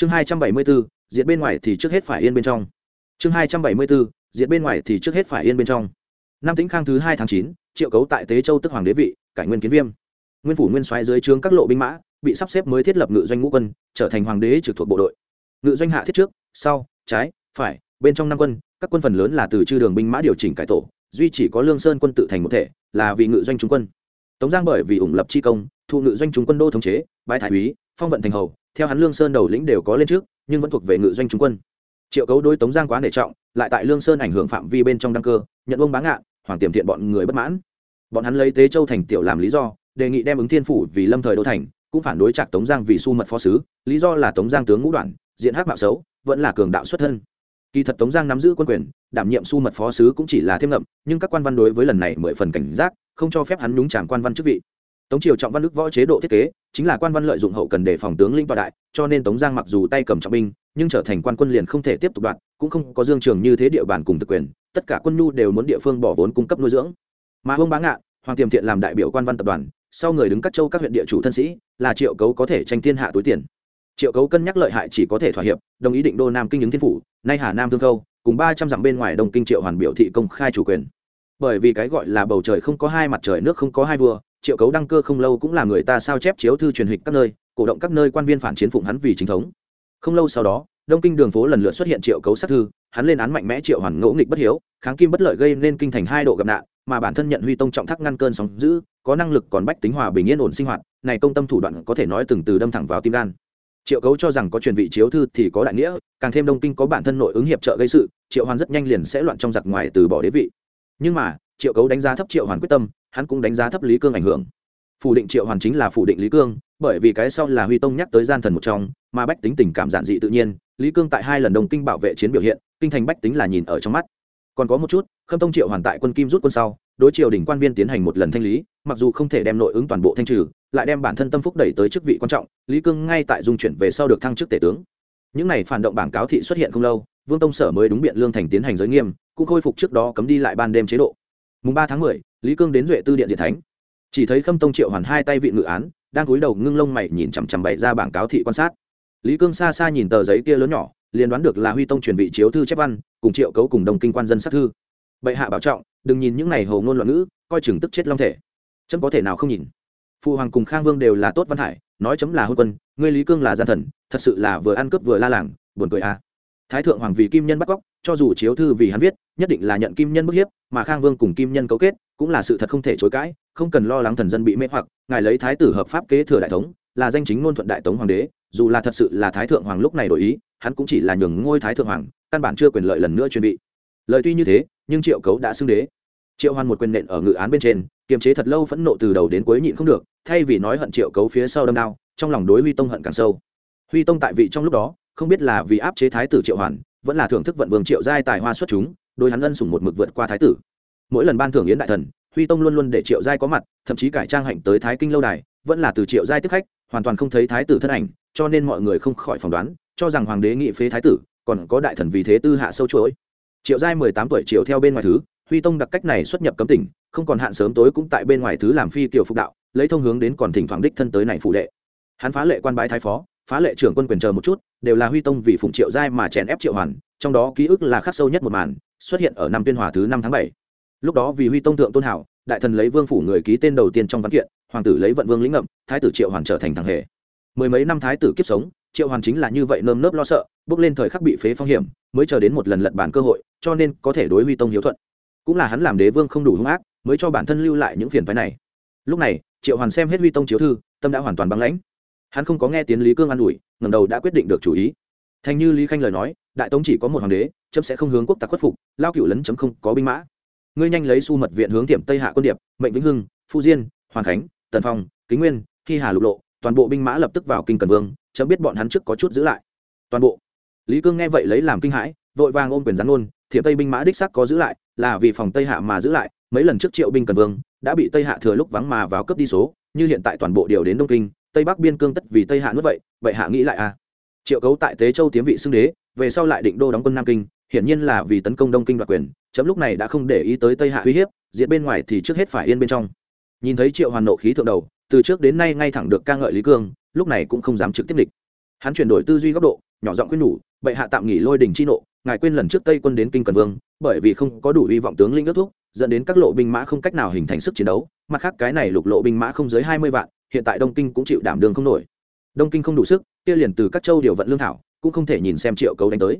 chương hai trăm bảy mươi bốn diện bên ngoài thì trước hết phải yên bên trong. Chương hai trăm bảy mươi bốn diện bên ngoài thì trước hết phải yên bên trong. Năm tĩnh khang thứ hai tháng chín, triệu cấu tại tế châu tức hoàng đế vị, cải nguyên kiến viêm. Nguyên phủ nguyên soái dưới trướng các lộ binh mã, bị sắp xếp mới thiết lập ngự doanh ngũ quân, trở thành hoàng đế trực thuộc bộ đội. Ngự doanh hạ thiết trước, sau, trái, phải, bên trong năm quân, các quân phần lớn là từ chư đường binh mã điều chỉnh cải tổ, duy chỉ có lương sơn quân tự thành một thể, là vì ngự doanh trung quân. Tống giang bởi vì ủng lập chi công thu ngự doanh trung quân đô thống chế bãi thái úy, phong vận thành hầu theo hắn lương sơn đầu lĩnh đều có lên trước, nhưng vẫn thuộc về ngự doanh trung quân. Triệu cấu đối tống giang quá nể trọng, lại tại lương sơn ảnh hưởng phạm vi bên trong đăng cơ, nhận ông bá ngạn, hoàng tiềm thiện bọn người bất mãn. Bọn hắn lấy tế châu thành tiểu làm lý do, đề nghị đem ứng thiên phủ vì lâm thời đô thành, cũng phản đối trạc tống giang vì su mật phó sứ, lý do là tống giang tướng ngũ đoạn, diện hát mạo xấu, vẫn là cường đạo xuất thân. Kỳ thật tống giang nắm giữ quân quyền, đảm nhiệm su mật phó sứ cũng chỉ là thêm ngậm, nhưng các quan văn đối với lần này mười phần cảnh giác, không cho phép hắn nhúng tràng quan văn chức vị. Tống triều trọng văn đức võ chế độ thiết kế chính là quan văn lợi dụng hậu cần để phòng tướng linh tọa đại, cho nên tống giang mặc dù tay cầm trọng binh, nhưng trở thành quan quân liền không thể tiếp tục đoạt, cũng không có dương trường như thế địa bàn cùng thực quyền, tất cả quân nhu đều muốn địa phương bỏ vốn cung cấp nuôi dưỡng. Mà ông bá ngạ, hoàng tiềm thiện làm đại biểu quan văn tập đoàn, sau người đứng các châu các huyện địa chủ thân sĩ, là triệu cấu có thể tranh thiên hạ túi tiền. Triệu cấu cân nhắc lợi hại chỉ có thể thỏa hiệp, đồng ý định đô nam kinh ứng thiên phủ, nay hà nam thương khâu, cùng ba trăm dặm bên ngoài đông kinh triệu hoàn biểu thị công khai chủ quyền. Bởi vì cái gọi là bầu trời không có hai mặt trời, nước không có hai vua triệu cấu đăng cơ không lâu cũng là người ta sao chép chiếu thư truyền hịch các nơi, cổ động các nơi quan viên phản chiến phụng hắn vì chính thống. Không lâu sau đó, đông kinh đường phố lần lượt xuất hiện triệu cấu sát thư, hắn lên án mạnh mẽ triệu hoàn ngỗ nghịch bất hiếu, kháng kim bất lợi gây nên kinh thành hai độ gặp nạn, mà bản thân nhận huy tông trọng thác ngăn cơn sóng giữ có năng lực còn bách tính hòa bình yên ổn sinh hoạt, này công tâm thủ đoạn có thể nói từng từ đâm thẳng vào tim gan. Triệu cấu cho rằng có truyền vị chiếu thư thì có đại nghĩa, càng thêm đông kinh có bản thân nội ứng hiệp trợ gây sự, triệu hoàn rất nhanh liền sẽ loạn trong giặc ngoài từ bỏ đế vị. Nhưng mà, triệu cấu đánh giá thấp triệu hoàn quyết tâm hắn cũng đánh giá thấp lý cương ảnh hưởng. Phủ định triệu hoàn chính là phủ định lý cương, bởi vì cái sau là huy tông nhắc tới gian thần một trong, mà bách tính tình cảm giản dị tự nhiên, lý cương tại hai lần đông kinh bảo vệ chiến biểu hiện, kinh thành bách tính là nhìn ở trong mắt. Còn có một chút, khâm tông triệu hoàn tại quân kim rút quân sau, đối triều đình quan viên tiến hành một lần thanh lý, mặc dù không thể đem nội ứng toàn bộ thanh trừ, lại đem bản thân tâm phúc đẩy tới chức vị quan trọng, lý cương ngay tại dung chuyển về sau được thăng chức tể tướng. Những này phản động bảng cáo thị xuất hiện không lâu, vương tông sở mới đúng biện lương thành tiến hành giới nghiêm, cũng khôi phục trước đó cấm đi lại ban đêm chế độ. Mùng ba tháng mười lý cương đến duệ tư điện diệt thánh. Chỉ thấy khâm tông triệu hoàn hai tay vị ngự án, đang cúi đầu ngưng lông mày nhìn chằm chằm bậy ra bảng cáo thị quan sát. Lý cương xa xa nhìn tờ giấy kia lớn nhỏ, liền đoán được là huy tông truyền vị chiếu thư chép văn, cùng triệu cấu cùng đồng kinh quan dân sát thư. Bệ hạ bảo trọng, đừng nhìn những này hầu ngôn loạn ngữ, coi chừng tức chết long thể. Chấm có thể nào không nhìn? Phụ hoàng cùng khang vương đều là tốt văn hải, nói chấm là hôn quân, ngươi lý cương là gian thần, thật sự là vừa ăn cướp vừa la làng, buồn cười à. thái thượng hoàng vì kim nhân bắt cóc, cho dù chiếu thư vì hắn viết, nhất định là nhận kim nhân bức hiếp, mà khang vương cùng kim nhân cấu kết cũng là sự thật không thể chối cãi, không cần lo lắng thần dân bị mê hoặc, ngài lấy thái tử hợp pháp kế thừa đại thống, là danh chính ngôn thuận đại tống hoàng đế, dù là thật sự là thái thượng hoàng lúc này đổi ý, hắn cũng chỉ là nhường ngôi thái thượng hoàng, căn bản chưa quyền lợi lần nữa chuyên vị. Lời tuy như thế, nhưng triệu cấu đã xưng đế. Triệu hoan một quyền nện ở ngự án bên trên, kiềm chế thật lâu phẫn nộ từ đầu đến cuối nhịn không được, thay vì nói hận triệu cấu phía sau đâm đao, trong lòng đối huy tông hận càng sâu. Huy tông tại vị trong lúc đó, không biết là vì áp chế thái tử triệu hoàn vẫn là thưởng thức vận vương triệu giai tài hoa xuất chúng đôi hắn ân sủng một mực vượt qua thái tử mỗi lần ban thưởng yến đại thần, huy tông luôn luôn để triệu giai có mặt, thậm chí cải trang hạnh tới thái kinh lâu đài, vẫn là từ triệu giai tiếp khách, hoàn toàn không thấy thái tử thân ảnh, cho nên mọi người không khỏi phỏng đoán, cho rằng hoàng đế nghị phế thái tử, còn có đại thần vì thế tư hạ sâu chuỗi. Triệu giai mười tám tuổi triệu theo bên ngoài thứ, huy tông đặc cách này xuất nhập cấm tỉnh, không còn hạn sớm tối cũng tại bên ngoài thứ làm phi kiều phục đạo, lấy thông hướng đến còn thỉnh thoảng đích thân tới này phụ đệ. Hắn phá lệ quan bái thái phó, phá lệ trưởng quân quyền chờ một chút, đều là huy tông vì phụng triệu giai mà chèn ép triệu hoàn, trong đó ký ức là khắc sâu nhất một màn, xuất hiện ở năm tuyên hòa thứ năm tháng bảy lúc đó vì huy tông thượng tôn hảo, đại thần lấy vương phủ người ký tên đầu tiên trong văn kiện, hoàng tử lấy vận vương lĩnh ngậm, thái tử triệu hoàn trở thành thằng hề. Mười mấy năm thái tử kiếp sống, triệu hoàn chính là như vậy nơm nớp lo sợ, bước lên thời khắc bị phế phong hiểm, mới chờ đến một lần lật bản cơ hội, cho nên có thể đối huy tông hiếu thuận. Cũng là hắn làm đế vương không đủ hung ác, mới cho bản thân lưu lại những phiền phái này. Lúc này, triệu hoàn xem hết huy tông chiếu thư, tâm đã hoàn toàn băng lãnh. Hắn không có nghe tiếng lý cương an ủi ngầm đầu đã quyết định được chủ ý. Thành như lý khanh lời nói, đại tống chỉ có một hoàng đế, chấm sẽ không hướng quốc tặc khuất phục, lao cựu lấn chấm không có binh mã ngươi nhanh lấy su mật viện hướng tiệm tây hạ quân điệp, mệnh vĩnh hưng, phu diên, hoàn khánh, tần phong, kính nguyên, khi hà lục lộ, toàn bộ binh mã lập tức vào kinh cần vương, chấm biết bọn hắn trước có chút giữ lại. Toàn bộ. Lý cương nghe vậy lấy làm kinh hãi, vội vàng ôm quyền gián ngôn, thiệp tây binh mã đích sắc có giữ lại, là vì phòng tây hạ mà giữ lại, mấy lần trước triệu binh cần vương đã bị tây hạ thừa lúc vắng mà vào cấp đi số, như hiện tại toàn bộ điều đến đông kinh, tây bắc biên cương tất vì tây hạ nuốt vậy vậy hạ nghĩ lại à? Triệu cấu tại tế châu tiếm vị xưng đế, về sau lại định đô đóng quân nam kinh, hiển nhiên là vì tấn công đông kinh đoạt quyền chấm lúc này đã không để ý tới tây hạ uy hiếp diện bên ngoài thì trước hết phải yên bên trong. Nhìn thấy triệu hoàn nộ khí thượng đầu, từ trước đến nay ngay thẳng được ca ngợi lý cương, lúc này cũng không dám trực tiếp địch hắn chuyển đổi tư duy góc độ, nhỏ giọng khuyên nhủ, bệ hạ tạm nghỉ lôi đình chi nộ, ngài quên lần trước tây quân đến kinh cần vương, bởi vì không có đủ hy vọng tướng linh ước thúc, dẫn đến các lộ binh mã không cách nào hình thành sức chiến đấu, mặt khác cái này lục lộ binh mã không dưới hai mươi vạn, hiện tại đông kinh cũng chịu đảm đường không nổi. Đông kinh không đủ sức, kia liền từ các châu điều vận lương thảo, cũng không thể nhìn xem triệu cấu đánh tới.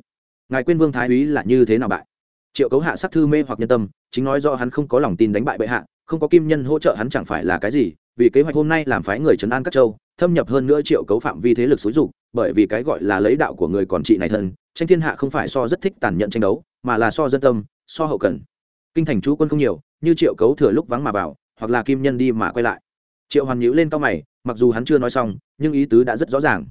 Ngài quên vương thái úy là như thế nào bại? Triệu cấu hạ sắc thư mê hoặc nhân tâm, chính nói do hắn không có lòng tin đánh bại bệ hạ, không có kim nhân hỗ trợ hắn chẳng phải là cái gì, vì kế hoạch hôm nay làm phái người trấn an các châu, thâm nhập hơn nữa triệu cấu phạm vi thế lực xúi dục, bởi vì cái gọi là lấy đạo của người còn trị này thân, tranh thiên hạ không phải so rất thích tàn nhẫn tranh đấu, mà là so dân tâm, so hậu cần. Kinh thành chú quân không nhiều, như triệu cấu thừa lúc vắng mà vào, hoặc là kim nhân đi mà quay lại. Triệu hoàn nhữ lên cao mày, mặc dù hắn chưa nói xong, nhưng ý tứ đã rất rõ ràng.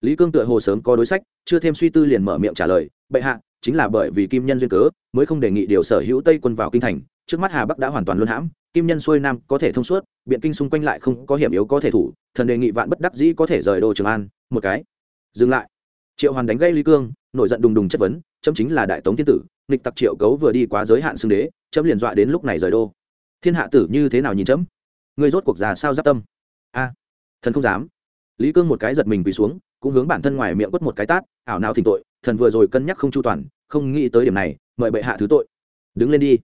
Lý cương tựa hồ sớm có đối sách, chưa thêm suy tư liền mở miệng trả lời, bệ hạ chính là bởi vì kim nhân duyên cớ, mới không đề nghị điều sở hữu tây quân vào kinh thành, trước mắt hà bắc đã hoàn toàn luân hãm, kim nhân xuôi nam có thể thông suốt, biện kinh xung quanh lại không có hiểm yếu có thể thủ, thần đề nghị vạn bất đắc dĩ có thể rời đô trường an, một cái. Dừng lại. Triệu hoàn đánh gây lý cương, nổi giận đùng đùng chất vấn, chấm chính là đại tống thiên tử, nghịch tặc triệu cấu vừa đi quá giới hạn xưng đế, chấm liền dọa đến lúc này rời đô. Thiên hạ tử như thế nào nhìn chấm? Người rốt cuộc già sao giáp tâm? A, thần không dám. Lý cương một cái giật mình quỳ xuống, cũng hướng bản thân ngoài miệng quất một cái tát, ảo nào thỉnh tội thần vừa rồi cân nhắc không chu toàn, không nghĩ tới điểm này, mời bệ hạ thứ tội. Đứng lên đi.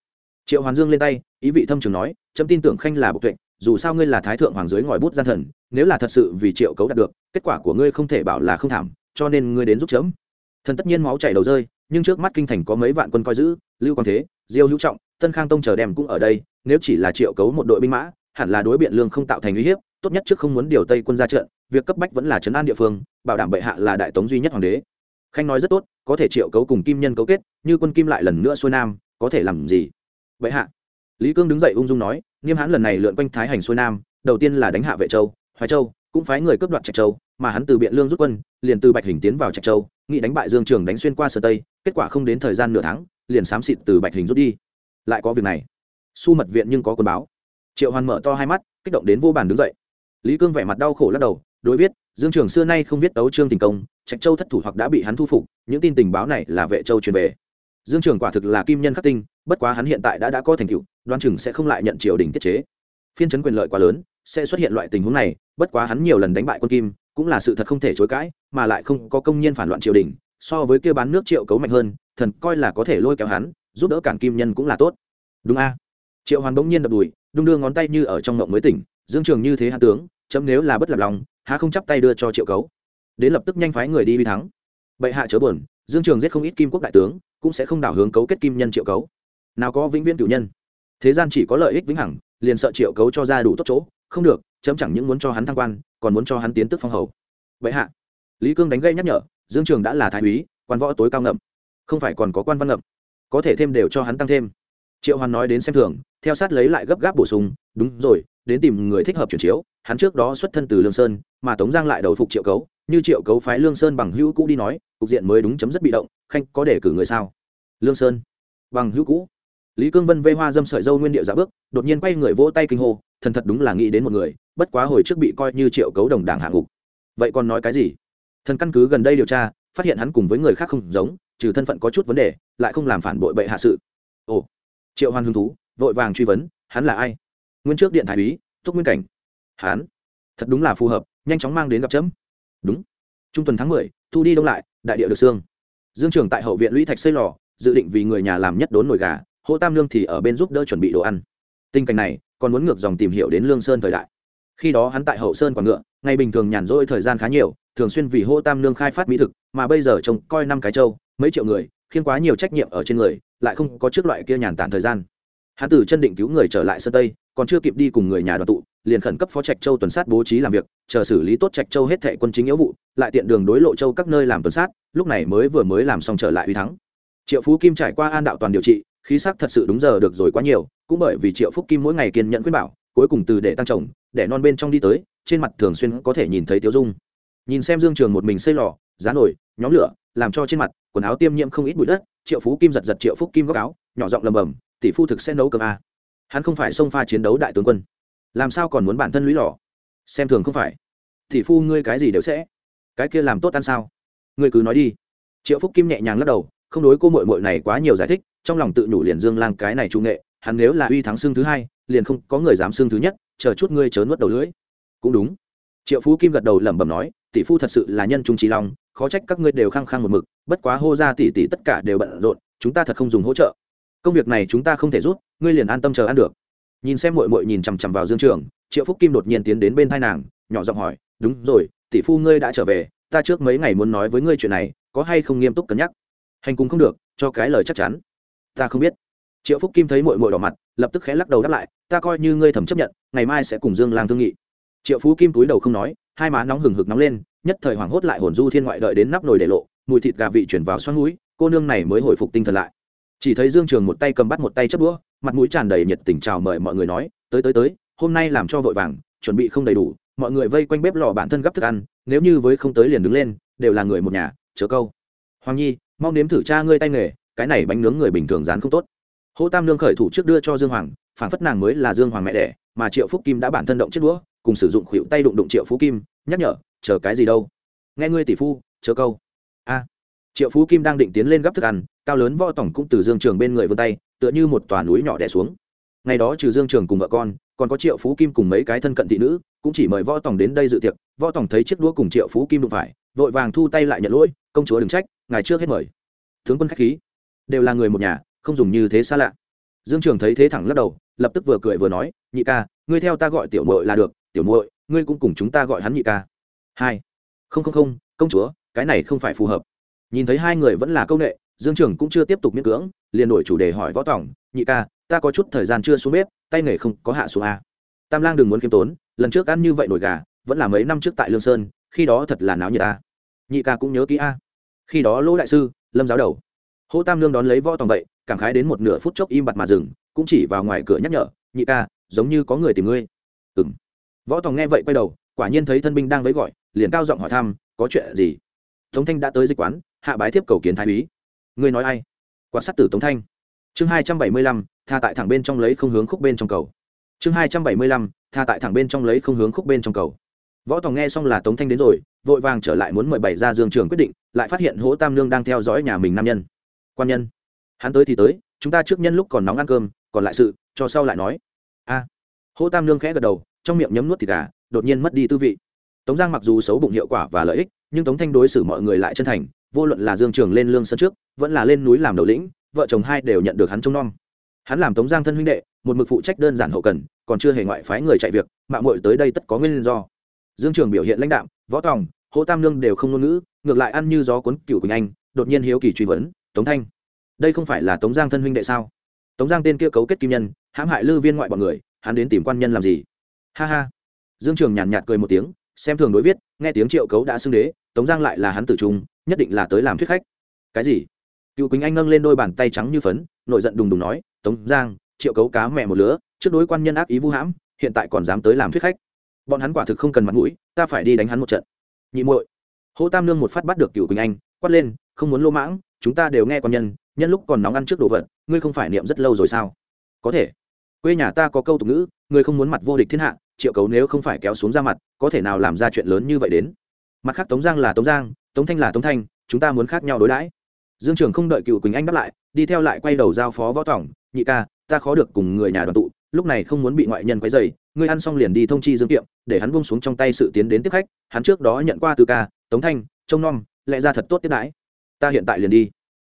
Triệu hoàn dương lên tay, ý vị thâm trường nói trâm tin tưởng khanh là bộc tuệ, dù sao ngươi là thái thượng hoàng dưới ngòi bút gian thần, nếu là thật sự vì triệu cấu đạt được, kết quả của ngươi không thể bảo là không thảm, cho nên ngươi đến giúp chấm. Thần tất nhiên máu chảy đầu rơi, nhưng trước mắt kinh thành có mấy vạn quân coi giữ, lưu quang thế, diêu hữu trọng, tân khang tông chờ đem cũng ở đây, nếu chỉ là triệu cấu một đội binh mã, hẳn là đối biện lương không tạo thành uy hiếp, tốt nhất trước không muốn điều tây quân ra trận, việc cấp bách vẫn là trấn an địa phương, bảo đảm bệ hạ là đại tống duy nhất hoàng đế khanh nói rất tốt, có thể triệu cấu cùng kim nhân cấu kết, như quân kim lại lần nữa xuôi nam, có thể làm gì? Vậy hạ. Lý cương đứng dậy ung dung nói, nghiêm hãn lần này lượn quanh thái hành xuôi nam, đầu tiên là đánh hạ vệ châu, hoài châu, cũng phái người cướp đoạt trạch châu, mà hắn từ biện lương rút quân, liền từ bạch hình tiến vào trạch châu nghị đánh bại dương trường đánh xuyên qua sở tây, kết quả không đến thời gian nửa tháng, liền xám xịt từ bạch hình rút đi. Lại có việc này. Su mật viện nhưng có quân báo. Triệu hoàn mở to hai mắt, kích động đến vô bàn đứng dậy. Lý cương vẻ mặt đau khổ lắc đầu đối viết, dương trường xưa nay không viết tấu trương tình công, trạch châu thất thủ hoặc đã bị hắn thu phục, những tin tình báo này là vệ châu truyền về. Dương trường quả thực là kim nhân khắc tinh, bất quá hắn hiện tại đã đã có thành tựu đoan chừng sẽ không lại nhận triều đình tiết chế. Phiên chấn quyền lợi quá lớn, sẽ xuất hiện loại tình huống này, bất quá hắn nhiều lần đánh bại quân kim, cũng là sự thật không thể chối cãi, mà lại không có công nhân phản loạn triều đình, so với kia bán nước triệu cấu mạnh hơn, thần coi là có thể lôi kéo hắn, giúp đỡ cản kim nhân cũng là tốt. Đúng a. Triệu hoàn bỗng nhiên đập đùi, đung đưa ngón tay như ở trong ngộng mới tỉnh, dương trường như thế hạ tướng, chấm nếu là bất lập lòng há không chắp tay đưa cho triệu cấu. Đến lập tức nhanh phái người đi vi thắng. Bệ hạ chớ buồn, dương trường giết không ít kim quốc đại tướng, cũng sẽ không đảo hướng cấu kết kim nhân triệu cấu. Nào có vĩnh viễn cử nhân. Thế gian chỉ có lợi ích vĩnh hằng, liền sợ triệu cấu cho ra đủ tốt chỗ, không được, chấm chẳng những muốn cho hắn thăng quan, còn muốn cho hắn tiến tức phong hầu. Vậy hạ. Lý cương đánh gây nhắc nhở, dương trường đã là thái úy, quan võ tối cao ngậm. Không phải còn có quan văn ngậm. Có thể thêm đều cho hắn tăng thêm. Triệu hoàn nói đến xem thường, theo sát lấy lại gấp gáp bổ sung, đúng rồi đến tìm người thích hợp chuyển chiếu, hắn trước đó xuất thân từ lương sơn, mà tống giang lại đầu phục triệu cấu, như triệu cấu phái lương sơn bằng hữu cũ đi nói, cục diện mới đúng chấm dứt bị động, khanh có để cử người sao? Lương sơn, bằng hữu cũ. Lý cương vân vê hoa dâm sợi dâu nguyên điệu giả bước, đột nhiên quay người vỗ tay kinh hô, thần thật đúng là nghĩ đến một người, bất quá hồi trước bị coi như triệu cấu đồng đảng hạ ngục. Vậy còn nói cái gì? Thần căn cứ gần đây điều tra, phát hiện hắn cùng với người khác không giống, trừ thân phận có chút vấn đề, lại không làm phản bội bệ hạ sự. Ồ, triệu hoan hứng thú, vội vàng truy vấn, hắn là ai? Nguyên trước điện thái úy thúc nguyên cảnh. Hán, thật đúng là phù hợp nhanh chóng mang đến gặp chấm. Đúng. Trung tuần tháng mười thu đi đông lại đại địa được xương. Dương trường tại hậu viện lũy thạch xây lò dự định vì người nhà làm nhất đốn nồi gà hô tam lương thì ở bên giúp đỡ chuẩn bị đồ ăn. Tình cảnh này còn muốn ngược dòng tìm hiểu đến lương sơn thời đại. Khi đó hắn tại hậu sơn còn ngựa ngày bình thường nhàn rỗi thời gian khá nhiều thường xuyên vì hô tam lương khai phát mỹ thực mà bây giờ trông coi năm cái châu mấy triệu người khiến quá nhiều trách nhiệm ở trên người lại không có trước loại kia nhàn tản thời gian hắn từ chân định cứu người trở lại sơn tây, còn chưa kịp đi cùng người nhà đoàn tụ, liền khẩn cấp phó trạch châu tuần sát bố trí làm việc, chờ xử lý tốt trạch châu hết thệ quân chính nghĩa vụ, lại tiện đường đối lộ châu các nơi làm tuần sát, lúc này mới vừa mới làm xong trở lại uy thắng. Triệu phú kim trải qua an đạo toàn điều trị, khí sắc thật sự đúng giờ được rồi quá nhiều, cũng bởi vì triệu phúc kim mỗi ngày kiên nhẫn khuyên bảo, cuối cùng từ để tăng trồng để non bên trong đi tới, trên mặt thường xuyên có thể nhìn thấy tiêu dung. Nhìn xem dương trường một mình xây lò, giá nổi, nhóm lửa, làm cho trên mặt, quần áo tiêm nhiễm không ít bụi đất, triệu phú kim giật giật triệu phúc kim góc áo, nhỏ giọng lầm bầm tỷ phu thực sẽ nấu cơm à? hắn không phải xông pha chiến đấu đại tướng quân. Làm sao còn muốn bản thân lũy lò? Xem thường không phải. Tỷ phu ngươi cái gì đều sẽ. Cái kia làm tốt ăn sao? Ngươi cứ nói đi. Triệu phúc kim nhẹ nhàng lắc đầu không đối cô mội mội này quá nhiều giải thích trong lòng tự nhủ liền dương lang cái này trung nghệ hắn nếu là uy thắng xương thứ hai liền không có người dám xương thứ nhất chờ chút ngươi chớ nuốt đầu lưỡi. Cũng đúng. Triệu phú kim gật đầu lẩm bẩm nói tỷ phu thật sự là nhân trung trí lòng, khó trách các ngươi đều khăng khăng một mực bất quá hô ra tỷ tỷ tất cả đều bận rộn chúng ta thật không dùng hỗ trợ công việc này chúng ta không thể rút, ngươi liền an tâm chờ ăn được. Nhìn xem mội mội nhìn chằm chằm vào dương trường, triệu phúc kim đột nhiên tiến đến bên thai nàng, nhỏ giọng hỏi, đúng rồi, tỷ phu ngươi đã trở về, ta trước mấy ngày muốn nói với ngươi chuyện này, có hay không nghiêm túc cân nhắc? Hành cùng không được, cho cái lời chắc chắn. Ta không biết. Triệu phúc kim thấy mội mội đỏ mặt, lập tức khẽ lắc đầu đáp lại, ta coi như ngươi thầm chấp nhận, ngày mai sẽ cùng dương lang thương nghị. Triệu phú kim túi đầu không nói, hai má nóng hừng hực nóng lên, nhất thời hoảng hốt lại hồn du thiên ngoại đợi đến nắp nồi để lộ, mùi thịt gà vị chuyển vào xoắn mũi cô nương này mới hồi phục tinh thần lại chỉ thấy dương trường một tay cầm bắt một tay chấp đũa, mặt mũi tràn đầy nhiệt tình chào mời mọi người nói, tới tới tới, hôm nay làm cho vội vàng, chuẩn bị không đầy đủ, mọi người vây quanh bếp lò bản thân gấp thức ăn, nếu như với không tới liền đứng lên, đều là người một nhà, chớ câu. Hoàng nhi, mau nếm thử cha ngươi tay nghề, cái này bánh nướng người bình thường dán không tốt. Hỗ tam lương khởi thủ trước đưa cho dương hoàng phản phất nàng mới là dương hoàng mẹ đẻ, mà triệu phúc kim đã bản thân động chết đũa, cùng sử dụng khuỷu tay đụng đụng triệu phú kim, nhắc nhở, chờ cái gì đâu? Nghe ngươi tỷ phu, chớ câu. A triệu phú kim đang định tiến lên gấp thức ăn, cao lớn võ tổng cũng từ dương trường bên người vươn tay, tựa như một tòa núi nhỏ đẻ xuống. Ngày đó trừ dương trường cùng vợ con, còn có triệu phú kim cùng mấy cái thân cận thị nữ, cũng chỉ mời võ tổng đến đây dự tiệc, võ tổng thấy chiếc đũa cùng triệu phú kim đụng phải, vội vàng thu tay lại nhận lỗi, công chúa đừng trách ngày trước hết mời. Tướng quân khách khí. Đều là người một nhà, không dùng như thế xa lạ. Dương trường thấy thế thẳng lắc đầu, lập tức vừa cười vừa nói, nhị ca, ngươi theo ta gọi tiểu muội là được, tiểu muội, ngươi cũng cùng chúng ta gọi hắn nhị ca. Hai, không không không, công chúa, cái này không phải phù hợp nhìn thấy hai người vẫn là công nghệ dương trường cũng chưa tiếp tục miễn cưỡng, liền đổi chủ đề hỏi võ tổng, nhị ca, ta có chút thời gian chưa xuống bếp, tay nghề không có hạ xuống a tam lang đừng muốn kiêm tốn, lần trước ăn như vậy nổi gà, vẫn là mấy năm trước tại lương sơn, khi đó thật là náo như ta à. nhị ca cũng nhớ kỹ a khi đó lỗ đại sư, lâm giáo đầu. Hô tam lương đón lấy võ tòng vậy, cảm khái đến một nửa phút chốc im bặt mà dừng, cũng chỉ vào ngoài cửa nhắc nhở, nhị ca, giống như có người tìm ngươi. Ừng võ tòng nghe vậy quay đầu, quả nhiên thấy thân binh đang với gọi, liền cao giọng hỏi thăm, có chuyện gì? Tống thanh đã tới dịch quán hạ bái tiếp cầu kiến thái úy. Ngươi nói ai? Quan sát tử tống thanh. Chương hai trăm bảy mươi lăm tha tại thẳng bên trong lấy không hướng khúc bên trong cầu. Chương hai trăm bảy mươi lăm tha tại thẳng bên trong lấy không hướng khúc bên trong cầu. Võ tòng nghe xong là tống thanh đến rồi vội vàng trở lại muốn mời bảy ra dương trường quyết định lại phát hiện hỗ tam lương đang theo dõi nhà mình nam nhân. Quan nhân. Hắn tới thì tới chúng ta trước nhân lúc còn nóng ăn cơm còn lại sự cho sau lại nói. A. À, hỗ tam lương khẽ gật đầu trong miệng nhấm nuốt thịt gà đột nhiên mất đi tư vị. Tống giang mặc dù xấu bụng hiệu quả và lợi ích nhưng tống thanh đối xử mọi người lại chân thành, vô luận là dương trường lên lương sân trước, vẫn là lên núi làm đầu lĩnh, vợ chồng hai đều nhận được hắn trông nom. Hắn làm tống giang thân huynh đệ, một mực phụ trách đơn giản hậu cần, còn chưa hề ngoại phái người chạy việc mạng mội tới đây tất có nguyên do. Dương trường biểu hiện lãnh đạo võ tòng hỗ tam lương đều không ngôn ngữ, ngược lại ăn như gió cuốn cựu quỳnh anh, đột nhiên hiếu kỳ truy vấn, tống thanh, đây không phải là tống giang thân huynh đệ sao? Tống giang tên kia cấu kết kim nhân, hãm hại lư viên ngoại bọn người, hắn đến tìm quan nhân làm gì? Ha ha. Dương trường nhàn nhạt cười một tiếng xem thường đối viết, nghe tiếng triệu cấu đã xưng đế, tống giang lại là hắn tử trung, nhất định là tới làm thuyết khách. Cái gì? Cựu quỳnh anh nâng lên đôi bàn tay trắng như phấn, nội giận đùng đùng nói, tống giang, triệu cấu cá mẹ một lứa, trước đối quan nhân ác ý vũ hãm, hiện tại còn dám tới làm thuyết khách. Bọn hắn quả thực không cần mặt mũi, ta phải đi đánh hắn một trận. Nhị muội. Hỗ tam nương một phát bắt được cựu quỳnh anh, quát lên, không muốn lô mãng, chúng ta đều nghe quan nhân nhân lúc còn nóng ăn trước đồ vật, ngươi không phải niệm rất lâu rồi sao? Có thể. Quê nhà ta có câu tục ngữ, ngươi không muốn mặt vô địch thiên hạ triệu cấu nếu không phải kéo xuống ra mặt, có thể nào làm ra chuyện lớn như vậy đến? Mặt khác tống giang là tống giang, tống thanh là tống thanh, chúng ta muốn khác nhau đối đãi. Dương trường không đợi cựu quỳnh anh đáp lại, đi theo lại quay đầu giao phó võ tổng nhị ca, ta khó được cùng người nhà đoàn tụ, lúc này không muốn bị ngoại nhân quấy dày ngươi ăn xong liền đi thông chi dương kiệm, để hắn buông xuống trong tay sự tiến đến tiếp khách, hắn trước đó nhận qua từ ca, tống thanh, trông nom, lẽ ra thật tốt tiếp đãi. Ta hiện tại liền đi.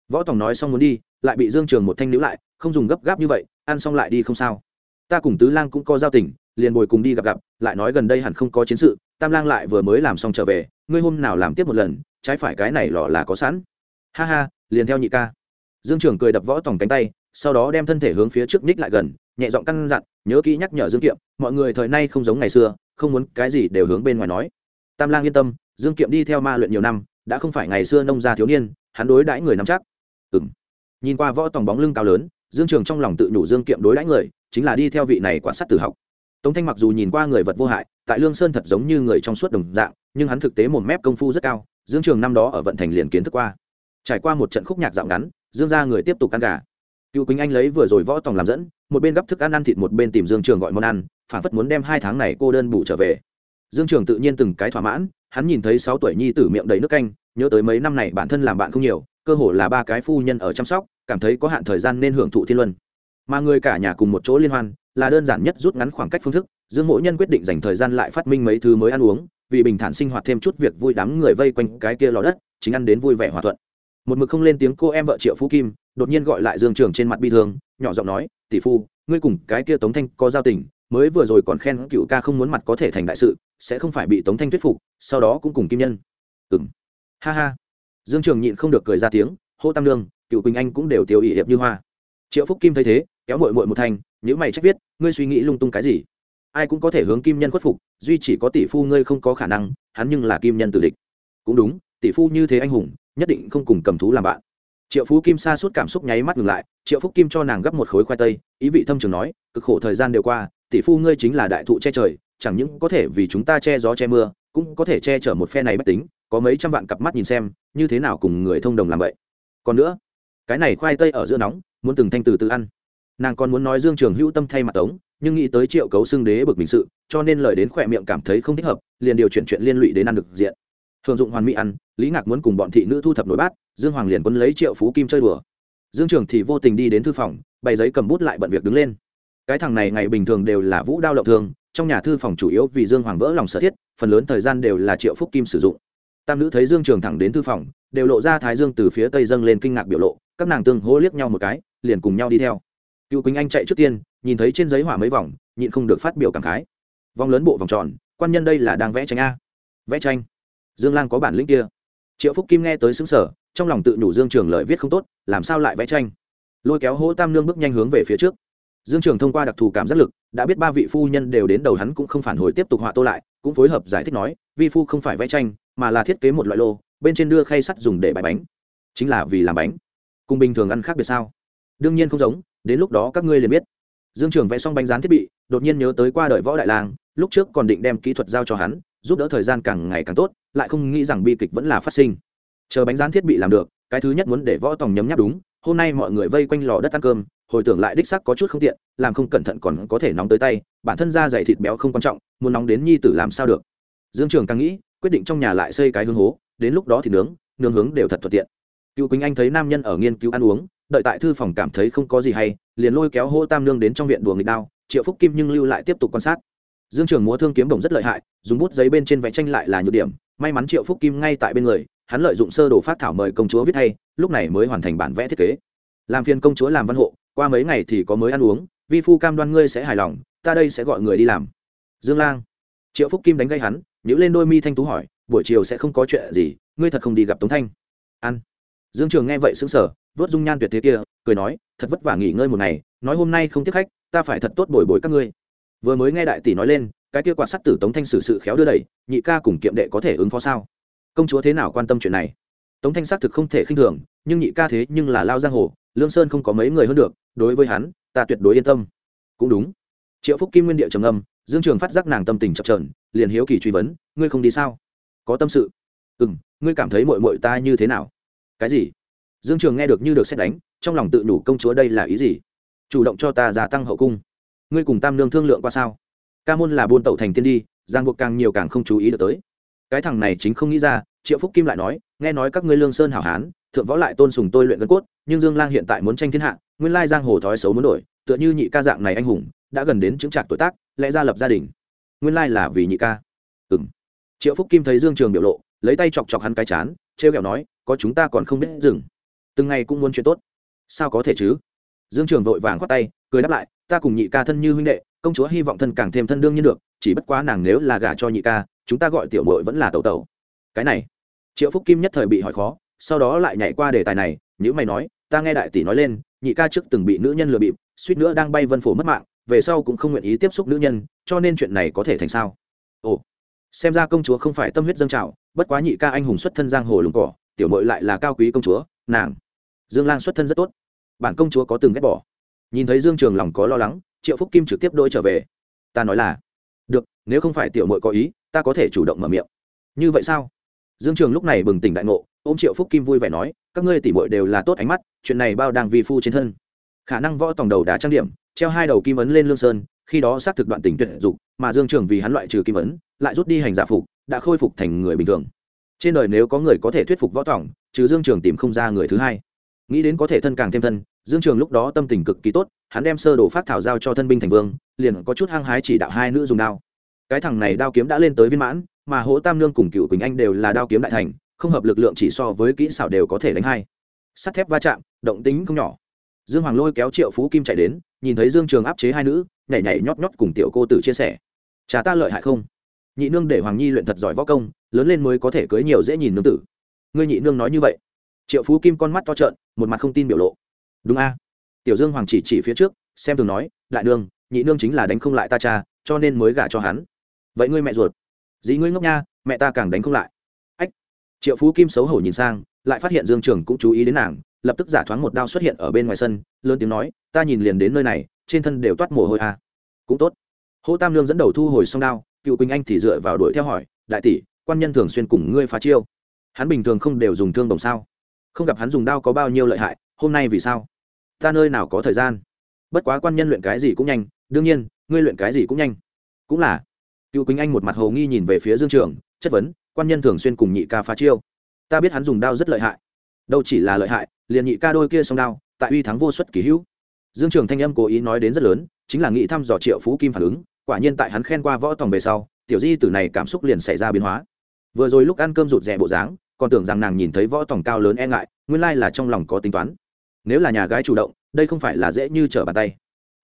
Võ tổng nói xong muốn đi, lại bị dương trường một thanh níu lại, không dùng gấp gáp như vậy, ăn xong lại đi không sao. Ta cùng tứ lang cũng có giao tình liền bồi cùng đi gặp gặp, lại nói gần đây hẳn không có chiến sự, tam lang lại vừa mới làm xong trở về, ngươi hôm nào làm tiếp một lần, trái phải cái này lọ là có sẵn. Ha ha, liền theo nhị ca. Dương trưởng cười đập võ tổng cánh tay, sau đó đem thân thể hướng phía trước ních lại gần, nhẹ giọng căn dặn, nhớ kỹ nhắc nhở dương kiệm, mọi người thời nay không giống ngày xưa, không muốn cái gì đều hướng bên ngoài nói. Tam lang yên tâm, dương kiệm đi theo ma luyện nhiều năm, đã không phải ngày xưa nông gia thiếu niên, hắn đối đãi người nắm chắc. Ừng nhìn qua võ tòng bóng lưng cao lớn, dương trường trong lòng tự nhủ dương kiệm đối đãi người, chính là đi theo vị này quan sát tử học tống thanh mặc dù nhìn qua người vật vô hại, tại lương sơn thật giống như người trong suốt đồng dạng, nhưng hắn thực tế một mép công phu rất cao, dương trường năm đó ở vận thành liền kiến thức qua. Trải qua một trận khúc nhạc dạo ngắn, dương ra người tiếp tục ăn gà. Cựu quỳnh anh lấy vừa rồi võ tòng làm dẫn, một bên gấp thức ăn ăn thịt một bên tìm dương trường gọi món ăn phản phất muốn đem hai tháng này cô đơn bù trở về. Dương trường tự nhiên từng cái thỏa mãn, hắn nhìn thấy sáu tuổi nhi tử miệng đầy nước canh, nhớ tới mấy năm này bản thân làm bạn không nhiều, cơ hồ là ba cái phu nhân ở chăm sóc, cảm thấy có hạn thời gian nên hưởng thụ thiên luân. Mà người cả nhà cùng một chỗ liên hoan là đơn giản nhất rút ngắn khoảng cách phương thức, dương mỗi nhân quyết định dành thời gian lại phát minh mấy thứ mới ăn uống, vì bình thản sinh hoạt thêm chút việc vui đám người vây quanh cái kia lò đất, chính ăn đến vui vẻ hòa thuận. Một mực không lên tiếng cô em vợ triệu phú kim, đột nhiên gọi lại dương trường trên mặt bi thương, nhỏ giọng nói, tỷ phu, ngươi cùng cái kia tống thanh có giao tình, mới vừa rồi còn khen cựu ca không muốn mặt có thể thành đại sự, sẽ không phải bị tống thanh thuyết phục, sau đó cũng cùng kim nhân. Ừng ha ha. Dương trường nhịn không được cười ra tiếng, hô tam lương cựu quỳnh anh cũng đều tiêu ỵ hiệp như hoa. Triệu phúc kim thấy thế kéo mội mội một thanh nhữ mày trách viết, ngươi suy nghĩ lung tung cái gì? Ai cũng có thể hướng kim nhân khuất phục, duy chỉ có tỷ phu ngươi không có khả năng, hắn nhưng là kim nhân tử địch. Cũng đúng, tỷ phu như thế anh hùng, nhất định không cùng cầm thú làm bạn. Triệu phú kim xa suốt cảm xúc nháy mắt ngừng lại, triệu phúc kim cho nàng gấp một khối khoai tây, ý vị thâm trường nói, cực khổ thời gian đều qua, tỷ phu ngươi chính là đại thụ che trời, chẳng những có thể vì chúng ta che gió che mưa, cũng có thể che chở một phe này bất tính, có mấy trăm vạn cặp mắt nhìn xem, như thế nào cùng người thông đồng làm vậy? Còn nữa, cái này khoai tây ở giữa nóng, muốn từng thanh từ từ ăn nàng còn muốn nói dương trường hữu tâm thay mặt tống, nhưng nghĩ tới triệu cấu xưng đế bực mình sự, cho nên lời đến khỏe miệng cảm thấy không thích hợp, liền điều chuyển chuyện liên lụy đến ăn được diện. Thường dụng hoàn mỹ ăn, lý ngạc muốn cùng bọn thị nữ thu thập nổi bát, dương hoàng liền quân lấy triệu phú kim chơi đùa. Dương trường thì vô tình đi đến thư phòng, bày giấy cầm bút lại bận việc đứng lên. Cái thằng này ngày bình thường đều là vũ đao lộng thường trong nhà thư phòng chủ yếu vì dương hoàng vỡ lòng sở thiết, phần lớn thời gian đều là triệu phúc kim sử dụng. Tam nữ thấy dương trường thẳng đến thư phòng, đều lộ ra thái dương từ phía tây dâng lên kinh ngạc biểu lộ, các nàng tương hô liếc nhau một cái, liền cùng nhau đi theo cựu quỳnh anh chạy trước tiên, nhìn thấy trên giấy hỏa mấy vòng, nhịn không được phát biểu cảm khái. Vòng lớn bộ vòng tròn, quan nhân đây là đang vẽ tranh a. Vẽ tranh? Dương lang có bản lĩnh kia. Triệu phúc kim nghe tới xứng sở trong lòng tự nhủ dương trường lợi viết không tốt, làm sao lại vẽ tranh? Lôi kéo hỗ tam nương bước nhanh hướng về phía trước. Dương trường thông qua đặc thù cảm giác lực, đã biết ba vị phu nhân đều đến đầu hắn cũng không phản hồi tiếp tục họa tô lại, cũng phối hợp giải thích nói, vi phu không phải vẽ tranh, mà là thiết kế một loại lô, bên trên đưa khay sắt dùng để bày bánh. Chính là vì làm bánh. Cùng bình thường ăn khác biệt sao? Đương nhiên không giống đến lúc đó các ngươi liền biết. Dương trường vẽ xong bánh rán thiết bị, đột nhiên nhớ tới qua đời võ đại lang, lúc trước còn định đem kỹ thuật giao cho hắn, giúp đỡ thời gian càng ngày càng tốt, lại không nghĩ rằng bi kịch vẫn là phát sinh. Chờ bánh rán thiết bị làm được, cái thứ nhất muốn để võ tòng nhấm nháp đúng, hôm nay mọi người vây quanh lò đất ăn cơm, hồi tưởng lại đích sắc có chút không tiện, làm không cẩn thận còn có thể nóng tới tay, bản thân da dày thịt béo không quan trọng, muốn nóng đến nhi tử làm sao được. Dương trường càng nghĩ, quyết định trong nhà lại xây cái hương hố, đến lúc đó thì nướng nướng hướng đều thật thuận tiện. Cựu quỳnh anh thấy nam nhân ở nghiên cứu ăn uống đợi tại thư phòng cảm thấy không có gì hay, liền lôi kéo hô tam nương đến trong viện đùa nghịch đao, triệu phúc kim nhưng lưu lại tiếp tục quan sát. Dương trường múa thương kiếm đồng rất lợi hại, dùng bút giấy bên trên vẽ tranh lại là nhược điểm, may mắn triệu phúc kim ngay tại bên người, hắn lợi dụng sơ đồ phát thảo mời công chúa viết hay, lúc này mới hoàn thành bản vẽ thiết kế. Làm phiền công chúa làm văn hộ, qua mấy ngày thì có mới ăn uống, vi phu cam đoan ngươi sẽ hài lòng, ta đây sẽ gọi người đi làm. Dương lang. Triệu phúc kim đánh gây hắn nhữ lên đôi mi thanh tú hỏi, buổi chiều sẽ không có chuyện gì, ngươi thật không đi gặp tống thanh? Ăn. Dương trường nghe vậy sững sờ vớt dung nhan tuyệt thế kia, cười nói, thật vất vả nghỉ ngơi một ngày, nói hôm nay không tiếp khách, ta phải thật tốt bồi bồi các ngươi. Vừa mới nghe đại tỷ nói lên, cái kia quạt sắt tử tống thanh xử sự khéo đưa đẩy, nhị ca cùng kiệm đệ có thể ứng phó sao? Công chúa thế nào quan tâm chuyện này? Tống thanh xác thực không thể khinh thường, nhưng nhị ca thế nhưng là lao giang hồ, lương sơn không có mấy người hơn được, đối với hắn, ta tuyệt đối yên tâm. Cũng đúng. Triệu phúc kim nguyên địa trầm âm dương trường phát giác nàng tâm tình chập trờn liền hiếu kỳ truy vấn, ngươi không đi sao? Có tâm sự? Ừ m ngươi cảm thấy mội mội ta như thế nào? Cái gì? Dương trường nghe được như được xét đánh, trong lòng tự đủ công chúa đây là ý gì? Chủ động cho ta gia tăng hậu cung. Ngươi cùng tam nương thương lượng qua sao? Ca môn là buôn tẩu thành tiên đi, giang buộc càng nhiều càng không chú ý được tới. Cái thằng này chính không nghĩ ra, triệu phúc kim lại nói, nghe nói các ngươi lương sơn hảo hán, thượng võ lại tôn sùng tôi luyện gân cốt, nhưng dương lang hiện tại muốn tranh thiên hạ, nguyên lai giang hồ thói xấu muốn đổi, tựa như nhị ca dạng này anh hùng, đã gần đến chứng trạc tuổi tác, lẽ ra lập gia đình. Nguyên lai là vì nhị ca. Ừ m triệu phúc kim thấy dương trường biểu lộ, lấy tay chọc chọc hắn cái chán t r e o kẹo nói, có chúng ta còn không biết dừng từng ngày cũng muốn chuyện tốt. Sao có thể chứ? Dương trường vội vàng khoát tay, cười đáp lại, ta cùng nhị ca thân như huynh đệ, công chúa hy vọng thân càng thêm thân đương nhiên được, chỉ bất quá nàng nếu là gả cho nhị ca, chúng ta gọi tiểu mội vẫn là tẩu tẩu. Cái này, triệu phúc kim nhất thời bị hỏi khó, sau đó lại nhảy qua đề tài này nhữ mày nói, ta nghe đại tỷ nói lên, nhị ca trước từng bị nữ nhân lừa bịp, suýt nữa đang bay vân phổ mất mạng, về sau cũng không nguyện ý tiếp xúc nữ nhân, cho nên chuyện này có thể thành sao? Ồ, xem ra công chúa không phải tâm huyết dâng trào, bất quá nhị ca anh hùng xuất thân giang hồ lùng cỏ, tiểu mội lại là cao quý công chúa nàng. Dương lan xuất thân rất tốt. Bản công chúa có từng ghét bỏ. Nhìn thấy dương trường lòng có lo lắng, triệu phúc kim trực tiếp đôi trở về. Ta nói là, được, nếu không phải tiểu mội có ý, ta có thể chủ động mở miệng. Như vậy sao? Dương trường lúc này bừng tỉnh đại ngộ ô m triệu phúc kim vui vẻ nói, các ngươi tỉ mội đều là tốt ánh mắt, chuyện này bao đang vi phu trên thân. Khả năng võ tòng đầu đá trang điểm, treo hai đầu kim ấn lên lương sơn, khi đó xác thực đoạn tình tuyệt dục, mà dương trường vì hắn loại trừ kim ấn, lại rút đi hành giả phục, đã khôi phục thành người bình thường trên đời nếu có người có thể thuyết phục võ tòng, trừ dương trường tìm không ra người thứ hai. Nghĩ đến có thể thân càng thêm thân, dương trường lúc đó tâm tình cực kỳ tốt, hắn đem sơ đồ phát thảo giao cho thân binh thành vương, liền có chút hăng hái chỉ đạo hai nữ dùng đao. Cái thằng này đao kiếm đã lên tới viên mãn, mà hỗ tam nương cùng cựu quỳnh anh đều là đao kiếm đại thành, không hợp lực lượng chỉ so với kỹ xảo đều có thể đánh hai. Sắt thép va chạm, động tính không nhỏ. Dương hoàng lôi kéo triệu phú kim chạy đến, nhìn thấy dương trường áp chế hai nữ, nhảy nhảy nhót nhót cùng tiểu cô tử chia sẻ. Cha ta lợi hại không? Nhị nương để hoàng nhi luyện thật giỏi võ công, lớn lên mới có thể cưới nhiều dễ nhìn nương tử. Ngươi nhị nương nói như vậy. Triệu phú kim con mắt to trợn, một mặt không tin biểu lộ. Đúng a. Tiểu dương hoàng chỉ chỉ phía trước, xem thường nói, đại nương, nhị nương chính là đánh không lại ta cha, cho nên mới gả cho hắn. Vậy ngươi mẹ ruột? Dĩ ngươi ngốc nha, mẹ ta càng đánh không lại. Ách. Triệu phú kim xấu hổ nhìn sang, lại phát hiện dương trường cũng chú ý đến nàng, lập tức giả thoáng một đao xuất hiện ở bên ngoài sân, lớn tiếng nói, ta nhìn liền đến nơi này, trên thân đều toát mồ hôi à. cũng tốt. Hỗ tam lương dẫn đầu thu hồi xong đao cựu quỳnh anh thì dựa vào đuổi theo hỏi, đại tỷ, quan nhân thường xuyên cùng ngươi phá chiêu. Hắn bình thường không đều dùng thương đồng sao? Không gặp hắn dùng đao có bao nhiêu lợi hại, hôm nay vì sao? Ta nơi nào có thời gian? Bất quá quan nhân luyện cái gì cũng nhanh, đương nhiên, ngươi luyện cái gì cũng nhanh. Cũng là. Cựu quỳnh anh một mặt hồ nghi nhìn về phía dương trường, chất vấn, quan nhân thường xuyên cùng nhị ca phá chiêu? Ta biết hắn dùng đao rất lợi hại. Đâu chỉ là lợi hại, liền nhị ca đôi kia xong đao, tại uy thắng vô suất kỳ hữu. Dương trường thanh âm cố ý nói đến rất lớn, chính là nghĩ thăm dò triệu phú kim phản ứng quả nhiên tại hắn khen qua võ tòng về sau, tiểu di tử này cảm xúc liền xảy ra biến hóa. Vừa rồi lúc ăn cơm rụt rè bộ dáng, còn tưởng rằng nàng nhìn thấy võ tòng cao lớn e ngại, nguyên lai là trong lòng có tính toán. Nếu là nhà gái chủ động, đây không phải là dễ như trở bàn tay.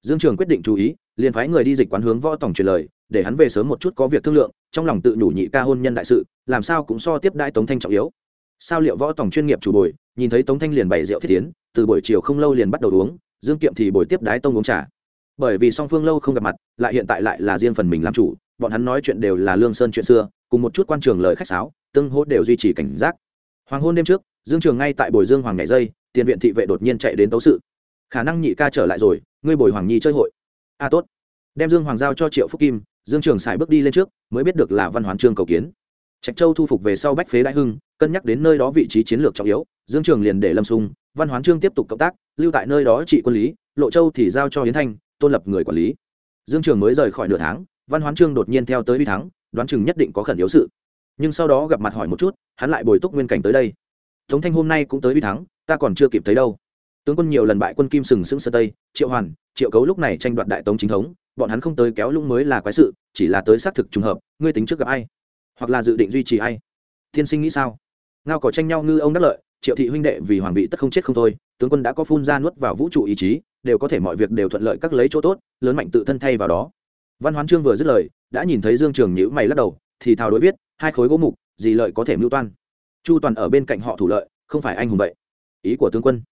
Dương trường quyết định chú ý, liền phái người đi dịch quán hướng võ tòng truyền lời, để hắn về sớm một chút có việc thương lượng, trong lòng tự nhủ nhị ca hôn nhân đại sự, làm sao cũng so tiếp đãi tống thanh trọng yếu. Sao liệu võ tòng chuyên nghiệp chủ bồi, nhìn thấy tống thanh liền bày rượu thiết tiến, từ buổi chiều không lâu liền bắt đầu uống, dương kiệm thì buổi tiếp đái tông uống trà bởi vì song phương lâu không gặp mặt lại hiện tại lại là riêng phần mình làm chủ bọn hắn nói chuyện đều là lương sơn chuyện xưa cùng một chút quan trường lời khách sáo tương hỗ đều duy trì cảnh giác. Hoàng hôn đêm trước dương trường ngay tại bồi dương hoàng nhảy dây tiền viện thị vệ đột nhiên chạy đến tấu sự. Khả năng nhị ca trở lại rồi ngươi bồi hoàng nhi chơi hội. A à, tốt. Đem dương hoàng giao cho triệu phúc kim dương trường xài bước đi lên trước mới biết được là văn hoán trương cầu kiến. Trạch châu thu phục về sau bách phế đại hưng cân nhắc đến nơi đó vị trí chiến lược trọng yếu dương trường liền để lâm sung văn hoán trương tiếp tục cộng tác lưu tại nơi đó trị quân lý lộ châu thì giao cho hiến thanh tôn lập người quản lý. Dương trường mới rời khỏi nửa tháng, văn hoán trương đột nhiên theo tới uy thắng, đoán chừng nhất định có khẩn yếu sự. Nhưng sau đó gặp mặt hỏi một chút, hắn lại bồi túc nguyên cảnh tới đây. Tống thanh hôm nay cũng tới uy thắng, ta còn chưa kịp thấy đâu. Tướng quân nhiều lần bại quân kim sừng sững sơ tây, triệu hoàn, triệu cấu lúc này tranh đoạt đại tống chính thống, bọn hắn không tới kéo lũng mới là quái sự, chỉ là tới xác thực trùng hợp, ngươi tính trước gặp ai? Hoặc là dự định duy trì ai? Thiên sinh nghĩ sao? Ngao cỏ tranh nhau ngư ông đắc lợi, triệu thị huynh đệ vì hoàng vị tất không chết không thôi, tướng quân đã có phun ra nuốt vào vũ trụ ý chí đều có thể mọi việc đều thuận lợi các lấy chỗ tốt, lớn mạnh tự thân thay vào đó. Văn hoán trương vừa dứt lời, đã nhìn thấy dương trường nhữ mày lắc đầu, thì thào đối viết, hai khối gỗ mục, gì lợi có thể mưu toan? Chu toàn ở bên cạnh họ thủ lợi, không phải anh hùng vậy. Ý của tướng quân.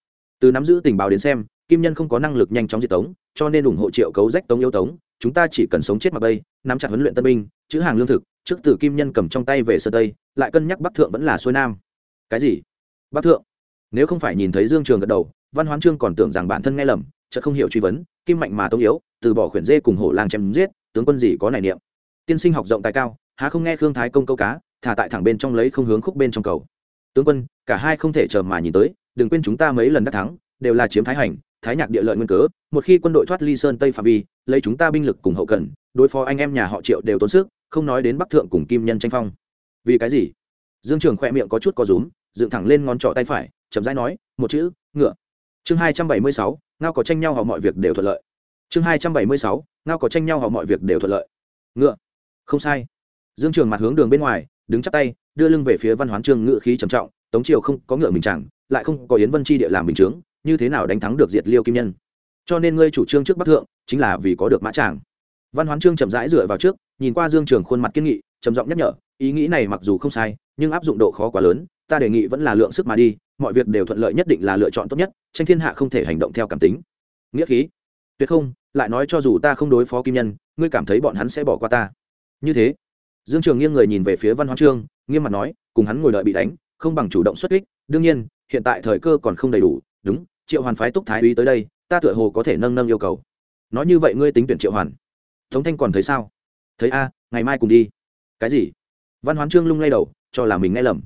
Từ nắm giữ tình báo đến xem, kim nhân không có năng lực nhanh chóng diệt tống, cho nên ủng hộ triệu cấu rách tống yêu tống, chúng ta chỉ cần sống chết mà bây nắm chặt huấn luyện tân binh, chữ hàng lương thực, trước từ kim nhân cầm trong tay về sơ tây, lại cân nhắc bắc thượng vẫn là xuôi nam. Cái gì? Bắc thượng. Nếu không phải nhìn thấy dương trường gật đầu, văn hoán trương còn tưởng rằng bản thân nghe lầm chợt không hiểu truy vấn, kim mạnh mà tông yếu, từ bỏ khuyển dê cùng hổ lang chém giết, tướng quân gì có nảy niệm. Tiên sinh học rộng tài cao, há không nghe khương thái công câu cá, thả tại thẳng bên trong lấy không hướng khúc bên trong cầu. Tướng quân, cả hai không thể chờ mà nhìn tới, đừng quên chúng ta mấy lần đắc thắng, đều là chiếm thái hành, thái nhạc địa lợi nguyên cớ, một khi quân đội thoát ly sơn tây phạm vi, lấy chúng ta binh lực cùng hậu cần, đối phó anh em nhà họ triệu đều tốn sức, không nói đến bắc thượng cùng kim nhân tranh phong. Vì cái gì? Dương trường khỏe miệng có chút có rúm, dựng thẳng lên ngón trỏ tay phải, chậm rãi nói, một chữ, ngựa. Chương hai trăm bảy mươi sáu ngao có tranh nhau họ mọi việc đều thuận lợi. Chương hai trăm bảy mươi sáu, ngao có tranh nhau họ mọi việc đều thuận lợi. Ngựa. Không sai. Dương trường mặt hướng đường bên ngoài, đứng chắp tay, đưa lưng về phía văn hoán trương ngựa khí trầm trọng, tống triều không có ngựa mình chẳng, lại không có yến vân chi địa làm bình chướng, như thế nào đánh thắng được diệt liêu kim nhân? Cho nên ngươi chủ trương trước bắc thượng, chính là vì có được mã tràng. Văn hoán trương chậm rãi dựa vào trước, nhìn qua dương trường khuôn mặt kiên nghị, trầm giọng nhắc nhở, ý nghĩ này mặc dù không sai, nhưng áp dụng độ khó quá lớn, ta đề nghị vẫn là lượng sức mà đi mọi việc đều thuận lợi nhất định là lựa chọn tốt nhất, tranh thiên hạ không thể hành động theo cảm tính. Nghĩa khí. Tuyệt không, lại nói cho dù ta không đối phó kim nhân, ngươi cảm thấy bọn hắn sẽ bỏ qua ta. Như thế, dương trường nghiêng người nhìn về phía văn hoán trương, nghiêm mặt nói, cùng hắn ngồi đợi bị đánh, không bằng chủ động xuất kích. Đương nhiên, hiện tại thời cơ còn không đầy đủ. Đúng, triệu hoàn phái túc thái úy tới đây, ta tựa hồ có thể nâng nâng yêu cầu. Nói như vậy ngươi tính tuyển triệu hoàn. Tống thanh còn thấy sao? Thấy a, ngày mai cùng đi. Cái gì? Văn hoán trương lung lay đầu, cho là mình nghe lầm.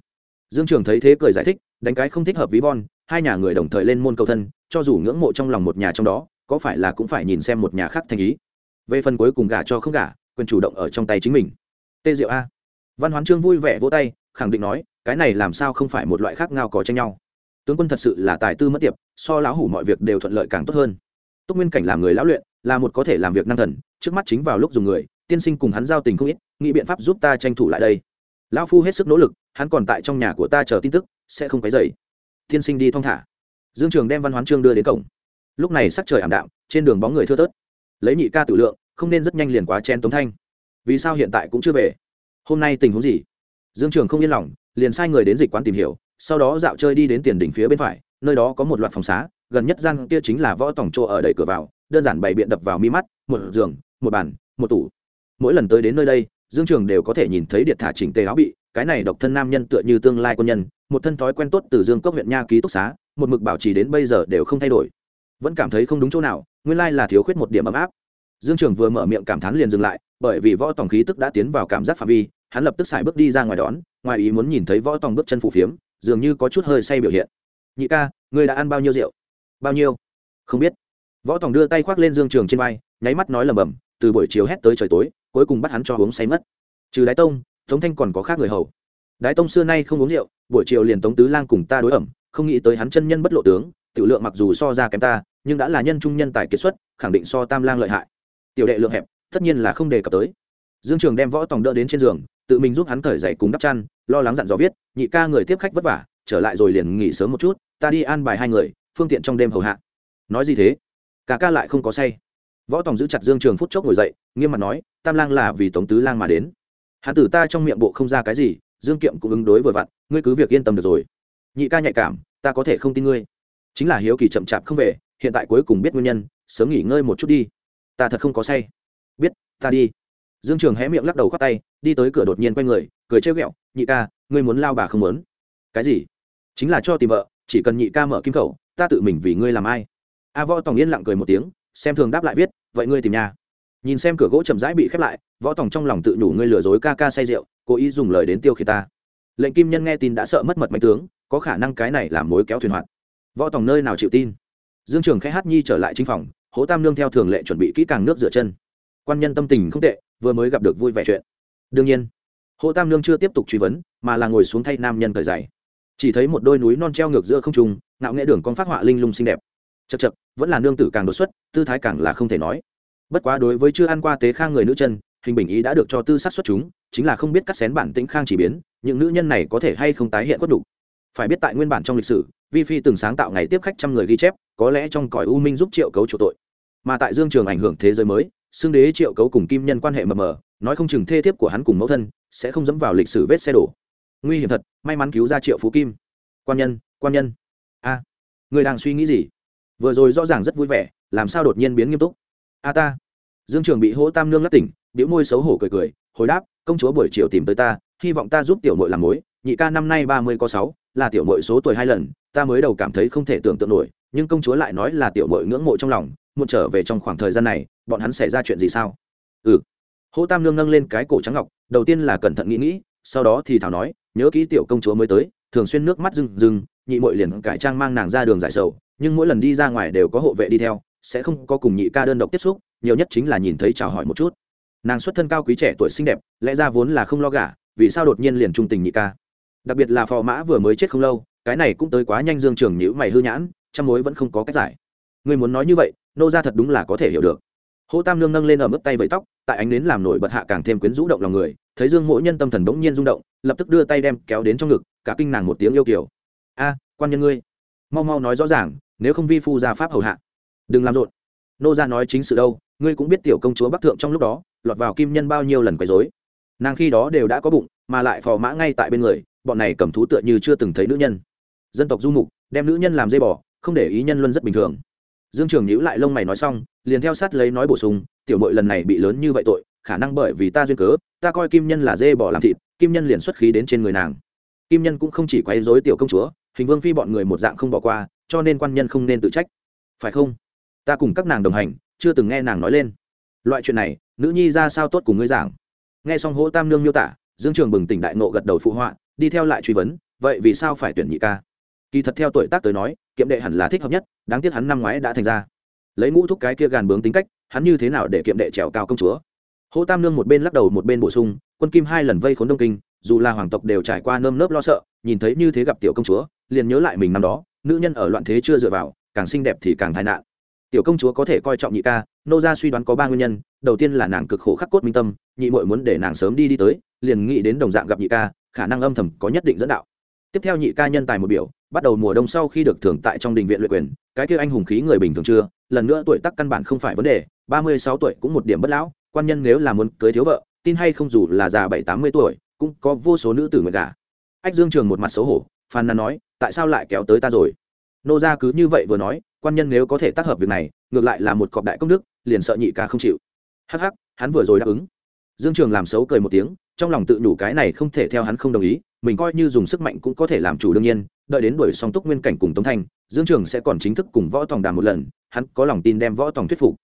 Dương trường thấy thế cười giải thích đánh cái không thích hợp ví von, hai nhà người đồng thời lên môn cầu thân, cho dù ngưỡng mộ trong lòng một nhà trong đó, có phải là cũng phải nhìn xem một nhà khác thành ý. Về phần cuối cùng gả cho không gả, quyền chủ động ở trong tay chính mình. Tê diệu a. Văn hoán trương vui vẻ vỗ tay, khẳng định nói, cái này làm sao không phải một loại khác ngao có tranh nhau. Tướng quân thật sự là tài tư mất tiệp, so lão hủ mọi việc đều thuận lợi càng tốt hơn. Túc nguyên cảnh làm người lão luyện, là một có thể làm việc năng thần, trước mắt chính vào lúc dùng người, tiên sinh cùng hắn giao tình không ít, nghĩ biện pháp giúp ta tranh thủ lại đây lão phu hết sức nỗ lực, hắn còn tại trong nhà của ta chờ tin tức, sẽ không cái dậy tiên sinh đi thong thả. Dương trường đem văn hoán trương đưa đến cổng. Lúc này sắc trời ảm đạm, trên đường bóng người thưa tớt lấy nhị ca tự lượng, không nên rất nhanh liền quá chen tống thanh. Vì sao hiện tại cũng chưa về? Hôm nay tình huống gì? Dương trường không yên lòng, liền sai người đến dịch quán tìm hiểu, sau đó dạo chơi đi đến tiền đỉnh phía bên phải, nơi đó có một loạt phòng xá, gần nhất gian kia chính là võ tổng chỗ ở đẩy cửa vào, đơn giản bày biện đập vào mi mắt, một giường, một bàn, một tủ. Mỗi lần tới đến nơi đây dương trường đều có thể nhìn thấy điện thả chỉnh tề áo bị, cái này độc thân nam nhân tựa như tương lai quân nhân, một thân thói quen tốt từ dương cốc huyện nha ký túc xá, một mực bảo trì đến bây giờ đều không thay đổi. Vẫn cảm thấy không đúng chỗ nào, nguyên lai là thiếu khuyết một điểm ấm áp. Dương trường vừa mở miệng cảm thán liền dừng lại, bởi vì võ tòng khí tức đã tiến vào cảm giác phạm vi, hắn lập tức xài bước đi ra ngoài đón, ngoài ý muốn nhìn thấy võ tòng bước chân phủ phiếm, dường như có chút hơi say biểu hiện. Nhị ca, ngươi đã ăn bao nhiêu rượu? Bao nhiêu? Không biết. Võ tòng đưa tay khoác lên dương trường trên vai, nháy mắt nói lầm bầm từ buổi chiều hét tới trời tối, cuối cùng bắt hắn cho uống say mất. Trừ đái tông, tống thanh còn có khác người hầu. Đái tông xưa nay không uống rượu, buổi chiều liền tống tứ lang cùng ta đối ẩm, không nghĩ tới hắn chân nhân bất lộ tướng, tiểu lượng mặc dù so ra kém ta, nhưng đã là nhân trung nhân tài kiệt xuất, khẳng định so tam lang lợi hại. Tiểu đệ lượng hẹp, tất nhiên là không đề cập tới. Dương trường đem võ tòng đỡ đến trên giường, tự mình giúp hắn cởi giày cùng đắp chăn, lo lắng dặn dò viết, nhị ca người tiếp khách vất vả, trở lại rồi liền nghỉ sớm một chút, ta đi an bài hai người, phương tiện trong đêm hầu hạ. Nói gì thế? Cả ca lại không có say võ tòng giữ chặt dương trường phút chốc ngồi dậy, nghiêm mặt nói, tam lang là vì tống tứ lang mà đến. Hắn tử ta trong miệng bộ không ra cái gì, dương kiệm cũng ứng đối vừa vặn, ngươi cứ việc yên tâm được rồi. Nhị ca nhạy cảm, ta có thể không tin ngươi. Chính là hiếu kỳ chậm chạp không về, hiện tại cuối cùng biết nguyên nhân, sớm nghỉ ngơi một chút đi. Ta thật không có say. Biết, ta đi. Dương trường hé miệng lắc đầu khoác tay, đi tới cửa đột nhiên quay người, cười trêu ghẹo, nhị ca, ngươi muốn lao bà không muốn. Cái gì? Chính là cho tìm vợ, chỉ cần nhị ca mở kim khẩu, ta tự mình vì ngươi làm ai. A võ tòng yên lặng cười một tiếng xem thường đáp lại viết, vậy ngươi tìm nhà. Nhìn xem cửa gỗ chậm rãi bị khép lại, võ tòng trong lòng tự nhủ ngươi lừa dối ca ca say rượu, cố ý dùng lời đến tiêu khi ta. Lệnh kim nhân nghe tin đã sợ mất mật mạnh tướng, có khả năng cái này làm mối kéo thuyền hoạt. Võ tòng nơi nào chịu tin? Dương trường khẽ hát nhi trở lại chính phòng, hố tam nương theo thường lệ chuẩn bị kỹ càng nước rửa chân. Quan nhân tâm tình không tệ, vừa mới gặp được vui vẻ chuyện. Đương nhiên, hố tam nương chưa tiếp tục truy vấn, mà là ngồi xuống thay nam nhân thời dày chỉ thấy một đôi núi non treo ngược giữa không trung, ngạo nghệ đường con phát họa linh lung xinh đẹp chật chật, vẫn là nương tử càng đột xuất, tư thái càng là không thể nói. Bất quá đối với chưa ăn qua tế khang người nữ chân, hình bình ý đã được cho tư sát xuất chúng, chính là không biết cắt xén bản tĩnh khang chỉ biến, những nữ nhân này có thể hay không tái hiện quất đủ phải biết tại nguyên bản trong lịch sử, vi phi từng sáng tạo ngày tiếp khách trăm người ghi chép, có lẽ trong cõi u minh giúp triệu cấu chủ tội. Mà tại dương trường ảnh hưởng thế giới mới xương đế triệu cấu cùng kim nhân quan hệ mờ mờ, nói không chừng thê thiếp của hắn cùng mẫu thân, sẽ không dẫm vào lịch sử vết xe đổ. Nguy hiểm thật, may mắn cứu ra triệu phú kim. Quan nhân quan nhân. A, người đang suy nghĩ gì? Vừa rồi rõ ràng rất vui vẻ, làm sao đột nhiên biến nghiêm túc? A ta. Dương trường bị hỗ tam nương lắc tỉnh biểu môi xấu hổ cười cười, hồi đáp, công chúa buổi chiều tìm tới ta, hy vọng ta giúp tiểu mội làm mối, nhị ca năm nay ba mươi có sáu, là tiểu mội số tuổi hai lần, ta mới đầu cảm thấy không thể tưởng tượng nổi, nhưng công chúa lại nói là tiểu mội ngưỡng mộ trong lòng muốn trở về trong khoảng thời gian này, bọn hắn xảy ra chuyện gì sao? Ừ. Hỗ tam nương nâng lên cái cổ trắng ngọc, đầu tiên là cẩn thận nghĩ nghĩ, sau đó thì thảo nói, nhớ kỹ tiểu công chúa mới tới, thường xuyên nước mắt rừng rừng nhị mội liền cải trang mang nàng ra đường giải sầu, nhưng mỗi lần đi ra ngoài đều có hộ vệ đi theo, sẽ không có cùng nhị ca đơn độc tiếp xúc, nhiều nhất chính là nhìn thấy chào hỏi một chút. Nàng xuất thân cao quý trẻ tuổi xinh đẹp, lẽ ra vốn là không lo gả, vì sao đột nhiên liền trung tình nhị ca? Đặc biệt là phò mã vừa mới chết không lâu, cái này cũng tới quá nhanh dương trường nhữ mày hư nhãn, trăm mối vẫn không có cách giải. Người muốn nói như vậy, nô ra thật đúng là có thể hiểu được. Hô tam nương nâng lên ở mức tay vẫy tóc, tại ánh nến làm nổi bật hạ càng thêm quyến rũ động lòng người, thấy dương mỗi nhân tâm thần bỗng nhiên rung động, lập tức đưa tay đem kéo đến trong ngực, cả kinh nàng một tiếng yêu kiều a, quan nhân ngươi. Mau mau nói rõ ràng, nếu không vi phu ra pháp hầu hạ. Đừng làm rộn. Nô ra nói chính sự đâu, ngươi cũng biết tiểu công chúa bắc thượng trong lúc đó, lọt vào kim nhân bao nhiêu lần quấy dối nàng khi đó đều đã có bụng, mà lại phò mã ngay tại bên người, bọn này cầm thú tựa như chưa từng thấy nữ nhân. Dân tộc du mục, đem nữ nhân làm dây bỏ không để ý nhân luân rất bình thường. Dương trường nhữ lại lông mày nói xong, liền theo sát lấy nói bổ sung, tiểu mội lần này bị lớn như vậy tội, khả năng bởi vì ta duyên cớ, ta coi kim nhân là dê bỏ làm thịt, kim nhân liền xuất khí đến trên người nàng kim nhân cũng không chỉ quấy dối tiểu công chúa, hình vương phi bọn người một dạng không bỏ qua, cho nên quan nhân không nên tự trách. Phải không? Ta cùng các nàng đồng hành, chưa từng nghe nàng nói lên. Loại chuyện này, nữ nhi ra sao tốt cùng ngươi giảng. Nghe xong hỗ tam nương miêu tả, dương trường bừng tỉnh đại nộ gật đầu phụ họa, đi theo lại truy vấn, vậy vì sao phải tuyển nhị ca? Kỳ thật theo tuổi tác tới nói, kiệm đệ hẳn là thích hợp nhất, đáng tiếc hắn năm ngoái đã thành ra. Lấy ngũ thúc cái kia gàn bướng tính cách, hắn như thế nào để kiệm đệ trèo cao công chúa? Hỗ tam nương một bên lắc đầu một bên bổ sung, quân kim hai lần vây khốn đông kinh dù là hoàng tộc đều trải qua nơm nớp lo sợ, nhìn thấy như thế gặp tiểu công chúa, liền nhớ lại mình năm đó, nữ nhân ở loạn thế chưa dựa vào, càng xinh đẹp thì càng tai nạn. Tiểu công chúa có thể coi trọng nhị ca, nô ra suy đoán có ba nguyên nhân, đầu tiên là nàng cực khổ khắc cốt minh tâm, nhị mội muốn để nàng sớm đi đi tới, liền nghĩ đến đồng dạng gặp nhị ca, khả năng âm thầm có nhất định dẫn đạo. Tiếp theo nhị ca nhân tài một biểu, bắt đầu mùa đông sau khi được thưởng tại trong đình viện luyện quyền, cái kia anh hùng khí người bình thường chưa, lần nữa tuổi tác căn bản không phải vấn đề, ba mươi sáu tuổi cũng một điểm bất lão, quan nhân nếu là muốn cưới thiếu vợ, tin hay không dù là già bảy tám mươi tuổi cũng có vô số nữ tử nguyện gả. Ách dương trường một mặt xấu hổ, phàn nàn nói, tại sao lại kéo tới ta rồi? Nô gia cứ như vậy vừa nói, quan nhân nếu có thể tác hợp việc này, ngược lại là một cọp đại công đức, liền sợ nhị ca không chịu. Hắc hắc, hắn vừa rồi đáp ứng. Dương trường làm xấu cười một tiếng, trong lòng tự nhủ cái này không thể theo hắn không đồng ý, mình coi như dùng sức mạnh cũng có thể làm chủ đương nhiên, đợi đến đuổi song túc nguyên cảnh cùng tống thanh, dương trường sẽ còn chính thức cùng võ tòng đàm một lần, hắn có lòng tin đem võ tòng thuyết phục.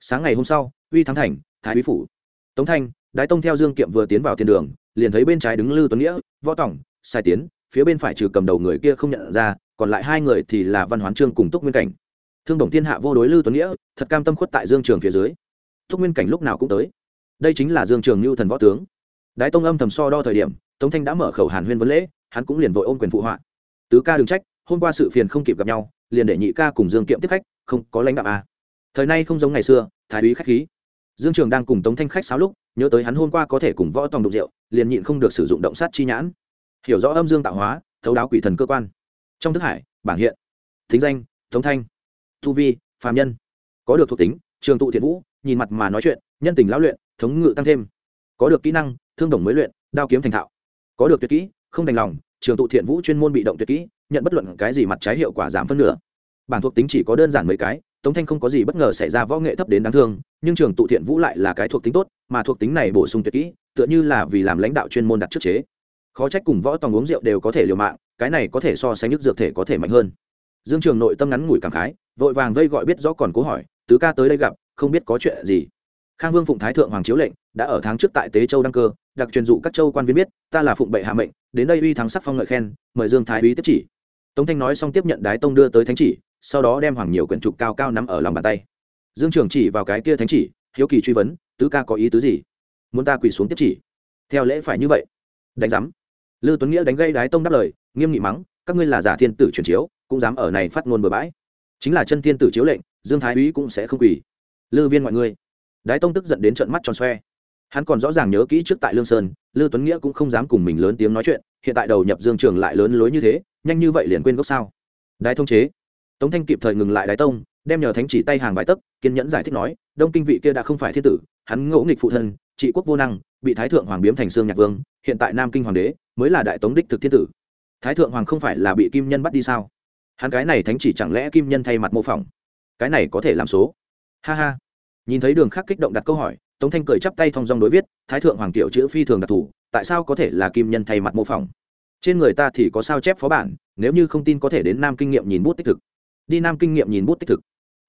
Sáng ngày hôm sau, uy thắng thành, thái uy phủ. Tống thanh đái tông theo dương kiệm vừa tiến vào thiên đường liền thấy bên trái đứng lư tuấn nghĩa võ tổng, sai tiến phía bên phải trừ cầm đầu người kia không nhận ra còn lại hai người thì là văn hoán trương cùng túc nguyên cảnh. Thương đồng thiên hạ vô đối lư tuấn nghĩa thật cam tâm khuất tại dương trường phía dưới. Túc nguyên cảnh lúc nào cũng tới. Đây chính là dương trường lưu thần võ tướng. Đái tông âm thầm so đo thời điểm tống thanh đã mở khẩu hàn huyên vấn lễ hắn cũng liền vội ôm quyền phụ họa. Tứ ca đừng trách hôm qua sự phiền không kịp gặp nhau liền để nhị ca cùng dương kiệm tiếp khách không có lãnh đạo à. thời nay không giống ngày xưa thái úy khách khí dương trường đang cùng tống thanh khách sáo lúc, nhớ tới hắn hôm qua có thể cùng võ tòng đụng rượu, liền nhịn không được sử dụng động sát chi nhãn. Hiểu rõ âm dương tạo hóa, thấu đáo quỷ thần cơ quan. Trong thức hải, bảng hiện. Thính danh, tống thanh. Thu vi phàm nhân. Có được thuộc tính, trường tụ thiện vũ, nhìn mặt mà nói chuyện, nhân tình lão luyện, thống ngự tăng thêm. Có được kỹ năng, thương đồng mới luyện, đao kiếm thành thạo. Có được tuyệt kỹ, không đành lòng, trường tụ thiện vũ chuyên môn bị động tuyệt kỹ, nhận bất luận cái gì mặt trái hiệu quả giảm phân nửa. Bảng thuộc tính chỉ có đơn giản mấy cái tống thanh không có gì bất ngờ xảy ra võ nghệ thấp đến đáng thương, nhưng trường tụ thiện vũ lại là cái thuộc tính tốt, mà thuộc tính này bổ sung tuyệt kỹ, tựa như là vì làm lãnh đạo chuyên môn đặt trước chế. Khó trách cùng võ tòng uống rượu đều có thể liều mạng, cái này có thể so sánh nước dược thể có thể mạnh hơn. Dương trường nội tâm ngắn ngủi cảm khái, vội vàng vây gọi biết rõ còn cố hỏi, tứ ca tới đây gặp, không biết có chuyện gì? Khang vương phụng thái thượng hoàng chiếu lệnh đã ở tháng trước tại tế châu đăng cơ, đặc truyền dụ các châu quan viên biết, ta là phụng bệ hạ mệnh, đến đây uy thắng sắc phong ngợi khen, mời dương thái úy tiếp chỉ. Tống thanh nói xong tiếp nhận đái tông đưa tới thánh chỉ sau đó đem hoàng nhiều quyển trục cao cao nắm ở lòng bàn tay. Dương trường chỉ vào cái kia thánh chỉ, hiếu kỳ truy vấn, tứ ca có ý tứ gì? Muốn ta quỳ xuống tiếp chỉ? Theo lễ phải như vậy. Đánh giám. Lư tuấn nghĩa đánh gây đái tông đáp lời, nghiêm nghị mắng, các ngươi là giả thiên tử truyền chiếu, cũng dám ở này phát ngôn bừa bãi. Chính là chân thiên tử chiếu lệnh, dương thái úy cũng sẽ không quỳ. Lư viên mọi người đái tông tức giận đến trận mắt tròn xoe. Hắn còn rõ ràng nhớ kỹ trước tại lương sơn, lư tuấn nghĩa cũng không dám cùng mình lớn tiếng nói chuyện, hiện tại đầu nhập dương trường lại lớn lối như thế, nhanh như vậy liền quên gốc sao? Đái thông chế tống thanh kịp thời ngừng lại đái tông, đem nhờ thánh chỉ tay hàng vài tấc, kiên nhẫn giải thích nói, đông kinh vị kia đã không phải thiên tử, hắn ngỗ nghịch phụ thân, trị quốc vô năng, bị thái thượng hoàng biếm thành sương nhạc vương, hiện tại nam kinh hoàng đế mới là đại tống đích thực thiên tử. Thái thượng hoàng không phải là bị kim nhân bắt đi sao? Hắn cái này thánh chỉ chẳng lẽ kim nhân thay mặt mô phỏng? Cái này có thể làm số. Ha ha. Nhìn thấy đường khác kích động đặt câu hỏi, tống thanh cười chắp tay thong dong đối viết, thái thượng hoàng tiểu chữ phi thường đặc thù, tại sao có thể là kim nhân thay mặt mô phỏng? Trên người ta thì có sao chép phó bản, nếu như không tin có thể đến nam kinh nghiệm nhìn bút tích thực đi nam kinh nghiệm nhìn bút tích thực.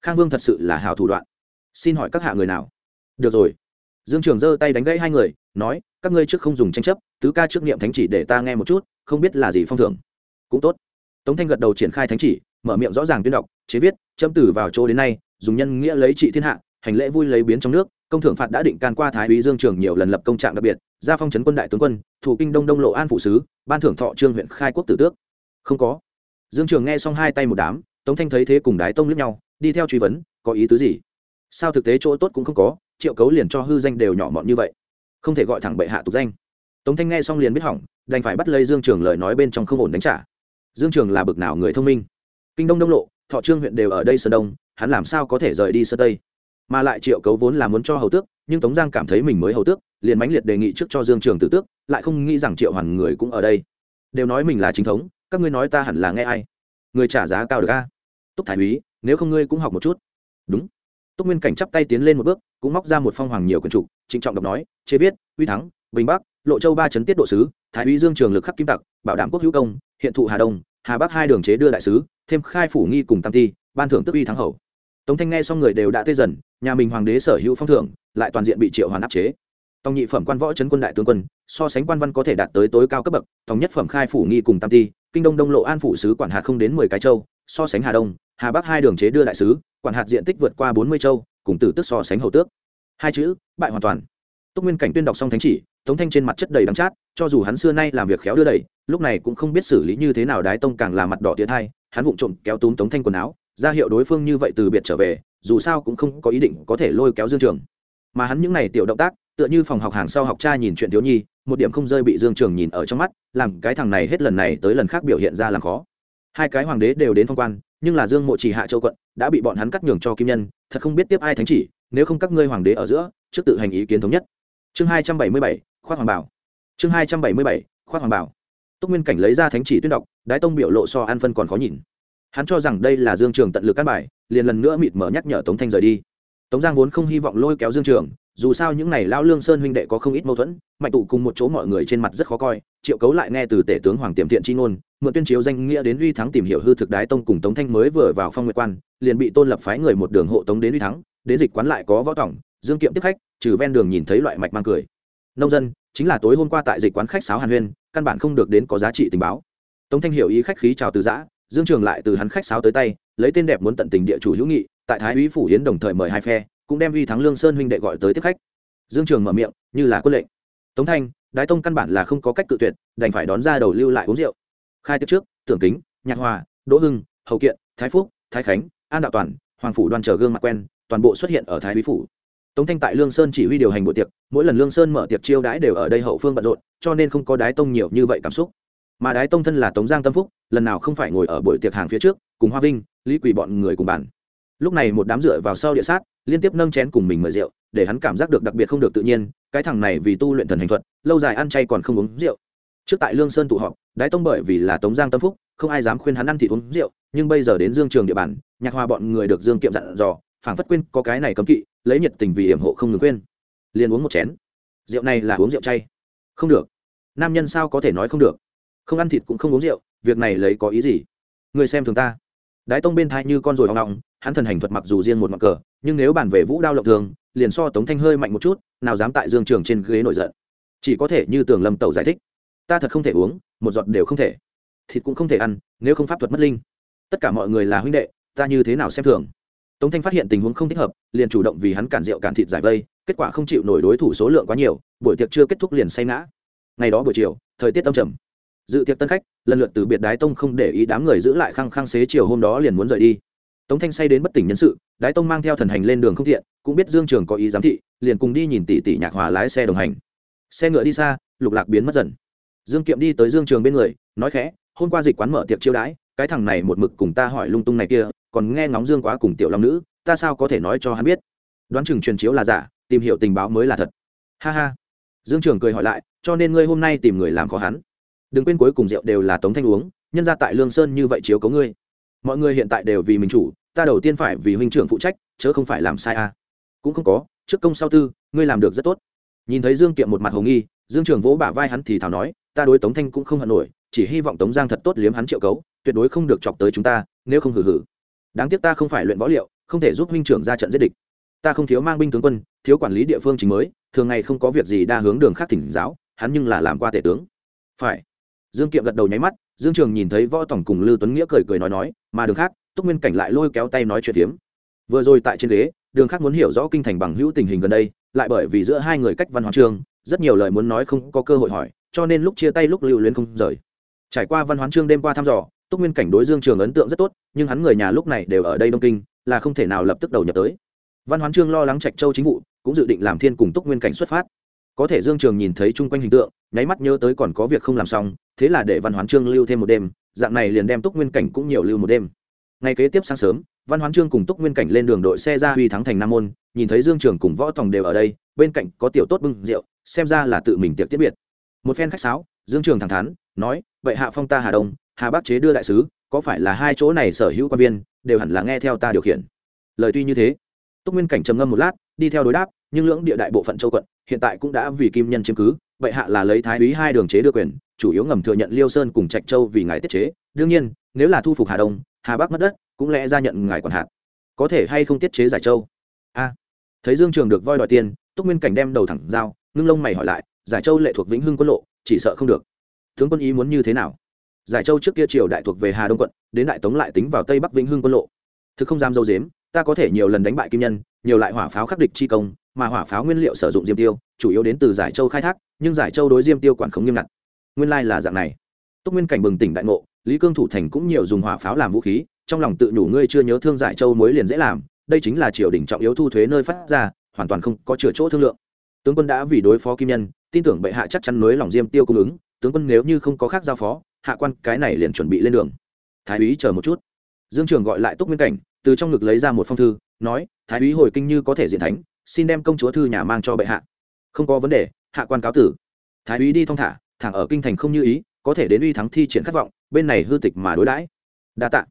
Khang vương thật sự là hào thủ đoạn. Xin hỏi các hạ người nào? Được rồi. Dương trường giơ tay đánh gãy hai người, nói, các ngươi trước không dùng tranh chấp, tứ ca trước niệm thánh chỉ để ta nghe một chút, không biết là gì phong thưởng. Cũng tốt. Tống thanh gật đầu triển khai thánh chỉ, mở miệng rõ ràng tuyên đọc, chế viết châm tử vào chỗ đến nay, dùng nhân nghĩa lấy trị thiên hạ, hành lễ vui lấy biến trong nước, công thưởng phạt đã định can qua thái úy dương trường nhiều lần lập công trạng đặc biệt, gia phong trấn quân đại tướng quân, thủ kinh đông đông lộ an phụ sứ, ban thưởng thọ trương huyện khai quốc tử tước. Không có. Dương trường nghe xong hai tay một đám tống thanh thấy thế cùng đái tông lướt nhau, đi theo truy vấn, có ý tứ gì? Sao thực tế chỗ tốt cũng không có, triệu cấu liền cho hư danh đều nhỏ mọn như vậy. Không thể gọi thẳng bệ hạ tục danh. Tống thanh nghe xong liền biết hỏng, đành phải bắt lấy dương trường lời nói bên trong không ổn đánh trả. Dương trường là bực nào người thông minh? Kinh đông đông lộ, thọ trương huyện đều ở đây sơn đông, hắn làm sao có thể rời đi sơn tây? Mà lại triệu cấu vốn là muốn cho hầu tước, nhưng tống giang cảm thấy mình mới hầu tước, liền mãnh liệt đề nghị trước cho dương trường tử tước, lại không nghĩ rằng triệu hoàn người cũng ở đây. Đều nói mình là chính thống, các ngươi nói ta hẳn là nghe ai? Người trả giá cao được a? Túc thái úy, nếu không ngươi cũng học một chút. Đúng. Túc nguyên cảnh chắp tay tiến lên một bước, cũng móc ra một phong hoàng nhiều quần trục, trịnh trọng đọc nói chế viết, uy thắng, bình bắc, lộ châu ba chấn tiết độ sứ, thái úy dương trường lực khắc kim tặc, bảo đảm quốc hữu công, hiện thụ hà đông, hà bắc hai đường chế đưa đại sứ, thêm khai phủ nghi cùng tam ti, ban thưởng tức uy thắng hầu. Tống thanh nghe xong người đều đã tê dần, nhà mình hoàng đế sở hữu phong thưởng, lại toàn diện bị triệu hoàn áp chế. Tòng nhị phẩm quan võ trấn quân đại tướng quân, so sánh quan văn có thể đạt tới tối cao cấp bậc, tòng nhất phẩm khai phủ nghi cùng tam ti, kinh đông đông lộ an phủ sứ quản hạt không đến mười cái châu, so sánh hà đông hà bắc hai đường chế đưa đại sứ, quản hạt diện tích vượt qua bốn mươi châu, cùng tử tức so sánh hầu tước. Hai chữ, bại hoàn toàn. Túc nguyên cảnh tuyên đọc xong thánh chỉ, tống thanh trên mặt chất đầy đắng chát, cho dù hắn xưa nay làm việc khéo đưa đẩy, lúc này cũng không biết xử lý như thế nào đái tông càng là mặt đỏ tiến hai, hắn vụng trộm kéo túm tống thanh quần áo, ra hiệu đối phương như vậy từ biệt trở về, dù sao cũng không có ý định có thể lôi kéo dương trường. Mà hắn những n à y tiểu động tác, tựa như phòng học hàng sau học cha nhìn chuyện thiếu nhi, một điểm không rơi bị dương trường nhìn ở trong mắt, làm cái thằng này hết lần này tới lần khác biểu hiện ra làm khó. Hai cái hoàng đế đều đến phong quan nhưng là dương mộ chỉ hạ châu quận, đã bị bọn hắn cắt nhường cho kim nhân, thật không biết tiếp ai thánh chỉ, nếu không các ngươi hoàng đế ở giữa, trước tự hành ý kiến thống nhất. Chương hai trăm bảy mươi bảy, khoác hoàng bảo. Chương hai trăm bảy mươi bảy, khoác hoàng bảo. Túc nguyên cảnh lấy ra thánh chỉ tuyên đọc, đái tông biểu lộ so an phân còn khó nhìn. Hắn cho rằng đây là dương trường tận lực cắt bài, liền lần nữa mịt mở nhắc nhở tống thanh rời đi. Tống giang vốn không hy vọng lôi kéo dương trường dù sao những n à y lao lương sơn huynh đệ có không ít mâu thuẫn mạnh tụ cùng một chỗ mọi người trên mặt rất khó coi, triệu cấu lại nghe từ tể tướng hoàng tiềm thiện c h i ngôn, mượn tuyên chiếu danh nghĩa đến uy thắng tìm hiểu hư thực đái tông cùng tống thanh mới vừa vào phong nguyệt quan, liền bị tôn lập phái người một đường hộ tống đến uy thắng, đến dịch quán lại có võ tỏng dương kiệm tiếp khách, trừ ven đường nhìn thấy loại mạch mang cười. Nông dân, chính là tối hôm qua tại dịch quán khách sáo hàn huyên, căn bản không được đến có giá trị tình báo. Tống thanh hiểu ý khách khí chào từ giã, dương trường lại từ hắn khách sáo tới tay, lấy tên đẹp muốn tận tình địa chủ hữu nghị, tại thái úy phủ yến đồng thời mời hai phe cũng đem uy thắng lương sơn huynh đệ gọi tới tiếp khách dương trường mở miệng như là quân lệnh tống thanh đái tông căn bản là không có cách cự tuyệt đành phải đón ra đầu lưu lại uống rượu khai tiếp trước tưởng kính nhạc hòa đỗ hưng hậu kiện thái phúc thái khánh an đạo toàn hoàng phủ đoan chờ gương mặt quen toàn bộ xuất hiện ở thái quý phủ tống thanh tại lương sơn chỉ huy điều hành buổi tiệc mỗi lần lương sơn mở tiệc chiêu đãi đều ở đây hậu phương bận rộn cho nên không có đái tông nhiều như vậy cảm xúc mà đái tông thân là tống giang tâm phúc lần nào không phải ngồi ở buổi tiệc hàng phía trước cùng hoa vinh lý quỳ bọn người cùng bàn lúc này một đám rửa vào sau địa sát, liên tiếp nâng chén cùng mình mời rượu, để hắn cảm giác được đặc biệt không được tự nhiên, cái thằng này vì tu luyện thần hành thuật, lâu dài ăn chay còn không uống rượu. Trước tại lương sơn tụ họp, đái tông bởi vì là tống giang tâm phúc, không ai dám khuyên hắn ăn thịt uống rượu, nhưng bây giờ đến dương trường địa bàn, nhạc hoa bọn người được dương kiệm dặn dò, phảng phất quên có cái này cấm kỵ, lấy nhiệt tình vì hiểm hộ không ngừng quên liền uống một chén. Rượu này là uống rượu chay. Không được. Nam nhân sao có thể nói không được? Không ăn thịt cũng không uống rượu, việc này lấy có ý gì? Người xem thường ta. Đái tông bên thai như con ruồi hoang ngọng hắn thần hành thuật mặc dù riêng một mặt cờ, nhưng nếu bàn về vũ đao lộng thường, liền so tống thanh hơi mạnh một chút, nào dám tại dương trường trên ghế nổi giận. Chỉ có thể như tường lâm tẩu giải thích, ta thật không thể uống, một giọt đều không thể. Thịt cũng không thể ăn, nếu không pháp thuật mất linh. Tất cả mọi người là huynh đệ, ta như thế nào xem thường? Tống thanh phát hiện tình huống không thích hợp, liền chủ động vì hắn cản rượu cản thịt giải vây, kết quả không chịu nổi đối thủ số lượng quá nhiều, buổi tiệc chưa kết thúc liền say ngã. Ngày đó buổi chiều, thời tiết âm trầm. Dự tiệc tân khách, lần lượt từ biệt đái tông không để ý đám người giữ lại khăng khăng xế chiều hôm đó liền muốn rời đi tống thanh say đến bất tỉnh nhân sự, đái tông mang theo thần hành lên đường không thiện, cũng biết dương trường có ý giám thị, liền cùng đi nhìn tỷ tỷ nhạc hòa lái xe đồng hành. Xe ngựa đi xa, lục lạc biến mất dần. Dương kiệm đi tới dương trường bên người, nói khẽ, hôm qua dịch quán mở tiệc chiêu đãi, cái thằng này một mực cùng ta hỏi lung tung này kia, còn nghe ngóng dương quá cùng tiểu long nữ, ta sao có thể nói cho hắn biết? Đoán chừng truyền chiếu là giả, tìm hiểu tình báo mới là thật. Ha ha. Dương trường cười hỏi lại, cho nên ngươi hôm nay tìm người làm khó hắn? Đừng quên cuối cùng rượu đều là tống thanh uống, nhân ra tại lương sơn như vậy chiếu có ngươi mọi người hiện tại đều vì mình chủ, ta đầu tiên phải vì huynh trưởng phụ trách, chớ không phải làm sai à. cũng không có, trước công sau tư, ngươi làm được rất tốt. Nhìn thấy dương kiệm một mặt hồ nghi, dương trường vỗ bả vai hắn thì thảo nói, ta đối tống thanh cũng không hận nổi, chỉ hy vọng tống giang thật tốt liếm hắn triệu cấu, tuyệt đối không được chọc tới chúng ta, nếu không hử hử đáng tiếc ta không phải luyện võ liệu, không thể giúp huynh trưởng ra trận giết địch. Ta không thiếu mang binh tướng quân, thiếu quản lý địa phương chính mới, thường ngày không có việc gì đa hướng đường khác thỉnh giáo, hắn nhưng là làm qua tể tướng. Phải. Dương kiệm gật đầu nháy mắt dương trường nhìn thấy võ tổng cùng lưu tuấn nghĩa cười cười nói nói, mà đường khác, túc nguyên cảnh lại lôi kéo tay nói chuyện phiếm. Vừa rồi tại trên ghế, đường khác muốn hiểu rõ kinh thành bằng hữu tình hình gần đây, lại bởi vì giữa hai người cách văn hóa trường, rất nhiều lời muốn nói không có cơ hội hỏi, cho nên lúc chia tay lúc lưu luyến không rời. Trải qua văn Hoán trương đêm qua thăm dò, túc nguyên cảnh đối dương trường ấn tượng rất tốt, nhưng hắn người nhà lúc này đều ở đây đông kinh, là không thể nào lập tức đầu nhập tới. Văn hoán trương lo lắng trạch châu chính vụ, cũng dự định làm thiên cùng túc nguyên cảnh xuất phát có thể dương trường nhìn thấy chung quanh hình tượng, nháy mắt nhớ tới còn có việc không làm xong, thế là để văn hoán trương lưu thêm một đêm, dạng này liền đem túc nguyên cảnh cũng nhiều lưu một đêm. Ngày kế tiếp sáng sớm, văn hoán trương cùng túc nguyên cảnh lên đường đội xe ra huy thắng thành nam môn, nhìn thấy dương trường cùng võ tòng đều ở đây, bên cạnh có tiểu tốt bưng rượu, xem ra là tự mình tiệc tiết biệt. Một phen khách sáo, dương trường thẳng thắn, nói, vậy hạ phong ta hà đông, hà bắc chế đưa đại sứ, có phải là hai chỗ này sở hữu quan viên, đều hẳn là nghe theo ta điều khiển. Lời tuy như thế, túc nguyên cảnh trầm ngâm một lát, đi theo đối đáp nhưng lưỡng địa đại bộ phận châu quận hiện tại cũng đã vì kim nhân chiếm cứ, vậy hạ là lấy thái úy hai đường chế đưa quyền, chủ yếu ngầm thừa nhận liêu sơn cùng trạch châu vì ngài tiết chế. Đương nhiên, nếu là thu phục hà đông, hà bắc mất đất, cũng lẽ ra nhận ngài còn hạt. Có thể hay không tiết chế giải châu? A. Thấy dương trường được voi đòi tiền, túc nguyên cảnh đem đầu thẳng dao ngưng lông mày hỏi lại, giải châu lệ thuộc vĩnh hưng quân lộ, chỉ sợ không được. Tướng quân ý muốn như thế nào? Giải châu trước kia triều đại thuộc về hà đông quận, đến đại tống lại tính vào tây bắc vĩnh hưng quân lộ. Thực không dám dâu dếm, ta có thể nhiều lần đánh bại kim nhân, nhiều lại hỏa pháo khắc địch chi công mà hỏa pháo nguyên liệu sử dụng diêm tiêu, chủ yếu đến từ giải châu khai thác, nhưng giải châu đối diêm tiêu quản khống nghiêm ngặt. Nguyên lai là dạng này. Túc nguyên cảnh bừng tỉnh đại ngộ, lý cương thủ thành cũng nhiều dùng hỏa pháo làm vũ khí, trong lòng tự nhủ ngươi chưa nhớ thương giải châu mới liền dễ làm, đây chính là triều đình trọng yếu thu thuế nơi phát ra, hoàn toàn không có chừa chỗ thương lượng. Tướng quân đã vì đối phó kim nhân, tin tưởng bệ hạ chắc chắn nới lòng diêm tiêu cung ứng, tướng quân nếu như không có khác giao phó, hạ quan cái này liền chuẩn bị lên đường. Thái úy chờ một chút. Dương trường gọi lại túc nguyên cảnh, từ trong ngực lấy ra một phong thư, nói, thái úy hồi kinh như có thể diện thánh xin đem công chúa thư nhà mang cho bệ hạ. Không có vấn đề, hạ quan cáo tử. Thái úy đi thong thả, thẳng ở kinh thành không như ý, có thể đến uy thắng thi triển khát vọng, bên này hư tịch mà đối đãi. Đa tạ.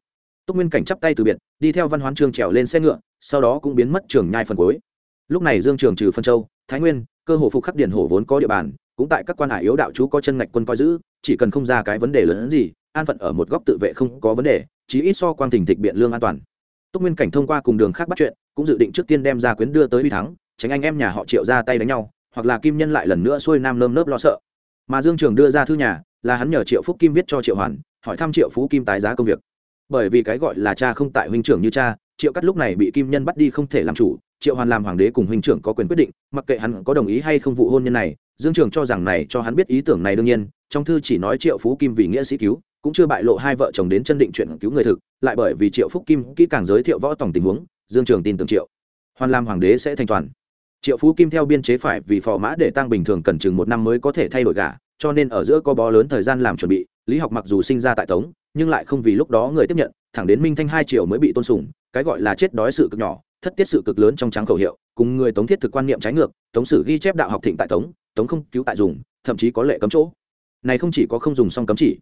Túc nguyên cảnh chắp tay từ biệt, đi theo văn hoán trường trèo lên xe ngựa, sau đó cũng biến mất trường nhai phần cuối. Lúc này dương trường trừ phân châu, thái nguyên, cơ hồ phục khắc điển hổ vốn có địa bàn, cũng tại các quan hải yếu đạo chú có chân ngạch quân coi giữ, chỉ cần không ra cái vấn đề lớn hơn gì, an phận ở một góc tự vệ không có vấn đề, chí ít so quan tình thịch biện lương an toàn túc nguyên cảnh thông qua cùng đường khác bắt chuyện, cũng dự định trước tiên đem ra quyến đưa tới uy thắng, tránh anh em nhà họ triệu ra tay đánh nhau, hoặc là kim nhân lại lần nữa xuôi nam lơm lớp lo sợ. Mà dương trường đưa ra thư nhà, là hắn nhờ triệu phúc kim viết cho triệu hoàn, hỏi thăm triệu phú kim tái giá công việc. Bởi vì cái gọi là cha không tại huynh trưởng như cha, triệu cắt lúc này bị kim nhân bắt đi không thể làm chủ, triệu hoàn làm hoàng đế cùng huynh trưởng có quyền quyết định, mặc kệ hắn có đồng ý hay không vụ hôn nhân này, dương trường cho rằng này cho hắn biết ý tưởng này đương nhiên, trong thư chỉ nói triệu phú kim vì nghĩa sĩ cứu cũng chưa bại lộ hai vợ chồng đến chân định chuyện cứu người thực, lại bởi vì triệu phúc kim kỹ càng giới thiệu võ tổng tình huống, dương trường tin tưởng triệu. Hoàn lam hoàng đế sẽ thành toàn. Triệu phú kim theo biên chế phải vì phò mã để tăng bình thường cần chừng một năm mới có thể thay đổi gả cho nên ở giữa có bó lớn thời gian làm chuẩn bị, lý học mặc dù sinh ra tại tống, nhưng lại không vì lúc đó người tiếp nhận, thẳng đến minh thanh hai triệu mới bị tôn sùng, cái gọi là chết đói sự cực nhỏ, thất tiết sự cực lớn trong trắng khẩu hiệu, cùng người tống thiết thực quan niệm trái ngược, tống sử ghi chép đạo học thịnh tại tống tống không cứu tại dùng, thậm chí có lệ cấm chỗ. Này không chỉ có không dùng song cấm chỉ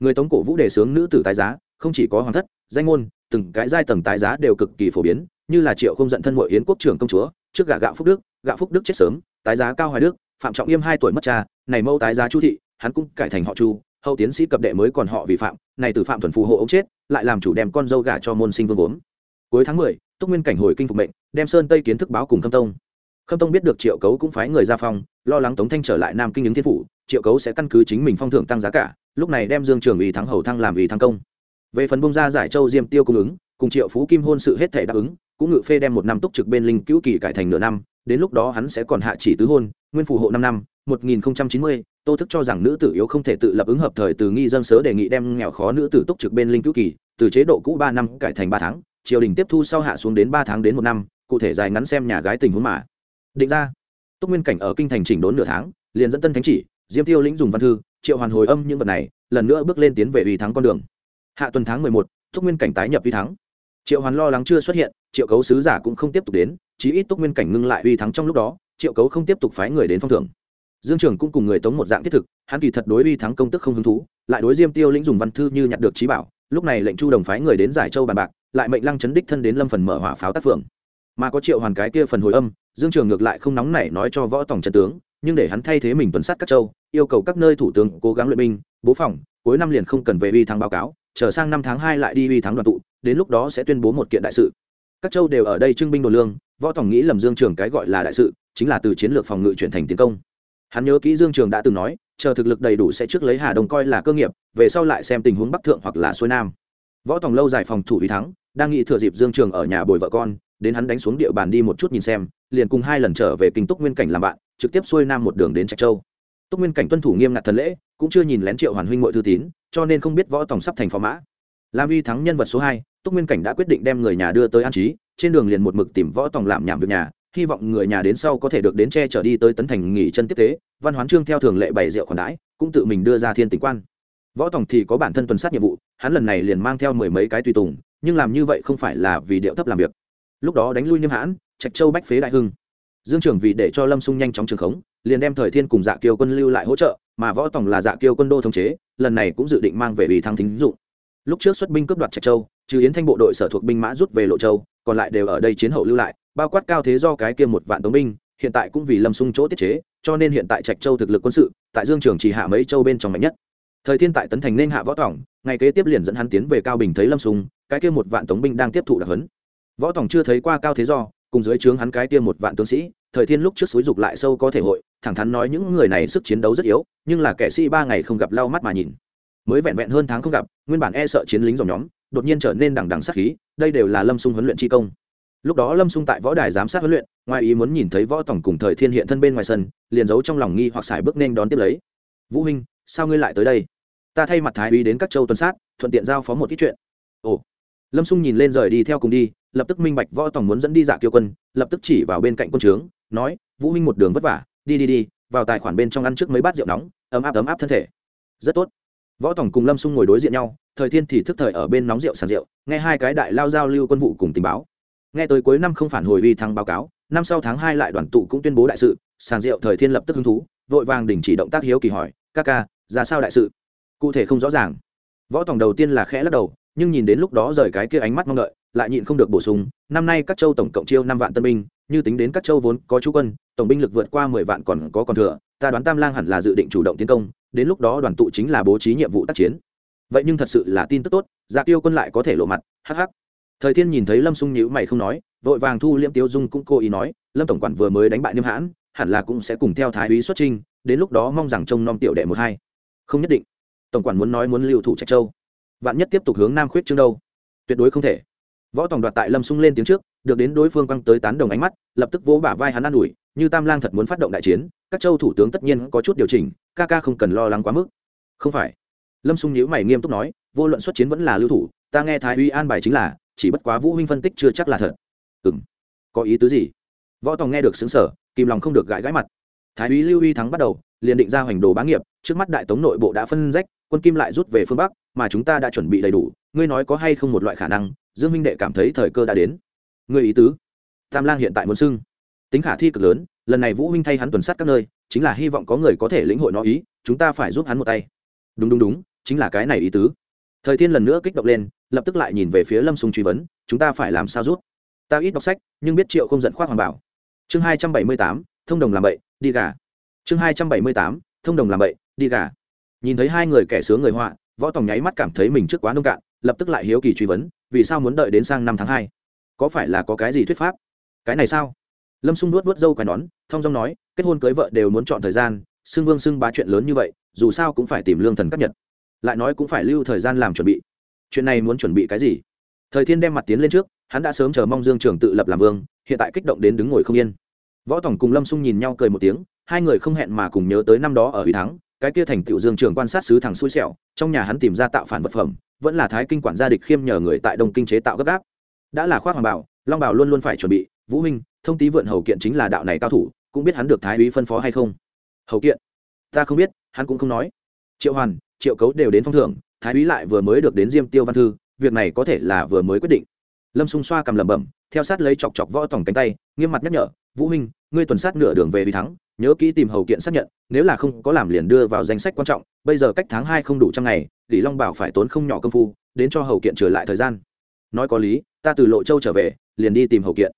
người tống cổ vũ đề sướng nữ tử tái giá, không chỉ có hoàng thất, danh ngôn, từng cái giai tầng tái giá đều cực kỳ phổ biến, như là triệu không giận thân mội yến quốc trưởng công chúa, trước gạ gạo phúc đức, gạo phúc đức chết sớm, tái giá cao hoài đức, phạm trọng yêm hai tuổi mất cha, này mâu tái giá chu thị, hắn cũng cải thành họ chu, hậu tiến sĩ cập đệ mới còn họ vi phạm, này từ phạm thuần phù hộ ông chết, lại làm chủ đem con dâu gả cho môn sinh vương gốm. Cuối tháng mười, túc nguyên cảnh hồi kinh phục mệnh, đem sơn tây kiến thức báo cùng khâm tông khâm tông biết được triệu cấu cũng phái người ra phong, lo lắng tống thanh trở lại nam kinh ứng thiên phủ, triệu cấu sẽ căn cứ chính mình phong thưởng tăng giá cả, lúc này đem dương trường ủy thắng hầu thăng làm ủy thăng công. Về phần bông ra giải châu diêm tiêu cung ứng, cùng triệu phú kim hôn sự hết thể đáp ứng, cũng ngự phê đem một năm túc trực bên linh cứu kỳ cải thành nửa năm, đến lúc đó hắn sẽ còn hạ chỉ tứ hôn, nguyên phù hộ năm năm, một nghìn chín mươi, tô thức cho rằng nữ tử yếu không thể tự lập ứng hợp thời từ nghi dân sớ đề nghị đem nghèo khó nữ tử túc trực bên linh cứu kỳ, từ chế độ cũ ba năm cải thành ba tháng, triều đình tiếp thu sau hạ xuống đến ba tháng đến một năm, cụ thể dài ngắn xem nhà gái tình huống mà định ra. Túc nguyên cảnh ở kinh thành chỉnh đốn nửa tháng, liền dẫn tân thánh chỉ, diêm tiêu lĩnh dùng văn thư, triệu hoàn hồi âm những vật này, lần nữa bước lên tiến về uy thắng con đường. Hạ tuần tháng mười một, túc nguyên cảnh tái nhập uy thắng. Triệu hoàn lo lắng chưa xuất hiện, triệu cấu sứ giả cũng không tiếp tục đến, chí ít túc nguyên cảnh ngưng lại uy thắng trong lúc đó, triệu cấu không tiếp tục phái người đến phong thưởng. Dương trường cũng cùng người tống một dạng thiết thực, hắn kỳ thật đối uy thắng công tức không hứng thú, lại đối diêm tiêu lĩnh dùng văn thư như nhặt được trí bảo, lúc này lệnh chu đồng phái người đến giải châu bàn bạc, lại mệnh lăng chấn đích thân đến lâm phần mở hỏa pháo tác phượng mà có triệu hoàn cái kia phần hồi âm, dương trường ngược lại không nóng nảy nói cho võ tổng trận tướng, nhưng để hắn thay thế mình tuần sát các châu, yêu cầu các nơi thủ tướng cố gắng luyện binh, bố phòng, cuối năm liền không cần về uy thắng báo cáo, chờ sang năm tháng hai lại đi uy thắng đoàn tụ, đến lúc đó sẽ tuyên bố một kiện đại sự. Các châu đều ở đây trưng binh đồ lương, võ tổng nghĩ lầm dương trường cái gọi là đại sự, chính là từ chiến lược phòng ngự chuyển thành tiến công. Hắn nhớ kỹ dương trường đã từng nói, chờ thực lực đầy đủ sẽ trước lấy hà đông coi là cơ nghiệp, về sau lại xem tình huống bắc thượng hoặc là xuôi nam. Võ tổng lâu dài phòng thủ uy thắng, đang nghĩ thừa dịp dương trường ở nhà bồi vợ con đến hắn đánh xuống địa bàn đi một chút nhìn xem, liền cùng hai lần trở về kinh túc nguyên cảnh làm bạn, trực tiếp xuôi nam một đường đến trạch châu. Túc nguyên cảnh tuân thủ nghiêm ngặt thần lễ, cũng chưa nhìn lén triệu hoàn huynh mọi thư tín, cho nên không biết võ tổng sắp thành phó mã. Làm uy thắng nhân vật số hai, túc nguyên cảnh đã quyết định đem người nhà đưa tới an trí, trên đường liền một mực tìm võ tổng làm nhảm việc nhà, hy vọng người nhà đến sau có thể được đến che trở đi tới tấn thành nghỉ chân tiếp tế, văn hoán trương theo thường lệ bày rượu khoản đãi, cũng tự mình đưa ra thiên tình quan. Võ tổng thì có bản thân tuần sát nhiệm vụ, hắn lần này liền mang theo mười mấy cái tùy tùng, nhưng làm như vậy không phải là vì điệu thấp làm việc lúc đó đánh lui niêm hãn, trạch châu bách phế đại hưng. Dương trường vì để cho lâm sung nhanh chóng trường khống, liền đem thời thiên cùng dạ kiêu quân lưu lại hỗ trợ, mà võ tổng là dạ kiêu quân đô thống chế, lần này cũng dự định mang về ủy thăng thính dụng. Lúc trước xuất binh cướp đoạt trạch châu, trừ yến thanh bộ đội sở thuộc binh mã rút về lộ châu, còn lại đều ở đây chiến hậu lưu lại, bao quát cao thế do cái kia một vạn tống binh, hiện tại cũng vì lâm sung chỗ tiết chế, cho nên hiện tại trạch châu thực lực quân sự, tại dương trường chỉ hạ mấy châu bên trong mạnh nhất. Thời thiên tại tấn thành nên hạ võ tổng ngày kế tiếp liền dẫn hắn tiến về cao bình thấy lâm sung, cái kia một vạn tống binh đang tiếp thụ đặc huấn võ tòng chưa thấy qua cao thế do, cùng dưới trướng hắn cái tiêm một vạn tướng sĩ, thời thiên lúc trước xúi dục lại sâu có thể hội, thẳng thắn nói những người này sức chiến đấu rất yếu, nhưng là kẻ sĩ ba ngày không gặp lau mắt mà nhìn. Mới vẹn vẹn hơn tháng không gặp, nguyên bản e sợ chiến lính dòng nhóm, đột nhiên trở nên đằng đằng sát khí, đây đều là lâm sung huấn luyện chi công. Lúc đó lâm sung tại võ đài giám sát huấn luyện, ngoài ý muốn nhìn thấy võ tổng cùng thời thiên hiện thân bên ngoài sân, liền giấu trong lòng nghi hoặc xài bước nên đón tiếp lấy. Vũ huynh, sao ngươi lại tới đây? Ta thay mặt thái úy đến các châu tuần sát, thuận tiện giao phó một ít chuyện. Ồ lâm xung nhìn lên rời đi theo cùng đi, lập tức minh bạch võ tổng muốn dẫn đi dạ kiêu quân, lập tức chỉ vào bên cạnh quân trướng, nói, vũ Minh một đường vất vả, đi đi đi, vào tài khoản bên trong ăn trước mấy bát rượu nóng, ấm áp ấm áp thân thể. Rất tốt. Võ tổng cùng lâm xung ngồi đối diện nhau, thời thiên thì thức thời ở bên nóng rượu sàn rượu, nghe hai cái đại lao giao lưu quân vụ cùng tình báo. Nghe tới cuối năm không phản hồi uy thăng báo cáo, năm sau tháng hai lại đoàn tụ cũng tuyên bố đại sự, sàn rượu thời thiên lập tức hứng thú, vội vàng đình chỉ động tác hiếu kỳ hỏi, ca ca, ra sao đại sự? Cụ thể không rõ ràng. Võ tổng đầu tiên là khẽ lắc đầu nhưng nhìn đến lúc đó rời cái kia ánh mắt mong đợi, lại nhịn không được bổ sung, năm nay các châu tổng cộng chiêu năm vạn tân binh, như tính đến các châu vốn có chú quân, tổng binh lực vượt qua mười vạn còn có còn thừa, ta đoán tam lang hẳn là dự định chủ động tiến công, đến lúc đó đoàn tụ chính là bố trí nhiệm vụ tác chiến. Vậy nhưng thật sự là tin tức tốt dạ tiêu quân lại có thể lộ mặt hh thời thiên nhìn thấy lâm sung nhữ mày không nói, vội vàng thu liễm tiêu dung cũng cố ý nói, lâm tổng quản vừa mới đánh bại niêm hãn, hẳn là cũng sẽ cùng theo thái úy xuất trinh đến lúc đó mong rằng trông nom tiểu đệ một hai. Không nhất định. Tổng quản muốn nói muốn lưu thủ trạch châu vạn nhất tiếp tục hướng nam khuyết trương đâu? Tuyệt đối không thể. Võ Tòng đoạt tại lâm sung lên tiếng trước, được đến đối phương quăng tới tán đồng ánh mắt, lập tức vỗ bả vai hắn an ủi, như tam lang thật muốn phát động đại chiến, các châu thủ tướng tất nhiên có chút điều chỉnh, ca ca không cần lo lắng quá mức. Không phải. Lâm sung nhíu mày nghiêm túc nói, vô luận xuất chiến vẫn là lưu thủ, ta nghe thái uy an bài chính là, chỉ bất quá vũ huynh phân tích chưa chắc là thật. Ừ có ý tứ gì? Võ tòng nghe được xứng sở kìm lòng không được gãi gãi mặt. Thái úy lưu uy thắng bắt đầu, liền định ra hoành đồ bá nghiệp, trước mắt đại tống nội bộ đã phân rách quân kim lại rút về phương bắc, mà chúng ta đã chuẩn bị đầy đủ, ngươi nói có hay không một loại khả năng, dương minh đệ cảm thấy thời cơ đã đến. Ngươi ý tứ? Tam lang hiện tại muốn xưng. Tính khả thi cực lớn, lần này vũ huynh thay hắn tuần sát các nơi, chính là hy vọng có người có thể lĩnh hội nó ý, chúng ta phải giúp hắn một tay. Đúng đúng đúng, chính là cái này ý tứ. Thời thiên lần nữa kích động lên, lập tức lại nhìn về phía lâm sung truy vấn, chúng ta phải làm sao rút ta ít đọc sách, nhưng biết triệu không giận khoác hoàng bảo. Chương hai trăm bảy mươi tám, thông đồng làm bậy, đi gà. Chương hai trăm bảy mươi tám, thông đồng làm bậy, đi gà nhìn thấy hai người kẻ sướng người họa, võ tòng nháy mắt cảm thấy mình trước quá nông cạn, lập tức lại hiếu kỳ truy vấn, vì sao muốn đợi đến sang năm tháng hai? Có phải là có cái gì thuyết pháp? Cái này sao? Lâm xung nuốt vớt dâu quai nón, thong dong nói, kết hôn cưới vợ đều muốn chọn thời gian, xưng vương xưng bá chuyện lớn như vậy, dù sao cũng phải tìm lương thần cấp nhật. Lại nói cũng phải lưu thời gian làm chuẩn bị. Chuyện này muốn chuẩn bị cái gì? Thời thiên đem mặt tiến lên trước, hắn đã sớm chờ mong dương trường tự lập làm vương, hiện tại kích động đến đứng ngồi không yên. Võ tổng cùng lâm xung nhìn nhau cười một tiếng, hai người không hẹn mà cùng nhớ tới năm đó ở ủy thắng cái kia thành tựu dương trường quan sát sứ thằng xui xẻo, trong nhà hắn tìm ra tạo phản vật phẩm, vẫn là thái kinh quản gia địch khiêm nhờ người tại đông kinh chế tạo gấp gáp. Đã là khoác hoàng bảo, long bảo luôn luôn phải chuẩn bị, vũ minh, thông tý vượn hầu kiện chính là đạo này cao thủ, cũng biết hắn được thái úy phân phó hay không. Hầu kiện? Ta không biết, hắn cũng không nói. Triệu hoàn, triệu cấu đều đến phong thưởng, thái úy lại vừa mới được đến diêm tiêu văn thư, việc này có thể là vừa mới quyết định. Lâm xung xoa cầm lẩm bẩm, theo sát lấy chọc chọc võ tổng cánh tay, nghiêm mặt nhắc nhở, vũ huynh ngươi tuần sát nửa đường về vì thắng nhớ kỹ tìm hầu kiện xác nhận, nếu là không có làm liền đưa vào danh sách quan trọng, bây giờ cách tháng hai không đủ trăm long bảo phải tốn không nhỏ công phu, đến cho hầu kiện trở lại thời gian. Nói có lý, ta từ lộ châu trở về, liền đi tìm hầu kiện.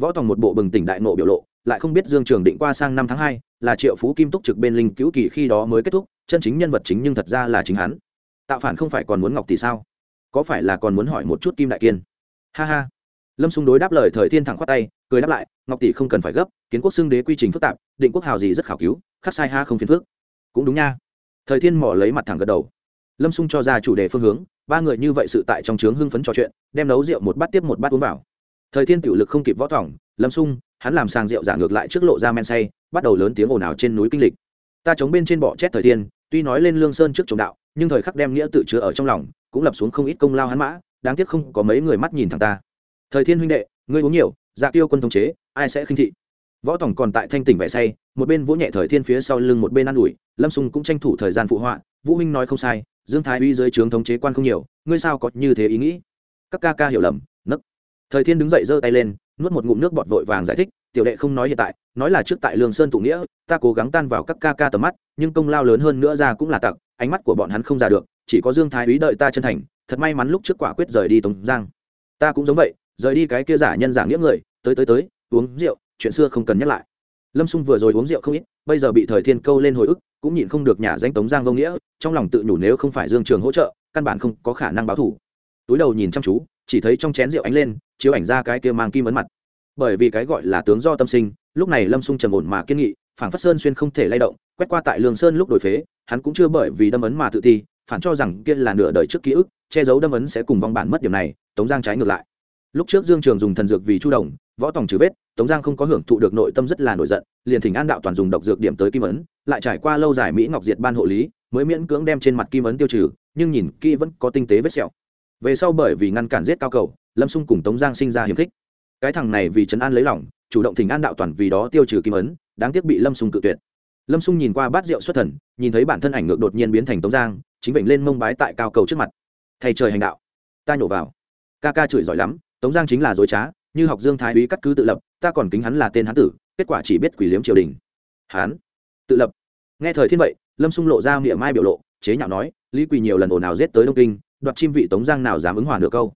Võ tòng một bộ bừng tỉnh đại nộ biểu lộ, lại không biết dương trường định qua sang năm tháng hai, là triệu phú kim túc trực bên linh cứu kỳ khi đó mới kết thúc, chân chính nhân vật chính nhưng thật ra là chính hắn. Tạo phản không phải còn muốn ngọc tỷ sao? Có phải là còn muốn hỏi một chút kim đại kiên? Ha ha lâm xung đối đáp lời thời thiên thẳng khoát tay, cười đáp lại, ngọc tỷ không cần phải gấp, kiến quốc xưng đế quy trình phức tạp, định quốc hào gì rất khảo cứu, khắc sai ha không phiền phức. Cũng đúng nha. Thời thiên mỏ lấy mặt thẳng gật đầu. Lâm xung cho ra chủ đề phương hướng, ba người như vậy sự tại trong trướng hưng phấn trò chuyện, đem nấu rượu một bát tiếp một bát uống vào. Thời thiên tiểu lực không kịp võ thỏng, lâm xung hắn làm sàng rượu giả ngược lại trước lộ ra men say, bắt đầu lớn tiếng ồn ào trên núi kinh lịch. Ta chống bên trên bọ chét thời thiên, tuy nói lên lương sơn trước trồng đạo, nhưng thời khắc đem nghĩa tự chứa ở trong lòng, cũng lập xuống không ít công lao hắn mã, đáng tiếc không có mấy người mắt nhìn thằng ta thời thiên huynh đệ, ngươi uống nhiều dạ tiêu quân thống chế, ai sẽ khinh thị? Võ tổng còn tại thanh tỉnh vẻ say, một bên vỗ nhẹ thời thiên phía sau lưng, một bên ă n ủi, lâm sung cũng tranh thủ thời gian phụ họa, vũ huynh nói không sai, dương thái uy dưới trướng thống chế quan không nhiều, ngươi sao có như thế ý nghĩ? Các ca ca hiểu lầm, nấc. Thời thiên đứng dậy giơ tay lên, nuốt một ngụm nước bọt vội vàng giải thích, tiểu đệ không nói hiện tại, nói là trước tại lương sơn tụ nghĩa, ta cố gắng tan vào các ca ca tầm mắt, nhưng công lao lớn hơn nữa ra cũng là tặc, ánh mắt của bọn hắn không ra được, chỉ có dương thái úy đợi ta chân thành, thật may mắn lúc trước quả quyết rời đi tống giang. Ta cũng giống vậy rời đi cái kia giả nhân giả nghĩa người, tới tới tới, uống rượu, chuyện xưa không cần nhắc lại. Lâm xung vừa rồi uống rượu không ít, bây giờ bị thời thiên câu lên hồi ức, cũng nhịn không được nhà danh tống giang vô nghĩa, trong lòng tự nhủ nếu không phải dương trường hỗ trợ, căn bản không có khả năng báo thủ. Túi đầu nhìn chăm chú, chỉ thấy trong chén rượu ánh lên, chiếu ảnh ra cái kia mang kim ấn mặt. Bởi vì cái gọi là tướng do tâm sinh, lúc này lâm xung trầm ổn mà kiên nghị phản phát sơn xuyên không thể lay động, quét qua tại lương sơn lúc đổi phế, hắn cũng chưa bởi vì đâm ấn mà tự ti phản cho rằng kia là nửa đời trước ký ức, che giấu đâm ấn sẽ cùng vong bản mất điểm này, tống giang trái ngược lại lúc trước dương trường dùng thần dược vì chu đồng, võ tòng trừ vết, tống giang không có hưởng thụ được nội tâm rất là nổi giận, liền thỉnh an đạo toàn dùng độc dược điểm tới kim ấn, lại trải qua lâu dài mỹ ngọc diệt ban hộ lý, mới miễn cưỡng đem trên mặt kim ấn tiêu trừ, nhưng nhìn kỹ vẫn có tinh tế vết sẹo. Về sau bởi vì ngăn cản giết cao cầu, lâm xung cùng tống giang sinh ra hiềm khích. Cái thằng này vì trấn an lấy lòng, chủ động thỉnh an đạo toàn vì đó tiêu trừ kim ấn, đáng tiếc bị lâm xung cự tuyệt. Lâm xung nhìn qua bát rượu xuất thần, nhìn thấy bản thân ảnh ngược đột nhiên biến thành tống giang, chính bệnh lên mông bái tại cao cầu trước mặt. Thầy trời hành đạo, ta nhổ vào. Ca ca chửi giỏi lắm tống giang chính là dối trá, như học dương thái úy cắt cứ tự lập, ta còn kính hắn là tên hán tử, kết quả chỉ biết quỷ liếm triều đình. Hán, tự lập. Nghe thời thiên vậy, lâm xung lộ ra miệng mai biểu lộ, chế nhạo nói, lý quỳ nhiều lần ồn ào giết tới đông kinh, đoạt chim vị tống giang nào dám ứng hòa nửa câu.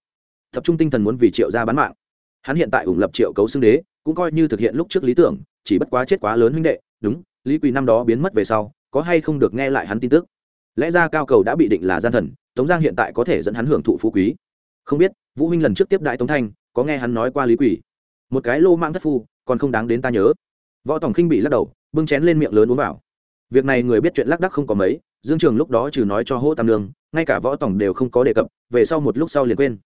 Tập trung tinh thần muốn vì triệu gia bán mạng. Hắn hiện tại ủng lập triệu cấu xưng đế, cũng coi như thực hiện lúc trước lý tưởng, chỉ bất quá chết quá lớn huynh đệ, đúng, lý quỳ năm đó biến mất về sau, có hay không được nghe lại hắn tin tức? Lẽ ra cao cầu đã bị định là gian thần, tống giang hiện tại có thể dẫn hắn hưởng thụ phú quý không biết, vũ huynh lần trước tiếp đại tống thanh, có nghe hắn nói qua lý quỷ? Một cái lô mang thất phu, còn không đáng đến ta nhớ. Võ tổng khinh bị lắc đầu, bưng chén lên miệng lớn uống vào. Việc này người biết chuyện lác đắc không có mấy, dương trường lúc đó trừ nói cho hỗ tam lương ngay cả võ tổng đều không có đề cập, về sau một lúc sau liền quên.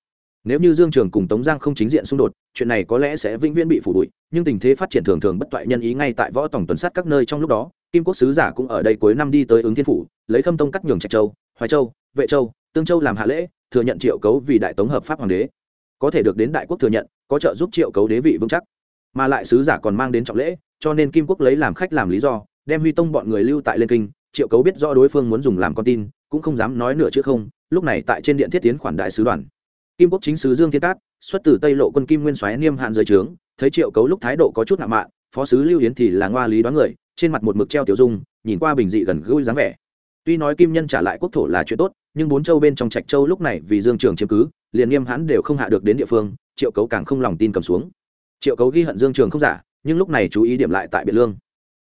Nếu như dương trường cùng tống giang không chính diện xung đột, chuyện này có lẽ sẽ vĩnh viễn bị phủ bụi, nhưng tình thế phát triển thường thường bất toại nhân ý ngay tại võ tổng tuần sát các nơi trong lúc đó, kim quốc sứ giả cũng ở đây cuối năm đi tới ứng thiên phủ, lấy khâm tông cắt nhường trạch châu, hoài châu, vệ châu, tương châu làm hạ lễ thừa nhận triệu cấu vì đại tống hợp pháp hoàng đế. Có thể được đến đại quốc thừa nhận, có trợ giúp triệu cấu đế vị vững chắc. Mà lại sứ giả còn mang đến trọng lễ, cho nên kim quốc lấy làm khách làm lý do, đem huy tông bọn người lưu tại lên kinh. Triệu cấu biết rõ đối phương muốn dùng làm con tin, cũng không dám nói nửa chữ không, lúc này tại trên điện thiết tiến khoản đại sứ đoàn. Kim quốc chính sứ dương thiên cát, xuất từ tây lộ quân kim nguyên soái niêm hạn dưới trướng, thấy triệu cấu lúc thái độ có chút nặng mạn, phó sứ lưu yến thì là ngoa lý đoán người, trên mặt một mực treo tiểu dung, nhìn qua bình dị gần gũi dáng vẻ. Tuy nói kim nhân trả lại quốc thổ là chuyện tốt nhưng bốn châu bên trong trạch châu lúc này vì dương trường chiếm cứ, liền nghiêm hãn đều không hạ được đến địa phương, triệu cấu càng không lòng tin cầm xuống. Triệu cấu ghi hận dương trường không giả, nhưng lúc này chú ý điểm lại tại biện lương.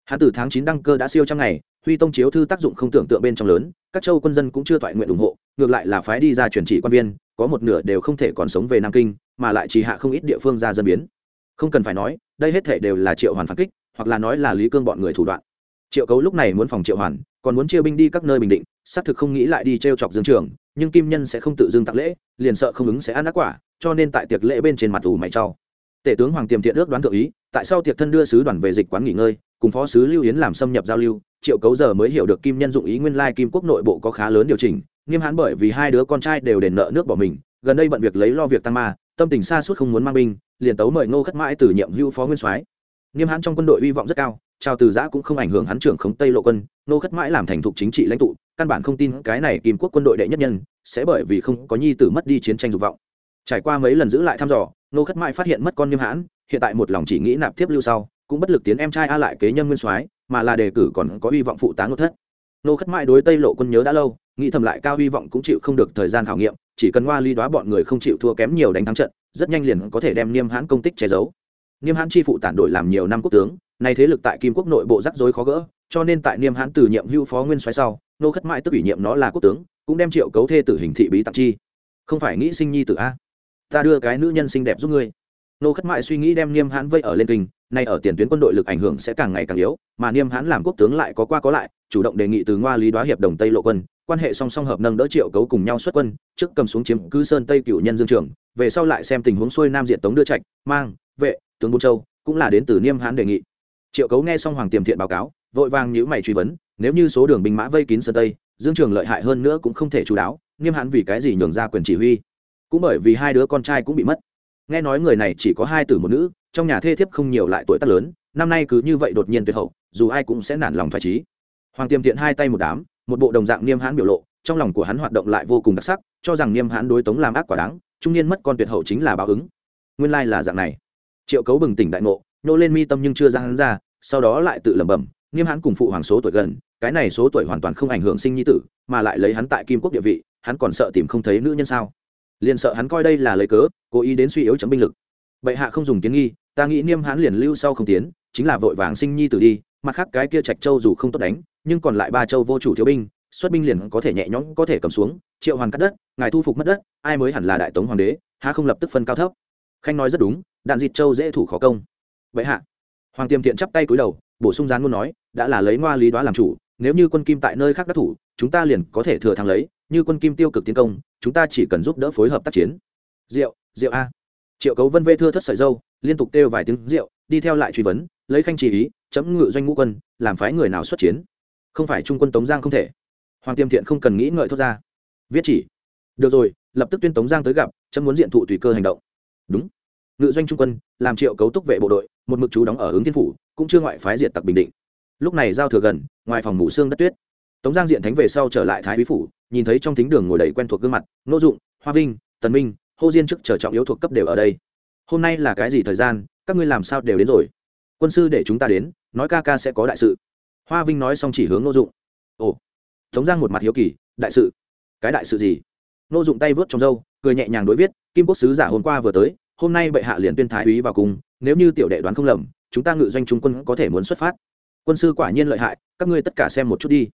Hắn từ tháng chín đăng cơ đã siêu trăm ngày, huy tông chiếu thư tác dụng không tưởng tượng bên trong lớn, các châu quân dân cũng chưa toại nguyện ủng hộ, ngược lại là phái đi ra truyền trị quan viên, có một nửa đều không thể còn sống về nam kinh, mà lại chỉ hạ không ít địa phương ra dân biến. Không cần phải nói, đây hết thể đều là triệu hoàn phản kích, hoặc là nói là lý cương bọn người thủ đoạn. Triệu cấu lúc này muốn phòng triệu hoàn còn muốn chia binh đi các nơi bình định, xác thực không nghĩ lại đi t r e o chọc dương trường, nhưng kim nhân sẽ không tự dưng tặng lễ, liền sợ không ứng sẽ ăn ác quả, cho nên tại tiệc lễ bên trên mặt ủ mày trau tể tướng hoàng tiềm thiện ước đoán thượng ý, tại sao tiệc thân đưa sứ đoàn về dịch quán nghỉ ngơi, cùng phó sứ lưu yến làm xâm nhập giao lưu, triệu cấu giờ mới hiểu được kim nhân dụng ý nguyên lai kim quốc nội bộ có khá lớn điều chỉnh, nghiêm hãn bởi vì hai đứa con trai đều đền nợ nước bỏ mình, gần đây bận việc lấy lo việc tăng ma, tâm tình xa suốt không muốn mang binh, liền tấu mời ngô khất mãi từ nhiệm hưu phó nguyên soái. Nghiêm hãn trong quân đội hy vọng rất cao trao từ giã cũng không ảnh hưởng hắn trưởng khống tây lộ quân, nô khất mãi làm thành thục chính trị lãnh tụ, căn bản không tin cái này kim quốc quân đội đệ nhất nhân, sẽ bởi vì không có nhi tử mất đi chiến tranh dục vọng. Trải qua mấy lần giữ lại thăm dò, nô khất mãi phát hiện mất con nghiêm hãn, hiện tại một lòng chỉ nghĩ nạp tiếp lưu sau, cũng bất lực tiến em trai a lại kế nhân nguyên soái, mà là đề cử còn có hy vọng phụ tá ngô thất. Nô khất mãi đối tây lộ quân nhớ đã lâu, nghĩ thầm lại cao hy vọng cũng chịu không được thời gian khảo nghiệm, chỉ cần hoa ly đoá bọn người không chịu thua kém nhiều đánh thắng trận, rất nhanh liền có thể đem niêm hãn công tích che giấu niêm hãn chi phụ tản đổi làm nhiều năm quốc tướng, nay thế lực tại kim quốc nội bộ rắc rối khó gỡ, cho nên tại niêm hãn từ nhiệm hưu phó nguyên xoáy sau, nô khất mãi tức ủy nhiệm nó là quốc tướng, cũng đem triệu cấu thê tử hình thị bí tặng chi. Không phải nghĩ sinh nhi tử a? Ta đưa cái nữ nhân xinh đẹp giúp ngươi. Nô khất mãi suy nghĩ đem niêm hãn vây ở lên kinh, nay ở tiền tuyến quân đội lực ảnh hưởng sẽ càng ngày càng yếu, mà niêm hãn làm quốc tướng lại có qua có lại, chủ động đề nghị từ ngoa lý đoá hiệp đồng tây lộ quân, quan hệ song song hợp nâng đỡ triệu cấu cùng nhau xuất quân, trước cầm xuống chiếm cứ sơn tây cựu nhân dương trường, về sau lại xem tình huống xuôi nam diện tống đưa trạch, mang, vệ tướng bôn châu, cũng là đến từ niêm hãn đề nghị. Triệu cấu nghe xong hoàng tiềm thiện báo cáo, vội vàng nhữ mày truy vấn, nếu như số đường binh mã vây kín sơn tây, dương trường lợi hại hơn nữa cũng không thể chú đáo, niêm hãn vì cái gì nhường ra quyền chỉ huy? Cũng bởi vì hai đứa con trai cũng bị mất. Nghe nói người này chỉ có hai tử một nữ, trong nhà thê thiếp không nhiều lại tuổi tác lớn, năm nay cứ như vậy đột nhiên tuyệt hậu, dù ai cũng sẽ nản lòng phải trí. Hoàng tiềm thiện hai tay một đám, một bộ đồng dạng niêm hãn biểu lộ, trong lòng của hắn hoạt động lại vô cùng đặc sắc, cho rằng niêm hãn đối tống làm ác quả đáng, trung niên mất con tuyệt hậu chính là báo ứng. Nguyên lai là dạng này triệu cấu bừng tỉnh đại ngộ, nhô lên mi tâm nhưng chưa ra hắn ra, sau đó lại tự lẩm bẩm niêm hắn cùng phụ hoàng số tuổi gần, cái này số tuổi hoàn toàn không ảnh hưởng sinh nhi tử, mà lại lấy hắn tại kim quốc địa vị, hắn còn sợ tìm không thấy nữ nhân sao? Liền sợ hắn coi đây là lấy cớ, cố ý đến suy yếu chấm binh lực. Bệ hạ không dùng kiến nghi, ta nghĩ niêm Hán liền lưu sau không tiến, chính là vội vàng sinh nhi tử đi, mặt khác cái kia trạch châu dù không tốt đánh, nhưng còn lại ba châu vô chủ thiếu binh, xuất binh liền có thể nhẹ nhõm có thể cầm xuống, triệu hoàn cắt đất, ngài thu phục mất đất, ai mới hẳn là đại tống hoàng đế, há không lập tức phân cao thấp? Khanh nói rất đúng, đạn dịt châu dễ thủ khó công. Vậy hạ. Hoàng tiêm thiện chắp tay cúi đầu, bổ sung gián muốn nói, đã là lấy ngoa lý đoá làm chủ, nếu như quân kim tại nơi khác đắc thủ, chúng ta liền có thể thừa thắng lấy, như quân kim tiêu cực tiến công, chúng ta chỉ cần giúp đỡ phối hợp tác chiến. Rượu rượu a. Triệu cấu vân vê thưa thất sợi dâu, liên tục kêu vài tiếng rượu, đi theo lại truy vấn, lấy khanh chỉ ý, chấm ngự doanh ngũ quân, làm phái người nào xuất chiến? Không phải trung quân tống giang không thể. Hoàng tiêm thiện không cần nghĩ ngợi thốt ra. Viết chỉ. Được rồi, lập tức tuyên tống giang tới gặp, chấm muốn diện thụ tùy cơ hành động đúng. Ngự doanh trung quân, làm triệu cấu túc vệ bộ đội, một mực chú đóng ở ứng thiên phủ, cũng chưa ngoại phái diệt tặc bình định. Lúc này giao thừa gần, ngoài phòng ngủ xương đất tuyết. Tống giang diện thánh về sau trở lại thái quý phủ, nhìn thấy trong thính đường ngồi đầy quen thuộc gương mặt nô dụng, hoa vinh, tần minh, hô diên chức trở trọng yếu thuộc cấp đều ở đây. Hôm nay là cái gì thời gian, các ngươi làm sao đều đến rồi? Quân sư để chúng ta đến, nói ca ca sẽ có đại sự. Hoa vinh nói xong chỉ hướng nô dụng. Ồ. Tống giang một mặt hiếu kỳ, đại sự? Cái đại sự gì? Nô dụng tay vớt trong râu, cười nhẹ nhàng đối viết, kim quốc sứ giả hôm qua vừa tới, hôm nay bệ hạ liền tuyên thái úy vào cùng, nếu như tiểu đệ đoán không lầm, chúng ta ngự doanh trung quân có thể muốn xuất phát. Quân sư quả nhiên lợi hại, các ngươi tất cả xem một chút đi.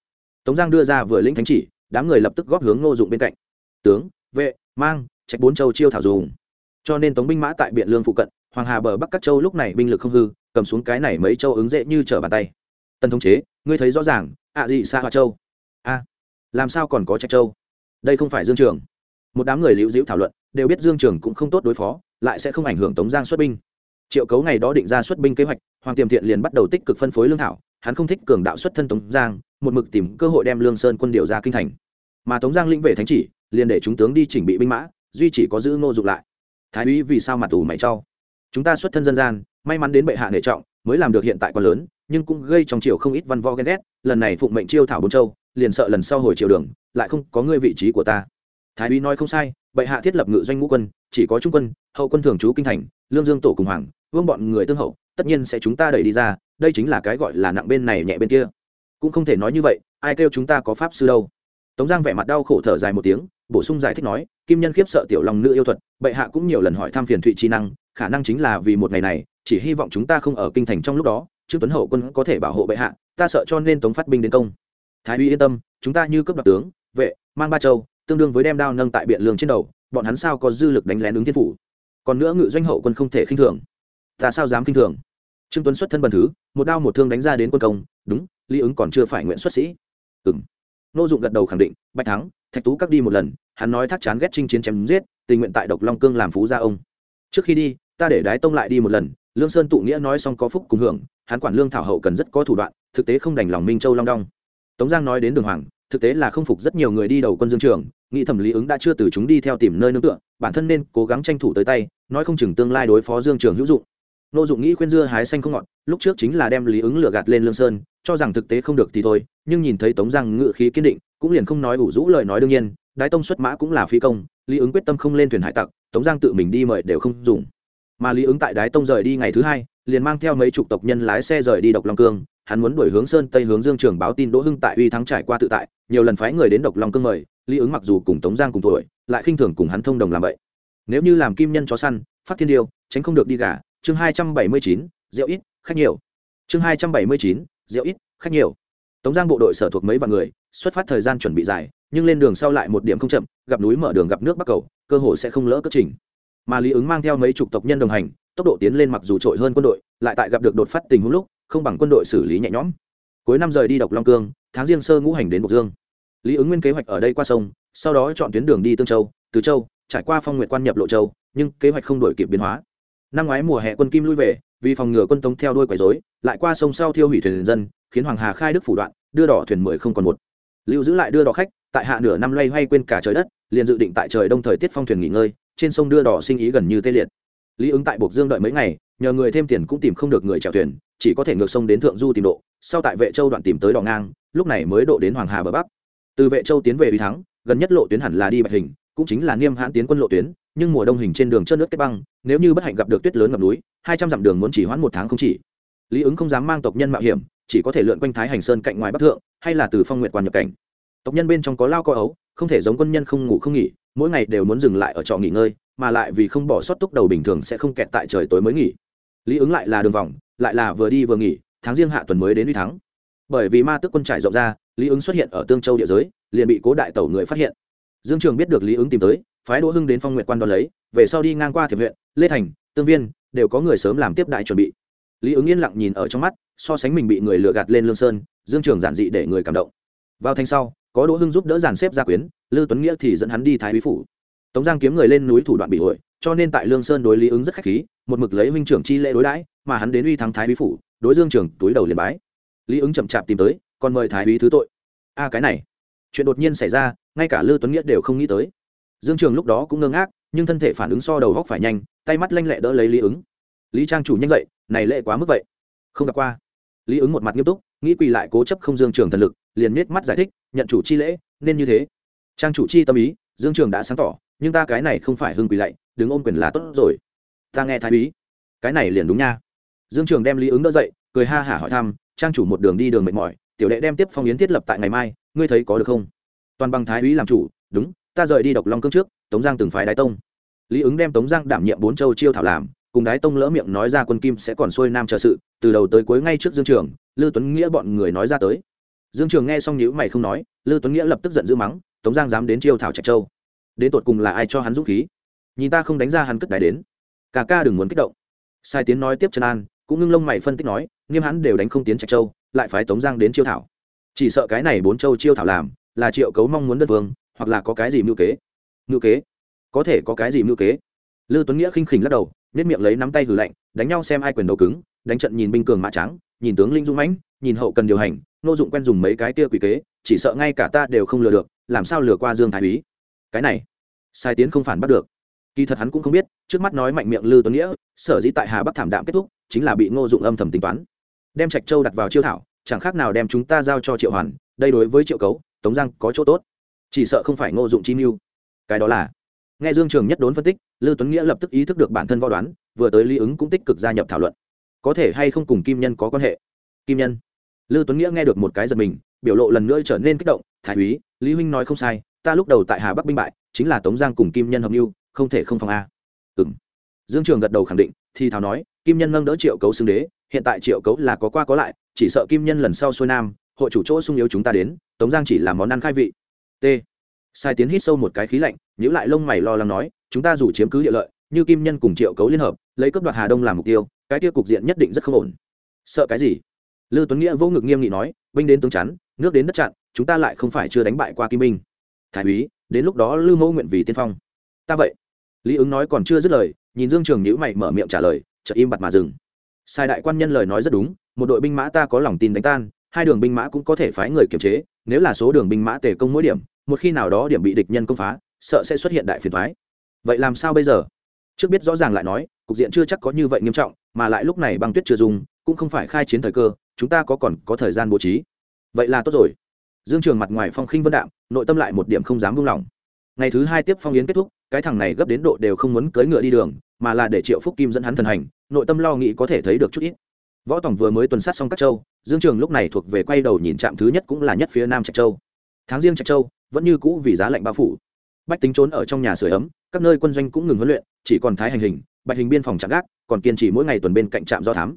Tống giang đưa ra vừa lĩnh thánh chỉ, đám người lập tức góp hướng nô dụng bên cạnh. Tướng, vệ, mang, trạch bốn châu chiêu thảo dùng. Cho nên tống binh mã tại biện lương phụ cận, hoàng hà bờ bắc các châu lúc này binh lực không hư, cầm xuống cái này mấy châu ứng dễ như trở bàn tay. Tần thống chế, ngươi thấy rõ ràng, ạ à gì xa hoa châu. A, làm sao còn có trạch châu? Đây không phải dương trường. Một đám người liễu dĩu thảo luận, đều biết dương trường cũng không tốt đối phó, lại sẽ không ảnh hưởng tống giang xuất binh. Triệu cấu ngày đó định ra xuất binh kế hoạch, hoàng tiềm thiện liền bắt đầu tích cực phân phối lương thảo, hắn không thích cường đạo xuất thân tống giang, một mực tìm cơ hội đem lương sơn quân điều ra kinh thành. Mà tống giang lĩnh về thánh chỉ, liền để chúng tướng đi chỉnh bị binh mã, duy chỉ có giữ ngô dụng lại. Thái úy vì sao mặt tù mày trau chúng ta xuất thân dân gian, may mắn đến bệ hạ nể trọng, mới làm được hiện tại quá lớn, nhưng cũng gây trong triều không ít văn võ ghen ghét, lần này phụng mệnh chiêu thảo bốn châu liền sợ lần sau hồi triều đường, lại không có ngươi vị trí của ta. Thái úy nói không sai, bệ hạ thiết lập ngự doanh ngũ quân, chỉ có trung quân, hậu quân thường trú kinh thành, lương dương tổ cùng hoàng, vương bọn người tương hậu, tất nhiên sẽ chúng ta đẩy đi ra, đây chính là cái gọi là nặng bên này nhẹ bên kia. Cũng không thể nói như vậy, ai kêu chúng ta có pháp sư đâu. Tống giang vẻ mặt đau khổ thở dài một tiếng, bổ sung giải thích nói, kim nhân khiếp sợ tiểu lòng nữ yêu thuật, bệ hạ cũng nhiều lần hỏi thăm phiền thụy trí năng, khả năng chính là vì một ngày này, chỉ hy vọng chúng ta không ở kinh thành trong lúc đó, trương tuấn hậu quân có thể bảo hộ bệ hạ, ta sợ cho nên tống phát binh đến công thái uy yên tâm, chúng ta như cấp đoạt tướng, vệ, mang ba châu, tương đương với đem đao nâng tại biện lương trên đầu, bọn hắn sao có dư lực đánh lén ứng thiên phủ? Còn nữa ngự doanh hậu quân không thể khinh thường. Ta sao dám khinh thường? Trương tuấn xuất thân bần thứ, một đao một thương đánh ra đến quân công, đúng, lý ứng còn chưa phải nguyện xuất sĩ. Ừng nô dụng gật đầu khẳng định, bạch thắng, thạch tú các đi một lần, hắn nói thác chán ghét chinh chiến chém giết, tình nguyện tại độc long cương làm phú gia ông. Trước khi đi, ta để đái tông lại đi một lần, lương sơn tụ nghĩa nói xong có phúc cùng hưởng, hắn quản lương thảo hậu cần rất có thủ đoạn, thực tế không đành lòng minh châu long đong tống giang nói đến đường hoàng, thực tế là không phục rất nhiều người đi đầu quân dương trường, nghĩ thẩm lý ứng đã chưa từ chúng đi theo tìm nơi nương tựa, bản thân nên cố gắng tranh thủ tới tay, nói không chừng tương lai đối phó dương trường hữu dụng. Nô dụng nghĩ khuyên dưa hái xanh không ngọt, lúc trước chính là đem lý ứng lừa gạt lên lương sơn, cho rằng thực tế không được thì thôi, nhưng nhìn thấy tống giang ngự khí kiên định, cũng liền không nói ủ rũ lời nói đương nhiên, đái tông xuất mã cũng là phi công, lý ứng quyết tâm không lên thuyền hải tặc, tống giang tự mình đi mời đều không dùng. Mà lý ứng tại đái tông rời đi ngày thứ hai, liền mang theo mấy chục tộc nhân lái xe rời đi độc long cương hắn muốn đuổi hướng sơn tây hướng dương trường báo tin đỗ hưng tại uy thắng trải qua tự tại, nhiều lần phái người đến độc long cương mời, lý ứng mặc dù cùng tống giang cùng tuổi, lại khinh thường cùng hắn thông đồng làm vậy. Nếu như làm kim nhân chó săn, phát thiên điêu, tránh không được đi gà, chương hai trăm bảy mươi chín, rượu ít, khách nhiều. Chương hai trăm bảy mươi chín, rượu ít, khách nhiều. Tống giang bộ đội sở thuộc mấy vạn người, xuất phát thời gian chuẩn bị dài, nhưng lên đường sau lại một điểm không chậm, gặp núi mở đường gặp nước bắc cầu, cơ hồ sẽ không lỡ cất trình. Mà lý ứng mang theo mấy chục tộc nhân đồng hành, tốc độ tiến lên mặc dù trội hơn quân đội, lại tại gặp được đột phát tình huống lúc không bằng quân đội xử lý nhẹ nhõm. Cuối năm rời đi độc long cương, tháng riêng sơ ngũ hành đến bộc dương. Lý ứng nguyên kế hoạch ở đây qua sông, sau đó chọn tuyến đường đi tương châu, từ châu, trải qua phong nguyện quan nhập lộ châu, nhưng kế hoạch không đổi kịp biến hóa. Năm ngoái mùa hè quân kim lui về, vì phòng ngừa quân tống theo đuôi quấy rối, lại qua sông sau thiêu hủy thuyền dân, khiến hoàng hà khai đức phủ đoạn, đưa đỏ thuyền mười không còn một. Lưu giữ lại đưa đỏ khách, tại hạ nửa năm loay hoay quên cả trời đất, liền dự định tại trời đông thời tiết phong thuyền nghỉ ngơi, trên sông đưa đỏ sinh ý gần như tê liệt. Lý ứng tại bộc dương đợi mấy ngày, nhờ người thêm tiền cũng tìm không được người chèo thuyền chỉ có thể ngược sông đến thượng du tìm độ, sau tại vệ châu đoạn tìm tới đỏ ngang, lúc này mới độ đến hoàng hà bờ bắc. Từ vệ châu tiến về uy thắng, gần nhất lộ tuyến hẳn là đi bạch hình, cũng chính là niêm hãn tiến quân lộ tuyến, nhưng mùa đông hình trên đường chân nước kết băng, nếu như bất hạnh gặp được tuyết lớn ngập núi, hai trăm dặm đường muốn chỉ hoãn một tháng không chỉ. Lý ứng không dám mang tộc nhân mạo hiểm, chỉ có thể lượn quanh thái hành sơn cạnh ngoài bắc thượng, hay là từ phong nguyện quan nhập cảnh. Tộc nhân bên trong có lao co ấu, không thể giống quân nhân không ngủ không nghỉ, mỗi ngày đều muốn dừng lại ở trọ nghỉ ngơi, mà lại vì không bỏ sót túc đầu bình thường sẽ không kẹt tại trời tối mới nghỉ lý ứng lại là đường vòng, lại là vừa đi vừa nghỉ, tháng riêng hạ tuần mới đến uy thắng. Bởi vì ma tức quân trải rộng ra, lý ứng xuất hiện ở tương châu địa giới, liền bị cố đại tẩu người phát hiện. Dương trường biết được lý ứng tìm tới, phái đỗ hưng đến phong nguyện quan đón lấy, về sau đi ngang qua thiệp huyện, lê thành, tương viên, đều có người sớm làm tiếp đại chuẩn bị. Lý ứng yên lặng nhìn ở trong mắt, so sánh mình bị người lừa gạt lên lương sơn, dương trường giản dị để người cảm động. Vào thanh sau, có đỗ hưng giúp đỡ giàn xếp gia quyến, lư tuấn nghĩa thì dẫn hắn đi thái úy phủ. Tống giang kiếm người lên núi thủ đoạn bị hội cho nên tại lương sơn đối lý ứng rất khách khí, một mực lấy huynh trưởng chi lễ đối đãi, mà hắn đến uy thắng thái bí phủ, đối dương trưởng túi đầu liền bái. Lý ứng chậm chạp tìm tới còn mời thái bí thứ tội. A, cái này. Chuyện đột nhiên xảy ra, ngay cả lư tuấn nghĩa đều không nghĩ tới. Dương trường lúc đó cũng ngơ ngác, nhưng thân thể phản ứng so đầu góc phải nhanh, tay mắt lanh lẹ đỡ lấy lý ứng. Lý trang chủ nhanh dậy, này lệ quá mức vậy. Không gặp qua. Lý ứng một mặt nghiêm túc, nghĩ quỳ lại cố chấp không dương trường thần lực, liền miết mắt giải thích, nhận chủ chi lễ, nên như thế. Trang chủ chi tâm ý, dương trường đã sáng tỏ, nhưng ta cái này không phải hưng quỳ lạy đứng ôm quyền là tốt rồi. Ta nghe thái úy. Cái này liền đúng nha. Dương trường đem lý ứng đỡ dậy, cười ha hả hỏi thăm, trang chủ một đường đi đường mệt mỏi, tiểu đệ đem tiếp phong yến thiết lập tại ngày mai, ngươi thấy có được không? Toàn bằng thái úy làm chủ, đúng, ta rời đi độc long cương trước, tống giang từng phái đái tông. Lý ứng đem tống giang đảm nhiệm bốn châu chiêu thảo làm, cùng đái tông lỡ miệng nói ra quân kim sẽ còn xuôi nam chờ sự, từ đầu tới cuối ngay trước dương trường lưu tuấn nghĩa bọn người nói ra tới. Dương trường nghe xong nhữ mày không nói lưu tuấn nghĩa lập tức giận dữ mắng, tống giang dám đến chiêu thảo trạch châu, đến tột cùng là ai cho hắn dũng khí? Nhìn ta không đánh ra hắn cất đài đến. Cả ca đừng muốn kích động. Sai tiến nói tiếp trần an, cũng ngưng lông mày phân tích nói, nghiêm hắn đều đánh không tiến trạch châu, lại phái tống giang đến chiêu thảo. Chỉ sợ cái này bốn châu chiêu thảo làm, là triệu cấu mong muốn đất vương, hoặc là có cái gì mưu kế. Mưu kế? Có thể có cái gì mưu kế? Lư tuấn nghĩa khinh khỉnh lắc đầu nếp miệng lấy nắm tay hử lạnh, đánh nhau xem ai quyền đầu cứng, đánh trận nhìn binh cường mã trắng, nhìn tướng linh dung mãnh, nhìn hậu cần điều hành, nô dụng quen dùng mấy cái tia quỷ kế, chỉ sợ ngay cả ta đều không lừa được, làm sao lừa qua dương thái úy? Cái này, sai tiến không phản bắt được kỳ thật hắn cũng không biết, trước mắt nói mạnh miệng lư tuấn nghĩa, sở dĩ tại hà bắc thảm đạm kết thúc, chính là bị ngô dụng âm thầm tính toán. Đem trạch châu đặt vào chiêu thảo, chẳng khác nào đem chúng ta giao cho triệu hoàn, đây đối với triệu cấu, tống giang có chỗ tốt. Chỉ sợ không phải ngô dụng chi mưu. Cái đó là, nghe dương trường nhất đốn phân tích, lư tuấn nghĩa lập tức ý thức được bản thân vo đoán, vừa tới lý ứng cũng tích cực gia nhập thảo luận. Có thể hay không cùng kim nhân có quan hệ? Kim nhân. Lư tuấn nghĩa nghe được một cái giật mình, biểu lộ lần nữa trở nên kích động, thái úy, lý huynh nói không sai, ta lúc đầu tại hà bắc binh bại, chính là tống giang cùng kim nhân hợp mưu không thể không phòng a. Ừng dương trường gật đầu khẳng định, thì thảo nói, kim nhân nâng đỡ triệu cấu xưng đế, hiện tại triệu cấu là có qua có lại, chỉ sợ kim nhân lần sau xuôi nam, hội chủ chỗ sung yếu chúng ta đến, tống giang chỉ là món ăn khai vị. T. Sai tiến hít sâu một cái khí lạnh nhữ lại lông mày lo lắng nói, chúng ta dù chiếm cứ địa lợi, như kim nhân cùng triệu cấu liên hợp, lấy cấp đoạt hà đông làm mục tiêu, cái tiêu cục diện nhất định rất không ổn. Sợ cái gì? Lư tuấn nghĩa vô ngực nghiêm nghị nói, binh đến tướng chắn, nước đến đất chặn, chúng ta lại không phải chưa đánh bại qua kim minh. Thái úy, đến lúc đó lư mẫu nguyện vì tiên phong. Ta vậy lý ứng nói còn chưa dứt lời, nhìn dương trường nhữ mày mở miệng trả lời chợ im bặt mà dừng. Sai đại quan nhân lời nói rất đúng, một đội binh mã ta có lòng tin đánh tan, hai đường binh mã cũng có thể phái người kiểm chế, nếu là số đường binh mã tề công mỗi điểm, một khi nào đó điểm bị địch nhân công phá, sợ sẽ xuất hiện đại phiền thoái vậy làm sao bây giờ? Trước biết rõ ràng lại nói, cục diện chưa chắc có như vậy nghiêm trọng, mà lại lúc này băng tuyết chưa dùng, cũng không phải khai chiến thời cơ, chúng ta có còn có thời gian bố trí. Vậy là tốt rồi. Dương trường mặt ngoài phong khinh vân đạm, nội tâm lại một điểm không dám buông lỏng. Ngày thứ hai tiếp phong yến kết thúc cái thằng này gấp đến độ đều không muốn cưỡi ngựa đi đường, mà là để triệu phúc kim dẫn hắn thần hành, nội tâm lo nghĩ có thể thấy được chút ít. Võ tổng vừa mới tuần sát xong các châu, dương trường lúc này thuộc về quay đầu nhìn trạm thứ nhất cũng là nhất phía nam trạch châu. Tháng riêng trạch châu, vẫn như cũ vì giá lạnh bao phủ. Bách tính trốn ở trong nhà sửa ấm, các nơi quân doanh cũng ngừng huấn luyện, chỉ còn thái hành hình, bạch hình biên phòng chạm gác, còn kiên trì mỗi ngày tuần bên cạnh trạm do thám.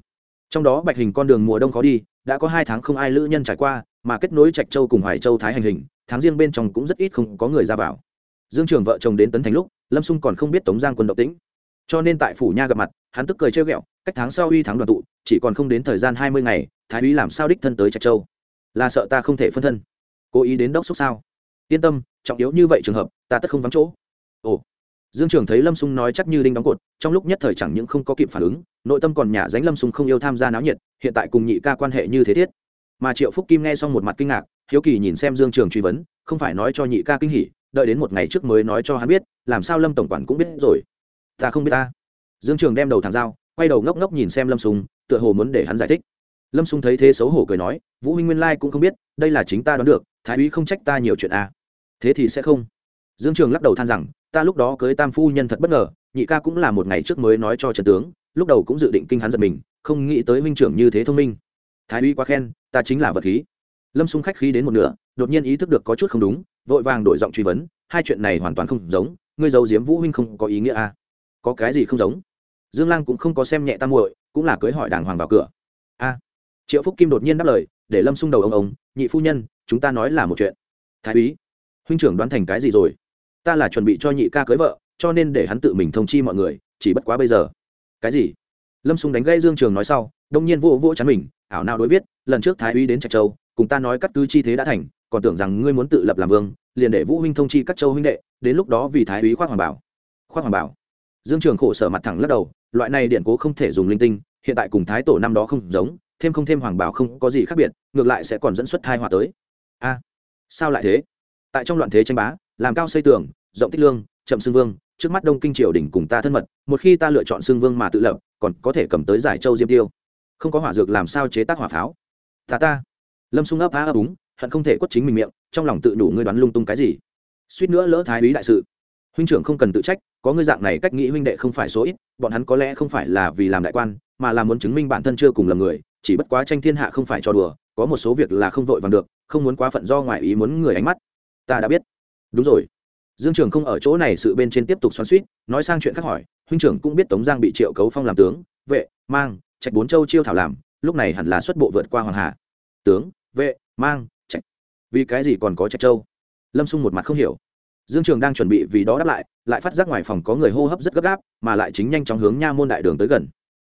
Trong đó bạch hình con đường mùa đông khó đi, đã có hai tháng không ai lữ nhân trải qua, mà kết nối trạch châu cùng hoài châu thái hành hình, tháng riêng bên trong cũng rất ít không có người ra vào dương trường vợ chồng đến tấn thành lúc, lâm xung còn không biết tống giang quân động tĩnh. Cho nên tại phủ nha gặp mặt, hắn tức cười trêu ghẹo, cách tháng sau uy thắng đoàn tụ, chỉ còn không đến thời gian hai mươi ngày, thái úy làm sao đích thân tới trạch châu? Là sợ ta không thể phân thân. Cố ý đến đốc xúc sao? Yên tâm, trọng yếu như vậy trường hợp, ta tất không vắng chỗ. Ồ. Dương trường thấy lâm sung nói chắc như đinh đóng cột, trong lúc nhất thời chẳng những không có kịp phản ứng, nội tâm còn nhả dánh lâm sung không yêu tham gia náo nhiệt, hiện tại cùng nhị ca quan hệ như thế thiết. Mà triệu phúc kim nghe xong một mặt kinh ngạc, hiếu kỳ nhìn xem dương trường truy vấn, không phải nói cho nhị ca kinh hỉ đợi đến một ngày trước mới nói cho hắn biết làm sao lâm tổng quản cũng biết rồi. Ta không biết ta. Dương trường đem đầu thẳng dao quay đầu ngốc ngốc nhìn xem lâm Sùng, tựa hồ muốn để hắn giải thích. Lâm Sùng thấy thế xấu hổ cười nói vũ huynh nguyên lai cũng không biết đây là chính ta đoán được thái úy không trách ta nhiều chuyện à. thế thì sẽ không. Dương trường lắc đầu than rằng ta lúc đó cưới tam phu nhân thật bất ngờ nhị ca cũng là một ngày trước mới nói cho trần tướng lúc đầu cũng dự định kinh hắn giật mình không nghĩ tới huynh trưởng như thế thông minh. Thái úy quá khen ta chính là vật khí. Lâm xung khách khí đến một nửa đột nhiên ý thức được có chút không đúng vội vàng đổi giọng truy vấn, hai chuyện này hoàn toàn không giống, ngươi giấu diếm vũ huynh không có ý nghĩa à? có cái gì không giống? Dương lang cũng không có xem nhẹ tam muội, cũng là cưới hỏi đàng hoàng vào cửa. A triệu phúc kim đột nhiên đáp lời, để lâm xung đầu ông ông, nhị phu nhân, chúng ta nói là một chuyện. Thái úy, huynh trưởng đoán thành cái gì rồi? Ta là chuẩn bị cho nhị ca cưới vợ, cho nên để hắn tự mình thông chi mọi người, chỉ bất quá bây giờ. Cái gì? Lâm xung đánh gây dương trường nói sau, đông nhiên vô vô chắn mình, ảo nào đối viết, lần trước thái úy đến trạch châu, cùng ta nói cắt cứ chi thế đã thành còn tưởng rằng ngươi muốn tự lập làm vương, liền để vũ huynh thông chi các châu huynh đệ, đến lúc đó vì thái úy khoác hoàng bảo. Khoác hoàng bảo. Dương trường khổ sở mặt thẳng lắc đầu, loại này điện cố không thể dùng linh tinh, hiện tại cùng thái tổ năm đó không giống, thêm không thêm hoàng bảo không có gì khác biệt, ngược lại sẽ còn dẫn xuất thai họa tới. A, sao lại thế? Tại trong loạn thế tranh bá, làm cao xây tường, rộng tích lương, chậm xưng vương, trước mắt đông kinh triều đình cùng ta thân mật, một khi ta lựa chọn xưng vương mà tự lập, còn có thể cầm tới giải châu diêm tiêu. Không có hỏa dược làm sao chế tác hỏa pháo? Ta ta. Lâm xung ấp á ấp úng hận không thể quất chính mình miệng, trong lòng tự đủ ngươi đoán lung tung cái gì. Suýt nữa lỡ thái úy đại sự. Huynh trưởng không cần tự trách, có ngươi dạng này cách nghĩ huynh đệ không phải số ít, bọn hắn có lẽ không phải là vì làm đại quan, mà là muốn chứng minh bản thân chưa cùng lầm người, chỉ bất quá tranh thiên hạ không phải cho đùa, có một số việc là không vội vàng được, không muốn quá phận do ngoại ý muốn người ánh mắt. Ta đã biết. Đúng rồi. Dương trường không ở chỗ này sự bên trên tiếp tục xoắn suýt, nói sang chuyện khác hỏi, huynh trưởng cũng biết tống giang bị triệu cấu phong làm tướng, vệ, mang, trạch bốn châu chiêu thảo làm, lúc này hẳn là xuất bộ vượt qua hoàng hà. Tướng, vệ, mang vì cái gì còn có trạch châu? Lâm xung một mặt không hiểu. Dương trường đang chuẩn bị vì đó đáp lại lại phát giác ngoài phòng có người hô hấp rất gấp gáp, mà lại chính nhanh chóng hướng nha môn đại đường tới gần.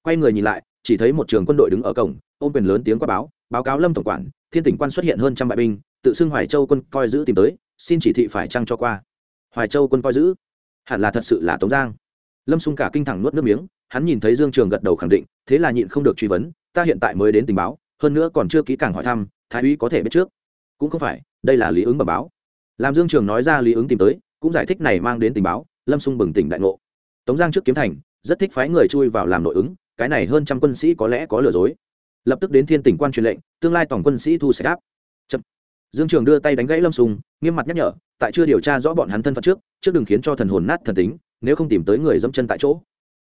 Quay người nhìn lại, chỉ thấy một trường quân đội đứng ở cổng, ôm quyền lớn tiếng qua báo báo cáo lâm tổng quản, thiên tỉnh quan xuất hiện hơn trăm bại binh, tự xưng hoài châu quân coi giữ tìm tới, xin chỉ thị phải trăng cho qua. Hoài châu quân coi giữ? Hẳn là thật sự là tống giang. Lâm xung cả kinh thẳng nuốt nước miếng, hắn nhìn thấy dương trường gật đầu khẳng định, thế là nhịn không được truy vấn, ta hiện tại mới đến tình báo, hơn nữa còn chưa kỹ càng hỏi thăm, thái úy có thể biết trước cũng không phải, đây là lý ứng bẩm báo. Làm dương trường nói ra lý ứng tìm tới, cũng giải thích này mang đến tình báo, lâm xung bừng tỉnh đại ngộ. Tống giang trước kiếm thành, rất thích phái người chui vào làm nội ứng, cái này hơn trăm quân sĩ có lẽ có lừa dối. Lập tức đến thiên tỉnh quan truyền lệnh, tương lai tổng quân sĩ thu sẽ đáp. Chậm. dương trường đưa tay đánh gãy lâm sùng nghiêm mặt nhắc nhở, tại chưa điều tra rõ bọn hắn thân phận trước trước đừng khiến cho thần hồn nát thần tính, nếu không tìm tới người dẫm chân tại chỗ.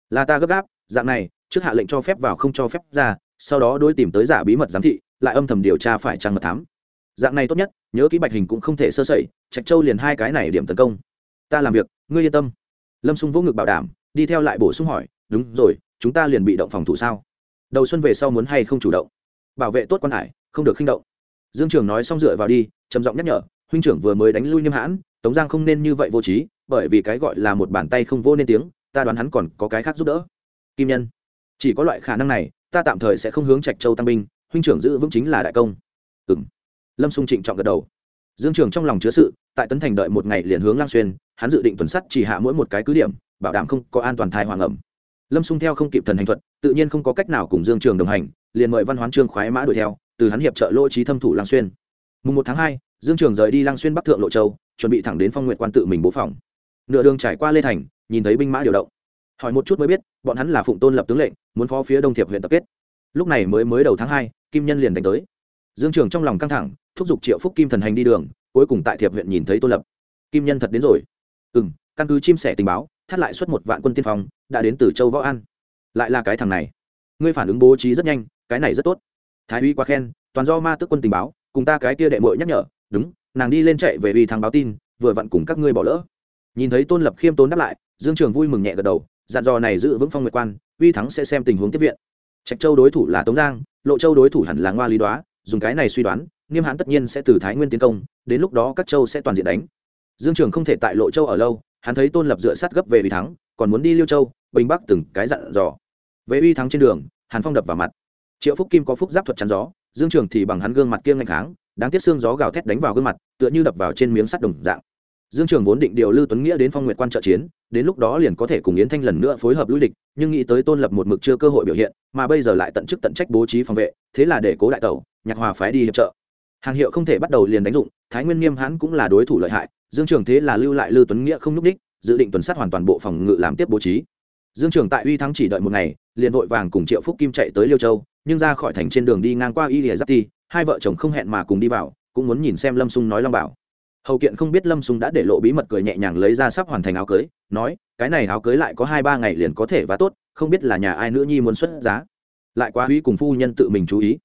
Là ta gấp gáp, dạng này, trước hạ lệnh cho phép vào không cho phép ra, sau đó đôi tìm tới giả bí mật giám thị, lại âm thầm điều tra phải trang mật thám dạng này tốt nhất, nhớ kỹ bạch hình cũng không thể sơ sẩy, trạch châu liền hai cái này điểm tấn công. Ta làm việc, ngươi yên tâm. Lâm xung vỗ ngực bảo đảm, đi theo lại bổ sung hỏi, đúng rồi, chúng ta liền bị động phòng thủ sao? Đầu xuân về sau muốn hay không chủ động? Bảo vệ tốt quan hải, không được khinh động. Dương trường nói xong dựa vào đi, trầm giọng nhắc nhở, huynh trưởng vừa mới đánh lui niêm hãn, tống giang không nên như vậy vô trí, bởi vì cái gọi là một bàn tay không vô nên tiếng, ta đoán hắn còn có cái khác giúp đỡ. Kim nhân, chỉ có loại khả năng này, ta tạm thời sẽ không hướng trạch châu tăng binh, huynh trưởng giữ vững chính là đại công. Ừ lâm xung trịnh trọng gật đầu. Dương trường trong lòng chứa sự, tại tấn thành đợi một ngày liền hướng lang xuyên, hắn dự định tuần sắt chỉ hạ mỗi một cái cứ điểm, bảo đảm không có an toàn thai hoàng ẩm. Lâm xung theo không kịp thần hành thuật, tự nhiên không có cách nào cùng dương trường đồng hành, liền mời văn hoán trương khoái mã đuổi theo, từ hắn hiệp trợ lỗ trí thâm thủ lang xuyên. Mùng một tháng hai, dương trường rời đi lang xuyên bắc thượng lộ châu, chuẩn bị thẳng đến phong nguyện quan tự mình bố phòng. Nửa đường trải qua lê thành, nhìn thấy binh mã điều động. Hỏi một chút mới biết, bọn hắn là phụng tôn lập tướng lệnh, muốn phó phía đông thiệp huyện tập kết. Lúc này mới mới đầu tháng hai, kim nhân liền đánh tới dương trường trong lòng căng thẳng, thúc giục triệu phúc kim thần hành đi đường, cuối cùng tại thiệp huyện nhìn thấy tôn lập. Kim nhân thật đến rồi. Ừ m căn cứ chim sẻ tình báo, thắt lại suốt một vạn quân tiên phong, đã đến từ châu võ an. Lại là cái thằng này. Ngươi phản ứng bố trí rất nhanh, cái này rất tốt. Thái uy quá khen, toàn do ma tước quân tình báo, cùng ta cái kia đệ mội nhắc nhở, đúng, nàng đi lên chạy về uy thắng báo tin, vừa vặn cùng các ngươi bỏ lỡ. Nhìn thấy tôn lập khiêm tốn đáp lại, dương trường vui mừng nhẹ gật đầu, dặn dò này giữ vững phong nguyệt quan, uy thắng sẽ xem tình huống tiếp viện. Trạch châu đối thủ là tống giang, lộ châu đối thủ hẳn là ngoa lý đoá dùng cái này suy đoán, nghiêm hãn tất nhiên sẽ từ thái nguyên tiến công, đến lúc đó các châu sẽ toàn diện đánh. Dương trường không thể tại lộ châu ở lâu, hắn thấy tôn lập dựa sát gấp về uy thắng, còn muốn đi liêu châu, bình bắc từng cái dặn dò. Về uy thắng trên đường, hàn phong đập vào mặt. Triệu phúc kim có phúc giáp thuật chắn gió, dương trường thì bằng hắn gương mặt kiêng ngạch kháng, đáng tiếc xương gió gào thét đánh vào gương mặt, tựa như đập vào trên miếng sắt đồng dạng. Dương trường vốn định điều lưu tuấn nghĩa đến phong nguyện quan trợ chiến, đến lúc đó liền có thể cùng yến thanh lần nữa phối hợp lui địch, nhưng nghĩ tới tôn lập một mực chưa cơ hội biểu hiện, mà bây giờ lại tận chức tận trách bố trí phòng vệ, thế là để cố đại tẩu nhạc hòa phái đi hiệp trợ. Hàng hiệu không thể bắt đầu liền đánh dụng, thái nguyên nghiêm hãn cũng là đối thủ lợi hại, dương trường thế là lưu lại lưu tuấn nghĩa không n ú c đích dự định tuần sát hoàn toàn bộ phòng ngự làm tiếp bố trí. Dương trường tại uy thắng chỉ đợi một ngày, liền vội vàng cùng triệu phúc kim chạy tới liêu châu, nhưng ra khỏi thành trên đường đi ngang qua y lìa giáp ti, hai vợ chồng không hẹn mà cùng đi vào, cũng muốn nhìn xem lâm sung nói long bảo. Hầu kiện không biết lâm sung đã để lộ bí mật cười nhẹ nhàng lấy ra sắp hoàn thành áo cưới, nói, cái này áo cưới lại có hai ba ngày liền có thể và tốt, không biết là nhà ai nữ nhi muốn xuất giá. Lại quá uy cùng phu nhân tự mình chú ý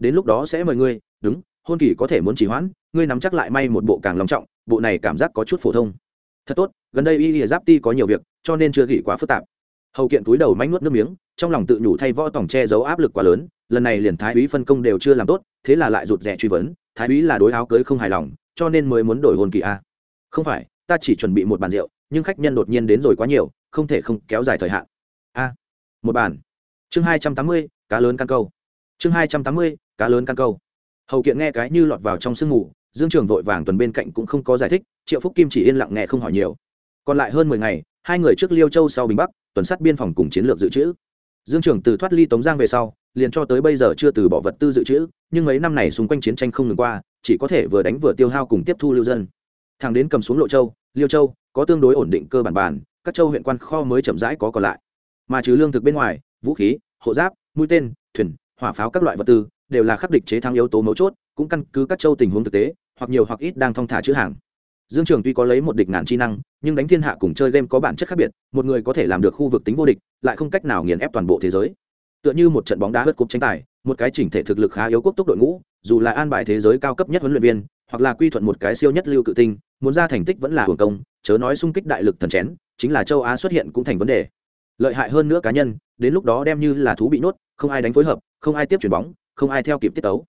đến lúc đó sẽ mời ngươi, đúng, hôn kỳ có thể muốn chỉ hoãn, ngươi nắm chắc lại may một bộ càng lòng trọng, bộ này cảm giác có chút phổ thông. Thật tốt, gần đây y lìa giáp ti có nhiều việc, cho nên chưa gỉ quá phức tạp. Hầu kiện túi đầu mánh nuốt nước miếng, trong lòng tự nhủ thay võ tổng che giấu áp lực quá lớn, lần này liền thái úy phân công đều chưa làm tốt, thế là lại rụt rè truy vấn, thái úy là đối áo cưới không hài lòng, cho nên mới muốn đổi hôn kỳ a. Không phải, ta chỉ chuẩn bị một bàn rượu, nhưng khách nhân đột nhiên đến rồi quá nhiều, không thể không kéo dài thời hạn. A, một bàn. Chương hai trăm tám mươi, cá lớn căn câu. Chương hai trăm tám mươi cá lớn căn câu. Hầu kiện nghe cái như lọt vào trong sương mù, dương trường vội vàng tuần bên cạnh cũng không có giải thích, triệu phúc kim chỉ yên lặng nghe không hỏi nhiều. Còn lại hơn mười ngày, hai người trước liêu châu sau bình bắc, tuần sát biên phòng cùng chiến lược dự trữ. Dương trường từ thoát ly tống giang về sau, liền cho tới bây giờ chưa từ bỏ vật tư dự trữ, nhưng mấy năm này xung quanh chiến tranh không ngừng qua, chỉ có thể vừa đánh vừa tiêu hao cùng tiếp thu lưu dân. Thằng đến cầm xuống lộ châu, liêu châu, có tương đối ổn định cơ bản bản các châu huyện quan kho mới chậm rãi có còn lại. Mà trừ lương thực bên ngoài, vũ khí, hộ giáp, mũi tên, thuyền, hỏa pháo các loại vật tư đều là khắc địch chế thắng yếu tố mấu chốt, cũng căn cứ các châu tình huống thực tế, hoặc nhiều hoặc ít đang thong thả chữ hàng. Dương trường tuy có lấy một địch ngàn chi năng, nhưng đánh thiên hạ cùng chơi game có bản chất khác biệt, một người có thể làm được khu vực tính vô địch, lại không cách nào nghiền ép toàn bộ thế giới. Tựa như một trận bóng đá hất cúp tranh tài, một cái chỉnh thể thực lực khá yếu quốc tốc đội ngũ, dù là an bài thế giới cao cấp nhất huấn luyện viên, hoặc là quy thuận một cái siêu nhất lưu cự tinh, muốn ra thành tích vẫn là hưởng công, chớ nói xung kích đại lực thần chén, chính là châu á xuất hiện cũng thành vấn đề. Lợi hại hơn nữa cá nhân, đến lúc đó đem như là thú bị nốt không ai đánh phối hợp, không ai tiếp chuyển bóng không ai theo kịp tiết tấu.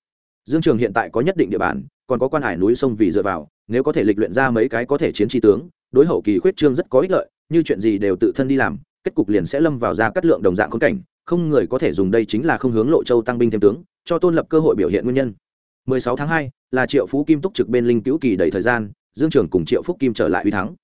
Dương trường hiện tại có nhất định địa bàn, còn có quan hải núi sông vì dựa vào, nếu có thể lịch luyện ra mấy cái có thể chiến tri tướng, đối hậu kỳ khuyết trương rất có ích lợi, như chuyện gì đều tự thân đi làm, kết cục liền sẽ lâm vào ra cắt lượng đồng dạng khốn cảnh, không người có thể dùng đây chính là không hướng lộ châu tăng binh thêm tướng, cho tôn lập cơ hội biểu hiện nguyên nhân. 16 tháng 2 là triệu phú kim túc trực bên linh cứu kỳ đầy thời gian, dương trường cùng triệu phúc kim trở lại uy thắng.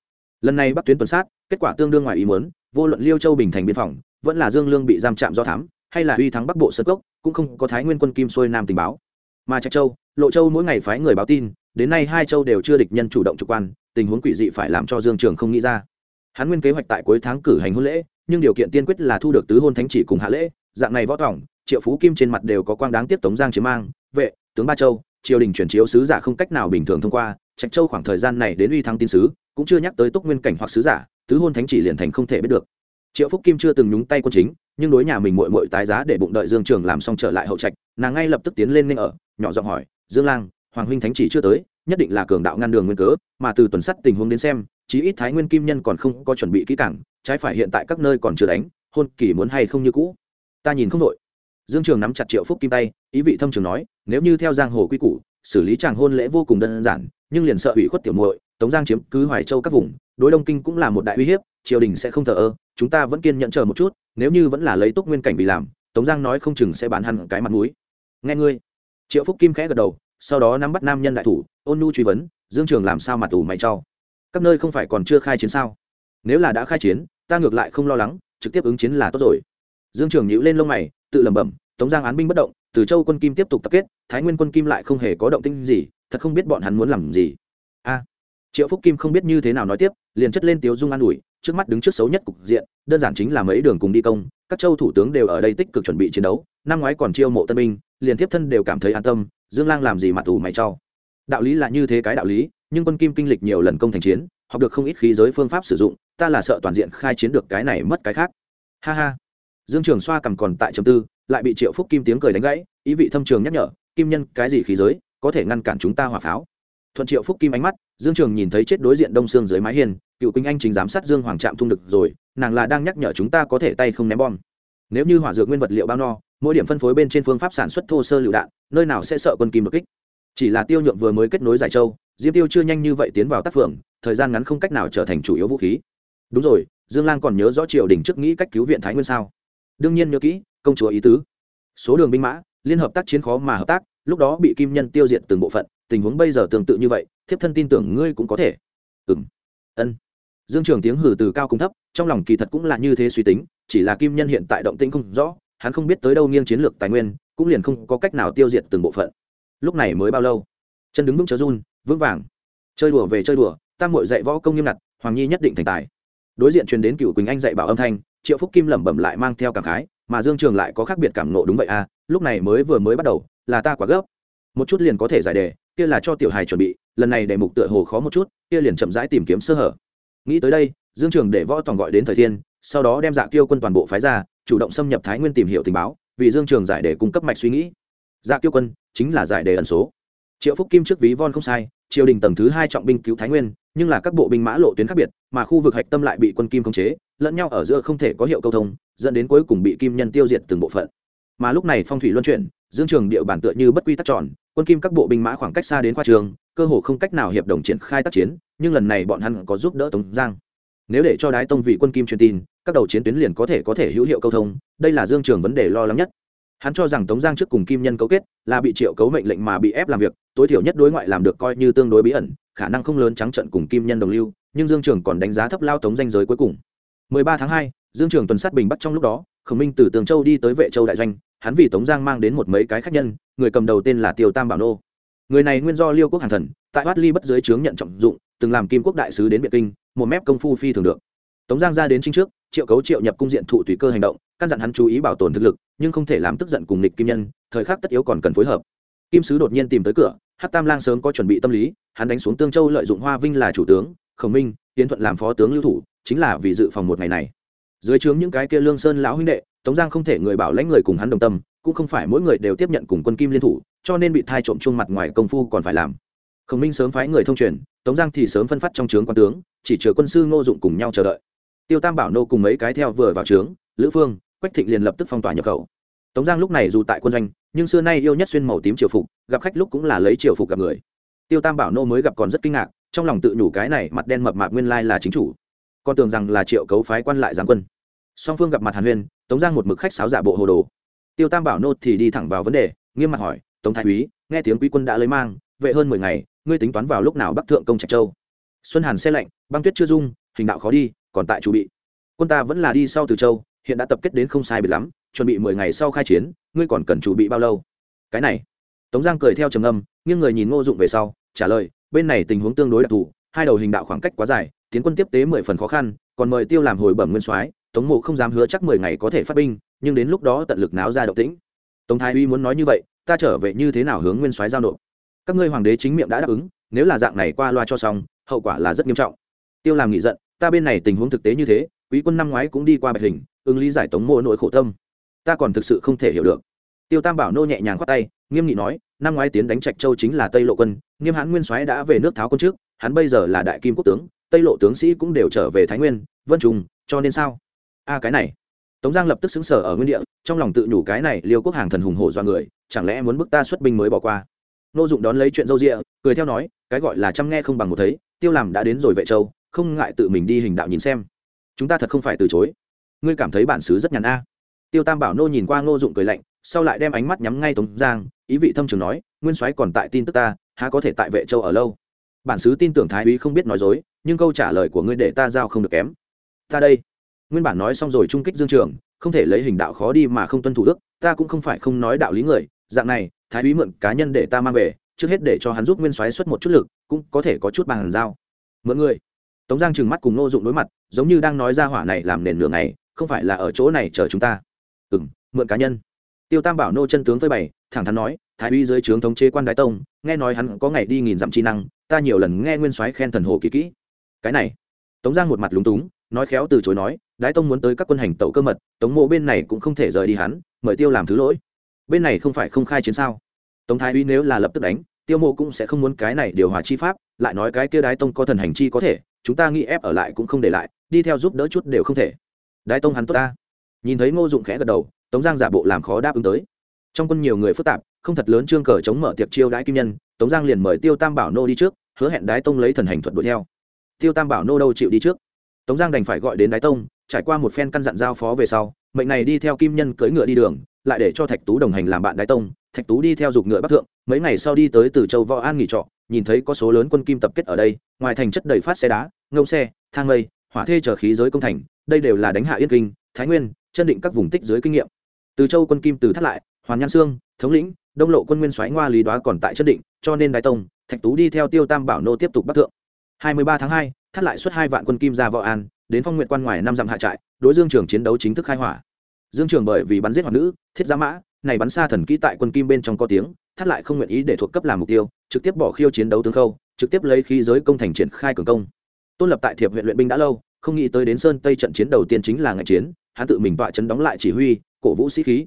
Lần này bắc tuyến tuần sát, kết quả tương đương ngoài ý muốn, vô luận liêu châu bình thành biên phòng, vẫn là dương lương bị giam chạm do thám, hay là uy thắng bắc bộ sơn cốc cũng không có thái nguyên quân kim xuôi nam tình báo. Mà trạch châu, lộ châu mỗi ngày phái người báo tin, đến nay hai châu đều chưa địch nhân chủ động trực quan, tình huống quỷ dị phải làm cho dương trường không nghĩ ra. Hắn nguyên kế hoạch tại cuối tháng cử hành hôn lễ, nhưng điều kiện tiên quyết là thu được tứ hôn thánh chỉ cùng hạ lễ, dạng này võ tỏng triệu phú kim trên mặt đều có quang đáng tiếp tống giang chiếm mang, vệ, tướng ba châu, triều đình chuyển chiếu sứ giả không cách nào bình thường thông qua, trạch châu khoảng thời gian này đến uy thắng tin sứ, cũng chưa nhắc tới túc nguyên cảnh hoặc sứ giả, tứ hôn thánh chỉ liền thành không thể biết được triệu phúc kim chưa từng nhúng tay quân chính, nhưng đối nhà mình mội mội tái giá để bụng đợi dương trường làm xong trở lại hậu trạch, nàng ngay lập tức tiến lên nên ở, nhỏ giọng hỏi, dương lang, hoàng huynh thánh chỉ chưa tới, nhất định là cường đạo ngăn đường nguyên cớ, mà từ tuần sắt tình huống đến xem, chí ít thái nguyên kim nhân còn không có chuẩn bị kỹ càng, trái phải hiện tại các nơi còn chưa đánh, hôn kỳ muốn hay không như cũ. Ta nhìn không đội dương trường nắm chặt triệu phúc kim tay, ý vị thâm trường nói, nếu như theo giang hồ quy củ, xử lý chàng hôn lễ vô cùng đơn giản, nhưng liền sợ ủy khuất tiểu muội, tống giang chiếm cứ hoài châu các vùng, đối đông kinh cũng là một đại uy hiếp triều đình sẽ không thờ ơ, chúng ta vẫn kiên nhận chờ một chút, nếu như vẫn là lấy túc nguyên cảnh vì làm, tống giang nói không chừng sẽ bán hẳn cái mặt mũi. Nghe ngươi. Triệu phúc kim khẽ gật đầu, sau đó nắm bắt nam nhân đại thủ, ôn nu truy vấn, dương trường làm sao mặt tù mày cho? Các nơi không phải còn chưa khai chiến sao? Nếu là đã khai chiến, ta ngược lại không lo lắng, trực tiếp ứng chiến là tốt rồi. Dương trường nhíu lên lông mày, tự lẩm bẩm, tống giang án binh bất động, từ châu quân kim tiếp tục tập kết, thái nguyên quân kim lại không hề có động tinh gì, thật không biết bọn hắn muốn làm gì. A. Triệu phúc kim không biết như thế nào nói tiếp, liền chất lên tiếu dung an ủi trước mắt đứng trước xấu nhất cục diện, đơn giản chính là mấy đường cùng đi công, các châu thủ tướng đều ở đây tích cực chuẩn bị chiến đấu, năm ngoái còn chiêu mộ tân binh, liền tiếp thân đều cảm thấy an tâm, dương lang làm gì mà tù mày cho. Đạo lý là như thế cái đạo lý, nhưng quân kim kinh lịch nhiều lần công thành chiến, học được không ít khí giới phương pháp sử dụng, ta là sợ toàn diện khai chiến được cái này mất cái khác. Ha ha. Dương trường xoa cầm còn tại chấm tư, lại bị triệu phúc kim tiếng cười đánh gãy, ý vị thâm trường nhắc nhở, kim nhân, cái gì khí giới, có thể ngăn cản chúng ta hỏa pháo? Thuận triệu phúc kim ánh mắt, dương trường nhìn thấy chết đối diện đông xương dưới mái hiên cựu quỳnh anh chính giám sát dương hoàng trạm thung được rồi, nàng là đang nhắc nhở chúng ta có thể tay không ném bom. Nếu như hỏa dược nguyên vật liệu bao no, mỗi điểm phân phối bên trên phương pháp sản xuất thô sơ lựu đạn, nơi nào sẽ sợ quân kim đột kích? Chỉ là tiêu nhượng vừa mới kết nối giải châu, diêm tiêu chưa nhanh như vậy tiến vào tác phường, thời gian ngắn không cách nào trở thành chủ yếu vũ khí. Đúng rồi, dương lang còn nhớ rõ triều đình trước nghĩ cách cứu viện thái nguyên sao? Đương nhiên nhớ kỹ, công chúa ý tứ. Số đường binh mã, liên hợp tác chiến khó mà hợp tác, lúc đó bị kim nhân tiêu diệt từng bộ phận, tình huống bây giờ tương tự như vậy, thiếp thân tin tưởng ngươi cũng có thể. Ừng ân dương trường tiếng hử từ cao cùng thấp, trong lòng kỳ thật cũng là như thế suy tính, chỉ là kim nhân hiện tại động tĩnh không rõ, hắn không biết tới đâu nghiêng chiến lược tài nguyên, cũng liền không có cách nào tiêu diệt từng bộ phận. Lúc này mới bao lâu? Chân đứng vững chớ run, vững vàng. Chơi đùa về chơi đùa, tam mội dạy võ công nghiêm ngặt, hoàng nhi nhất định thành tài. Đối diện truyền đến cựu quỳnh anh dạy bảo âm thanh, triệu phúc kim lẩm bẩm lại mang theo cảm khái, mà dương trường lại có khác biệt cảm nộ đúng vậy à lúc này mới vừa mới bắt đầu, là ta quá gấp. Một chút liền có thể giải đề, kia là cho tiểu hài chuẩn bị, lần này đề mục tựa hồ khó một chút, kia liền chậm rãi tìm kiếm sơ hở nghĩ tới đây, dương trường để võ toàn gọi đến thời thiên, sau đó đem dạ kiêu quân toàn bộ phái ra, chủ động xâm nhập thái nguyên tìm hiểu tình báo, vì dương trường giải đề cung cấp mạch suy nghĩ. Dạ kiêu quân chính là giải đề ẩn số. Triệu phúc kim trước ví von không sai, triều đình tầng thứ hai trọng binh cứu thái nguyên, nhưng là các bộ binh mã lộ tuyến khác biệt, mà khu vực hạch tâm lại bị quân kim khống chế, lẫn nhau ở giữa không thể có hiệu câu thông, dẫn đến cuối cùng bị kim nhân tiêu diệt từng bộ phận. Mà lúc này phong thủy luân chuyển, dương trường địa bản tựa như bất quy tắc tròn, quân kim các bộ binh mã khoảng cách xa đến khoa trường cơ hồ không cách nào hiệp đồng triển khai tác chiến nhưng lần này bọn hắn có giúp đỡ tống giang. Nếu để cho đái tông vị quân kim truyền tin các đầu chiến tuyến liền có thể có thể hữu hiệu câu thông đây là dương trường vấn đề lo lắng nhất. Hắn cho rằng tống giang trước cùng kim nhân cấu kết là bị triệu cấu mệnh lệnh mà bị ép làm việc tối thiểu nhất đối ngoại làm được coi như tương đối bí ẩn khả năng không lớn trắng trận cùng kim nhân đồng lưu nhưng dương trường còn đánh giá thấp lao tống danh giới cuối cùng. 13 tháng 2, dương trường tuần sát bình bắc trong lúc đó khổng minh từ tường châu đi tới vệ châu đại doanh hắn vì tống giang mang đến một mấy cái khách nhân người cầm đầu tên là tiêu tam bảo nô người này nguyên do liêu quốc hàng thần, tại Hoát ly bất dưới trướng nhận trọng dụng, từng làm kim quốc đại sứ đến biệt kinh, một mép công phu phi thường được. Tống giang ra đến trinh trước, triệu cấu triệu nhập cung diện thụ tùy cơ hành động, căn dặn hắn chú ý bảo tồn thực lực, nhưng không thể làm tức giận cùng nịch kim nhân, thời khắc tất yếu còn cần phối hợp. Kim sứ đột nhiên tìm tới cửa hát tam lang sớm có chuẩn bị tâm lý, hắn đánh xuống tương châu lợi dụng hoa vinh là chủ tướng, khổng minh tiến thuận làm phó tướng lưu thủ, chính là vì dự phòng một ngày này. Dưới trướng những cái kia lương sơn lão huynh đệ, tống giang không thể người bảo lãnh người cùng hắn đồng tâm, cũng không phải mỗi người đều tiếp nhận cùng quân kim liên thủ cho nên bị thai trộm chung mặt ngoài công phu còn phải làm. Khổng minh sớm phái người thông truyền, tống giang thì sớm phân phát trong trướng quan tướng, chỉ chứa quân sư ngô dụng cùng nhau chờ đợi. Tiêu tam bảo nô cùng mấy cái theo vừa vào trướng, lữ phương, quách thịnh liền lập tức phong tỏa nhập khẩu. Tống giang lúc này dù tại quân doanh, nhưng xưa nay yêu nhất xuyên màu tím triều phục, gặp khách lúc cũng là lấy triều phục gặp người. Tiêu tam bảo nô mới gặp còn rất kinh ngạc, trong lòng tự nhủ cái này mặt đen mập mạp nguyên lai là chính chủ. Con tưởng rằng là triệu cấu phái quan lại giáng quân. Song phương gặp mặt hàn huyên, tống giang một mực khách sáo giả bộ hồ đồ. Tiêu tam bảo nô thì đi thẳng vào vấn đề, nghiêm mặt hỏi tống thái úy, nghe tiếng quý quân đã lấy mang, vệ hơn mười ngày, ngươi tính toán vào lúc nào bắc thượng công trạch châu? Xuân hàn xe lạnh, băng tuyết chưa dung, hình đạo khó đi, còn tại chủ bị. Quân ta vẫn là đi sau từ châu, hiện đã tập kết đến không sai biệt lắm, chuẩn bị mười ngày sau khai chiến, ngươi còn cần chủ bị bao lâu? Cái này. Tống giang cười theo trầm âm nghiêng người nhìn ngô dụng về sau, trả lời, bên này tình huống tương đối đặc thù, hai đầu hình đạo khoảng cách quá dài, tiến quân tiếp tế mười phần khó khăn, còn mời tiêu làm hồi bẩm nguyên soái, tống mộ không dám hứa chắc mười ngày có thể phát binh, nhưng đến lúc đó tận lực náo ra động tĩnh. Tống thái uy muốn nói như vậy ta trở về như thế nào hướng nguyên soái giao nộp? Các ngươi hoàng đế chính miệng đã đáp ứng, nếu là dạng này qua loa cho xong, hậu quả là rất nghiêm trọng. Tiêu làm nghị giận, ta bên này tình huống thực tế như thế, quý quân năm ngoái cũng đi qua bạch hình, ứng lý giải tống mô nỗi khổ tâm. Ta còn thực sự không thể hiểu được. Tiêu tam bảo nô nhẹ nhàng khoát tay, nghiêm nghị nói, năm ngoái tiến đánh trạch châu chính là tây lộ quân, nghiêm hãn nguyên soái đã về nước tháo quân trước, hắn bây giờ là đại kim quốc tướng, tây lộ tướng sĩ cũng đều trở về thái nguyên, vân trùng cho nên sao? A, cái này tống giang lập tức xứng sở ở nguyên địa, trong lòng tự nhủ cái này liêu quốc hàng thần hùng hổ do người, chẳng lẽ muốn bức ta xuất binh mới bỏ qua. Nô dụng đón lấy chuyện dâu rịa cười theo nói, cái gọi là chăm nghe không bằng một thấy, tiêu làm đã đến rồi vệ châu, không ngại tự mình đi hình đạo nhìn xem. Chúng ta thật không phải từ chối. Ngươi cảm thấy bản xứ rất nhàn a. Tiêu tam bảo nô nhìn qua ngô dụng cười lạnh, sau lại đem ánh mắt nhắm ngay tống giang, ý vị thâm trường nói, nguyên soái còn tại tin tức ta, há có thể tại vệ châu ở lâu? Bản xứ tin tưởng thái úy không biết nói dối, nhưng câu trả lời của ngươi để ta giao không được kém. Ta đây nguyên bản nói xong rồi trung kích dương trường, không thể lấy hình đạo khó đi mà không tuân thủ đức ta cũng không phải không nói đạo lý người, dạng này, thái úy mượn cá nhân để ta mang về, trước hết để cho hắn giúp nguyên soái xuất một chút lực, cũng có thể có chút bàn giao. Mượn người. Tống giang trừng mắt cùng nô dụng đối mặt, giống như đang nói ra hỏa này làm nền nửa ngày, không phải là ở chỗ này chờ chúng ta. Ừ m mượn cá nhân. Tiêu tam bảo nô chân tướng phơi bày, thẳng thắn nói, thái úy dưới trướng thống chế quan đái tông, nghe nói hắn có ngày đi nghìn dặm chi năng, ta nhiều lần nghe nguyên soái khen thần hồ kỳ kỹ. Cái này tống giang một mặt lúng túng, nói khéo từ chối nói, đái tông muốn tới các quân hành tẩu cơ mật, tống mộ bên này cũng không thể rời đi hắn, mời tiêu làm thứ lỗi. Bên này không phải không khai chiến sao? Tống thái uy nếu là lập tức đánh, tiêu mộ cũng sẽ không muốn cái này điều hòa chi pháp, lại nói cái kia đái tông có thần hành chi có thể, chúng ta nghĩ ép ở lại cũng không để lại, đi theo giúp đỡ chút đều không thể. Đái tông hắn tốt ta. Nhìn thấy ngô dụng khẽ gật đầu, tống giang giả bộ làm khó đáp ứng tới. Trong quân nhiều người phức tạp, không thật lớn trương cờ chống mở tiệc chiêu đãi kim nhân, tống giang liền mời tiêu tam bảo nô đi trước, hứa hẹn đái tông lấy thần hành thuật đuổi theo tiêu tam bảo nô đâu chịu đi trước. Tống giang đành phải gọi đến đái tông, trải qua một phen căn dặn giao phó về sau, mệnh này đi theo kim nhân cưỡi ngựa đi đường, lại để cho thạch tú đồng hành làm bạn đái tông. Thạch tú đi theo dục ngựa bắc thượng, mấy ngày sau đi tới từ châu võ an nghỉ trọ, nhìn thấy có số lớn quân kim tập kết ở đây, ngoài thành chất đầy phát xe đá ngâu xe, thang lây, hỏa thê chở khí giới công thành, đây đều là đánh hạ yên kinh, thái nguyên, chân định các vùng tích dưới kinh nghiệm. Từ châu quân kim từ thắt lại, hoàn nhan sương, thống lĩnh, đông lộ quân nguyên soái ngoa lý đoá còn tại chân định, cho nên đại tông, thạch tú đi theo tiêu tam bảo nô tiếp tục bắc thượng hai mươi ba tháng hai, thắt lại xuất hai vạn quân kim ra võ an, đến phong nguyện quan ngoài năm dặm hạ trại, đối dương trường chiến đấu chính thức khai hỏa. Dương trường bởi vì bắn giết hoạt nữ, thiết giá mã, này bắn xa thần kỹ tại quân kim bên trong có tiếng, thắt lại không nguyện ý để thuộc cấp làm mục tiêu, trực tiếp bỏ khiêu chiến đấu tướng khâu, trực tiếp lấy khí giới công thành triển khai cường công. Tôn lập tại thiệp huyện luyện binh đã lâu, không nghĩ tới đến sơn tây trận chiến đầu tiên chính là ngày chiến, hắn tự mình tọa chấn đóng lại chỉ huy, cổ vũ sĩ khí.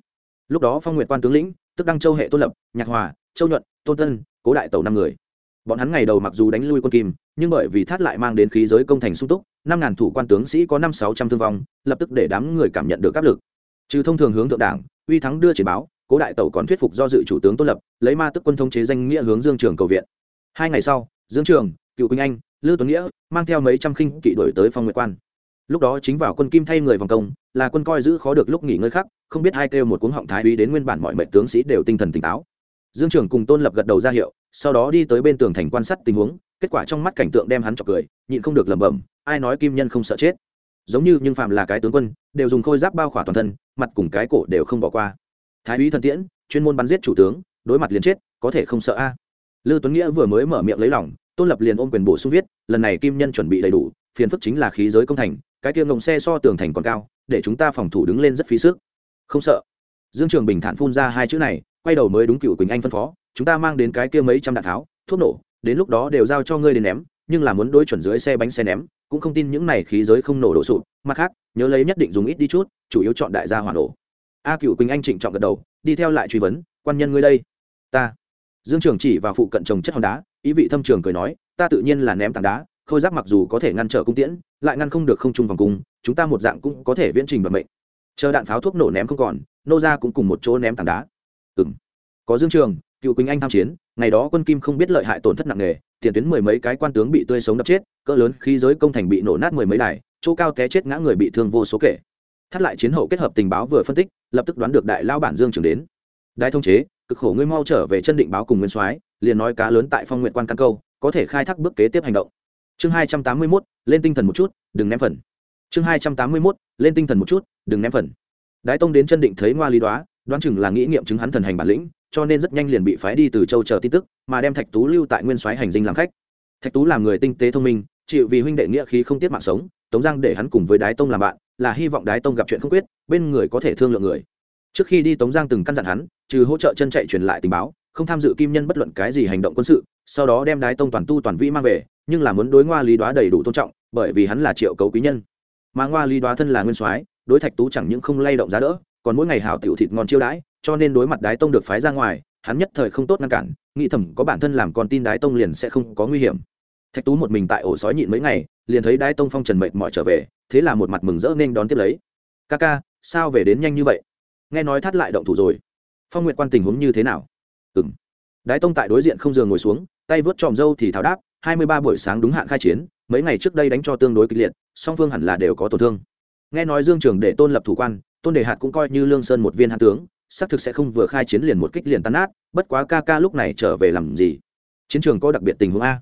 Lúc đó phong nguyện quan tướng lĩnh, tức đăng châu hệ tôn lập, nhạc hòa, châu nhuận, tôn tân, cố đại tẩu năm người. Bọn hắn ngày đầu mặc dù đánh lui quân kim nhưng bởi vì thát lại mang đến khí giới công thành sung túc, năm ngàn thủ quan tướng sĩ có năm sáu trăm thương vong, lập tức để đám người cảm nhận được áp lực. Trừ thông thường hướng thượng đảng, uy thắng đưa chỉ báo, cố đại tẩu còn thuyết phục do dự chủ tướng tôn lập, lấy ma tức quân thống chế danh nghĩa hướng dương trường cầu viện. Hai ngày sau, dương trường, cựu quỳnh anh lư tuấn nghĩa mang theo mấy trăm khinh kỵ đổi tới phong nguyệt quan. Lúc đó chính vào quân kim thay người vòng công, là quân coi giữ khó được lúc nghỉ ngơi khác không biết hai kêu một cuốn họng thái uy đến nguyên bản mọi mệnh tướng sĩ đều tinh thần tỉnh táo. Dương trường cùng tôn lập gật đầu ra hiệu, sau đó đi tới bên tường thành quan sát tình huống kết quả trong mắt cảnh tượng đem hắn chọc cười, nhịn không được lẩm bẩm, ai nói kim nhân không sợ chết? Giống như nhưng phạm là cái tướng quân, đều dùng khôi giáp bao khỏa toàn thân, mặt cùng cái cổ đều không bỏ qua. Thái úy thần tiễn, chuyên môn bắn giết chủ tướng, đối mặt liền chết, có thể không sợ a. Lư tuấn nghĩa vừa mới mở miệng lấy lòng, tôn lập liền ôm quyền bổ sung viết, lần này kim nhân chuẩn bị đầy đủ, phiền phức chính là khí giới công thành, cái kia ngồng xe so tường thành còn cao, để chúng ta phòng thủ đứng lên rất phí sức. Không sợ. Dương trường bình thản phun ra hai chữ này, quay đầu mới đúng cựu quỳnh anh phân phó, chúng ta mang đến cái kia mấy trăm đạn tháo, thuốc nổ đến lúc đó đều giao cho ngươi đến ném, nhưng là muốn đối chuẩn dưới xe bánh xe ném, cũng không tin những này khí giới không nổ đổ sụp. Mặt khác, nhớ lấy nhất định dùng ít đi chút, chủ yếu chọn đại gia hỏa nổ. A cựu quỳnh anh trịnh trọng gật đầu, đi theo lại truy vấn, quan nhân ngươi đây? Ta. Dương trường chỉ vào phụ cận trồng chất hòn đá, ý vị thâm trường cười nói, ta tự nhiên là ném tảng đá, khôi giáp mặc dù có thể ngăn trở cung tiễn, lại ngăn không được không trung vòng cung, chúng ta một dạng cũng có thể viễn trình bẩm mệnh. Chờ đạn pháo thuốc nổ ném không còn, nô ra cũng cùng một chỗ ném tảng đá. Ừ m có dương trường cựu quỳnh anh tham chiến, ngày đó quân kim không biết lợi hại tổn thất nặng nề, tiền tuyến mười mấy cái quan tướng bị tươi sống đập chết, cỡ lớn khi giới công thành bị nổ nát mười mấy đài, chỗ cao té chết ngã người bị thương vô số kể. Thắt lại chiến hậu kết hợp tình báo vừa phân tích, lập tức đoán được đại lao bản dương trường đến. Đại thông chế, cực khổ ngươi mau trở về chân định báo cùng nguyên soái, liền nói cá lớn tại phong nguyện quan căn câu, có thể khai thác bước kế tiếp hành động. Chương hai trăm tám mươi mốt, lên tinh thần một chút, đừng ném phần. Chương hai trăm tám mươi mốt, lên tinh thần một chút, đừng ném phần. Đái tông đến chân định thấy ngoa lý đoá, đoán chừng là nghĩ nghiệm chứng hắn thần hành bản lĩnh cho nên rất nhanh liền bị phái đi từ châu chờ tin tức, mà đem thạch tú lưu tại nguyên soái hành dinh làm khách. Thạch tú là người tinh tế thông minh, chịu vì huynh đệ nghĩa khí không tiết mạng sống, tống giang để hắn cùng với đái tông làm bạn, là hy vọng đái tông gặp chuyện không quyết, bên người có thể thương lượng người. Trước khi đi tống giang từng căn dặn hắn, trừ hỗ trợ chân chạy truyền lại tình báo, không tham dự kim nhân bất luận cái gì hành động quân sự, sau đó đem đái tông toàn tu toàn vĩ mang về, nhưng là muốn đối ngoa lý đoá đầy đủ tôn trọng, bởi vì hắn là triệu cấu quý nhân. Mà ngoa lý đoá thân là nguyên soái, đối thạch tú chẳng những không lay động giá đỡ, còn mỗi ngày hảo tiểu thịt ngon chiêu đãi cho nên đối mặt đái tông được phái ra ngoài, hắn nhất thời không tốt ngăn cản, nghĩ thầm có bản thân làm con tin đái tông liền sẽ không có nguy hiểm. Thạch tú một mình tại ổ sói nhịn mấy ngày, liền thấy đái tông phong trần mệt mỏi trở về, thế là một mặt mừng rỡ nên đón tiếp lấy. Ca ca, sao về đến nhanh như vậy? Nghe nói thắt lại động thủ rồi. Phong nguyện quan tình huống như thế nào? Ừ m đái tông tại đối diện không giường ngồi xuống, tay vớt tròm râu thì tháo đáp, hai mươi ba buổi sáng đúng hạn khai chiến, mấy ngày trước đây đánh cho tương đối kịch liệt, song phương hẳn là đều có tổn thương. Nghe nói dương trường để tôn lập thủ quan, tôn đề hạt cũng coi như lương sơn một viên hạ tướng xác thực sẽ không vừa khai chiến liền một kích liền tan nát, bất quá ca ca lúc này trở về làm gì? Chiến trường có đặc biệt tình huống a.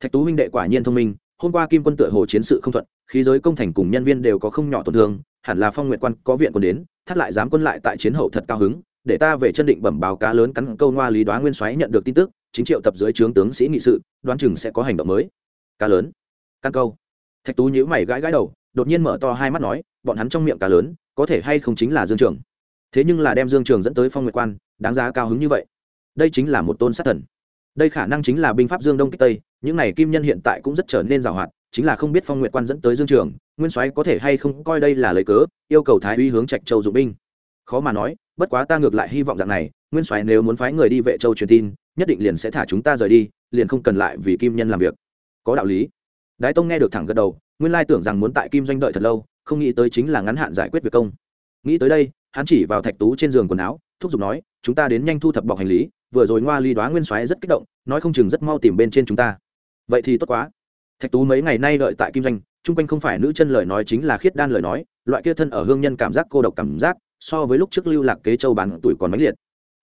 Thạch tú huynh đệ quả nhiên thông minh, hôm qua kim quân tựa hồ chiến sự không thuận, khí giới công thành cùng nhân viên đều có không nhỏ tổn thương, hẳn là phong nguyện quan có viện quân đến, thắt lại dám quân lại tại chiến hậu thật cao hứng, để ta về chân định bẩm báo cá lớn cắn câu ngoa lý đoá nguyên soái nhận được tin tức, chính triệu tập dưới trướng tướng sĩ nghị sự, đoán chừng sẽ có hành động mới. Cá lớn căn câu. Thạch tú nhíu mày gãi gãi đầu, đột nhiên mở to hai mắt nói, bọn hắn trong miệng cá lớn, có thể hay không chính là dương trường? Thế nhưng là đem dương trường dẫn tới phong nguyệt quan, đáng giá cao hứng như vậy. Đây chính là một tôn sát thần. Đây khả năng chính là binh pháp dương đông kích tây, những này kim nhân hiện tại cũng rất trở nên giàu hoạt chính là không biết phong nguyệt quan dẫn tới dương trường, nguyên soái có thể hay không coi đây là lời cớ, yêu cầu thái uy hướng trạch châu dụng binh. Khó mà nói, bất quá ta ngược lại hy vọng rằng này, nguyên soái nếu muốn phái người đi vệ châu truyền tin, nhất định liền sẽ thả chúng ta rời đi, liền không cần lại vì kim nhân làm việc. Có đạo lý. Đái tông nghe được thẳng gật đầu, nguyên lai tưởng rằng muốn tại kim doanh đợi thật lâu, không nghĩ tới chính là ngắn hạn giải quyết việc công. Nghĩ tới đây hắn chỉ vào thạch tú trên giường quần áo, thúc giục nói, chúng ta đến nhanh thu thập bọc hành lý, vừa rồi ngoa ly đoá nguyên soái rất kích động, nói không chừng rất mau tìm bên trên chúng ta. Vậy thì tốt quá. Thạch tú mấy ngày nay đợi tại kim doanh, chung quanh không phải nữ chân lời nói chính là khiết đan lời nói, loại kia thân ở hương nhân cảm giác cô độc cảm giác, so với lúc trước lưu lạc kế châu bán tuổi còn mãnh liệt.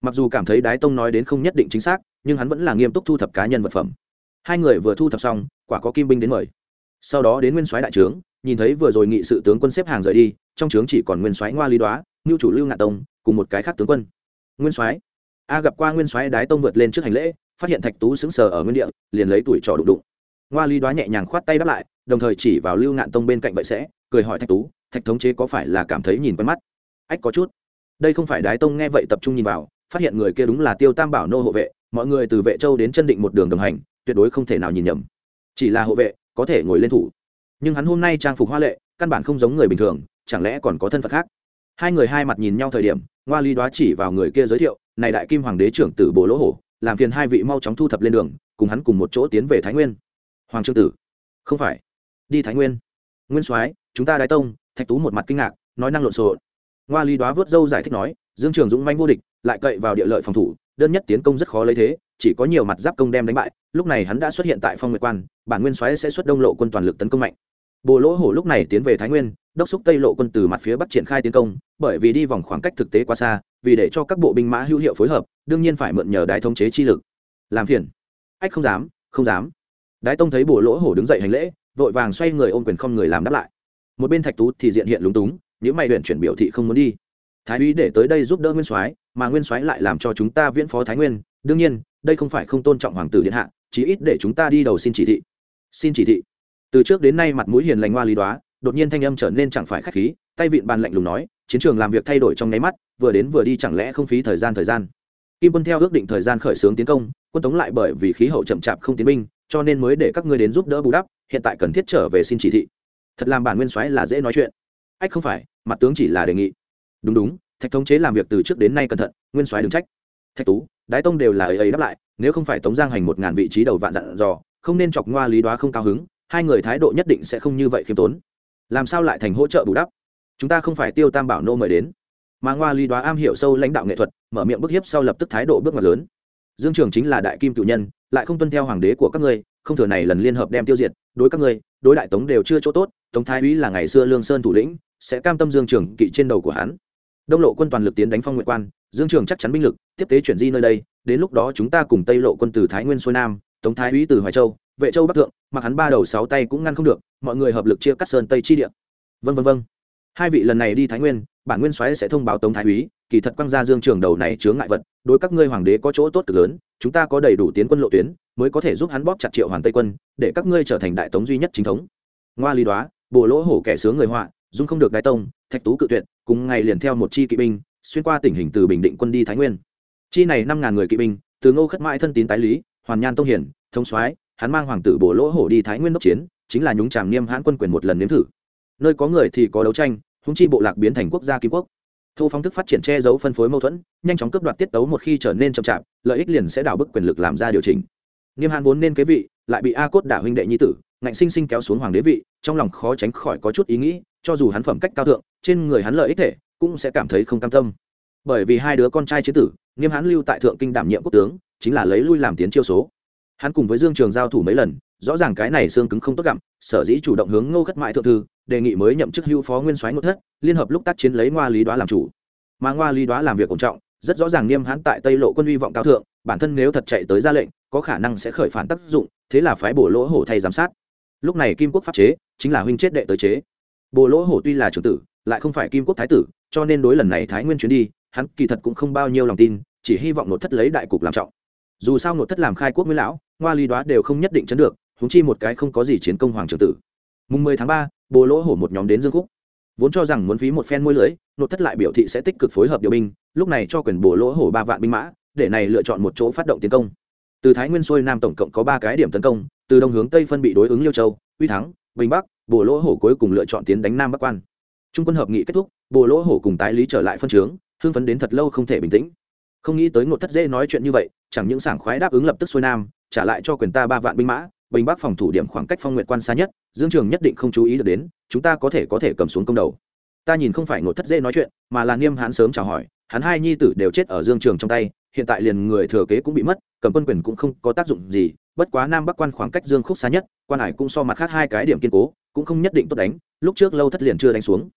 Mặc dù cảm thấy đái tông nói đến không nhất định chính xác, nhưng hắn vẫn là nghiêm túc thu thập cá nhân vật phẩm. Hai người vừa thu thập xong, quả có kim binh đến mời. Sau đó đến nguyên soái đại trướng nhìn thấy vừa rồi nghị sự tướng quân xếp hàng rời đi, trong trướng chỉ còn nguyên soái ngoa lý đoá, ngưu chủ lưu ngạn tông, cùng một cái khác tướng quân. Nguyên soái? A gặp qua nguyên soái đái tông vượt lên trước hành lễ, phát hiện thạch tú sững sờ ở nguyên địa, liền lấy tuổi trò đụng đụng. Ngoa lý đoá nhẹ nhàng khoát tay đáp lại, đồng thời chỉ vào lưu ngạn tông bên cạnh vậy sẽ, cười hỏi thạch tú, thạch thống chế có phải là cảm thấy nhìn quen mắt? Ách, có chút. Đây không phải đái tông nghe vậy tập trung nhìn vào, phát hiện người kia đúng là tiêu tam bảo nô hộ vệ, mọi người từ vệ châu đến chân định một đường đồng hành, tuyệt đối không thể nào nhìn nhầm. Chỉ là hộ vệ, có thể ngồi lên thủ nhưng hắn hôm nay trang phục hoa lệ, căn bản không giống người bình thường, chẳng lẽ còn có thân phận khác? Hai người hai mặt nhìn nhau thời điểm, ngoa ly đoá chỉ vào người kia giới thiệu, này đại kim hoàng đế trưởng tử bồ lỗ hổ, làm phiền hai vị mau chóng thu thập lên đường, cùng hắn cùng một chỗ tiến về thái nguyên. Hoàng trương tử. Không phải. Đi thái nguyên. Nguyên soái, chúng ta đái tông. Thạch tú một mặt kinh ngạc, nói năng lộn xộn. Ngoa ly đoá vớt dâu giải thích nói, dương trường dũng manh vô địch, lại cậy vào địa lợi phòng thủ, đơn nhất tiến công rất khó lấy thế, chỉ có nhiều mặt giáp công đem đánh bại, lúc này hắn đã xuất hiện tại phong nguyệt quan, bản nguyên soái sẽ xuất đông lộ quân toàn lực tấn công mạnh bồ lỗ hổ lúc này tiến về thái nguyên, đốc xúc tây lộ quân từ mặt phía bắc triển khai tiến công, bởi vì đi vòng khoảng cách thực tế quá xa, vì để cho các bộ binh mã hữu hiệu phối hợp, đương nhiên phải mượn nhờ đại thống chế chi lực. Làm phiền. Ách không dám không dám. Đái tông thấy bồ lỗ hổ đứng dậy hành lễ, vội vàng xoay người ôm quyền không người làm đáp lại. Một bên thạch tú thì diện hiện lúng túng, những mày huyện chuyển biểu thị không muốn đi. Thái úy để tới đây giúp đỡ nguyên soái, mà nguyên soái lại làm cho chúng ta viễn phó thái nguyên. Đương nhiên, đây không phải không tôn trọng hoàng tử điện hạ, chí ít để chúng ta đi đầu xin chỉ thị. Xin chỉ thị từ trước đến nay mặt mũi hiền lành hoa lý đoá, đột nhiên thanh âm trở nên chẳng phải khách khí, tay vịn bàn lạnh lùng nói, chiến trường làm việc thay đổi trong nháy mắt, vừa đến vừa đi chẳng lẽ không phí thời gian thời gian? Kim quân theo ước định thời gian khởi xướng tiến công, quân tống lại bởi vì khí hậu chậm chạp không tiến binh, cho nên mới để các ngươi đến giúp đỡ bù đắp, hiện tại cần thiết trở về xin chỉ thị. Thật làm bản nguyên soái là dễ nói chuyện. Ách không phải, mặt tướng chỉ là đề nghị. Đúng đúng, thạch thống chế làm việc từ trước đến nay cẩn thận, nguyên soái đừng trách. Thạch tú, đái tông đều là ấy ấy đáp lại, nếu không phải tống giang hành một ngàn vị trí đầu vạn dặn dò, không nên chọc ngoa lý đoá không cao hứng hai người thái độ nhất định sẽ không như vậy khiêm tốn. Làm sao lại thành hỗ trợ bù đắp? Chúng ta không phải tiêu tam bảo nô mời đến. Mà ngoa ly đoá am hiểu sâu lãnh đạo nghệ thuật, mở miệng bức hiếp sau lập tức thái độ bước ngoặt lớn. Dương trường chính là đại kim cựu nhân, lại không tuân theo hoàng đế của các ngươi, không thừa này lần liên hợp đem tiêu diệt, đối các ngươi, đối đại tống đều chưa chỗ tốt, tống thái úy là ngày xưa lương sơn thủ lĩnh, sẽ cam tâm dương trường kỵ trên đầu của hắn. Đông lộ quân toàn lực tiến đánh phong nguyện quan, dương trường chắc chắn binh lực, tiếp tế chuyển di nơi đây, đến lúc đó chúng ta cùng tây lộ quân từ thái nguyên xuôi nam, tống thái úy từ hoài châu vệ châu bắc thượng, mặc hắn ba đầu sáu tay cũng ngăn không được, mọi người hợp lực chia cắt sơn tây chi địa. Vân vân vân hai vị lần này đi thái nguyên, bản nguyên soái sẽ thông báo tống thái úy, kỳ thật quang gia dương trường đầu này chướng ngại vật, đối các ngươi hoàng đế có chỗ tốt cực lớn, chúng ta có đầy đủ tiến quân lộ tuyến, mới có thể giúp hắn bóp chặt triệu hoàn tây quân, để các ngươi trở thành đại tống duy nhất chính thống. Ngoa lý đoá bồ lỗ hổ kẻ sướng người họa, dung không được đại tông, thạch tú cự tuyệt, cùng ngày liền theo một chi kỵ binh, xuyên qua tình hình từ bình định quân đi thái nguyên. Chi này năm ngàn người kỵ binh, từ ngô khất mãi thân tín tái lý, hoàn nhan tông hiển thông soái hắn mang hoàng tử bổ lỗ hổ đi thái nguyên đốc chiến, chính là nhúng tràm niêm hãn quân quyền một lần nếm thử. Nơi có người thì có đấu tranh húng chi bộ lạc biến thành quốc gia kim quốc. Thu phong thức phát triển che giấu phân phối mâu thuẫn, nhanh chóng cướp đoạt tiết tấu một khi trở nên chậm chạp, lợi ích liền sẽ đảo bức quyền lực làm ra điều chỉnh. Niêm hãn vốn nên kế vị, lại bị a cốt đả huynh đệ nhi tử, ngạnh sinh sinh kéo xuống hoàng đế vị, trong lòng khó tránh khỏi có chút ý nghĩ, cho dù hắn phẩm cách cao thượng, trên người hắn lợi ích thể, cũng sẽ cảm thấy không cam tâm. Bởi vì hai đứa con trai chế tử nghiêm hãn lưu tại thượng kinh đảm nhiệm quốc tướng, chính là lấy lui làm tiến chiêu số hắn cùng với dương trường giao thủ mấy lần, rõ ràng cái này xương cứng không tốt gặm, sở dĩ chủ động hướng ngô khất mại thượng thư, đề nghị mới nhậm chức hưu phó nguyên soái ngô thất, liên hợp lúc tác chiến lấy ngoa lý đoá làm chủ. Mà ngoa lý đoá làm việc ổn trọng, rất rõ ràng niêm hãn tại tây lộ quân uy vọng cao thượng, bản thân nếu thật chạy tới ra lệnh, có khả năng sẽ khởi phản tác dụng, thế là phái bổ lỗ hổ thay giám sát. Lúc này kim quốc pháp chế, chính là huynh chết đệ tới chế. Bồ lỗ hổ tuy là trưởng tử, lại không phải kim quốc thái tử, cho nên đối lần này thái nguyên chuyến đi, hắn kỳ thật cũng không bao nhiêu lòng tin, chỉ hy vọng nội thất lấy đại cục làm trọng. Dù sao nội thất làm khai quốc nguyên lão ngoa ly đoá đều không nhất định chấn được húng chi một cái không có gì chiến công hoàng trưởng tử. Mùng mười tháng ba, bồ lỗ hổ một nhóm đến dương khúc. Vốn cho rằng muốn phí một phen môi lưới nội thất lại biểu thị sẽ tích cực phối hợp điều binh, lúc này cho quyền bồ lỗ hổ ba vạn binh mã, để này lựa chọn một chỗ phát động tiến công. Từ thái nguyên xuôi nam tổng cộng có ba cái điểm tấn công, từ đông hướng tây phân bị đối ứng liêu châu, uy thắng, bình bắc, bồ lỗ hổ cuối cùng lựa chọn tiến đánh nam bắc quan. Trung quân hợp nghị kết thúc, bồ lỗ hổ cùng tái lý trở lại phân trướng, hưng phấn đến thật lâu không thể bình tĩnh. Không nghĩ tới ngột thất dễ nói chuyện như vậy, chẳng những sảng khoái đáp ứng lập tức xuôi nam trả lại cho quyền ta ba vạn binh mã, bình bắc phòng thủ điểm khoảng cách phong nguyện quan xa nhất, dương trường nhất định không chú ý được đến, chúng ta có thể có thể cầm xuống công đầu. Ta nhìn không phải ngột thất dễ nói chuyện, mà là niêm hãn sớm chào hỏi, hắn hai nhi tử đều chết ở dương trường trong tay, hiện tại liền người thừa kế cũng bị mất, cầm quân quyền cũng không có tác dụng gì, bất quá nam bắc quan khoảng cách dương khúc xa nhất, quan hải cũng so mặt khác hai cái điểm kiên cố, cũng không nhất định tốt đánh, lúc trước lâu thất liền chưa đánh xuống.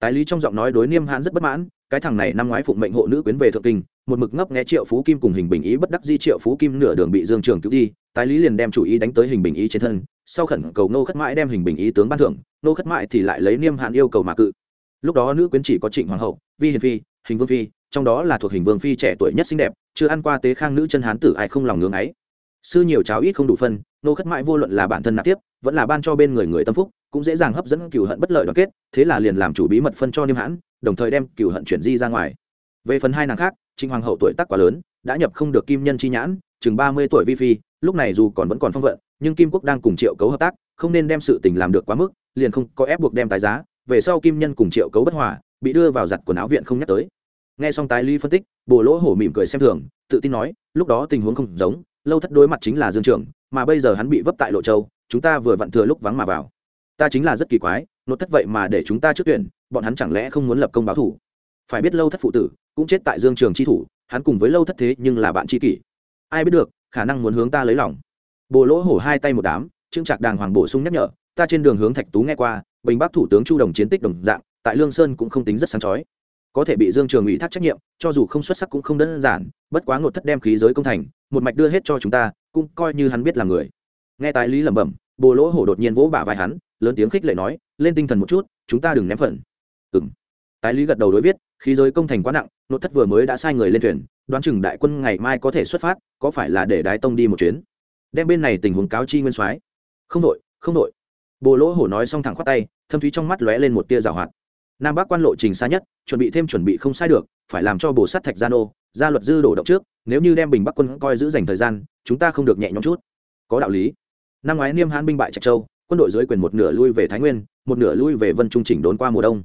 Tái lý trong giọng nói đối niêm hãn rất bất mãn, cái thằng này năm ngoái phụng mệnh hộ nữ quyến về thượng kinh một mực ngấp nghe triệu phú kim cùng hình bình ý bất đắc di triệu phú kim nửa đường bị dương trường cứu đi, tái lý liền đem chủ ý đánh tới hình bình ý trên thân, sau khẩn cầu nô khất mãi đem hình bình ý tướng ban thưởng nô khất mãi thì lại lấy niêm hạn yêu cầu mà cự. Lúc đó nữ quyến chỉ có trịnh hoàng hậu, vi hiền phi, hình vương phi, trong đó là thuộc hình vương phi trẻ tuổi nhất xinh đẹp, chưa ăn qua tế khang nữ chân hán tử ai không lòng ngưỡng ấy. Sư nhiều cháo ít không đủ phân nô khất mãi vô luận là bản thân nạp tiếp, vẫn là ban cho bên người người tâm phúc, cũng dễ dàng hấp dẫn cựu hận bất lợi đoàn kết, thế là liền làm chủ bí mật phân cho niêm hãn đồng thời đem cựu hận chuyển di ra ngoài. Về phần hai nàng khác trịnh hoàng hậu tuổi tác quá lớn, đã nhập không được kim nhân chi nhãn, chừng ba mươi tuổi vi phi, lúc này dù còn vẫn còn phong vận, nhưng kim quốc đang cùng triệu cấu hợp tác, không nên đem sự tình làm được quá mức, liền không có ép buộc đem tái giá, về sau kim nhân cùng triệu cấu bất hòa, bị đưa vào giặt quần áo viện không nhắc tới. Nghe xong tái ly phân tích, bồ lỗ hổ mỉm cười xem thường, tự tin nói, lúc đó tình huống không giống, lâu thất đối mặt chính là dương trưởng, mà bây giờ hắn bị vấp tại lộ châu, chúng ta vừa vặn thừa lúc vắng mà vào. Ta chính là rất kỳ quái, nốt thất vậy mà để chúng ta trước tuyển, bọn hắn chẳng lẽ không muốn lập công báo thủ? Phải biết lâu thất phụ tử cũng chết tại dương trường chi thủ, hắn cùng với lâu thất thế nhưng là bạn tri kỷ. Ai biết được, khả năng muốn hướng ta lấy lòng. Bồ lỗ hổ hai tay một đám trưng trạc đàng hoàng bổ sung nhắc nhở, ta trên đường hướng thạch tú nghe qua, bình bắc thủ tướng chu đồng chiến tích đồng dạng, tại lương sơn cũng không tính rất sáng chói. Có thể bị dương trường ủy thác trách nhiệm, cho dù không xuất sắc cũng không đơn giản, bất quá ngột thất đem khí giới công thành, một mạch đưa hết cho chúng ta, cũng coi như hắn biết là người. Nghe tài lý lẩm bẩm, bồ lỗ hổ đột nhiên vỗ bả vai hắn, lớn tiếng khích lệ nói, lên tinh thần một chút, chúng ta đừng ném phần. Ừ m tái lý gật đầu đối viết khí giới công thành quá nặng nội thất vừa mới đã sai người lên thuyền, đoán chừng đại quân ngày mai có thể xuất phát, có phải là để đái tông đi một chuyến? Đem bên này tình huống cáo chi nguyên soái. Không đội không đội. Bồ lỗ hổ nói xong thẳng khoát tay, thâm thúy trong mắt lóe lên một tia rào hoạt. Nam bắc quan lộ trình xa nhất, chuẩn bị thêm chuẩn bị không sai được, phải làm cho bồ sát thạch gia nô gia luật dư đổ động trước, nếu như đem bình bắc quân coi giữ dành thời gian, chúng ta không được nhẹ nhõm chút. Có đạo lý. Năm ngoái niêm hãn binh bại trạch châu, quân đội dưới quyền một nửa lui về thái nguyên, một nửa lui về vân trung chỉnh đốn qua mùa đông.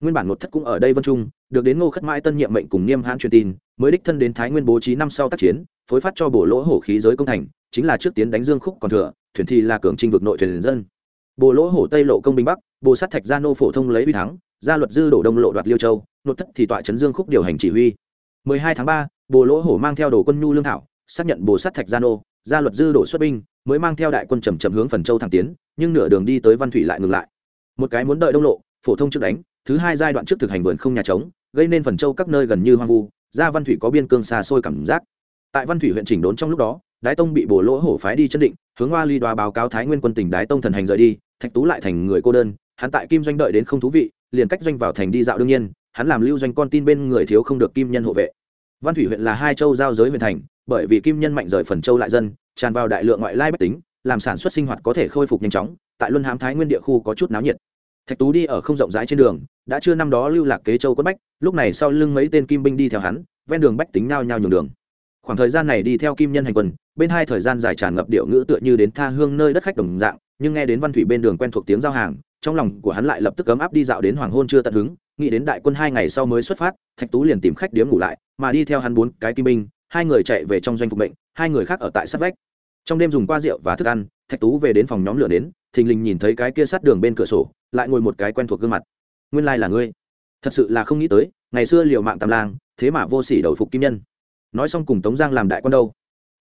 Nguyên bản một thất cũng ở đây vân trung được đến ngô khất mãi tân nhiệm mệnh cùng niêm hãn truyền tin mới đích thân đến thái nguyên bố trí năm sau tác chiến phối phát cho bổ lỗ hổ khí giới công thành chính là trước tiến đánh dương khúc còn thừa thuyền thi là cường trinh vực nội thuyền dân. Bồ lỗ hổ tây lộ công binh bắc bồ sát thạch gia nô phổ thông lấy uy thắng gia luật dư đổ đông lộ đoạt liêu châu nội thất thì tọa trấn dương khúc điều hành chỉ huy. 12 tháng 3, bồ lỗ hổ mang theo đồ quân nhu lương thảo xác nhận bồ sát thạch gia nô gia luật dư đổ xuất binh mới mang theo đại quân chậm chậm hướng phần châu thẳng tiến nhưng nửa đường đi tới văn thủy lại ngừng lại. Một cái muốn đợi đông lộ phổ thông trước đánh thứ hai giai đoạn trước thực hành vườn không nhà trống gây nên phần châu các nơi gần như hoang vu, ra văn thủy có biên cương xa xôi cảm giác. Tại văn thủy huyện chỉnh đốn trong lúc đó, đái tông bị bổ lỗ hổ phái đi chân định, hướng hoa ly đoa báo cáo thái nguyên quân tỉnh đái tông thần hành rời đi, thạch tú lại thành người cô đơn, hắn tại kim doanh đợi đến không thú vị, liền cách doanh vào thành đi dạo đương nhiên, hắn làm lưu doanh con tin bên người thiếu không được kim nhân hộ vệ. Văn thủy huyện là hai châu giao giới huyện thành, bởi vì kim nhân mạnh rời phần châu lại dân, tràn vào đại lượng ngoại lai bách tính, làm sản xuất sinh hoạt có thể khôi phục nhanh chóng, tại luân hám thái nguyên địa khu có chút náo nhiệt thạch tú đi ở không rộng rãi trên đường, đã chưa năm đó lưu lạc kế châu quất bách, lúc này sau lưng mấy tên kim binh đi theo hắn, ven đường bách tính nao nhao nhường đường. Khoảng thời gian này đi theo kim nhân hành quân, bên hai thời gian dài tràn ngập điệu ngữ tựa như đến tha hương nơi đất khách đồng dạng, nhưng nghe đến văn thủy bên đường quen thuộc tiếng giao hàng, trong lòng của hắn lại lập tức cấm áp đi dạo đến hoàng hôn chưa tận hứng, nghĩ đến đại quân hai ngày sau mới xuất phát, thạch tú liền tìm khách điếm ngủ lại, mà đi theo hắn bốn cái kim binh, hai người chạy về trong doanh phục mệnh, hai người khác ở tại sát vách. Trong đêm dùng qua rượu và thức ăn, thạch tú về đến phòng nhóm lửa đến thình lình nhìn thấy cái kia sát đường bên cửa sổ lại ngồi một cái quen thuộc gương mặt. Nguyên lai là ngươi. Thật sự là không nghĩ tới, ngày xưa liều mạng tam lang, thế mà vô sỉ đầu phục kim nhân. Nói xong cùng tống giang làm đại quan đâu.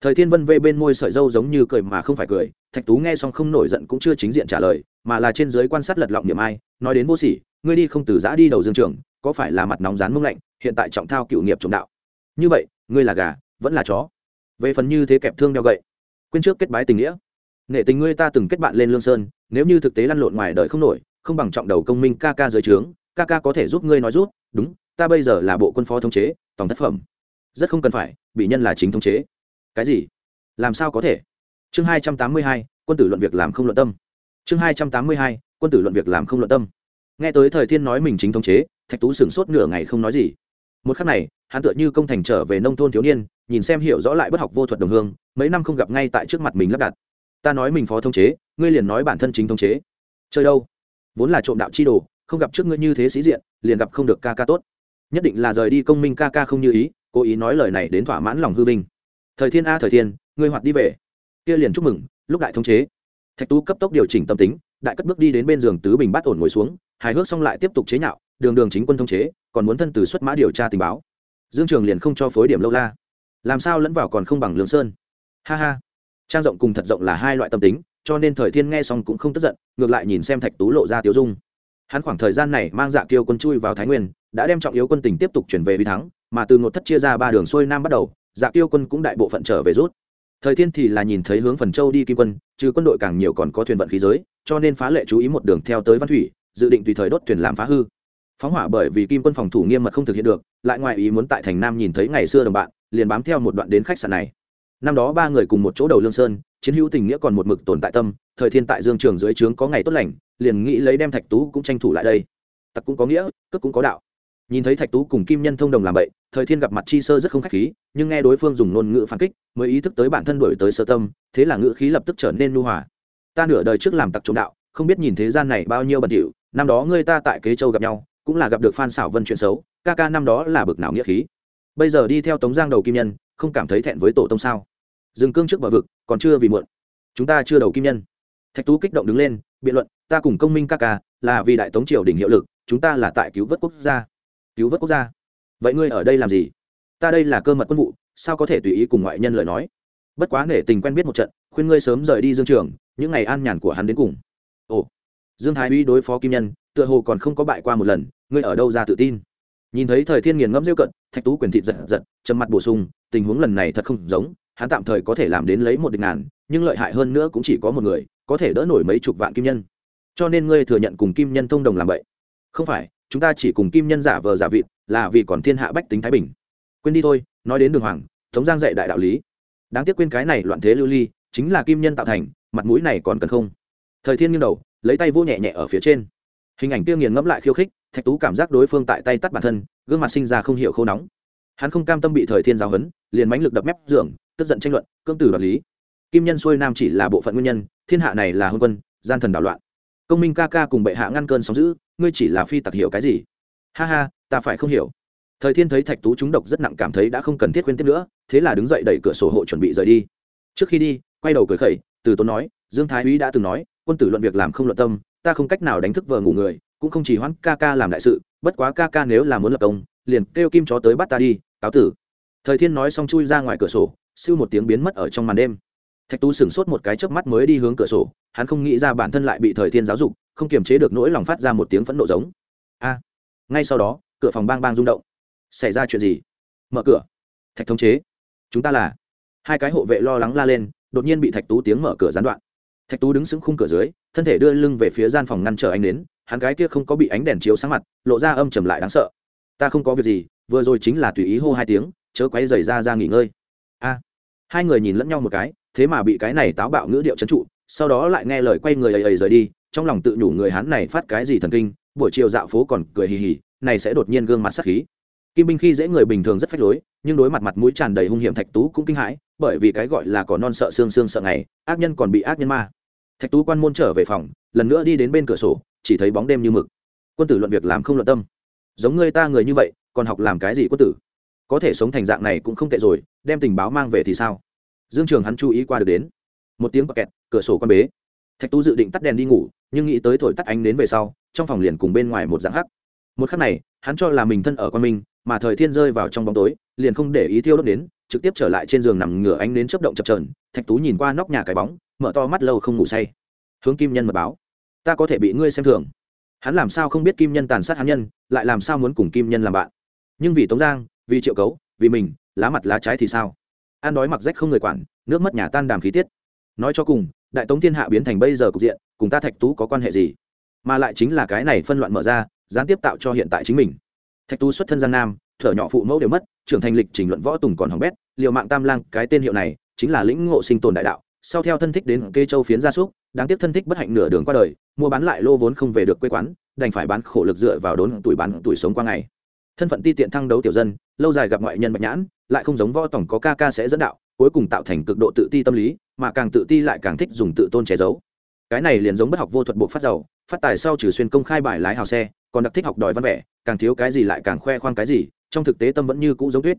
Thời thiên vân vê bên môi sợi dâu giống như cười mà không phải cười, thạch tú nghe xong không nổi giận cũng chưa chính diện trả lời, mà là trên giới quan sát lật lọng niệm ai, nói đến vô sỉ, ngươi đi không từ giã đi đầu dương trường, có phải là mặt nóng rán mông lạnh, hiện tại trọng thao cựu nghiệp trọng đạo. Như vậy, ngươi là gà, vẫn là chó. Về phần như thế kẹp thương đeo gậy, quên trước kết bái tình nghĩa. Nghệ tình ngươi ta từng kết bạn lên lương sơn, nếu như thực tế lăn lộn ngoài đời không nổi không bằng trọng đầu công minh ca ca dưới trướng, ca ca có thể giúp ngươi nói rút, đúng, ta bây giờ là bộ quân phó thống chế, tổng tác phẩm. Rất không cần phải, bị nhân là chính thống chế. Cái gì? Làm sao có thể? Chương hai trăm tám mươi hai, quân tử luận việc làm không luận tâm. Chương hai trăm tám mươi hai, quân tử luận việc làm không luận tâm. Nghe tới thời thiên nói mình chính thống chế, thạch tú sửng sốt nửa ngày không nói gì. Một khắc này, hắn tựa như công thành trở về nông thôn thiếu niên, nhìn xem hiểu rõ lại bất học vô thuật đồng hương, mấy năm không gặp ngay tại trước mặt mình lắp đặt. Ta nói mình phó thống chế, ngươi liền nói bản thân chính thống chế. Chơi đâu? Vốn là trộm đạo chi đồ, không gặp trước ngươi như thế sĩ diện, liền gặp không được ca ca tốt. Nhất định là rời đi công minh ca ca không như ý, cố ý nói lời này đến thỏa mãn lòng hư vinh. Thời thiên a thời thiên, ngươi hoạt đi về. Kia liền chúc mừng, lúc đại thống chế. Thạch tú cấp tốc điều chỉnh tâm tính, đại cất bước đi đến bên giường tứ bình bát ổn ngồi xuống, hài hước xong lại tiếp tục chế nhạo, đường đường chính quân thống chế, còn muốn thân từ xuất mã điều tra tình báo. Dương trường liền không cho phối điểm lâu la. Làm sao lẫn vào còn không bằng lương sơn. Ha ha. Trang rộng cùng thật rộng là hai loại tâm tính cho nên thời thiên nghe xong cũng không tức giận, ngược lại nhìn xem thạch tú lộ ra tiêu dung. Hắn khoảng thời gian này mang dạ kiêu quân chui vào thái nguyên, đã đem trọng yếu quân tình tiếp tục chuyển về vi thắng, mà từ ngột thất chia ra ba đường xuôi nam bắt đầu dạ kiêu quân cũng đại bộ phận trở về rút. Thời thiên thì là nhìn thấy hướng phần châu đi kim quân, trừ quân đội càng nhiều còn có thuyền vận khí giới, cho nên phá lệ chú ý một đường theo tới văn thủy, dự định tùy thời đốt thuyền làm phá hư. Phóng hỏa bởi vì kim quân phòng thủ nghiêm mật không thực hiện được, lại ngoài ý muốn tại thành nam nhìn thấy ngày xưa đồng bạn, liền bám theo một đoạn đến khách sạn này năm đó ba người cùng một chỗ đầu lương sơn, chiến hữu tình nghĩa còn một mực tồn tại tâm, thời thiên tại dương trường dưới trướng có ngày tốt lành, liền nghĩ lấy đem thạch tú cũng tranh thủ lại đây. Tặc cũng có nghĩa cất cũng có đạo. Nhìn thấy thạch tú cùng kim nhân thông đồng làm vậy thời thiên gặp mặt chi sơ rất không khách khí, nhưng nghe đối phương dùng ngôn ngữ phản kích, mới ý thức tới bản thân đổi tới sơ tâm, thế là ngữ khí lập tức trở nên nu hòa. Ta nửa đời trước làm tặc trộm đạo, không biết nhìn thế gian này bao nhiêu bẩn thỉu, năm đó ngươi ta tại kế châu gặp nhau, cũng là gặp được phan xảo vân chuyện xấu, ca ca năm đó là bực nào nghĩa khí. Bây giờ đi theo tống giang đầu kim nhân, không cảm thấy thẹn với tổ tông sao? Dừng cương trước bờ vực, còn chưa vì muộn. Chúng ta chưa đầu kim nhân. Thạch tú kích động đứng lên, biện luận, ta cùng công minh ca ca, là vì đại tống triều đình hiệu lực, chúng ta là tại cứu vớt quốc gia. Cứu vớt quốc gia? Vậy ngươi ở đây làm gì? Ta đây là cơ mật quân vụ, sao có thể tùy ý cùng ngoại nhân lời nói? Bất quá nể tình quen biết một trận, khuyên ngươi sớm rời đi dương trường, những ngày an nhàn của hắn đến cùng. Ồ, dương thái uy đối phó kim nhân, tựa hồ còn không có bại qua một lần, ngươi ở đâu ra tự tin? Nhìn thấy thời thiên nghiền ngẫm rêu cận, thạch tú quyền thịt giật giật, trầm mặt bổ sung, tình huống lần này thật không giống hắn tạm thời có thể làm đến lấy một địch ngàn, nhưng lợi hại hơn nữa cũng chỉ có một người, có thể đỡ nổi mấy chục vạn kim nhân. Cho nên ngươi thừa nhận cùng kim nhân thông đồng làm vậy. Không phải, chúng ta chỉ cùng kim nhân giả vờ giả vịt, là vì còn thiên hạ bách tính thái bình. Quên đi thôi, nói đến đường hoàng tống giang dạy đại đạo lý. Đáng tiếc quên cái này loạn thế lưu ly, chính là kim nhân tạo thành, mặt mũi này còn cần không? Thời thiên nghiêng đầu, lấy tay vô nhẹ nhẹ ở phía trên. Hình ảnh kia nghiền ngẫm lại khiêu khích, thạch tú cảm giác đối phương tại tay tắt bản thân, gương mặt sinh ra không hiểu khô nóng. Hắn không cam tâm bị thời thiên giáo hấn liền mánh lực đập mép dưỡng tức giận tranh luận cương tử đoạt lý. Kim nhân xuôi nam chỉ là bộ phận nguyên nhân, thiên hạ này là hôn quân, gian thần đảo loạn. Công minh ca ca cùng bệ hạ ngăn cơn sóng giữ ngươi chỉ là phi tặc hiểu cái gì? Ha ha, ta phải không hiểu. Thời thiên thấy thạch tú trúng độc rất nặng cảm thấy đã không cần thiết khuyên tiếp nữa, thế là đứng dậy đẩy cửa sổ hộ chuẩn bị rời đi. Trước khi đi, quay đầu cười khẩy, từ tốn nói, dương thái úy đã từng nói, quân tử luận việc làm không luận tâm, ta không cách nào đánh thức vợ ngủ người, cũng không chỉ hoãn ca ca làm đại sự, bất quá ca ca nếu là muốn lập công, liền kêu kim chó tới bắt ta đi, cáo tử thời thiên nói xong chui ra ngoài cửa sổ, siêu một tiếng biến mất ở trong màn đêm. Thạch tú sửng sốt một cái chớp mắt mới đi hướng cửa sổ, hắn không nghĩ ra bản thân lại bị thời thiên giáo dục, không kiềm chế được nỗi lòng phát ra một tiếng phẫn nộ giống. A! Ngay sau đó, cửa phòng bang bang rung động. Xảy ra chuyện gì? Mở cửa. Thạch thống chế. Chúng ta là. Hai cái hộ vệ lo lắng la lên, đột nhiên bị thạch tú tiếng mở cửa gián đoạn. Thạch tú đứng sững khung cửa dưới, thân thể đưa lưng về phía gian phòng ngăn trở anh đến hắn cái kia không có bị ánh đèn chiếu sáng mặt, lộ ra âm trầm lại đáng sợ. Ta không có việc gì, vừa rồi chính là tùy ý hô hai tiếng chớ quấy rầy ra ra nghỉ ngơi. A, hai người nhìn lẫn nhau một cái, thế mà bị cái này táo bạo ngữ điệu trấn trụ, sau đó lại nghe lời quay người ầy ầy rời đi, trong lòng tự nhủ người hắn này phát cái gì thần kinh, buổi chiều dạo phố còn cười hì hì, này sẽ đột nhiên gương mặt sắc khí. Kim binh khi dễ người bình thường rất phách lối, nhưng đối mặt mặt mũi tràn đầy hung hiểm thạch tú cũng kinh hãi, bởi vì cái gọi là có non sợ xương xương sợ ngày, ác nhân còn bị ác nhân ma. Thạch tú quan môn trở về phòng, lần nữa đi đến bên cửa sổ, chỉ thấy bóng đêm như mực. Quân tử luận việc làm không luận tâm. Giống người ta người như vậy, còn học làm cái gì quân tử? Có thể sống thành dạng này cũng không tệ rồi, đem tình báo mang về thì sao? Dương trường hắn chú ý qua được đến. Một tiếng bọc kẹt, cửa sổ con bế. Thạch tú dự định tắt đèn đi ngủ, nhưng nghĩ tới thổi tắt ánh đến về sau, trong phòng liền cùng bên ngoài một dạng hắc. Một khắc này, hắn cho là mình thân ở quan minh, mà thời thiên rơi vào trong bóng tối, liền không để ý thiêu đốt đến, trực tiếp trở lại trên giường nằm ngửa ánh đến chớp động chập trờn thạch tú nhìn qua nóc nhà cái bóng, mở to mắt lâu không ngủ say. Hướng kim nhân mật báo, ta có thể bị ngươi xem thường. Hắn làm sao không biết kim nhân tàn sát hắn nhân, lại làm sao muốn cùng kim nhân làm bạn. Nhưng vì tống giang vì triệu cấu, vì mình, lá mặt lá trái thì sao? Ăn đói mặc rách không người quản, nước mất nhà tan đàm khí tiết. Nói cho cùng, đại tống thiên hạ biến thành bây giờ cục diện, cùng ta thạch tú có quan hệ gì? Mà lại chính là cái này phân loạn mở ra, gián tiếp tạo cho hiện tại chính mình. Thạch tú xuất thân giang nam, thở nhỏ phụ mẫu đều mất, trưởng thành lịch trình luận võ tùng còn hỏng bét, liều mạng tam lang, cái tên hiệu này, chính là lĩnh ngộ sinh tồn đại đạo, sau theo thân thích đến kê châu phiến gia súc, đáng tiếc thân thích bất hạnh nửa đường qua đời, mua bán lại lô vốn không về được quê quán, đành phải bán khổ lực dựa vào đốn tuổi bán tuổi sống qua ngày. Thân phận ti tiện thăng đấu tiểu dân lâu dài gặp ngoại nhân bạch nhãn, lại không giống võ tổng có ca ca sẽ dẫn đạo, cuối cùng tạo thành cực độ tự ti tâm lý, mà càng tự ti lại càng thích dùng tự tôn che giấu. Cái này liền giống bất học vô thuật bộ phát giàu, phát tài sau trừ xuyên công khai bài lái hào xe, còn đặc thích học đòi văn vẻ, càng thiếu cái gì lại càng khoe khoang cái gì, trong thực tế tâm vẫn như cũ giống tuyết.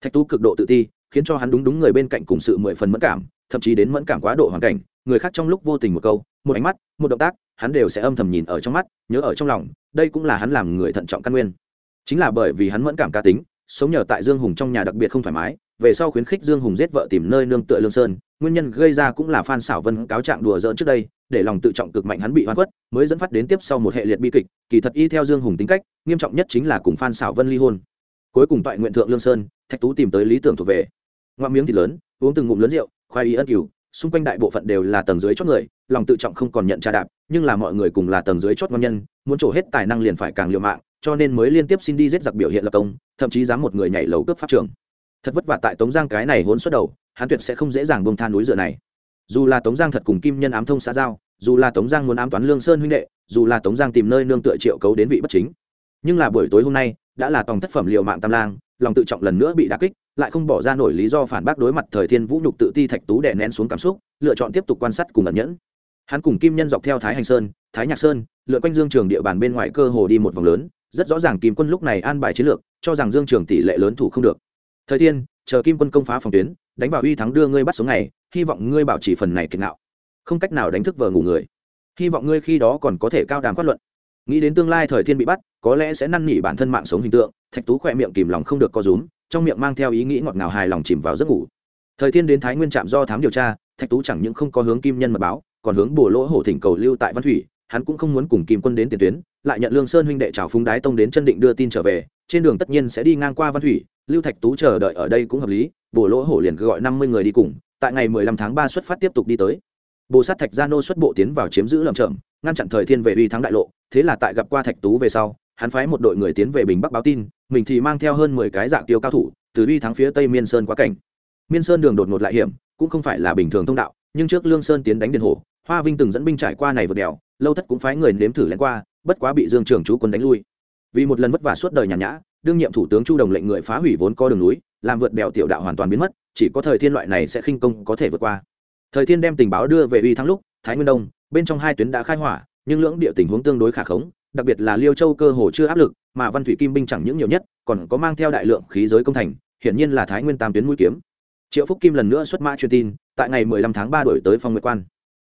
Thạch tú cực độ tự ti, khiến cho hắn đúng đúng người bên cạnh cùng sự mười phần mẫn cảm, thậm chí đến mẫn cảm quá độ hoàn cảnh, người khác trong lúc vô tình một câu, một ánh mắt, một động tác, hắn đều sẽ âm thầm nhìn ở trong mắt, nhớ ở trong lòng, đây cũng là hắn làm người thận trọng căn nguyên. Chính là bởi vì hắn mẫn cảm cá tính sống nhờ tại dương hùng trong nhà đặc biệt không thoải mái, về sau khuyến khích dương hùng giết vợ tìm nơi nương tựa lương sơn, nguyên nhân gây ra cũng là phan xảo vân cáo trạng đùa dỡn trước đây, để lòng tự trọng cực mạnh hắn bị hoan quất mới dẫn phát đến tiếp sau một hệ liệt bi kịch, kỳ thật y theo dương hùng tính cách, nghiêm trọng nhất chính là cùng phan xảo vân ly hôn. Cuối cùng tại nguyện thượng lương sơn, thạch tú tìm tới lý tưởng thuộc về. Ngoạm miếng thì lớn, uống từng ngụm lớn rượu, khoai y ân cửu, xung quanh đại bộ phận đều là tầng dưới chót người, lòng tự trọng không còn nhận tra đạp, nhưng là mọi người cùng là tầng dưới chót ngon nhân, muốn trổ hết tài năng liền phải càng liều mạng cho nên mới liên tiếp xin đi giết giặc biểu hiện lập công, thậm chí dám một người nhảy lầu cướp pháp trường. Thật vất vả tại tống giang cái này hôn xuất đầu, hắn tuyệt sẽ không dễ dàng bông than núi dựa này. Dù là tống giang thật cùng kim nhân ám thông xã giao, dù là tống giang muốn ám toán lương sơn huynh đệ, dù là tống giang tìm nơi nương tựa triệu cấu đến vị bất chính. Nhưng là buổi tối hôm nay, đã là tòng thất phẩm liệu mạng tam lang, lòng tự trọng lần nữa bị đà kích, lại không bỏ ra nổi lý do phản bác đối mặt thời thiên vũ nhục tự ti thạch tú đè nén xuống cảm xúc, lựa chọn tiếp tục quan sát cùng ẩn nhẫn. Hắn cùng kim nhân dọc theo thái hành sơn, thái nhạc sơn, lượn quanh dương trường địa bàn bên ngoài cơ hồ đi một vòng lớn rất rõ ràng kim quân lúc này an bài chiến lược, cho rằng dương trường tỷ lệ lớn thủ không được. Thời thiên, chờ kim quân công phá phòng tuyến, đánh vào uy thắng đưa ngươi bắt xuống ngày, hy vọng ngươi bảo trì phần này kiệt nạo không cách nào đánh thức vợ ngủ người. Hy vọng ngươi khi đó còn có thể cao đàm phát luận. Nghĩ đến tương lai thời thiên bị bắt, có lẽ sẽ năn nỉ bản thân mạng sống hình tượng, thạch tú khỏe miệng kìm lòng không được co rúm, trong miệng mang theo ý nghĩ ngọt ngào hài lòng chìm vào giấc ngủ. Thời thiên đến thái nguyên trạm do thám điều tra, thạch tú chẳng những không có hướng kim nhân mật báo, còn hướng bùa lỗ hổ thỉnh cầu lưu tại văn thủy hắn cũng không muốn cùng kim quân đến tiền tuyến, lại nhận lương sơn huynh đệ trào phúng đái tông đến chân định đưa tin trở về, trên đường tất nhiên sẽ đi ngang qua văn thủy, lưu thạch tú chờ đợi ở đây cũng hợp lý, bồ lỗ hổ liền gọi năm mươi người đi cùng, tại ngày mười lăm tháng ba xuất phát tiếp tục đi tới. Bồ sát thạch gia nô xuất bộ tiến vào chiếm giữ lầm trầm, ngăn chặn thời thiên về uy thắng đại lộ, thế là tại gặp qua thạch tú về sau, hắn phái một đội người tiến về bình bắc báo tin, mình thì mang theo hơn mười cái dạ tiêu cao thủ, từ uy thắng phía tây miên sơn quá cảnh. Miên sơn đường đột ngột lại hiểm, cũng không phải là bình thường thông đạo, nhưng trước lương sơn tiến đánh điện hồ hoa vinh từng dẫn binh trải qua này vượt đèo lâu thất cũng phái người nếm thử lén qua, bất quá bị dương trường chú quân đánh lui. Vì một lần vất vả suốt đời nhàn nhã, đương nhiệm thủ tướng chu đồng lệnh người phá hủy vốn co đường núi, làm vượt bèo tiểu đạo hoàn toàn biến mất, chỉ có thời thiên loại này sẽ khinh công có thể vượt qua. Thời thiên đem tình báo đưa về uy thắng lúc, thái nguyên đông, bên trong hai tuyến đã khai hỏa, nhưng lưỡng địa tình huống tương đối khả khống, đặc biệt là liêu châu cơ hồ chưa áp lực, mà văn thủy kim binh chẳng những nhiều nhất, còn có mang theo đại lượng khí giới công thành, hiển nhiên là thái nguyên tam tuyến mũi kiếm. Triệu phúc kim lần nữa xuất mã truyền tin, tại ngày 15 tháng 3 đổi tới phong nguyệt quan.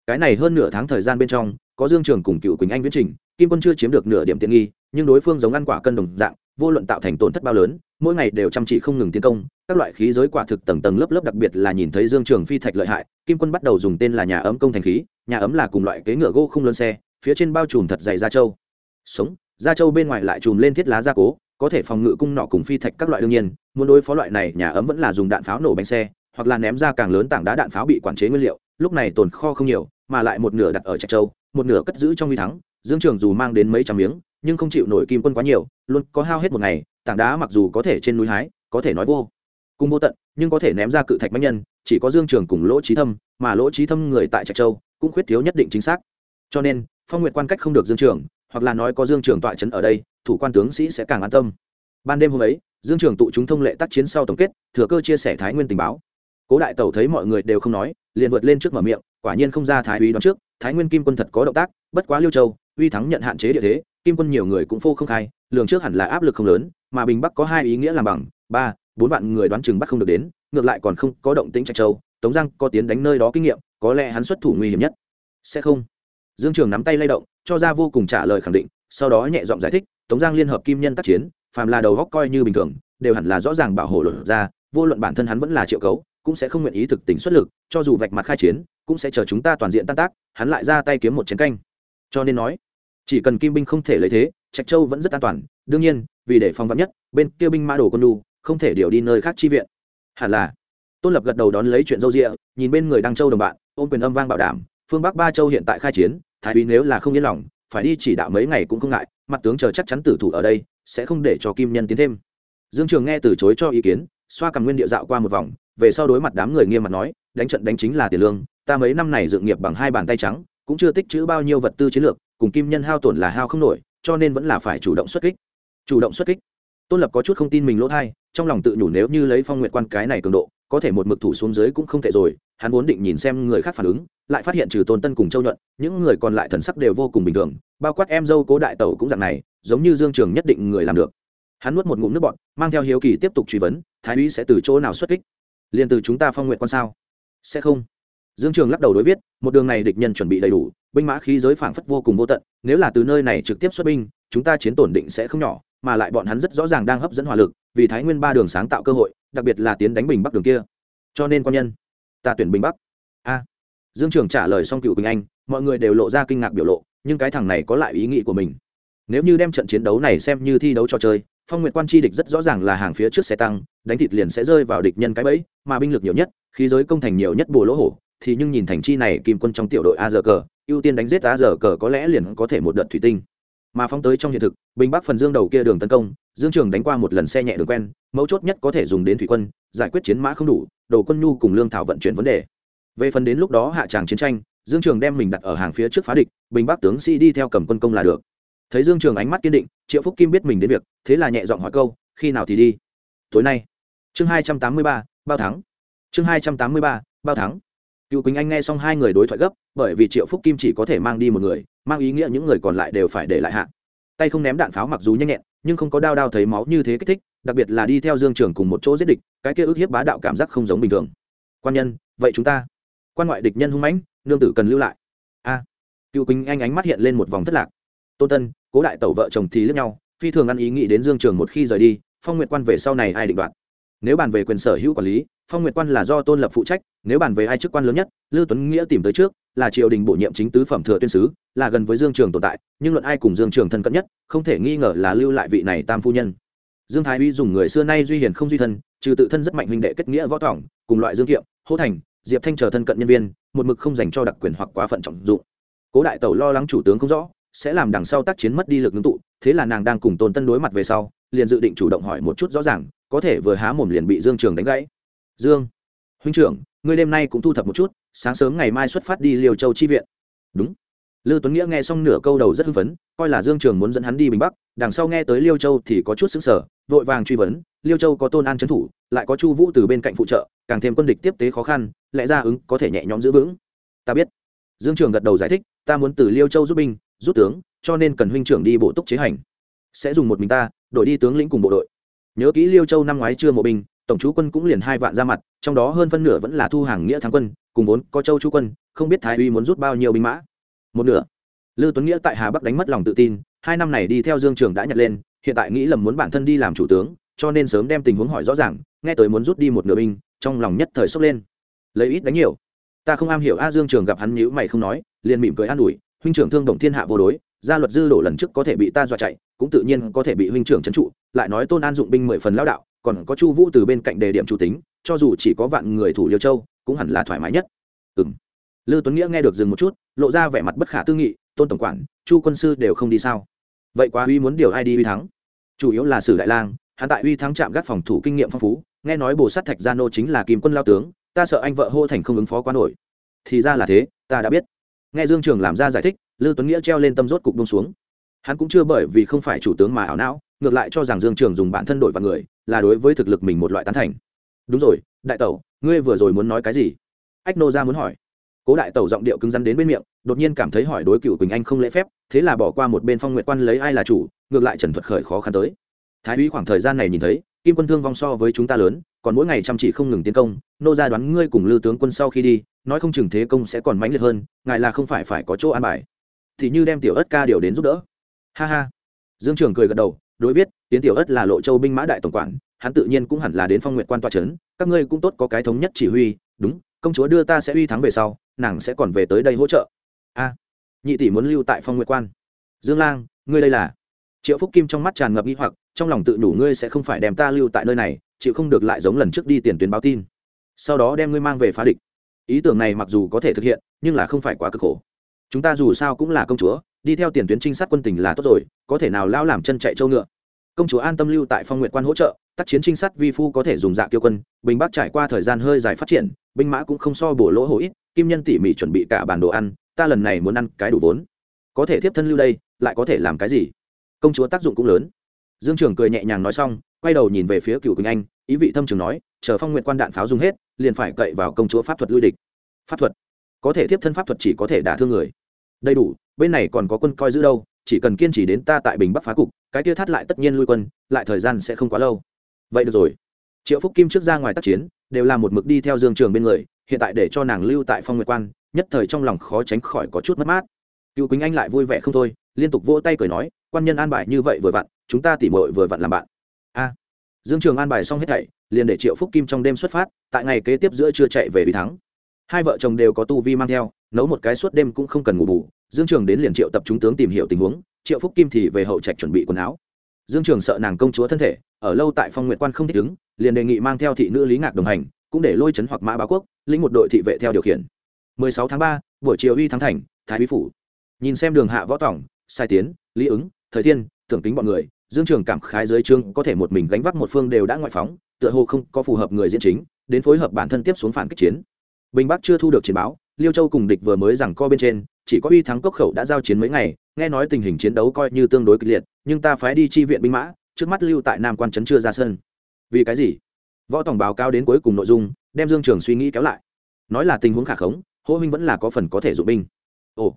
Cái này hơn nửa tháng thời gian bên trong có dương trường cùng cựu quỳnh anh viễn trình, kim quân chưa chiếm được nửa điểm tiện nghi, nhưng đối phương giống ăn quả cân đồng dạng, vô luận tạo thành tổn thất bao lớn, mỗi ngày đều chăm chỉ không ngừng tiến công, các loại khí giới quả thực tầng tầng lớp lớp đặc biệt là nhìn thấy dương trường phi thạch lợi hại, kim quân bắt đầu dùng tên là nhà ấm công thành khí, nhà ấm là cùng loại kế ngựa gỗ không lớn xe, phía trên bao trùm thật dày da trâu. Sống, da trâu bên ngoài lại trùm lên thiết lá gia cố, có thể phòng ngự cung nọ cùng phi thạch các loại đương nhiên, muốn đối phó loại này, nhà ấm vẫn là dùng đạn pháo nổ bánh xe, hoặc là ném ra càng lớn tảng đá đạn pháo bị quản chế nguyên liệu lúc này tồn kho không nhiều, mà lại một nửa đặt ở trạch châu, một nửa cất giữ trong huy thắng, dương trường dù mang đến mấy trăm miếng, nhưng không chịu nổi kim quân quá nhiều, luôn có hao hết một ngày, tảng đá mặc dù có thể trên núi hái, có thể nói vô cùng vô tận, nhưng có thể ném ra cự thạch bánh nhân, chỉ có dương trường cùng lỗ trí thâm, mà lỗ trí thâm người tại trạch châu cũng khuyết thiếu nhất định chính xác. Cho nên, phong nguyện quan cách không được dương trường, hoặc là nói có dương trường tọa trấn ở đây, thủ quan tướng sĩ sẽ càng an tâm. Ban đêm hôm ấy, dương trường tụ chúng thông lệ tác chiến sau tổng kết, thừa cơ chia sẻ thái nguyên tình báo cố đại tẩu thấy mọi người đều không nói, liền vượt lên trước mở miệng, quả nhiên không ra thái uy đoán trước, thái nguyên kim quân thật có động tác, bất quá liêu châu, uy thắng nhận hạn chế địa thế, kim quân nhiều người cũng phô không khai, lường trước hẳn là áp lực không lớn, mà bình bắc có hai ý nghĩa làm bằng, ba, bốn vạn người đoán chừng bắt không được đến, ngược lại còn không có động tĩnh trạch châu, tống giang có tiến đánh nơi đó kinh nghiệm, có lẽ hắn xuất thủ nguy hiểm nhất. Sẽ không. Dương trường nắm tay lay động, cho ra vô cùng trả lời khẳng định, sau đó nhẹ giọng giải thích, tống giang liên hợp kim nhân tác chiến, phàm là đầu góc coi như bình thường, đều hẳn là rõ ràng bảo hộ luật ra, vô luận bản thân hắn vẫn là triệu cấu cũng sẽ không nguyện ý thực tình xuất lực, cho dù vạch mặt khai chiến, cũng sẽ chờ chúng ta toàn diện tan tác, hắn lại ra tay kiếm một chiến canh. Cho nên nói, chỉ cần kim binh không thể lấy thế, trạch châu vẫn rất an toàn. Đương nhiên, vì để phòng vắn nhất, bên kia binh mã đồ con đu, không thể điều đi nơi khác chi viện. Hẳn là, tôn lập gật đầu đón lấy chuyện dâu rịa nhìn bên người đăng châu đồng bạn, ôm quyền âm vang bảo đảm, phương bắc ba châu hiện tại khai chiến, thái úy nếu là không yên lòng, phải đi chỉ đạo mấy ngày cũng không ngại, mặt tướng chờ chắc chắn tử thủ ở đây, sẽ không để cho kim nhân tiến thêm. Dương trường nghe từ chối cho ý kiến, xoa cầm nguyên địa dạo qua một vòng về sau đối mặt đám người nghiêm mặt nói, đánh trận đánh chính là tiền lương, ta mấy năm này dựng nghiệp bằng hai bàn tay trắng, cũng chưa tích chữ bao nhiêu vật tư chiến lược, cùng kim nhân hao tổn là hao không nổi, cho nên vẫn là phải chủ động xuất kích. Chủ động xuất kích. Tôn lập có chút không tin mình lỗ thai, trong lòng tự nhủ nếu như lấy phong nguyện quan cái này cường độ, có thể một mực thủ xuống dưới cũng không thể rồi, hắn vốn định nhìn xem người khác phản ứng, lại phát hiện trừ tôn tân cùng châu nhuận, những người còn lại thần sắc đều vô cùng bình thường, bao quát em dâu cố đại tẩu cũng dạng này, giống như dương trường nhất định người làm được. Hắn nuốt một ngụm nước bọt, mang theo hiếu kỳ tiếp tục truy vấn, thái úy sẽ từ chỗ nào xuất kích? Liền từ chúng ta phong nguyện quan sao? Sẽ không. Dương trường lắc đầu đối viết, một đường này địch nhân chuẩn bị đầy đủ, binh mã khí giới phảng phất vô cùng vô tận, nếu là từ nơi này trực tiếp xuất binh, chúng ta chiến tổn định sẽ không nhỏ, mà lại bọn hắn rất rõ ràng đang hấp dẫn hỏa lực, vì thái nguyên ba đường sáng tạo cơ hội, đặc biệt là tiến đánh bình bắc đường kia. Cho nên quan nhân, ta tuyển bình bắc. A. Dương trường trả lời xong cựu bình anh, mọi người đều lộ ra kinh ngạc biểu lộ, nhưng cái thằng này có lại ý nghĩ của mình nếu như đem trận chiến đấu này xem như thi đấu trò chơi, phong nguyện quan chi địch rất rõ ràng là hàng phía trước sẽ tăng, đánh thịt liền sẽ rơi vào địch nhân cái bẫy, mà binh lực nhiều nhất, khí giới công thành nhiều nhất bồ lỗ hổ, thì nhưng nhìn thành chi này kim quân trong tiểu đội a giờ cờ, ưu tiên đánh giết a giờ cờ có lẽ liền có thể một đợt thủy tinh. Mà phóng tới trong hiện thực bình bắc phần dương đầu kia đường tấn công, dương trường đánh qua một lần xe nhẹ đường quen, mấu chốt nhất có thể dùng đến thủy quân, giải quyết chiến mã không đủ đồ quân nhu cùng lương thảo vận chuyển vấn đề. Về phần đến lúc đó hạ tràng chiến tranh, dương trường đem mình đặt ở hàng phía trước phá địch bình bắc tướng sĩ đi theo cầm quân công là được thấy dương trường ánh mắt kiên định, triệu phúc kim biết mình đến việc, thế là nhẹ giọng hỏi câu, khi nào thì đi? Tối nay. Chương hai trăm tám mươi ba, bao thắng. Chương hai trăm tám mươi ba, bao thắng. Cựu quỳnh anh nghe xong hai người đối thoại gấp, bởi vì triệu phúc kim chỉ có thể mang đi một người, mang ý nghĩa những người còn lại đều phải để lại hạ. Tay không ném đạn pháo mặc dù nhanh nhẹn, nhưng không có đao đao thấy máu như thế kích thích, đặc biệt là đi theo dương trường cùng một chỗ giết địch, cái kia ức hiếp bá đạo cảm giác không giống bình thường. Quan nhân, vậy chúng ta? Quan ngoại địch nhân hung mãnh, nương tử cần lưu lại. A. Cựu quỳnh anh ánh mắt hiện lên một vòng thất lạc tôn tân, cố đại tẩu vợ chồng thì lướt nhau, phi thường ăn ý nghĩ đến dương trường một khi rời đi, phong nguyệt quan về sau này ai định đoạt? Nếu bàn về quyền sở hữu quản lý, phong nguyệt quan là do tôn lập phụ trách, nếu bàn về ai chức quan lớn nhất, lưu tuấn nghĩa tìm tới trước, là triều đình bổ nhiệm chính tứ phẩm thừa tuyên sứ, là gần với dương trường tồn tại, nhưng luận ai cùng dương trường thân cận nhất, không thể nghi ngờ là lưu lại vị này tam phu nhân. Dương thái uy dùng người xưa nay duy hiền không duy thân, trừ tự thân rất mạnh huynh đệ kết nghĩa võ tỏng cùng loại dương kiệm, hô thành, diệp thanh chờ thân cận nhân viên, một mực không dành cho đặc quyền hoặc quá phận trọng dụng. Cố đại tẩu lo lắng chủ tướng không rõ sẽ làm đằng sau tác chiến mất đi lực ngưng tụ, thế là nàng đang cùng tôn tân đối mặt về sau, liền dự định chủ động hỏi một chút rõ ràng, có thể vừa há mồm liền bị dương trường đánh gãy. Dương, huynh trưởng, ngươi đêm nay cũng thu thập một chút, sáng sớm ngày mai xuất phát đi liều châu chi viện. Đúng. Lư tuấn nghĩa nghe xong nửa câu đầu rất hưng phấn, coi là dương trường muốn dẫn hắn đi bình bắc, đằng sau nghe tới liêu châu thì có chút xứng sở vội vàng truy vấn, liêu châu có tôn an trấn thủ, lại có chu vũ từ bên cạnh phụ trợ, càng thêm quân địch tiếp tế khó khăn, lẽ ra ứng có thể nhẹ nhõm giữ vững. Ta biết. Dương trường gật đầu giải thích, ta muốn từ liêu châu giúp binh rút tướng cho nên cần huynh trưởng đi bộ túc chế hành sẽ dùng một mình ta đổi đi tướng lĩnh cùng bộ đội nhớ kỹ liêu châu năm ngoái chưa mộ binh tổng chú quân cũng liền hai vạn ra mặt trong đó hơn phân nửa vẫn là thu hàng nghĩa thắng quân cùng vốn có châu chú quân không biết thái uy muốn rút bao nhiêu binh mã một nửa Lưu Tuấn Nghĩa tại Hà Bắc đánh mất lòng tự tin, hai năm này đi theo Dương Trường đã nhặt lên, hiện tại nghĩ lầm muốn bản thân đi làm chủ tướng, cho nên sớm đem tình huống hỏi rõ ràng, nghe tới muốn rút đi một nửa binh, trong lòng nhất thời sốc lên. Lấy ít đánh nhiều. Ta không am hiểu A Dương Trường gặp hắn nhíu mày không nói, liền mỉm cười an ủi, huynh trưởng thương động thiên hạ vô đối, gia luật dư đổ lần trước có thể bị ta dọa chạy, cũng tự nhiên có thể bị huynh trưởng trấn trụ, lại nói Tôn An dụng binh mười phần lão đạo, còn có Chu Vũ từ bên cạnh đề điểm chủ tính, cho dù chỉ có vạn người thủ Liêu Châu, cũng hẳn là thoải mái nhất. Ừm. Lưu Tuấn Nghĩa nghe được dừng một chút, lộ ra vẻ mặt bất khả tư nghị, tôn tổng quản chu quân sư đều không đi sao vậy quá uy muốn điều ai đi uy thắng chủ yếu là sử đại lang hắn tại uy thắng chạm gác phòng thủ kinh nghiệm phong phú nghe nói bồ sát thạch gia nô chính là kim quân lao tướng ta sợ anh vợ hô thành không ứng phó quá nổi thì ra là thế ta đã biết nghe dương trường làm ra giải thích lưu tuấn nghĩa treo lên tâm rốt cục bông xuống. Hắn cũng chưa bởi vì không phải chủ tướng mà ảo não, ngược lại cho rằng dương trường dùng bản thân đổi vào người, là đối với thực lực mình một loại tán thành. Đúng rồi, đại tẩu, ngươi vừa rồi muốn nói cái gì? Ách nô ra muốn hỏi. Cố đại tẩu giọng điệu cứng rắn đến bên miệng, đột nhiên cảm thấy hỏi đối cựu quỳnh anh không lễ phép, thế là bỏ qua một bên phong nguyệt quan lấy ai là chủ, ngược lại trần thuật khởi khó khăn tới. Thái úy khoảng thời gian này nhìn thấy, kim quân thương vong so với chúng ta lớn còn mỗi ngày chăm chỉ không ngừng tiến công, nô ra đoán ngươi cùng lưu tướng quân sau khi đi, nói không chừng thế công sẽ còn mãnh liệt hơn, ngài là không phải phải có chỗ an bài. Thì như đem tiểu ất ca điều đến giúp đỡ. Ha ha. Dương trường cười gật đầu, đối viết, tiến tiểu ất là lộ châu binh mã đại tổng quản, hắn tự nhiên cũng hẳn là đến phong nguyện quan toa trấn, các ngươi cũng tốt có cái thống nhất chỉ huy, đúng, công chúa đưa ta sẽ uy thắng về sau, nàng sẽ còn về tới đây hỗ trợ. A. Nhị tỷ muốn lưu tại phong nguyện quan. Dương lang, ngươi đây là? Triệu phúc kim trong mắt tràn ngập nghi hoặc, trong lòng tự đủ ngươi sẽ không phải đem ta lưu tại nơi này chịu không được lại giống lần trước đi tiền tuyến báo tin. Sau đó đem ngươi mang về phá địch. Ý tưởng này mặc dù có thể thực hiện, nhưng là không phải quá cực khổ. Chúng ta dù sao cũng là công chúa, đi theo tiền tuyến trinh sát quân tình là tốt rồi, có thể nào lao làm chân chạy châu ngựa. Công chúa an tâm lưu tại phong nguyện quan hỗ trợ, tác chiến trinh sát vi phu có thể dùng dạ kiêu quân, bình bắc trải qua thời gian hơi dài phát triển, binh mã cũng không so bổ lỗ hổ ít, kim nhân tỉ mỉ chuẩn bị cả bản đồ ăn, ta lần này muốn ăn cái đủ vốn. Có thể tiếp thân lưu đây, lại có thể làm cái gì? Công chúa tác dụng cũng lớn dương trường cười nhẹ nhàng nói xong, quay đầu nhìn về phía cựu quỳnh anh, ý vị thâm trường nói, chờ phong nguyện quan đạn pháo dùng hết, liền phải cậy vào công chúa pháp thuật lui địch. Pháp thuật? Có thể tiếp thân pháp thuật chỉ có thể đả thương người. Đầy đủ, bên này còn có quân coi giữ đâu, chỉ cần kiên trì đến ta tại bình bắc phá cục, cái kia thắt lại tất nhiên lui quân, lại thời gian sẽ không quá lâu. Vậy được rồi. Triệu phúc kim trước ra ngoài tác chiến, đều là một mực đi theo dương trường bên người, hiện tại để cho nàng lưu tại phong nguyệt quan, nhất thời trong lòng khó tránh khỏi có chút mất mát. Cựu Quỳnh anh lại vui vẻ không thôi, liên tục vỗ tay cười nói quan nhân an bài như vậy vừa vặn chúng ta tỉ mội vừa vặn làm bạn. A. Dương trường an bài xong hết thảy liền để triệu phúc kim trong đêm xuất phát tại ngày kế tiếp giữa chưa chạy về vì thắng. Hai vợ chồng đều có tu vi mang theo nấu một cái suốt đêm cũng không cần ngủ bù. Dương trường đến liền triệu tập chúng tướng tìm hiểu tình huống triệu phúc kim thì về hậu trạch chuẩn bị quần áo. Dương trường sợ nàng công chúa thân thể ở lâu tại phong nguyện quan không thích ứng liền đề nghị mang theo thị nữ lý ngạc đồng hành cũng để lôi chấn hoặc mã báo quốc lĩnh một đội thị vệ theo điều khiển. 16 tháng 3, buổi chiều uy thắng thành thái úy phủ. Nhìn xem đường hạ võ tổng sai tiến lý ứng thời thiên tưởng kính bọn người, dương trường cảm khái dưới trương có thể một mình gánh vác một phương đều đã ngoại phóng, tựa hồ không có phù hợp người diễn chính, đến phối hợp bản thân tiếp xuống phản kích chiến. Bình bắc chưa thu được chiến báo, liêu châu cùng địch vừa mới rằng co bên trên, chỉ có uy thắng cốc khẩu đã giao chiến mấy ngày, nghe nói tình hình chiến đấu coi như tương đối kịch liệt, nhưng ta phái đi chi viện binh mã, trước mắt lưu tại nam quan trấn chưa ra sân. Vì cái gì? Võ tổng báo cáo đến cuối cùng nội dung, đem dương trường suy nghĩ kéo lại. Nói là tình huống khả khống, hô huynh vẫn là có phần có thể dụng binh. Ồ.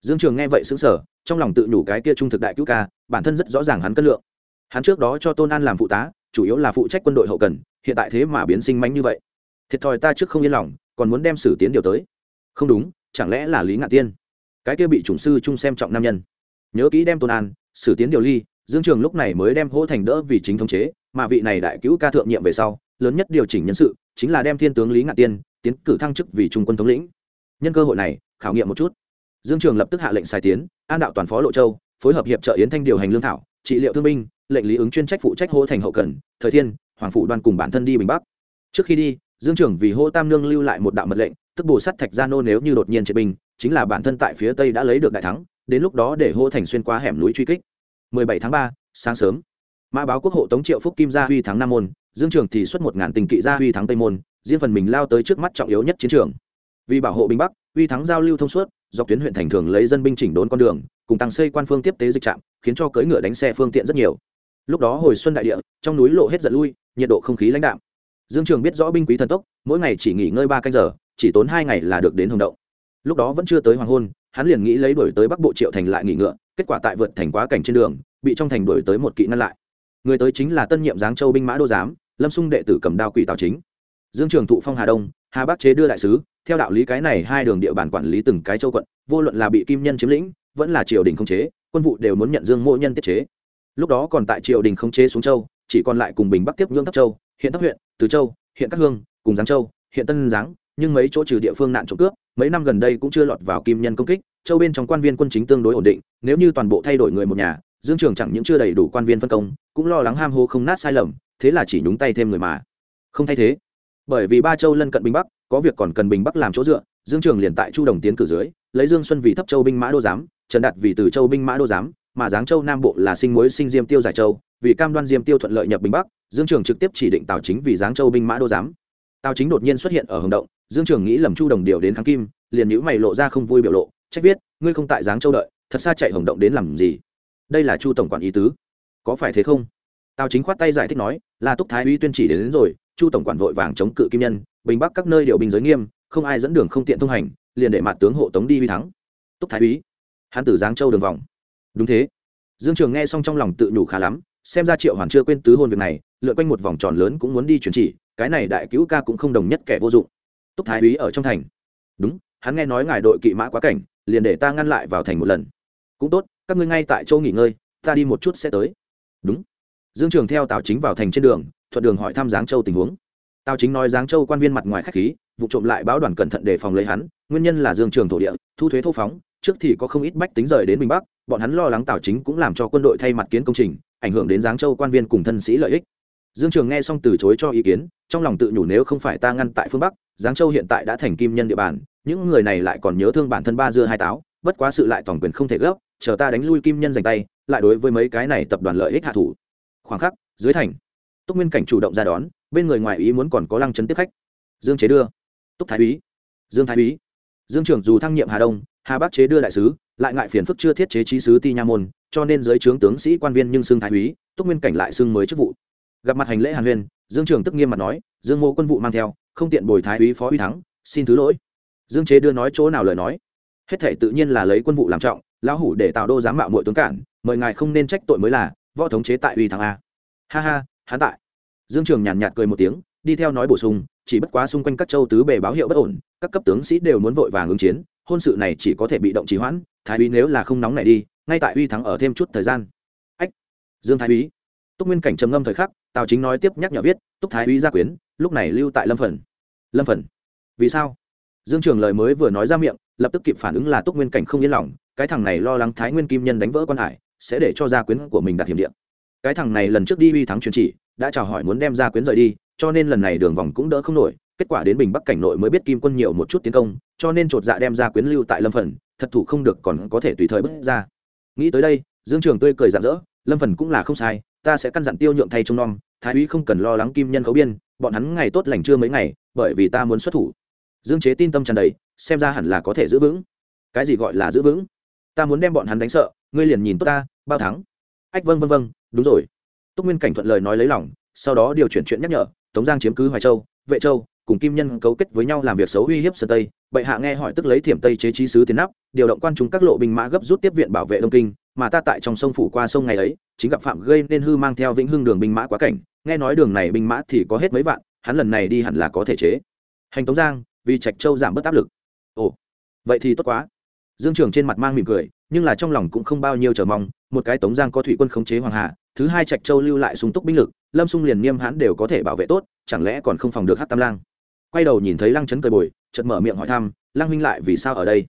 Dương trường nghe vậy xứng sở trong lòng tự nhủ cái kia trung thực đại cứu ca, bản thân rất rõ ràng hắn cân lượng. Hắn trước đó cho tôn an làm phụ tá, chủ yếu là phụ trách quân đội hậu cần, hiện tại thế mà biến sinh mánh như vậy. Thiệt thòi ta trước không yên lòng, còn muốn đem sử tiến điều tới. Không đúng, chẳng lẽ là lý ngạn tiên? Cái kia bị chủng sư trung xem trọng nam nhân. Nhớ kỹ đem tôn an sử tiến điều ly, dương trường lúc này mới đem hỗ thành đỡ vì chính thống chế, mà vị này đại cứu ca thượng nhiệm về sau, lớn nhất điều chỉnh nhân sự, chính là đem thiên tướng lý ngạn tiên tiến cử thăng chức vì trung quân thống lĩnh. Nhân cơ hội này, khảo nghiệm một chút dương trường lập tức hạ lệnh sai tiến an đạo toàn phó lộ châu phối hợp hiệp trợ yến thanh điều hành lương thảo trị liệu thương binh lệnh lý ứng chuyên trách phụ trách hô thành hậu cần thời thiên hoàng phụ đoan cùng bản thân đi bình bắc. Trước khi đi dương trường vì hô tam nương lưu lại một đạo mật lệnh tức bù sắt thạch gia nô nếu như đột nhiên triệt binh chính là bản thân tại phía tây đã lấy được đại thắng đến lúc đó để hô thành xuyên qua hẻm núi truy kích. 17 tháng 3, sáng sớm mã báo quốc hộ tống triệu phúc kim gia huy thắng nam môn dương trường thì xuất một ngàn tình kỵ gia huy thắng tây môn riêng phần mình lao tới trước mắt trọng yếu nhất chiến trường. Vì bảo hộ bình bắc huy thắng giao lưu thông suốt dọc tuyến huyện thành thường lấy dân binh chỉnh đốn con đường, cùng tăng xây quan phương tiếp tế dịch trạm, khiến cho cưỡi ngựa đánh xe phương tiện rất nhiều. Lúc đó hồi xuân đại địa, trong núi lộ hết giận lui, nhiệt độ không khí lãnh đạm. Dương trường biết rõ binh quý thần tốc, mỗi ngày chỉ nghỉ ngơi ba canh giờ, chỉ tốn hai ngày là được đến hồng động. Lúc đó vẫn chưa tới hoàng hôn, hắn liền nghĩ lấy đuổi tới bắc bộ triệu thành lại nghỉ ngựa, kết quả tại vượt thành quá cảnh trên đường, bị trong thành đuổi tới một kỵ ngăn lại. Người tới chính là tân nhiệm giáng châu binh mã đô giám, lâm xung đệ tử cầm đao quỷ tào chính. Dương trường thụ phong hà đông hà bắc chế đưa đại sứ, theo đạo lý cái này hai đường địa bàn quản lý từng cái châu quận, vô luận là bị kim nhân chiếm lĩnh, vẫn là triều đình không chế, quân vụ đều muốn nhận dương mộ nhân tiết chế. Lúc đó còn tại triều đình không chế xuống châu, chỉ còn lại cùng bình bắc tiếp nhưỡng thấp châu, hiện thấp huyện, từ châu, hiện các hương, cùng giáng châu, hiện tân giáng nhưng mấy chỗ trừ địa phương nạn trộm cướp, mấy năm gần đây cũng chưa lọt vào kim nhân công kích, châu bên trong quan viên quân chính tương đối ổn định, nếu như toàn bộ thay đổi người một nhà, dương trường chẳng những chưa đầy đủ quan viên phân công, cũng lo lắng ham hô không nát sai lầm, thế là chỉ nhúng tay thêm người mà. Không thay thế bởi vì ba châu lân cận bình bắc có việc còn cần bình bắc làm chỗ dựa dương trường liền tại chu đồng tiến cử dưới lấy dương xuân vì thấp châu binh mã đô giám trần đạt vì từ châu binh mã đô giám mà giáng châu nam bộ là sinh muối sinh diêm tiêu giải châu vì cam đoan diêm tiêu thuận lợi nhập bình bắc dương trường trực tiếp chỉ định tào chính vì giáng châu binh mã đô giám. Tào chính đột nhiên xuất hiện ở hồng động dương trường nghĩ lầm chu đồng điều đến kháng kim liền nhữ mày lộ ra không vui biểu lộ trách viết ngươi không tại giáng châu đợi thật xa chạy hồng động đến làm gì? Đây là chu tổng quản ý tứ. Có phải thế không? Tào chính khoát tay giải thích nói là túc thái uy tuyên chỉ đến, đến rồi chu tổng quản vội vàng chống cự kim nhân, bình bắc các nơi điều binh giới nghiêm, không ai dẫn đường không tiện thông hành, liền để mặt tướng hộ tống đi huy thắng. Túc thái úy, hán tử giáng châu đường vòng. Đúng thế. Dương trường nghe xong trong lòng tự nhủ khá lắm, xem ra triệu hoàn chưa quên tứ hôn việc này, lượn quanh một vòng tròn lớn cũng muốn đi chuyển chỉ, cái này đại cứu ca cũng không đồng nhất kẻ vô dụng. Túc thái úy ở trong thành. Đúng, hắn nghe nói ngài đội kỵ mã quá cảnh, liền để ta ngăn lại vào thành một lần. Cũng tốt, các ngươi ngay tại châu nghỉ ngơi, ta đi một chút sẽ tới. Đúng. Dương trường theo tào chính vào thành trên đường thuận đường hỏi thăm giáng châu tình huống. Tào chính nói giáng châu quan viên mặt ngoài khách khí, vụ trộm lại báo đoàn cẩn thận đề phòng lấy hắn, nguyên nhân là dương trường thổ địa, thu thuế thô phóng, trước thì có không ít bách tính rời đến bình bắc, bọn hắn lo lắng tào chính cũng làm cho quân đội thay mặt kiến công trình, ảnh hưởng đến giáng châu quan viên cùng thân sĩ lợi ích. Dương trường nghe xong từ chối cho ý kiến, trong lòng tự nhủ nếu không phải ta ngăn tại phương bắc, giáng châu hiện tại đã thành kim nhân địa bàn, những người này lại còn nhớ thương bản thân ba dưa hai táo, bất quá sự lại toàn quyền không thể gấp, chờ ta đánh lui kim nhân giành tay, lại đối với mấy cái này tập đoàn lợi ích hạ thủ. Khoảng khắc, dưới thành túc nguyên cảnh chủ động ra đón, bên người ngoài ý muốn còn có lăng chấn tiếp khách. Dương chế đưa. Túc thái úy. Dương thái úy. Dương trưởng dù thăng nhiệm hà đông, hà bắc chế đưa đại sứ, lại ngại phiền phức chưa thiết chế trí sứ ti nha môn, cho nên giới trướng tướng sĩ quan viên nhưng xưng thái úy, túc nguyên cảnh lại xưng mới chức vụ. Gặp mặt hành lễ hàn huyên dương trưởng tức nghiêm mặt nói, dương mô quân vụ mang theo, không tiện bồi thái úy phó uy thắng, xin thứ lỗi. Dương chế đưa nói chỗ nào lời nói. Hết thể tự nhiên là lấy quân vụ làm trọng, lão hủ để tạo đô giám mạo mọi tướng cản, mời ngài không nên trách tội mới là, võ thống chế tại uy thắng a. Ha ha hán tại dương trường nhàn nhạt cười một tiếng, đi theo nói bổ sung, chỉ bất quá xung quanh các châu tứ bề báo hiệu bất ổn, các cấp tướng sĩ đều muốn vội vàng ứng chiến, hôn sự này chỉ có thể bị động trì hoãn, thái úy nếu là không nóng này đi, ngay tại uy thắng ở thêm chút thời gian. Ách, dương thái úy. Túc nguyên cảnh trầm ngâm thời khắc, tào chính nói tiếp nhắc nhở viết, túc thái úy gia quyến, lúc này lưu tại lâm phần. Lâm phần. Vì sao? Dương trường lời mới vừa nói ra miệng, lập tức kịp phản ứng là túc nguyên cảnh không yên lòng, cái thằng này lo lắng thái nguyên kim nhân đánh vỡ quan hải, sẽ để cho gia quyến của mình đạt hiểm điện cái thằng này lần trước đi uy thắng truyền chỉ đã chào hỏi muốn đem Ra quyến rời đi, cho nên lần này đường vòng cũng đỡ không nổi, kết quả đến bình bắc cảnh nội mới biết kim quân nhiều một chút tiến công, cho nên chột dạ đem ra quyến lưu tại lâm phần, thật thủ không được còn có thể tùy thời bước ra. Nghĩ tới đây, dương trường tươi cười rạng rỡ, lâm phần cũng là không sai, ta sẽ căn dặn tiêu nhượng thay trông nom, thái úy không cần lo lắng kim nhân khấu biên, bọn hắn ngày tốt lành chưa mấy ngày, bởi vì ta muốn xuất thủ. Dương chế tin tâm tràn đầy, xem ra hẳn là có thể giữ vững. Cái gì gọi là giữ vững? Ta muốn đem bọn hắn đánh sợ, ngươi liền nhìn tốt ta, bao thắng. Ách vâng vâng vâng đúng rồi túc nguyên cảnh thuận lời nói lấy lòng, sau đó điều chuyển chuyện nhắc nhở, tống giang chiếm cứ hoài châu, vệ châu, cùng kim nhân cấu kết với nhau làm việc xấu uy hiếp sơn tây. Bệ hạ nghe hỏi tức lấy thiểm tây chế trí sứ tiến nắp, điều động quan chúng các lộ binh mã gấp rút tiếp viện bảo vệ đông kinh, mà ta tại trong sông phủ qua sông ngày ấy, chính gặp phạm gây nên hư mang theo vĩnh hưng đường binh mã quá cảnh. Nghe nói đường này binh mã thì có hết mấy vạn, hắn lần này đi hẳn là có thể chế. Hành tống giang, vì trạch châu giảm bớt áp lực. Ồ, vậy thì tốt quá. Dương trường trên mặt mang mỉm cười, nhưng là trong lòng cũng không bao nhiêu chờ mong, một cái tống giang có thủy quân khống chế hoàng hà thứ hai trạch châu lưu lại súng túc binh lực, lâm xung liền nghiêm hãn đều có thể bảo vệ tốt, chẳng lẽ còn không phòng được hát tam lang? Quay đầu nhìn thấy lăng chấn cười bồi, chợt mở miệng hỏi thăm, lăng huynh lại vì sao ở đây?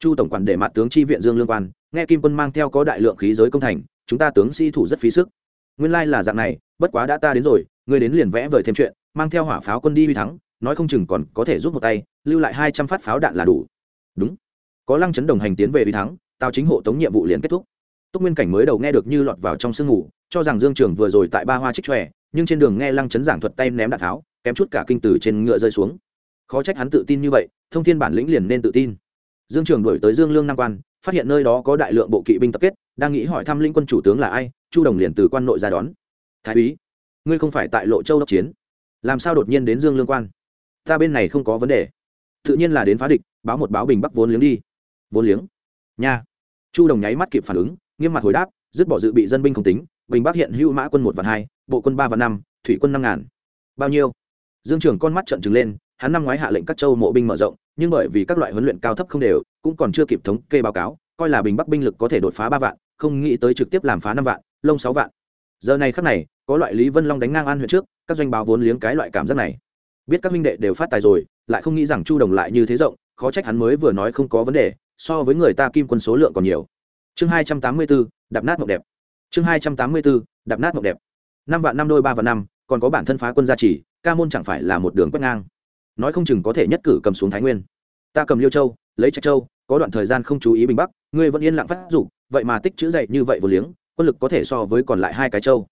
Chu tổng quản để mặt tướng chi viện dương lương quan, nghe kim quân mang theo có đại lượng khí giới công thành, chúng ta tướng sĩ thủ rất phí sức. Nguyên lai là dạng này, bất quá đã ta đến rồi, ngươi đến liền vẽ vời thêm chuyện, mang theo hỏa pháo quân đi huy thắng, nói không chừng còn có thể giúp một tay, lưu lại hai trăm phát pháo đạn là đủ. Đúng. Có lăng chấn đồng hành tiến về huy thắng, tào chính hộ tống nhiệm vụ liền kết thúc. Túc nguyên cảnh mới đầu nghe được như lọt vào trong sương ngủ cho rằng dương trường vừa rồi tại ba hoa trích tròe nhưng trên đường nghe lăng chấn giảng thuật tay ném đạn tháo, kém chút cả kinh tử trên ngựa rơi xuống. Khó trách hắn tự tin như vậy, thông thiên bản lĩnh liền nên tự tin. Dương trường đổi tới dương lương nam quan, phát hiện nơi đó có đại lượng bộ kỵ binh tập kết, đang nghĩ hỏi thăm linh quân chủ tướng là ai, chu đồng liền từ quan nội ra đón. Thái úy, ngươi không phải tại lộ châu đốc chiến. Làm sao đột nhiên đến dương lương quan? Ta bên này không có vấn đề. Tự nhiên là đến phá địch, báo một báo bình bắc vốn liếng đi. Vốn liếng? Nha. Chu đồng nháy mắt kịp phản ứng, nghiêm mặt hồi đáp dứt bỏ dự bị dân binh không tính, bình bắc hiện hữu mã quân một vạn hai, bộ quân ba vạn năm, thủy quân năm ngàn. Bao nhiêu? Dương trưởng con mắt trận trừng lên, hắn năm ngoái hạ lệnh các châu mộ binh mở rộng, nhưng bởi vì các loại huấn luyện cao thấp không đều, cũng còn chưa kịp thống kê báo cáo, coi là bình bắc binh lực có thể đột phá ba vạn, không nghĩ tới trực tiếp làm phá năm vạn, lông sáu vạn. Giờ này khắc này, có loại lý vân long đánh ngang an huyện trước, các doanh báo vốn liếng cái loại cảm giác này. Biết các minh đệ đều phát tài rồi, lại không nghĩ rằng chu đồng lại như thế rộng, khó trách hắn mới vừa nói không có vấn đề, so với người ta kim quân số lượng còn nhiều chương hai trăm tám mươi bốn đạp nát mộng đẹp. Chương hai trăm tám mươi bốn đạp nát mộng đẹp. Năm vạn năm đôi ba vạn năm, còn có bản thân phá quân gia trì, ca môn chẳng phải là một đường quét ngang. Nói không chừng có thể nhất cử cầm xuống thái nguyên. Ta cầm liêu châu, lấy trạch châu, có đoạn thời gian không chú ý bình bắc, ngươi vẫn yên lặng phát dục, vậy mà tích chữ dậy như vậy vừa liếng, quân lực có thể so với còn lại hai cái châu.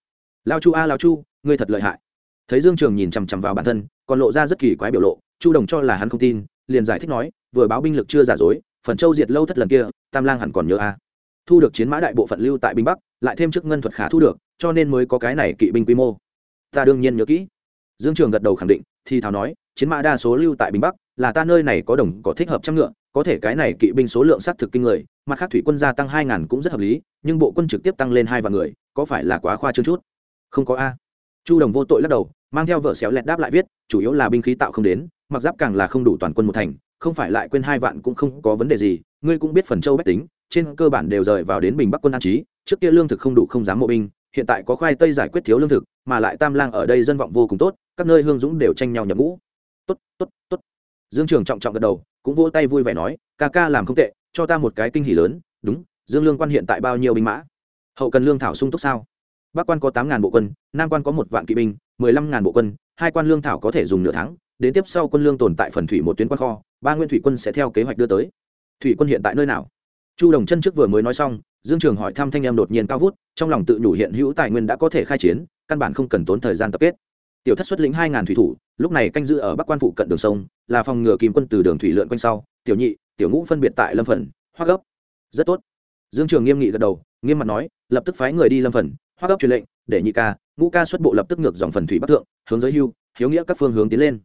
Lao chu a, lao chu, ngươi thật lợi hại. Thấy dương trường nhìn chằm chằm vào bản thân, còn lộ ra rất kỳ quái biểu lộ, chu đồng cho là hắn không tin, liền giải thích nói, vừa báo binh lực chưa giả dối, phần châu diệt lâu thất lần kia, tam lang hẳn còn nhớ a thu được chiến mã đại bộ phận lưu tại binh bắc, lại thêm chức ngân thuật khả thu được, cho nên mới có cái này kỵ binh quy mô. Ta đương nhiên nhớ kỹ. Dương trường gật đầu khẳng định, thì Thảo nói, chiến mã đa số lưu tại bình bắc, là ta nơi này có đồng, có thích hợp trăm ngựa, có thể cái này kỵ binh số lượng xác thực kinh người, mặt khác thủy quân gia tăng hai ngàn cũng rất hợp lý, nhưng bộ quân trực tiếp tăng lên hai vạn người, có phải là quá khoa trương chút? Không có a. Chu đồng vô tội lắc đầu, mang theo vợ xéo lẹt đáp lại viết, chủ yếu là binh khí tạo không đến, mặc giáp càng là không đủ toàn quân một thành, không phải lại quên hai vạn cũng không có vấn đề gì, ngươi cũng biết phần châu bách tính trên cơ bản đều rời vào đến bình bắc quân an trí, trước kia lương thực không đủ không dám mộ binh, hiện tại có khoai tây giải quyết thiếu lương thực, mà lại tam lang ở đây dân vọng vô cùng tốt, các nơi hương dũng đều tranh nhau nhập ngũ. Tốt tốt tốt. Dương trường trọng trọng gật đầu, cũng vỗ tay vui vẻ nói, ca ca làm không tệ, cho ta một cái kinh hỉ lớn, đúng, dương lương quan hiện tại bao nhiêu binh mã? Hậu cần lương thảo sung túc sao? Bắc quan có tám ngàn bộ quân, nam quan có một vạn kỵ binh, mười lăm ngàn bộ quân, hai quan lương thảo có thể dùng nửa tháng, đến tiếp sau quân lương tồn tại phần thủy một tuyến quan kho, ba nguyên thủy quân sẽ theo kế hoạch đưa tới. Thủy quân hiện tại nơi nào? Chu đồng chân trước vừa mới nói xong, dương trường hỏi thăm thanh em đột nhiên cao vút, trong lòng tự nhủ hiện hữu tài nguyên đã có thể khai chiến, căn bản không cần tốn thời gian tập kết. Tiểu thất xuất lĩnh hai ngàn thủy thủ, lúc này canh giữ ở bắc quan phụ cận đường sông, là phòng ngừa kìm quân từ đường thủy lượn quanh sau. Tiểu nhị, tiểu ngũ phân biệt tại lâm phần hoa gấp rất tốt. Dương trường nghiêm nghị gật đầu, nghiêm mặt nói, lập tức phái người đi lâm phần hoa gấp truyền lệnh, để nhị ca, ngũ ca xuất bộ lập tức ngược dòng phần thủy bắc thượng, hướng giới hưu, hiếu nghĩa các phương hướng tiến lên.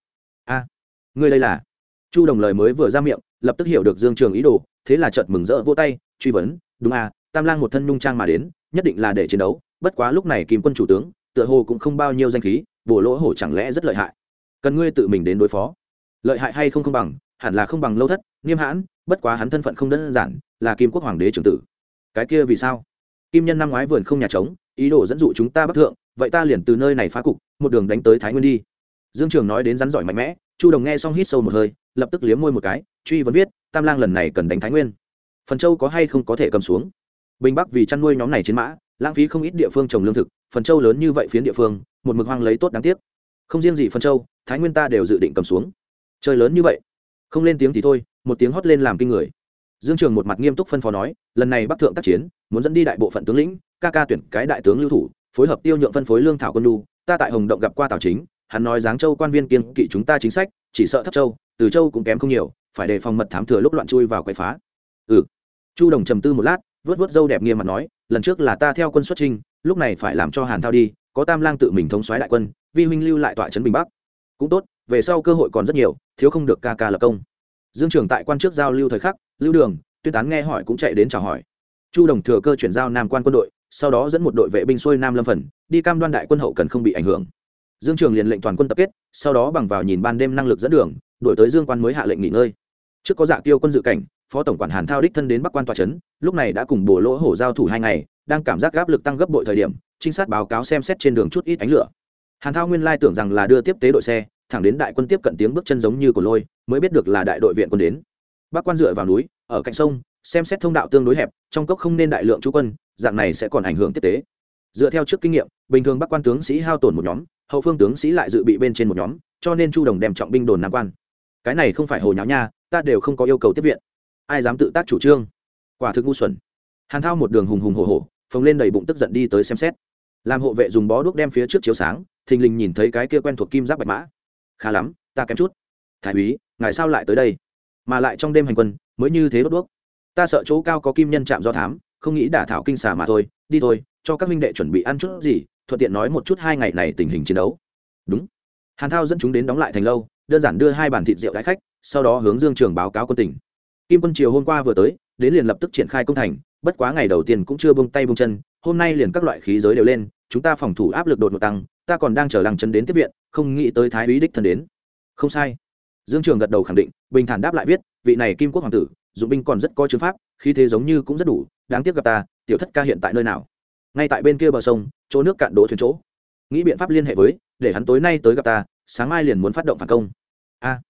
A, ngươi đây là? Chu đồng lời mới vừa ra miệng lập tức hiểu được dương trường ý đồ, thế là chợt mừng rỡ vỗ tay, truy vấn, đúng à tam lang một thân nhung trang mà đến, nhất định là để chiến đấu, bất quá lúc này kim quân chủ tướng, tựa hồ cũng không bao nhiêu danh khí, bổ lỗ hổ chẳng lẽ rất lợi hại. Cần ngươi tự mình đến đối phó. Lợi hại hay không không bằng, hẳn là không bằng lâu thất, nghiêm hãn, bất quá hắn thân phận không đơn giản, là kim quốc hoàng đế trưởng tử. Cái kia vì sao? Kim nhân năm ngoái vườn không nhà trống, ý đồ dẫn dụ chúng ta bắc thượng, vậy ta liền từ nơi này phá cục, một đường đánh tới thái nguyên đi. Dương trường nói đến rắn giỏi mạnh mẽ, chu đồng nghe xong hít sâu một hơi lập tức liếm môi một cái, truy vấn viết, tam lang lần này cần đánh thái nguyên. Phần châu có hay không có thể cầm xuống? Bình bắc vì chăn nuôi nhóm này chiến mã, lãng phí không ít địa phương trồng lương thực, phần châu lớn như vậy phiến địa phương, một mực hoang lấy tốt đáng tiếc. Không riêng gì phần châu, thái nguyên ta đều dự định cầm xuống. Chơi lớn như vậy, không lên tiếng thì thôi, một tiếng hót lên làm kinh người. Dương trường một mặt nghiêm túc phân phó nói, lần này bắc thượng tác chiến, muốn dẫn đi đại bộ phận tướng lĩnh, ca ca tuyển cái đại tướng lưu thủ, phối hợp tiêu nhượng phân phối lương thảo quân lu ta tại hồng động gặp qua tào chính, hắn nói giáng châu quan viên kiên kỵ chúng ta chính sách, chỉ sợ thấp châu từ châu cũng kém không nhiều, phải đề phòng mật thám thừa lúc loạn chui vào quậy phá. Ừ. Chu đồng trầm tư một lát, vớt vớt dâu đẹp nghiêm mặt nói, lần trước là ta theo quân xuất trinh lúc này phải làm cho hàn thao đi, có tam lang tự mình thống soái đại quân, vi huynh lưu lại tọa trấn bình bắc. Cũng tốt, về sau cơ hội còn rất nhiều, thiếu không được ca ca lập công. Dương trường tại quan trước giao lưu thời khắc, lưu đường, tuyên tán nghe hỏi cũng chạy đến chào hỏi. Chu đồng thừa cơ chuyển giao nam quan quân đội, sau đó dẫn một đội vệ binh xuôi nam lâm phần, đi cam đoan đại quân hậu cần không bị ảnh hưởng. Dương trường liền lệnh toàn quân tập kết, sau đó bằng vào nhìn ban đêm năng lực dẫn đường đổi tới dương quan mới hạ lệnh nghỉ ngơi. Trước có dạ tiêu quân dự cảnh, phó tổng quản hàn thao đích thân đến bắc quan tòa trấn lúc này đã cùng bổ lỗ hổ giao thủ hai ngày, đang cảm giác áp lực tăng gấp bội thời điểm, trinh sát báo cáo xem xét trên đường chút ít ánh lửa. Hàn thao nguyên lai tưởng rằng là đưa tiếp tế đội xe, thẳng đến đại quân tiếp cận tiếng bước chân giống như của lôi, mới biết được là đại đội viện quân đến. Bắc quan dựa vào núi, ở cạnh sông, xem xét thông đạo tương đối hẹp, trong cốc không nên đại lượng chú quân, dạng này sẽ còn ảnh hưởng tiếp tế. Dựa theo trước kinh nghiệm, bình thường bắc quan tướng sĩ hao tổn một nhóm, hậu phương tướng sĩ lại dự bị bên trên một nhóm, cho nên chu đồng đem trọng binh đồn nam quan cái này không phải hồ nháo nha, ta đều không có yêu cầu tiếp viện. Ai dám tự tác chủ trương? Quả thực ngu xuẩn. Hàn thao một đường hùng hùng hổ hổ, phồng lên đầy bụng tức giận đi tới xem xét. Làm hộ vệ dùng bó đuốc đem phía trước chiếu sáng, thình lình nhìn thấy cái kia quen thuộc kim giáp bạch mã. Khá lắm, ta kém chút. Thái úy, ngài sao lại tới đây? Mà lại trong đêm hành quân, mới như thế đốt đuốc. Ta sợ chỗ cao có kim nhân chạm do thám, không nghĩ đả thảo kinh xà mà thôi. Đi thôi, cho các minh đệ chuẩn bị ăn chút gì, thuận tiện nói một chút hai ngày này tình hình chiến đấu. Đúng. Hàn thao dẫn chúng đến đóng lại thành lâu đơn giản đưa hai bàn thịt rượu đãi khách, sau đó hướng dương trường báo cáo quân tỉnh kim quân triều hôm qua vừa tới, đến liền lập tức triển khai công thành, bất quá ngày đầu tiên cũng chưa bông tay bông chân, hôm nay liền các loại khí giới đều lên, chúng ta phòng thủ áp lực đột ngột tăng, ta còn đang chờ lăng chân đến tiếp viện, không nghĩ tới thái úy đích thân đến. Không sai. Dương trường gật đầu khẳng định, bình thản đáp lại viết, vị này kim quốc hoàng tử, dụng binh còn rất có chứng pháp, khí thế giống như cũng rất đủ, đáng tiếc gặp ta, tiểu thất ca hiện tại nơi nào? Ngay tại bên kia bờ sông, chỗ nước cạn đỗ thuyền chỗ. Nghĩ biện pháp liên hệ với, để hắn tối nay tới gặp ta, sáng mai liền muốn phát động phản công a,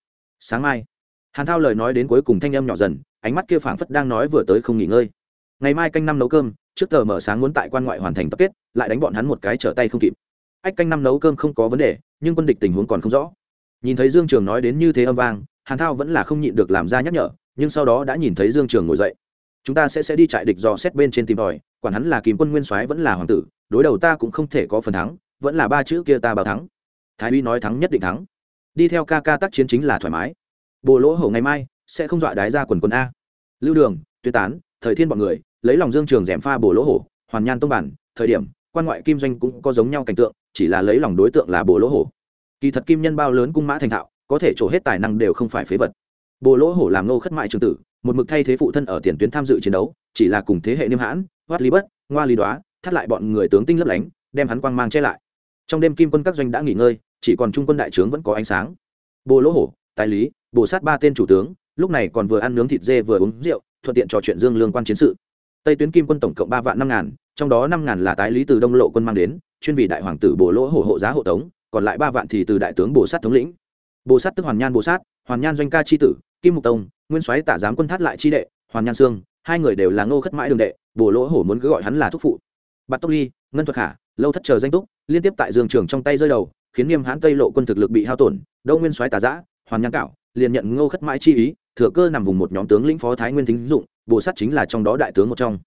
sáng mai. Hàn thao lời nói đến cuối cùng thanh âm nhỏ dần, ánh mắt kia phảng phất đang nói vừa tới không nghỉ ngơi. Ngày mai canh năm nấu cơm, trước tờ mở sáng muốn tại quan ngoại hoàn thành tập kết, lại đánh bọn hắn một cái trở tay không kịp. Ách, canh năm nấu cơm không có vấn đề, nhưng quân địch tình huống còn không rõ. Nhìn thấy dương trường nói đến như thế âm vang, hàn thao vẫn là không nhịn được làm ra nhắc nhở, nhưng sau đó đã nhìn thấy dương trường ngồi dậy. Chúng ta sẽ sẽ đi trại địch dò xét bên trên tìm tòi, quản hắn là kìm quân nguyên soái vẫn là hoàng tử, đối đầu ta cũng không thể có phần thắng, vẫn là ba chữ kia ta bảo thắng. Thái uy nói thắng nhất định thắng đi theo ca ca tác chiến chính là thoải mái. Bồ lỗ hổ ngày mai sẽ không dọa đái ra quần quần a. Lưu đường tuyên tán, thời thiên bọn người, lấy lòng dương trường rèm pha bồ lỗ hổ, hoàn nhan tông bản, thời điểm, quan ngoại kim doanh cũng có giống nhau cảnh tượng, chỉ là lấy lòng đối tượng là bồ lỗ hổ. Kỳ thật kim nhân bao lớn cung mã thành thạo, có thể trổ hết tài năng đều không phải phế vật. Bồ lỗ hổ làm nô khất mại trường tử, một mực thay thế phụ thân ở tiền tuyến tham dự chiến đấu, chỉ là cùng thế hệ niêm hãn, hoát lý bất, ngoa lý đoá, thắt lại bọn người tướng tinh lấp lánh, đem hắn quang mang che lại. Trong đêm kim quân các doanh đã nghỉ ngơi chỉ còn trung quân đại trướng vẫn có ánh sáng. Bồ lỗ hổ, tài lý, bồ sát ba tên chủ tướng, lúc này còn vừa ăn nướng thịt dê vừa uống rượu, thuận tiện trò chuyện dương lương quan chiến sự. Tây tuyến kim quân tổng cộng ba vạn năm ngàn, trong đó năm ngàn là tái lý từ đông lộ quân mang đến, chuyên vì đại hoàng tử bồ lỗ hổ hộ giá hộ tống, còn lại ba vạn thì từ đại tướng bồ sát thống lĩnh. Bồ sát tức hoàn nhan bồ sát, hoàn nhan doanh ca chi tử, kim mục tông, nguyên soái tả giám quân thát lại chi đệ, hoàn nhan sương, hai người đều là ngô khất mãi đường đệ, bồ lỗ hổ muốn cứ gọi hắn là thúc phụ. Bạt tốc ly, ngân thuật khả, lâu thất chờ danh túc, liên tiếp tại giường trường trong tay rơi đầu khiến nghiêm hãn tây lộ quân thực lực bị hao tổn đâu nguyên soái tà giã hoàn nhan cảo, liền nhận ngô khất mãi chi ý, thừa cơ nằm vùng một nhóm tướng lĩnh phó thái nguyên thính dụng bồ sát chính là trong đó đại tướng một trong.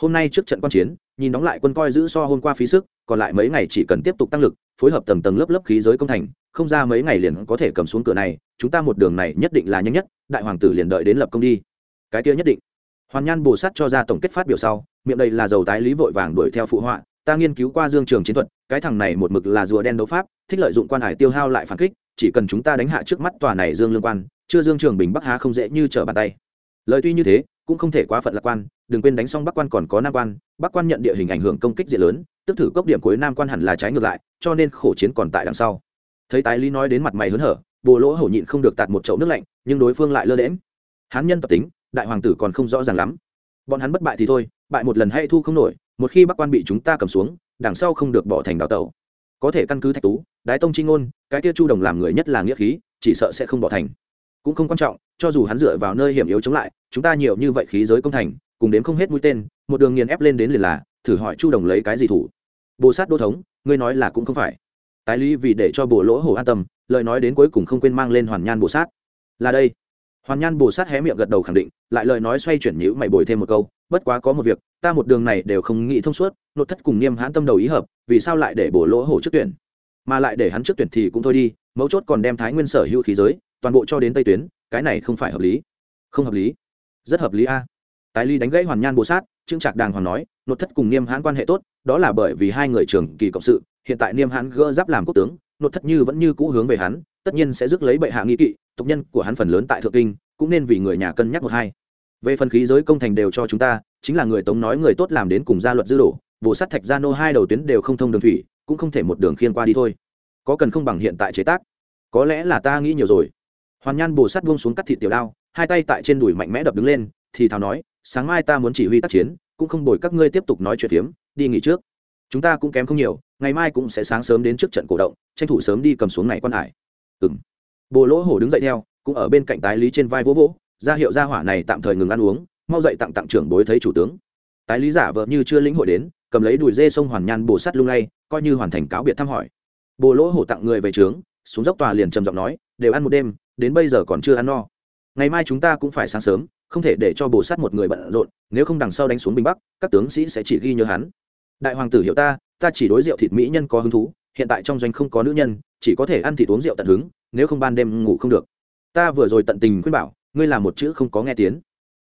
Hôm nay trước trận quan chiến, nhìn đóng lại quân coi giữ so hôm qua phí sức, còn lại mấy ngày chỉ cần tiếp tục tăng lực, phối hợp tầng tầng lớp lớp khí giới công thành, không ra mấy ngày liền có thể cầm xuống cửa này, chúng ta một đường này nhất định là nhanh nhất, đại hoàng tử liền đợi đến lập công đi. Cái kia nhất định. Hoàn nhan bồ sát cho ra tổng kết phát biểu sau, miệng đây là dầu tái lý vội vàng đuổi theo phụ họa ta nghiên cứu qua dương trường chiến thuật, cái thằng này một mực là rùa đen đấu pháp, thích lợi dụng quan hải tiêu hao lại phản kích, chỉ cần chúng ta đánh hạ trước mắt tòa này dương lương quan, chưa dương trường bình bắc há không dễ như trở bàn tay. Lời tuy như thế, cũng không thể quá phận lạc quan, đừng quên đánh xong bắc quan còn có nam quan, bắc quan nhận địa hình ảnh hưởng công kích diện lớn, tức thử cốc điểm cuối nam quan hẳn là trái ngược lại, cho nên khổ chiến còn tại đằng sau. Thấy tái lý nói đến mặt mày hớn hở, bồ lỗ hổ nhịn không được tạt một chậu nước lạnh, nhưng đối phương lại lơ lễm hán nhân tập tính, đại hoàng tử còn không rõ ràng lắm. Bọn hắn bất bại thì thôi, bại một lần hay thu không nổi một khi bắc quan bị chúng ta cầm xuống, đằng sau không được bỏ thành đào tẩu. Có thể căn cứ thạch tú, đái tông chi ngôn, cái kia chu đồng làm người nhất là nghĩa khí, chỉ sợ sẽ không bỏ thành. Cũng không quan trọng, cho dù hắn dựa vào nơi hiểm yếu chống lại, chúng ta nhiều như vậy khí giới công thành, cùng đếm không hết mũi tên, một đường nghiền ép lên đến liền là, thử hỏi chu đồng lấy cái gì thủ? Bồ sát đô thống, ngươi nói là cũng không phải. Tái lý vì để cho bồ lỗ hổ an tâm, lời nói đến cuối cùng không quên mang lên hoàn nhan bồ sát. Là đây hoàn nhan bồ sát hé miệng gật đầu khẳng định, lại lời nói xoay chuyển nhữ mày bồi thêm một câu, bất quá có một việc, ta một đường này đều không nghĩ thông suốt nội thất cùng niêm hãn tâm đầu ý hợp, vì sao lại để bổ lỗ hổ trước tuyển? Mà lại để hắn trước tuyển thì cũng thôi đi, mấu chốt còn đem thái nguyên sở hữu khí giới, toàn bộ cho đến tây tuyến, cái này không phải hợp lý. Không hợp lý. Rất hợp lý a. Tái ly đánh gãy hoàn nhan bồ sát, trương trạc đàng hoàng nói nội thất cùng niêm hãn quan hệ tốt, đó là bởi vì hai người trường kỳ cộng sự, hiện tại niêm hãn gỡ giáp làm quốc tướng nội thất như vẫn như cũ hướng về hắn tất nhiên sẽ rước lấy bệ hạ nghi kỵ tục nhân của hắn phần lớn tại thượng kinh, cũng nên vì người nhà cân nhắc một hai. Về phần khí giới công thành đều cho chúng ta, chính là người tống nói người tốt làm đến cùng gia luật dư đổ, bồ sát thạch gia nô hai đầu tuyến đều không thông đường thủy, cũng không thể một đường khiên qua đi thôi. Có cần không bằng hiện tại chế tác? Có lẽ là ta nghĩ nhiều rồi. Hoàn nhan bồ sát buông xuống cắt thịt tiểu đao, hai tay tại trên đùi mạnh mẽ đập đứng lên, thì thào nói, sáng mai ta muốn chỉ huy tác chiến, cũng không bồi các ngươi tiếp tục nói chuyện phiếm, đi nghỉ trước. Chúng ta cũng kém không nhiều, ngày mai cũng sẽ sáng sớm đến trước trận cổ động, tranh thủ sớm đi cầm xuống này quan hải ừ m bồ lỗ hổ đứng dậy theo, cũng ở bên cạnh tái lý trên vai vỗ vỗ, ra hiệu gia hỏa này tạm thời ngừng ăn uống, mau dậy tặng tặng trưởng bối thấy chủ tướng. Tái lý giả vợ như chưa lĩnh hội đến, cầm lấy đùi dê sông hoàn nhan bồ sắt lung lay, coi như hoàn thành cáo biệt thăm hỏi. Bồ lỗ hổ tặng người về trướng, xuống dốc tòa liền trầm giọng nói, đều ăn một đêm, đến bây giờ còn chưa ăn no. Ngày mai chúng ta cũng phải sáng sớm, không thể để cho bồ sắt một người bận rộn, nếu không đằng sau đánh xuống bình bắc, các tướng sĩ sẽ chỉ ghi nhớ hắn. Đại hoàng tử hiểu ta ta chỉ đối rượu thịt mỹ nhân có hứng thú hiện tại trong doanh không có nữ nhân, chỉ có thể ăn thịt uống rượu tận hứng, nếu không ban đêm ngủ không được. Ta vừa rồi tận tình khuyên bảo, ngươi làm một chữ không có nghe tiếng.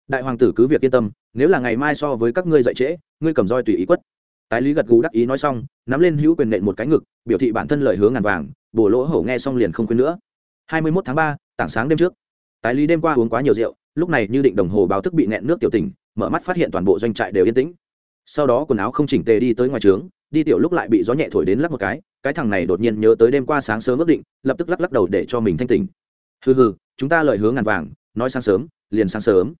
Đại hoàng tử cứ việc yên tâm, nếu là ngày mai so với các ngươi dậy trễ, ngươi cầm roi tùy ý quất. Tái lý gật gù đắc ý nói xong, nắm lên hữu quyền nện một cái ngực, biểu thị bản thân lời hướng ngàn vàng, bổ lỗ hổ nghe xong liền không khuyên nữa. Hai mươi 21 tháng ba, tảng sáng đêm trước. Tái lý đêm qua uống quá nhiều rượu, lúc này như định đồng hồ báo thức bị nẹn nước tiểu tỉnh, mở mắt phát hiện toàn bộ doanh trại đều yên tĩnh. Sau đó quần áo không chỉnh tề đi tới ngoài trướng đi tiểu lúc lại bị gió nhẹ thổi đến lắc một cái cái thằng này đột nhiên nhớ tới đêm qua sáng sớm ước định, lập tức lắc lắc đầu để cho mình thanh tỉnh. Hừ hừ, chúng ta lời hướng ngàn vàng, nói sáng sớm, liền sáng sớm.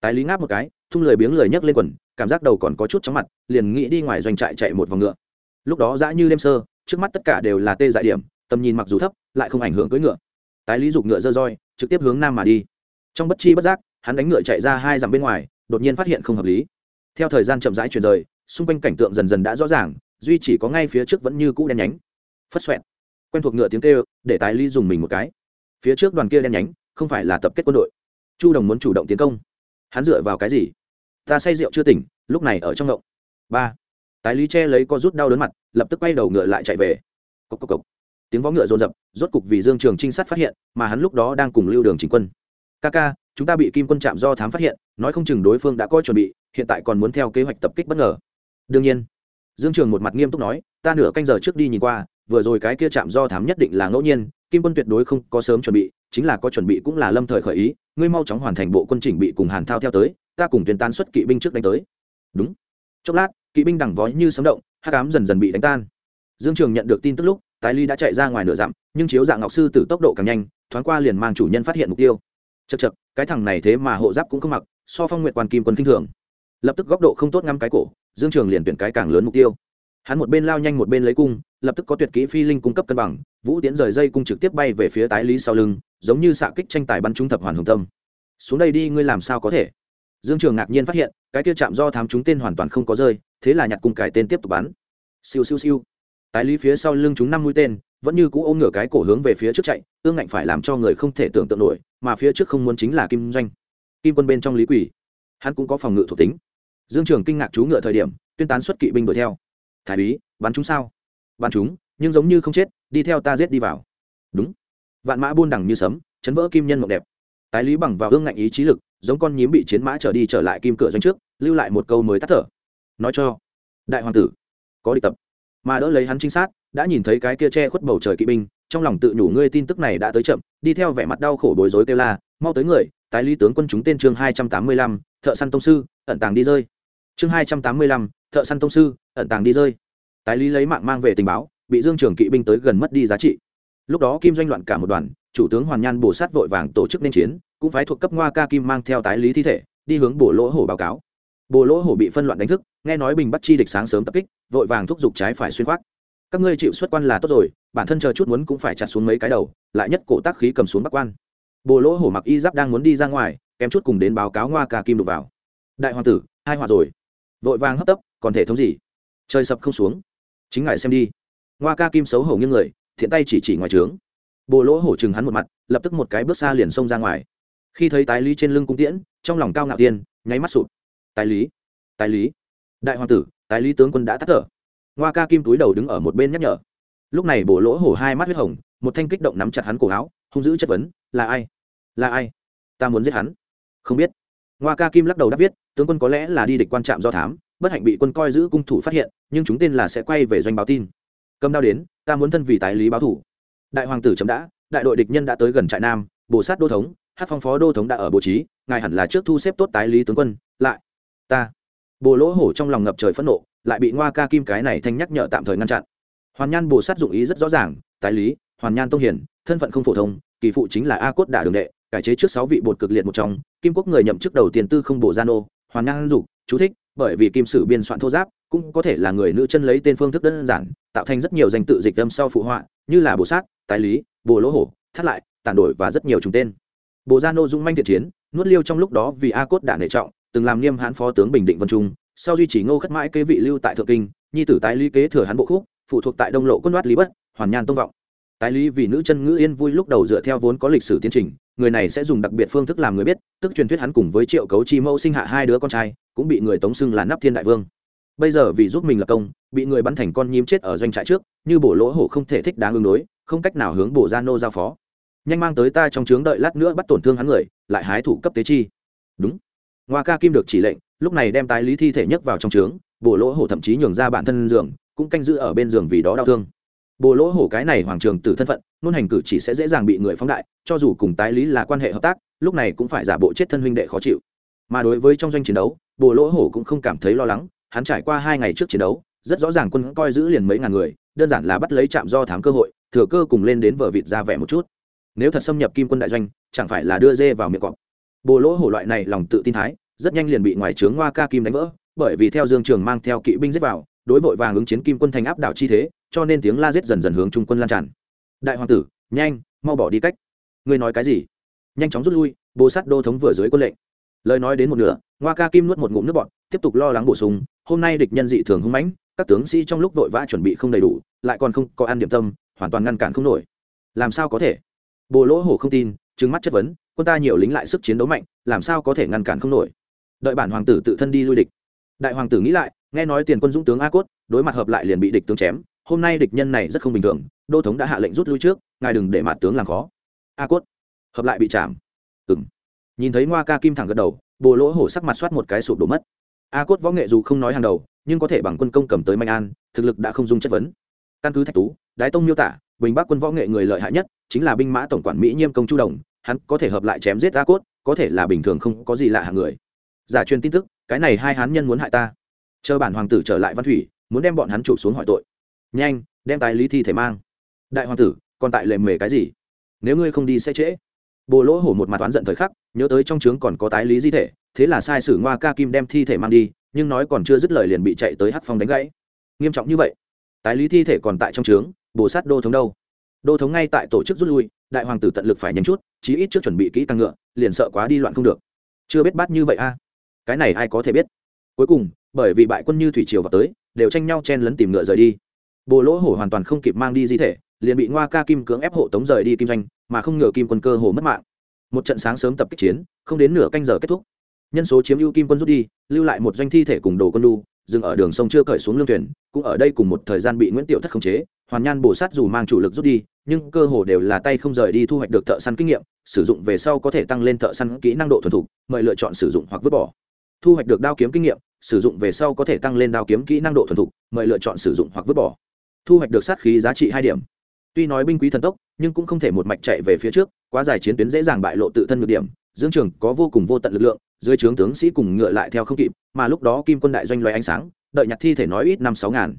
Tái lý ngáp một cái, thung lời biếng lời nhấc lên quần, cảm giác đầu còn có chút chóng mặt, liền nghĩ đi ngoài doanh trại chạy một vòng ngựa. Lúc đó dã như đêm sơ, trước mắt tất cả đều là tê dại điểm, tầm nhìn mặc dù thấp, lại không ảnh hưởng cưỡi ngựa. Tái lý giục ngựa dơ roi, trực tiếp hướng nam mà đi. Trong bất chi bất giác, hắn đánh ngựa chạy ra hai dặm bên ngoài, đột nhiên phát hiện không hợp lý. Theo thời gian chậm rãi chuyển rời, xung quanh cảnh tượng dần dần đã rõ ràng duy chỉ có ngay phía trước vẫn như cũ đen nhánh. Phất xoẹt. Quen thuộc ngựa tiếng kêu, để tái ly dùng mình một cái. Phía trước đoàn kia đen nhánh, không phải là tập kết quân đội. Chu đồng muốn chủ động tiến công. Hắn dựa vào cái gì? Ta say rượu chưa tỉnh, lúc này ở trong ngộng. Ba. Tái lý che lấy co rút đau đớn mặt, lập tức quay đầu ngựa lại chạy về. Cốc cốc cốc. tiếng vó ngựa rồn rập rốt cục vì dương trường trinh sát phát hiện, mà hắn lúc đó đang cùng lưu đường chính quân. Ca ca, chúng ta bị kim quân chạm do thám phát hiện, nói không chừng đối phương đã coi chuẩn bị, hiện tại còn muốn theo kế hoạch tập kích bất ngờ. Đương nhiên dương trường một mặt nghiêm túc nói, ta nửa canh giờ trước đi nhìn qua, vừa rồi cái kia chạm do thám nhất định là ngẫu nhiên, kim quân tuyệt đối không có sớm chuẩn bị, chính là có chuẩn bị cũng là lâm thời khởi ý, ngươi mau chóng hoàn thành bộ quân chỉnh bị cùng hàn thao theo tới, ta cùng tuyển tan xuất kỵ binh trước đánh tới. Đúng. Chốc lát, kỵ binh đằng vói như sấm động, hắc ám dần dần bị đánh tan. Dương trường nhận được tin tức lúc, tái ly đã chạy ra ngoài nửa dặm, nhưng chiếu dạng ngọc sư từ tốc độ càng nhanh, thoáng qua liền mang chủ nhân phát hiện mục tiêu. Chật chật cái thằng này thế mà hộ giáp cũng không mặc, so phong nguyện quan kim quân kinh thường. Lập tức góc độ không tốt ngắm cái cổ dương trường liền tuyển cái càng lớn mục tiêu. Hắn một bên lao nhanh một bên lấy cung, lập tức có tuyệt kỹ phi linh cung cấp cân bằng, vũ tiễn rời dây cung trực tiếp bay về phía tái lý sau lưng, giống như xạ kích tranh tài bắn trúng thập hoàn hồng tâm. Xuống đây đi, ngươi làm sao có thể? Dương trường ngạc nhiên phát hiện, cái kia chạm do thám chúng tên hoàn toàn không có rơi, thế là nhặt cùng cải tên tiếp tục bắn. Siêu siêu siêu. Tái lý phía sau lưng chúng năm mũi tên, vẫn như cũ ôm ngửa cái cổ hướng về phía trước chạy, ương ngạnh phải làm cho người không thể tưởng tượng nổi, mà phía trước không muốn chính là kim doanh. Kim quân bên trong lý quỷ. Hắn cũng có phòng ngự thuộc tính dương trường kinh ngạc chú ngựa thời điểm, tuyên tán xuất kỵ binh đuổi theo. Thái úy, bắn chúng sao? Bắn chúng, nhưng giống như không chết, đi theo ta giết đi vào. Đúng. Vạn mã buôn đằng như sấm, chấn vỡ kim nhân mộng đẹp. Tái lý bằng vào hương ngạnh ý trí lực, giống con nhím bị chiến mã trở đi trở lại kim cửa doanh trước, lưu lại một câu mới tắt thở. Nói cho, đại hoàng tử, có địch tập. Mà đỡ lấy hắn trinh sát, đã nhìn thấy cái kia che khuất bầu trời kỵ binh, trong lòng tự nhủ ngươi tin tức này đã tới chậm, đi theo vẻ mặt đau khổ bối rối kêu la, mau tới người, tái lý tướng quân chúng tên chương hai trăm tám mươi lăm, thợ săn tông sư, ẩn tàng đi rơi chương hai trăm tám mươi lăm, thợ săn tông sư, ẩn tàng đi rơi. Tái lý lấy mạng mang về tình báo, bị dương trường kỵ binh tới gần mất đi giá trị. Lúc đó kim doanh loạn cả một đoàn, chủ tướng hoàn nhan bổ sát vội vàng tổ chức nên chiến, cũng phái thuộc cấp ngoa ca kim mang theo tái lý thi thể, đi hướng bổ lỗ hổ báo cáo. Bồ lỗ hổ bị phân loạn đánh thức, nghe nói bình bắt chi địch sáng sớm tập kích, vội vàng thúc giục trái phải xuyên khoác. Các ngươi chịu xuất quan là tốt rồi, bản thân chờ chút muốn cũng phải chặt xuống mấy cái đầu, lại nhất cổ tác khí cầm xuống bắc quan. Bồ lỗ hổ mặc y giáp đang muốn đi ra ngoài, kém chút cùng đến báo cáo ngoa ca kim đục vào. Đại hoàng tử, hai hòa rồi vội vàng hấp tấp, còn thể thống gì? Trời sập không xuống. Chính ngài xem đi. Ngoa ca kim xấu hổ như người, thiện tay chỉ chỉ ngoài trướng. Bồ lỗ hổ chừng hắn một mặt, lập tức một cái bước xa liền xông ra ngoài. Khi thấy tái lý trên lưng cung tiễn, trong lòng cao ngạo tiên, nháy mắt sụp. Tái lý tái lý. Đại hoàng tử, tái lý tướng quân đã tắt thở. Ngoa ca kim túi đầu đứng ở một bên nhắc nhở. Lúc này bổ lỗ hổ hai mắt huyết hồng, một thanh kích động nắm chặt hắn cổ áo, hung dữ chất vấn, là ai? Là ai? Ta muốn giết hắn. Không biết ngoa ca kim lắc đầu đáp viết, tướng quân có lẽ là đi địch quan trạm do thám, bất hạnh bị quân coi giữ cung thủ phát hiện, nhưng chúng tên là sẽ quay về doanh báo tin. Cầm đao đến, ta muốn thân vì tái lý báo thủ. Đại hoàng tử chấm đã, đại đội địch nhân đã tới gần trại nam bổ sát đô thống hát phong phó đô thống đã ở bố trí, ngài hẳn là trước thu xếp tốt tái lý tướng quân, lại, ta. Bồ lỗ hổ trong lòng ngập trời phẫn nộ, lại bị ngoa ca kim cái này thanh nhắc nhở tạm thời ngăn chặn. Hoàn nhan bồ sát dụng ý rất rõ ràng, tái lý, hoàn nhan tông hiển thân phận không phổ thông, kỳ phụ chính là a cốt đả đường đệ cải chế trước sáu vị bột cực liệt một trong, kim quốc người nhậm chức đầu tiên tư không bổ gia nô hoàn nhan dục, chú thích, bởi vì kim sử biên soạn thô giáp, cũng có thể là người nữ chân lấy tên phương thức đơn giản, tạo thành rất nhiều danh tự dịch âm sau phụ họa, như là bồ sát tái lý, bồ lỗ hổ thắt lại, tản đổi và rất nhiều trùng tên. Bồ gia nô dung manh thiện chiến, nuốt liêu trong lúc đó vì a cốt đả nệ trọng, từng làm niêm hãn phó tướng bình định vân trung, sau duy trì ngô khất mãi kế vị lưu tại thượng kinh, nhi tử tái lý kế thừa hắn bộ khúc, phụ thuộc tại đông lộ quân đoát lý bất, hoàn nhan tông vọng tái lý vì nữ chân ngữ yên vui lúc đầu dựa theo vốn có lịch sử tiến trình, người này sẽ dùng đặc biệt phương thức làm người biết, tức truyền thuyết hắn cùng với triệu cấu chi mẫu sinh hạ hai đứa con trai, cũng bị người tống xưng là nắp thiên đại vương. Bây giờ vì giúp mình lập công, bị người bắn thành con nhím chết ở doanh trại trước, như bổ lỗ hổ không thể thích đáng ứng đối, không cách nào hướng bổ gia nô giao phó. Nhanh mang tới ta trong trướng đợi lát nữa bắt tổn thương hắn người, lại hái thủ cấp tế chi. Đúng. Ngoa ca kim được chỉ lệnh, lúc này đem tái lý thi thể nhấc vào trong trướng bổ lỗ hổ thậm chí nhường ra bản thân giường, cũng canh giữ ở bên giường vì đó đau thương bộ lỗ hổ cái này hoàng trường tử thân phận, nôn hành cử chỉ sẽ dễ dàng bị người phóng đại, cho dù cùng tái lý là quan hệ hợp tác, lúc này cũng phải giả bộ chết thân huynh đệ khó chịu. Mà đối với trong doanh chiến đấu bộ lỗ hổ cũng không cảm thấy lo lắng, hắn trải qua hai ngày trước chiến đấu, rất rõ ràng quân coi giữ liền mấy ngàn người, đơn giản là bắt lấy trạm do thám cơ hội, thừa cơ cùng lên đến vở vịt ra vẻ một chút. Nếu thật xâm nhập kim quân đại doanh, chẳng phải là đưa dê vào miệng cọp. Bộ lỗ hổ loại này lòng tự tin thái, rất nhanh liền bị ngoài trướng hoa ca kim đánh vỡ, bởi vì theo dương trường mang theo kỵ binh giết vào, đối vội vàng ứng chiến kim quân thành áp đảo chi thế cho nên tiếng la giết dần dần hướng trung quân lan tràn. Đại hoàng tử, nhanh, mau bỏ đi cách. Ngươi nói cái gì? Nhanh chóng rút lui, bồ sát đô thống vừa dưới quân lệnh. Lời nói đến một nửa, ngoa ca kim nuốt một ngụm nước bọt, tiếp tục lo lắng bổ sung, hôm nay địch nhân dị thường hung mãnh, các tướng sĩ trong lúc vội vã chuẩn bị không đầy đủ, lại còn không có ăn điểm tâm, hoàn toàn ngăn cản không nổi. Làm sao có thể? Bồ lỗ hổ không tin, trừng mắt chất vấn, quân ta nhiều lính lại sức chiến đấu mạnh, làm sao có thể ngăn cản không nổi? Đợi bản hoàng tử tự thân đi lui địch. Đại hoàng tử nghĩ lại, nghe nói tiền quân dũng tướng a cốt, đối mặt hợp lại liền bị địch tướng chém hôm nay địch nhân này rất không bình thường, đô thống đã hạ lệnh rút lui trước, ngài đừng để mặt tướng làm khó. A cốt, hợp lại bị chạm. Ừng nhìn thấy ngoa ca kim thẳng gật đầu, bồ lỗ hổ sắc mặt soát một cái sụp đổ mất. A cốt võ nghệ dù không nói hàng đầu, nhưng có thể bằng quân công cầm tới manh an, thực lực đã không dung chất vấn. Căn cứ thạch tú, đái tông miêu tả, bình bắc quân võ nghệ người lợi hại nhất chính là binh mã tổng quản mỹ nhiêm công chu đồng, hắn có thể hợp lại chém giết a cốt, có thể là bình thường không có gì lạ hàng người. Giả truyền tin tức, cái này hai hán nhân muốn hại ta. Chờ bản hoàng tử trở lại văn thủy, muốn đem bọn hắn chụp xuống hỏi tội nhanh, đem tài lý thi thể mang. Đại hoàng tử, còn tại lề mề cái gì? Nếu ngươi không đi sẽ trễ. Bồ lỗ hổ một mặt oán giận thời khắc, nhớ tới trong trướng còn có tái lý di thể, thế là sai sử ngoa ca kim đem thi thể mang đi, nhưng nói còn chưa dứt lời liền bị chạy tới hát phong đánh gãy. Nghiêm trọng như vậy? Tái lý thi thể còn tại trong trướng, bồ sát đô thống đâu? Đô thống ngay tại tổ chức rút lui, đại hoàng tử tận lực phải nhanh chút, chí ít trước chuẩn bị kỹ càng ngựa, liền sợ quá đi loạn không được. Chưa biết bát như vậy a. Cái này ai có thể biết? Cuối cùng, bởi vì bại quân như thủy triều vào tới, đều tranh nhau chen lấn tìm ngựa rời đi bồ lỗ hổ hoàn toàn không kịp mang đi di thể, liền bị ngoa ca kim cưỡng ép hộ tống rời đi kim doanh, mà không ngờ kim quân cơ hồ mất mạng. Một trận sáng sớm tập kích chiến, không đến nửa canh giờ kết thúc. Nhân số chiếm ưu kim quân rút đi, lưu lại một doanh thi thể cùng đồ quân lu dừng ở đường sông chưa cởi xuống lương thuyền, cũng ở đây cùng một thời gian bị nguyễn tiểu thất khống chế, hoàn nhan bổ sát dù mang chủ lực rút đi, nhưng cơ hồ đều là tay không rời đi thu hoạch được thợ săn kinh nghiệm, sử dụng về sau có thể tăng lên thợ săn kỹ năng độ thuần thục, mời lựa chọn sử dụng hoặc vứt bỏ. Thu hoạch được đao kiếm kinh nghiệm, sử dụng về sau có thể tăng lên đao kiếm kỹ năng độ thuần thục, mời lựa chọn sử dụng hoặc vứt bỏ thu hoạch được sát khí giá trị hai điểm. Tuy nói binh quý thần tốc, nhưng cũng không thể một mạch chạy về phía trước, quá dài chiến tuyến dễ dàng bại lộ tự thân ngược điểm, dương trường có vô cùng vô tận lực lượng, dưới trướng tướng sĩ cùng ngựa lại theo không kịp, mà lúc đó kim quân đại doanh loay ánh sáng, đợi nhặt thi thể nói ít năm sáu ngàn.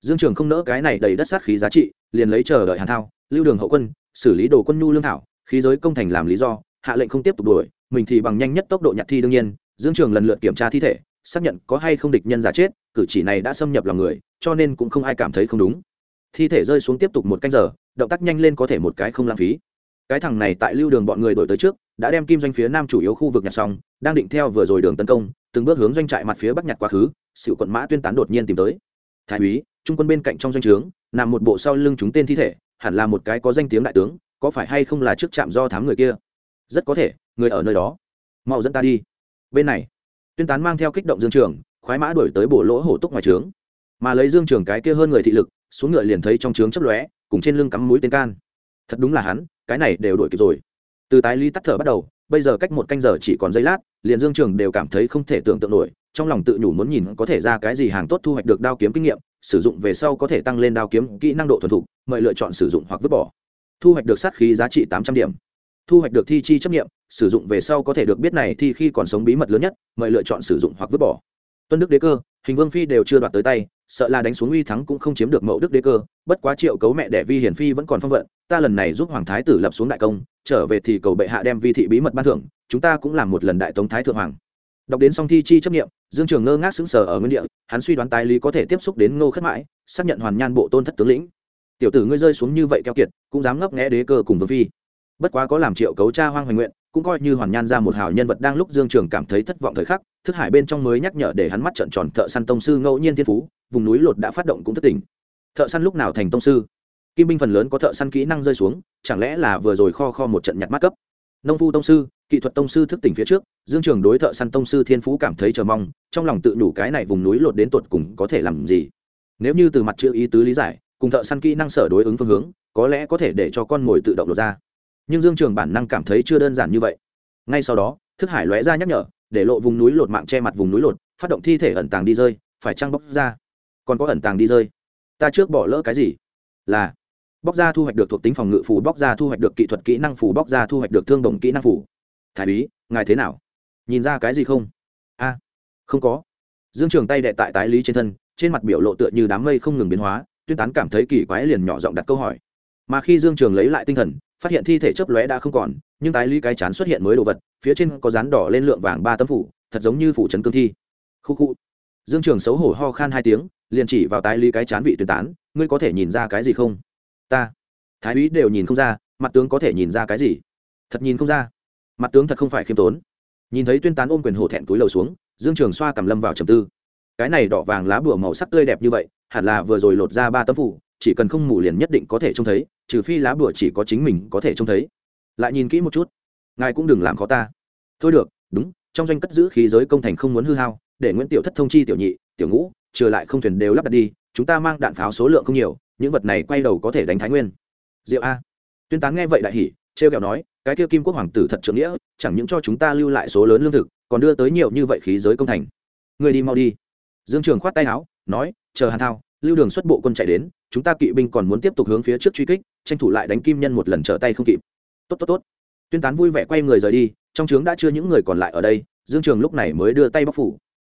Dương trường không nỡ cái này đầy đất sát khí giá trị, liền lấy chờ đợi hàn thao, lưu đường hậu quân, xử lý đồ quân nhu lương thảo, khí giới công thành làm lý do, hạ lệnh không tiếp tục đuổi, mình thì bằng nhanh nhất tốc độ nhặt thi đương nhiên, dương trường lần lượt kiểm tra thi thể, xác nhận có hay không địch nhân giả chết cử chỉ này đã xâm nhập lòng người, cho nên cũng không ai cảm thấy không đúng. Thi thể rơi xuống tiếp tục một canh giờ, động tác nhanh lên có thể một cái không lãng phí. Cái thằng này tại lưu đường bọn người đổi tới trước, đã đem kim doanh phía nam chủ yếu khu vực nhặt xong, đang định theo vừa rồi đường tấn công, từng bước hướng doanh trại mặt phía bắc nhặt quá khứ sự quận mã tuyên tán đột nhiên tìm tới. Thái úy, trung quân bên cạnh trong doanh trướng, nằm một bộ sau lưng chúng tên thi thể, hẳn là một cái có danh tiếng đại tướng, có phải hay không là trước trạm do thám người kia? Rất có thể, người ở nơi đó. Mau dẫn ta đi. Bên này, tuyên tán mang theo kích động dương trường khoái mã đuổi tới bổ lỗ hổ túc ngoài trướng. Mà lấy dương trường cái kia hơn người thị lực, xuống ngựa liền thấy trong trướng chấp lóe, cùng trên lưng cắm mũi tên can. Thật đúng là hắn, cái này đều đuổi kịp rồi. Từ tái ly tắt thở bắt đầu, bây giờ cách một canh giờ chỉ còn giây lát, liền dương trường đều cảm thấy không thể tưởng tượng nổi, trong lòng tự nhủ muốn nhìn có thể ra cái gì hàng tốt thu hoạch được đao kiếm kinh nghiệm, sử dụng về sau có thể tăng lên đao kiếm kỹ năng độ thuần thục, mời lựa chọn sử dụng hoặc vứt bỏ. Thu hoạch được sát khí giá trị tám trăm điểm. Thu hoạch được thi chi chấp nghiệm, sử dụng về sau có thể được biết này thì khi còn sống bí mật lớn nhất, mời lựa chọn sử dụng hoặc vứt bỏ tuân đức đế cơ, hình vương phi đều chưa đoạt tới tay, sợ là đánh xuống uy thắng cũng không chiếm được mẫu đức đế cơ, bất quá triệu cấu mẹ đẻ vi hiển phi vẫn còn phong vận, ta lần này giúp hoàng thái tử lập xuống đại công, trở về thì cầu bệ hạ đem vi thị bí mật ban thưởng, chúng ta cũng làm một lần đại tống thái thượng hoàng. Đọc đến song thi chi chấp nghiệm dương trường ngơ ngác sững sờ ở nguyên địa, hắn suy đoán tài lý có thể tiếp xúc đến ngô khất mãi, xác nhận hoàn nhan bộ tôn thất tướng lĩnh. Tiểu tử ngươi rơi xuống như vậy keo kiệt, cũng dám ngấp nghẽ đế cơ cùng vương phi bất quá có làm triệu cấu cha hoang hoành nguyện, cũng coi như hoàn nhan ra một hào nhân vật đang lúc dương trường cảm thấy thất vọng thời khắc, thức hải bên trong mới nhắc nhở để hắn mắt trợn tròn thợ săn tông sư ngẫu nhiên thiên phú, vùng núi lột đã phát động cũng thất tình thợ săn lúc nào thành tông sư? Kim binh phần lớn có thợ săn kỹ năng rơi xuống, chẳng lẽ là vừa rồi kho kho một trận nhặt mắt cấp? Nông phu tông sư, kỹ thuật tông sư thức tỉnh phía trước, dương trường đối thợ săn tông sư thiên phú cảm thấy chờ mong, trong lòng tự đủ cái này vùng núi lột đến tuột cùng có thể làm gì? Nếu như từ mặt chữ ý tứ lý giải, cùng thợ săn kỹ năng sở đối ứng phương hướng, có lẽ có thể để cho con mồi tự động lột ra nhưng dương trường bản năng cảm thấy chưa đơn giản như vậy. Ngay sau đó, thức hải lóe ra nhắc nhở, để lộ vùng núi lột mạng che mặt vùng núi lột, phát động thi thể ẩn tàng đi rơi, phải trăng bóc ra? Còn có ẩn tàng đi rơi? Ta trước bỏ lỡ cái gì? Là, bóc ra thu hoạch được thuộc tính phòng ngự phù, bóc ra thu hoạch được kỹ thuật kỹ năng phù, bóc ra thu hoạch được thương đồng kỹ năng phù. Thái úy, ngài thế nào? Nhìn ra cái gì không? A, không có. Dương trường tay đệ tại tái lý trên thân, trên mặt biểu lộ tựa như đám mây không ngừng biến hóa, tuyên tán cảm thấy kỳ quái liền nhỏ giọng đặt câu hỏi mà khi dương trường lấy lại tinh thần, phát hiện thi thể chớp lóe đã không còn, nhưng tái lý cái chán xuất hiện mới đồ vật, phía trên có dán đỏ lên lượng vàng ba tấm phủ, thật giống như phủ trấn cương thi. Khu khu. Dương trường xấu hổ ho khan hai tiếng, liền chỉ vào tái lý cái chán vị tuyên tán, ngươi có thể nhìn ra cái gì không? Ta. Thái úy đều nhìn không ra, mặt tướng có thể nhìn ra cái gì? Thật nhìn không ra. Mặt tướng thật không phải khiêm tốn. Nhìn thấy tuyên tán ôm quyền hổ thẹn túi lầu xuống, dương trường xoa cầm lâm vào trầm tư. Cái này đỏ vàng lá bùa màu sắc tươi đẹp như vậy, hẳn là vừa rồi lột ra ba tấm phủ chỉ cần không mù liền nhất định có thể trông thấy, trừ phi lá bùa chỉ có chính mình có thể trông thấy. Lại nhìn kỹ một chút, ngài cũng đừng làm khó ta. Thôi được, đúng, trong doanh cất giữ khí giới công thành không muốn hư hao, để nguyễn tiểu thất thông chi tiểu nhị, tiểu ngũ, trừ lại không thuyền đều lắp đặt đi, chúng ta mang đạn pháo số lượng không nhiều, những vật này quay đầu có thể đánh thái nguyên. Diệu a. Tuyên tán nghe vậy đại hỉ, trêu kẹo nói, cái kia kim quốc hoàng tử thật trưởng nghĩa, chẳng những cho chúng ta lưu lại số lớn lương thực, còn đưa tới nhiều như vậy khí giới công thành. Người đi mau đi. Dương trường khoát tay áo, nói, chờ hàn thao, lưu đường xuất bộ quân chạy đến chúng ta kỵ binh còn muốn tiếp tục hướng phía trước truy kích, tranh thủ lại đánh kim nhân một lần trở tay không kịp. Tốt tốt tốt. Tuyên tán vui vẻ quay người rời đi, trong trướng đã chưa những người còn lại ở đây, dương trường lúc này mới đưa tay bóc phủ.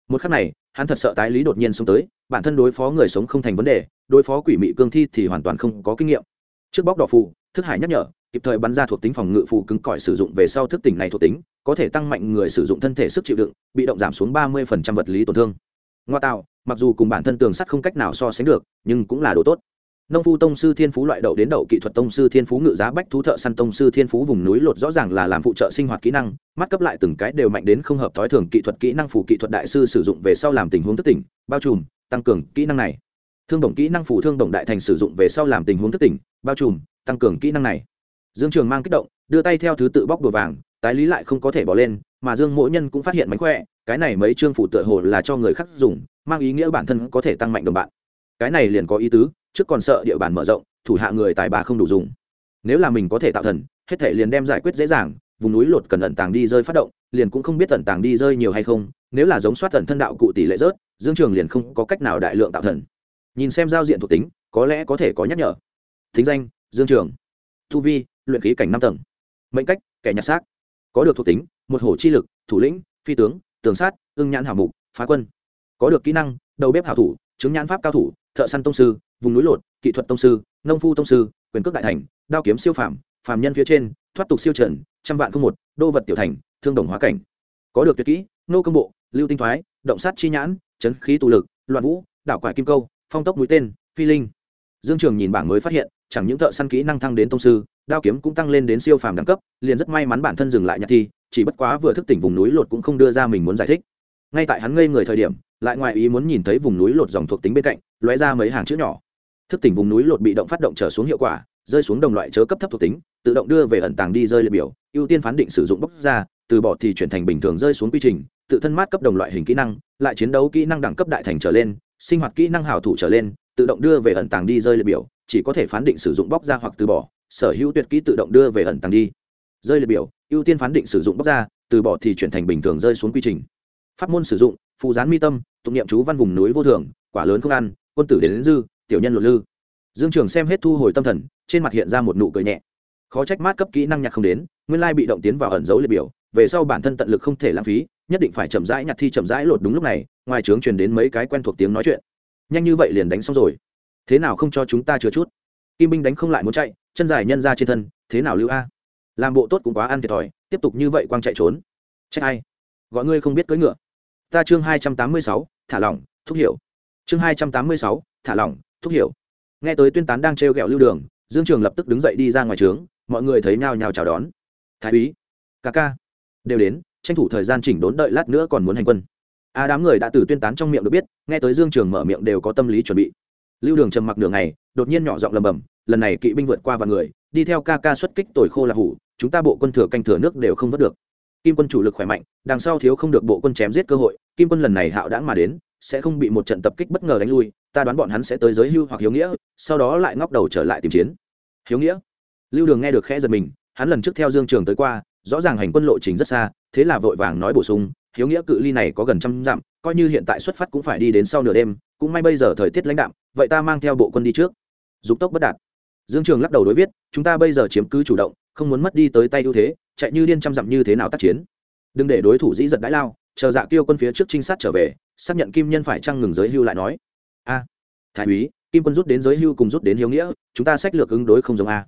Một khắc này, hắn thật sợ tái lý đột nhiên xông tới, bản thân đối phó người sống không thành vấn đề, đối phó quỷ mị cương thi thì hoàn toàn không có kinh nghiệm. Trước bóc đỏ phù, thức hải nhắc nhở, kịp thời bắn ra thuộc tính phòng ngự phù cứng cỏi sử dụng về sau thức tỉnh này thuộc tính, có thể tăng mạnh người sử dụng thân thể sức chịu đựng, bị động giảm xuống ba mươi vật lý tổn thương ngoa tạo, mặc dù cùng bản thân tường sắt không cách nào so sánh được, nhưng cũng là đồ tốt. Nông phu tông sư thiên phú loại đậu đến đậu kỹ thuật tông sư thiên phú ngự giá bách thú thợ săn tông sư thiên phú vùng núi lột rõ ràng là làm phụ trợ sinh hoạt kỹ năng, mắt cấp lại từng cái đều mạnh đến không hợp thói thường kỹ thuật kỹ năng phủ kỹ thuật đại sư sử dụng về sau làm tình huống thức tỉnh, bao trùm, tăng cường kỹ năng này. Thương đồng kỹ năng phủ thương đồng đại thành sử dụng về sau làm tình huống thức tỉnh, bao trùm, tăng cường kỹ năng này. Dương trường mang kích động, đưa tay theo thứ tự bóc đồ vàng tái lý lại không có thể bỏ lên, mà dương mỗi nhân cũng phát hiện mánh khỏe, cái này mấy chương phủ tựa hồ là cho người khác dùng, mang ý nghĩa bản thân có thể tăng mạnh đồng bạn. Cái này liền có ý tứ, trước còn sợ địa bàn mở rộng, thủ hạ người tài bà không đủ dùng. Nếu là mình có thể tạo thần, hết thể liền đem giải quyết dễ dàng, vùng núi lột cần ẩn tàng đi rơi phát động, liền cũng không biết ẩn tàng đi rơi nhiều hay không, nếu là giống soát thần thân đạo cụ tỷ lệ rớt, dương trường liền không có cách nào đại lượng tạo thần. Nhìn xem giao diện thuộc tính, có lẽ có thể có nhắc nhở. Thính danh, dương trường. Thu vi, luyện khí cảnh năm tầng. Mệnh cách, kẻ nhặt xác có được thuộc tính, một hổ chi lực, thủ lĩnh, phi tướng, tường sát, ưng nhãn hảo mục, phá quân. Có được kỹ năng, đầu bếp hảo thủ, chứng nhãn pháp cao thủ, thợ săn tông sư, vùng núi lột, kỹ thuật tông sư, nông phu tông sư, quyền cước đại thành, đao kiếm siêu phạm phàm nhân phía trên, thoát tục siêu trần, trăm vạn không một, đô vật tiểu thành, thương đồng hóa cảnh. Có được tuyệt kỹ, nô công bộ, lưu tinh thoái, động sát chi nhãn, chấn khí tụ lực, loạn vũ, đảo quải kim câu, phong tốc mũi tên, phi linh. Dương trường nhìn bảng mới phát hiện chẳng những thợ săn kỹ năng thăng đến tông sư, đao kiếm cũng tăng lên đến siêu phàm đẳng cấp, liền rất may mắn bản thân dừng lại nhặt thi, chỉ bất quá vừa thức tỉnh vùng núi lột cũng không đưa ra mình muốn giải thích. Ngay tại hắn ngây người thời điểm, lại ngoài ý muốn nhìn thấy vùng núi lột dòng thuộc tính bên cạnh, lóe ra mấy hàng chữ nhỏ. Thức tỉnh vùng núi lột bị động phát động trở xuống hiệu quả, rơi xuống đồng loại chớ cấp thấp thuộc tính, tự động đưa về ẩn tàng đi rơi liệt biểu, ưu tiên phán định sử dụng bóc ra, từ bỏ thì chuyển thành bình thường rơi xuống quy trình, tự thân mát cấp đồng loại hình kỹ năng, lại chiến đấu kỹ năng đẳng cấp đại thành trở lên, sinh hoạt kỹ năng hảo thủ trở lên, tự động đưa về ẩn tàng đi rơi liệt biểu chỉ có thể phán định sử dụng bóc ra hoặc từ bỏ sở hữu tuyệt kỹ tự động đưa về ẩn tàng đi. Rơi liệt biểu ưu tiên phán định sử dụng bóc ra từ bỏ thì chuyển thành bình thường rơi xuống quy trình. Pháp môn sử dụng phù gián mi tâm tụng niệm chú văn vùng núi vô thường quả lớn không ăn quân tử đến, đến dư tiểu nhân luật lư. Dương trường xem hết thu hồi tâm thần trên mặt hiện ra một nụ cười nhẹ. Khó trách mát cấp kỹ năng nhạc không đến nguyên lai bị động tiến vào ẩn dấu liệt biểu về sau bản thân tận lực không thể lãng phí nhất định phải chậm rãi nhặt thi chậm rãi lột đúng lúc này ngoài trướng truyền đến mấy cái quen thuộc tiếng nói chuyện. Nhanh như vậy liền đánh xong rồi thế nào không cho chúng ta chứa chút? Kim binh đánh không lại muốn chạy, chân dài nhân ra trên thân, thế nào lưu a? Làm bộ tốt cũng quá ăn thiệt thòi, tiếp tục như vậy quang chạy trốn. Trách ai? Gọi ngươi không biết cưỡi ngựa. Ta chương hai trăm tám mươi sáu, thả lỏng, thúc hiểu. Chương hai trăm tám mươi sáu, thả lỏng, thúc hiểu. Nghe tới tuyên tán đang trêu ghẹo lưu đường, dương trường lập tức đứng dậy đi ra ngoài trướng, mọi người thấy nhào nhào chào đón. Thái úy, ca ca, đều đến, tranh thủ thời gian chỉnh đốn đợi lát nữa còn muốn hành quân. A đám người đã từ tuyên tán trong miệng được biết, nghe tới dương trường mở miệng đều có tâm lý chuẩn bị lưu đường trầm mặc đường này đột nhiên nhỏ giọng lầm bầm lần này kỵ binh vượt qua và người, đi theo ca ca xuất kích tồi khô là hủ, chúng ta bộ quân thừa canh thừa nước đều không vớt được. Kim quân chủ lực khỏe mạnh, đằng sau thiếu không được bộ quân chém giết cơ hội, kim quân lần này hạo đãng mà đến, sẽ không bị một trận tập kích bất ngờ đánh lui, ta đoán bọn hắn sẽ tới giới hưu hoặc hiếu nghĩa, sau đó lại ngóc đầu trở lại tìm chiến. Hiếu nghĩa? Lưu đường nghe được khẽ giật mình, hắn lần trước theo dương trường tới qua, rõ ràng hành quân lộ trình rất xa, thế là vội vàng nói bổ sung hiếu nghĩa cự ly này có gần trăm dặm, coi như hiện tại xuất phát cũng phải đi đến sau nửa đêm, cũng may bây giờ thời tiết lãnh đạm, vậy ta mang theo bộ quân đi trước. Dục tốc bất đạt. Dương trường lắc đầu đối viết, chúng ta bây giờ chiếm cứ chủ động, không muốn mất đi tới tay ưu thế, chạy như điên trăm dặm như thế nào tác chiến? Đừng để đối thủ dĩ giật đãi lao, chờ dạ tiêu quân phía trước trinh sát trở về, xác nhận kim nhân phải trăng ngừng giới hưu lại nói. A, thái úy, kim quân rút đến giới hưu cùng rút đến hiếu nghĩa, chúng ta sách lược ứng đối không giống a.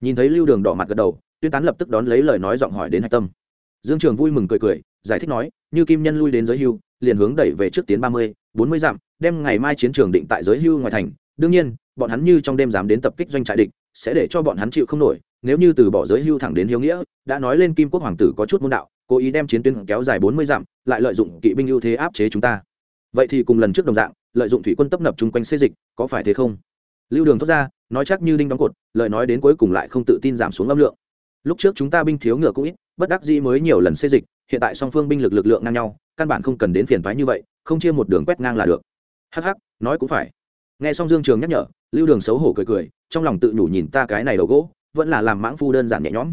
Nhìn thấy lưu đường đỏ mặt gật đầu, tuyên tán lập tức đón lấy lời nói giọng hỏi đến hạch tâm dương trường vui mừng cười cười, giải thích nói, như kim nhân lui đến giới hưu, liền hướng đẩy về trước tiến ba mươi, bốn mươi dặm, đem ngày mai chiến trường định tại giới hưu ngoài thành. Đương nhiên, bọn hắn như trong đêm dám đến tập kích doanh trại địch, sẽ để cho bọn hắn chịu không nổi. Nếu như từ bỏ giới hưu thẳng đến hiếu nghĩa, đã nói lên kim quốc hoàng tử có chút môn đạo, cố ý đem chiến tuyến kéo dài bốn mươi dặm, lại lợi dụng kỵ binh ưu thế áp chế chúng ta. Vậy thì cùng lần trước đồng dạng, lợi dụng thủy quân tấp nập chung quanh xê dịch, có phải thế không? Lưu đường thoát ra, nói chắc như đinh đóng cột, lời nói đến cuối cùng lại không tự tin giảm xuống âm lượng lúc trước chúng ta binh thiếu ngựa cũng ít, bất đắc dĩ mới nhiều lần xây dịch, hiện tại song phương binh lực lực lượng ngang nhau, căn bản không cần đến phiền thoái như vậy, không chia một đường quét ngang là được. Hắc hắc, nói cũng phải. Nghe xong dương trường nhắc nhở, lưu đường xấu hổ cười cười, trong lòng tự nhủ nhìn ta cái này đầu gỗ, vẫn là làm mãng phu đơn giản nhẹ nhõm.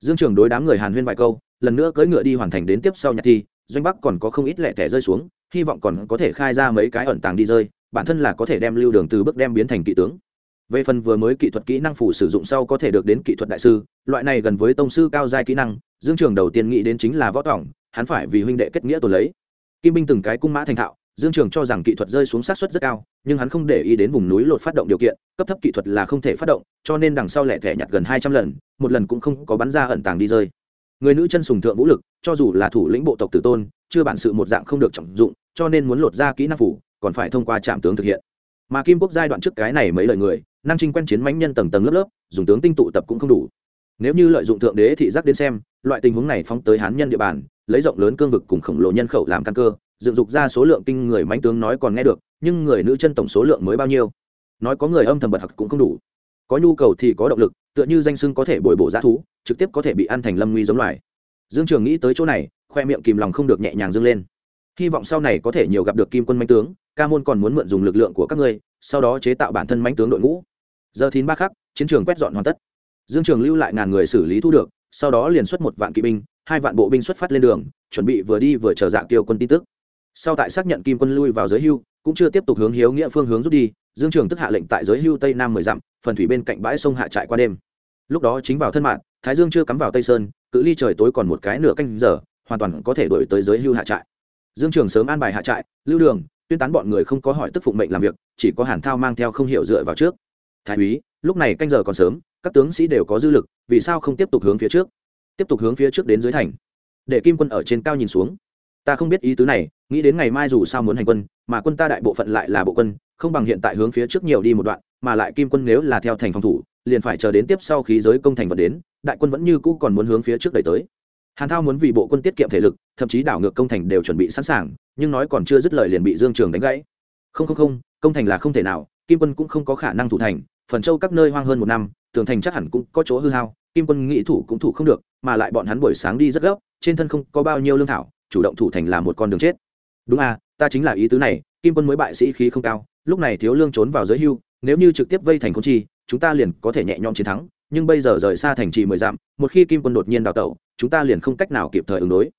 Dương trường đối đám người hàn huyên vài câu, lần nữa cưỡi ngựa đi hoàn thành đến tiếp sau nhạc thi, doanh bắc còn có không ít lẻ tẻ rơi xuống, hy vọng còn có thể khai ra mấy cái ẩn tàng đi rơi, bản thân là có thể đem lưu đường từ bước đem biến thành kỵ tướng về phần vừa mới kỹ thuật kỹ năng phủ sử dụng sau có thể được đến kỹ thuật đại sư, loại này gần với tông sư cao giai kỹ năng, dương trường đầu tiên nghĩ đến chính là võ tỏng hắn phải vì huynh đệ kết nghĩa tồn lấy. Kim binh từng cái cung mã thành thạo, dương trường cho rằng kỹ thuật rơi xuống sát xuất rất cao, nhưng hắn không để ý đến vùng núi lột phát động điều kiện, cấp thấp kỹ thuật là không thể phát động, cho nên đằng sau lẻ thẻ nhặt gần hai trăm lần, một lần cũng không có bắn ra ẩn tàng đi rơi. Người nữ chân sùng thượng vũ lực, cho dù là thủ lĩnh bộ tộc tử tôn, chưa bản sự một dạng không được trọng dụng, cho nên muốn lột ra kỹ năng phủ, còn phải thông qua trạm tướng thực hiện mà kim quốc giai đoạn trước cái này mấy lời người năng trinh quen chiến mãnh nhân tầng tầng lớp lớp, dùng tướng tinh tụ tập cũng không đủ. Nếu như lợi dụng thượng đế thị giác đến xem, loại tình huống này phóng tới hán nhân địa bàn, lấy rộng lớn cương vực cùng khổng lồ nhân khẩu làm căn cơ, dựng dục ra số lượng kinh người mãnh tướng nói còn nghe được, nhưng người nữ chân tổng số lượng mới bao nhiêu? Nói có người âm thầm bật hặc cũng không đủ. Có nhu cầu thì có động lực, tựa như danh sưng có thể bồi bổ giá thú, trực tiếp có thể bị ăn thành lâm nguy giống loài. Dương trường nghĩ tới chỗ này, khoe miệng kìm lòng không được nhẹ nhàng dâng lên. Hy vọng sau này có thể nhiều gặp được kim quân manh tướng ca môn còn muốn mượn dùng lực lượng của các ngươi, sau đó chế tạo bản thân mánh tướng đội ngũ. Giờ thìn ba khắc, chiến trường quét dọn hoàn tất. Dương trường lưu lại ngàn người xử lý thu được, sau đó liền xuất một vạn kỵ binh, hai vạn bộ binh xuất phát lên đường, chuẩn bị vừa đi vừa chờ dạng tiêu quân tin tức. Sau tại xác nhận kim quân lui vào giới hưu, cũng chưa tiếp tục hướng hiếu nghĩa phương hướng rút đi, dương trường tức hạ lệnh tại giới hưu tây nam mười dặm, phần thủy bên cạnh bãi sông hạ trại qua đêm. Lúc đó chính vào thân mạng thái dương chưa cắm vào tây sơn, cự ly trời tối còn một cái nửa canh giờ, hoàn toàn có thể đổi tới giới hưu hạ trại. Dương trường sớm an bài hạ trại, lưu đường tuyên tán bọn người không có hỏi tức phụng mệnh làm việc, chỉ có hàn thao mang theo không hiểu dựa vào trước. Thái úy, lúc này canh giờ còn sớm, các tướng sĩ đều có dư lực, vì sao không tiếp tục hướng phía trước? Tiếp tục hướng phía trước đến dưới thành. Để kim quân ở trên cao nhìn xuống. Ta không biết ý tứ này, nghĩ đến ngày mai dù sao muốn hành quân, mà quân ta đại bộ phận lại là bộ quân, không bằng hiện tại hướng phía trước nhiều đi một đoạn, mà lại kim quân nếu là theo thành phòng thủ, liền phải chờ đến tiếp sau khí giới công thành vật đến, đại quân vẫn như cũ còn muốn hướng phía trước đẩy tới. Hàn thao muốn vì bộ quân tiết kiệm thể lực, thậm chí đảo ngược công thành đều chuẩn bị sẵn sàng nhưng nói còn chưa dứt lời liền bị dương trường đánh gãy. Không không không, công thành là không thể nào, kim quân cũng không có khả năng thủ thành, phần châu các nơi hoang hơn một năm, tường thành chắc hẳn cũng có chỗ hư hao, kim quân nghĩ thủ cũng thủ không được, mà lại bọn hắn buổi sáng đi rất gấp, trên thân không có bao nhiêu lương thảo, chủ động thủ thành là một con đường chết. Đúng à ta chính là ý tứ này, kim quân mới bại sĩ khí không cao, lúc này thiếu lương trốn vào giới hưu, nếu như trực tiếp vây thành con chi, chúng ta liền có thể nhẹ nhõm chiến thắng, nhưng bây giờ rời xa thành trì mười dặm, một khi kim quân đột nhiên đào tẩu, chúng ta liền không cách nào kịp thời ứng đối.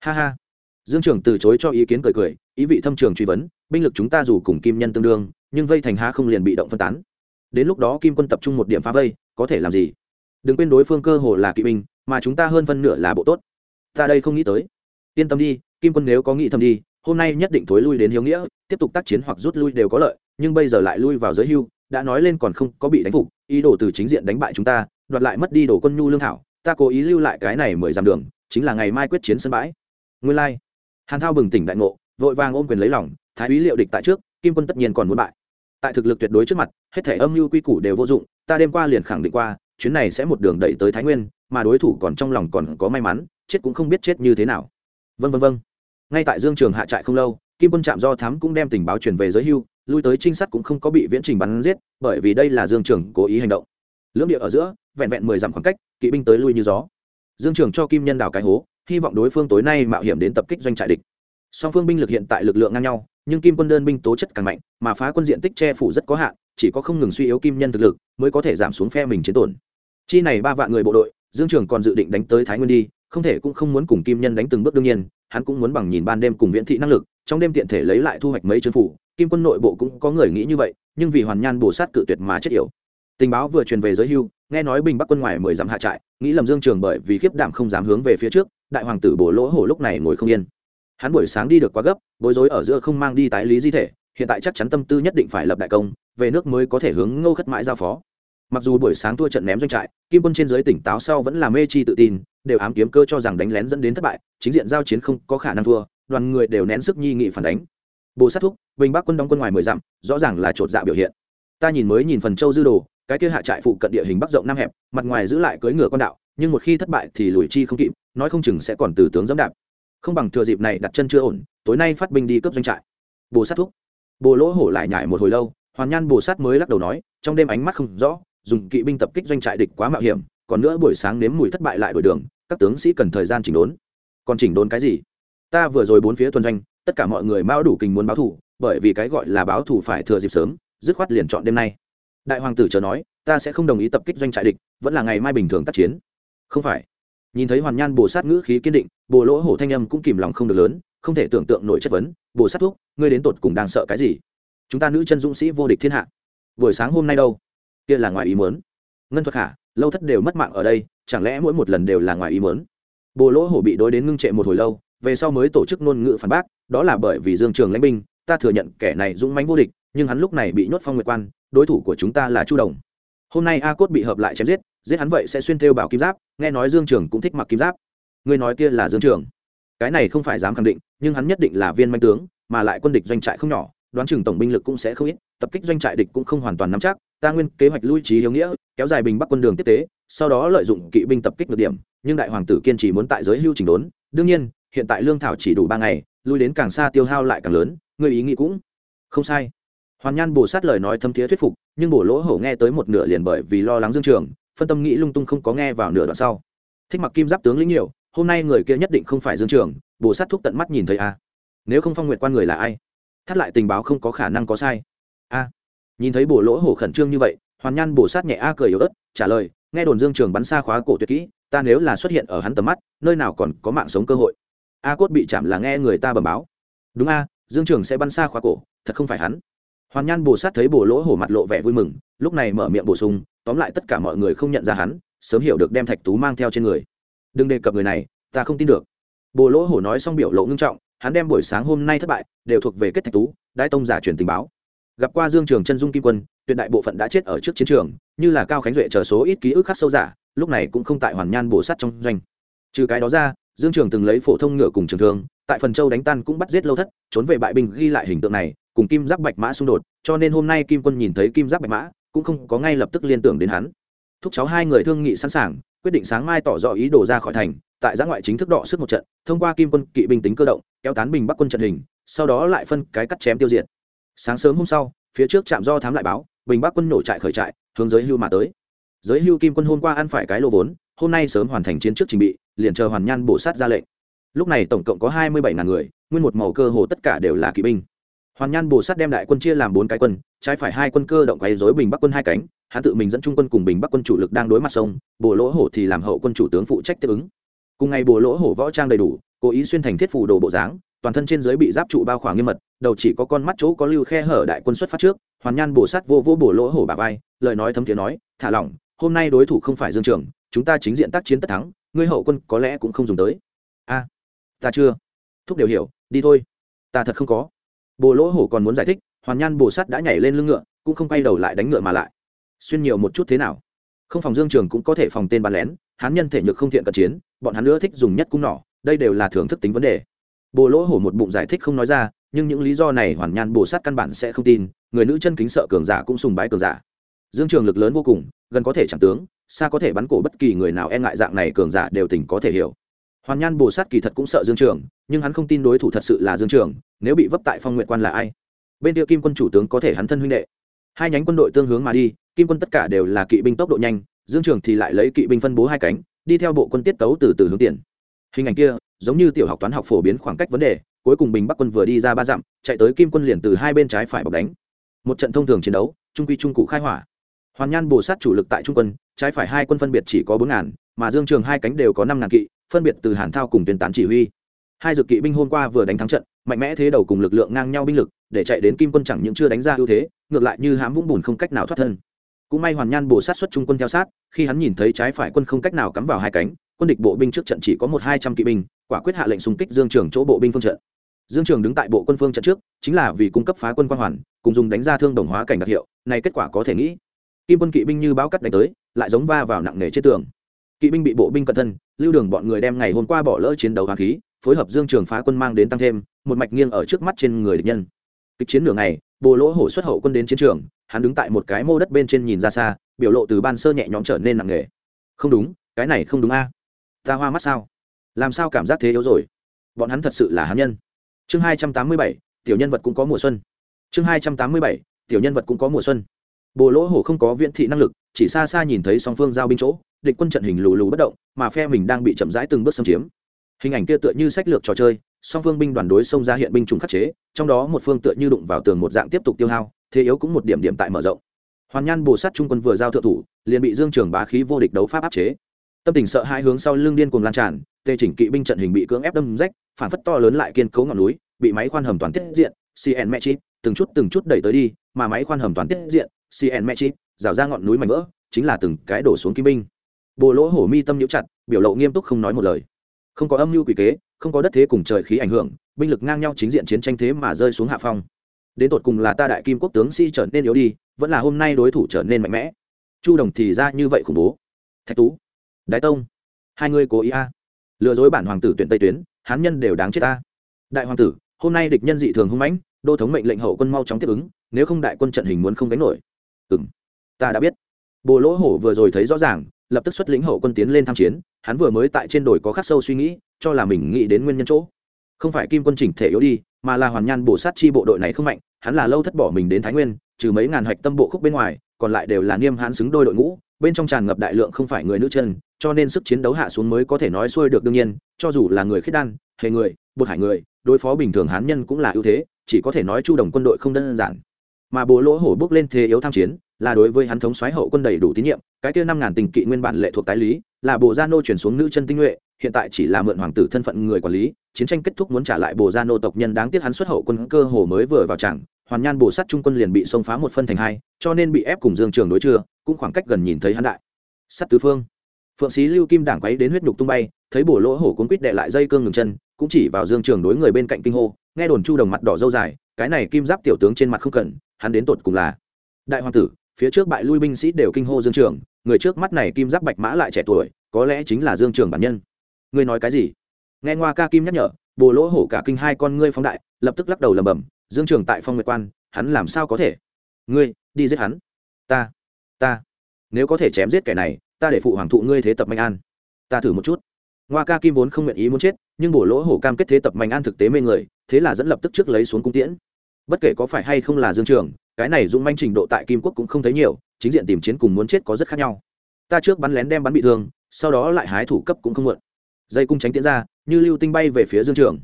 Ha ha dương trường từ chối cho ý kiến cười cười, ý vị thâm trường truy vấn, binh lực chúng ta dù cùng kim nhân tương đương, nhưng vây thành há không liền bị động phân tán. Đến lúc đó kim quân tập trung một điểm phá vây, có thể làm gì? Đừng quên đối phương cơ hồ là kỵ binh, mà chúng ta hơn phân nửa là bộ tốt. Ta đây không nghĩ tới. Yên tâm đi, kim quân nếu có nghĩ thầm đi, hôm nay nhất định thối lui đến hiếu nghĩa, tiếp tục tác chiến hoặc rút lui đều có lợi, nhưng bây giờ lại lui vào giới hưu, đã nói lên còn không có bị đánh phục, ý đồ từ chính diện đánh bại chúng ta, đoạt lại mất đi đồ quân nhu lương thảo, ta cố ý lưu lại cái này mười dặm đường, chính là ngày mai quyết chiến sân bãi. Nguyên lai、like hàn thao bừng tỉnh đại ngộ, vội vàng ôm quyền lấy lòng, thái úy liệu địch tại trước, kim quân tất nhiên còn muốn bại. Tại thực lực tuyệt đối trước mặt, hết thể âm mưu quy củ đều vô dụng, ta đêm qua liền khẳng định qua, chuyến này sẽ một đường đẩy tới thái nguyên, mà đối thủ còn trong lòng còn có may mắn, chết cũng không biết chết như thế nào. Vân vân vân ngay tại dương trường hạ trại không lâu, kim quân trạm do thám cũng đem tình báo truyền về giới hưu, lui tới trinh sát cũng không có bị viễn trình bắn giết, bởi vì đây là dương trường cố ý hành động. Lưỡng địa ở giữa, vẹn vẹn mười dặm khoảng cách, kỵ binh tới lui như gió. Dương trường cho kim nhân đào cái hố hy vọng đối phương tối nay mạo hiểm đến tập kích doanh trại địch. Song phương binh lực hiện tại lực lượng ngang nhau, nhưng kim quân đơn binh tố chất càng mạnh, mà phá quân diện tích che phủ rất có hạn, chỉ có không ngừng suy yếu kim nhân thực lực mới có thể giảm xuống phe mình chiến tổn. Chi này ba vạn người bộ đội, dương trường còn dự định đánh tới thái nguyên đi, không thể cũng không muốn cùng kim nhân đánh từng bước đương nhiên, hắn cũng muốn bằng nhìn ban đêm cùng viễn thị năng lực, trong đêm tiện thể lấy lại thu hoạch mấy chân phủ, kim quân nội bộ cũng có người nghĩ như vậy, nhưng vì hoàn nhan bổ sát cự tuyệt mà chết yểu. Tình báo vừa truyền về giới hưu nghe nói bình bắc quân ngoài mười dặm hạ trại, nghĩ lầm dương trường bởi vì khiếp đảm không dám hướng về phía trước, đại hoàng tử bổ lỗ hổ lúc này ngồi không yên. Hắn buổi sáng đi được quá gấp, bối rối ở giữa không mang đi tái lý di thể, hiện tại chắc chắn tâm tư nhất định phải lập đại công, về nước mới có thể hướng ngô khất mãi giao phó. Mặc dù buổi sáng thua trận ném doanh trại, kim quân trên giới tỉnh táo sau vẫn là mê chi tự tin, đều ám kiếm cơ cho rằng đánh lén dẫn đến thất bại, chính diện giao chiến không có khả năng thua, đoàn người đều nén sức nhi nghị phản đánh. Bồ sát thúc, bình bắc quân đóng quân ngoài mười dặm, rõ ràng là chột dạ biểu hiện. Ta nhìn mới nhìn phần châu dư đồ cái kia hạ trại phụ cận địa hình bắc rộng nam hẹp, mặt ngoài giữ lại cưỡi ngựa con đạo, nhưng một khi thất bại thì lùi chi không kịp, nói không chừng sẽ còn từ tướng dẫm đạp. Không bằng thừa dịp này đặt chân chưa ổn, tối nay phát binh đi cướp doanh trại. Bồ sát thúc. Bồ lỗ hổ lại nhải một hồi lâu, hoàn nhan bồ sát mới lắc đầu nói, trong đêm ánh mắt không rõ, dùng kỵ binh tập kích doanh trại địch quá mạo hiểm, còn nữa buổi sáng nếm mùi thất bại lại đổi đường, các tướng sĩ cần thời gian chỉnh đốn. Còn chỉnh đốn cái gì? Ta vừa rồi bốn phía tuần doanh, tất cả mọi người mao đủ kinh muốn báo thù bởi vì cái gọi là báo thù phải thừa dịp sớm, dứt khoát liền chọn đêm nay đại hoàng tử chờ nói, ta sẽ không đồng ý tập kích doanh trại địch, vẫn là ngày mai bình thường tác chiến. Không phải. Nhìn thấy hoàn nhan bồ sát ngữ khí kiên định bồ lỗ hổ thanh âm cũng kìm lòng không được lớn, không thể tưởng tượng nổi chất vấn bồ sát thuốc, ngươi đến tột cùng đang sợ cái gì? Chúng ta nữ chân dũng sĩ vô địch thiên hạ. Buổi sáng hôm nay đâu? Kia là ngoài ý muốn. Ngân thuật khả lâu thất đều mất mạng ở đây, chẳng lẽ mỗi một lần đều là ngoài ý muốn? Bồ lỗ hổ bị đối đến ngưng trệ một hồi lâu, về sau mới tổ chức ngôn ngữ phản bác, đó là bởi vì dương trường lãnh binh, ta thừa nhận kẻ này dũng mãnh vô địch nhưng hắn lúc này bị nhốt phong nguyệt quan, đối thủ của chúng ta là chu đồng. Hôm nay a cốt bị hợp lại chém giết giết hắn vậy sẽ xuyên thêu bảo kim giáp, nghe nói dương trường cũng thích mặc kim giáp. Ngươi nói kia là dương trường. Cái này không phải dám khẳng định, nhưng hắn nhất định là viên manh tướng, mà lại quân địch doanh trại không nhỏ, đoán chừng tổng binh lực cũng sẽ không ít, tập kích doanh trại địch cũng không hoàn toàn nắm chắc, ta nguyên kế hoạch lui trí hiếu nghĩa, kéo dài bình bắc quân đường tiếp tế, sau đó lợi dụng kỵ binh tập kích được điểm, nhưng đại hoàng tử kiên trì muốn tại giới hưu chỉnh đốn, đương nhiên, hiện tại lương thảo chỉ đủ ba ngày, lui đến càng xa tiêu hao lại càng lớn người ý nghĩ cũng không sai hoàn nhan bồ sát lời nói thâm thiế thuyết phục, nhưng bổ lỗ hổ nghe tới một nửa liền bởi vì lo lắng dương trường, phân tâm nghĩ lung tung không có nghe vào nửa đoạn sau. Thích mặc kim giáp tướng lĩnh nhiều, hôm nay người kia nhất định không phải dương trường bồ sát thúc tận mắt nhìn thấy a. Nếu không phong nguyệt quan người là ai? Thắt lại tình báo không có khả năng có sai. A. Nhìn thấy bổ lỗ hổ khẩn trương như vậy, hoàn nhan bổ sát nhẹ a cười yếu ớt, trả lời, nghe đồn dương trường bắn xa khóa cổ tuyệt kỹ, ta nếu là xuất hiện ở hắn tầm mắt, nơi nào còn có mạng sống cơ hội. A cốt bị chạm là nghe người ta bẩm báo. Đúng a, dương trường sẽ bắn xa khóa cổ, thật không phải hắn hoàn nhan bồ sát thấy bồ lỗ hổ mặt lộ vẻ vui mừng, lúc này mở miệng bổ sung, tóm lại tất cả mọi người không nhận ra hắn, sớm hiểu được đem thạch tú mang theo trên người. Đừng đề cập người này, ta không tin được. Bồ lỗ hổ nói xong biểu lộ ngưng trọng, hắn đem buổi sáng hôm nay thất bại, đều thuộc về kết thạch tú, đại tông giả truyền tình báo. Gặp qua dương trường chân dung kim quân, tuyệt đại bộ phận đã chết ở trước chiến trường, như là cao khánh duệ chờ số ít ký ức khắc sâu giả, lúc này cũng không tại hoàn nhan bổ sát trong doanh. Trừ cái đó ra, dương trường từng lấy phổ thông ngựa cùng trường thương, tại phần châu đánh tan cũng bắt giết lâu thất, trốn về bại binh ghi lại hình tượng này cùng kim giáp bạch mã xung đột, cho nên hôm nay kim quân nhìn thấy kim giáp bạch mã, cũng không có ngay lập tức liên tưởng đến hắn. Thúc cháu hai người thương nghị sẵn sàng, quyết định sáng mai tỏ rõ ý đồ ra khỏi thành, tại giã ngoại chính thức đọ sức một trận, thông qua kim quân kỵ binh tính cơ động, kéo tán bình bắc quân trận hình, sau đó lại phân cái cắt chém tiêu diệt. Sáng sớm hôm sau, phía trước trạm do thám lại báo, bình bắc quân nổ trại khởi trại, hướng giới hưu mà tới. Giới hưu kim quân hôm qua ăn phải cái lô vốn, hôm nay sớm hoàn thành chiến trước trình bị, liền chờ hoàn nhan bổ sát ra lệnh. Lúc này tổng cộng có hai mươi bảy ngàn người, nguyên một màu cơ hồ tất cả đều là kỵ binh hoàn nhan bồ sát đem đại quân chia làm bốn cái quân, trái phải hai quân cơ động quay dối bình bắc quân hai cánh, hắn tự mình dẫn trung quân cùng bình bắc quân chủ lực đang đối mặt sông, bồ lỗ hổ thì làm hậu quân chủ tướng phụ trách tiếp ứng. Cùng ngày bồ lỗ hổ võ trang đầy đủ, cố ý xuyên thành thiết phủ đồ bộ dáng, toàn thân trên dưới bị giáp trụ bao khoảng nghiêm mật, đầu chỉ có con mắt chỗ có lưu khe hở đại quân xuất phát trước, hoàn nhan bồ sát vô vô bồ lỗ hổ bà vai, lời nói thấm thiế nói, thả lỏng, hôm nay đối thủ không phải dương trường, chúng ta chính diện tác chiến tất thắng, ngươi hậu quân có lẽ cũng không dùng tới. A, ta chưa. Thúc đều hiểu, đi thôi. Ta thật không có bồ lỗ hổ còn muốn giải thích, hoàn nhan bồ sát đã nhảy lên lưng ngựa, cũng không quay đầu lại đánh ngựa mà lại. Xuyên nhiều một chút thế nào? Không phòng dương trường cũng có thể phòng tên bắn lén hắn nhân thể nhược không thiện cận chiến, bọn hắn nữa thích dùng nhất cung nỏ, đây đều là thưởng thức tính vấn đề. Bồ lỗ hổ một bụng giải thích không nói ra, nhưng những lý do này hoàn nhan bồ sát căn bản sẽ không tin, người nữ chân kính sợ cường giả cũng sùng bái cường giả. Dương trường lực lớn vô cùng, gần có thể chẳng tướng, xa có thể bắn cổ bất kỳ người nào e ngại dạng này cường giả đều tình có thể hiểu hoàn nhan bồ sát kỳ thật cũng sợ dương trường, nhưng hắn không tin đối thủ thật sự là dương trường, nếu bị vấp tại phong nguyện quan là ai? Bên địa kim quân chủ tướng có thể hắn thân huynh đệ. Hai nhánh quân đội tương hướng mà đi, kim quân tất cả đều là kỵ binh tốc độ nhanh, dương trường thì lại lấy kỵ binh phân bố hai cánh, đi theo bộ quân tiết tấu từ từ hướng tiền. Hình ảnh kia, giống như tiểu học toán học phổ biến khoảng cách vấn đề, cuối cùng bình bắc quân vừa đi ra ba dặm, chạy tới kim quân liền từ hai bên trái phải bọc đánh. Một trận thông thường chiến đấu, trung quy trung cụ khai hỏa. Hoàn nhan bồ sát chủ lực tại trung quân, trái phải hai quân phân biệt chỉ có bốn ngàn, mà dương trường hai cánh đều có năm ngàn kỵ phân biệt từ hàn thao cùng tuyên tán chỉ huy. Hai dực kỵ binh hôm qua vừa đánh thắng trận, mạnh mẽ thế đầu cùng lực lượng ngang nhau binh lực, để chạy đến kim quân chẳng những chưa đánh ra ưu thế, ngược lại như hám vũng bùn không cách nào thoát thân. Cũng may hoàn nhan bổ sát xuất trung quân theo sát, khi hắn nhìn thấy trái phải quân không cách nào cắm vào hai cánh, quân địch bộ binh trước trận chỉ có một hai trăm kỵ binh, quả quyết hạ lệnh xung kích dương trường chỗ bộ binh phương trận. Dương trường đứng tại bộ quân phương trận trước, chính là vì cung cấp phá quân quan hoàn, cùng dùng đánh ra thương đồng hóa cảnh đặc hiệu, này kết quả có thể nghĩ. Kim quân kỵ binh như báo cắt đánh tới, lại giống va vào nặng nề trên tường kỵ binh bị bộ binh cận thân, lưu đường bọn người đem ngày hôm qua bỏ lỡ chiến đấu hoàng khí, phối hợp dương trường phá quân mang đến tăng thêm, một mạch nghiêng ở trước mắt trên người địch nhân. Kịch chiến nửa ngày, bồ lỗ hổ xuất hậu quân đến chiến trường, hắn đứng tại một cái mô đất bên trên nhìn ra xa, biểu lộ từ ban sơ nhẹ nhõm trở nên nặng nề. Không đúng, cái này không đúng a. Ta hoa mắt sao? Làm sao cảm giác thế yếu rồi? Bọn hắn thật sự là hắn nhân. Chương hai trăm tám mươi bảy, tiểu nhân vật cũng có mùa xuân. Chương hai trăm tám mươi bảy, tiểu nhân vật cũng có mùa xuân. Bồ lỗ hổ không có viễn thị năng lực, chỉ xa xa nhìn thấy song phương giao binh chỗ địch quân trận hình lù lù bất động, mà phe mình đang bị chậm rãi từng bước xâm chiếm. Hình ảnh kia tựa như sách lược trò chơi, song phương binh đoàn đối xông ra hiện binh chủng khắc chế, trong đó một phương tựa như đụng vào tường một dạng tiếp tục tiêu hao, thế yếu cũng một điểm điểm tại mở rộng. Hoàn nhan bồ sát trung quân vừa giao thượng thủ, liền bị dương trường bá khí vô địch đấu pháp áp chế. Tâm tình sợ hai hướng sau lưng điên cùng lan tràn tê chỉnh kỵ binh trận hình bị cưỡng ép đâm rách, phản phất to lớn lại kiên cấu ngọn núi, bị máy khoan hầm toàn tiết diện cn mẹ chip từng chút từng chút đẩy tới đi, mà máy khoan hầm toàn tiết diện cn mẹ chip rào ra ngọn núi mảnh vỡ, chính là từng cái đổ xuống kỵ binh bồ lỗ hổ mi tâm nhiễu chặt, biểu lộ nghiêm túc không nói một lời. Không có âm mưu quỷ kế, không có đất thế cùng trời khí ảnh hưởng, binh lực ngang nhau chính diện chiến tranh thế mà rơi xuống hạ phong. Đến tột cùng là ta đại kim quốc tướng si trở nên yếu đi, vẫn là hôm nay đối thủ trở nên mạnh mẽ. Chu đồng thì ra như vậy khủng bố. Thạch tú đái tông, hai người cố ý a. Lừa dối bản hoàng tử tuyển tây tuyến, hán nhân đều đáng chết ta đại hoàng tử, hôm nay địch nhân dị thường hung mãnh, đô thống mệnh lệnh hậu quân mau chóng tiếp ứng, nếu không đại quân trận hình muốn không đánh nổi. Ừ m ta đã biết. Bồ lỗ hổ vừa rồi thấy rõ ràng lập tức xuất lĩnh hậu quân tiến lên tham chiến, hắn vừa mới tại trên đồi có khắc sâu suy nghĩ, cho là mình nghĩ đến nguyên nhân chỗ. Không phải kim quân chỉnh thể yếu đi, mà là hoàn nhan bổ sát chi bộ đội này không mạnh, hắn là lâu thất bỏ mình đến thái nguyên, trừ mấy ngàn hạch tâm bộ khúc bên ngoài, còn lại đều là niêm hãn xứng đôi đội ngũ, bên trong tràn ngập đại lượng không phải người nữ chân, cho nên sức chiến đấu hạ xuống mới có thể nói xuôi được đương nhiên, cho dù là người khiết đan, hề người, bột hải người, đối phó bình thường hán nhân cũng là ưu thế, chỉ có thể nói chu đồng quân đội không đơn giản. Mà bố lỗ hổ bước lên thế yếu tham chiến là đối với hắn thống soái hậu quân đầy đủ tín nhiệm, cái kia năm ngàn tình kỵ nguyên bản lệ thuộc tái lý, là bộ gia nô chuyển xuống nữ chân tinh nhuệ, hiện tại chỉ là mượn hoàng tử thân phận người quản lý, chiến tranh kết thúc muốn trả lại bộ gia nô tộc nhân đáng tiếc hắn xuất hậu quân cơ hồ mới vừa vào chẳng hoàn nhan bổ sát trung quân liền bị xông phá một phân thành hai, cho nên bị ép cùng dương trường đối chưa cũng khoảng cách gần nhìn thấy hắn đại. Sắt tứ phương. Phượng sĩ lưu kim đảng quấy đến huyết nhục tung bay, thấy bổ lỗ hổ cuốn quýt đệ lại dây cương ngừng chân, cũng chỉ vào dương trường đối người bên cạnh kinh hô, nghe đồn chu đồng mặt đỏ dâu dài, cái này kim giáp tiểu tướng trên mặt không cần, hắn đến tột cùng là đại hoàng tử phía trước bại lui binh sĩ đều kinh hô dương trường, người trước mắt này kim giáp bạch mã lại trẻ tuổi, có lẽ chính là dương trường bản nhân. Ngươi nói cái gì? Nghe ngoa ca kim nhắc nhở, bồ lỗ hổ cả kinh hai con ngươi phóng đại, lập tức lắc đầu lầm bầm dương trường tại phong nguyệt quan, hắn làm sao có thể? Ngươi, đi giết hắn. Ta ta, nếu có thể chém giết kẻ này, ta để phụ hoàng thụ ngươi thế tập mạnh an. Ta thử một chút. Ngoa ca kim vốn không nguyện ý muốn chết, nhưng bổ lỗ hổ cam kết thế tập mạnh an thực tế mê người, thế là dẫn lập tức trước lấy xuống cung tiễn. Bất kể có phải hay không là dương trường cái này dũng manh trình độ tại kim quốc cũng không thấy nhiều, chính diện tìm chiến cùng muốn chết có rất khác nhau. Ta trước bắn lén đem bắn bị thương, sau đó lại hái thủ cấp cũng không muộn dây cung tránh tiến ra, như lưu tinh bay về phía dương trường.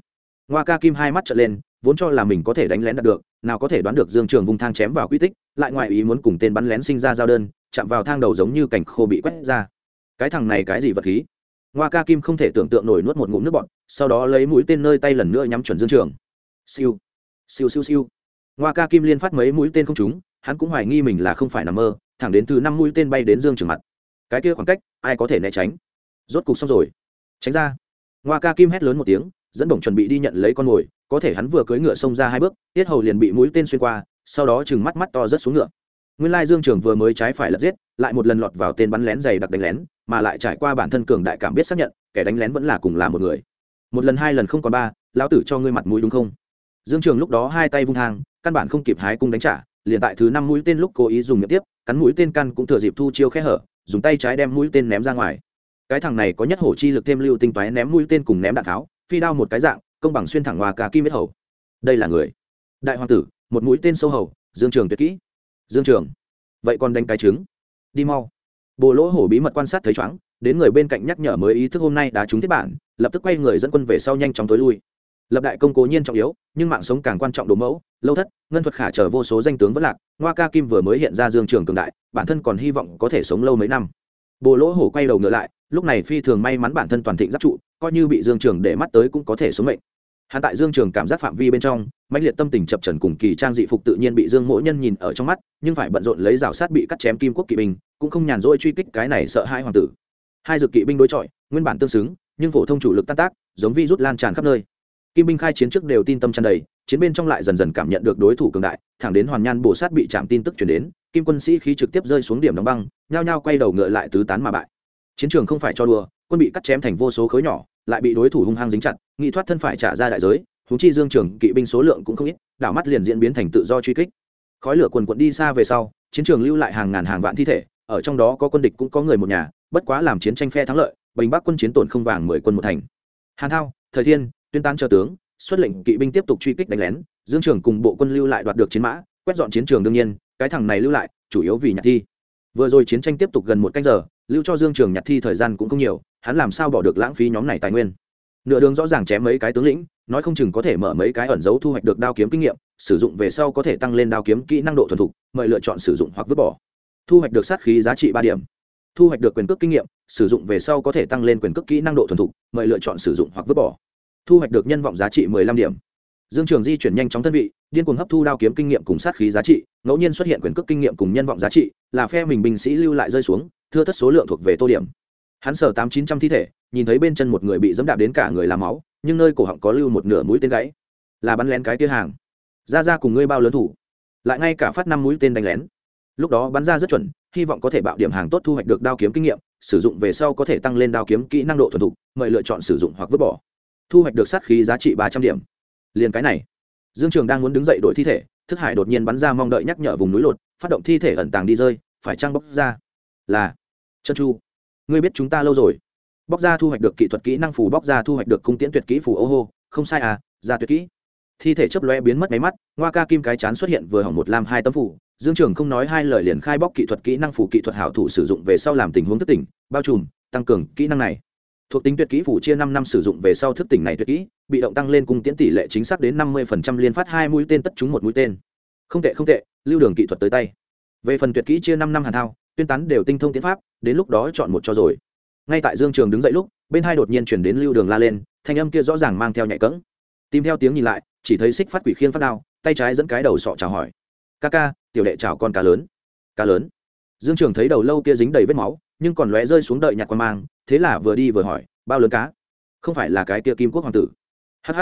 Ngoa ca kim hai mắt trở lên, vốn cho là mình có thể đánh lén đạt được, nào có thể đoán được dương trường vung thang chém vào quy tích, lại ngoại ý muốn cùng tên bắn lén sinh ra giao đơn, chạm vào thang đầu giống như cảnh khô bị quét ra. Cái thằng này cái gì vật khí? Ngoa ca kim không thể tưởng tượng nổi nuốt một ngụm nước bọt, sau đó lấy mũi tên nơi tay lần nữa nhắm chuẩn dương trường. Siêu. Siêu siêu siêu ngoa ca kim liên phát mấy mũi tên không trúng, hắn cũng hoài nghi mình là không phải nằm mơ, thẳng đến từ năm mũi tên bay đến dương trường mặt. Cái kia khoảng cách, ai có thể né tránh? Rốt cục xong rồi. Tránh ra. Ngoa ca kim hét lớn một tiếng, dẫn bổng chuẩn bị đi nhận lấy con mồi, có thể hắn vừa cưỡi ngựa xông ra hai bước, tiết hầu liền bị mũi tên xuyên qua, sau đó chừng mắt mắt to rất xuống ngựa. Nguyên lai dương trường vừa mới trái phải lật giết, lại một lần lọt vào tên bắn lén dày đặc đánh lén, mà lại trải qua bản thân cường đại cảm biết xác nhận, kẻ đánh lén vẫn là cùng là một người. Một lần hai lần không còn ba, lão tử cho ngươi mặt mũi đúng không? Dương trường lúc đó hai tay vung thang, căn bản không kịp hái cung đánh trả, liền tại thứ năm mũi tên lúc cố ý dùng miệng tiếp, cắn mũi tên căn cũng thừa dịp thu chiêu khe hở, dùng tay trái đem mũi tên ném ra ngoài. Cái thằng này có nhất hổ chi lực thêm lưu tinh toái ném mũi tên cùng ném đạn tháo, phi đao một cái dạng, công bằng xuyên thẳng hòa cả kim biết hầu. Đây là người. Đại hoàng tử, một mũi tên sâu hầu, dương trường tuyệt kỹ. Dương trường, vậy còn đánh cái trứng? Đi mau. Bồ lỗ hổ bí mật quan sát thấy chóng đến người bên cạnh nhắc nhở mới ý thức hôm nay đã trúng thiết bản, lập tức quay người dẫn quân về sau nhanh chóng tối lui lập đại công cố nhiên trọng yếu, nhưng mạng sống càng quan trọng đồ mẫu, lâu thất, ngân thuật khả chờ vô số danh tướng vẫn lạc, ngoa ca kim vừa mới hiện ra dương trường cường đại, bản thân còn hy vọng có thể sống lâu mấy năm. Bồ lỗ hổ quay đầu ngựa lại, lúc này phi thường may mắn bản thân toàn thịnh giáp trụ, coi như bị dương trường để mắt tới cũng có thể sống mệnh. Hắn tại dương trường cảm giác phạm vi bên trong, mãnh liệt tâm tình chập trần cùng kỳ trang dị phục tự nhiên bị dương mỗi nhân nhìn ở trong mắt, nhưng phải bận rộn lấy rào sát bị cắt chém kim quốc kỵ binh, cũng không nhàn rỗi truy kích cái này sợ hai hoàng tử. Hai dược kỵ binh đối chọi, nguyên bản tương xứng, nhưng phổ thông chủ lực tan tác, giống vi rút lan tràn khắp nơi kim binh khai chiến trước đều tin tâm tràn đầy, chiến bên trong lại dần dần cảm nhận được đối thủ cường đại, thẳng đến hoàn nhan bổ sát bị chạm tin tức chuyển đến, kim quân sĩ khí trực tiếp rơi xuống điểm đóng băng, nhao nhao quay đầu ngựa lại tứ tán mà bại. Chiến trường không phải cho đùa, quân bị cắt chém thành vô số khối nhỏ, lại bị đối thủ hung hăng dính chặt, nghị thoát thân phải trả ra đại giới húng chi dương trường, kỵ binh số lượng cũng không ít, đảo mắt liền diễn biến thành tự do truy kích. Khói lửa quần quận đi xa về sau, chiến trường lưu lại hàng ngàn hàng vạn thi thể, ở trong đó có quân địch cũng có người một nhà, bất quá làm chiến tranh phe thắng lợi, bình bắc quân chiến tổn không vàng mười quân một thành. Hàn thao, thời thiên tuyên tán cho tướng, xuất lệnh kỵ binh tiếp tục truy kích đánh lén, dương trường cùng bộ quân lưu lại đoạt được chiến mã, quét dọn chiến trường đương nhiên, cái thằng này lưu lại, chủ yếu vì nhạc thi. Vừa rồi chiến tranh tiếp tục gần một canh giờ, lưu cho dương trường nhặt thi thời gian cũng không nhiều, hắn làm sao bỏ được lãng phí nhóm này tài nguyên? Nửa đường rõ ràng chém mấy cái tướng lĩnh, nói không chừng có thể mở mấy cái ẩn dấu thu hoạch được đao kiếm kinh nghiệm, sử dụng về sau có thể tăng lên đao kiếm kỹ năng độ thuần thục, mời lựa chọn sử dụng hoặc vứt bỏ. Thu hoạch được sát khí giá trị ba điểm. Thu hoạch được quyền cước kinh nghiệm, sử dụng về sau có thể tăng lên quyền cước kỹ năng độ thuần thục, mời lựa chọn sử dụng hoặc vứt bỏ thu hoạch được nhân vọng giá trị mười lăm điểm. Dương trường di chuyển nhanh chóng thân vị, điên cuồng hấp thu đao kiếm kinh nghiệm cùng sát khí giá trị, ngẫu nhiên xuất hiện quyền cước kinh nghiệm cùng nhân vọng giá trị, là phe mình binh sĩ lưu lại rơi xuống, thưa thất số lượng thuộc về tô điểm. Hắn sở tám chín trăm thi thể, nhìn thấy bên chân một người bị dẫm đạp đến cả người làm máu, nhưng nơi cổ họng có lưu một nửa mũi tên gãy. Là bắn lén cái tia hàng. Ra ra cùng ngươi bao lớn thủ. Lại ngay cả phát năm mũi tên đánh lén. Lúc đó bắn ra rất chuẩn, hy vọng có thể bạo điểm hàng tốt thu hoạch được đao kiếm kinh nghiệm, sử dụng về sau có thể tăng lên đao kiếm kỹ năng độ thuần thục, mời lựa chọn sử dụng hoặc vứt bỏ thu hoạch được sát khí giá trị ba trăm điểm. Liền cái này, dương trường đang muốn đứng dậy đổi thi thể, thức hải đột nhiên bắn ra mong đợi nhắc nhở vùng núi lột, phát động thi thể ẩn tàng đi rơi, phải trăng bóc ra. Là chân chu, ngươi biết chúng ta lâu rồi. Bóc ra thu hoạch được kỹ thuật kỹ năng phù, bóc ra thu hoạch được cung tiễn tuyệt kỹ phù, ô hô, không sai à ra tuyệt kỹ. Thi thể chấp lóe biến mất máy mắt, ngoa ca kim cái chán xuất hiện vừa hỏng một lam hai tấm phủ dương trường không nói hai lời liền khai bóc kỹ thuật kỹ năng phù, kỹ thuật hảo thủ sử dụng về sau làm tình huống thức tỉnh, bao trùm, tăng cường kỹ năng này thuộc tính tuyệt kỹ phủ chia năm năm sử dụng về sau thức tỉnh này tuyệt kỹ, bị động tăng lên cung tiễn tỷ lệ chính xác đến năm mươi liên phát hai mũi tên tất trúng một mũi tên. Không tệ không tệ, lưu đường kỹ thuật tới tay. Về phần tuyệt kỹ chia năm năm hàn thao, tuyên tán đều tinh thông tiến pháp, đến lúc đó chọn một cho rồi. Ngay tại dương trường đứng dậy lúc, bên hai đột nhiên chuyển đến lưu đường la lên, thanh âm kia rõ ràng mang theo nhạy cẫng. Tìm theo tiếng nhìn lại, chỉ thấy xích phát quỷ khiên phát đao, tay trái dẫn cái đầu sọ chào hỏi. Ca ca, tiểu đệ chào con cá lớn. Cá lớn? Dương trường thấy đầu lâu kia dính đầy vết máu nhưng còn lóe rơi xuống đợi nhặt quan mang, thế là vừa đi vừa hỏi, bao lớn cá? Không phải là cái kia kim quốc hoàng tử. Hh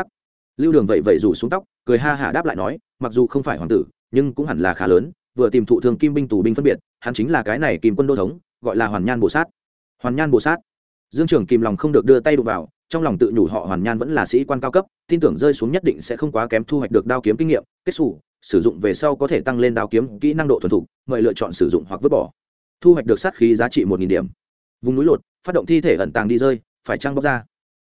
lưu đường vậy vậy rủ xuống tóc, cười ha hả đáp lại nói, mặc dù không phải hoàng tử, nhưng cũng hẳn là khá lớn, vừa tìm thụ thường kim binh tù binh phân biệt, hắn chính là cái này kim quân đô thống, gọi là hoàn nhan bồ sát. Hoàn nhan bồ sát? Dương trưởng kìm lòng không được đưa tay đụng vào, trong lòng tự nhủ họ hoàn nhan vẫn là sĩ quan cao cấp, tin tưởng rơi xuống nhất định sẽ không quá kém thu hoạch được đao kiếm kinh nghiệm, kết xù, sử dụng về sau có thể tăng lên đao kiếm kỹ năng độ thuần thục, mời lựa chọn sử dụng hoặc vứt bỏ thu hoạch được sát khí giá trị một điểm. Vùng núi lột, phát động thi thể ẩn tàng đi rơi, phải trăng bóc ra?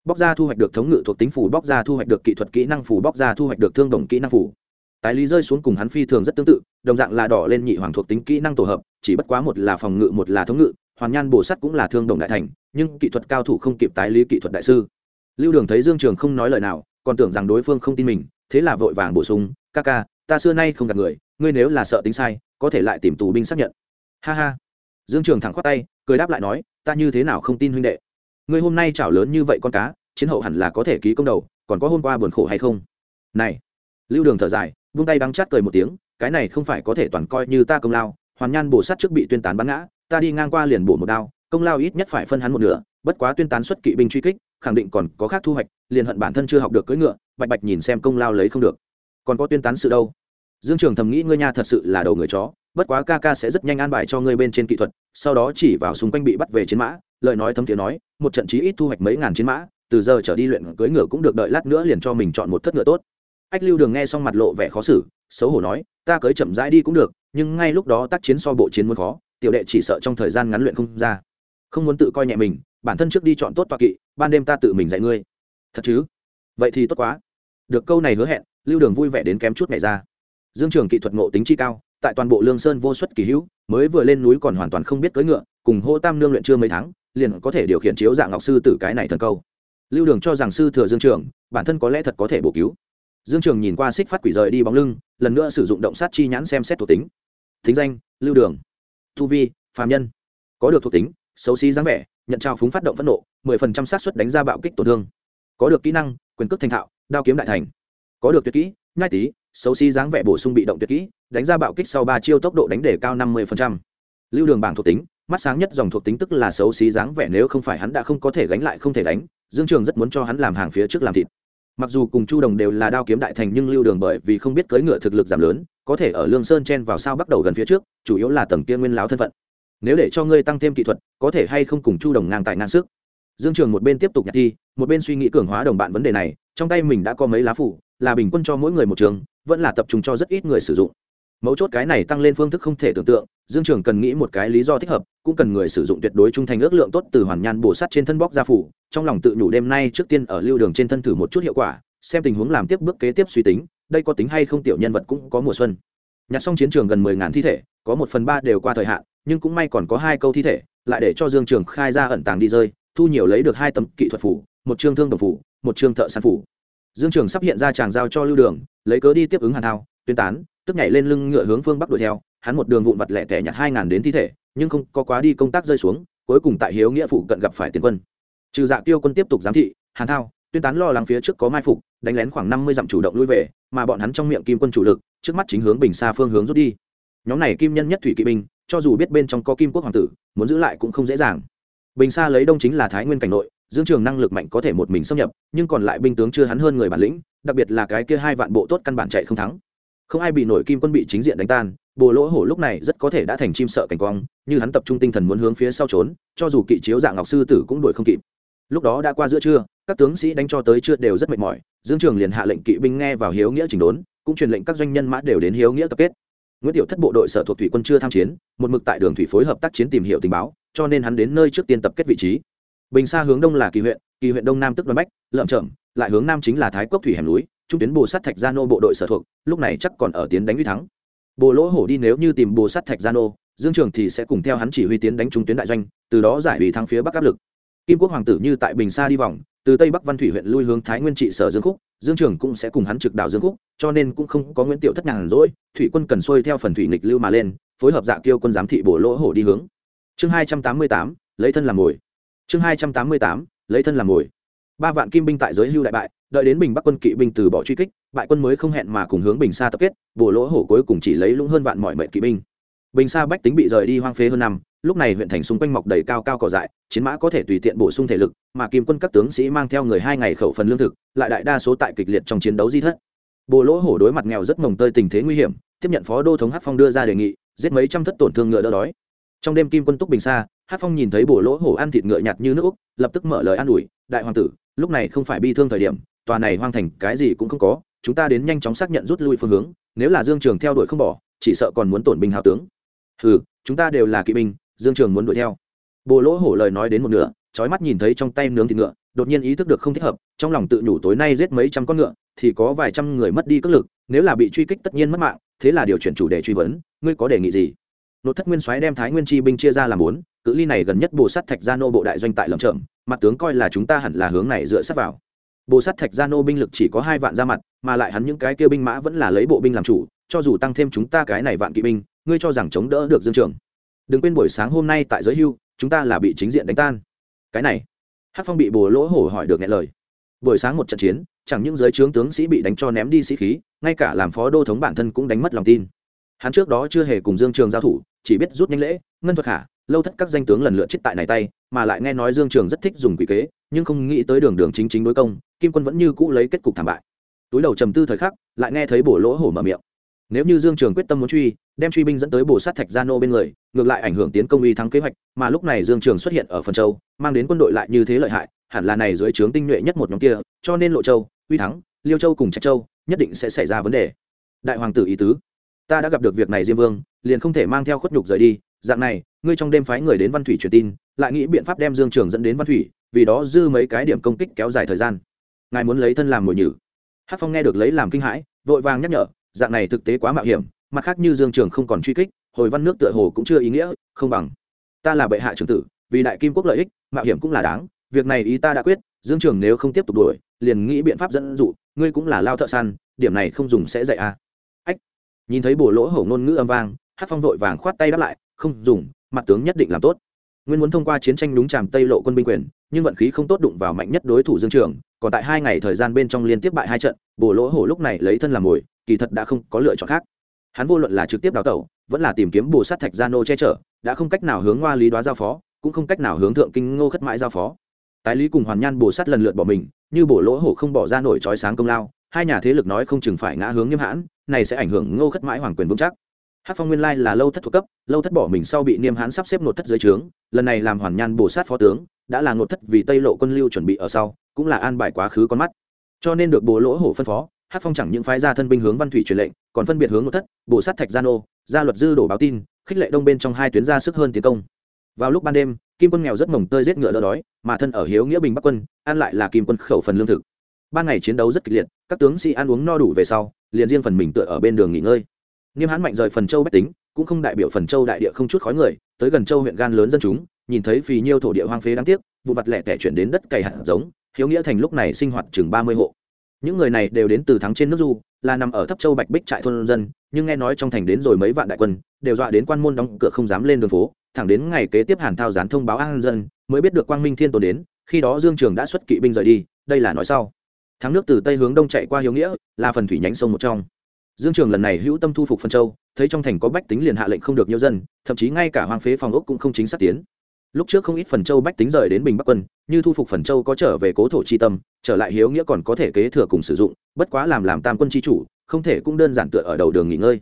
Bóc ra thu hoạch được thống ngự thuộc tính phủ, bóc ra thu hoạch được kỹ thuật kỹ năng phủ, bóc ra thu hoạch được thương đồng kỹ năng phủ. Tái lý rơi xuống cùng hắn phi thường rất tương tự, đồng dạng là đỏ lên nhị hoàng thuộc tính kỹ năng tổ hợp, chỉ bất quá một là phòng ngự, một là thống ngự, hoàn nhan bổ sắt cũng là thương đồng đại thành, nhưng kỹ thuật cao thủ không kịp tái lý kỹ thuật đại sư. Lưu đường thấy dương trường không nói lời nào, còn tưởng rằng đối phương không tin mình, thế là vội vàng bổ sung, ca ca, ta xưa nay không gặp người, ngươi nếu là sợ tính sai, có thể lại tìm tù binh xác nhận. Ha ha dương trường thẳng khoát tay, cười đáp lại nói, ta như thế nào không tin huynh đệ? Ngươi hôm nay chảo lớn như vậy con cá, chiến hậu hẳn là có thể ký công đầu, còn có hôm qua buồn khổ hay không? Này. Lưu đường thở dài, vung tay đắng chát cười một tiếng, cái này không phải có thể toàn coi như ta công lao, hoàn nhan bổ sát trước bị tuyên tán bắn ngã, ta đi ngang qua liền bổ một đao, công lao ít nhất phải phân hắn một nửa, bất quá tuyên tán xuất kỵ binh truy kích, khẳng định còn có khác thu hoạch, liền hận bản thân chưa học được cưỡi ngựa, bạch bạch nhìn xem công lao lấy không được. Còn có tuyên tán sự đâu? Dương trường thầm nghĩ, ngươi nha thật sự là đầu người chó bất quá ca ca sẽ rất nhanh an bài cho ngươi bên trên kỹ thuật, sau đó chỉ vào xung quanh bị bắt về chiến mã, lời nói thấm tiếng nói, một trận chí ít thu hoạch mấy ngàn chiến mã, từ giờ trở đi luyện cưỡi ngựa cũng được đợi lát nữa liền cho mình chọn một thất ngựa tốt. Ách lưu đường nghe xong mặt lộ vẻ khó xử, xấu hổ nói, ta cưới chậm rãi đi cũng được, nhưng ngay lúc đó tác chiến so bộ chiến muốn khó, tiểu đệ chỉ sợ trong thời gian ngắn luyện không ra. Không muốn tự coi nhẹ mình, bản thân trước đi chọn tốt toa kỵ, ban đêm ta tự mình dạy ngươi. Thật chứ? Vậy thì tốt quá. Được câu này hứa hẹn, lưu đường vui vẻ đến kém chút ngày ra. Dương trường kỹ thuật ngộ tính chi cao tại toàn bộ lương sơn vô suất kỳ hữu, mới vừa lên núi còn hoàn toàn không biết cưỡi ngựa, cùng hô tam nương luyện chưa mấy tháng, liền có thể điều khiển chiếu dạng ngọc sư tử cái này thần câu. Lưu đường cho rằng sư thừa dương trường, bản thân có lẽ thật có thể bổ cứu. Dương trường nhìn qua xích phát quỷ rời đi bóng lưng, lần nữa sử dụng động sát chi nhãn xem xét thuộc tính. Thính danh, lưu đường. Tu vi phàm nhân. Có được thuộc tính, xấu xí dáng vẻ, nhận trao phúng phát động phẫn nộ, mười phần trăm xác suất đánh ra bạo kích tổn thương. Có được kỹ năng, quyền cước thành thạo, đao kiếm đại thành. Có được tuyệt kỹ, nhai tí, xấu xí dáng vẻ bổ sung bị động tuyệt kỹ đánh ra bạo kích sau ba chiêu tốc độ đánh đề cao năm mươi lưu đường bảng thuộc tính, mắt sáng nhất dòng thuộc tính tức là xấu xí dáng vẻ nếu không phải hắn đã không có thể gánh lại không thể đánh, dương trường rất muốn cho hắn làm hàng phía trước làm thịt. Mặc dù cùng chu đồng đều là đao kiếm đại thành nhưng lưu đường bởi vì không biết cưỡi ngựa thực lực giảm lớn, có thể ở lương sơn chen vào sao bắt đầu gần phía trước, chủ yếu là tầng kia nguyên láo thân phận. Nếu để cho ngươi tăng thêm kỹ thuật, có thể hay không cùng chu đồng ngang tại ngang sức. Dương trường một bên tiếp tục nhặt thi, một bên suy nghĩ cường hóa đồng bạn vấn đề này, trong tay mình đã có mấy lá phủ, là bình quân cho mỗi người một trường, vẫn là tập trung cho rất ít người sử dụng mấu chốt cái này tăng lên phương thức không thể tưởng tượng, dương trường cần nghĩ một cái lý do thích hợp, cũng cần người sử dụng tuyệt đối trung thành ước lượng tốt từ hoàn nhan bổ sắt trên thân bóc ra phủ, trong lòng tự nhủ đêm nay trước tiên ở lưu đường trên thân thử một chút hiệu quả, xem tình huống làm tiếp bước kế tiếp suy tính, đây có tính hay không tiểu nhân vật cũng có mùa xuân. Nhặt xong chiến trường gần mười ngàn thi thể, có một phần ba đều qua thời hạn, nhưng cũng may còn có hai câu thi thể, lại để cho dương trường khai ra ẩn tàng đi rơi, thu nhiều lấy được hai tấm kỹ thuật phủ, một chương thương đồng phủ, một chương thợ săn phủ. Dương trường sắp hiện ra tràng giao cho lưu đường, lấy cớ đi tiếp ứng hàn thao, tuyên tán tức nhảy lên lưng ngựa hướng phương bắc đuổi theo, hắn một đường vụn vặt lẻ tẻ nhặt hai ngàn đến thi thể, nhưng không có quá đi công tác rơi xuống, cuối cùng tại hiếu nghĩa phụ cận gặp phải tiền quân. Trừ dạ tiêu quân tiếp tục giám thị, hàn thao, tuyên tán lo lắng phía trước có mai phục, đánh lén khoảng năm mươi dặm chủ động lui về, mà bọn hắn trong miệng kim quân chủ lực, trước mắt chính hướng bình xa phương hướng rút đi. Nhóm này kim nhân nhất thủy kỵ binh, cho dù biết bên trong có kim quốc hoàng tử, muốn giữ lại cũng không dễ dàng. Bình xa lấy đông chính là thái nguyên cảnh nội, dương trường năng lực mạnh có thể một mình xâm nhập, nhưng còn lại binh tướng chưa hắn hơn người bản lĩnh, đặc biệt là cái kia hai vạn bộ tốt căn bản chạy không thắng không ai bị nổi kim quân bị chính diện đánh tan, bồ lỗ hổ lúc này rất có thể đã thành chim sợ cảnh quang, như hắn tập trung tinh thần muốn hướng phía sau trốn, cho dù kỵ chiếu dạng ngọc sư tử cũng đuổi không kịp. Lúc đó đã qua giữa trưa, các tướng sĩ đánh cho tới trưa đều rất mệt mỏi, dương trường liền hạ lệnh kỵ binh nghe vào hiếu nghĩa chỉnh đốn, cũng truyền lệnh các doanh nhân mã đều đến hiếu nghĩa tập kết. Nguyễn tiểu thất bộ đội sở thuộc thủy quân chưa tham chiến, một mực tại đường thủy phối hợp tác chiến tìm hiểu tình báo, cho nên hắn đến nơi trước tiên tập kết vị trí. Bình xa hướng đông là kỳ huyện kỳ huyện đông nam tức đoàn bách, lợm trợm lại hướng nam chính là thái cốc thủy hẻm núi trung tuyến bồ sát thạch gia nô bộ đội sở thuộc, lúc này chắc còn ở tiến đánh uy thắng. Bồ lỗ hổ đi nếu như tìm bồ sát thạch gia nô, dương trường thì sẽ cùng theo hắn chỉ huy tiến đánh trung tuyến đại doanh, từ đó giải uy thắng phía bắc áp lực. Kim quốc hoàng tử như tại bình sa đi vòng, từ tây bắc văn thủy huyện lui hướng thái nguyên trị sở dương khúc, dương trường cũng sẽ cùng hắn trực đạo dương khúc, cho nên cũng không có nguyễn tiểu thất nhàn rỗi, thủy quân cần xuôi theo phần thủy nghịch lưu mà lên, phối hợp dạ kiêu quân giám thị bổ lỗ hổ đi hướng. Chương hai trăm tám mươi tám, lấy thân làm mồi. Chương hai trăm tám mươi tám, lấy thân làm mồi. Ba vạn kim binh tại giới hưu đại bại đợi đến bình bắc quân kỵ binh từ bỏ truy kích, bại quân mới không hẹn mà cùng hướng bình xa tập kết bộ lỗ hổ cuối cùng chỉ lấy lũng hơn vạn mọi mệnh kỵ binh. Bình xa bách tính bị rời đi hoang phế hơn năm, lúc này huyện thành xung quanh mọc đầy cao cao cỏ dại, chiến mã có thể tùy tiện bổ sung thể lực, mà kim quân các tướng sĩ mang theo người hai ngày khẩu phần lương thực, lại đại đa số tại kịch liệt trong chiến đấu di thất. Bộ lỗ hổ đối mặt nghèo rất mồng tơi tình thế nguy hiểm, tiếp nhận phó đô thống hát phong đưa ra đề nghị, giết mấy trăm thất tổn thương ngựa đỡ đói. Trong đêm kim quân túc bình xa hát phong nhìn thấy bồ lỗ hổ ăn thịt ngựa nhạt như nước lập tức mở lời an ủi, đại hoàng tử, lúc này không phải bi thương thời điểm tòa này hoang thành cái gì cũng không có, chúng ta đến nhanh chóng xác nhận rút lui phương hướng, nếu là dương trường theo đuổi không bỏ, chỉ sợ còn muốn tổn binh hào tướng. Ừ chúng ta đều là kỵ binh, dương trường muốn đuổi theo. Bồ lỗ hổ lời nói đến một nửa trói mắt nhìn thấy trong tay nướng thịt ngựa, đột nhiên ý thức được không thích hợp, trong lòng tự nhủ tối nay giết mấy trăm con ngựa, thì có vài trăm người mất đi cước lực, nếu là bị truy kích tất nhiên mất mạng, thế là điều chuyển chủ đề truy vấn, ngươi có đề nghị gì? Nội thất nguyên soái đem thái nguyên chi binh chia ra làm bốn, cự ly này gần nhất bồ sắt thạch gia nô bộ đại doanh tại lầm trợm, mặt tướng coi là chúng ta hẳn là hướng này dựa sát vào bồ sắt thạch gia nô binh lực chỉ có hai vạn ra mặt, mà lại hắn những cái kia binh mã vẫn là lấy bộ binh làm chủ, cho dù tăng thêm chúng ta cái này vạn kỵ binh, ngươi cho rằng chống đỡ được dương trường. Đừng quên buổi sáng hôm nay tại giới hưu, chúng ta là bị chính diện đánh tan. Cái này hát phong bị bồ lỗ hổ hỏi được nghe lời. Buổi sáng một trận chiến, chẳng những giới trướng tướng sĩ bị đánh cho ném đi sĩ khí, ngay cả làm phó đô thống bản thân cũng đánh mất lòng tin. Hắn trước đó chưa hề cùng dương trường giao thủ, chỉ biết rút nhanh lễ, ngân thuật khả lâu thất các danh tướng lần lượt chết tại này tay mà lại nghe nói dương trường rất thích dùng quỷ kế, nhưng không nghĩ tới đường đường chính chính đối công, kim quân vẫn như cũ lấy kết cục thảm bại. Túi đầu trầm tư thời khắc, lại nghe thấy bổ lỗ hổ mở miệng. Nếu như dương trường quyết tâm muốn truy, đem truy binh dẫn tới bổ sát thạch gia nô bên người, ngược lại ảnh hưởng tiến công uy thắng kế hoạch, mà lúc này dương trường xuất hiện ở phần châu, mang đến quân đội lại như thế lợi hại, hẳn là này dưới trướng tinh nhuệ nhất một nhóm kia, cho nên lộ châu, uy thắng, liêu châu cùng trạch châu, nhất định sẽ xảy ra vấn đề. Đại hoàng tử ý tứ. Ta đã gặp được việc này diêm vương, liền không thể mang theo khuất nhục rời đi dạng này, ngươi trong đêm phái người đến văn thủy truyền tin, lại nghĩ biện pháp đem dương trường dẫn đến văn thủy, vì đó dư mấy cái điểm công kích kéo dài thời gian. Ngài muốn lấy thân làm mồi nhử. Hát phong nghe được lấy làm kinh hãi, vội vàng nhắc nhở, dạng này thực tế quá mạo hiểm, mặt khác như dương trường không còn truy kích, hồi văn nước tựa hồ cũng chưa ý nghĩa, không bằng. Ta là bệ hạ trưởng tử, vì đại kim quốc lợi ích, mạo hiểm cũng là đáng, việc này ý ta đã quyết, dương trường nếu không tiếp tục đuổi, liền nghĩ biện pháp dẫn dụ, ngươi cũng là lao thợ săn, điểm này không dùng sẽ dạy à. ách, nhìn thấy bổ lỗ hổ ngôn ngữ âm vang hát phong vội vàng khoát tay đáp lại không dùng, mặt tướng nhất định làm tốt. Nguyên muốn thông qua chiến tranh đúng tràm tây lộ quân binh quyền, nhưng vận khí không tốt đụng vào mạnh nhất đối thủ dương trường, còn tại hai ngày thời gian bên trong liên tiếp bại hai trận, bồ lỗ hổ lúc này lấy thân làm mồi, kỳ thật đã không có lựa chọn khác. Hắn vô luận là trực tiếp đào tẩu, vẫn là tìm kiếm bồ sát thạch gia nô che chở, đã không cách nào hướng hoa lý đoá giao phó, cũng không cách nào hướng thượng kinh ngô khất mãi giao phó. Tái lý cùng hoàn nhan bồ sát lần lượt bỏ mình, như bổ lỗ hổ không bỏ ra nổi trói sáng công lao, hai nhà thế lực nói không chừng phải ngã hướng nghiêm hãn, này sẽ ảnh hưởng ngô khất mãi hoàng quyền vững chắc hát phong nguyên lai là lâu thất thuộc cấp, lâu thất bỏ mình sau bị niêm Hán sắp xếp nội thất dưới trướng, lần này làm hoàn nhan bổ sát phó tướng, đã là nội thất vì tây lộ quân lưu chuẩn bị ở sau, cũng là an bài quá khứ con mắt. Cho nên được bố lỗ hổ phân phó, hát phong chẳng những phái ra thân binh hướng văn thủy truyền lệnh, còn phân biệt hướng nội thất, bổ sát thạch gia nô, gia luật dư đổ báo tin, khích lệ đông bên trong hai tuyến ra sức hơn tiến công. Vào lúc ban đêm, kim quân nghèo rất mồng tơi giết ngựa đỡ đói, mà thân ở hiếu nghĩa bình bắc quân ăn lại là kim quân khẩu phần lương thực. Ban ngày chiến đấu rất kịch liệt, các tướng sĩ ăn uống no đủ về sau, liền riêng phần mình tựa ở bên đường nghỉ ngơi niêm hãn mạnh rời phần châu bách tính, cũng không đại biểu phần châu đại địa không chút khói người, tới gần châu huyện gan lớn dân chúng, nhìn thấy phì nhiêu thổ địa hoang phế đáng tiếc, vụ vặt lẻ tẻ chuyển đến đất cày hạt giống, hiếu nghĩa thành lúc này sinh hoạt chừng ba mươi hộ. Những người này đều đến từ thắng trên nước du, là nằm ở thấp châu bạch bích trại thôn dân, nhưng nghe nói trong thành đến rồi mấy vạn đại quân, đều dọa đến quan môn đóng cửa không dám lên đường phố, thẳng đến ngày kế tiếp hàn thao gián thông báo an dân, mới biết được quang minh thiên tổ đến, khi đó dương trường đã xuất kỵ binh rời đi, đây là nói sau. Thắng nước từ tây hướng đông chạy qua hiếu nghĩa, là phần thủy nhánh sông một trong dương trường lần này hữu tâm thu phục phân châu, thấy trong thành có bách tính liền hạ lệnh không được nhiều dân, thậm chí ngay cả hoang phế phòng ốc cũng không chính xác tiến. Lúc trước không ít phần châu bách tính rời đến bình bắc quân, như thu phục phần châu có trở về cố thổ chi tâm, trở lại hiếu nghĩa còn có thể kế thừa cùng sử dụng, bất quá làm làm tam quân chi chủ, không thể cũng đơn giản tựa ở đầu đường nghỉ ngơi.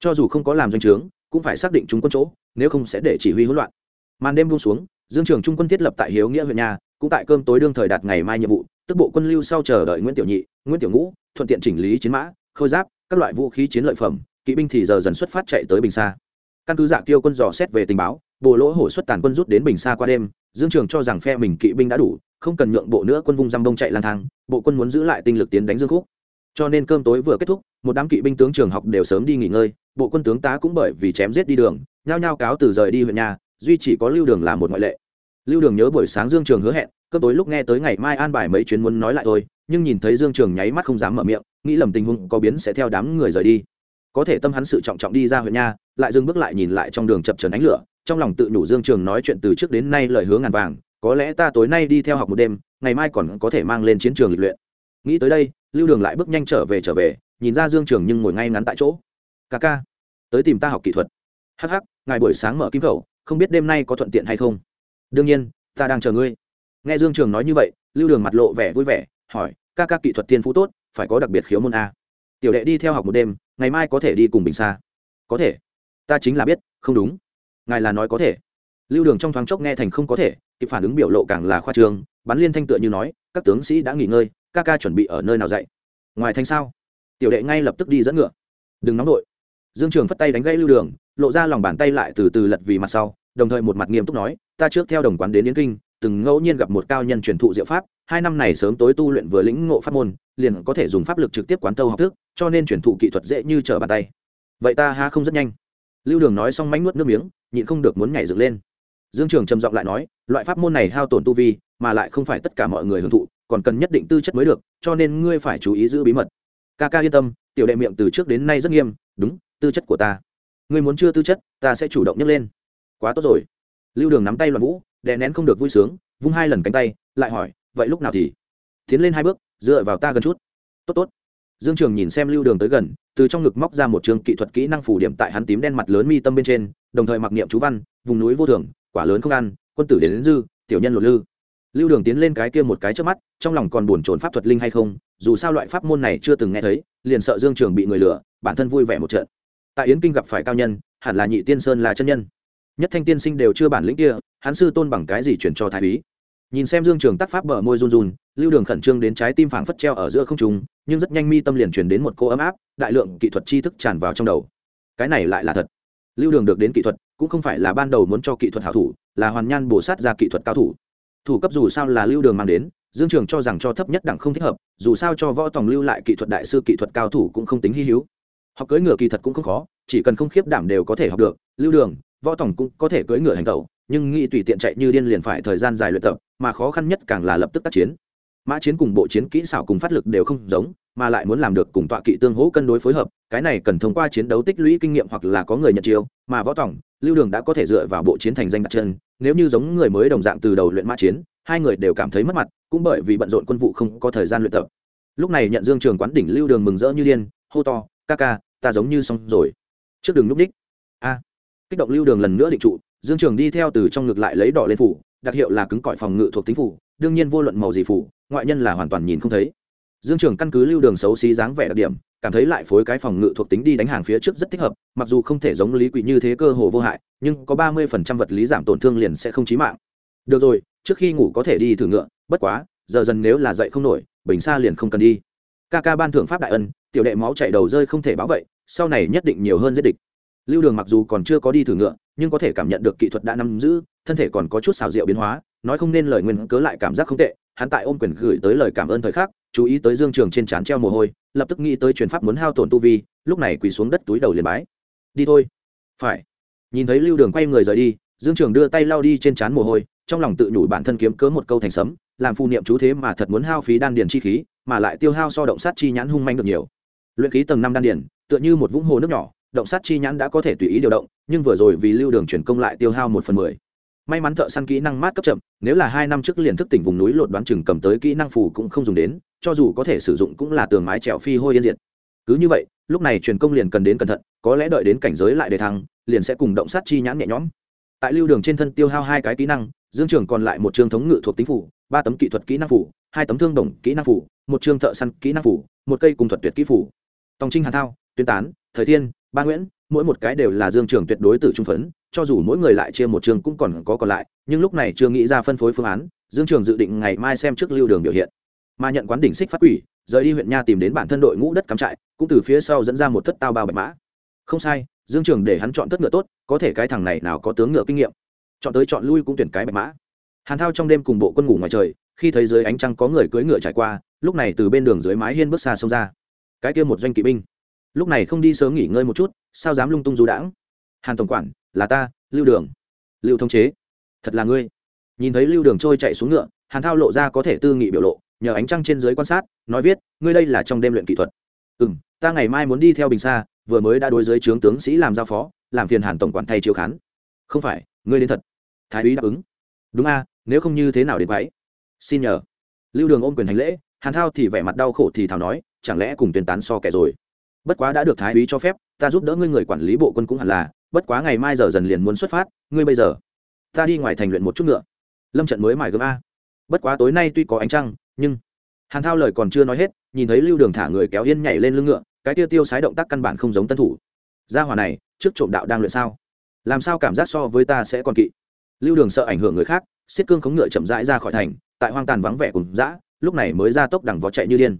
Cho dù không có làm doanh trướng, cũng phải xác định chúng quân chỗ, nếu không sẽ để chỉ huy hỗn loạn. Màn đêm buông xuống, dương trường trung quân thiết lập tại hiếu nghĩa huyện nhà, cũng tại cơm tối đương thời đạt ngày mai nhiệm vụ, tức bộ quân lưu sau chờ đợi nguyễn tiểu nhị, nguyễn tiểu ngũ, thuận tiện chỉnh lý chiến mã, khôi giáp các loại vũ khí chiến lợi phẩm, kỵ binh thì giờ dần xuất phát chạy tới bình xa căn cứ dạ tiêu quân dò xét về tình báo, bộ lỗ hổ xuất tàn quân rút đến bình xa qua đêm, dương trường cho rằng phe mình kỵ binh đã đủ, không cần nhượng bộ nữa quân vung răm bông chạy lang thang, bộ quân muốn giữ lại tinh lực tiến đánh dương khúc. Cho nên cơm tối vừa kết thúc, một đám kỵ binh tướng trường học đều sớm đi nghỉ ngơi, bộ quân tướng tá cũng bởi vì chém giết đi đường, nhao nhao cáo từ rời đi huyện nhà, duy chỉ có lưu đường là một ngoại lệ. Lưu đường nhớ buổi sáng dương trường hứa hẹn, cơm tối lúc nghe tới ngày mai an bài mấy chuyến muốn nói lại thôi, nhưng nhìn thấy dương trường nháy mắt không dám mở miệng nghĩ lầm tình huống có biến sẽ theo đám người rời đi. Có thể tâm hắn sự trọng trọng đi ra huyện nha, lại dừng bước lại nhìn lại trong đường chập trần ánh lửa, trong lòng tự nhủ dương trường nói chuyện từ trước đến nay lời hướng ngàn vàng, có lẽ ta tối nay đi theo học một đêm, ngày mai còn có thể mang lên chiến trường lịch luyện. Nghĩ tới đây, lưu đường lại bước nhanh trở về trở về, nhìn ra dương trường nhưng ngồi ngay ngắn tại chỗ. Ca ca, tới tìm ta học kỹ thuật. Hắc hắc, ngài buổi sáng mở kim khẩu, không biết đêm nay có thuận tiện hay không? Đương nhiên, ta đang chờ ngươi. Nghe dương trường nói như vậy, lưu đường mặt lộ vẻ vui vẻ, hỏi, ca ca kỹ thuật tiên phú tốt phải có đặc biệt khiếu môn a. Tiểu đệ đi theo học một đêm, ngày mai có thể đi cùng bình xa có thể. Ta chính là biết, không đúng. Ngài là nói có thể. Lưu đường trong thoáng chốc nghe thành không có thể, kịp phản ứng biểu lộ càng là khoa trường bắn liên thanh tựa như nói, các tướng sĩ đã nghỉ ngơi, ca ca chuẩn bị ở nơi nào dạy ngoài thanh sao? Tiểu đệ ngay lập tức đi dẫn ngựa. Đừng nóng đội. Dương trường phất tay đánh gây lưu đường, lộ ra lòng bàn tay lại từ từ lật vì mặt sau, đồng thời một mặt nghiêm túc nói, ta trước theo đồng quán đến yến kinh, từng ngẫu nhiên gặp một cao nhân truyền thụ diệu pháp hai năm này sớm tối tu luyện vừa lĩnh ngộ pháp môn, liền có thể dùng pháp lực trực tiếp quán tâu học thức, cho nên chuyển thụ kỹ thuật dễ như trở bàn tay. Vậy ta ha không rất nhanh? Lưu đường nói xong mánh nuốt nước miếng, nhịn không được muốn nhảy dựng lên. Dương trường trầm giọng lại nói, loại pháp môn này hao tổn tu vi, mà lại không phải tất cả mọi người hưởng thụ, còn cần nhất định tư chất mới được, cho nên ngươi phải chú ý giữ bí mật. Ca ca yên tâm, tiểu đệ miệng từ trước đến nay rất nghiêm, đúng, tư chất của ta. Ngươi muốn chưa tư chất, ta sẽ chủ động nhấc lên. Quá tốt rồi. Lưu đường nắm tay loạn vũ, đè nén không được vui sướng, vung hai lần cánh tay, lại hỏi vậy lúc nào thì? Tiến lên hai bước dựa vào ta gần chút. Tốt tốt. Dương trường nhìn xem lưu đường tới gần từ trong ngực móc ra một trường kỹ thuật kỹ năng phủ điểm tại hắn tím đen mặt lớn mi tâm bên trên đồng thời mặc niệm chú văn vùng núi vô thường quả lớn không ăn quân tử đến, đến dư tiểu nhân lột lư. Lưu đường tiến lên cái kia một cái trước mắt trong lòng còn buồn trốn pháp thuật linh hay không dù sao loại pháp môn này chưa từng nghe thấy liền sợ dương trường bị người lừa bản thân vui vẻ một trận. Tại yến kinh gặp phải cao nhân hẳn là nhị tiên sơn là chân nhân. Nhất thanh tiên sinh đều chưa bản lĩnh kia hắn sư tôn bằng cái gì chuyển cho thái úy? Nhìn xem dương trường tác pháp bờ môi run run, lưu đường khẩn trương đến trái tim phảng phất treo ở giữa không trung, nhưng rất nhanh mi tâm liền truyền đến một cô ấm áp, đại lượng kỹ thuật tri thức tràn vào trong đầu. Cái này lại là thật. Lưu đường được đến kỹ thuật, cũng không phải là ban đầu muốn cho kỹ thuật hảo thủ, là hoàn nhan bổ sát ra kỹ thuật cao thủ. Thủ cấp dù sao là lưu đường mang đến, dương trường cho rằng cho thấp nhất đẳng không thích hợp, dù sao cho võ tòng lưu lại kỹ thuật đại sư kỹ thuật cao thủ cũng không tính hy hữu. Học cưỡi ngựa kỳ thật cũng không khó, chỉ cần không khiếp đảm đều có thể học được. Lưu đường, võ tòng cũng có thể cưỡi ngựa hành tẩu, nhưng nghĩ tùy tiện chạy như điên liền phải thời gian dài luyện tập mà khó khăn nhất càng là lập tức tác chiến. Mã chiến cùng bộ chiến kỹ xảo cùng phát lực đều không giống mà lại muốn làm được cùng tọa kỵ tương hỗ cân đối phối hợp cái này cần thông qua chiến đấu tích lũy kinh nghiệm hoặc là có người nhận chiêu mà võ tổng, lưu đường đã có thể dựa vào bộ chiến thành danh đặt chân nếu như giống người mới đồng dạng từ đầu luyện mã chiến hai người đều cảm thấy mất mặt cũng bởi vì bận rộn quân vụ không có thời gian luyện tập. Lúc này nhận dương trường quán đỉnh lưu đường mừng rỡ như điên hô to ca ca ta giống như xong rồi. Trước đường núp đích. A. Kích động lưu đường lần nữa định trụ dương trường đi theo từ trong ngực lại lấy đỏ lên phủ đặc hiệu là cứng cỏi phòng ngự thuộc tính phủ, đương nhiên vô luận màu gì phủ, ngoại nhân là hoàn toàn nhìn không thấy. Dương trường căn cứ lưu đường xấu xí dáng vẻ đặc điểm, cảm thấy lại phối cái phòng ngự thuộc tính đi đánh hàng phía trước rất thích hợp, mặc dù không thể giống lý quỷ như thế cơ hồ vô hại, nhưng có ba mươi phần trăm vật lý giảm tổn thương liền sẽ không chí mạng. Được rồi, trước khi ngủ có thể đi thử ngựa, bất quá, giờ dần nếu là dậy không nổi, bình xa liền không cần đi. Ca ca ban thưởng pháp đại ân, tiểu đệ máu chạy đầu rơi không thể bảo vệ sau này nhất định nhiều hơn giết địch lưu đường mặc dù còn chưa có đi thử ngựa, nhưng có thể cảm nhận được kỹ thuật đã nắm giữ, thân thể còn có chút xào rượu biến hóa, nói không nên lời nguyên cớ lại cảm giác không tệ. Hắn tại ôm quyền gửi tới lời cảm ơn thời khắc, chú ý tới dương trường trên trán treo mồ hôi, lập tức nghĩ tới truyền pháp muốn hao tổn tu vi, lúc này quỳ xuống đất túi đầu liền bái. Đi thôi. Phải. Nhìn thấy lưu đường quay người rời đi, dương trường đưa tay lau đi trên trán mồ hôi, trong lòng tự nhủ bản thân kiếm cớ một câu thành sấm, làm phu niệm chú thế mà thật muốn hao phí đan điền chi khí, mà lại tiêu hao so động sát chi nhãn hung manh được nhiều. Luyện khí tầng năm đan điền, tựa như một vũng hồ nước nhỏ động sát chi nhãn đã có thể tùy ý điều động, nhưng vừa rồi vì lưu đường chuyển công lại tiêu hao một phần mười. May mắn thợ săn kỹ năng mát cấp chậm, nếu là hai năm trước liền thức tỉnh vùng núi lột đoán chừng cầm tới kỹ năng phù cũng không dùng đến, cho dù có thể sử dụng cũng là tường mái trèo phi hôi yên diệt. Cứ như vậy, lúc này truyền công liền cần đến cẩn thận, có lẽ đợi đến cảnh giới lại để thăng, liền sẽ cùng động sát chi nhãn nhẹ nhõm. Tại lưu đường trên thân tiêu hao hai cái kỹ năng, dương trường còn lại một trường thống ngự thuộc tính phủ ba tấm kỹ thuật kỹ năng phủ hai tấm thương đồng kỹ năng phủ một trường thợ săn kỹ năng phủ một cây cùng thuật tuyệt kỹ phủ tòng trinh hàn thao, tuyên tán, thời thiên ba nguyễn, mỗi một cái đều là dương trường tuyệt đối tử trung phấn, cho dù mỗi người lại chia một trường cũng còn có còn lại, nhưng lúc này chưa nghĩ ra phân phối phương án, dương trường dự định ngày mai xem trước lưu đường biểu hiện. Mà nhận quán đỉnh xích phát quỷ, rời đi huyện nha tìm đến bản thân đội ngũ đất cắm trại, cũng từ phía sau dẫn ra một thất tao bao bạch mã. Không sai, dương trường để hắn chọn thất ngựa tốt, có thể cái thằng này nào có tướng ngựa kinh nghiệm. Chọn tới chọn lui cũng tuyển cái bạch mã. Hàn thao trong đêm cùng bộ quân ngủ ngoài trời, khi thấy dưới ánh trăng có người cưỡi ngựa trải qua, lúc này từ bên đường dưới mái hiên bước xa sông ra. Cái kia một doanh kỵ binh lúc này không đi sớm nghỉ ngơi một chút, sao dám lung tung du đãng? Hàn tổng quản, là ta, lưu đường. Lưu thông chế. Thật là ngươi. Nhìn thấy lưu đường trôi chạy xuống ngựa, hàn thao lộ ra có thể tư nghị biểu lộ, nhờ ánh trăng trên dưới quan sát, nói viết, ngươi đây là trong đêm luyện kỹ thuật. Ừ m ta ngày mai muốn đi theo bình xa vừa mới đã đối giới trướng tướng sĩ làm giao phó, làm phiền hàn tổng quản thay chiếu khán. Không phải, ngươi đến thật. Thái úy đáp ứng. Đúng a, nếu không như thế nào đến váy xin nhờ. Lưu đường ôm quyền hành lễ, hàn thao thì vẻ mặt đau khổ thì thảo nói, chẳng lẽ cùng tuyên tán so kẻ rồi? Bất quá đã được thái úy cho phép, ta giúp đỡ ngươi người quản lý bộ quân cũng hẳn là, bất quá ngày mai giờ dần liền muốn xuất phát, ngươi bây giờ, ta đi ngoài thành luyện một chút nữa lâm trận mới mải gấm a. Bất quá tối nay tuy có ánh trăng, nhưng hàn thao lời còn chưa nói hết, nhìn thấy lưu đường thả người kéo yên nhảy lên lưng ngựa, cái tiêu tiêu sái động tác căn bản không giống tân thủ. Gia hòa này, trước trộm đạo đang luyện sao? Làm sao cảm giác so với ta sẽ còn kỵ? Lưu đường sợ ảnh hưởng người khác, xiết cương khống ngựa chậm rãi ra khỏi thành, tại hoang tàn vắng vẻ cùng dã, lúc này mới ra tốc đằng vó chạy như điên.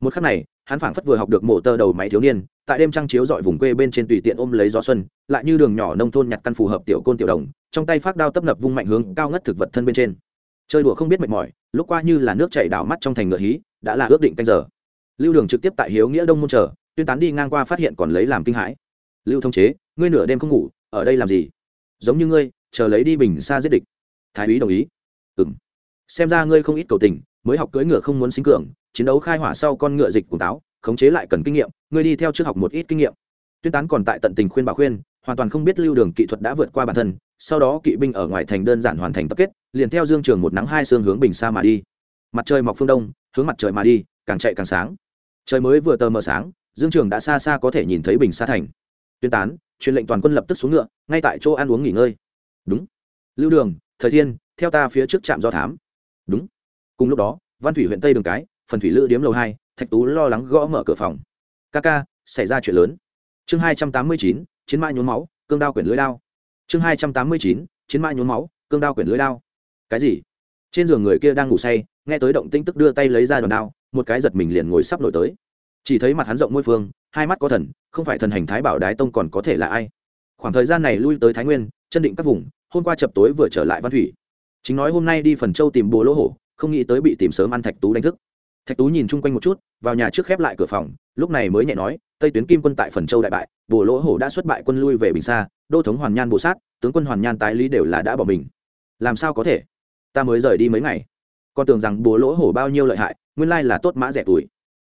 Một khắc này hắn phảng phất vừa học được mổ tơ đầu máy thiếu niên, tại đêm trăng chiếu dọi vùng quê bên trên tùy tiện ôm lấy gió xuân, lại như đường nhỏ nông thôn nhặt căn phù hợp tiểu côn tiểu đồng, trong tay phát đao tấp nập vung mạnh hướng cao ngất thực vật thân bên trên. Chơi đùa không biết mệt mỏi, lúc qua như là nước chảy đảo mắt trong thành ngựa hí, đã là ước định canh giờ. Lưu đường trực tiếp tại hiếu nghĩa đông môn chờ, tuyên tán đi ngang qua phát hiện còn lấy làm kinh hãi. Lưu thông chế, ngươi nửa đêm không ngủ, ở đây làm gì? Giống như ngươi, chờ lấy đi bình xa giết địch. Thái úy đồng ý. Ừng xem ra ngươi không ít cầu tình, mới học cưỡi ngựa không muốn sinh cường chiến đấu khai hỏa sau con ngựa dịch cùng táo, khống chế lại cần kinh nghiệm, ngươi đi theo trước học một ít kinh nghiệm. Tuyên tán còn tại tận tình khuyên bà khuyên, hoàn toàn không biết lưu đường kỹ thuật đã vượt qua bản thân, sau đó kỵ binh ở ngoài thành đơn giản hoàn thành tập kết, liền theo dương trường một nắng hai sương hướng bình xa mà đi. Mặt trời mọc phương đông, hướng mặt trời mà đi, càng chạy càng sáng. Trời mới vừa tờ mờ sáng, dương trường đã xa xa có thể nhìn thấy bình xa thành. Tuyên tán, truyền lệnh toàn quân lập tức xuống ngựa, ngay tại chỗ ăn uống nghỉ ngơi. Đúng. Lưu đường, thời thiên, theo ta phía trước trạm do thám. Đúng. Cùng lúc đó, văn thủy huyện tây đường cái phần thủy lữ điếm lầu hai, thạch tú lo lắng gõ mở cửa phòng. Ca ca, xảy ra chuyện lớn. Chương hai trăm tám mươi chín, chiến mã nhốn máu, cương đao quyển lưới đao. Chương hai trăm tám mươi chín, chiến mã nhốn máu, cương đao quyển lưới đao. Cái gì? Trên giường người kia đang ngủ say, nghe tới động tinh tức đưa tay lấy ra đòn đao, một cái giật mình liền ngồi sắp nổi tới. Chỉ thấy mặt hắn rộng môi phương, hai mắt có thần, không phải thần hành thái bảo đái tông còn có thể là ai? Khoảng thời gian này lui tới thái nguyên, chân định các vùng, hôm qua chập tối vừa trở lại văn thủy. Chính nói hôm nay đi phần châu tìm bồ lỗ hổ, không nghĩ tới bị tìm sớm ăn thạch tú đánh thức thạch tú nhìn chung quanh một chút, vào nhà trước khép lại cửa phòng, lúc này mới nhẹ nói, tây tuyến kim quân tại phần châu đại bại, bồ lỗ hổ đã xuất bại quân lui về bình xa đô thống hoàn nhan bồ sát, tướng quân hoàn nhan tái lý đều là đã bỏ mình. Làm sao có thể? Ta mới rời đi mấy ngày. Con tưởng rằng bồ lỗ hổ bao nhiêu lợi hại, nguyên lai là tốt mã rẻ tuổi.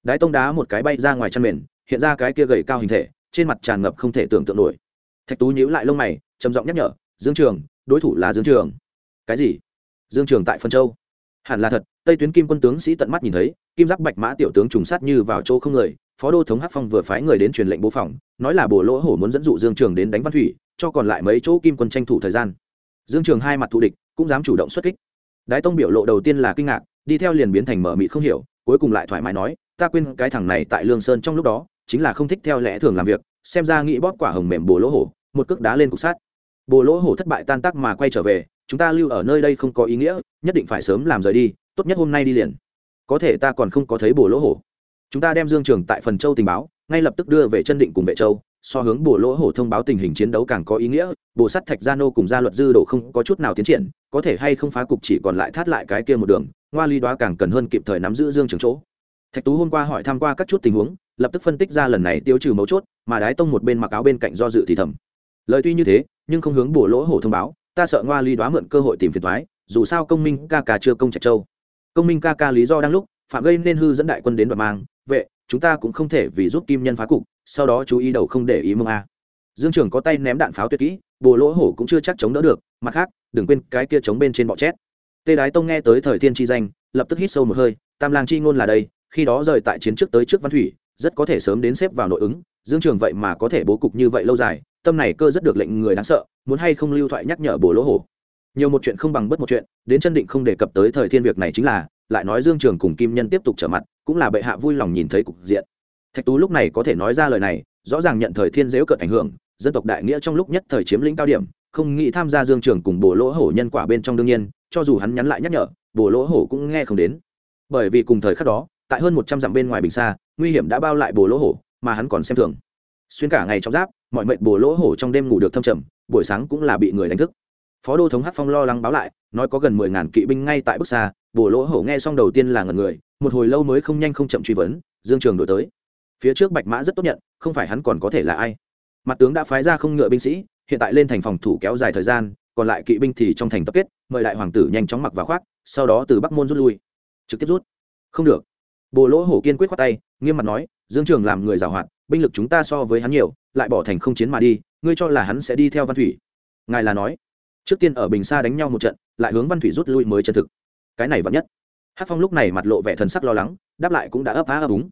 Đái tông đá một cái bay ra ngoài chăn mền, hiện ra cái kia gầy cao hình thể, trên mặt tràn ngập không thể tưởng tượng nổi. Thạch tú nhíu lại lông mày, trầm giọng nhắc nhở, dương trường, đối thủ là dương trường. Cái gì? Dương trường tại phân châu. Hẳn là thật. Tây tuyến kim quân tướng sĩ tận mắt nhìn thấy kim giáp bạch mã tiểu tướng trùng sát như vào chỗ không người, phó đô thống hắc phong vừa phái người đến truyền lệnh bố phòng, nói là bồ lỗ hổ muốn dẫn dụ dương trường đến đánh văn thủy, cho còn lại mấy chỗ kim quân tranh thủ thời gian. Dương trường hai mặt thù địch, cũng dám chủ động xuất kích. Đái tông biểu lộ đầu tiên là kinh ngạc, đi theo liền biến thành mở mị không hiểu, cuối cùng lại thoải mái nói, ta quên cái thằng này tại lương sơn trong lúc đó, chính là không thích theo lẽ thường làm việc, xem ra nghĩ bóp quả hồng mềm bồ lỗ hổ, một cước đá lên cục sát bồ lỗ hổ thất bại tan tác mà quay trở về, chúng ta lưu ở nơi đây không có ý nghĩa, nhất định phải sớm làm rời đi, tốt nhất hôm nay đi liền có thể ta còn không có thấy bổ lỗ hổ. Chúng ta đem dương trường tại phần châu tình báo, ngay lập tức đưa về chân định cùng vệ châu, so hướng bổ lỗ hổ thông báo tình hình chiến đấu càng có ý nghĩa bồ sắt thạch gia nô cùng gia luật dư đồ không có chút nào tiến triển, có thể hay không phá cục chỉ còn lại thắt lại cái kia một đường, ngoa ly đoá càng cần hơn kịp thời nắm giữ dương trường chỗ. Thạch tú hôm qua hỏi tham q u a các chút tình huống, lập tức phân tích ra lần này tiêu trừ mấu chốt, mà đái tông một bên mặc áo bên cạnh do dự thì thầm. Lời tuy như thế, nhưng không hướng bổ lỗ hổ thông báo, ta sợ ngoa ly đoá mượn cơ hội tìm phiền thoái, dù sao công minh ca ca chưa công trạch châu công minh ca ca lý do đang lúc, phạm gây nên hư dẫn đại quân đến đoạn mang. Vệ, chúng ta cũng không thể vì giúp kim nhân phá cục, sau đó chú ý đầu không để ý mông a. Dương trường có tay ném đạn pháo tuyệt kỹ, bồ lỗ hổ cũng chưa chắc chống đỡ được, mặt khác, đừng quên cái kia chống bên trên bọ chét. Tê đái tông nghe tới thời thiên chi danh, lập tức hít sâu một hơi, tam lang chi ngôn là đây, khi đó rời tại chiến trước tới trước văn thủy, rất có thể sớm đến xếp vào nội ứng, dương trường vậy mà có thể bố cục như vậy lâu dài, tâm này cơ rất được lệnh người đáng sợ, muốn hay không lưu thoại nhắc nhở bồ lỗ hổ nhiều một chuyện không bằng bất một chuyện, đến chân định không đề cập tới thời thiên việc này chính là, lại nói dương trường cùng kim nhân tiếp tục trở mặt, cũng là bệ hạ vui lòng nhìn thấy cục diện. Thạch tú lúc này có thể nói ra lời này, rõ ràng nhận thời thiên dễu cợt ảnh hưởng, dân tộc đại nghĩa trong lúc nhất thời chiếm lĩnh cao điểm, không nghĩ tham gia dương trường cùng bồ lỗ hổ nhân quả bên trong đương nhiên, cho dù hắn nhắn lại nhắc nhở, bồ lỗ hổ cũng nghe không đến. Bởi vì cùng thời khắc đó, tại hơn một trăm dặm bên ngoài bình xa nguy hiểm đã bao lại bồ lỗ hổ, mà hắn còn xem thường. Xuyên cả ngày trong giáp, mọi mệnh bồ lỗ hổ trong đêm ngủ được thâm trầm, buổi sáng cũng là bị người đánh thức phó đô thống hát phong lo lắng báo lại, nói có gần mười ngàn kỵ binh ngay tại bước xa bổ lỗ hổ nghe xong đầu tiên là ngần người, một hồi lâu mới không nhanh không chậm truy vấn, dương trường đổi tới. Phía trước bạch mã rất tốt nhận, không phải hắn còn có thể là ai. Mặt tướng đã phái ra không ngựa binh sĩ, hiện tại lên thành phòng thủ kéo dài thời gian, còn lại kỵ binh thì trong thành tập kết, mời đại hoàng tử nhanh chóng mặc và khoác, sau đó từ bắc môn rút lui. Trực tiếp rút. Không được. Bồ lỗ hổ kiên quyết khoát tay, nghiêm mặt nói, dương trường làm người giàu hoạt binh lực chúng ta so với hắn nhiều, lại bỏ thành không chiến mà đi, ngươi cho là hắn sẽ đi theo văn thủy. Ngài là nói trước tiên ở bình xa đánh nhau một trận, lại hướng văn thủy rút lui mới chân thực. Cái này vẫn nhất. Hát phong lúc này mặt lộ vẻ thần sắc lo lắng, đáp lại cũng đã ấp á ấp úng.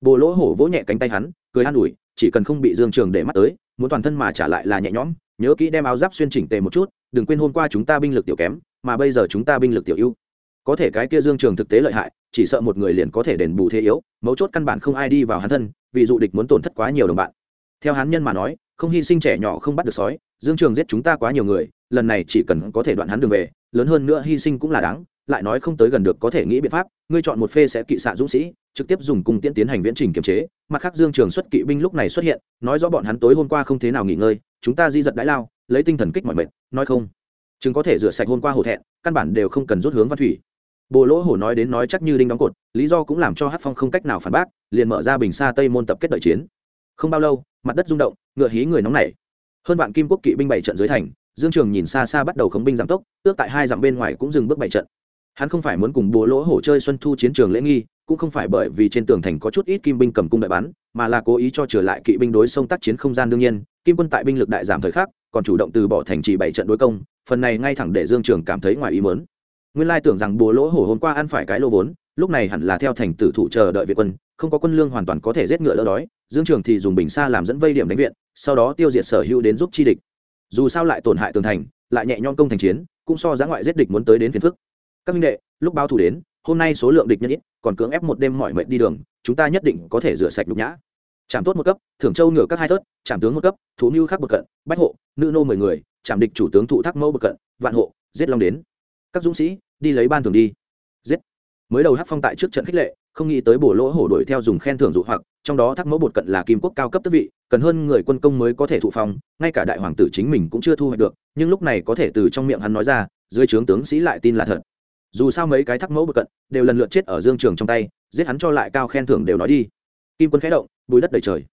Bồ lỗ hổ vỗ nhẹ cánh tay hắn, cười an ủi, chỉ cần không bị dương trường để mắt tới, muốn toàn thân mà trả lại là nhẹ nhõm, nhớ kỹ đem áo giáp xuyên chỉnh tề một chút, đừng quên hôm qua chúng ta binh lực tiểu kém, mà bây giờ chúng ta binh lực tiểu ưu. Có thể cái kia dương trường thực tế lợi hại, chỉ sợ một người liền có thể đền bù thế yếu, mấu chốt căn bản không ai đi vào hắn thân, vì dụ địch muốn tổn thất quá nhiều đồng bạn. Theo hắn nhân mà nói, không hy sinh trẻ nhỏ không bắt được sói dương trường giết chúng ta quá nhiều người, lần này chỉ cần có thể đoạn hắn đường về, lớn hơn nữa hy sinh cũng là đáng, lại nói không tới gần được có thể nghĩ biện pháp, ngươi chọn một phê sẽ kỵ xạ dũng sĩ, trực tiếp dùng cung tiễn tiến hành viễn trình kiềm chế, mặt khác dương trường xuất kỵ binh lúc này xuất hiện, nói rõ bọn hắn tối hôm qua không thế nào nghỉ ngơi, chúng ta di giật đãi lao, lấy tinh thần kích mọi mệt nói không. Chừng có thể rửa sạch hôm qua hổ thẹn, căn bản đều không cần rút hướng văn thủy. Bồ lỗ hổ nói đến nói chắc như đinh đóng cột, lý do cũng làm cho hát phong không cách nào phản bác, liền mở ra bình xa tây môn tập kết đợi chiến. Không bao lâu, mặt đất rung động, ngựa hí người nóng nảy hơn vạn kim quốc kỵ binh bảy trận dưới thành, dương trường nhìn xa xa bắt đầu khống binh giảm tốc, ước tại hai dặm bên ngoài cũng dừng bước bảy trận. Hắn không phải muốn cùng búa lỗ hổ chơi xuân thu chiến trường lễ nghi, cũng không phải bởi vì trên tường thành có chút ít kim binh cầm cung đại bắn, mà là cố ý cho trở lại kỵ binh đối sông tác chiến không gian đương nhiên, kim quân tại binh lực đại giảm thời khắc, còn chủ động từ bỏ thành trì bảy trận đối công, phần này ngay thẳng để dương trường cảm thấy ngoài ý mớn nguyên lai tưởng rằng búa lỗ hổ hôm qua ăn phải cái lô vốn, lúc này hẳn là theo thành tử thủ chờ đợi việt quân, không có quân lương hoàn toàn có thể giết ngựa đỡ đói, dương trường thì dùng bình xa làm dẫn vây điểm đánh viện sau đó tiêu diệt sở hữu đến giúp chi địch. Dù sao lại tổn hại tường thành, lại nhẹ nhõm công thành chiến, cũng so giã ngoại giết địch muốn tới đến phiền phức. Các minh đệ, lúc báo thủ đến, hôm nay số lượng địch nhân ít, còn cưỡng ép một đêm mọi mệnh đi đường, chúng ta nhất định có thể rửa sạch nhục nhã. Chạm tốt một cấp, thưởng châu ngửa các hai thớt chạm tướng một cấp, thú mưu khắc bậc cận, bách hộ, nữ nô mười người chạm địch chủ tướng thụ thác mẫu bậc cận, vạn hộ, giết long đến. Các dũng sĩ, đi lấy ban thường đi mới đầu hát phong tại trước trận khích lệ, không nghĩ tới bổ lỗ hổ đuổi theo dùng khen thưởng dụ hoặc, trong đó thác mẫu bột cận là kim quốc cao cấp tức vị, cần hơn người quân công mới có thể thụ phong, ngay cả đại hoàng tử chính mình cũng chưa thu hoạch được, nhưng lúc này có thể từ trong miệng hắn nói ra, dưới trướng tướng sĩ lại tin là thật. Dù sao mấy cái thác mẫu bột cận đều lần lượt chết ở dương trường trong tay, giết hắn cho lại cao khen thưởng đều nói đi. Kim quân khẽ động, bùi đất đầy trời.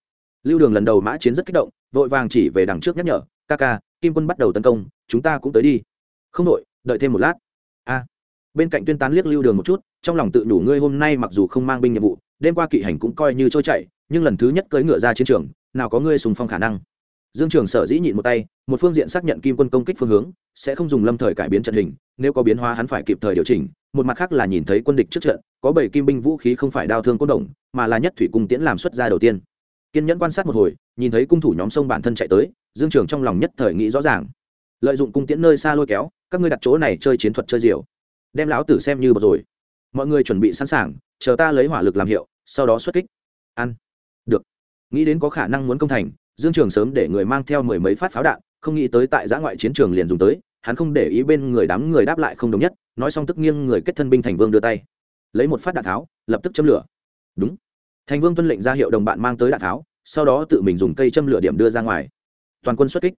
Lưu đường lần đầu mã chiến rất kích động, vội vàng chỉ về đằng trước nhắc nhở, ca ca, kim quân bắt đầu tấn công, chúng ta cũng tới đi. Không đội, đợi thêm một lát bên cạnh tuyên tán liếc lưu đường một chút, trong lòng tự đủ ngươi hôm nay mặc dù không mang binh nhiệm vụ, đêm qua kỵ hành cũng coi như trôi chạy nhưng lần thứ nhất cưỡi ngựa ra chiến trường, nào có ngươi sùng phong khả năng. Dương trường sở dĩ nhịn một tay, một phương diện xác nhận kim quân công kích phương hướng, sẽ không dùng lâm thời cải biến trận hình, nếu có biến hóa hắn phải kịp thời điều chỉnh, một mặt khác là nhìn thấy quân địch trước trận, có bảy kim binh vũ khí không phải đao thương cốt động mà là nhất thủy cung tiễn làm xuất ra đầu tiên. Kiên nhẫn quan sát một hồi, nhìn thấy cung thủ nhóm sông bản thân chạy tới, dương trường trong lòng nhất thời nghĩ rõ ràng. Lợi dụng cung tiễn nơi xa lôi kéo, các ngươi đặt chỗ này chơi chiến thuật chơi diều đem lão tử xem như bật rồi. Mọi người chuẩn bị sẵn sàng, chờ ta lấy hỏa lực làm hiệu, sau đó xuất kích. Ăn. Được. Nghĩ đến có khả năng muốn công thành, dương trường sớm để người mang theo mười mấy phát pháo đạn, không nghĩ tới tại giã ngoại chiến trường liền dùng tới, hắn không để ý bên người đám người đáp lại không đồng nhất, nói xong tức nghiêng người kết thân binh thành vương đưa tay. Lấy một phát đạn tháo, lập tức châm lửa. Đúng. Thành vương tuân lệnh ra hiệu đồng bạn mang tới đạn tháo, sau đó tự mình dùng cây châm lửa điểm đưa ra ngoài. Toàn quân xuất kích.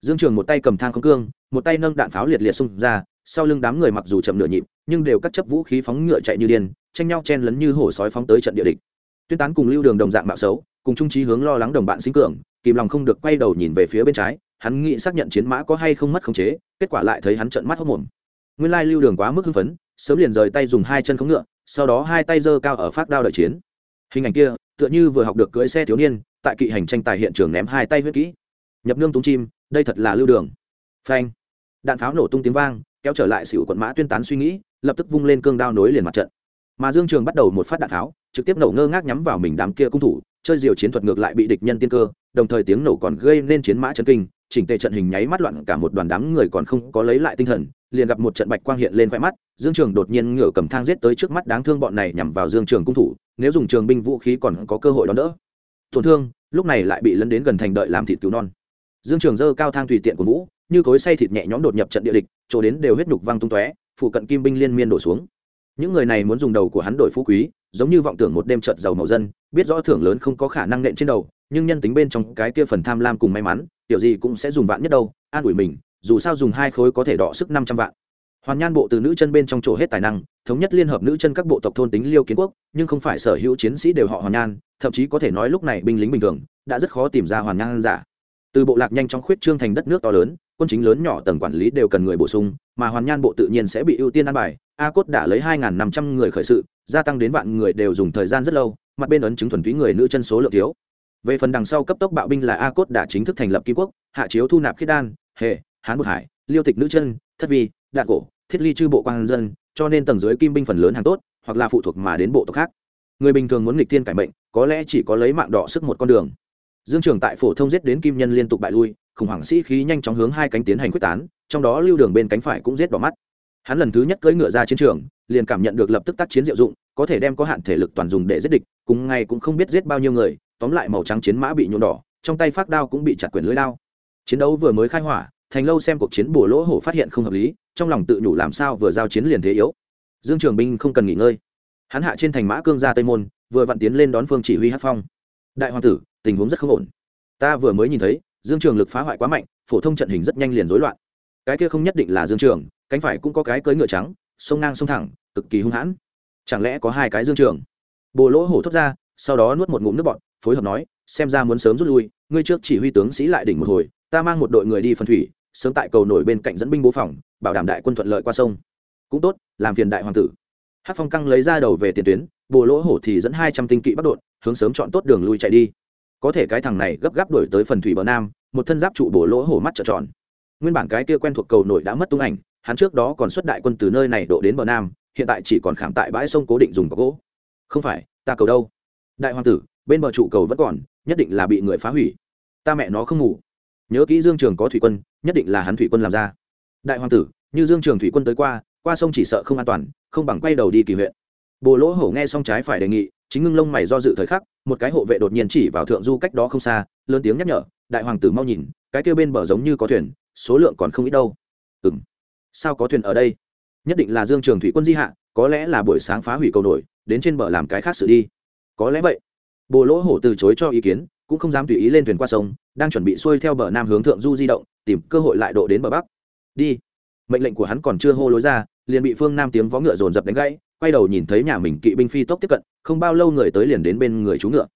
Dương trường một tay cầm thang không cương, một tay nâng đạn pháo liệt liệt xung ra sau lưng đám người mặc dù chậm nửa nhịp, nhưng đều cắt chấp vũ khí phóng ngựa chạy như điên, tranh nhau chen lấn như hổ sói phóng tới trận địa địch. Tuyên tán cùng lưu đường đồng dạng mạo xấu, cùng trung trí hướng lo lắng đồng bạn sinh cường, kìm lòng không được quay đầu nhìn về phía bên trái, hắn nghĩ xác nhận chiến mã có hay không mất khống chế, kết quả lại thấy hắn trợn mắt hốc mồm nguyên lai lưu đường quá mức hưng phấn, sớm liền rời tay dùng hai chân khống ngựa, sau đó hai tay giơ cao ở phát đao đợi chiến. Hình ảnh kia, tựa như vừa học được cưỡi xe thiếu niên, tại kỵ hành tranh tài hiện trường ném hai tay huyết kỹ. Nhập nương túng chim, đây thật là lưu đường. Phanh. Đạn pháo nổ tung tiếng vang kéo trở lại xỉu quận mã tuyên tán suy nghĩ, lập tức vung lên cương đao nối liền mặt trận. Mà dương trường bắt đầu một phát đạn tháo, trực tiếp nổ ngơ ngác nhắm vào mình đám kia cung thủ, chơi diều chiến thuật ngược lại bị địch nhân tiên cơ, đồng thời tiếng nổ còn gây nên chiến mã chấn kinh, chỉnh tề trận hình nháy mắt loạn cả một đoàn đám người còn không có lấy lại tinh thần, liền gặp một trận bạch quang hiện lên khoe mắt, dương trường đột nhiên ngửa cầm thang giết tới trước mắt đáng thương bọn này nhằm vào dương trường cung thủ, nếu dùng trường binh vũ khí còn có cơ hội đón đỡ. Tổn thương, lúc này lại bị lấn đến gần thành đợi làm thịt cứu non dương trường dơ cao thang tùy tiện của vũ, như cối say thịt nhẹ nhõm đột nhập trận địa địch, chỗ đến đều huyết nhục văng tung tóe, phụ cận kim binh liên miên đổ xuống. Những người này muốn dùng đầu của hắn đổi phú quý, giống như vọng tưởng một đêm trợt giàu màu dân, biết rõ thưởng lớn không có khả năng nện trên đầu, nhưng nhân tính bên trong cái kia phần tham lam cùng may mắn, tiểu gì cũng sẽ dùng vạn nhất đâu, an ủi mình, dù sao dùng hai khối có thể đọ sức năm trăm vạn. Hoàn nhan bộ từ nữ chân bên trong chỗ hết tài năng, thống nhất liên hợp nữ chân các bộ tộc thôn tính liêu kiến quốc, nhưng không phải sở hữu chiến sĩ đều họ hoàn nhan, thậm chí có thể nói lúc này binh lính bình thường, đã rất khó tìm ra hoàn nhan giả từ bộ lạc nhanh chóng khuyết trương thành đất nước to lớn, quân chính lớn nhỏ tầng quản lý đều cần người bổ sung, mà hoàn nhan bộ tự nhiên sẽ bị ưu tiên an bài. A cốt đã lấy hai năm trăm người khởi sự, gia tăng đến vạn người đều dùng thời gian rất lâu, mặt bên ấn chứng thuần túy người nữ chân số lượng thiếu. Về phần đằng sau cấp tốc bạo binh là a cốt đã chính thức thành lập kim quốc, hạ chiếu thu nạp khiết đan hệ hán bột hải, liêu tịch nữ chân, thất vi, đạn cổ, thiết ly chư bộ quan dân, cho nên tầng dưới kim binh phần lớn hàng tốt, hoặc là phụ thuộc mà đến bộ tộc khác. Người bình thường muốn nghịch tiên cải mệnh, có lẽ chỉ có lấy mạng đỏ sức một con đường dương trường tại phổ thông giết đến kim nhân liên tục bại lui, khủng hoảng sĩ khí nhanh chóng hướng hai cánh tiến hành quyết tán, trong đó lưu đường bên cánh phải cũng giết bỏ mắt. Hắn lần thứ nhất cưỡi ngựa ra chiến trường, liền cảm nhận được lập tức tác chiến diệu dụng, có thể đem có hạn thể lực toàn dùng để giết địch, cùng ngày cũng không biết giết bao nhiêu người, tóm lại màu trắng chiến mã bị nhuộm đỏ, trong tay phát đao cũng bị chặt quyền lưới đao. Chiến đấu vừa mới khai hỏa, thành lâu xem cuộc chiến bổ lỗ hổ phát hiện không hợp lý, trong lòng tự nhủ làm sao vừa giao chiến liền thế yếu. Dương trường binh không cần nghỉ ngơi. Hắn hạ trên thành mã cương ra tây môn, vừa vặn tiến lên đón phương chỉ huy hát phong. Đại hoàng tử tình huống rất không ổn. Ta vừa mới nhìn thấy, dương trường lực phá hoại quá mạnh, phổ thông trận hình rất nhanh liền rối loạn. Cái kia không nhất định là dương trường, cánh phải cũng có cái cưỡi ngựa trắng, sông ngang sông thẳng, cực kỳ hung hãn. Chẳng lẽ có hai cái dương trường? Bồ lỗ hổ thốt ra, sau đó nuốt một ngụm nước bọt, phối hợp nói, xem ra muốn sớm rút lui, ngươi trước chỉ huy tướng sĩ lại đỉnh một hồi, ta mang một đội người đi phân thủy, sớm tại cầu nổi bên cạnh dẫn binh bố phòng, bảo đảm đại quân thuận lợi qua sông. Cũng tốt, làm phiền đại hoàng tử. Hát phong căng lấy ra đầu về tiền tuyến, bồ lỗ hổ thì dẫn hai trăm tinh kỵ bắt đột, hướng sớm chọn tốt đường lui chạy đi có thể cái thằng này gấp gáp đổi tới phần thủy bờ nam, một thân giáp trụ bổ lỗ hổ mắt trợn tròn. Nguyên bản cái kia quen thuộc cầu nổi đã mất tung ảnh, hắn trước đó còn xuất đại quân từ nơi này độ đến bờ nam, hiện tại chỉ còn khảm tại bãi sông cố định dùng có gỗ. Không phải, ta cầu đâu? Đại hoàng tử, bên bờ trụ cầu vẫn còn, nhất định là bị người phá hủy. Ta mẹ nó không ngủ. Nhớ kỹ dương trường có thủy quân, nhất định là hắn thủy quân làm ra. Đại hoàng tử, như dương trường thủy quân tới qua qua sông chỉ sợ không an toàn, không bằng quay đầu đi kỳ huyện. Bồ lỗ hổ nghe xong trái phải đề nghị chính ngưng lông mày do dự thời khắc, một cái hộ vệ đột nhiên chỉ vào thượng du cách đó không xa, lớn tiếng nhắc nhở, đại hoàng tử mau nhìn, cái kêu bên bờ giống như có thuyền, số lượng còn không ít đâu. Ừ m sao có thuyền ở đây? Nhất định là dương trường thủy quân di hạ, có lẽ là buổi sáng phá hủy cầu nổi, đến trên bờ làm cái khác xử đi. Có lẽ vậy. Bồ lỗ hổ từ chối cho ý kiến, cũng không dám tùy ý lên thuyền qua sông, đang chuẩn bị xuôi theo bờ nam hướng thượng du di động, tìm cơ hội lại độ đến bờ bắc. Đi. Mệnh lệnh của hắn còn chưa hô lối ra, liền bị phương nam tiếng vó ngựa dồn dập đánh gãy quay đầu nhìn thấy nhà mình kỵ binh phi tốc tiếp cận, không bao lâu người tới liền đến bên người chú ngựa.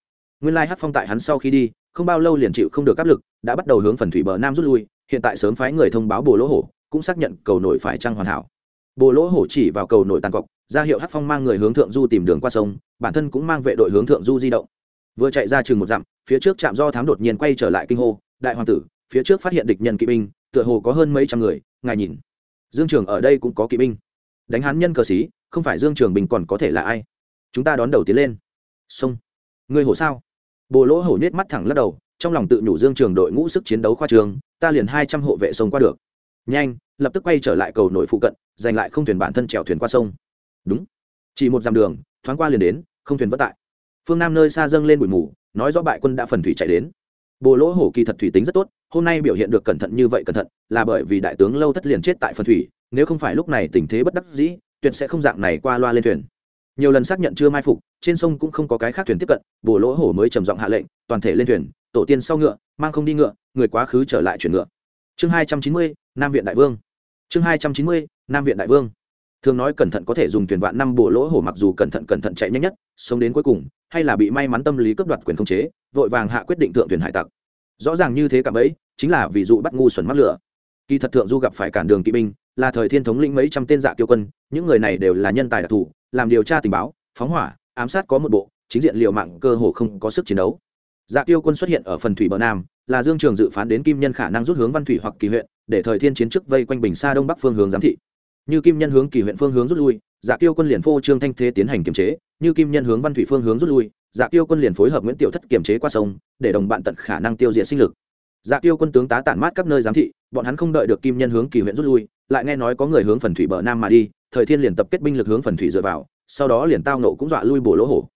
Nguyên lai hát phong tại hắn sau khi đi, không bao lâu liền chịu không được áp lực, đã bắt đầu hướng phần thủy bờ nam rút lui, hiện tại sớm phái người thông báo bồ lỗ hổ, cũng xác nhận cầu nổi phải trăng hoàn hảo. Bồ lỗ hổ chỉ vào cầu nổi tàn cọc, ra hiệu hát phong mang người hướng thượng du tìm đường qua sông, bản thân cũng mang vệ đội hướng thượng du di động. Vừa chạy ra chừng một dặm, phía trước trạm do thám đột nhiên quay trở lại kinh hô, đại hoàng tử, phía trước phát hiện địch nhân kỵ binh, tựa hồ có hơn mấy trăm người, ngài nhìn. Dương trường ở đây cũng có kỵ binh đánh hắn nhân cờ xí, không phải dương trường bình còn có thể là ai? Chúng ta đón đầu tiến lên. Xông. Người hổ sao? Bồ lỗ hổ nhét mắt thẳng lắc đầu, trong lòng tự nhủ dương trường đội ngũ sức chiến đấu khoa trường, ta liền hai trăm hộ vệ sông qua được. Nhanh, lập tức quay trở lại cầu nội phụ cận, giành lại không thuyền bản thân chèo thuyền qua sông. Đúng. Chỉ một dặm đường, thoáng qua liền đến, không thuyền vất tại. Phương nam nơi xa dâng lên bụi mù, nói rõ bại quân đã phần thủy chạy đến. Bồ lỗ hổ kỳ thật thủy tính rất tốt, hôm nay biểu hiện được cẩn thận như vậy cẩn thận, là bởi vì đại tướng lâu thất liền chết tại phần thủy nếu không phải lúc này tình thế bất đắc dĩ, tuyệt sẽ không dạng này qua loa lên thuyền. Nhiều lần xác nhận chưa mai phục, trên sông cũng không có cái khác thuyền tiếp cận bồ lỗ hổ mới trầm giọng hạ lệnh, toàn thể lên thuyền, tổ tiên sau ngựa, mang không đi ngựa, người quá khứ trở lại chuyển ngựa. Chương hai trăm chín mươi, nam viện đại vương. Chương hai trăm chín mươi, nam viện đại vương. Thường nói cẩn thận có thể dùng thuyền vạn năm bộ lỗ hổ mặc dù cẩn thận cẩn thận chạy nhanh nhất, sống đến cuối cùng, hay là bị may mắn tâm lý cướp đoạt quyền khống chế, vội vàng hạ quyết định thượng thuyền hải tặc. Rõ ràng như thế cả bấy, chính là ví dụ bắt ngu xuẩn mắc lửa. Kỳ thật thượng du gặp phải cản đường kỵ binh là thời thiên thống lĩnh mấy trăm tên dạ kiêu quân, những người này đều là nhân tài đặc thù, làm điều tra tình báo, phóng hỏa, ám sát có một bộ, chính diện liều mạng cơ hồ không có sức chiến đấu. Dạ kiêu quân xuất hiện ở phần thủy bờ nam, là dương trường dự phán đến kim nhân khả năng rút hướng văn thủy hoặc kỳ huyện, để thời thiên chiến chức vây quanh bình xa đông bắc phương hướng giám thị. Như kim nhân hướng kỳ huyện phương hướng rút lui dạ kiêu quân liền phô trương thanh thế tiến hành kiềm chế. Như kim nhân hướng văn thủy phương hướng rút lui dạ kiêu quân liền phối hợp nguyễn tiểu thất kiềm chế qua sông, để đồng bạn tận khả năng tiêu diệt sinh lực. Dạ kiêu quân tướng tá tản mát các nơi giám thị, bọn hắn không đợi được kim nhân hướng kỳ huyện rút lui lại nghe nói có người hướng phần thủy bờ nam mà đi, thời thiên liền tập kết binh lực hướng phần thủy dựa vào, sau đó liền tao nộ cũng dọa lui bổ lỗ hổ.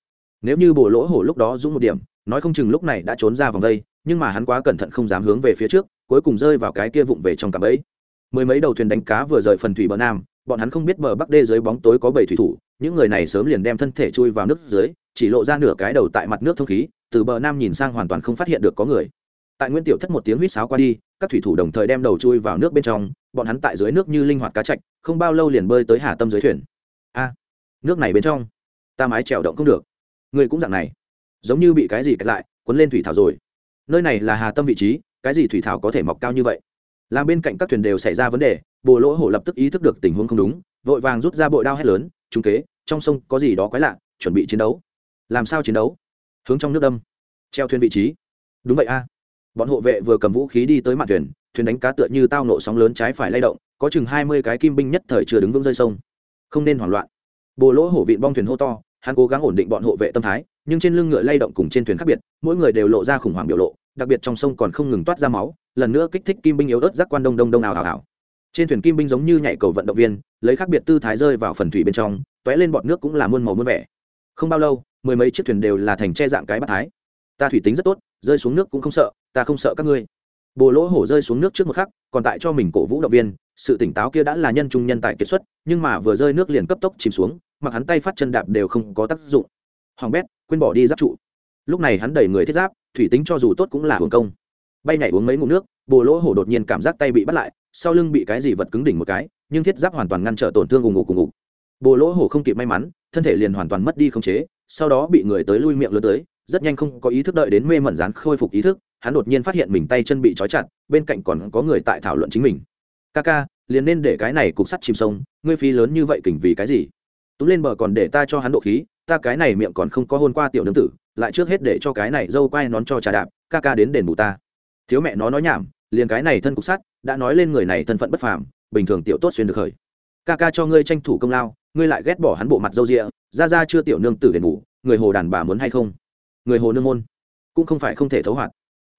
Nếu như bổ lỗ hổ lúc đó dũng một điểm, nói không chừng lúc này đã trốn ra vòng đây, nhưng mà hắn quá cẩn thận không dám hướng về phía trước, cuối cùng rơi vào cái kia vụng về trong cạm bẫy mười mấy đầu thuyền đánh cá vừa rời phần thủy bờ nam, bọn hắn không biết bờ bắc đê dưới bóng tối có bảy thủy thủ, những người này sớm liền đem thân thể chui vào nước dưới, chỉ lộ ra nửa cái đầu tại mặt nước thông khí, từ bờ nam nhìn sang hoàn toàn không phát hiện được có người. Tại nguyên tiểu thất một tiếng huýt sáo qua đi, các thủy thủ đồng thời đem đầu chui vào nước bên trong bọn hắn tại dưới nước như linh hoạt cá chạch, không bao lâu liền bơi tới hà tâm dưới thuyền. A, nước này bên trong, ta mái trèo động không được. Người cũng dạng này. Giống như bị cái gì cắt lại quấn lên thủy thảo rồi. Nơi này là hà tâm vị trí, cái gì thủy thảo có thể mọc cao như vậy? Làm bên cạnh các thuyền đều xảy ra vấn đề, bồ lỗ hổ lập tức ý thức được tình huống không đúng, vội vàng rút ra bội đao hét lớn trung kế, trong sông có gì đó quái lạ, chuẩn bị chiến đấu. Làm sao chiến đấu? Hướng trong nước đâm. Treo thuyền vị trí. Đúng vậy a. Bọn hộ vệ vừa cầm vũ khí đi tới mạn thuyền thuyền đánh cá tựa như tao nộ sóng lớn trái phải lay động, có chừng hai mươi cái kim binh nhất thời chưa đứng vững rơi sông. Không nên hoảng loạn. Bồ lỗ hổ vịn bong thuyền hô to, hắn cố gắng ổn định bọn hộ vệ tâm thái, nhưng trên lưng ngựa lay động cùng trên thuyền khác biệt, mỗi người đều lộ ra khủng hoảng biểu lộ, đặc biệt trong sông còn không ngừng toát ra máu, lần nữa kích thích kim binh yếu ớt giác quan đông đông đông nào ảo ảo. Trên thuyền kim binh giống như nhảy cầu vận động viên, lấy khác biệt tư thái rơi vào phần thủy bên trong t lên bọt nước cũng là muôn màu muôn vẻ. Không bao lâu, mười mấy chiếc thuyền đều là thành che dạng cái bát thái. Ta thủy tính rất tốt, rơi xuống nước cũng không sợ, ta không sợ các ngươi bồ lỗ hổ rơi xuống nước trước một khắc, còn tại cho mình cổ vũ động viên, sự tỉnh táo kia đã là nhân trung nhân tài kiệt xuất, nhưng mà vừa rơi nước liền cấp tốc chìm xuống, mặc hắn tay phát chân đạp đều không có tác dụng. Hoàng bét, quên bỏ đi giáp trụ. Lúc này hắn đẩy người thiết giáp, thủy tính cho dù tốt cũng là hưởng công. Bay nhảy uống mấy ngụm nước, bồ lỗ hổ đột nhiên cảm giác tay bị bắt lại, sau lưng bị cái gì vật cứng đỉnh một cái, nhưng thiết giáp hoàn toàn ngăn trở tổn thương ùng ục ùng ục. Bồ lỗ hổ không kịp may mắn, thân thể liền hoàn toàn mất đi khống chế, sau đó bị người tới lui miệng lớn tới rất nhanh không có ý thức đợi đến mê mẩn rán khôi phục ý thức, hắn đột nhiên phát hiện mình tay chân bị trói chặt, bên cạnh còn có người tại thảo luận chính mình. Ca ca, liền nên để cái này cục sắt chìm sông, ngươi phí lớn như vậy kỉnh vì cái gì? Tú lên bờ còn để ta cho hắn độ khí, ta cái này miệng còn không có hôn qua tiểu nương tử, lại trước hết để cho cái này dâu quay nón cho trà đạp, ca ca đến đền bù ta. Thiếu mẹ nó nói nhảm, liền cái này thân cục sắt, đã nói lên người này thân phận bất phàm, bình thường tiểu tốt xuyên được khởi. Ca ca cho ngươi tranh thủ công lao, ngươi lại ghét bỏ hắn bộ mặt dâu rịa ra ra chưa tiểu nương tử đền bù, người hồ đàn bà muốn hay không? Người hồ nương môn cũng không phải không thể thấu hoạt.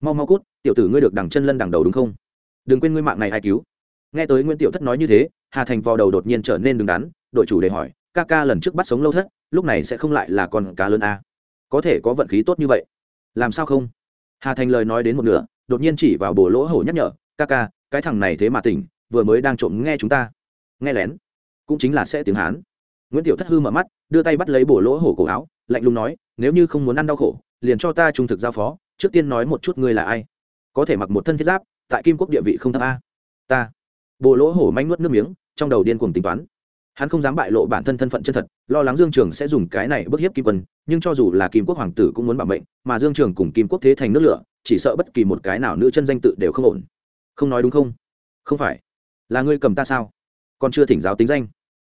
Mau mau cút, tiểu tử ngươi được đằng chân lân đằng đầu đúng không? Đừng quên ngươi mạng này ai cứu. Nghe tới nguyễn tiểu thất nói như thế, hà thành vò đầu đột nhiên trở nên đứng đắn, đội chủ để hỏi, ca ca lần trước bắt sống lâu thất, lúc này sẽ không lại là con cá lớn a? Có thể có vận khí tốt như vậy. Làm sao không? Hà thành lời nói đến một nửa, đột nhiên chỉ vào bồ lỗ hổ nhắc nhở, ca ca, cái thằng này thế mà tỉnh, vừa mới đang trộm nghe chúng ta. Nghe lén, cũng chính là sẽ tiếng hán. Nguyễn tiểu thất hư mở mắt, đưa tay bắt lấy bồ lỗ hổ cổ áo lạnh lùng nói, nếu như không muốn ăn đau khổ, liền cho ta trung thực giao phó, trước tiên nói một chút ngươi là ai. Có thể mặc một thân thiết giáp, tại kim quốc địa vị không thấp a. Ta. Bồ lỗ hổ manh nuốt nước miếng, trong đầu điên cuồng tính toán. Hắn không dám bại lộ bản thân thân phận chân thật, lo lắng dương trường sẽ dùng cái này bức hiếp kim quân, nhưng cho dù là kim quốc hoàng tử cũng muốn bảo mệnh, mà dương trường cùng kim quốc thế thành nước lửa, chỉ sợ bất kỳ một cái nào nữ chân danh tự đều không ổn. Không nói đúng không? Không phải. Là ngươi cầm ta sao? Còn chưa thỉnh giáo tính danh.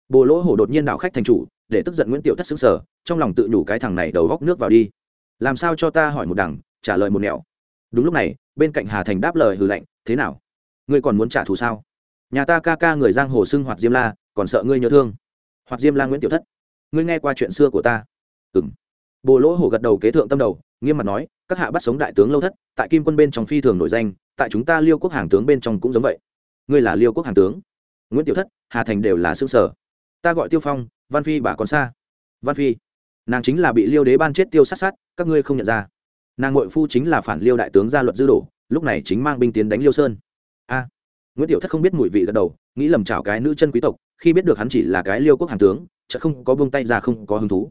Bồ lỗ hổ đột nhiên đạo khách thành chủ để tức giận nguyễn tiểu thất xứng sở trong lòng tự nhủ cái thằng này đầu góc nước vào đi. Làm sao cho ta hỏi một đằng, trả lời một nẻo. Đúng lúc này, bên cạnh hà thành đáp lời hừ lạnh, thế nào? Ngươi còn muốn trả thù sao? Nhà ta ca ca người giang hồ xưng hoạt diêm la, còn sợ ngươi nhớ thương. Hoặc diêm la nguyễn tiểu thất, ngươi nghe qua chuyện xưa của ta? Ừng bồ lỗ hổ gật đầu kế thượng tâm đầu, nghiêm mặt nói, các hạ bắt sống đại tướng lâu thất, tại kim quân bên trong phi thường nổi danh, tại chúng ta liêu quốc hàng tướng bên trong cũng giống vậy. Ngươi là liêu quốc hàng tướng? Nguyễn tiểu thất, hà thành đều là xương sở. Ta gọi tiêu phong văn phi bà còn xa. Văn phi, nàng chính là bị liêu đế ban chết tiêu sát sát, các ngươi không nhận ra. Nàng ngội phu chính là phản liêu đại tướng gia luật dư đổ, lúc này chính mang binh tiến đánh liêu sơn. A, nguyễn tiểu thất không biết mùi vị gật đầu, nghĩ lầm chảo cái nữ chân quý tộc, khi biết được hắn chỉ là cái liêu quốc hàng tướng chợ không có buông tay ra không có hứng thú.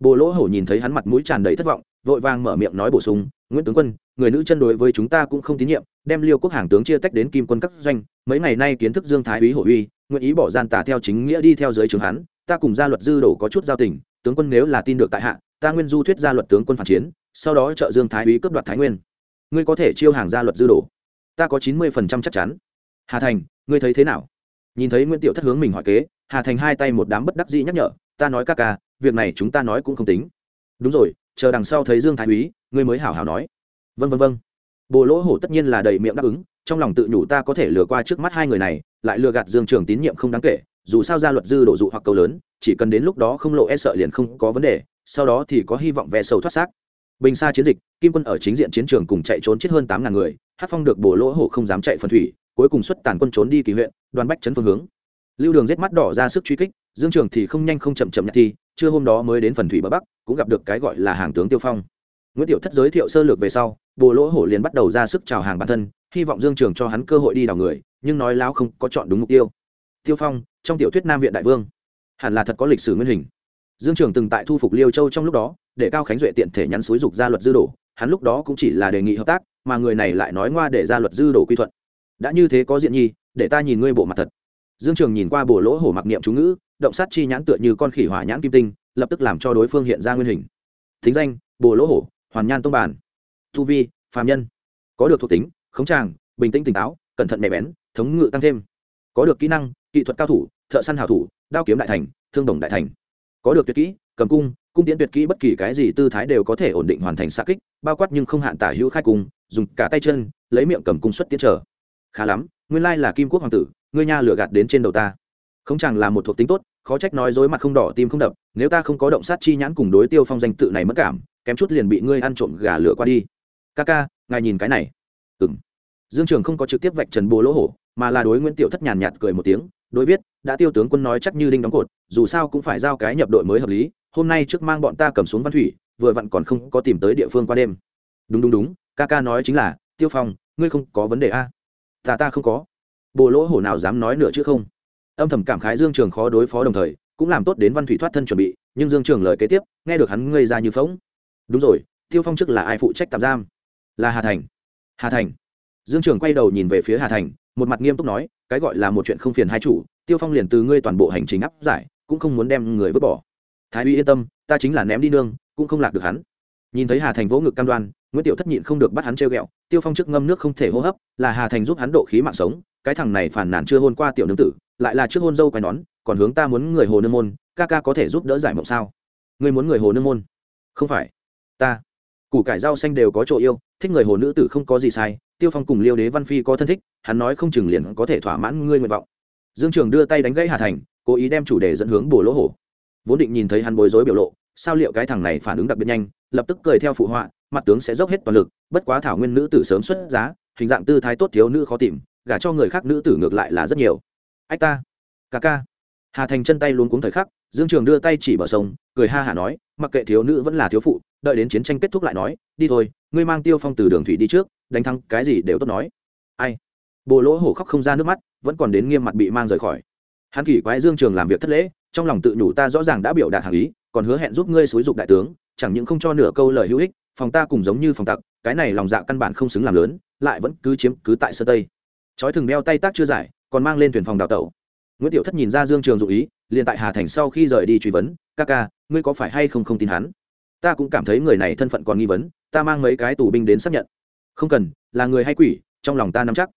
Bồ lỗ hổ nhìn thấy hắn mặt mũi tràn đầy thất vọng, vội vàng mở miệng nói bổ sung, nguyễn tướng quân, người nữ chân đối với chúng ta cũng không tín nhiệm, đem liêu quốc hàng tướng chia tách đến kim quân các doanh, mấy ngày nay kiến thức dương thái úy hổ uy, nguyện ý bỏ gian tả theo chính nghĩa đi theo giới trường hắn ta cùng gia luật dư đổ có chút giao tình, tướng quân nếu là tin được tại hạ, ta nguyên du thuyết gia luật tướng quân phản chiến, sau đó trợ dương thái úy cướp đoạt thái nguyên. Ngươi có thể chiêu hàng gia luật dư đổ. Ta có chín mươi phần trăm chắc chắn. Hà thành, ngươi thấy thế nào? Nhìn thấy nguyễn tiểu thất hướng mình hỏi kế, hà thành hai tay một đám bất đắc dĩ nhắc nhở, ta nói ca ca, việc này chúng ta nói cũng không tính. Đúng rồi, chờ đằng sau thấy dương thái úy, ngươi mới hảo hảo nói. Vân vân vân bồ lỗ hổ tất nhiên là đầy miệng đáp ứng, trong lòng tự nhủ ta có thể lừa qua trước mắt hai người này, lại lừa gạt dương trường tín nhiệm không đáng kể dù sao ra luật dư đổ dụ hoặc câu lớn, chỉ cần đến lúc đó không lộ e sợ liền không có vấn đề, sau đó thì có hy vọng ve sầu thoát xác. Bình xa chiến dịch, kim quân ở chính diện chiến trường cùng chạy trốn chết hơn tám ngàn người, hát phong được bổ lỗ hổ không dám chạy phần thủy, cuối cùng xuất tàn quân trốn đi kỳ huyện, đoàn bách chấn phương hướng. Lưu đường giết mắt đỏ ra sức truy kích, dương trường thì không nhanh không chậm chậm nhặt thi, trưa hôm đó mới đến phần thủy bờ bắc, cũng gặp được cái gọi là hàng tướng tiêu phong. Nguyễn tiểu thất giới thiệu sơ lược về sau bồ lỗ hổ liền bắt đầu ra sức chào hàng bản thân, hy vọng dương trường cho hắn cơ hội đi đào người, nhưng nói láo không có chọn đúng mục tiêu. Tiêu phong trong tiểu thuyết nam viện đại vương. Hẳn là thật có lịch sử nguyên hình. Dương trường từng tại thu phục liêu châu trong lúc đó, để cao khánh duệ tiện thể nhắn xúi dục ra luật dư đổ hắn lúc đó cũng chỉ là đề nghị hợp tác, mà người này lại nói ngoa để ra luật dư đổ quy thuận. Đã như thế có diện nhi, để ta nhìn ngươi bộ mặt thật. Dương trường nhìn qua bộ lỗ hổ mặc niệm chú ngữ, động sát chi nhãn tựa như con khỉ hỏa nhãn kim tinh, lập tức làm cho đối phương hiện ra nguyên hình. Thính danh bồ lỗ hổ, hoàn nhan tông bản. Tu vi, phàm nhân. Có được thuộc tính, khống tràng, bình tĩnh tỉnh táo, cẩn thận nhạy bén, thống ngự tăng thêm có được kỹ năng, kỹ thuật cao thủ, thợ săn hào thủ, đao kiếm đại thành, thương đồng đại thành. Có được tuyệt kỹ, cầm cung cung tiễn tuyệt kỹ bất kỳ cái gì tư thái đều có thể ổn định hoàn thành xa kích, bao quát nhưng không hạn tả hữu khai cung, dùng cả tay chân, lấy miệng cầm cung xuất tiến trở. Khá lắm, nguyên lai là kim quốc hoàng tử, ngươi nha lừa gạt đến trên đầu ta. Không chẳng là một thuộc tính tốt, khó trách nói dối mặt không đỏ tim không đập, nếu ta không có động sát chi nhãn cùng đối tiêu phong danh tự này mất cảm, kém chút liền bị ngươi ăn trộm gà lửa qua đi. Ca ca, ngài nhìn cái này. Ừ m dương trường không có trực tiếp vạch trần bồ lỗ hổ mà là đối nguyễn tiểu thất nhàn nhạt cười một tiếng, đối viết, đã tiêu tướng quân nói chắc như đinh đóng cột, dù sao cũng phải giao cái nhập đội mới hợp lý, hôm nay trước mang bọn ta cầm xuống văn thủy, vừa vặn còn không có tìm tới địa phương qua đêm. Đúng đúng đúng, ca ca nói chính là, tiêu phong, ngươi không có vấn đề a? Ta ta không có. Bồ lỗ hổ nào dám nói nữa chứ không? Âm thầm cảm khái dương trường khó đối phó đồng thời, cũng làm tốt đến văn thủy thoát thân chuẩn bị, nhưng dương trường lời kế tiếp, nghe được hắn ngây ra như phóng đúng rồi, tiêu phong trước là ai phụ trách tạm giam? Là hà thành. Hà thành. Dương trường quay đầu nhìn về phía hà thành một mặt nghiêm túc nói, cái gọi là một chuyện không phiền hai chủ, tiêu phong liền từ ngươi toàn bộ hành trình áp giải, cũng không muốn đem người vứt bỏ. Thái uy yên tâm, ta chính là ném đi nương, cũng không lạc được hắn. Nhìn thấy hà thành vỗ ngực cam đoan, nguyễn tiểu thất nhịn không được bắt hắn treo ghẹo, tiêu phong trước ngâm nước không thể hô hấp, là hà thành giúp hắn độ khí mạng sống, cái thằng này phản nản chưa hôn qua tiểu nương tử, lại là trước hôn dâu quái nón, còn hướng ta muốn người hồ nương môn, ca ca có thể giúp đỡ giải mộng sao? Ngươi muốn người hồ nương môn? Không phải. Ta. Củ cải rau xanh đều có chỗ yêu, thích người hồ nữ tử không có gì sai tiêu phong cùng liêu đế văn phi có thân thích, hắn nói không chừng liền có thể thỏa mãn ngươi nguyện vọng. Dương trường đưa tay đánh gãy hà thành, cố ý đem chủ đề dẫn hướng bồ lỗ hổ. Vốn định nhìn thấy hắn bối rối biểu lộ, sao liệu cái thằng này phản ứng đặc biệt nhanh, lập tức cười theo phụ họa, mặt tướng sẽ dốc hết toàn lực, bất quá thảo nguyên nữ tử sớm xuất giá, hình dạng tư thái tốt thiếu nữ khó tìm, gả cho người khác nữ tử ngược lại là rất nhiều. Ách ta, ca ca. Hà thành chân tay luôn cuống thời khắc, dương trường đưa tay chỉ bờ sông, cười ha hả nói, mặc kệ thiếu nữ vẫn là thiếu phụ, đợi đến chiến tranh kết thúc lại nói, đi thôi, ngươi mang tiêu phong từ đường thủy đi trước đánh thắng cái gì đều tốt nói. Ai? Bồ lỗ hổ khóc không ra nước mắt, vẫn còn đến nghiêm mặt bị mang rời khỏi. Hắn kỷ quái dương trường làm việc thất lễ, trong lòng tự nhủ ta rõ ràng đã biểu đạt hàng ý, còn hứa hẹn giúp ngươi xúi dục đại tướng, chẳng những không cho nửa câu lời hữu ích, phòng ta cùng giống như phòng tặc, cái này lòng dạ căn bản không xứng làm lớn, lại vẫn cứ chiếm cứ tại sơ tây. Chói thừng đeo tay tác chưa giải, còn mang lên thuyền phòng đào tẩu. Nguyễn tiểu thất nhìn ra dương trường dụ ý, liền tại hà thành sau khi rời đi truy vấn, ca ca, ngươi có phải hay không không tin hắn? Ta cũng cảm thấy người này thân phận còn nghi vấn, ta mang mấy cái tù binh đến xác nhận không cần, là người hay quỷ, trong lòng ta nắm chắc.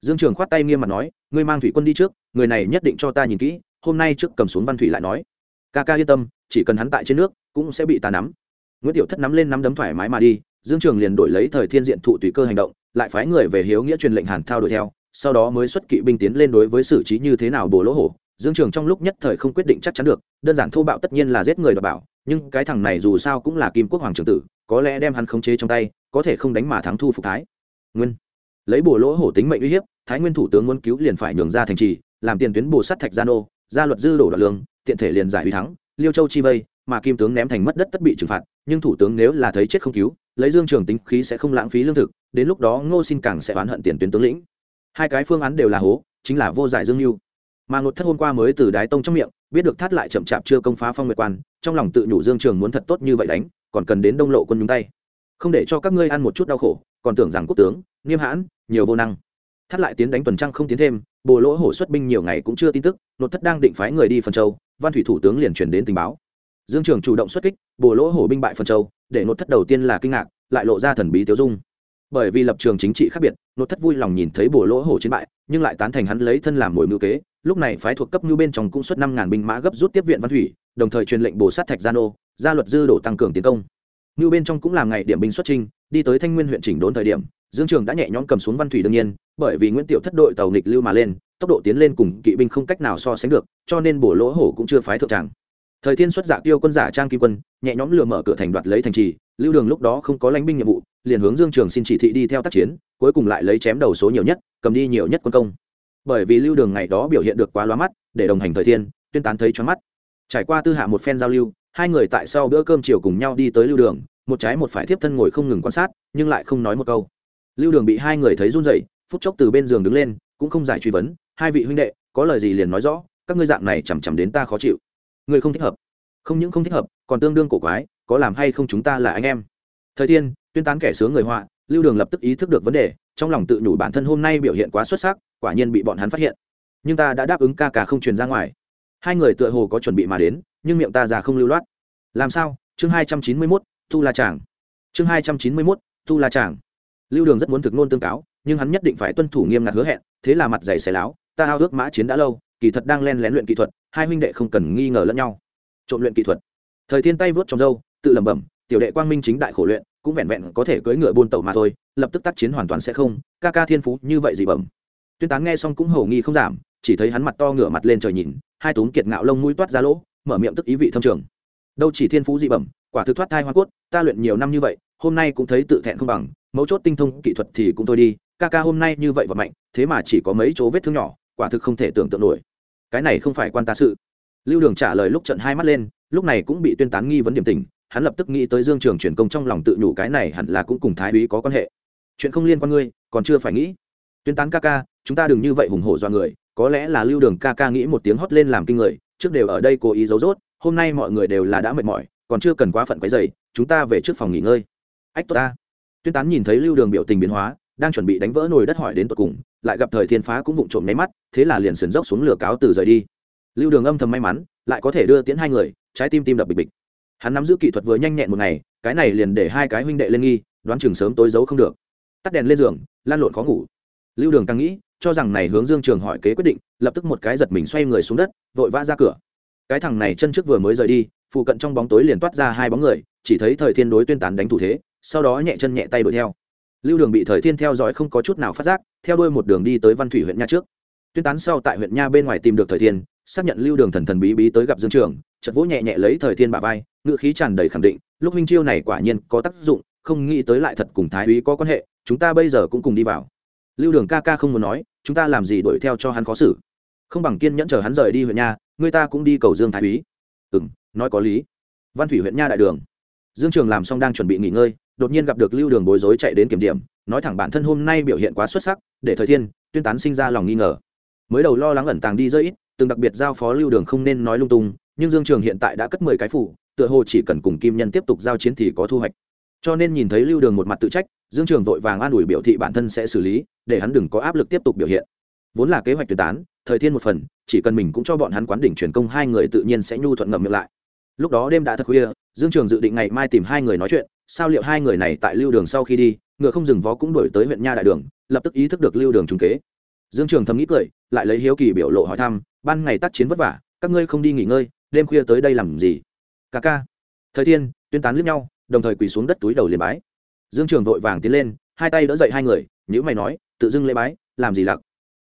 Dương trường khoát tay nghiêm mặt nói, ngươi mang thủy quân đi trước, người này nhất định cho ta nhìn kỹ, hôm nay trước cầm xuống văn thủy lại nói. Ca ca yên tâm, chỉ cần hắn tại trên nước, cũng sẽ bị ta nắm. Nguyễn tiểu thất nắm lên nắm đấm thoải mái mà đi, dương trường liền đổi lấy thời thiên diện thụ tùy cơ hành động, lại phái người về hiếu nghĩa truyền lệnh hàn thao đuổi theo, sau đó mới xuất kỵ binh tiến lên đối với xử trí như thế nào bồ lỗ hổ. Dương trường trong lúc nhất thời không quyết định chắc chắn được, đơn giản thô bạo tất nhiên là giết người đ bảo, nhưng cái thằng này dù sao cũng là kim quốc hoàng trưởng tử, có lẽ đem hắn khống chế trong tay có thể không đánh mà thắng thu phục thái. Nguyên. Lấy bồ lỗ hổ tính mệnh uy hiếp, thái nguyên thủ tướng muốn cứu liền phải nhường ra thành trì, làm tiền tuyến bồ sắt thạch gia nô gia luật dư đổ đoạn lương, tiện thể liền giải uy thắng, liêu châu chi vây, mà kim tướng ném thành mất đất tất bị trừng phạt, nhưng thủ tướng nếu là thấy chết không cứu, lấy dương trường tính khí sẽ không lãng phí lương thực, đến lúc đó ngô xin càng sẽ oán hận tiền tuyến tướng lĩnh. Hai cái phương án đều là hố, chính là vô giải dương mưu mà ngột thất hôm qua mới từ đái tông trong miệng, biết được thắt lại chậm chạp chưa công phá phong nguyệt quan, trong lòng tự nhủ dương trường muốn thật tốt như vậy đánh, còn cần đến đông lộ quân nhúng tay không để cho các ngươi ăn một chút đau khổ, còn tưởng rằng quốc tướng, nghiêm hãn, nhiều vô năng. Thắt lại tiến đánh tuần trăng không tiến thêm, bồ lỗ hổ xuất binh nhiều ngày cũng chưa tin tức, nột thất đang định phái người đi phần châu, văn thủy thủ tướng liền truyền đến tình báo. Dương trường chủ động xuất kích, bồ lỗ hổ binh bại phần châu, để nột thất đầu tiên là kinh ngạc, lại lộ ra thần bí tiêu dung. Bởi vì lập trường chính trị khác biệt, nột thất vui lòng nhìn thấy bồ lỗ hổ chiến bại, nhưng lại tán thành hắn lấy thân làm mồi mưu kế, lúc này phái thuộc cấp mưu bên trong cũng xuất năm ngàn binh mã gấp rút tiếp viện văn thủy, đồng thời truyền lệnh bồ sát thạch gia nô gia luật dư đổ tăng cường tiến công như bên trong cũng làm ngày điểm binh xuất trinh đi tới thanh nguyên huyện chỉnh đốn thời điểm, dương trường đã nhẹ nhõm cầm xuống văn thủy đương nhiên, bởi vì nguyễn tiểu thất đội tàu nghịch lưu mà lên, tốc độ tiến lên cùng kỵ binh không cách nào so sánh được, cho nên bổ lỗ hổ cũng chưa phái thượng tràng. Thời thiên xuất giả tiêu quân giả trang kim quân, nhẹ nhõm lừa mở cửa thành đoạt lấy thành trì, lưu đường lúc đó không có lãnh binh nhiệm vụ, liền hướng dương trường xin chỉ thị đi theo tác chiến, cuối cùng lại lấy chém đầu số nhiều nhất, cầm đi nhiều nhất quân công. Bởi vì lưu đường ngày đó biểu hiện được quá loa mắt, để đồng hành thời thiên, tuyên tán thấy choáng mắt. Trải qua tư hạ một phen giao lưu hai người tại sau bữa cơm chiều cùng nhau đi tới lưu đường, một trái một phải tiếp thân ngồi không ngừng quan sát, nhưng lại không nói một câu. Lưu đường bị hai người thấy run rẩy, phút chốc từ bên giường đứng lên, cũng không giải truy vấn, hai vị huynh đệ, có lời gì liền nói rõ, các ngươi dạng này chằm chằm đến ta khó chịu. Người không thích hợp. Không những không thích hợp, còn tương đương cổ quái, có làm hay không chúng ta là anh em. Thời thiên, tuyên tán kẻ sướng người họa, lưu đường lập tức ý thức được vấn đề, trong lòng tự nhủ bản thân hôm nay biểu hiện quá xuất sắc, quả nhiên bị bọn hắn phát hiện. Nhưng ta đã đáp ứng ca ca không truyền ra ngoài. Hai người tựa hồ có chuẩn bị mà đến nhưng miệng ta già không lưu loát. Làm sao? Chương hai trăm chín mươi mốt, tu la tràng chương hai trăm chín mươi mốt, tu la tràng lưu đường rất muốn thực nôn tương cáo, nhưng hắn nhất định phải tuân thủ nghiêm ngặt hứa hẹn, thế là mặt dày xẻ láo, ta hao ước mã chiến đã lâu, kỳ thật đang len lén luyện kỹ thuật, hai huynh đệ không cần nghi ngờ lẫn nhau. Trộm luyện kỹ thuật. Thời thiên tay vớt trong dâu tự lẩm bẩm, tiểu đệ quang minh chính đại khổ luyện, cũng vẹn vẹn có thể cưỡi ngựa buôn tẩu mà thôi, lập tức tác chiến hoàn toàn sẽ không, ca ca thiên phú như vậy gì bẩm. Tuyên tán nghe xong cũng hầu nghi không giảm, chỉ thấy hắn mặt to ngửa mặt lên trời nhìn, hai túm kiệt ngạo lông mũi toát ra lỗ mở miệng tức ý vị thâm trường. Đâu chỉ thiên phú dị bẩm, quả thực thoát thai hoa cốt, ta luyện nhiều năm như vậy, hôm nay cũng thấy tự thẹn không bằng, mấu chốt tinh thông kỹ thuật thì cũng thôi đi, ca ca hôm nay như vậy và mạnh, thế mà chỉ có mấy chỗ vết thương nhỏ, quả thực không thể tưởng tượng nổi. Cái này không phải quan ta sự. Lưu đường trả lời lúc trận hai mắt lên, lúc này cũng bị tuyên tán nghi vấn điểm tình, hắn lập tức nghĩ tới dương trường chuyển công trong lòng tự nhủ cái này hẳn là cũng cùng thái úy có quan hệ. Chuyện không liên quan ngươi, còn chưa phải nghĩ. Tuyên tán ca ca, chúng ta đừng như vậy hùng hổ do người, có lẽ là lưu đường ca ca nghĩ một tiếng hót lên làm kinh người trước đều ở đây cố ý giấu rốt, hôm nay mọi người đều là đã mệt mỏi, còn chưa cần quá phận quấy dày chúng ta về trước phòng nghỉ ngơi. Ách, tốt ta. Tuyên tán nhìn thấy lưu đường biểu tình biến hóa, đang chuẩn bị đánh vỡ nồi đất hỏi đến tột cùng, lại gặp thời thiên phá cũng vụng trộm nháy mắt, thế là liền sườn dốc xuống lửa cáo từ rời đi. Lưu đường âm thầm may mắn, lại có thể đưa tiễn hai người, trái tim tim đập bịch bịch. Hắn nắm giữ kỹ thuật vừa nhanh nhẹn một ngày, cái này liền để hai cái huynh đệ lên nghi, đoán chừng sớm tối giấu không được. Tắt đèn lên giường, lan lộn khó ngủ. Lưu đường càng nghĩ, cho rằng này hướng dương trường hỏi kế quyết định lập tức một cái giật mình xoay người xuống đất, vội vã ra cửa. Cái thằng này chân trước vừa mới rời đi, phụ cận trong bóng tối liền toát ra hai bóng người, chỉ thấy thời thiên đối tuyên tán đánh thủ thế, sau đó nhẹ chân nhẹ tay đuổi theo. Lưu đường bị thời thiên theo dõi không có chút nào phát giác, theo đuôi một đường đi tới văn thủy huyện nha trước. Tuyên tán sau tại huyện nha bên ngoài tìm được thời thiên, xác nhận lưu đường thần thần bí bí tới gặp dương trường chật vỗ nhẹ nhẹ lấy thời thiên bà vai ngự khí tràn đầy khẳng định, lúc minh chiêu này quả nhiên có tác dụng, không nghĩ tới lại thật cùng thái úy có quan hệ, chúng ta bây giờ cũng cùng đi vào. Lưu đường ca ca không muốn nói, chúng ta làm gì đuổi theo cho hắn khó xử không bằng kiên nhẫn chờ hắn rời đi huyện nha, người ta cũng đi cầu dương thái úy. Ừ m nói có lý. Văn thủy huyện nha đại đường. Dương trường làm xong đang chuẩn bị nghỉ ngơi, đột nhiên gặp được lưu đường bối rối chạy đến kiểm điểm, nói thẳng bản thân hôm nay biểu hiện quá xuất sắc, để thời thiên, tuyên tán sinh ra lòng nghi ngờ. Mới đầu lo lắng ẩn tàng đi rất ít, từng đặc biệt giao phó lưu đường không nên nói lung tung, nhưng dương trường hiện tại đã cất mười cái phủ, tựa hồ chỉ cần cùng kim nhân tiếp tục giao chiến thì có thu hoạch. Cho nên nhìn thấy lưu đường một mặt tự trách, dương trường vội vàng an ủi biểu thị bản thân sẽ xử lý, để hắn đừng có áp lực tiếp tục biểu hiện. Vốn là kế hoạch tuyên tán thời thiên một phần, chỉ cần mình cũng cho bọn hắn quán đỉnh truyền công, hai người tự nhiên sẽ nhu thuận ngậm miệng lại. Lúc đó đêm đã thật khuya, dương trường dự định ngày mai tìm hai người nói chuyện, sao liệu hai người này tại lưu đường sau khi đi, ngựa không dừng vó cũng đổi tới huyện nha đại đường, lập tức ý thức được lưu đường trùng kế. Dương trường thầm nghĩ cười, lại lấy hiếu kỳ biểu lộ hỏi thăm, ban ngày tác chiến vất vả, các ngươi không đi nghỉ ngơi, đêm khuya tới đây làm gì? Ca ca. Thời thiên, tuyên tán lướt nhau, đồng thời quỳ xuống đất túi đầu liền bái. Dương trường vội vàng tiến lên, hai tay đỡ dậy hai người nhữ mày nói, tự dưng lễ bái, làm gì lặc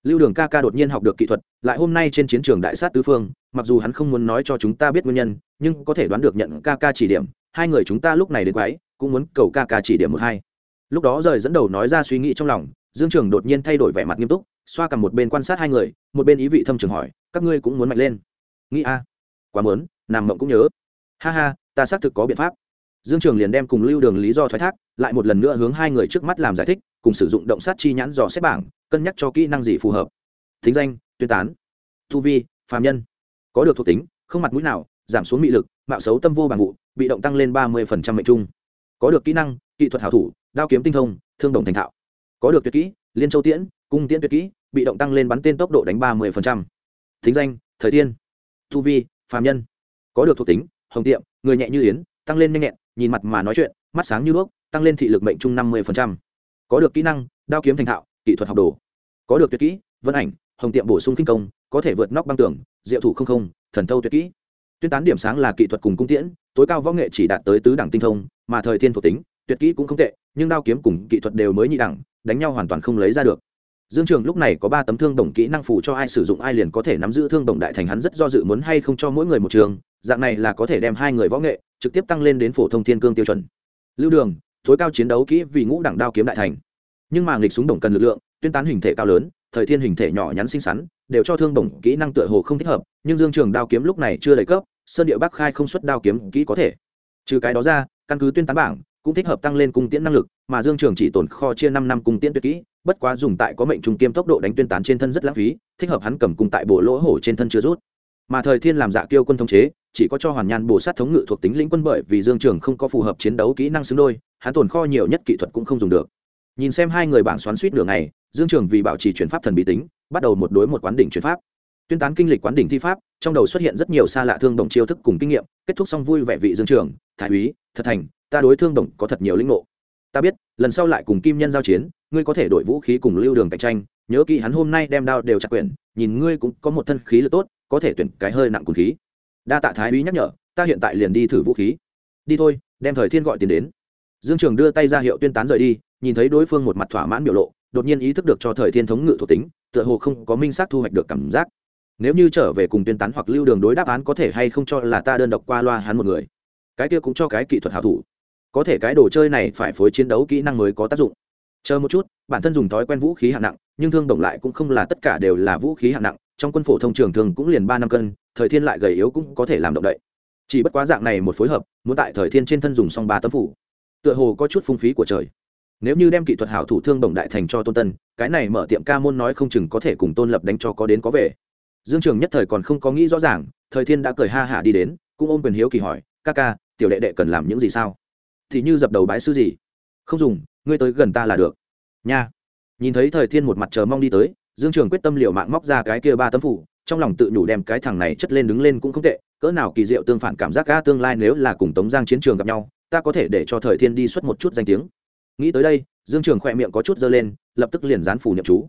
lưu đường ca ca đột nhiên học được kỹ thuật, lại hôm nay trên chiến trường đại sát tứ phương, mặc dù hắn không muốn nói cho chúng ta biết nguyên nhân, nhưng có thể đoán được nhận ca ca chỉ điểm, hai người chúng ta lúc này đến quái, cũng muốn cầu ca ca chỉ điểm một hai. Lúc đó rời dẫn đầu nói ra suy nghĩ trong lòng, dương trường đột nhiên thay đổi vẻ mặt nghiêm túc, xoa cầm một bên quan sát hai người, một bên ý vị thâm trường hỏi, các ngươi cũng muốn mạnh lên. Nghĩ a, quá mớn nằm mộng cũng nhớ. Ha ha, ta xác thực có biện pháp. Dương trường liền đem cùng lưu đường lý do thoái thác, lại một lần nữa hướng hai người trước mắt làm giải thích, cùng sử dụng động sát chi nhãn dò xếp bảng cân nhắc cho kỹ năng gì phù hợp. Thính danh, tuyên tán. Thu vi, phàm nhân. Có được thuộc tính, không mặt mũi nào, giảm xuống mị lực, mạo xấu tâm vô bằng vụ, bị động tăng lên ba mươi mệnh trung. Có được kỹ năng, kỹ thuật hảo thủ, đao kiếm tinh thông, thương đồng thành thạo. Có được tuyệt kỹ, liên châu tiễn, cung tiễn tuyệt kỹ, bị động tăng lên bắn tên tốc độ đánh ba mươi thính danh, thời tiên. Thu vi, phàm nhân. Có được thuộc tính, hồng tiệm, người nhẹ như yến, tăng lên nhanh nhẹn, nhìn mặt mà nói chuyện, mắt sáng như đuốc, tăng lên thị lực mệnh trung năm mươi có được kỹ năng, đao kiếm thành thạo kỹ thuật học đồ. Có được tuyệt kỹ, vân ảnh, hồng tiệm bổ sung kinh công, có thể vượt nóc băng tường, diệu thủ không không, thần thâu tuyệt kỹ. Tuyên tán điểm sáng là kỹ thuật cùng cung tiễn, tối cao võ nghệ chỉ đạt tới tứ đẳng tinh thông, mà thời thiên thuộc tính, tuyệt kỹ cũng không tệ, nhưng đao kiếm cùng kỹ thuật đều mới nhị đẳng, đánh nhau hoàn toàn không lấy ra được. Dương trường lúc này có ba tấm thương đồng kỹ năng phù cho ai sử dụng ai liền có thể nắm giữ thương đồng đại thành hắn rất do dự muốn hay không cho mỗi người một trường, dạng này là có thể đem hai người võ nghệ trực tiếp tăng lên đến phổ thông thiên cương tiêu chuẩn. Lưu đường, tối cao chiến đấu kỹ vì ngũ đẳng đao kiếm đại thành nhưng mà nghịch súng đồng cần lực lượng, tuyên tán hình thể cao lớn, thời thiên hình thể nhỏ nhắn xinh xắn, đều cho thương đồng kỹ năng tựa hồ không thích hợp, nhưng dương trường đao kiếm lúc này chưa đầy cấp, sơn địa bắc khai không xuất đao kiếm kỹ có thể. Trừ cái đó ra, căn cứ tuyên tán bảng, cũng thích hợp tăng lên cung tiễn năng lực, mà dương trường chỉ tồn kho chia năm năm cung tiễn tuyệt kỹ, bất quá dùng tại có mệnh trùng kiêm tốc độ đánh tuyên tán trên thân rất lãng phí, thích hợp hắn cầm cung tại bộ lỗ hổ trên thân chưa rút. Mà thời thiên làm dạ kiêu quân thống chế, chỉ có cho hoàn nhan bổ sát thống ngự thuộc tính lĩnh quân bởi vì dương trường không có phù hợp chiến đấu kỹ năng xứng đôi, hắn tồn kho nhiều nhất kỹ thuật cũng không dùng được nhìn xem hai người bảng xoắn suýt nửa ngày, dương trường vì bảo trì chuyển pháp thần bí tính, bắt đầu một đối một quán đỉnh chuyển pháp. Tuyên tán kinh lịch quán đỉnh thi pháp, trong đầu xuất hiện rất nhiều xa lạ thương đồng chiêu thức cùng kinh nghiệm, kết thúc xong vui vẻ vị dương trường, thái úy, thật thành, ta đối thương đồng có thật nhiều lĩnh ngộ. Ta biết, lần sau lại cùng kim nhân giao chiến, ngươi có thể đổi vũ khí cùng lưu đường cạnh tranh, nhớ kỹ hắn hôm nay đem đao đều chặt quyển, nhìn ngươi cũng có một thân khí lực tốt, có thể tuyển cái hơi nặng cùng khí. Đa tạ thái úy nhắc nhở, ta hiện tại liền đi thử vũ khí. Đi thôi, đem thời thiên gọi tiền đến. Dương trường đưa tay ra hiệu tuyên tán rời đi nhìn thấy đối phương một mặt thỏa mãn biểu lộ, đột nhiên ý thức được cho thời thiên thống ngự thuộc tính, tựa hồ không có minh xác thu hoạch được cảm giác. Nếu như trở về cùng tuyên tán hoặc lưu đường đối đáp án có thể hay không cho là ta đơn độc qua loa hắn một người. Cái kia cũng cho cái kỹ thuật hảo thủ. Có thể cái đồ chơi này phải phối chiến đấu kỹ năng mới có tác dụng. Chờ một chút, bản thân dùng thói quen vũ khí hạng nặng, nhưng thương đồng lại cũng không là tất cả đều là vũ khí hạng nặng, trong quân phổ thông trường thường cũng liền ba năm cân, thời thiên lại gầy yếu cũng có thể làm động đậy. Chỉ bất quá dạng này một phối hợp, muốn tại thời thiên trên thân dùng xong ba tấm phủ, tựa hồ có chút phung phí của trời nếu như đem kỹ thuật hảo thủ thương bổng đại thành cho tôn tân, cái này mở tiệm ca môn nói không chừng có thể cùng tôn lập đánh cho có đến có về. Dương trường nhất thời còn không có nghĩ rõ ràng, thời thiên đã cười ha hả đi đến, cũng ôm quyền hiếu kỳ hỏi, ca ca, tiểu đệ đệ cần làm những gì sao? Thì như dập đầu bái sư gì? Không dùng, ngươi tới gần ta là được. Nha. Nhìn thấy thời thiên một mặt chờ mong đi tới, dương trường quyết tâm liệu mạng móc ra cái kia ba tấm phủ, trong lòng tự nhủ đem cái thằng này chất lên đứng lên cũng không tệ, cỡ nào kỳ diệu tương phản cảm giác ga tương lai nếu là cùng tống giang chiến trường gặp nhau, ta có thể để cho thời thiên đi xuất một chút danh tiếng nghĩ tới đây, dương trường khỏe miệng có chút dơ lên, lập tức liền dán phủ niệm chú.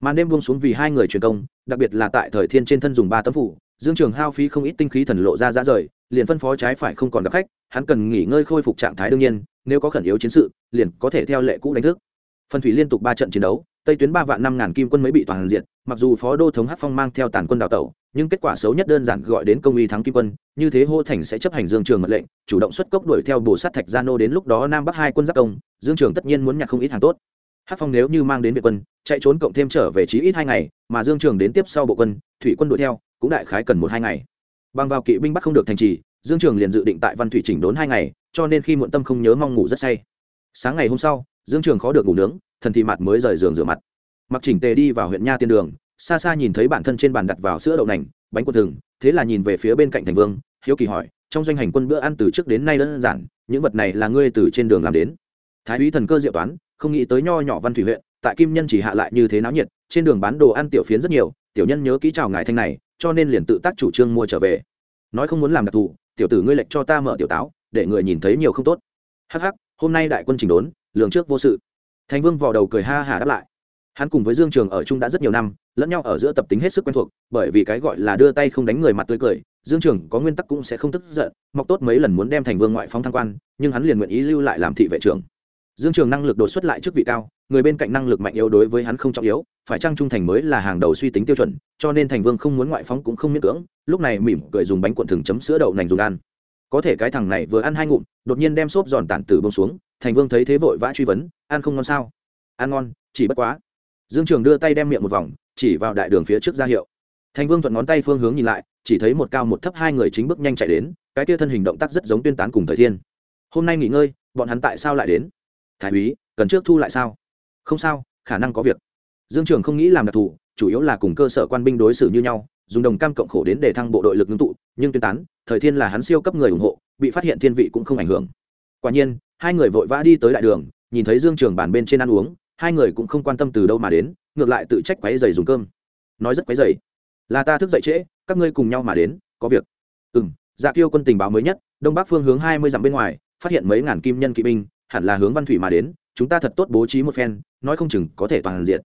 Màn đêm buông xuống vì hai người truyền công, đặc biệt là tại thời thiên trên thân dùng ba tấm phủ, dương trường hao phí không ít tinh khí thần lộ ra ra rời, liền phân phó trái phải không còn gặp khách, hắn cần nghỉ ngơi khôi phục trạng thái đương nhiên, nếu có khẩn yếu chiến sự, liền có thể theo lệ cũ đánh thức. Phân thủy liên tục ba trận chiến đấu, tây tuyến ba vạn năm ngàn kim quân mới bị toàn diện, mặc dù phó đô thống hát phong mang theo tàn quân đào tẩu nhưng kết quả xấu nhất đơn giản gọi đến công uy thắng kim quân, như thế hô thành sẽ chấp hành dương trường mật lệnh, chủ động xuất cốc đuổi theo bồ sát thạch gia nô đến lúc đó nam bắc hai quân giáp công, dương trường tất nhiên muốn nhặt không ít hàng tốt. Hát phong nếu như mang đến việt quân, chạy trốn cộng thêm trở về chí ít hai ngày, mà dương trường đến tiếp sau bộ quân, thủy quân đuổi theo, cũng đại khái cần một hai ngày. Bằng vào kỵ binh bắt không được thành trì, dương trường liền dự định tại văn thủy chỉnh đốn hai ngày, cho nên khi muộn tâm không nhớ mong ngủ rất say. Sáng ngày hôm sau, dương trường khó được ngủ nướng, thần thị mặt mới rời giường rửa mặt. Mặc chỉnh tề đi vào huyện nha tiên đường xa xa nhìn thấy bản thân trên bàn đặt vào sữa đậu nành, bánh quần thường thế là nhìn về phía bên cạnh thành vương, hiếu kỳ hỏi, trong doanh hành quân bữa ăn từ trước đến nay đơn giản, những vật này là ngươi từ trên đường làm đến? Thái úy thần cơ diệu toán, không nghĩ tới nho nhỏ văn thủy huyện, tại kim nhân chỉ hạ lại như thế náo nhiệt, trên đường bán đồ ăn tiểu phiến rất nhiều, tiểu nhân nhớ kỹ chào ngài thanh này, cho nên liền tự tác chủ trương mua trở về. Nói không muốn làm đặc thù, tiểu tử ngươi lệnh cho ta mở tiểu táo, để người nhìn thấy nhiều không tốt. Hắc hắc, hôm nay đại quân chỉnh đốn, lường trước vô sự. Thành vương vò đầu cười ha hà đáp lại hắn cùng với dương trường ở chung đã rất nhiều năm, lẫn nhau ở giữa tập tính hết sức quen thuộc, bởi vì cái gọi là đưa tay không đánh người mặt tươi cười, dương trường có nguyên tắc cũng sẽ không tức giận, mọc tốt mấy lần muốn đem thành vương ngoại phóng thăng quan, nhưng hắn liền nguyện ý lưu lại làm thị vệ trưởng. Dương trường năng lực đột xuất lại chức vị cao, người bên cạnh năng lực mạnh yếu đối với hắn không trọng yếu, phải trang trung thành mới là hàng đầu suy tính tiêu chuẩn, cho nên thành vương không muốn ngoại phóng cũng không miễn cưỡng, lúc này mỉm cười dùng bánh cuộn thường chấm sữa đậu nành dùng ăn. Có thể cái thằng này vừa ăn hai ngụm, đột nhiên đem xốp giòn tản tử bông xuống, thành vương thấy thế vội vã truy vấn, ăn không ngon sao? Ăn ngon, chỉ bất quá dương trường đưa tay đem miệng một vòng, chỉ vào đại đường phía trước ra hiệu. Thành vương thuận ngón tay phương hướng nhìn lại, chỉ thấy một cao một thấp hai người chính bước nhanh chạy đến, cái kia thân hình động tác rất giống tuyên tán cùng thời thiên. Hôm nay nghỉ ngơi, bọn hắn tại sao lại đến? Thái úy, cần trước thu lại sao? Không sao, khả năng có việc. Dương trường không nghĩ làm đặc thù, chủ yếu là cùng cơ sở quan binh đối xử như nhau, dùng đồng cam cộng khổ đến để thăng bộ đội lực ngưng tụ, nhưng tuyên tán, thời thiên là hắn siêu cấp người ủng hộ, bị phát hiện thiên vị cũng không ảnh hưởng. Quả nhiên, hai người vội vã đi tới đại đường, nhìn thấy dương trường bàn bên trên ăn uống hai người cũng không quan tâm từ đâu mà đến, ngược lại tự trách quấy dày dùng cơm. Nói rất quấy dày là ta thức dậy trễ, các ngươi cùng nhau mà đến, có việc. Ừ m dạ kiêu quân tình báo mới nhất, đông bắc phương hướng hai mươi dặm bên ngoài, phát hiện mấy ngàn kim nhân kỵ binh, hẳn là hướng văn thủy mà đến, chúng ta thật tốt bố trí một phen, nói không chừng có thể toàn diện.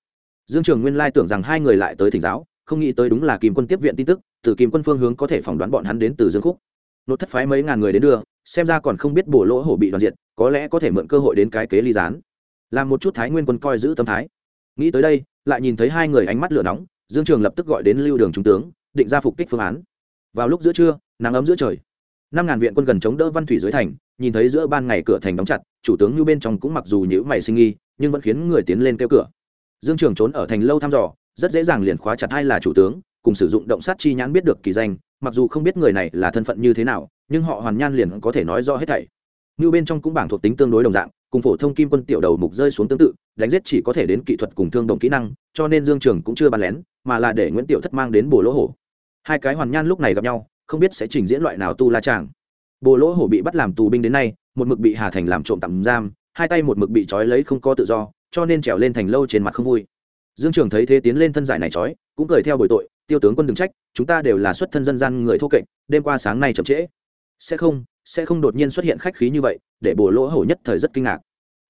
Dương trường nguyên lai tưởng rằng hai người lại tới thỉnh giáo, không nghĩ tới đúng là kim quân tiếp viện tin tức, từ kim quân phương hướng có thể phỏng đoán bọn hắn đến từ dương khúc. Nốt thất phái mấy ngàn người đến đưa, xem ra còn không biết bổ lỗ hổ bị đoàn diện, có lẽ có thể mượn cơ hội đến cái kế ly gián làm một chút thái nguyên quân coi giữ tâm thái. Nghĩ tới đây, lại nhìn thấy hai người ánh mắt lửa nóng, dương trường lập tức gọi đến lưu đường trung tướng, định ra phục kích phương án. Vào lúc giữa trưa, nắng ấm giữa trời. Năm ngàn viện quân gần chống đỡ văn thủy dưới thành, nhìn thấy giữa ban ngày cửa thành đóng chặt, chủ tướng như bên trong cũng mặc dù nhữ mày sinh nghi nhưng vẫn khiến người tiến lên kêu cửa. Dương trường trốn ở thành lâu thăm dò, rất dễ dàng liền khóa chặt hai là chủ tướng, cùng sử dụng động sát chi nhãn biết được kỳ danh, mặc dù không biết người này là thân phận như thế nào, nhưng họ hoàn nhan liền có thể nói rõ hết thảy. Như bên trong cũng bảng thuộc tính tương đối đồng dạng cùng phổ thông kim quân tiểu đầu mục rơi xuống tương tự, đánh giết chỉ có thể đến kỹ thuật cùng thương động kỹ năng, cho nên dương trường cũng chưa bàn lén, mà là để nguyễn tiểu thất mang đến bồ lỗ hổ. Hai cái hoàn nhan lúc này gặp nhau, không biết sẽ trình diễn loại nào tu la tràng bồ lỗ hổ bị bắt làm tù binh đến nay, một mực bị hà thành làm trộm tạm giam, hai tay một mực bị trói lấy không có tự do, cho nên trèo lên thành lâu trên mặt không vui. Dương trường thấy thế tiến lên thân giải này trói, cũng cười theo bồi tội, tiêu tướng quân đừng trách, chúng ta đều là xuất thân dân gian người thô kệch, đêm qua sáng nay chậm trễ sẽ không sẽ không đột nhiên xuất hiện khách khí như vậy, để bồ lỗ hổ nhất thời rất kinh ngạc.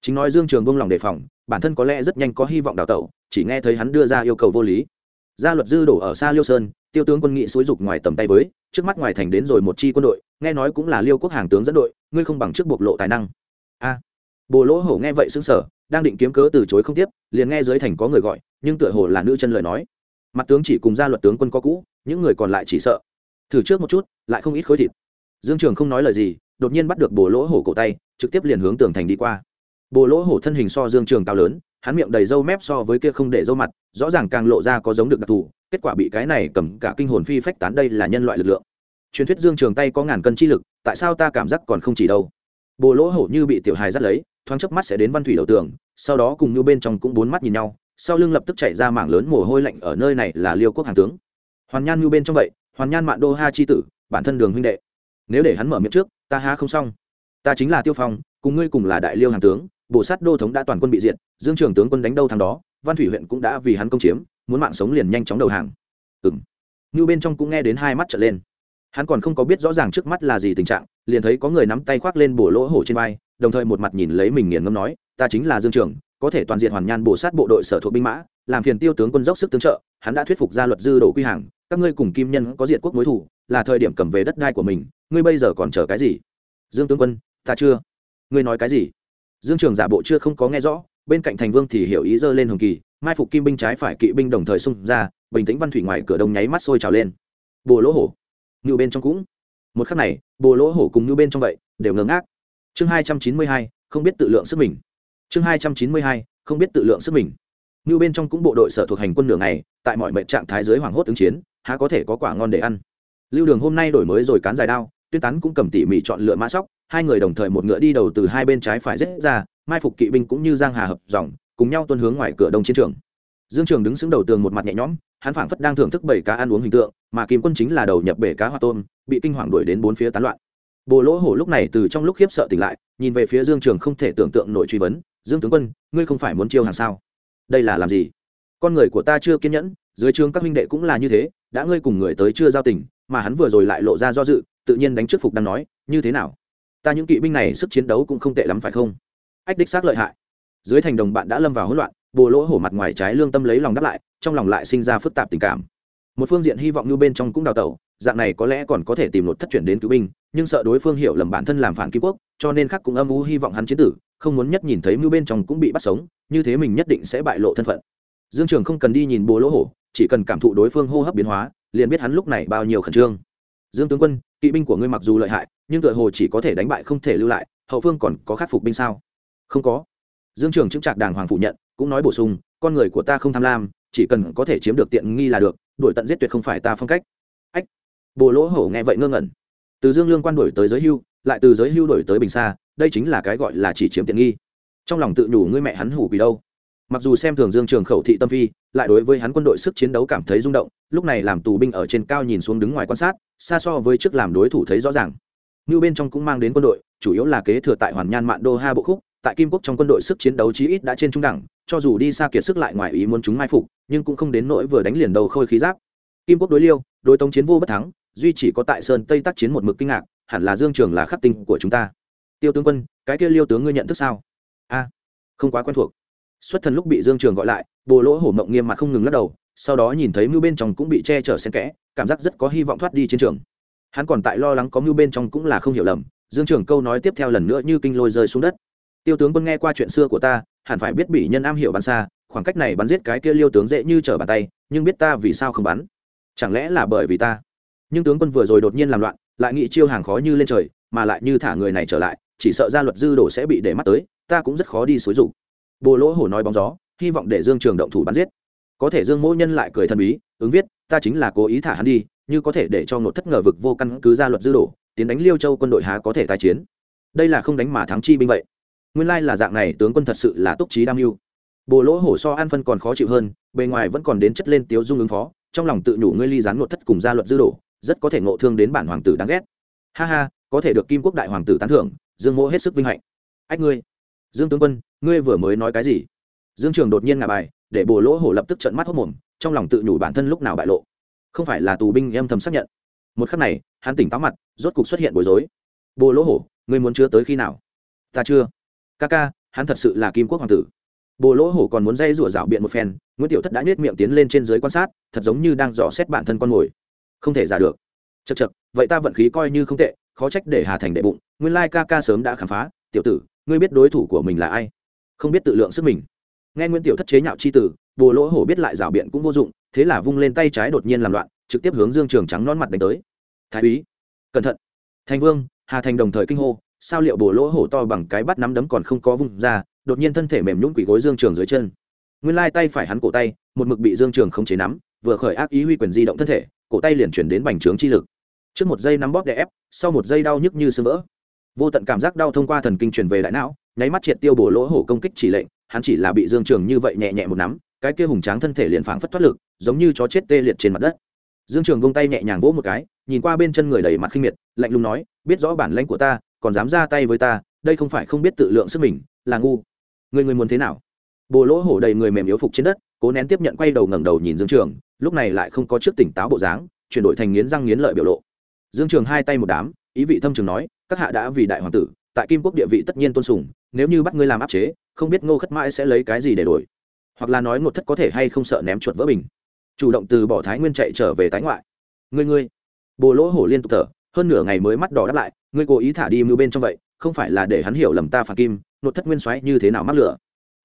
Chính nói dương trường buông lòng đề phòng, bản thân có lẽ rất nhanh có hy vọng đào tẩu, chỉ nghe thấy hắn đưa ra yêu cầu vô lý. Gia luật dư đổ ở xa liêu sơn, tiêu tướng quân nghị xúi dục ngoài tầm tay với, trước mắt ngoài thành đến rồi một chi quân đội, nghe nói cũng là liêu quốc hàng tướng dẫn đội, ngươi không bằng trước bộc lộ tài năng. A. Bồ lỗ hổ nghe vậy xứng sở đang định kiếm cớ từ chối không tiếp, liền nghe dưới thành có người gọi, nhưng tựa hồ là nữ chân lời nói. Mặt tướng chỉ cùng gia luật tướng quân có cũ, những người còn lại chỉ sợ. Thử trước một chút, lại không ít khối thịt dương trường không nói lời gì, đột nhiên bắt được bồ lỗ hổ cổ tay, trực tiếp liền hướng tường thành đi qua. Bồ lỗ hổ thân hình so dương trường cao lớn, hắn miệng đầy râu mép so với kia không để râu mặt, rõ ràng càng lộ ra có giống được đặc thù, kết quả bị cái này cầm cả kinh hồn phi phách tán đây là nhân loại lực lượng. Truyền thuyết dương trường tay có ngàn cân chi lực, tại sao ta cảm giác còn không chỉ đâu? Bồ lỗ hổ như bị tiểu hài dắt lấy, thoáng chớp mắt sẽ đến văn thủy đầu tường, sau đó cùng như bên trong cũng bốn mắt nhìn nhau, sau lưng lập tức chạy ra mảng lớn mồ hôi lạnh ở nơi này là liêu quốc hàng tướng. Hoàn nhan như bên trong vậy, hoàn nhan mạn đô ha chi tử, bản thân đường huynh đệ nếu để hắn mở miệng trước, ta há không xong. Ta chính là tiêu phong, cùng ngươi cùng là đại liêu hàng tướng bộ sát đô thống đã toàn quân bị diệt, dương trường tướng quân đánh đâu thằng đó, văn thủy huyện cũng đã vì hắn công chiếm, muốn mạng sống liền nhanh chóng đầu hàng. Ừng như bên trong cũng nghe đến hai mắt trở lên. Hắn còn không có biết rõ ràng trước mắt là gì tình trạng, liền thấy có người nắm tay khoác lên bổ lỗ hổ trên vai, đồng thời một mặt nhìn lấy mình nghiền ngâm nói, ta chính là dương trường, có thể toàn diện hoàn nhan bổ sát bộ đội sở thuộc binh mã, làm phiền tiêu tướng quân dốc sức tướng trợ, hắn đã thuyết phục ra luật dư đổ quy hàng các ngươi cùng kim nhân có diện quốc mối thủ là thời điểm cầm về đất đai của mình, ngươi bây giờ còn chờ cái gì? Dương tướng quân, ta chưa. Ngươi nói cái gì? Dương trường giả bộ chưa không có nghe rõ, bên cạnh thành vương thì hiểu ý dơ lên hồng kỳ, mai phục kim binh trái phải kỵ binh đồng thời xung ra, bình tĩnh văn thủy ngoài cửa đông nháy mắt sôi trào lên. Bồ lỗ hổ. Ngưu bên trong cũng. Một khắc này, bồ lỗ hổ cùng ngưu bên trong vậy, đều ngớ ngác. Chương hai trăm chín mươi hai, không biết tự lượng sức mình. Chương hai trăm chín mươi hai, không biết tự lượng sức mình. Ngưu bên trong cũng bộ đội sở thuộc hành quân nửa ngày, tại mọi mệnh trạng thái giới hoảng hốt ứng chiến há có thể có quả ngon để ăn. Lưu đường hôm nay đổi mới rồi cán dài đao, tuyên tán cũng cầm tỉ mỉ chọn lựa mã sóc, hai người đồng thời một ngựa đi đầu từ hai bên trái phải rết ra, mai phục kỵ binh cũng như giang hà hợp dòng, cùng nhau tuân hướng ngoài cửa đông chiến trường. Dương trường đứng xứng đầu tường một mặt nhẹ nhõm, hắn phảng phất đang thưởng thức bảy cá ăn uống hình tượng, mà kim quân chính là đầu nhập bể cá hoa tôm, bị kinh hoàng đuổi đến bốn phía tán loạn. Bồ lỗ hổ lúc này từ trong lúc khiếp sợ tỉnh lại, nhìn về phía dương trường không thể tưởng tượng nổi truy vấn, dương tướng quân, ngươi không phải muốn chiêu hàng sao? Đây là làm gì? Con người của ta chưa kiên nhẫn dưới trường các huynh đệ cũng là như thế, đã ngươi cùng người tới chưa giao tình, mà hắn vừa rồi lại lộ ra do dự, tự nhiên đánh trước phục đang nói, như thế nào? Ta những kỵ binh này sức chiến đấu cũng không tệ lắm phải không? Ách đích xác lợi hại. Dưới thành đồng bạn đã lâm vào hỗn loạn, bồ lỗ hổ mặt ngoài trái lương tâm lấy lòng đáp lại, trong lòng lại sinh ra phức tạp tình cảm. Một phương diện hy vọng như bên trong cũng đào tẩu, dạng này có lẽ còn có thể tìm một thất chuyển đến cứu binh, nhưng sợ đối phương hiểu lầm bản thân làm phản kim quốc, cho nên khắc cũng âm u hy vọng hắn chiến tử, không muốn nhất nhìn thấy mưu bên trong cũng bị bắt sống, như thế mình nhất định sẽ bại lộ thân phận dương trường không cần đi nhìn bố lỗ hổ, chỉ cần cảm thụ đối phương hô hấp biến hóa, liền biết hắn lúc này bao nhiêu khẩn trương. Dương tướng quân, kỵ binh của ngươi mặc dù lợi hại, nhưng tựa hồ chỉ có thể đánh bại không thể lưu lại, hậu phương còn có khắc phục binh sao? Không có. Dương trường chứng trạc đàng hoàng phủ nhận, cũng nói bổ sung, con người của ta không tham lam, chỉ cần có thể chiếm được tiện nghi là được, đuổi tận giết tuyệt không phải ta phong cách. Ách. Bồ lỗ hổ nghe vậy ngơ ngẩn. Từ dương lương quan đổi tới giới hưu, lại từ giới hưu đổi tới bình xa đây chính là cái gọi là chỉ chiếm tiện nghi. Trong lòng tự nhủ ngươi mẹ hắn hủ quỷ đâu mặc dù xem thường dương trường khẩu thị tâm phi, lại đối với hắn quân đội sức chiến đấu cảm thấy rung động, lúc này làm tù binh ở trên cao nhìn xuống đứng ngoài quan sát, xa so với trước làm đối thủ thấy rõ ràng. Như bên trong cũng mang đến quân đội, chủ yếu là kế thừa tại hoàn nhan mạn đô ha bộ khúc, tại kim quốc trong quân đội sức chiến đấu chí ít đã trên trung đẳng, cho dù đi xa kiệt sức lại ngoài ý muốn chúng mai phục, nhưng cũng không đến nỗi vừa đánh liền đầu khôi khí giáp. Kim quốc đối liêu, đối tống chiến vô bất thắng, duy chỉ có tại sơn tây tác chiến một mực kinh ngạc, hẳn là dương trường là khắc tinh của chúng ta. Tiêu tướng quân, cái kia liêu tướng ngươi nhận thức sao? A, không quá quen thuộc xuất thần lúc bị dương trường gọi lại, bồ lỗ hổ mộng nghiêm mặt không ngừng lắc đầu, sau đó nhìn thấy mưu bên trong cũng bị che chở xen kẽ, cảm giác rất có hy vọng thoát đi chiến trường. Hắn còn tại lo lắng có mưu bên trong cũng là không hiểu lầm, dương trường câu nói tiếp theo lần nữa như kinh lôi rơi xuống đất. Tiêu tướng quân nghe qua chuyện xưa của ta, hẳn phải biết bị nhân am hiểu bắn xa, khoảng cách này bắn giết cái kia liêu tướng dễ như trở bàn tay, nhưng biết ta vì sao không bắn? Chẳng lẽ là bởi vì ta? Nhưng tướng quân vừa rồi đột nhiên làm loạn, lại nghĩ chiêu hàng khó như lên trời, mà lại như thả người này trở lại, chỉ sợ ra luật dư đổ sẽ bị để mắt tới, ta cũng rất khó đi xối rục bồ lỗ hổ nói bóng gió, hy vọng để dương trường động thủ bắn giết. Có thể dương mỗi nhân lại cười thần bí, ứng viết, ta chính là cố ý thả hắn đi, như có thể để cho ngột thất ngờ vực vô căn cứ ra luật dư đổ, tiến đánh liêu châu quân đội há có thể tái chiến. Đây là không đánh mà thắng chi binh vậy. Nguyên lai là dạng này, tướng quân thật sự là túc trí đam mưu. Bồ lỗ hổ so an phân còn khó chịu hơn, bề ngoài vẫn còn đến chất lên tiếu dung ứng phó, trong lòng tự nhủ ngươi ly gián ngột thất cùng ra luật dư đổ, rất có thể ngộ thương đến bản hoàng tử đáng ghét. Ha ha, có thể được kim quốc đại hoàng tử tán thưởng, dương mỗ hết sức vinh hạnh. Ách ngươi dương tướng quân, ngươi vừa mới nói cái gì? Dương trường đột nhiên ngả bài, để bồ lỗ hổ lập tức trận mắt hốc mồm, trong lòng tự nhủ bản thân lúc nào bại lộ. Không phải là tù binh em thầm xác nhận. Một khắc này, hắn tỉnh táo mặt, rốt cục xuất hiện bối rối. Bồ lỗ hổ, ngươi muốn chưa tới khi nào? Ta chưa. Ca ca, hắn thật sự là kim quốc hoàng tử. Bồ lỗ hổ còn muốn dây rủa rảo biện một phen, nguyễn tiểu thất đã nhét miệng tiến lên trên dưới quan sát, thật giống như đang dò xét bản thân con mồi. Không thể giả được. Chật chật vậy ta vận khí coi như không tệ, khó trách để hà thành đệ bụng, nguyên lai ca ca sớm đã khám phá, tiểu tử ngươi biết đối thủ của mình là ai? Không biết tự lượng sức mình. Nghe nguyễn tiểu thất chế nhạo c h i tử, bồ lỗ hổ biết lại rảo biện cũng vô dụng, thế là vung lên tay trái đột nhiên làm loạn, trực tiếp hướng dương trường trắng non mặt đánh tới. Thái úy, cẩn thận! Thành vương, hà thành đồng thời kinh hô, sao liệu bồ lỗ hổ to bằng cái bắt nắm đấm còn không có vung ra, đột nhiên thân thể mềm nhũng quỷ gối dương trường dưới chân. Nguyên lai tay phải hắn cổ tay, một mực bị dương trường không chế nắm, vừa khởi ác ý huy quyền di động thân thể, cổ tay liền chuyển đến bành trướng chi lực. Trước một giây nắm bóp đè ép, sau một giây đau nhức như sưng vỡ vô tận cảm giác đau thông qua thần kinh truyền về đại não, nháy mắt triệt tiêu bổ lỗ hổ công kích chỉ lệnh, hắn chỉ là bị dương trường như vậy nhẹ nhẹ một nắm, cái kia hùng tráng thân thể liền phảng phất thoát lực, giống như chó chết tê liệt trên mặt đất. Dương trường vung tay nhẹ nhàng vỗ một cái, nhìn qua bên chân người đầy mặt khinh miệt, lạnh lùng nói, biết rõ bản lãnh của ta, còn dám ra tay với ta, đây không phải không biết tự lượng sức mình, là ngu. Người người muốn thế nào? Bồ lỗ hổ đầy người mềm yếu phục trên đất, cố nén tiếp nhận quay đầu ngẩng đầu nhìn dương trường, lúc này lại không có trước tỉnh táo bộ dáng, chuyển đổi thành nghiến răng nghiến lợi biểu lộ. Dương trường hai tay một đám, ý vị thâm trường nói các hạ đã vì đại hoàng tử, tại kim quốc địa vị tất nhiên tôn sùng, nếu như bắt ngươi làm áp chế, không biết ngô khất mãi sẽ lấy cái gì để đổi? Hoặc là nói ngột thất có thể hay không sợ ném chuột vỡ bình? Chủ động từ bỏ thái nguyên chạy trở về tái ngoại. Ngươi ngươi. Bồ lỗ hổ liên tục thở, hơn nửa ngày mới mắt đỏ đáp lại, ngươi cố ý thả đi mưu bên trong vậy, không phải là để hắn hiểu lầm ta phản kim nội thất nguyên xoáy như thế nào mắc lửa?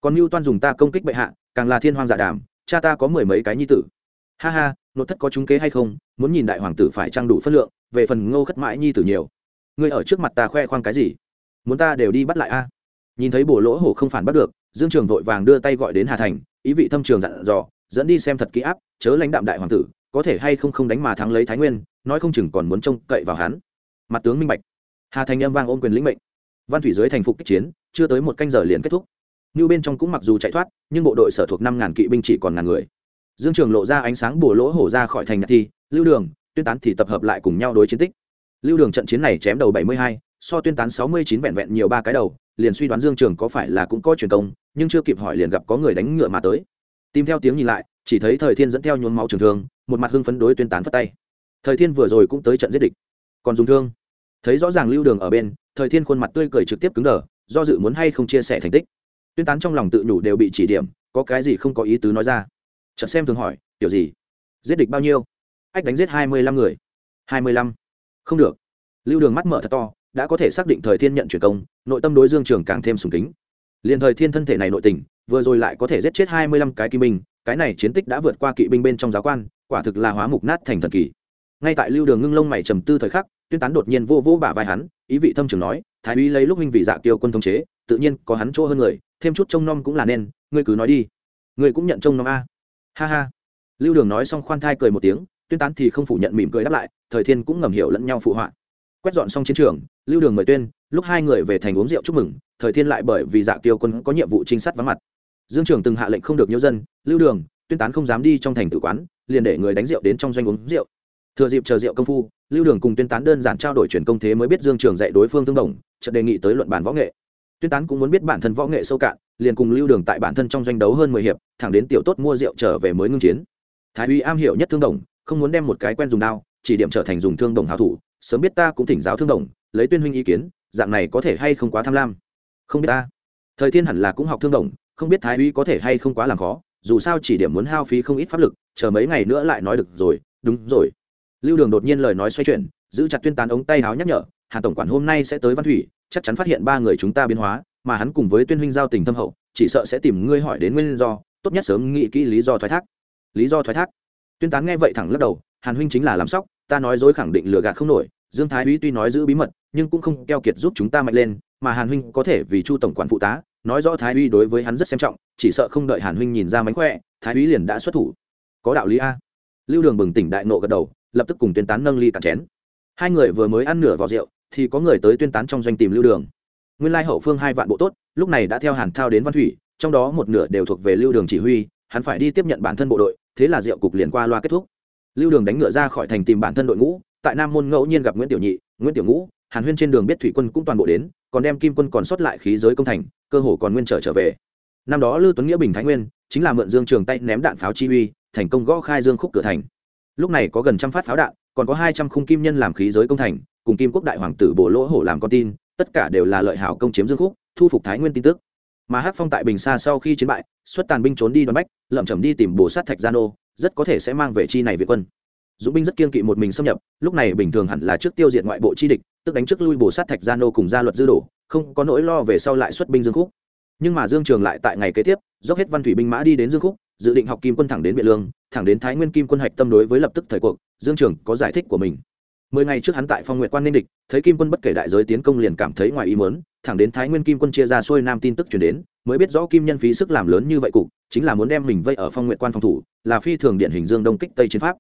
Còn mưu toan dùng ta công kích bệ hạ, càng là thiên hoang dạ đàm, cha ta có mười mấy cái nhi tử. Ha ha nội thất có trúng kế hay không? Muốn nhìn đại hoàng tử phải trang đủ phân lượng, về phần ngô khất mãi nhi tử nhiều ngươi ở trước mặt ta khoe khoang cái gì? Muốn ta đều đi bắt lại a? Nhìn thấy bồ lỗ hổ không phản bắt được, dương trường vội vàng đưa tay gọi đến hà thành, ý vị thâm trường dặn dò, dẫn đi xem thật kỹ áp, chớ lãnh đạm đại hoàng tử, có thể hay không không đánh mà thắng lấy thái nguyên, nói không chừng còn muốn trông cậy vào hắn. Mặt tướng minh bạch. Hà thành âm vang ôm quyền lĩnh mệnh. Văn thủy dưới thành phục kích chiến, chưa tới một canh giờ liền kết thúc. Như bên trong cũng mặc dù chạy thoát, nhưng bộ đội sở thuộc năm ngàn kỵ binh chỉ còn ngàn người. Dương trường lộ ra ánh sáng bùa lỗ hổ ra khỏi thành nhạc thi, lưu đường, tuyên tán thì tập hợp lại cùng nhau đối chiến tích lưu đường trận chiến này chém đầu bảy mươi hai, so tuyên tán sáu mươi chín vẹn vẹn nhiều ba cái đầu, liền suy đoán dương trường có phải là cũng có truyền công, nhưng chưa kịp hỏi liền gặp có người đánh ngựa mà tới. Tìm theo tiếng nhìn lại, chỉ thấy thời thiên dẫn theo nhuốm máu trường thương, một mặt hưng phấn đối tuyên tán phất tay. Thời thiên vừa rồi cũng tới trận giết địch, còn dùng thương. Thấy rõ ràng lưu đường ở bên, thời thiên khuôn mặt tươi cười trực tiếp cứng đờ, do dự muốn hay không chia sẻ thành tích. Tuyên tán trong lòng tự nhủ đều bị chỉ điểm, có cái gì không có ý tứ nói ra. Chợt xem thường hỏi kiểu gì? Giết địch bao nhiêu? Ách, đánh giết hai mươi lăm người. Hai mươi lăm? Không được. Lưu đường mắt mở thật to, đã có thể xác định thời thiên nhận truyền công, nội tâm đối dương trường càng thêm sùng kính. Liền thời thiên thân thể này nội tình, vừa rồi lại có thể giết chết hai mươi lăm cái kỵ binh, cái này chiến tích đã vượt qua kỵ binh bên trong giáo quan, quả thực là hóa mục nát thành thần kỳ. Ngay tại lưu đường ngưng lông mày trầm tư thời khắc, tuyên tán đột nhiên vô vô bả vai hắn, ý vị thâm trường nói, thái úy lấy lúc minh vị dạ kiêu quân thống chế, tự nhiên có hắn chỗ hơn người, thêm chút trông nom cũng là nên, ngươi cứ nói đi. Ngươi cũng nhận trông nom a. Ha ha. Lưu đường nói xong khoan thai cười một tiếng tuyên tán thì không phủ nhận mỉm cười đáp lại, thời thiên cũng ngầm hiểu lẫn nhau phụ họa. Quét dọn xong chiến trường, lưu đường mời tuyên, lúc hai người về thành uống rượu chúc mừng, thời thiên lại bởi vì dạ kiêu quân có nhiệm vụ trinh sát vắng mặt. Dương trường từng hạ lệnh không được nhiễu dân, lưu đường, tuyên tán không dám đi trong thành tử quán, liền để người đánh rượu đến trong doanh uống rượu. Thừa dịp chờ rượu công phu, lưu đường cùng tuyên tán đơn giản trao đổi chuyển công thế mới biết dương trường dạy đối phương tương đồng, chợt đề nghị tới luận bản võ nghệ. Tuyên tán cũng muốn biết bản thân võ nghệ sâu cạn, liền cùng lưu đường tại bản thân trong doanh đấu hơn mười hiệp, thẳng đến tiểu tốt mua rượu trở về mới ngưng chiến. Thái uy am hiểu nhất thương đồng không muốn đem một cái quen dùng đao, chỉ điểm trở thành dùng thương đồng hảo thủ, sớm biết ta cũng thỉnh giáo thương đồng, lấy tuyên huynh ý kiến, dạng này có thể hay không quá tham lam? Không biết ta. Thời thiên hẳn là cũng học thương đồng, không biết thái uy có thể hay không quá làm khó, dù sao chỉ điểm muốn hao phí không ít pháp lực, chờ mấy ngày nữa lại nói được rồi, đúng rồi. Lưu đường đột nhiên lời nói xoay chuyển, giữ chặt tuyên tán ống tay háo nhắc nhở, hàn tổng quản hôm nay sẽ tới văn thủy, chắc chắn phát hiện ba người chúng ta biến hóa, mà hắn cùng với tuyên huynh giao tình thâm hậu, chỉ sợ sẽ tìm ngươi hỏi đến nguyên do, tốt nhất sớm nghĩ kỹ lý do thoái thác. Lý do thoái thác? Tuyên tán nghe vậy thẳng lắc đầu, hàn huynh chính là làm sóc, ta nói dối khẳng định lừa gạt không nổi, dương thái úy tuy nói giữ bí mật, nhưng cũng không keo kiệt giúp chúng ta mạnh lên, mà hàn huynh có thể vì chu tổng quản phụ tá, nói rõ thái úy đối với hắn rất xem trọng, chỉ sợ không đợi hàn huynh nhìn ra mánh khỏe, thái úy liền đã xuất thủ. Có đạo lý a. Lưu đường bừng tỉnh đại nộ gật đầu, lập tức cùng tuyên tán nâng ly cạn chén. Hai người vừa mới ăn nửa vỏ rượu, thì có người tới tuyên tán trong doanh tìm lưu đường. Nguyên lai hậu phương hai vạn bộ tốt, lúc này đã theo hàn thao đến văn thủy, trong đó một nửa đều thuộc về lưu đường chỉ huy, hắn phải đi tiếp nhận bản thân bộ đội thế là rượu cục liền qua loa kết thúc. Lưu đường đánh ngựa ra khỏi thành tìm bản thân đội ngũ, tại nam môn ngẫu nhiên gặp nguyễn tiểu nhị, nguyễn tiểu ngũ, hàn huyên trên đường biết thủy quân cũng toàn bộ đến, còn đem kim quân còn sót lại khí giới công thành, cơ hồ còn nguyên trở trở về. Năm đó lưu tuấn nghĩa bình thái nguyên, chính là mượn dương trường tay ném đạn pháo chi uy, thành công gõ khai dương khúc cửa thành. Lúc này có gần trăm phát pháo đạn, còn có hai trăm khung kim nhân làm khí giới công thành, cùng kim quốc đại hoàng tử bổ lỗ hổ làm con tin, tất cả đều là lợi hảo công chiếm dương khúc, thu phục thái nguyên tin tức mà hát phong tại bình xa sau khi chiến bại, xuất tàn binh trốn đi đoàn bách lậm chậm đi tìm bồ sát thạch gia nô, rất có thể sẽ mang về chi này việt quân. Dũng binh rất kiên kỵ một mình xâm nhập, lúc này bình thường hẳn là trước tiêu diệt ngoại bộ chi địch, tức đánh trước lui bồ sát thạch gia nô cùng gia luật dư đổ, không có nỗi lo về sau lại xuất binh dương khúc. Nhưng mà dương trường lại tại ngày kế tiếp, dốc hết văn thủy binh mã đi đến dương khúc, dự định học kim quân thẳng đến biện lương, thẳng đến thái nguyên kim quân hạch tâm đối với lập tức thời cuộc, dương trường có giải thích của mình mười ngày trước hắn tại phong nguyện quan nên địch, thấy kim quân bất kể đại giới tiến công liền cảm thấy ngoài ý mớn thẳng đến thái nguyên kim quân chia ra xuôi nam tin tức chuyển đến, mới biết rõ kim nhân phí sức làm lớn như vậy cục, chính là muốn đem mình vây ở phong nguyện quan phòng thủ, là phi thường điện hình dương đông kích tây chiến pháp.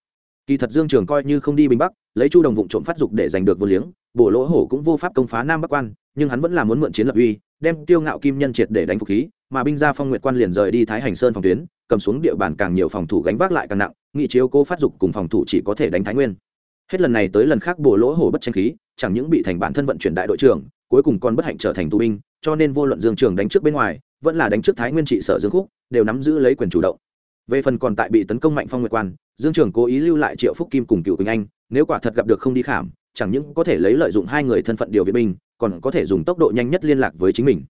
Kỳ thật dương trường coi như không đi bình bắc, lấy chu đồng vụ trộm phát dục để giành được vô liếng, bổ lỗ hổ cũng vô pháp công phá nam bắc quan, nhưng hắn vẫn là muốn mượn chiến lập uy, đem tiêu ngạo kim nhân triệt để đánh phục khí, mà binh ra phong nguyện quan liền rời đi thái hành sơn phòng tuyến, cầm xuống địa bàn càng nhiều phòng thủ gánh vác lại càng nặng, nghị chiếu cố phát dục cùng phòng thủ chỉ có thể đánh thái nguyên hết lần này tới lần khác bổ lỗ hổ bất tranh khí, chẳng những bị thành bản thân vận chuyển đại đội trưởng, cuối cùng còn bất hạnh trở thành tù binh, cho nên vô luận dương trường đánh trước bên ngoài, vẫn là đánh trước thái nguyên trị sở dương khúc, đều nắm giữ lấy quyền chủ động. Về phần còn tại bị tấn công mạnh phong nguyệt quan, dương trường cố ý lưu lại triệu phúc kim cùng cựu quỳnh anh, nếu quả thật gặp được không đi khảm, chẳng những có thể lấy lợi dụng hai người thân phận điều viện binh, còn có thể dùng tốc độ nhanh nhất liên lạc với chính mình.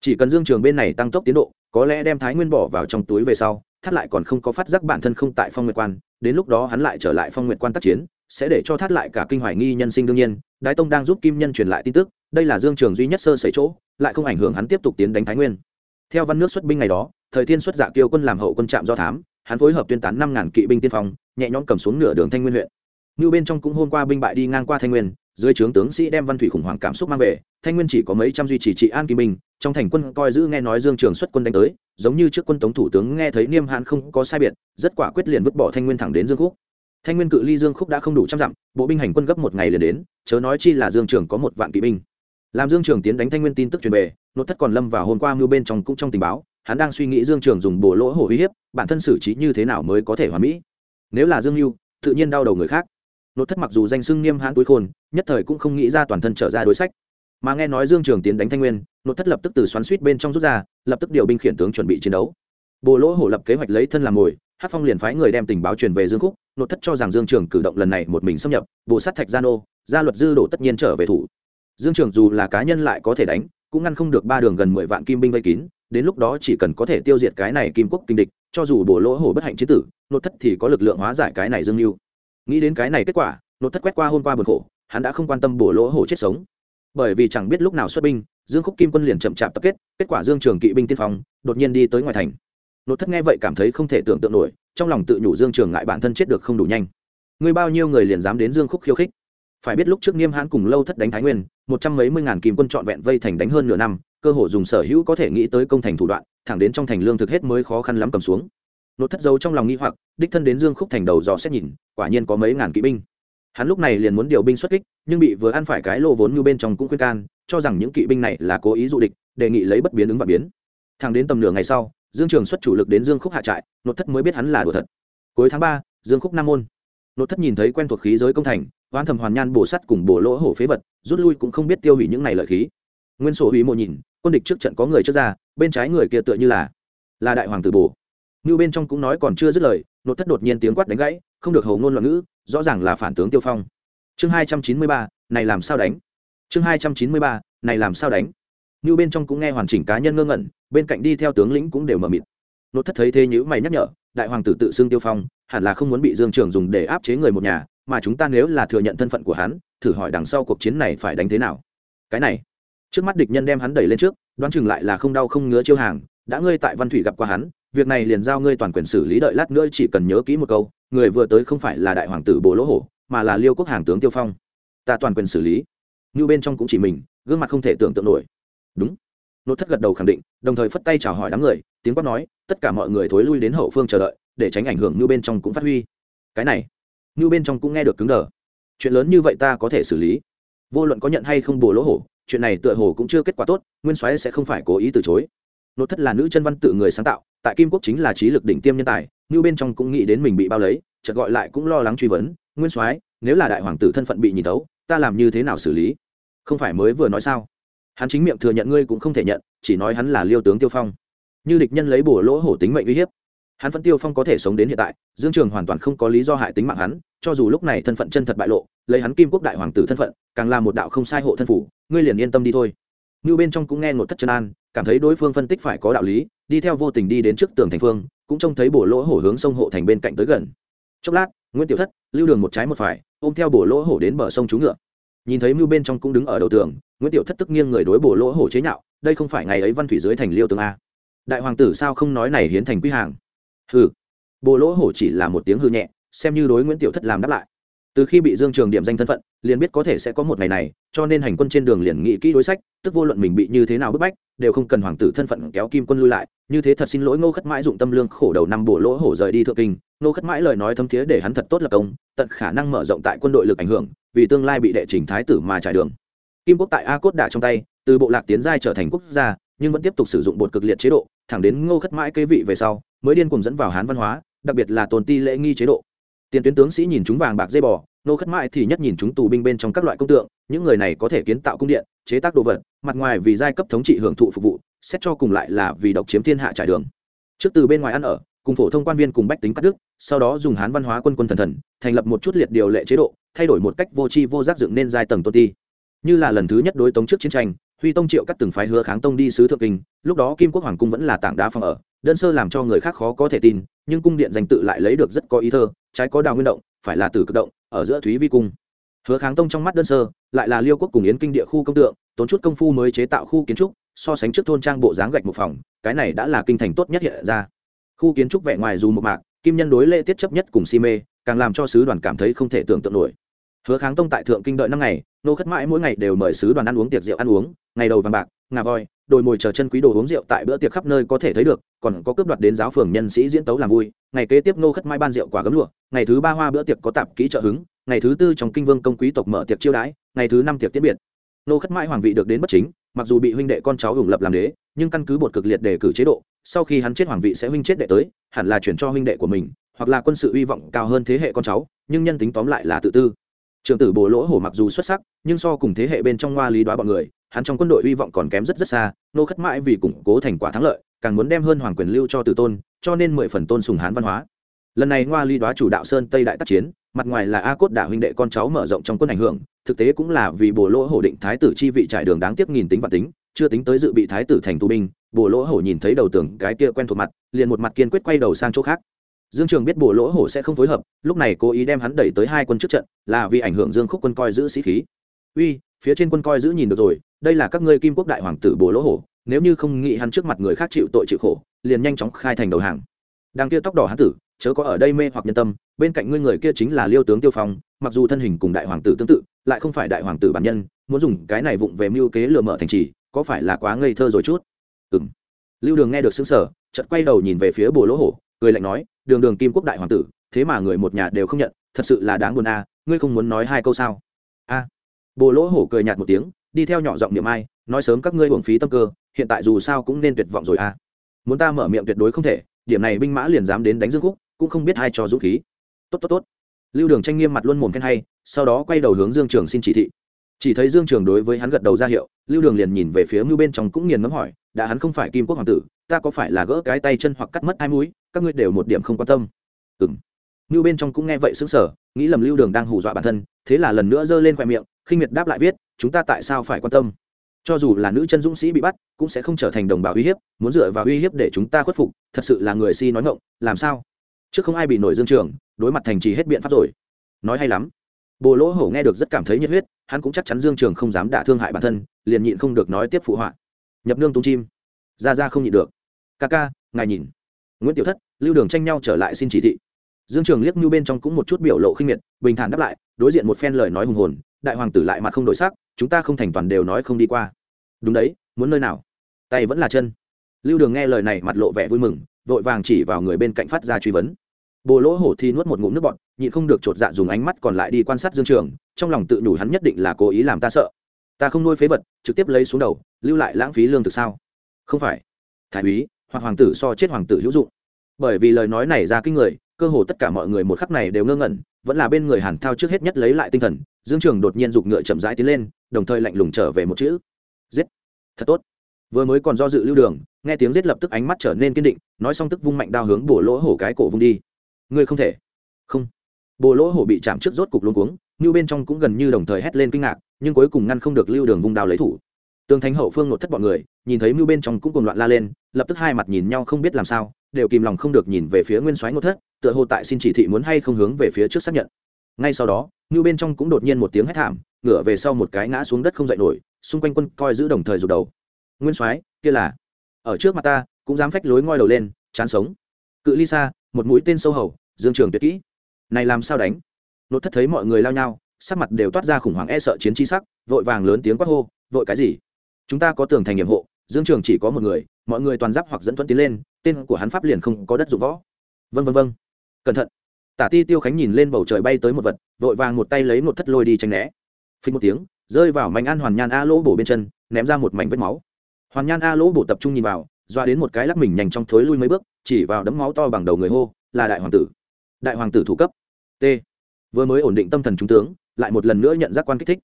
Chỉ cần dương trường bên này tăng tốc tiến độ, có lẽ đem thái nguyên bỏ vào trong túi về sau, thắt lại còn không có phát giác bản thân không tại phong nguyệt quan, đến lúc đó hắn lại trở lại phong nguyệt quan tác chiến sẽ để cho thắt lại cả kinh hoài nghi nhân sinh đương nhiên, đái tông đang giúp kim nhân truyền lại tin tức, đây là dương trường duy nhất sơ sẩy chỗ, lại không ảnh hưởng hắn tiếp tục tiến đánh thái nguyên. Theo văn nước xuất binh ngày đó, thời thiên xuất giả kiêu quân làm hậu quân trạm do thám, hắn phối hợp tuyên tán năm ngàn kỵ binh tiên phong, nhẹ nhõm cầm xuống nửa đường thanh nguyên huyện. Như bên trong cũng hôm qua binh bại đi ngang qua thanh nguyên, dưới trướng tướng sĩ đem văn thủy khủng hoảng cảm xúc mang về, thanh nguyên chỉ có mấy trăm duy trì trị an kim binh, trong thành quân coi giữ nghe nói dương trường xuất quân đánh tới, giống như trước quân tống thủ tướng nghe thấy niêm hãn không có sai biệt, rất quả quyết liền vứt bỏ thanh nguyên thẳng đến dương khúc thanh nguyên cự ly dương khúc đã không đủ trăm dặm, bộ binh hành quân gấp một ngày liền đến, chớ nói chi là dương trường có một vạn kỵ binh. Làm dương trường tiến đánh thanh nguyên tin tức truyền về nội thất còn lâm vào hôm qua mưu bên trong cũng trong tình báo, hắn đang suy nghĩ dương trường dùng bổ lỗ hổ uy hiếp, bản thân xử trí như thế nào mới có thể hoàn mỹ. Nếu là dương mưu, tự nhiên đau đầu người khác. Nội thất mặc dù danh xưng niêm hãn túi khôn, nhất thời cũng không nghĩ ra toàn thân trở ra đối sách. Mà nghe nói dương trường tiến đánh thanh nguyên nội thất lập tức từ xoắn suýt bên trong rút ra, lập tức điều binh khiển tướng chuẩn bị chiến đấu. Bồ lỗ hổ lập kế hoạch lấy thân làm mồi hát phong liền phái người đem tình báo truyền về dương khúc nội thất cho rằng dương trường cử động lần này một mình xâm nhập, bồ sát thạch gia nô, gia luật dư đổ tất nhiên trở về thủ. Dương trường dù là cá nhân lại có thể đánh, cũng ngăn không được ba đường gần mười vạn kim binh vây kín, đến lúc đó chỉ cần có thể tiêu diệt cái này kim quốc kinh địch, cho dù bổ lỗ hổ bất hạnh chế tử nội thất thì có lực lượng hóa giải cái này dương mưu. Nghĩ đến cái này kết quả nội thất quét qua hôm qua bực khổ, hắn đã không quan tâm bổ lỗ hổ chết sống. Bởi vì chẳng biết lúc nào xuất binh, dương khúc kim quân liền chậm chạp tập kết kết quả dương trường kỵ binh tiên phong, đột nhiên đi tới ngoài thành nốt thất nghe vậy cảm thấy không thể tưởng tượng nổi, trong lòng tự nhủ dương trường ngại bản thân chết được không đủ nhanh. Người bao nhiêu người liền dám đến dương khúc khiêu khích? Phải biết lúc trước nghiêm hãn cùng lâu thất đánh thái nguyên, một trăm mấy mươi ngàn kim quân trọn vẹn vây thành đánh hơn nửa năm, cơ hội dùng sở hữu có thể nghĩ tới công thành thủ đoạn, thẳng đến trong thành lương thực hết mới khó khăn lắm cầm xuống. Nốt thất dấu trong lòng nghi hoặc, đích thân đến dương khúc thành đầu dò xét nhìn, quả nhiên có mấy ngàn kỵ binh. Hắn lúc này liền muốn điều binh xuất kích, nhưng bị vừa ăn phải cái lô vốn như bên trong cũng khuyên can, cho rằng những kỵ binh này là cố ý dụ địch, đề nghị lấy bất biến ứng và biến. Thẳng đến tầm nửa ngày sau dương trường xuất chủ lực đến dương khúc hạ trại nốt thất mới biết hắn là đùa thật. Cuối tháng ba, dương khúc nam môn. Nốt thất nhìn thấy quen thuộc khí giới công thành hoan thầm hoàn nhan bổ sắt cùng bổ lỗ hổ phế vật, rút lui cũng không biết tiêu hủy những này lợi khí. Nguyên sổ hủy mộ nhìn, quân địch trước trận có người trước ra, bên trái người kia tựa như là là đại hoàng tử bổ. Như bên trong cũng nói còn chưa dứt lời nốt thất đột nhiên tiếng quát đánh gãy, không được hầu ngôn loạn ngữ, rõ ràng là phản tướng tiêu phong. Chương hai trăm chín mươi ba, này làm sao đánh? Chương hai trăm chín mươi ba, này làm sao đánh? Như bên trong cũng nghe hoàn chỉnh cá nhân ngơ ngẩn, bên cạnh đi theo tướng lĩnh cũng đều mờ mịt. Nốt thất thấy thế nhữ mày nhắc nhở, đại hoàng tử tự xưng tiêu phong, hẳn là không muốn bị dương trường dùng để áp chế người một nhà, mà chúng ta nếu là thừa nhận thân phận của hắn, thử hỏi đằng sau cuộc chiến này phải đánh thế nào. Cái này, trước mắt địch nhân đem hắn đẩy lên trước, đoán chừng lại là không đau không ngứa chiêu hàng, đã ngươi tại văn thủy gặp qua hắn, việc này liền giao ngươi toàn quyền xử lý đợi lát nữa chỉ cần nhớ kỹ một câu, người vừa tới không phải là đại hoàng tử bồ lỗ hổ, mà là liêu quốc hàng tướng tiêu phong. Ta toàn quyền xử lý. Như bên trong cũng chỉ mình, gương mặt không thể tưởng tượng nổi đúng. Nốt thất gật đầu khẳng định, đồng thời phất tay chào hỏi đám người, tiếng quát nói, tất cả mọi người thối lui đến hậu phương chờ đợi, để tránh ảnh hưởng như bên trong cũng phát huy. Cái này như bên trong cũng nghe được cứng đờ. Chuyện lớn như vậy ta có thể xử lý. Vô luận có nhận hay không bồ lỗ hổ, chuyện này tựa hồ cũng chưa kết quả tốt, nguyên soái sẽ không phải cố ý từ chối. Nốt thất là nữ chân văn tự người sáng tạo, tại kim quốc chính là trí lực đỉnh tiêm nhân tài như bên trong cũng nghĩ đến mình bị bao lấy, chợt gọi lại cũng lo lắng truy vấn, nguyên soái, nếu là đại hoàng tử thân phận bị nhìn tấu ta làm như thế nào xử lý? Không phải mới vừa nói sao? Hắn chính miệng thừa nhận ngươi cũng không thể nhận, chỉ nói hắn là liêu tướng tiêu phong. Như địch nhân lấy bổ lỗ hổ tính mệnh uy hiếp, hắn phân tiêu phong có thể sống đến hiện tại, dương trường hoàn toàn không có lý do hại tính mạng hắn, cho dù lúc này thân phận chân thật bại lộ, lấy hắn kim quốc đại hoàng tử thân phận, càng là một đạo không sai hộ thân phủ, ngươi liền yên tâm đi thôi. Như bên trong cũng nghe ngột thất chân an, cảm thấy đối phương phân tích phải có đạo lý, đi theo vô tình đi đến trước tường thành phương, cũng trông thấy bổ lỗ hổ hướng sông hộ thành bên cạnh tới gần. Chốc lát, nguyễn tiểu thất, lưu đường một trái một phải, ôm theo bổ lỗ hổ đến bờ sông trú ngựa nhìn thấy mưu bên trong cũng đứng ở đầu tường, nguyễn tiểu thất tức nghiêng người đối bổ lỗ hổ chế nhạo, đây không phải ngày ấy văn thủy dưới thành liêu tường a. Đại hoàng tử sao không nói này hiến thành quy hàng? Hừ. Bồ lỗ hổ chỉ là một tiếng hư nhẹ, xem như đối nguyễn tiểu thất làm đáp lại. Từ khi bị dương trường điểm danh thân phận, liền biết có thể sẽ có một ngày này, cho nên hành quân trên đường liền nghị kỹ đối sách, tức vô luận mình bị như thế nào bức bách, đều không cần hoàng tử thân phận kéo kim quân lui lại, như thế thật xin lỗi ngô khất mãi dụng tâm lương khổ đầu năm bổ lỗ hổ rời đi thượng kinh. Ngô khất mãi lời nói thâm thiế để hắn thật tốt lập công, tận khả năng mở rộng tại quân đội lực ảnh hưởng vì tương lai bị đệ trình thái tử mà trải đường. Kim quốc tại a cốt đả trong tay, từ bộ lạc tiến giai trở thành quốc gia, nhưng vẫn tiếp tục sử dụng bột cực liệt chế độ, thẳng đến ngô khất mãi kế vị về sau, mới điên cùng dẫn vào hán văn hóa, đặc biệt là tồn ti lễ nghi chế độ. Tiền tuyến tướng sĩ nhìn chúng vàng bạc dây bò nô khất mãi thì nhất nhìn chúng tù binh bên trong các loại công tượng, những người này có thể kiến tạo cung điện, chế tác đồ vật, mặt ngoài vì giai cấp thống trị hưởng thụ phục vụ, xét cho cùng lại là vì độc chiếm thiên hạ trải đường. Trước từ bên ngoài ăn ở cùng phổ thông quan viên cùng bách tính cắt đức sau đó dùng hán văn hóa quân quân thần thần, thành lập một chút liệt điều lệ chế độ, thay đổi một cách vô tri vô giác dựng nên giai tầng tôn ti. Như là lần thứ nhất đối tống trước chiến tranh, huy tông triệu cắt từng phái hứa kháng tông đi sứ thượng kinh, lúc đó kim quốc hoàng cung vẫn là tảng đá phòng ở, đơn sơ làm cho người khác khó có thể tin, nhưng cung điện danh tự lại lấy được rất có ý thơ, trái có đào nguyên động, phải là tử cực động, ở giữa thúy vi cung. Hứa kháng tông trong mắt đơn sơ, lại là liêu quốc cùng yến kinh địa khu công tượng, tốn chút công phu mới chế tạo khu kiến trúc, so sánh trước thôn trang bộ dáng gạch một phòng, cái này đã là kinh thành tốt nhất hiện ra khu kiến trúc vẻ ngoài dù một mạc, kim nhân đối lễ tiết chấp nhất cùng si mê, càng làm cho sứ đoàn cảm thấy không thể tưởng tượng nổi. Hứa kháng tông tại thượng kinh đợi năm ngày, nô khất mãi mỗi ngày đều mời sứ đoàn ăn uống tiệc rượu ăn uống, ngày đầu vàng bạc, ngà voi, đồi mồi chờ chân quý đồ uống rượu tại bữa tiệc khắp nơi có thể thấy được, còn có cướp đoạt đến giáo phường nhân sĩ diễn tấu làm vui, ngày kế tiếp nô khất mai ban rượu quả gấm lụa, ngày thứ ba hoa bữa tiệc có tạp kỹ trợ hứng, ngày thứ tư trong kinh vương công quý tộc mở tiệc chiêu đãi, ngày thứ năm tiệc tiết biệt. Nô khất mãi hoàng vị được đến bất chính mặc dù bị huynh đệ con cháu hùng lập làm đế, nhưng căn cứ bột cực liệt đề cử chế độ, sau khi hắn chết hoàng vị sẽ huynh chết đệ tới, hẳn là chuyển cho huynh đệ của mình, hoặc là quân sự hy vọng cao hơn thế hệ con cháu, nhưng nhân tính tóm lại là tự tư. Trường tử bồ lỗ hổ mặc dù xuất sắc, nhưng so cùng thế hệ bên trong ngoa lý đoá bọn người, hắn trong quân đội hy vọng còn kém rất rất xa, nô khất mãi vì củng cố thành quả thắng lợi, càng muốn đem hơn hoàng quyền lưu cho tử tôn, cho nên mười phần tôn sùng hán văn hóa. Lần này ngoa ly đoá chủ đạo sơn tây đại tác chiến mặt ngoài là a cốt đả huynh đệ con cháu mở rộng trong quân ảnh hưởng, thực tế cũng là vì bồ lỗ hổ định thái tử chi vị trải đường đáng tiếc nghìn tính và tính, chưa tính tới dự bị thái tử thành tù binh, bồ lỗ hổ nhìn thấy đầu tường cái kia quen thuộc mặt, liền một mặt kiên quyết quay đầu sang chỗ khác. Dương trường biết bồ lỗ hổ sẽ không phối hợp, lúc này cố ý đem hắn đẩy tới hai quân trước trận, là vì ảnh hưởng dương khúc quân coi giữ sĩ khí. Uy, phía trên quân coi giữ nhìn được rồi, đây là các ngươi kim quốc đại hoàng tử bồ lỗ hổ, nếu như không nghĩ hắn trước mặt người khác chịu tội chịu khổ, liền nhanh chóng khai thành đầu hàng. Đang kia tóc đỏ hắn tử, chớ có ở đây mê hoặc nhân tâm bên cạnh ngươi người kia chính là liêu tướng tiêu phong, mặc dù thân hình cùng đại hoàng tử tương tự, lại không phải đại hoàng tử bản nhân, muốn dùng cái này vụng về mưu kế lừa mở thành trì, có phải là quá ngây thơ rồi chút? Ừ m lưu đường nghe được xứng sở chợt quay đầu nhìn về phía bồ lỗ hổ, cười lạnh nói, đường đường kim quốc đại hoàng tử, thế mà người một nhà đều không nhận, thật sự là đáng buồn a, ngươi không muốn nói hai câu sao? A. Bồ lỗ hổ cười nhạt một tiếng, đi theo nhỏ giọng niệm ai, nói sớm các ngươi hưởng phí tâm cơ, hiện tại dù sao cũng nên tuyệt vọng rồi a. Muốn ta mở miệng tuyệt đối không thể, điểm này binh mã liền dám đến đánh dương khúc, cũng không biết ai cho dũng khí tốt tốt tốt. Lưu đường tranh nghiêm mặt luôn mồm khen hay, sau đó quay đầu hướng dương trường xin chỉ thị. Chỉ thấy dương trường đối với hắn gật đầu ra hiệu, lưu đường liền nhìn về phía mưu bên trong cũng nghiền ngấm hỏi, đã hắn không phải kim quốc hoàng tử, ta có phải là gỡ cái tay chân hoặc cắt mất hai mũi, các ngươi đều một điểm không quan tâm. Ừ m mưu bên trong cũng nghe vậy xứng sở nghĩ lầm lưu đường đang hù dọa bản thân, thế là lần nữa giơ lên khoe miệng, khinh miệt đáp lại viết, chúng ta tại sao phải quan tâm? Cho dù là nữ chân dũng sĩ bị bắt, cũng sẽ không trở thành đồng bào uy hiếp, muốn dựa vào uy hiếp để chúng ta khuất phục, thật sự là người si nói ngộng làm sao? Trước không ai bị nổi dương trường đối mặt thành trì hết biện pháp rồi. Nói hay lắm. Bồ lỗ hổ nghe được rất cảm thấy nhiệt huyết, hắn cũng chắc chắn dương trường không dám đả thương hại bản thân, liền nhịn không được nói tiếp phụ họa. Nhập nương tung chim. Ra ra không nhịn được. Ca ca, ngài nhìn. Nguyễn tiểu thất, lưu đường tranh nhau trở lại xin chỉ thị. Dương trường liếc mưu bên trong cũng một chút biểu lộ khinh miệt, bình thản đáp lại, đối diện một phen lời nói hùng hồn, đại hoàng tử lại mặt không đổi sắc, chúng ta không thành toàn đều nói không đi qua. Đúng đấy, muốn nơi nào? Tay vẫn là chân. Lưu đường nghe lời này mặt lộ vẻ vui mừng, vội vàng chỉ vào người bên cạnh phát ra truy vấn bồ lỗ hổ thì nuốt một ngụm nước bọt, nhịn không được chột dạ dùng ánh mắt còn lại đi quan sát dương trường, trong lòng tự nhủ hắn nhất định là cố ý làm ta sợ. Ta không nuôi phế vật, trực tiếp lấy xuống đầu, lưu lại lãng phí lương thực sao? Không phải. Thái úy, hoặc hoàng tử so chết hoàng tử hữu dụng. Bởi vì lời nói này ra kinh người, cơ hồ tất cả mọi người một khắc này đều ngơ ngẩn, vẫn là bên người hàn thao trước hết nhất lấy lại tinh thần, dương trường đột nhiên dục ngựa chậm rãi tiến lên, đồng thời lạnh lùng trở về một chữ. Giết. Thật tốt. Vừa mới còn do dự lưu đường, nghe tiếng giết lập tức ánh mắt trở nên kiên định, nói xong tức vung mạnh đao hướng bổ lỗ hổ cái cổ vung đi ngươi không thể. Không. Bồ lỗ hổ bị chạm trước rốt cục luôn cuống, như bên trong cũng gần như đồng thời hét lên kinh ngạc, nhưng cuối cùng ngăn không được lưu đường vung đao lấy thủ. Tường thánh hậu phương nột thất bọn người, nhìn thấy mưu bên trong cũng cùng loạn la lên, lập tức hai mặt nhìn nhau không biết làm sao, đều kìm lòng không được nhìn về phía nguyên soái ngột thất, tựa hồ tại xin chỉ thị muốn hay không hướng về phía trước xác nhận. Ngay sau đó mưu bên trong cũng đột nhiên một tiếng hét thảm, ngửa về sau một cái ngã xuống đất không dậy nổi, xung quanh quân coi giữ đồng thời rụt đầu. Nguyên soái, kia là, ở trước mặt ta, cũng dám phách lối ngoi đầu lên, chán sống cự ly xa, một mũi tên sâu hầu, dương trường tuyệt kỹ. Này làm sao đánh? Nốt thất thấy mọi người lao nhau, sắc mặt đều toát ra khủng hoảng e sợ chiến chi sắc, vội vàng lớn tiếng quát hô, vội cái gì? Chúng ta có tường thành nhiệm hộ, dương trường chỉ có một người, mọi người toàn giáp hoặc dẫn thuận tiến lên, tên của hắn pháp liền không có đất dụng võ. Vân vân vân cẩn thận. Tả ti tiêu khánh nhìn lên bầu trời bay tới một vật, vội vàng một tay lấy một thất lôi đi tranh né. Phình một tiếng, rơi vào mảnh an hoàn nhan a lỗ bổ bên chân, ném ra một mảnh vết máu. Hoàn nhan a lỗ bổ tập trung nhìn vào doa đến một cái lắc mình nhanh trong thối lui mấy bước chỉ vào đấm máu to bằng đầu người hô, là đại hoàng tử. Đại hoàng tử thủ cấp. T. Vừa mới ổn định tâm thần trung tướng, lại một lần nữa nhận giác quan kích thích.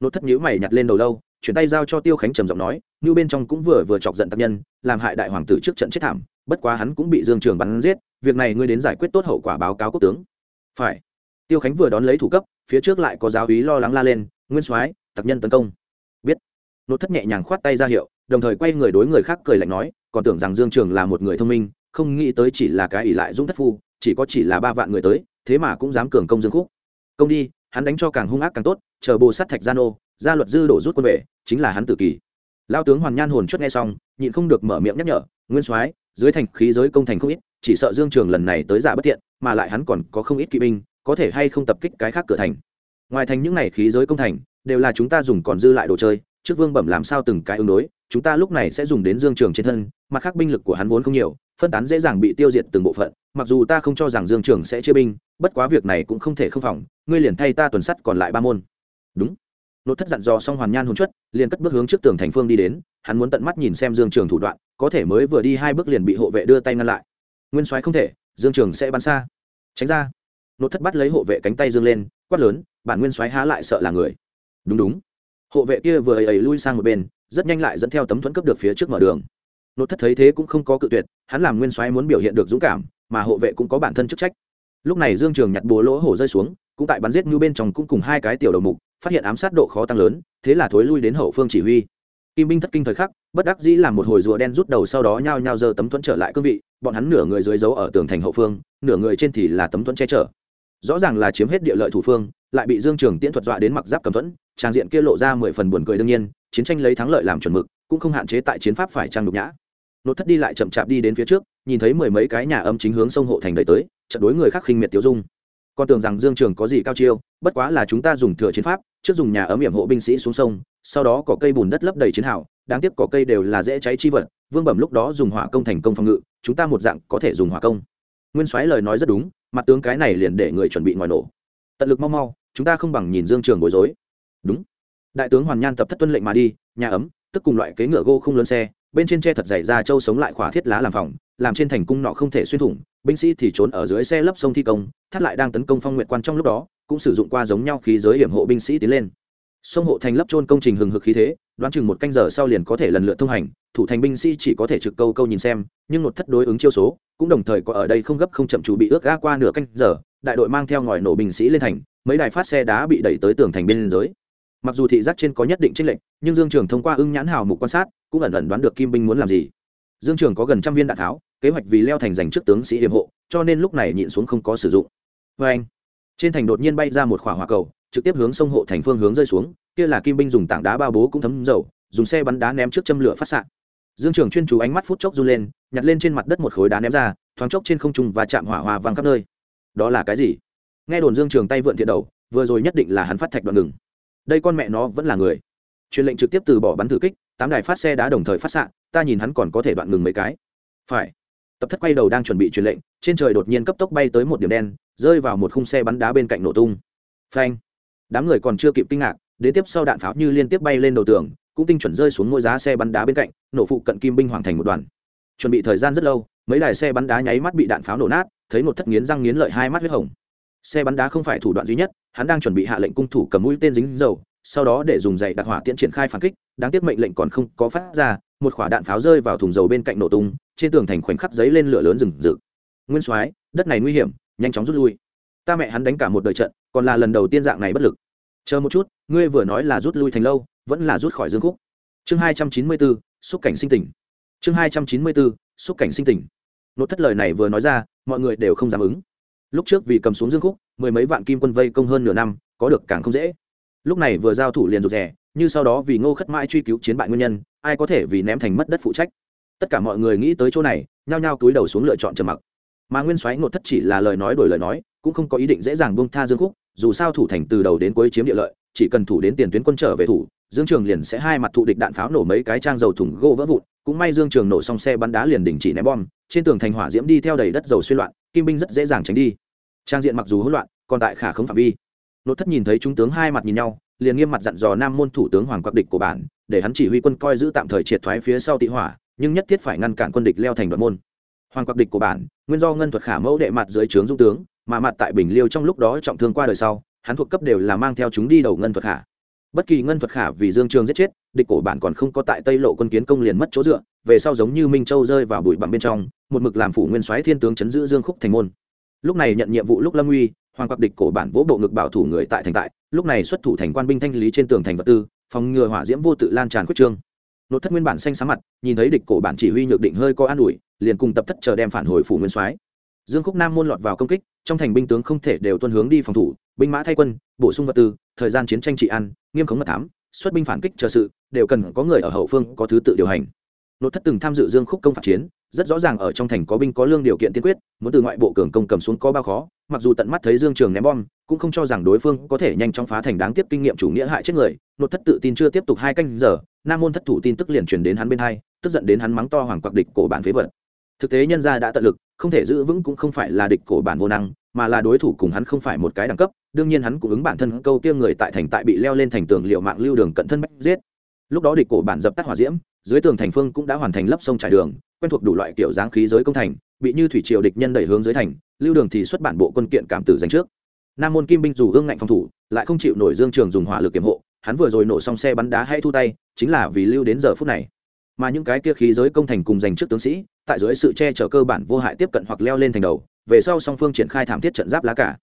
Nốt thất nhữ mày nhặt lên đầu lâu, chuyển tay giao cho tiêu khánh trầm giọng nói, như bên trong cũng vừa vừa chọc giận tác nhân, làm hại đại hoàng tử trước trận chết thảm, bất quá hắn cũng bị dương trường bắn giết, việc này ngươi đến giải quyết tốt hậu quả báo cáo quốc tướng. Phải. Tiêu khánh vừa đón lấy thủ cấp, phía trước lại có giáo úy lo lắng la lên, nguyên soái tặc nhân tấn công. Biết. Nốt thất nhẹ nhàng khoát tay ra hiệu, đồng thời quay người đối người khác cười lạnh nói, còn tưởng rằng dương trường là một người thông minh không nghĩ tới chỉ là cái ỷ lại dũng thất phu, chỉ có chỉ là ba vạn người tới, thế mà cũng dám cường công dương khúc. Công đi, hắn đánh cho càng hung ác càng tốt, chờ bồ sát thạch gia nô gia luật dư đổ rút quân về, chính là hắn tự kỷ lao tướng hoàn nhan hồn chốt nghe xong, nhịn không được mở miệng nhắc nhở, nguyên soái, dưới thành khí giới công thành không ít, chỉ sợ dương trường lần này tới giả bất tiện, mà lại hắn còn có không ít kỵ binh, có thể hay không tập kích cái khác cửa thành. Ngoài thành những này khí giới công thành, đều là chúng ta dùng còn dư lại đồ chơi, trước vương bẩm làm sao từng cái ứng đối, chúng ta lúc này sẽ dùng đến dương trường trên thân, mặt khác binh lực của hắn vốn không nhiều phân tán dễ dàng bị tiêu diệt từng bộ phận, mặc dù ta không cho rằng dương trường sẽ chia binh, bất quá việc này cũng không thể không phòng, ngươi liền thay ta tuần sắt còn lại ba môn. Đúng. Nốt thất dặn dò xong hoàn nhan hồn chuất, liền cất bước hướng trước tường thành phương đi đến, hắn muốn tận mắt nhìn xem dương trường thủ đoạn, có thể mới vừa đi hai bước liền bị hộ vệ đưa tay ngăn lại. Nguyên soái không thể, dương trường sẽ bắn xa. Tránh ra. Nốt thất bắt lấy hộ vệ cánh tay dương lên, quát lớn, bản nguyên soái há lại sợ là người? Đúng đúng. Hộ vệ kia vừa ấy ấy lui sang một bên, rất nhanh lại dẫn theo tấm thuẫn cấp được phía trước mở đường nốt thất thấy thế cũng không có cự tuyệt, hắn làm nguyên soái muốn biểu hiện được dũng cảm, mà hộ vệ cũng có bản thân chức trách. Lúc này dương trường nhặt búa lỗ hổ rơi xuống, cũng tại bắn giết như bên trong cũng cùng hai cái tiểu đầu mục, phát hiện ám sát độ khó tăng lớn, thế là thối lui đến hậu phương chỉ huy. Kim binh thất kinh thời khắc, bất đắc dĩ làm một hồi rùa đen rút đầu sau đó nhao nhao giơ tấm thuẫn trở lại cương vị, bọn hắn nửa người dưới giấu ở tường thành hậu phương, nửa người trên thì là tấm thuẫn che chở. Rõ ràng là chiếm hết địa lợi thủ phương, lại bị dương trường tiễn thuật dọa đến mặc giáp cầm thuẫn, trang diện kia lộ ra mười phần buồn cười đương nhiên, chiến tranh lấy thắng lợi làm chuẩn mực, cũng không hạn chế tại chiến pháp phải trang nhục nhã nốt thất đi lại chậm chạp đi đến phía trước, nhìn thấy mười mấy cái nhà âm chính hướng sông hộ thành đầy tới trận đối người khác khinh miệt tiêu dung. Con tưởng rằng dương trường có gì cao chiêu, bất quá là chúng ta dùng thừa chiến pháp, trước dùng nhà ấm hiểm hộ binh sĩ xuống sông, sau đó có cây bùn đất lấp đầy chiến hào, đáng tiếc có cây đều là dễ cháy chi vật, vương bẩm lúc đó dùng hỏa công thành công phòng ngự, chúng ta một dạng có thể dùng hỏa công. Nguyên soái lời nói rất đúng, mặt tướng cái này liền để người chuẩn bị ngoài nổ. Tận lực mau mau, chúng ta không bằng nhìn dương trường bối rối. Đúng. Đại tướng hoàn nhan tập thất tuân lệnh mà đi, nhà ấm, tức cùng loại kế ngựa gô không lớn xe bên trên tre thật dày ra châu sống lại khỏa thiết lá làm phòng, làm trên thành cung nọ không thể xuyên thủng, binh sĩ thì trốn ở dưới xe lấp sông thi công thắt lại đang tấn công phong nguyện quan trong lúc đó, cũng sử dụng qua giống nhau khí giới hiểm hộ binh sĩ tiến lên. Sông hộ thành lấp trôn công trình hừng hực khí thế, đoán chừng một canh giờ sau liền có thể lần lượt thông hành, thủ thành binh sĩ chỉ có thể trực câu câu nhìn xem, nhưng một thất đối ứng chiêu số, cũng đồng thời có ở đây không gấp không chậm chủ bị ước ga qua nửa canh giờ, đại đội mang theo ngòi nổ binh sĩ lên thành, mấy đài phát xe đá bị đẩy tới tường thành biên giới. Mặc dù thị giác trên có nhất định tranh lệnh nhưng dương trường thông qua ưng nhãn hào mục quan sát cũng ẩn ẩn đoán được kim binh muốn làm gì. Dương trường có gần trăm viên đạn tháo, kế hoạch vì leo thành giành trước tướng sĩ hiểm hộ, cho nên lúc này nhịn xuống không có sử dụng. Vê anh, trên thành đột nhiên bay ra một khỏa hỏa cầu, trực tiếp hướng sông hộ thành phương hướng rơi xuống, kia là kim binh dùng tảng đá bao bố cũng thấm dầu, dùng xe bắn đá ném trước châm lửa phát sạn dương trường chuyên chú ánh mắt phút chốc run lên, nhặt lên trên mặt đất một khối đá ném ra, thoáng chốc trên không trung và chạm hỏa hoa vang khắp nơi. Đó là cái gì? Nghe đồn dương trường tay vượn thiện đầu, vừa rồi nhất định là hắn phát thạch đoạn ngừng. Đây con mẹ nó vẫn là người. Truyền lệnh trực tiếp từ bỏ bắn thử kích tám đài phát xe đá đồng thời phát xạ, ta nhìn hắn còn có thể đoạn ngừng mấy cái. Phải. Tập thất quay đầu đang chuẩn bị truyền lệnh, trên trời đột nhiên cấp tốc bay tới một điểm đen, rơi vào một khung xe bắn đá bên cạnh nổ tung. Phanh. Đám người còn chưa kịp kinh ngạc, đến tiếp sau đạn pháo như liên tiếp bay lên đầu tường, cũng tinh chuẩn rơi xuống ngôi giá xe bắn đá bên cạnh, nổ phụ cận kim binh hoàn thành một đoàn. Chuẩn bị thời gian rất lâu, mấy đài xe bắn đá nháy mắt bị đạn pháo nổ nát, thấy một thất nghiến răng nghiến lợi hai mắt huyết hồng. Xe bắn đá không phải thủ đoạn duy nhất, hắn đang chuẩn bị hạ lệnh cung thủ cầm mũi tên dính dầu sau đó để dùng dày đặc hỏa tiễn triển khai phản kích, đáng tiếc mệnh lệnh còn không có phát ra, một quả đạn pháo rơi vào thùng dầu bên cạnh nổ tung, trên tường thành khoảnh khắc giấy lên lửa lớn rừng rực. Nguyên soái, đất này nguy hiểm, nhanh chóng rút lui. Ta mẹ hắn đánh cả một đời trận, còn là lần đầu tiên dạng này bất lực. Chờ một chút, ngươi vừa nói là rút lui thành lâu, vẫn là rút khỏi dương khúc. Chương hai trăm chín mươi bốn, xúc cảnh sinh tỉnh chương hai trăm chín mươi bốn, xúc cảnh sinh tỉnh nốt thất lời này vừa nói ra, mọi người đều không dám ứng. Lúc trước vì cầm xuống dương khúc, mười mấy vạn kim quân vây công hơn nửa năm, có được càng không dễ lúc này vừa giao thủ liền rụt rè, như sau đó vì ngô khất mãi truy cứu chiến bại nguyên nhân, ai có thể vì ném thành mất đất phụ trách. Tất cả mọi người nghĩ tới chỗ này, nhao nhao túi đầu xuống lựa chọn trầm mặc. Mà nguyên soái ngột thất chỉ là lời nói đổi lời nói, cũng không có ý định dễ dàng buông tha dương khúc, dù sao thủ thành từ đầu đến cuối chiếm địa lợi, chỉ cần thủ đến tiền tuyến quân trở về thủ, dương trường liền sẽ hai mặt thụ địch đạn pháo nổ mấy cái trang dầu thùng gỗ vỡ vụn, cũng may dương trường nổ xong xe bắn đá liền đình chỉ ném bom, trên tường thành hỏa diễm đi theo đầy đất dầu xuyên loạn, kim binh rất dễ dàng tránh đi. Trang diện mặc dù hỗn loạn, còn tại khả khống phạm vi nốt thất nhìn thấy chúng tướng hai mặt nhìn nhau, liền nghiêm mặt dặn dò nam môn thủ tướng hoàng quạc địch của bản, để hắn chỉ huy quân coi giữ tạm thời triệt thoái phía sau tị hỏa, nhưng nhất thiết phải ngăn cản quân địch leo thành đoạn môn. Hoàng quạc địch của bản, nguyên do ngân thuật khả mẫu đệ mặt dưới trướng dung tướng, mà mặt tại bình liêu trong lúc đó trọng thương qua đời sau, hắn thuộc cấp đều là mang theo chúng đi đầu ngân thuật khả. Bất kỳ ngân thuật khả vì dương trường giết chết, địch cổ bản còn không có tại tây lộ quân kiến công liền mất chỗ dựa, về sau giống như minh châu rơi vào bụi bặm bên trong, một mực làm phủ nguyên soái thiên tướng chấn giữ dương khúc thành môn. Lúc này nhận nhiệm vụ lúc lâm uy hoàng quặc địch cổ bản vỗ bộ ngực bảo thủ người tại thành tại, lúc này xuất thủ thành quan binh thanh lý trên tường thành vật tư, phòng ngừa hỏa diễm vô tự lan tràn quyết trương. Nội thất nguyên bản xanh sáng mặt, nhìn thấy địch cổ bản chỉ huy nhược định hơi có an ủi, liền cùng tập thất chờ đem phản hồi phủ nguyên soái. Dương khúc nam môn lọt vào công kích, trong thành binh tướng không thể đều tuân hướng đi phòng thủ, binh mã thay quân, bổ sung vật tư, thời gian chiến tranh trị ăn nghiêm khống mật thám, xuất binh phản kích chờ sự, đều cần có người ở hậu phương có thứ tự điều hành. Nội thất từng tham dự dương khúc công phạt chiến rất rõ ràng ở trong thành có binh có lương điều kiện tiên quyết, muốn từ ngoại bộ cường công cầm xuống có bao khó, mặc dù tận mắt thấy dương trường ném bom, cũng không cho rằng đối phương có thể nhanh chóng phá thành đáng tiếp kinh nghiệm chủ nghĩa hại chết người nội thất tự tin chưa tiếp tục hai canh giờ, nam môn thất thủ tin tức liền truyền đến hắn bên hai, tức giận đến hắn mắng to hoàng quặc địch cổ bản phế vật. Thực tế nhân gia đã tận lực, không thể giữ vững cũng không phải là địch cổ bản vô năng, mà là đối thủ cùng hắn không phải một cái đẳng cấp, đương nhiên hắn cũng ứng bản thân câu kia người tại thành tại bị leo lên thành tường liệu mạng lưu đường cận thân bách giết. Lúc đó địch cổ bản dập tắt hỏa diễm dưới tường thành phương cũng đã hoàn thành lấp sông trải đường, quen thuộc đủ loại kiểu dáng khí giới công thành, bị như thủy triều địch nhân đẩy hướng dưới thành, lưu đường thì xuất bản bộ quân kiện cảm tử dành trước. Nam môn kim binh dù hương ngạnh phòng thủ, lại không chịu nổi dương trường dùng hỏa lực kiểm hộ, hắn vừa rồi nổ xong xe bắn đá hay thu tay, chính là vì lưu đến giờ phút này. Mà những cái kia khí giới công thành cùng dành trước tướng sĩ, tại dưới sự che chở cơ bản vô hại tiếp cận hoặc leo lên thành đầu, về sau song phương triển khai thảm thiết trận giáp lá cả.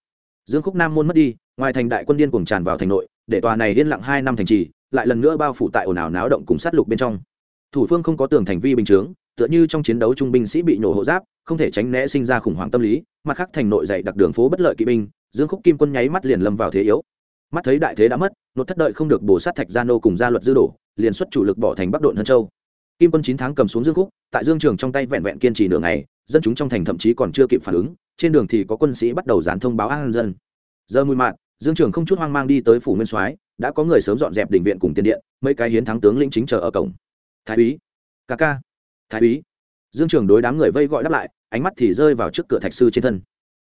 Dương khúc nam môn mất đi, ngoài thành đại quân điên cuồng tràn vào thành nội, để tòa này liên lặng hai năm thành trì, lại lần nữa bao phủ tại ồn ào náo động cùng sát lục bên trong thủ phương không có tường thành vi bình chướng, tựa như trong chiến đấu trung binh sĩ bị nổ hộ giáp, không thể tránh né sinh ra khủng hoảng tâm lý, mặt khác thành nội dạy đặc đường phố bất lợi kỵ binh, dương khúc kim quân nháy mắt liền lâm vào thế yếu. Mắt thấy đại thế đã mất nốt thất đợi không được bổ sát thạch gia nô cùng gia luật dư đổ, liền xuất chủ lực bỏ thành bắc độn hân châu. Kim quân chín tháng cầm xuống dương khúc, tại dương trường trong tay vẹn vẹn kiên trì nửa ngày, dân chúng trong thành thậm chí còn chưa kịp phản ứng, trên đường thì có quân sĩ bắt đầu dán thông báo an dân. Giờ mùi mạn dương trường không chút hoang mang đi tới phủ nguyên soái, đã có người sớm dọn dẹp đình viện cùng tiền điện, mấy cái hiến thắng tướng lĩnh chính chờ ở cổng thái úy. Ca ca. Thái úy. Dương trường đối đám người vây gọi đáp lại, ánh mắt thì rơi vào trước cửa thạch sư trên thân.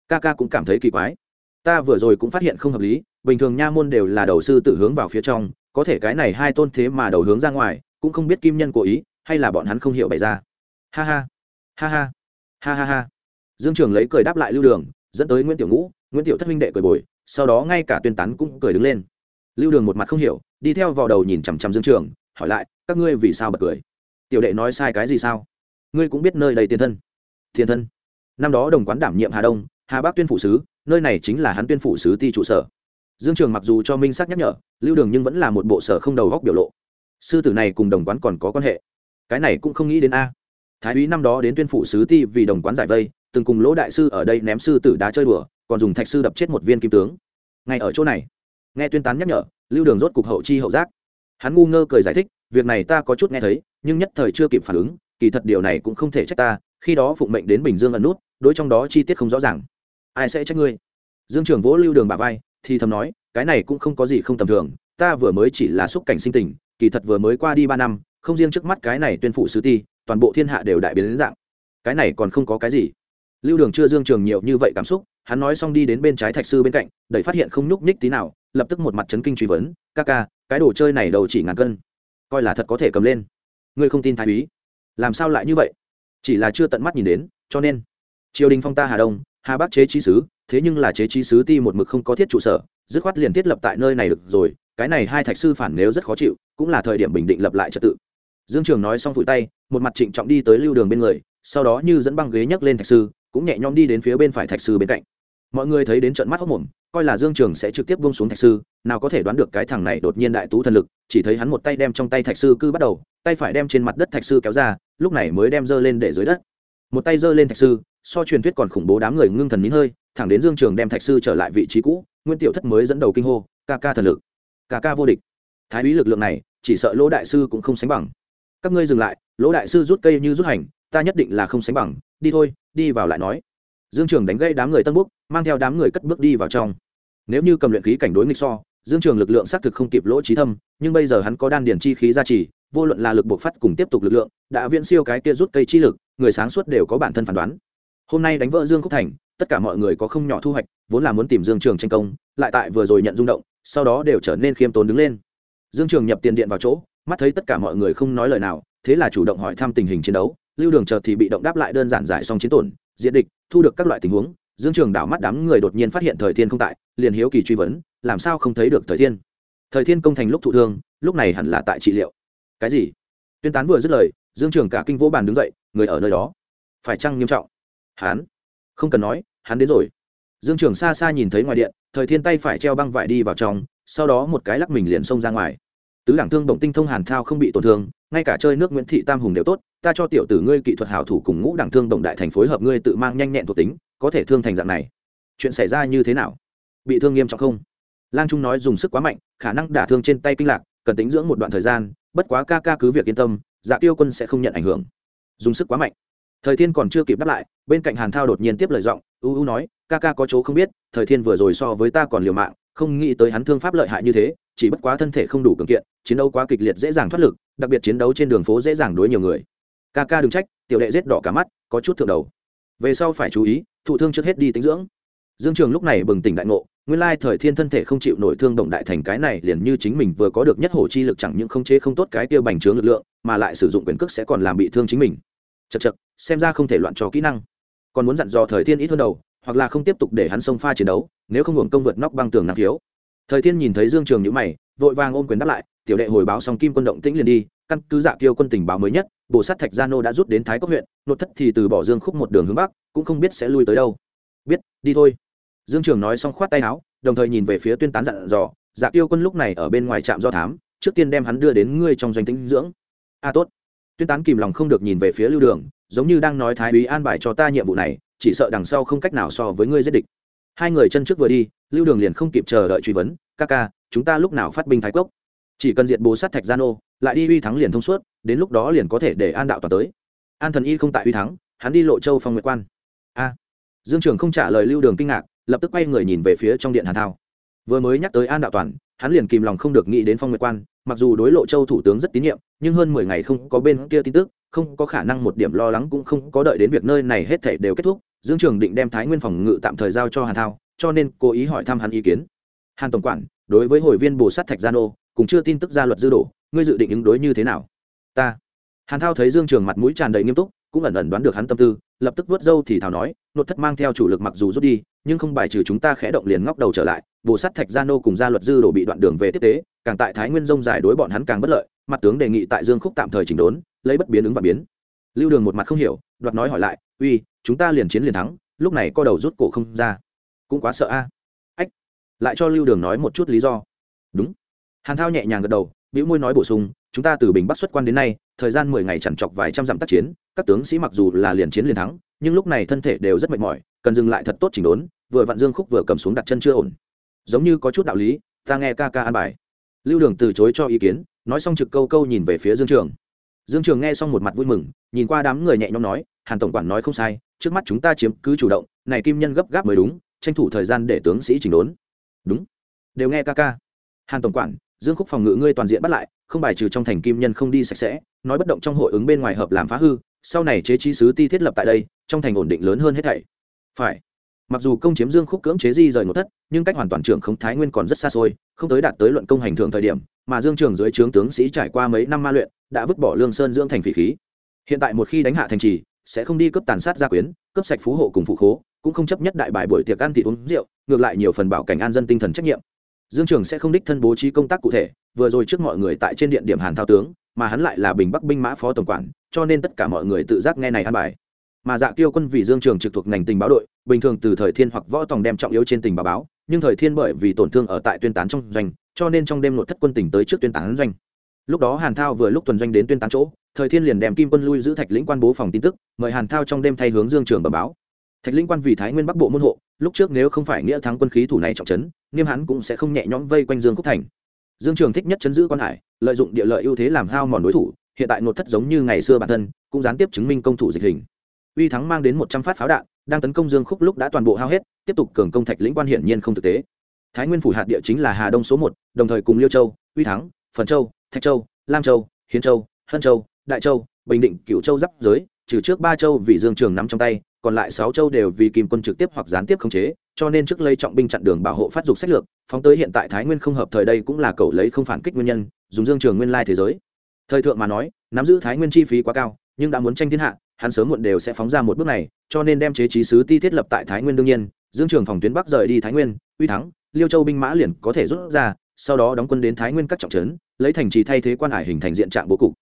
Ca ca cũng cảm thấy kỳ quái. Ta vừa rồi cũng phát hiện không hợp lý, bình thường nha môn đều là đầu sư tự hướng vào phía trong, có thể cái này hai tôn thế mà đầu hướng ra ngoài, cũng không biết kim nhân cố ý, hay là bọn hắn không hiểu bày ra. Ha ha. Ha ha. Ha ha ha. Dương trường lấy cười đáp lại lưu đường, dẫn tới nguyễn tiểu ngũ, nguyễn tiểu thất minh đệ cười bồi, sau đó ngay cả tuyên tán cũng cười đứng lên. Lưu đường một mặt không hiểu, đi theo vào đầu nhìn chằm chằm dương trường hỏi lại, các ngươi vì sao bật cười? Tiểu đệ nói sai cái gì sao? Ngươi cũng biết nơi đây tiền thân. Tiền thân? Năm đó đồng quán đảm nhiệm hà đông, hà bắc tuyên phủ sứ, nơi này chính là hắn tuyên phủ sứ ti trụ sở. Dương trường mặc dù cho minh xác nhắc nhở, lưu đường nhưng vẫn là một bộ sở không đầu góc biểu lộ. Sư tử này cùng đồng quán còn có quan hệ. Cái này cũng không nghĩ đến a. Thái úy năm đó đến tuyên phủ sứ ti vì đồng quán giải vây, từng cùng lỗ đại sư ở đây ném sư tử đá chơi đùa, còn dùng thạch sư đập chết một viên kim tướng. Ngay ở chỗ này, nghe tuyên tán nhắc nhở, lưu đường rốt cục hậu chi hậu giác hắn ngu ngơ cười giải thích, việc này ta có chút nghe thấy, nhưng nhất thời chưa kịp phản ứng, kỳ thật điều này cũng không thể trách ta, khi đó phụng mệnh đến bình dương ẩn nút, đối trong đó chi tiết không rõ ràng. Ai sẽ trách ngươi? Dương trường vỗ lưu đường bà vai, thì thầm nói, cái này cũng không có gì không tầm thường, ta vừa mới chỉ là xúc cảnh sinh tình, kỳ thật vừa mới qua đi ba năm, không riêng trước mắt cái này tuyên phụ sứ ti, toàn bộ thiên hạ đều đại biến đến dạng. Cái này còn không có cái gì. Lưu đường chưa dương trường nhiều như vậy cảm xúc, hắn nói xong đi đến bên trái thạch sư bên cạnh, đẩy phát hiện không nhúc nhích tí nào, lập tức một mặt chấn kinh truy vấn ca ca, cái đồ chơi này đầu chỉ ngàn cân. Coi là thật có thể cầm lên. Ngươi không tin thái úy. Làm sao lại như vậy? Chỉ là chưa tận mắt nhìn đến, cho nên. Triều đình phong ta hà đông, hà bắc chế trí sứ, thế nhưng là chế trí sứ ti một mực không có thiết trụ sở, dứt khoát liền thiết lập tại nơi này được rồi, cái này hai thạch sư phản nếu rất khó chịu, cũng là thời điểm bình định lập lại trật tự. Dương trường nói xong phủi tay, một mặt trịnh trọng đi tới lưu đường bên người, sau đó như dẫn băng ghế nhấc lên thạch sư, cũng nhẹ nhõm đi đến phía bên phải thạch sư bên cạnh mọi người thấy đến trận mắt hốc mồm, coi là dương trường sẽ trực tiếp bông xuống thạch sư, nào có thể đoán được cái thằng này đột nhiên đại tú thần lực, chỉ thấy hắn một tay đem trong tay thạch sư cứ bắt đầu, tay phải đem trên mặt đất thạch sư kéo ra, lúc này mới đem dơ lên để dưới đất. Một tay dơ lên thạch sư, so truyền thuyết còn khủng bố đám người ngưng thần nín hơi, thẳng đến dương trường đem thạch sư trở lại vị trí cũ, nguyên tiểu thất mới dẫn đầu kinh hô, ca ca thần lực, ca ca vô địch. Thái úy lực lượng này, chỉ sợ lỗ đại sư cũng không sánh bằng. Các ngươi dừng lại, lỗ đại sư rút cây như rút hành, ta nhất định là không sánh bằng, đi thôi, đi vào lại nói dương trường đánh gây đám người tân búc, mang theo đám người cất bước đi vào trong. Nếu như cầm luyện khí cảnh đối nghịch so, dương trường lực lượng xác thực không kịp lỗ trí thâm, nhưng bây giờ hắn có đan điển chi khí gia trì, vô luận là lực buộc phát cùng tiếp tục lực lượng, đã viễn siêu cái kia rút cây chi lực, người sáng suốt đều có bản thân phán đoán. Hôm nay đánh vỡ dương khúc thành, tất cả mọi người có không nhỏ thu hoạch, vốn là muốn tìm dương trường tranh công, lại tại vừa rồi nhận rung động, sau đó đều trở nên khiêm tốn đứng lên. Dương trường nhập tiền điện vào chỗ, mắt thấy tất cả mọi người không nói lời nào, thế là chủ động hỏi thăm tình hình chiến đấu, lưu đường chờ thì bị động đáp lại đơn giản giải xong chiến tổn diện địch, thu được các loại tình huống, dương trường đảo mắt đám người đột nhiên phát hiện thời thiên không tại, liền hiếu kỳ truy vấn, làm sao không thấy được thời thiên? Thời thiên công thành lúc thụ thương, lúc này hẳn là tại trị liệu. Cái gì? Tuyên tán vừa dứt lời, dương trường cả kinh vỗ bàn đứng dậy, người ở nơi đó. Phải chăng nghiêm trọng? Hắn? Không cần nói, hắn đến rồi. Dương trường xa xa nhìn thấy ngoài điện, thời thiên tay phải treo băng vải đi vào trong, sau đó một cái lắc mình liền xông ra ngoài. Tứ đảng thương động tinh thông hàn thao không bị tổn thương, ngay cả chơi nước nguyễn thị tam hùng đều tốt ta cho tiểu tử ngươi kỹ thuật hảo thủ cùng ngũ đẳng thương động đại thành phối hợp ngươi tự mang nhanh nhẹn thuộc tính, có thể thương thành dạng này. Chuyện xảy ra như thế nào? Bị thương nghiêm trọng không? Lang trung nói dùng sức quá mạnh, khả năng đả thương trên tay kinh lạc, cần tính dưỡng một đoạn thời gian, bất quá ca ca cứ việc yên tâm dạ tiêu quân sẽ không nhận ảnh hưởng. Dùng sức quá mạnh. Thời thiên còn chưa kịp đáp lại, bên cạnh hàn thao đột nhiên tiếp lời giọng, u u nói, ca ca có chỗ không biết, thời thiên vừa rồi so với ta còn liều mạng, không nghĩ tới hắn thương pháp lợi hại như thế, chỉ bất quá thân thể không đủ cường kiện, chiến đấu quá kịch liệt dễ dàng thoát lực, đặc biệt chiến đấu trên đường phố dễ dàng đối nhiều người ca ca đừng trách, tiểu đệ rết đỏ cả mắt, có chút thượng đầu. Về sau phải chú ý, thụ thương trước hết đi tính dưỡng. Dương trường lúc này bừng tỉnh đại ngộ, nguyên lai thời thiên thân thể không chịu nổi thương động đại thành cái này liền như chính mình vừa có được nhất hổ chi lực chẳng những không chế không tốt cái kia bành trướng lực lượng, mà lại sử dụng quyền cước sẽ còn làm bị thương chính mình. Chật chật xem ra không thể loạn trò kỹ năng. Còn muốn dặn dò thời thiên ít hơn đầu, hoặc là không tiếp tục để hắn xông pha chiến đấu, nếu không hưởng công vượt nóc băng tường năng khiếu. Thời thiên nhìn thấy dương trường nhữ mày, vội vàng ôm quyền đáp lại, tiểu đệ hồi báo xong kim quân động tĩnh liền đi căn cứ dạ kiêu quân tình báo mới nhất bộ sát thạch gia nô đã rút đến thái cốc huyện nội thất thì từ bỏ dương khúc một đường hướng bắc, cũng không biết sẽ lui tới đâu. Biết, đi thôi. Dương trường nói xong khoát tay áo, đồng thời nhìn về phía tuyên tán dặn dò dạ kiêu quân lúc này ở bên ngoài trạm do thám, trước tiên đem hắn đưa đến ngươi trong doanh tĩnh dưỡng. A tốt. Tuyên tán kìm lòng không được nhìn về phía lưu đường, giống như đang nói thái úy an bài cho ta nhiệm vụ này, chỉ sợ đằng sau không cách nào so với ngươi giết địch. Hai người chân trước vừa đi, lưu đường liền không kịp chờ đợi truy vấn, ca ca, chúng ta lúc nào phát binh thái cốc? Chỉ cần diện bồ sát thạch gian ô, lại đi uy thắng liền thông suốt đến lúc đó liền có thể để an đạo toàn tới. An thần y không tại uy thắng hắn đi lộ châu phong nguyệt quan. A. Dương trường không trả lời lưu đường kinh ngạc lập tức quay người nhìn về phía trong điện hàn thao. Vừa mới nhắc tới an đạo toàn hắn liền kìm lòng không được nghĩ đến phong nguyệt quan mặc dù đối lộ châu thủ tướng rất tín nhiệm nhưng hơn mười ngày không có bên kia tin tức không có khả năng một điểm lo lắng cũng không có đợi đến việc nơi này hết thảy đều kết thúc dương trường định đem thái nguyên phòng ngự tạm thời giao cho hàn thao cho nên cố ý hỏi thăm hắn ý kiến. Hàn tổng quản đối với hội viên bồ sát thạch gia nô cùng chưa tin tức ra luật dư đổ, ngươi dự định ứng đối như thế nào? Ta. Hàn thao thấy dương trường mặt mũi tràn đầy nghiêm túc, cũng ẩn ẩn đoán được hắn tâm tư, lập tức vớt râu thì thảo nói nội thất mang theo chủ lực mặc dù rút đi, nhưng không bài trừ chúng ta khẽ động liền ngóc đầu trở lại, bồ sát thạch gia nô cùng gia luật dư đổ bị đoạn đường về tiếp tế, càng tại thái nguyên dông dài đối bọn hắn càng bất lợi, mặt tướng đề nghị tại dương khúc tạm thời chỉnh đốn, lấy bất biến ứng và biến. Lưu đường một mặt không hiểu, đoạt nói hỏi lại, uy, chúng ta liền chiến liền thắng, lúc này co đầu rút cổ không ra, cũng quá sợ a. Ách. Lại cho lưu đường nói một chút lý do. Đúng hàn thao nhẹ nhàng gật đầu, bĩu môi nói bổ sung, chúng ta từ bình bắc xuất quan đến nay, thời gian mười ngày chẳng chọc vài trăm dặm tác chiến, các tướng sĩ mặc dù là liền chiến liền thắng, nhưng lúc này thân thể đều rất mệt mỏi, cần dừng lại thật tốt chỉnh đốn, vừa vặn dương khúc vừa cầm xuống đặt chân chưa ổn. Giống như có chút đạo lý, ta nghe ca ca an bài. Lưu đường từ chối cho ý kiến, nói xong trực câu câu nhìn về phía dương trường. Dương trường nghe xong một mặt vui mừng, nhìn qua đám người nhẹ nhõm nói, hàn tổng quản nói không sai, trước mắt chúng ta chiếm cứ chủ động, này kim nhân gấp gáp mới đúng, tranh thủ thời gian để tướng sĩ chỉnh đốn. Đúng. Đều nghe ca ca. Hàn tổng quản dương khúc phòng ngự ngươi toàn diện bắt lại, không bài trừ trong thành kim nhân không đi sạch sẽ, nói bất động trong hội ứng bên ngoài hợp làm phá hư, sau này chế trí sứ ti thiết lập tại đây, trong thành ổn định lớn hơn hết thảy. Phải. Mặc dù công chiếm dương khúc cưỡng chế di rời một thất, nhưng cách hoàn toàn trưởng không thái nguyên còn rất xa xôi, không tới đạt tới luận công hành thường thời điểm, mà dương trường dưới trướng tướng sĩ trải qua mấy năm ma luyện, đã vứt bỏ lương sơn dưỡng thành phỉ khí. Hiện tại một khi đánh hạ thành trì, sẽ không đi cướp tàn sát gia quyến, cướp sạch phú hộ cùng phụ khố, cũng không chấp nhất đại bài buổi tiệc ăn thịt uống rượu, ngược lại nhiều phần bảo cảnh an dân tinh thần trách nhiệm dương trường sẽ không đích thân bố trí công tác cụ thể, vừa rồi trước mọi người tại trên điện điểm hàn thao tướng, mà hắn lại là bình bắc binh mã phó tổng quản, cho nên tất cả mọi người tự giác nghe này an bài. Mà dạ tiêu quân vì dương trường trực thuộc ngành tình báo đội, bình thường từ thời thiên hoặc võ tòng đem trọng yếu trên tình báo báo, nhưng thời thiên bởi vì tổn thương ở tại tuyên tán trong doanh, cho nên trong đêm nội thất quân tỉnh tới trước tuyên tán doanh. Lúc đó hàn thao vừa lúc tuần doanh đến tuyên tán chỗ, thời thiên liền đem kim quân lui giữ thạch lĩnh quan bố phòng tin tức, mời hàn thao trong đêm thay hướng dương trường bờ báo thạch lĩnh quan vì thái nguyên bắc bộ môn hộ, lúc trước nếu không phải nghĩa thắng quân khí thủ này trọng trấn, nghiêm hắn cũng sẽ không nhẹ nhõm vây quanh dương Cúc thành. Dương trường thích nhất chấn giữ quan hải, lợi dụng địa lợi ưu thế làm hao mòn đối thủ, hiện tại nột thất giống như ngày xưa bản thân, cũng gián tiếp chứng minh công thủ dịch hình. Uy thắng mang đến một trăm phát pháo đạn, đang tấn công dương khúc lúc đã toàn bộ hao hết, tiếp tục cường công thạch lĩnh quan hiển nhiên không thực tế. Thái nguyên phủ hạt địa chính là hà đông số một, đồng thời cùng liêu châu, uy thắng, phần châu, thạch châu, lam châu, hiến châu, hân châu, đại châu, bình định cựu châu giáp giới, trừ trước ba châu vì dương trường nắm trong tay còn lại sáu châu đều vì kim quân trực tiếp hoặc gián tiếp khống chế, cho nên trước lấy trọng binh chặn đường bảo hộ phát dục sách lược, phóng tới hiện tại thái nguyên không hợp thời đây cũng là cầu lấy không phản kích nguyên nhân, dùng dương trường nguyên lai thế giới. Thời thượng mà nói, nắm giữ thái nguyên chi phí quá cao, nhưng đã muốn tranh thiên hạ, hắn sớm muộn đều sẽ phóng ra một bước này, cho nên đem chế trí sứ ti thiết lập tại thái nguyên đương nhiên, dương trường phòng tuyến bắc rời đi thái nguyên, uy thắng, liêu châu binh mã liền có thể rút ra, sau đó đóng quân đến thái nguyên các trọng trấn, lấy thành trì thay thế quan hải hình thành diện trạng bố cục.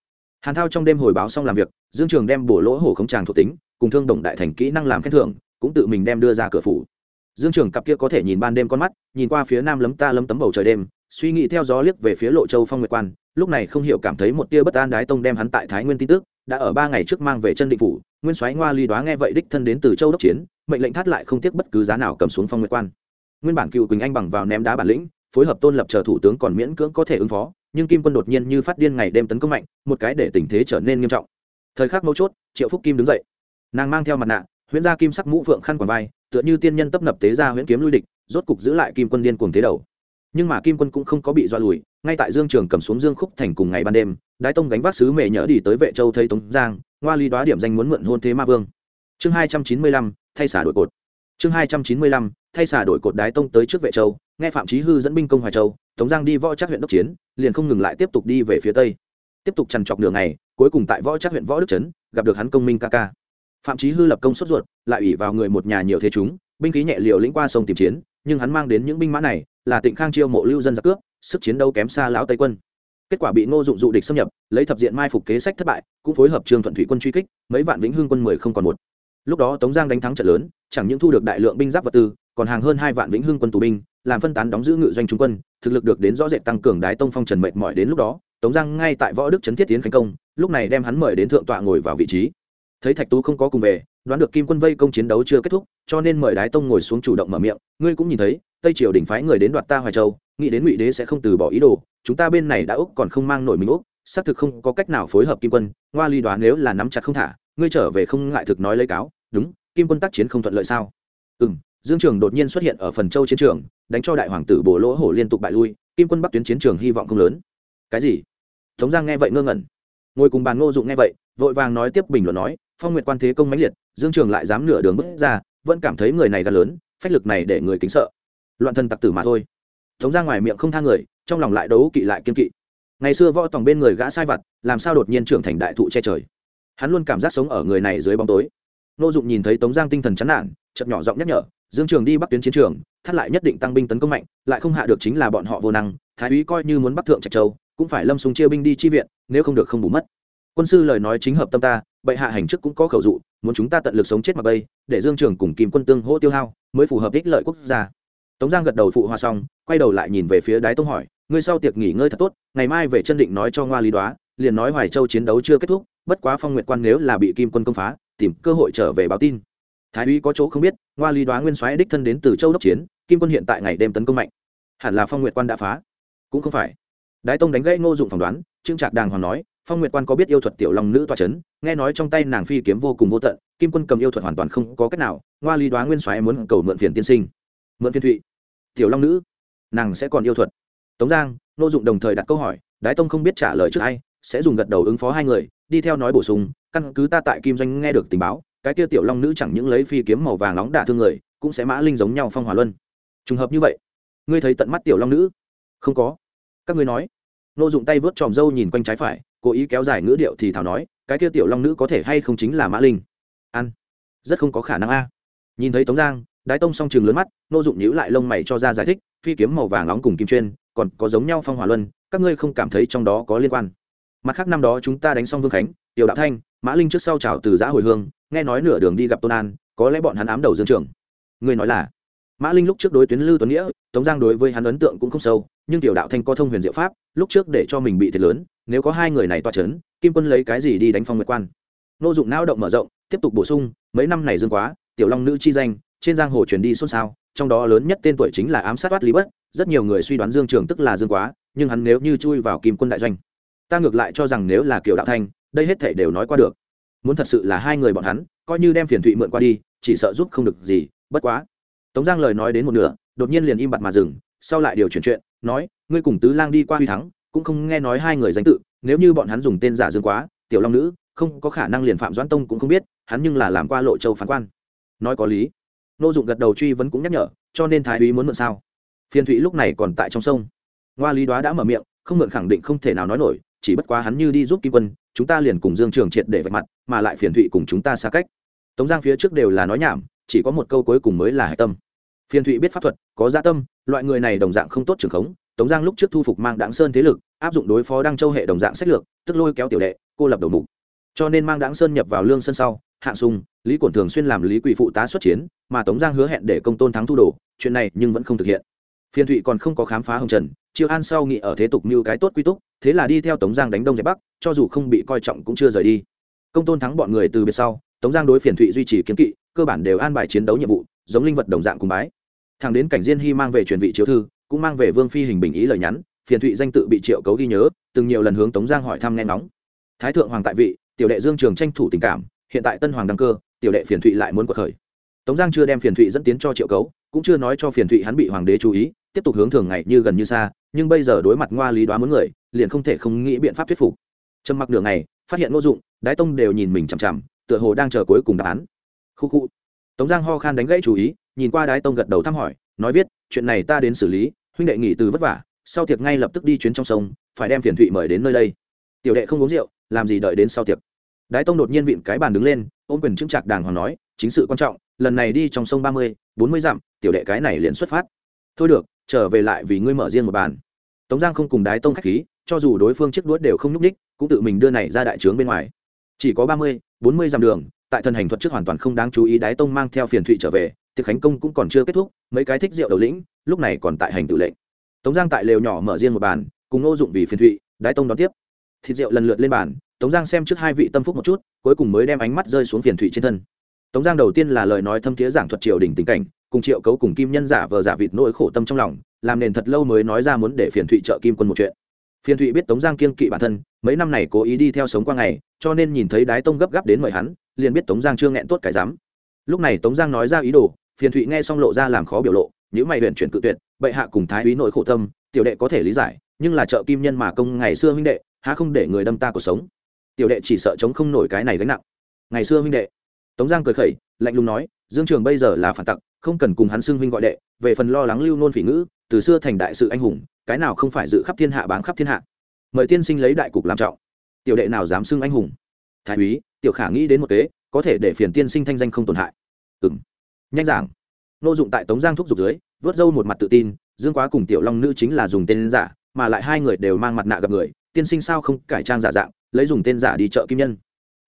Hàn thao trong đêm hồi báo xong làm việc, dương trường đem bổ lỗ hổ không tràng thuộc tính cùng thương đồng đại thành kỹ năng làm khen thưởng, cũng tự mình đem đưa ra cửa phủ. Dương trường cặp kia có thể nhìn ban đêm con mắt, nhìn qua phía nam lấm ta lấm tấm bầu trời đêm, suy nghĩ theo gió liếc về phía lộ châu phong nguyệt quan, lúc này không hiểu cảm thấy một tia bất an đái tông đem hắn tại thái nguyên tin tức, đã ở ba ngày trước mang về chân định phủ, nguyên soái ngoa ly đoá nghe vậy đích thân đến từ châu đốc chiến, mệnh lệnh thắt lại không tiếc bất cứ giá nào cầm xuống phong nguyệt quan. Nguyên bản cựu quỳnh anh bằng vào ném đá bản lĩnh, phối hợp tôn lập chờ thủ tướng còn miễn cưỡng có thể ứng phó, nhưng kim quân đột nhiên như phát điên ngày đêm tấn công mạnh, một cái để tình thế trở nên nghiêm trọng. Thời khắc mấu chốt, triệu phúc kim đứng dậy nàng mang theo mặt nạ huyễn gia kim sắc mũ phượng khăn quàng vai tựa như tiên nhân tấp nập tế ra huyễn kiếm lui địch rốt cục giữ lại kim quân điên cuồng thế đầu. Nhưng mà kim quân cũng không có bị dọa lùi ngay tại dương trường cầm xuống dương khúc thành cùng ngày ban đêm đái tông gánh vác sứ mề nhỡ đi tới vệ châu thấy tống giang ngoa ly đoá điểm danh muốn mượn hôn thế ma vương. Chương hai trăm chín mươi lăm thay xả đội cột. Chương hai trăm chín mươi lăm thay xả đội cột đái tông tới trước vệ châu nghe phạm chí hư dẫn binh công hoài châu tống giang đi võ trác huyện đốc chiến liền không ngừng lại tiếp tục đi về phía tây. Tiếp tục trằn trọc đường này, cuối cùng tại võ trác huyện võ đức trấn gặp được hắn công minh ca ca phạm chí hư lập công xuất ruột, lại ủy vào người một nhà nhiều thế chúng, binh khí nhẹ liều lĩnh qua sông tìm chiến, nhưng hắn mang đến những binh mã này là tịnh khang chiêu mộ lưu dân giặc cướp, sức chiến đấu kém xa lão tây quân. Kết quả bị ngô dụng dụ địch xâm nhập, lấy thập diện mai phục kế sách thất bại, cũng phối hợp Trường thuận thủy quân truy kích, mấy vạn vĩnh hương quân mười không còn một. Lúc đó tống giang đánh thắng trận lớn, chẳng những thu được đại lượng binh giáp vật tư, còn hàng hơn hai vạn vĩnh hương quân tù binh, làm phân tán đóng giữ ngự doanh trung quân, thực lực được đến rõ rệt tăng cường đái tông phong trần mệt mỏi đến lúc đó, tống giang ngay tại võ đức trấn thiết tiến khánh công, lúc này đem hắn mời đến thượng tọa ngồi vào vị trí thấy thạch tú không có cùng về, đoán được kim quân vây công chiến đấu chưa kết thúc, cho nên mời đái tông ngồi xuống chủ động mở miệng. Ngươi cũng nhìn thấy, tây triều đình phái người đến đoạt ta hoài châu, nghĩ đến ngụy đế sẽ không từ bỏ ý đồ, chúng ta bên này đã úc còn không mang nổi mình úc, xác thực không có cách nào phối hợp kim quân, ngoa ly đoán nếu là nắm chặt không thả, ngươi trở về không ngại thực nói lấy cáo, đúng, kim quân tác chiến không thuận lợi sao? Ừ m dương trường đột nhiên xuất hiện ở phần châu chiến trường, đánh cho đại hoàng tử bồ lỗ hổ liên tục bại lui, kim quân bắc tuyến chiến trường hy vọng không lớn. Cái gì? Tống giang nghe vậy ngơ ngẩn. Ngồi cùng bàn ngô dụng nghe vậy, vội vàng nói tiếp bình luận nói phong nguyệt quan thế công mãnh liệt, dương trường lại dám nửa đường bước ra, vẫn cảm thấy người này gần lớn, phách lực này để người kính sợ. Loạn thân tặc tử mà thôi. Tống giang ngoài miệng không tha người, trong lòng lại đấu kỵ lại kiên kỵ. Ngày xưa võ tòng bên người gã sai vặt, làm sao đột nhiên trưởng thành đại thụ che trời. Hắn luôn cảm giác sống ở người này dưới bóng tối. Nô dụng nhìn thấy tống giang tinh thần chán nản chậm nhỏ giọng nhắc nhở, dương trường đi bắc tuyến chiến trường, thắt lại nhất định tăng binh tấn công mạnh, lại không hạ được chính là bọn họ vô năng, thái úy coi như muốn bắc thượng trạch châu, cũng phải lâm súng chia binh đi chi viện, nếu không được không bù mất. Quân sư lời nói chính hợp tâm ta bệ hạ hành chức cũng có khẩu dụ, muốn chúng ta tận lực sống chết mà bây, để dương trường cùng kìm quân tương hỗ tiêu hao, mới phù hợp ích lợi quốc gia. Tống giang gật đầu phụ hoa xong, quay đầu lại nhìn về phía đái tông hỏi, ngươi sau tiệc nghỉ ngơi thật tốt, ngày mai về chân định nói cho ngoa lý đoá, liền nói hoài châu chiến đấu chưa kết thúc, bất quá phong nguyện quan nếu là bị kim quân công phá, tìm cơ hội trở về báo tin. Thái úy có chỗ không biết, ngoa lý đoá nguyên soái đích thân đến từ châu đốc chiến, kim quân hiện tại ngày đêm tấn công mạnh. Hẳn là phong nguyện quan đã phá. Cũng không phải. Đái tông đánh gãy ngô dụng phỏng đoán, trương trạc đàng hoàng nói phong nguyệt quan có biết yêu thuật tiểu long nữ toa c h ấ n nghe nói trong tay nàng phi kiếm vô cùng vô tận, kim quân cầm yêu thuật hoàn toàn không có cách nào, ngoa lý đoá nguyên soái muốn cầu mượn phiền tiên sinh. Mượn phiên thụy. Tiểu long nữ, nàng sẽ còn yêu thuật. Tống giang n ô dụng đồng thời đặt câu hỏi, đái tông không biết trả lời trước hay sẽ dùng gật đầu ứng phó hai người, đi theo nói bổ sung, căn cứ ta tại kim doanh nghe được tình báo, cái kia tiểu long nữ chẳng những lấy phi kiếm màu vàng nóng đả thương người, cũng sẽ mã linh giống nhau phong hòa luân. Trùng hợp như vậy, ngươi thấy tận mắt tiểu long nữ? Không có. Các ngươi nói. N ô dụng tay vớt tròm râu nhìn quanh trái phải cố ý kéo dài ngữ điệu thì thảo nói, cái kia tiểu long nữ có thể hay không chính là mã linh? Ăn. Rất không có khả năng a. Nhìn thấy tống giang, đái tông song trường lớn mắt, nô dụng nhíu lại lông mày cho ra giải thích, phi kiếm màu vàng nóng cùng kim chuyên, còn có giống nhau phong hỏa luân, các ngươi không cảm thấy trong đó có liên quan? Mặt khác năm đó chúng ta đánh xong vương khánh, tiểu đạo thanh, mã linh trước sau trào từ giã hồi hương, nghe nói nửa đường đi gặp tôn an, có lẽ bọn hắn ám đầu dương trường. Ngươi nói là, mã linh lúc trước đối tuyến lư tuấn nghĩa, tống giang đối với hắn ấn tượng cũng không sâu, nhưng tiểu đạo thanh có thông huyền diệu pháp, lúc trước để cho mình bị thiệt lớn nếu có hai người này toa chấn, kim quân lấy cái gì đi đánh phong nguyệt quan? Nô dụng não động mở rộng tiếp tục bổ sung mấy năm này dương quá tiểu long nữ chi danh trên giang hồ truyền đi xôn xao trong đó lớn nhất tên tuổi chính là ám sát toát lý bất rất nhiều người suy đoán dương trường tức là dương quá nhưng hắn nếu như chui vào kim quân đại doanh ta ngược lại cho rằng nếu là kiểu đạo thanh đây hết thể đều nói qua được. Muốn thật sự là hai người bọn hắn coi như đem phiền thụy mượn qua đi chỉ sợ giúp không được gì bất quá. Tống giang lời nói đến một nửa đột nhiên liền im bặt mà dừng sau lại điều chuyển chuyện nói ngươi cùng tứ lang đi qua huy thắng cũng không nghe nói hai người danh tự, nếu như bọn hắn dùng tên giả dương quá, tiểu long nữ, không có khả năng liền phạm doãn tông cũng không biết, hắn nhưng là làm qua lộ châu phán quan. Nói có lý. Nô dụng gật đầu truy vấn cũng nhắc nhở, cho nên thái úy muốn mượn sao? Phiên thụy lúc này còn tại trong sông. Ngoa lý đoá đã mở miệng, không mượn khẳng định không thể nào nói nổi, chỉ bất quá hắn như đi giúp kim quân, chúng ta liền cùng dương trường triệt để vạch mặt, mà lại phiền thụy cùng chúng ta xa cách. Tống giang phía trước đều là nói nhảm, chỉ có một câu cuối cùng mới là hạch tâm. Phiền thụy biết pháp thuật, có gia tâm, loại người này đồng dạng không tốt trường khống tống giang lúc trước thu phục mang đáng sơn thế lực, áp dụng đối phó đăng châu hệ đồng dạng sách lược, tức lôi kéo tiểu đệ, cô lập đầu mục. Cho nên mang đáng sơn nhập vào lương sơn sau, hạ sung, lý quẩn thường xuyên làm lý quỷ phụ tá xuất chiến, mà tống giang hứa hẹn để công tôn thắng thu đồ, chuyện này nhưng vẫn không thực hiện. Phiên thụy còn không có khám phá hồng trần triệu an sau nghị ở thế tục như cái tốt quy túc, thế là đi theo tống giang đánh đông giải bắc, cho dù không bị coi trọng cũng chưa rời đi. Công tôn thắng bọn người từ biệt sau, tống giang đối phiền thụy duy trì kiến kỵ, cơ bản đều an bài chiến đấu nhiệm vụ, giống linh vật đồng dạng cùng bái. Thẳng đến cảnh diên hy mang về truyền vị chiếu thư cũng mang về vương phi hình bình ý lời nhắn, phiền thụy danh tự bị triệu cấu ghi nhớ, từng nhiều lần hướng tống giang hỏi thăm nghe ngóng. Thái thượng hoàng tại vị, tiểu đệ dương trường tranh thủ tình cảm, hiện tại tân hoàng đăng cơ, tiểu đệ phiền thụy lại muốn cuộc khởi. Tống giang chưa đem phiền thụy dẫn tiến cho triệu cấu, cũng chưa nói cho phiền thụy hắn bị hoàng đế chú ý, tiếp tục hướng thường ngày như gần như xa, nhưng bây giờ đối mặt ngoa lý đoá muốn người, liền không thể không nghĩ biện pháp thuyết phục. Trầm mặc nửa ngày, phát hiện ngô dụng, đái tông đều nhìn mình chằm chằm, tựa hồ đang chờ cuối cùng đáp án. Khu khu. Tống giang ho khan đánh gãy chú ý, nhìn qua đái tông gật đầu thăm hỏi nói viết, chuyện này ta đến xử lý, huynh đệ nghỉ từ vất vả, sau tiệc ngay lập tức đi chuyến trong sông, phải đem phiền thụy mời đến nơi đây. Tiểu đệ không uống rượu, làm gì đợi đến sau tiệc. Đái tông đột nhiên vịn cái bàn đứng lên, ôm quyền chứng trạc đàng hoàng nói, chính sự quan trọng, lần này đi trong sông ba mươi, bốn mươi dặm, tiểu đệ cái này liền xuất phát. Thôi được, trở về lại vì ngươi mở riêng một bàn. Tống giang không cùng đái tông k h á c h khí, cho dù đối phương chiếc đuốt đều không nhúc ních cũng tự mình đưa này ra đại trướng bên ngoài. Chỉ có ba mươi, bốn mươi dặm đường, tại thần hành thuật trước hoàn toàn không đáng chú ý đái tông mang theo phiền thụy trở về tiệc khánh công cũng còn chưa kết thúc, mấy cái thích rượu đầu lĩnh lúc này còn tại hành tự lệnh. Tống giang tại lều nhỏ mở riêng một bàn, cùng ngô dụng vì phiền thụy, đái tông đón tiếp. Thịt rượu lần lượt lên bàn, tống giang xem trước hai vị tâm phúc một chút, cuối cùng mới đem ánh mắt rơi xuống phiền thụy trên thân. Tống giang đầu tiên là lời nói thâm thiế giảng thuật triều đình tình cảnh, cùng triệu cấu cùng kim nhân giả vờ giả vịt nỗi khổ tâm trong lòng, làm nền thật lâu mới nói ra muốn để phiền thụy trợ kim quân một chuyện. Phiền thụy biết tống giang kiên kỵ bản thân, mấy năm này cố ý đi theo sống qua ngày, cho nên nhìn thấy đái tông gấp gáp đến mời hắn, liền biết tống giang chưa nghẹn tốt cái dám. Lúc này tống giang nói ra ý đồ phiền thụy nghe xong lộ ra làm khó biểu lộ những mày luyện chuyển cự tuyệt, bệ hạ cùng thái úy nội khổ tâm, tiểu đệ có thể lý giải, nhưng là trợ kim nhân mà công ngày xưa huynh đệ, há không để người đâm ta cuộc sống? Tiểu đệ chỉ sợ chống không nổi cái này gánh nặng. Ngày xưa huynh đệ. Tống giang cười khẩy, lạnh lùng nói, dương trường bây giờ là phản tặc, không cần cùng hắn xưng huynh gọi đệ, về phần lo lắng lưu nôn phỉ ngữ, từ xưa thành đại sự anh hùng, cái nào không phải dự khắp thiên hạ báng khắp thiên hạ. Mời tiên sinh lấy đại cục làm trọng. Tiểu đệ nào dám xưng anh hùng? Thái úy, tiểu khả nghĩ đến một kế, có thể để phiền tiên sinh thanh danh không tổn hại. Ừ nhanh giảng. Nô dụng tại tống giang thúc giục dưới, vớt râu một mặt tự tin, dương quá cùng tiểu long nữ chính là dùng tên giả, mà lại hai người đều mang mặt nạ gặp người, tiên sinh sao không cải trang giả dạng, lấy dùng tên giả đi chợ kim nhân.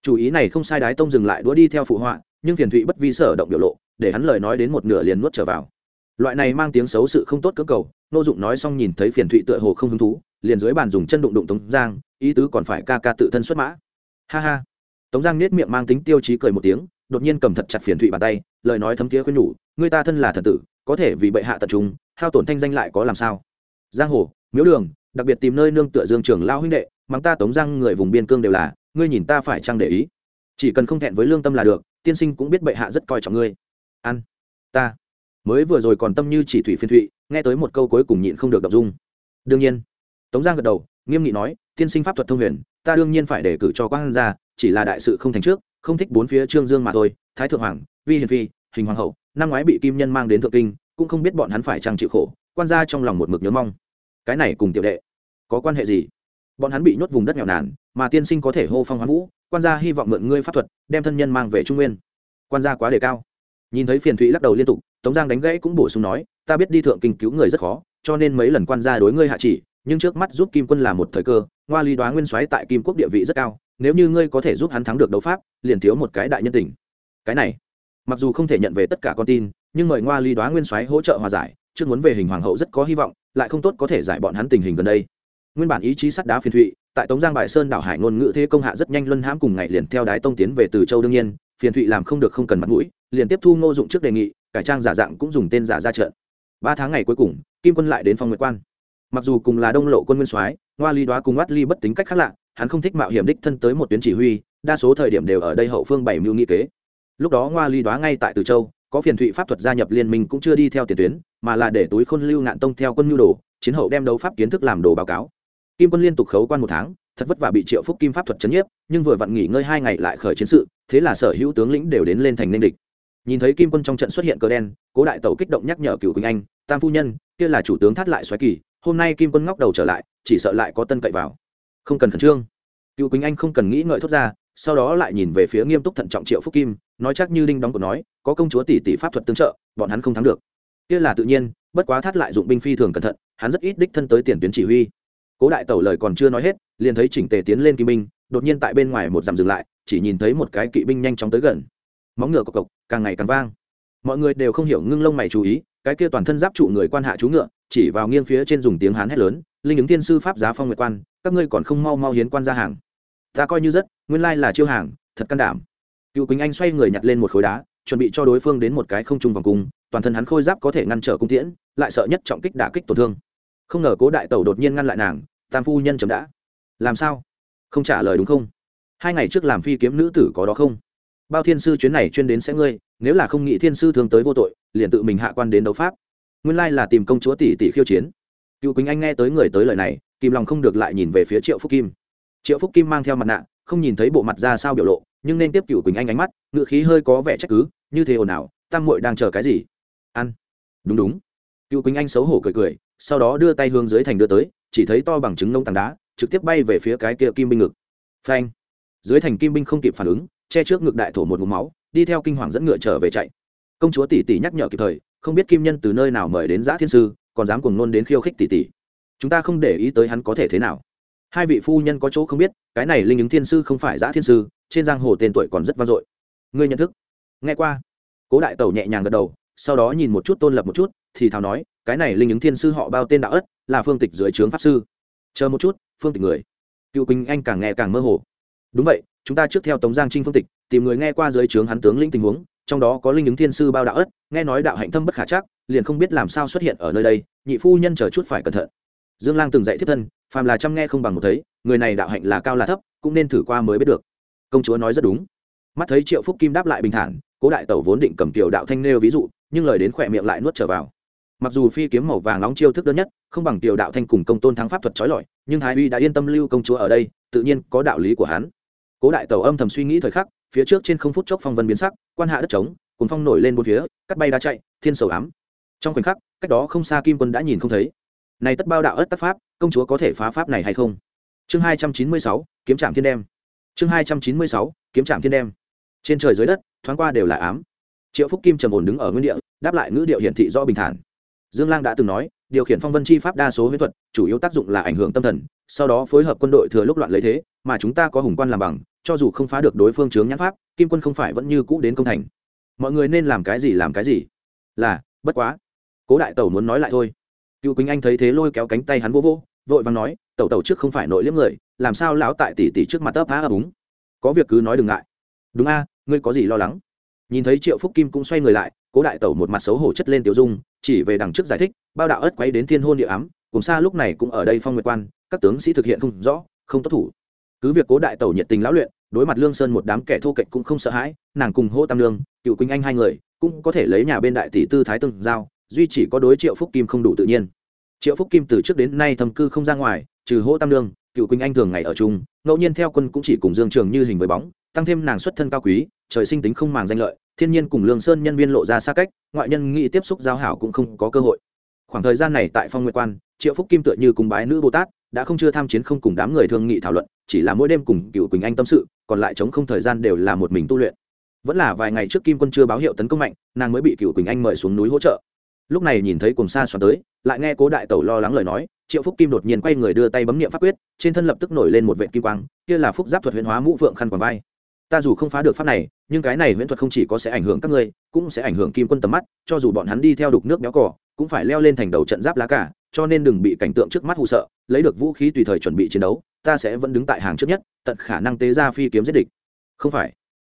Chủ ý này không sai đái tông dừng lại đũa đi theo phụ họa, nhưng phiền thụy bất vi sở động biểu lộ, để hắn lời nói đến một nửa liền nuốt trở vào. Loại này mang tiếng xấu sự không tốt cơ cầu, nô dụng nói xong nhìn thấy phiền thụy tựa hồ không hứng thú, liền dưới bàn dùng chân đụng đụng tống giang, ý tứ còn phải ca ca tự thân xuất mã. Ha ha. Tống giang nết miệng mang tính tiêu chí cười một tiếng, đột nhiên cầm thật chặt phiền thụy bàn tay lời nói thấm thiế khuyên nhủ người ta thân là thần tử, có thể vì bệ hạ tập trung hao tổn thanh danh lại có làm sao? Giang hồ, miếu đường, đặc biệt tìm nơi nương tựa dương trường lao huynh đệ, mắng ta tống giang người vùng biên cương đều là, ngươi nhìn ta phải chăng để ý? Chỉ cần không thẹn với lương tâm là được, tiên sinh cũng biết bệ hạ rất coi trọng ngươi. Ăn ta. Mới vừa rồi còn tâm như chỉ thủy phiên thụy, nghe tới một câu cuối cùng nhịn không được đọc dung. Đương nhiên, tống giang gật đầu, nghiêm nghị nói, tiên sinh pháp thuật thông huyền, ta đương nhiên phải để cử cho quang ra chỉ là đại sự không thành trước, không thích bốn phía trương dương mà thôi, thái thượng hoàng vi hiền phi, hình hoàng hậu, năm ngoái bị kim nhân mang đến thượng kinh, cũng không biết bọn hắn phải chăng chịu khổ, quan ra trong lòng một mực nhớ mong. Cái này cùng tiểu đệ, có quan hệ gì? Bọn hắn bị nhốt vùng đất nghèo nàn, mà tiên sinh có thể hô phong hoán vũ, quan gia hy vọng mượn ngươi pháp thuật, đem thân nhân mang về trung nguyên. Quan gia quá đề cao. Nhìn thấy phiền thụy lắc đầu liên tục, tống giang đánh gãy cũng bổ sung nói, ta biết đi thượng kinh cứu người rất khó, cho nên mấy lần quan gia đối ngươi hạ chỉ, nhưng trước mắt giúp kim quân là một thời cơ, ngoa lý đoá nguyên soái tại kim quốc địa vị rất cao, nếu như ngươi có thể giúp hắn thắng được đấu pháp, liền thiếu một cái đại nhân tình. Cái này mặc dù không thể nhận về tất cả con tin, nhưng mời ngoa ly đoá nguyên soái hỗ trợ hòa giải, trước muốn về hình hoàng hậu rất có hy vọng, lại không tốt có thể giải bọn hắn tình hình gần đây. Nguyên bản ý chí sắt đá phiền thụy, tại tống giang bại sơn đảo hải ngôn ngữ thế công hạ rất nhanh luân hãm cùng ngày liền theo đái tông tiến về từ châu đương nhiên, phiền thụy làm không được không cần mặt mũi, liền tiếp thu ngô dụng trước đề nghị, cải trang giả dạng cũng dùng tên giả ra trận. Ba tháng ngày cuối cùng, kim quân lại đến phong nguyệt quan. Mặc dù cùng là đông lộ quân nguyên soái, ngoa ly đoá cùng oát ly bất tính cách khác lạ, hắn không thích mạo hiểm đích thân tới một tuyến chỉ huy, đa số thời điểm đều ở đây hậu phương bảy mưu nghị kế lúc đó ngoa ly đoá ngay tại từ châu, có phiền thụy pháp thuật gia nhập liên minh cũng chưa đi theo tiền tuyến, mà là để túi khôn lưu ngạn tông theo quân nhu đồ, chiến hậu đem đấu pháp kiến thức làm đồ báo cáo. Kim quân liên tục khấu quan một tháng, thật vất vả bị triệu phúc kim pháp thuật chấn nhiếp, nhưng vừa vặn nghỉ ngơi hai ngày lại khởi chiến sự, thế là sở hữu tướng lĩnh đều đến lên thành ninh địch. Nhìn thấy kim quân trong trận xuất hiện cờ đen, cố đại tẩu kích động nhắc nhở cựu quỳnh anh, tam phu nhân, kia là chủ tướng thắt lại xoáy kỳ, hôm nay kim quân ngóc đầu trở lại, chỉ sợ lại có tân cậy vào. Không cần khẩn trương. Cựu quỳnh anh không cần nghĩ ngợi thốt ra sau đó lại nhìn về phía nghiêm túc thận trọng triệu phúc kim, nói chắc như đinh đóng của nói, có công chúa tỷ tỷ pháp thuật tương trợ, bọn hắn không thắng được. Kia là tự nhiên, bất quá thắt lại dụng binh phi thường cẩn thận, hắn rất ít đích thân tới tiền tuyến chỉ huy. Cố đại tẩu lời còn chưa nói hết, liền thấy chỉnh tề tiến lên kỵ binh, đột nhiên tại bên ngoài một dặm dừng lại, chỉ nhìn thấy một cái kỵ binh nhanh chóng tới gần. Móng ngựa cộc cộc, càng ngày càng vang. Mọi người đều không hiểu ngưng lông mày chú ý, cái kia toàn thân giáp trụ người quan hạ chú ngựa, chỉ vào nghiêng phía trên dùng tiếng hán hét lớn, linh ứng thiên sư pháp giá phong nguyệt quan, các ngươi còn không mau mau hiến quan ra hàng ta coi như rất, nguyên lai là chiêu hàng, thật can đảm. Cựu quỳnh anh xoay người nhặt lên một khối đá, chuẩn bị cho đối phương đến một cái không trung vòng cung, toàn thân hắn khôi giáp có thể ngăn trở cung tiễn, lại sợ nhất trọng kích đả kích tổn thương. Không ngờ cố đại tẩu đột nhiên ngăn lại nàng, tam phu nhân chấm đã. Làm sao? Không trả lời đúng không? Hai ngày trước làm phi kiếm nữ tử có đó không? Bao thiên sư chuyến này chuyên đến sẽ ngươi, nếu là không nghĩ thiên sư thường tới vô tội, liền tự mình hạ quan đến đấu pháp. Nguyên lai là tìm công chúa tỷ tỷ khiêu chiến. Cựu quỳnh anh nghe tới người tới lời này, kìm lòng không được lại nhìn về phía triệu phúc kim triệu phúc kim mang theo mặt nạ, không nhìn thấy bộ mặt ra sao biểu lộ, nhưng nên tiếp cựu quỳnh anh ánh mắt, ngựa khí hơi có vẻ trách cứ, như thế ồn ào, tam muội đang chờ cái gì? Ăn. Đúng đúng. Cựu quỳnh anh xấu hổ cười cười, sau đó đưa tay hướng dưới thành đưa tới, chỉ thấy to bằng chứng nông tảng đá, trực tiếp bay về phía cái kia kim binh ngực. Phanh. Dưới thành kim binh không kịp phản ứng, che trước ngực đại thổ một ngụm máu, đi theo kinh hoàng dẫn ngựa trở về chạy. Công chúa tỷ tỷ nhắc nhở kịp thời, không biết kim nhân từ nơi nào mời đến giã thiên sư, còn dám cùng nôn đến khiêu khích tỷ tỷ. Chúng ta không để ý tới hắn có thể thế nào hai vị phu nhân có chỗ không biết, cái này linh ứng thiên sư không phải giã thiên sư, trên giang hồ tên tuổi còn rất vang dội. Ngươi nhận thức? Nghe qua. Cố đại tẩu nhẹ nhàng gật đầu, sau đó nhìn một chút tôn lập một chút, thì thào nói, cái này linh ứng thiên sư họ bao tên đạo ất, là phương tịch dưới trướng pháp sư. Chờ một chút, phương tịch người. Cựu quỳnh anh càng nghe càng mơ hồ. Đúng vậy, chúng ta trước theo tống giang trinh phương tịch, tìm người nghe qua dưới trướng hắn tướng linh tình huống, trong đó có linh ứng thiên sư bao đạo ất, nghe nói đạo hạnh thâm bất khả chắc, liền không biết làm sao xuất hiện ở nơi đây, nhị phu nhân chờ chút phải cẩn thận. Dương lang từng dạy thiết thân phàm là chăm nghe không bằng một thấy, người này đạo hạnh là cao là thấp, cũng nên thử qua mới biết được. Công chúa nói rất đúng. Mắt thấy triệu phúc kim đáp lại bình thản, cố đại tẩu vốn định cầm tiểu đạo thanh nêu ví dụ, nhưng lời đến khỏe miệng lại nuốt trở vào. Mặc dù phi kiếm màu vàng nóng chiêu thức đơn nhất, không bằng tiểu đạo thanh cùng công tôn thắng pháp thuật trói lọi, nhưng thái uy đã yên tâm lưu công chúa ở đây, tự nhiên có đạo lý của hắn. Cố đại tẩu âm thầm suy nghĩ thời khắc, phía trước trên không phút chốc phong vân biến sắc, quan hạ đất trống cuốn phong nổi lên bốn phía, cắt bay đá chạy, thiên sầu ám. Trong khoảnh khắc, cách đó không xa kim quân đã nhìn không thấy. Này tất bao đạo ất tác pháp công chúa có thể phá pháp này hay không? Chương hai trăm chín mươi sáu, kiếm trạm thiên đem. Chương hai trăm chín mươi sáu, kiếm trạm thiên đem. Trên trời dưới đất, thoáng qua đều là ám. Triệu phúc kim trầm ổn đứng ở nguyên địa, đáp lại ngữ điệu hiển thị do bình thản. Dương lang đã từng nói, điều khiển phong vân chi pháp đa số huyễn thuật, chủ yếu tác dụng là ảnh hưởng tâm thần, sau đó phối hợp quân đội thừa lúc loạn lấy thế, mà chúng ta có hùng quan làm bằng, cho dù không phá được đối phương chướng nhãn pháp, kim quân không phải vẫn như cũ đến công thành. Mọi người nên làm cái gì làm cái gì. Là, bất quá. Cố đại tẩu muốn nói lại thôi. Cựu quỳnh anh thấy thế lôi kéo cánh tay hắn vô vô vội vàng nói, tẩu tẩu trước không phải nội liếm người, làm sao lão tại tỷ tỷ trước mặt ấp á ấp úng? Có việc cứ nói đừng ngại. Đúng a, ngươi có gì lo lắng? Nhìn thấy triệu phúc kim cũng xoay người lại, cố đại tẩu một mặt xấu hổ chất lên tiểu dung, chỉ về đằng trước giải thích, bao đạo ớt quay đến thiên hôn địa ám, cùng xa lúc này cũng ở đây phong nguyệt quan, các tướng sĩ thực hiện không rõ, không tốt thủ. Cứ việc cố đại tẩu nhiệt tình lão luyện, đối mặt lương sơn một đám kẻ thô kệch cũng không sợ hãi, nàng cùng hô tam lương, cựu quỳnh anh hai người, cũng có thể lấy nhà bên đại tỷ tư thái từng giao, duy chỉ có đối triệu phúc kim không đủ tự nhiên triệu phúc kim từ trước đến nay thầm cư không ra ngoài, trừ hỗ tam lương cựu quỳnh anh thường ngày ở chung, ngẫu nhiên theo quân cũng chỉ cùng dương trường như hình với bóng, tăng thêm nàng xuất thân cao quý, trời sinh tính không màng danh lợi, thiên nhiên cùng lương sơn nhân viên lộ ra xa cách, ngoại nhân nghĩ tiếp xúc giao hảo cũng không có cơ hội. Khoảng thời gian này tại phong nguyệt quan, triệu phúc kim tựa như cùng bái nữ bồ tát, đã không chưa tham chiến không cùng đám người thương nghị thảo luận, chỉ là mỗi đêm cùng cựu quỳnh anh tâm sự, còn lại chống không thời gian đều là một mình tu luyện. Vẫn là vài ngày trước kim quân chưa báo hiệu tấn công mạnh, nàng mới bị cựu quỳnh anh mời xuống núi hỗ trợ lúc này nhìn thấy cùng xa xoắn tới, lại nghe cố đại tẩu lo lắng lời nói, triệu phúc kim đột nhiên quay người đưa tay bấm nghiệm pháp quyết, trên thân lập tức nổi lên một vệ kim quang, kia là phúc giáp thuật huyễn hóa mũ phượng khăn quàng vai. Ta dù không phá được pháp này, nhưng cái này huyễn thuật không chỉ có sẽ ảnh hưởng các ngươi, cũng sẽ ảnh hưởng kim quân tầm mắt, cho dù bọn hắn đi theo đục nước béo cỏ, cũng phải leo lên thành đầu trận giáp lá cả, cho nên đừng bị cảnh tượng trước mắt hụ sợ, lấy được vũ khí tùy thời chuẩn bị chiến đấu, ta sẽ vẫn đứng tại hàng trước nhất, tận khả năng tế ra phi kiếm giết địch. Không phải.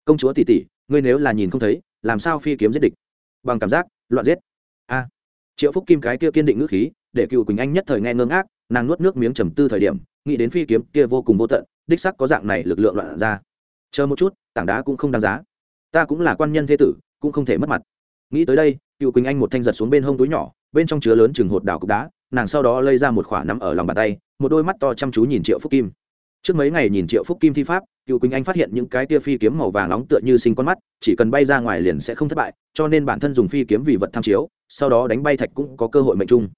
Công chúa tỷ tỷ, ngươi nếu là nhìn không thấy, làm sao phi kiếm giết địch? Bằng cảm giác, loạn giết triệu phúc kim cái kia kiên định ngữ khí, để cựu quỳnh anh nhất thời nghe ngơ ngác, nàng nuốt nước miếng trầm tư thời điểm, nghĩ đến phi kiếm kia vô cùng vô tận, đích sắc có dạng này lực lượng loạn ra. Chờ một chút, tảng đá cũng không đáng giá. Ta cũng là quan nhân thế tử, cũng không thể mất mặt. Nghĩ tới đây, cựu quỳnh anh một thanh giật xuống bên hông túi nhỏ, bên trong chứa lớn chừng hột đảo cục đá, nàng sau đó lây ra một khoả nắm ở lòng bàn tay, một đôi mắt to chăm chú nhìn triệu phúc kim trước mấy ngày nhìn triệu phúc kim thi pháp cựu quỳnh anh phát hiện những cái tia phi kiếm màu vàng nóng tựa như sinh con mắt chỉ cần bay ra ngoài liền sẽ không thất bại cho nên bản thân dùng phi kiếm vì vật tham chiếu sau đó đánh bay thạch cũng có cơ hội mệnh chung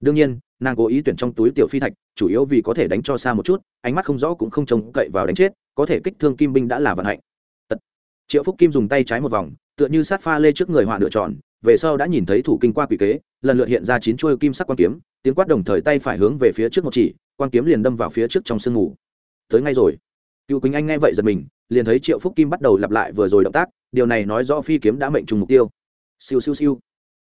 đương nhiên nàng cố ý tuyển trong túi tiểu phi thạch chủ yếu vì có thể đánh cho xa một chút ánh mắt không rõ cũng không trông cậy vào đánh chết có thể kích thương kim binh đã là vận hạnh. Tật. triệu phúc kim dùng tay trái một vòng tựa như sát pha lê trước người họa lựa tròn, về sau đã nhìn thấy thủ kinh qua quỷ kế lần lượt hiện ra chín chuôi kim sắc quan kiếm tiếng quát đồng thời tay phải hướng về phía trước một chỉ quan kiếm liền đâm vào phía trước trong sương mù tới ngay rồi. Cựu quỳnh anh nghe vậy giật mình, liền thấy triệu phúc kim bắt đầu lặp lại vừa rồi động tác, điều này nói rõ phi kiếm đã mệnh trùng mục tiêu. Siêu siêu siêu.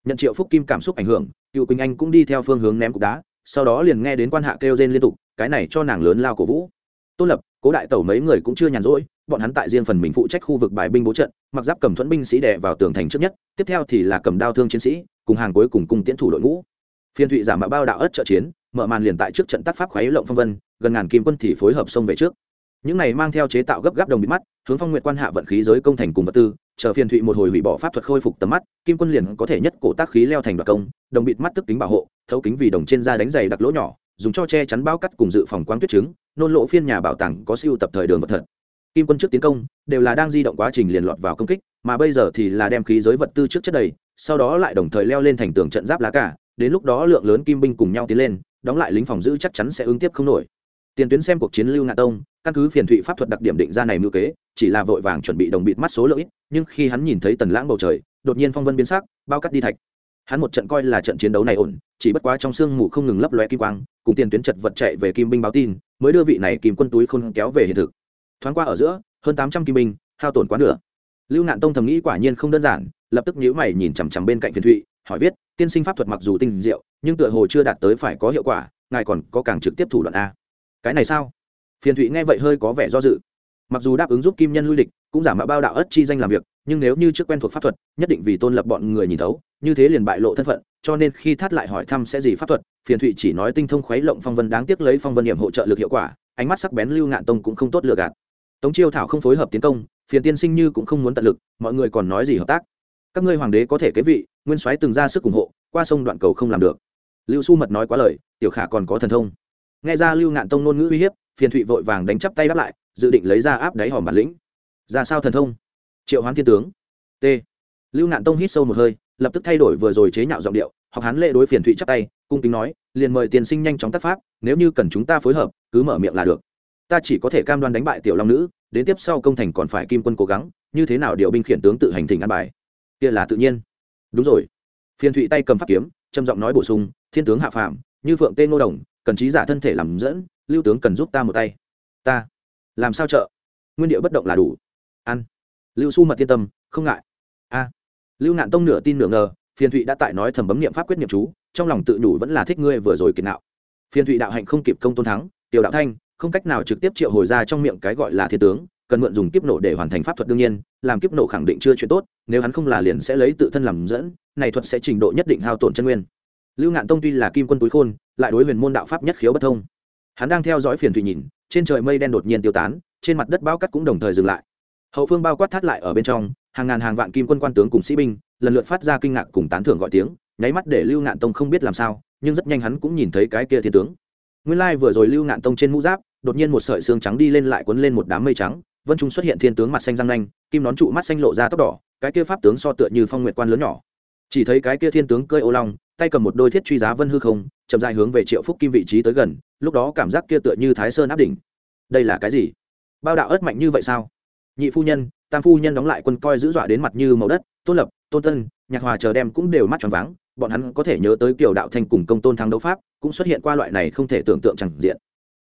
Nhận triệu phúc kim cảm xúc ảnh hưởng, cựu quỳnh anh cũng đi theo phương hướng ném cục đá, sau đó liền nghe đến quan hạ kêu rên liên tục, cái này cho nàng lớn lao cổ vũ. Tôn lập, cố đại tẩu mấy người cũng chưa nhàn rỗi, bọn hắn tại riêng phần mình phụ trách khu vực bài binh bố trận, mặc giáp cầm thuẫn binh sĩ đè vào tường thành trước nhất, tiếp theo thì là cầm đao thương chiến sĩ, cùng hàng cuối cùng cung tiến thủ đội ngũ. Phiên thụy giả mạo bao đạo ất trợ chiến, mở màn liền tại trước trận tác pháp khoái lộng phong vân gần ngàn kim quân thì phối hợp xông về trước. Những này mang theo chế tạo gấp gáp đồng bị mắt, hướng phong nguyện quan hạ vận khí giới công thành cùng vật tư, chờ phiên thụy một hồi hủy bỏ pháp thuật khôi phục tầm mắt, kim quân liền có thể nhất cổ tác khí leo thành đoạt công, đồng bịt mắt tức kính bảo hộ, thấu kính vì đồng trên da đánh dày đặc lỗ nhỏ, dùng cho che chắn bao cắt cùng dự phòng quang tuyết trứng, nôn lộ phiên nhà bảo tàng có siêu tập thời đường vật thật. Kim quân trước tiến công, đều là đang di động quá trình liền lọt vào công kích, mà bây giờ thì là đem khí giới vật tư trước chất đầy, sau đó lại đồng thời leo lên thành tường trận giáp lá cả, đến lúc đó lượng lớn kim binh cùng nhau tiến lên, đóng lại lính phòng giữ chắc chắn sẽ ứng tiếp không nổi tiền tuyến xem cuộc chiến lưu ngạ tông, căn cứ phiền thụy pháp thuật đặc điểm định ra này mưu kế, chỉ là vội vàng chuẩn bị đồng bịt mắt số lượng nhưng khi hắn nhìn thấy tần lãng bầu trời, đột nhiên phong vân biến sắc, bao cắt đi thạch. Hắn một trận coi là trận chiến đấu này ổn, chỉ bất quá trong sương mù không ngừng lấp lóe kim quang, cùng tiền tuyến chật vật chạy về kim binh báo tin, mới đưa vị này kìm quân túi khôn kéo về hiện thực. Thoáng qua ở giữa, hơn tám trăm kim binh, hao tổn quá nửa. Lưu nạn tông thầm nghĩ quả nhiên không đơn giản, lập tức nhíu mày nhìn chằm chằm bên cạnh phiền thụy, hỏi viết, tiên sinh pháp thuật mặc dù tinh diệu, nhưng tựa hồ chưa đạt tới phải có hiệu quả, ngài còn có càng trực tiếp thủ đoạn a? Cái này sao? Phiền thụy nghe vậy hơi có vẻ do dự. Mặc dù đáp ứng giúp kim nhân lui địch, cũng giả mạo bao đạo ất chi danh làm việc, nhưng nếu như trước quen thuộc pháp thuật, nhất định vì tôn lập bọn người nhìn thấu, như thế liền bại lộ thân phận, cho nên khi thắt lại hỏi thăm sẽ gì pháp thuật, phiền thụy chỉ nói tinh thông khuấy lộng phong vân đáng tiếc lấy phong vân điểm hỗ trợ lực hiệu quả, ánh mắt sắc bén lưu ngạn tông cũng không tốt lừa gạt. Tống chiêu thảo không phối hợp tiến công, phiền tiên sinh như cũng không muốn tận lực, mọi người còn nói gì hợp tác? Các ngươi hoàng đế có thể kế vị, nguyên soái từng ra sức ủng hộ, qua sông đoạn cầu không làm được. Lưu su mật nói quá lời, tiểu khả còn có thần thông nghe ra lưu ngạn tông ngôn ngữ uy hiếp, phiền thụy vội vàng đánh chắp tay đáp lại, dự định lấy ra áp đáy hòm bản lĩnh. Ra sao thần thông? Triệu hoán thiên tướng. T. Lưu ngạn tông hít sâu một hơi, lập tức thay đổi vừa rồi chế nhạo giọng điệu, học hán lệ đối phiền thụy chắp tay, cung kính nói, liền mời tiền sinh nhanh chóng tác pháp, nếu như cần chúng ta phối hợp, cứ mở miệng là được. Ta chỉ có thể cam đoan đánh bại tiểu long nữ, đến tiếp sau công thành còn phải kim quân cố gắng, như thế nào điều binh khiển tướng tự hành thỉnh an bài. Kia là tự nhiên. Đúng rồi. Phiền thụy tay cầm pháp kiếm, trầm giọng nói bổ sung, thiên tướng hạ phàm, như phượng tên ngô đồng cần trí giả thân thể làm dẫn, lưu tướng cần giúp ta một tay. Ta, làm sao trợ? Nguyên điệu bất động là đủ. Ăn. Lưu su mật yên tâm, không ngại. A. Lưu nạn tông nửa tin nửa ngờ, phiền thụy đã tại nói thầm bấm niệm pháp quyết niệm chú, trong lòng tự nhủ vẫn là thích ngươi vừa rồi kiệt nạo. Phiền thụy đạo hạnh không kịp công tôn thắng, tiểu đạo thanh, không cách nào trực tiếp triệu hồi ra trong miệng cái gọi là thiên tướng, cần mượn dùng kiếp nổ để hoàn thành pháp thuật đương nhiên, làm kiếp nổ khẳng định chưa chuyện tốt, nếu hắn không là liền sẽ lấy tự thân làm dẫn, này thuật sẽ trình độ nhất định hao tổn chân nguyên lưu ngạn tông tuy là kim quân túi khôn, lại đối huyền môn đạo pháp nhất khiếu bất thông. Hắn đang theo dõi phiền thủy nhìn, trên trời mây đen đột nhiên tiêu tán, trên mặt đất bao cắt cũng đồng thời dừng lại. Hậu phương bao quát thắt lại ở bên trong, hàng ngàn hàng vạn kim quân quan tướng cùng sĩ binh, lần lượt phát ra kinh ngạc cùng tán thưởng gọi tiếng, nháy mắt để lưu ngạn tông không biết làm sao, nhưng rất nhanh hắn cũng nhìn thấy cái kia thiên tướng. Nguyên lai vừa rồi lưu ngạn tông trên mũ giáp, đột nhiên một sợi xương trắng đi lên lại cuốn lên một đám mây trắng, vân trung xuất hiện thiên tướng mặt xanh răng nanh, kim nón trụ mắt xanh lộ ra tóc đỏ, cái kia pháp tướng so tựa như phong nguyệt quan lớn nhỏ. Chỉ thấy cái kia thiên tướng cơi ô long tay cầm một đôi thiết truy giá vân hư không, chậm dài hướng về triệu phúc kim vị trí tới gần, lúc đó cảm giác kia tựa như thái sơn áp đỉnh. Đây là cái gì? Bao đạo ớt mạnh như vậy sao? Nhị phu nhân, tam phu nhân đóng lại quân coi giữ dọa đến mặt như màu đất, tôn lập, tôn tân, nhạc hòa chờ đem cũng đều mắt tròn váng, bọn hắn có thể nhớ tới kiểu đạo thành cùng công tôn thắng đấu pháp, cũng xuất hiện qua loại này không thể tưởng tượng chẳng diện.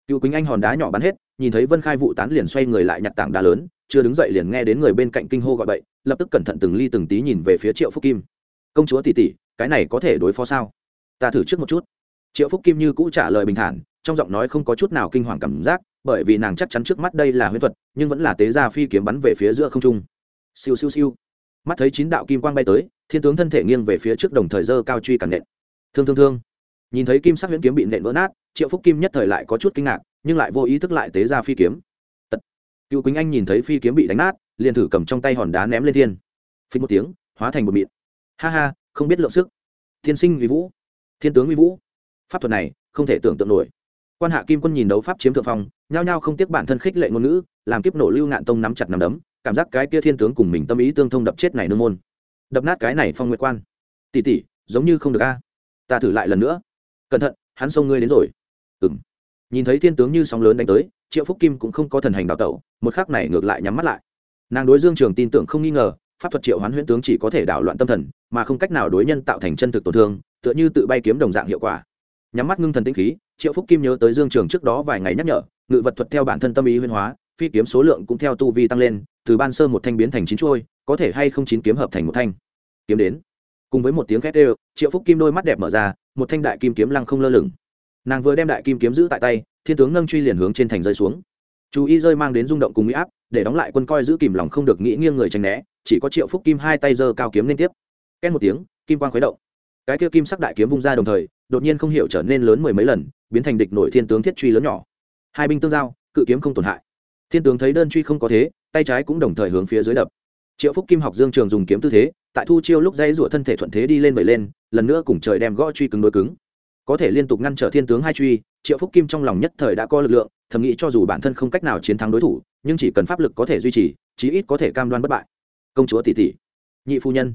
Cựu quýnh anh hòn đá nhỏ bắn hết, nhìn thấy vân khai vụ tán liền xoay người lại nhặt tảng đá lớn, chưa đứng dậy liền nghe đến người bên cạnh kinh hô gọi bậy, lập tức cẩn thận từng ly từng tí nhìn về phía triệu phúc kim. Công chúa tỷ tỷ cái này có thể đối phó sao? Ta thử trước một chút. Triệu phúc kim như cũ trả lời bình thản, trong giọng nói không có chút nào kinh hoàng cảm giác, bởi vì nàng chắc chắn trước mắt đây là huyễn thuật, nhưng vẫn là tế gia phi kiếm bắn về phía giữa không trung. Siêu siêu siêu. Mắt thấy chín đạo kim quang bay tới, thiên tướng thân thể nghiêng về phía trước đồng thời dơ cao truy cản nện. Thương thương thương. Nhìn thấy kim sắc huyễn kiếm bị nện vỡ nát, triệu phúc kim nhất thời lại có chút kinh ngạc, nhưng lại vô ý thức lại tế ra phi kiếm. Tật. cựu quýnh anh nhìn thấy phi kiếm bị đánh nát, liền thử cầm trong tay hòn đá ném lên thiên. Phí một tiếng, hóa thành một mịn. Ha ha không biết lượng sức. Thiên sinh vì vũ, thiên tướng uy vũ. Pháp thuật này không thể tưởng tượng nổi. Quan hạ kim quân nhìn đấu pháp chiếm thượng phong, nhao nhao không tiếc bản thân khích lệ ngôn ngữ, làm kiếp nổ lưu ngạn tông nắm chặt nắm đấm, cảm giác cái kia thiên tướng cùng mình tâm ý tương thông đập chết này nương môn. Đập nát cái này phong nguyệt quan. Tỷ tỷ, giống như không được a. Ta thử lại lần nữa. Cẩn thận, hắn xông ngươi đến rồi. Ừ m nhìn thấy thiên tướng như sóng lớn đánh tới, triệu phúc kim cũng không có thần hành đào tẩu, một khắc này ngược lại nhắm mắt lại. Nàng đối dương trường tin tưởng không nghi ngờ pháp thuật triệu hoán huyễn tướng chỉ có thể đảo loạn tâm thần, mà không cách nào đối nhân tạo thành chân thực tổn thương, tựa như tự bay kiếm đồng dạng hiệu quả. Nhắm mắt ngưng thần tĩnh khí, triệu phúc kim nhớ tới dương trường trước đó vài ngày nhắc nhở, ngự vật thuật theo bản thân tâm ý huyên hóa, phi kiếm số lượng cũng theo tu vi tăng lên, từ ban sơ một thanh biến thành chín chuôi, có thể hay không chín kiếm hợp thành một thanh. Kiếm đến. Cùng với một tiếng khét đều, triệu phúc kim đôi mắt đẹp mở ra, một thanh đại kim kiếm lăng không lơ lửng. Nàng vừa đem đại kim kiếm giữ tại tay, thiên tướng nâng truy liền hướng trên thành rơi xuống. Chú ý rơi mang đến rung động cùng mỹ áp để đóng lại quân coi giữ kìm lòng không được nghĩ nghiêng người tránh né, chỉ có triệu phúc kim hai tay giơ cao kiếm liên tiếp. Két một tiếng, kim quang khuấy động. Cái kia kim sắc đại kiếm vung ra đồng thời, đột nhiên không hiểu trở nên lớn mười mấy lần, biến thành địch nội thiên tướng thiết truy lớn nhỏ. Hai binh tương giao, cự kiếm không tổn hại. Thiên tướng thấy đơn truy không có thế, tay trái cũng đồng thời hướng phía dưới đập. Triệu phúc kim học dương trường dùng kiếm tư thế, tại thu chiêu lúc dây rủa thân thể thuận thế đi lên vẩy lên, lần nữa cùng trời đem gõ truy cứng đối cứng. Có thể liên tục ngăn trở thiên tướng hai truy, triệu phúc kim trong lòng nhất thời đã có lực lượng, thầm nghĩ cho dù bản thân không cách nào chiến thắng đối thủ nhưng chỉ cần pháp lực có thể duy trì, chí ít có thể cam đoan bất bại. Công chúa tỷ tỷ, nhị phu nhân.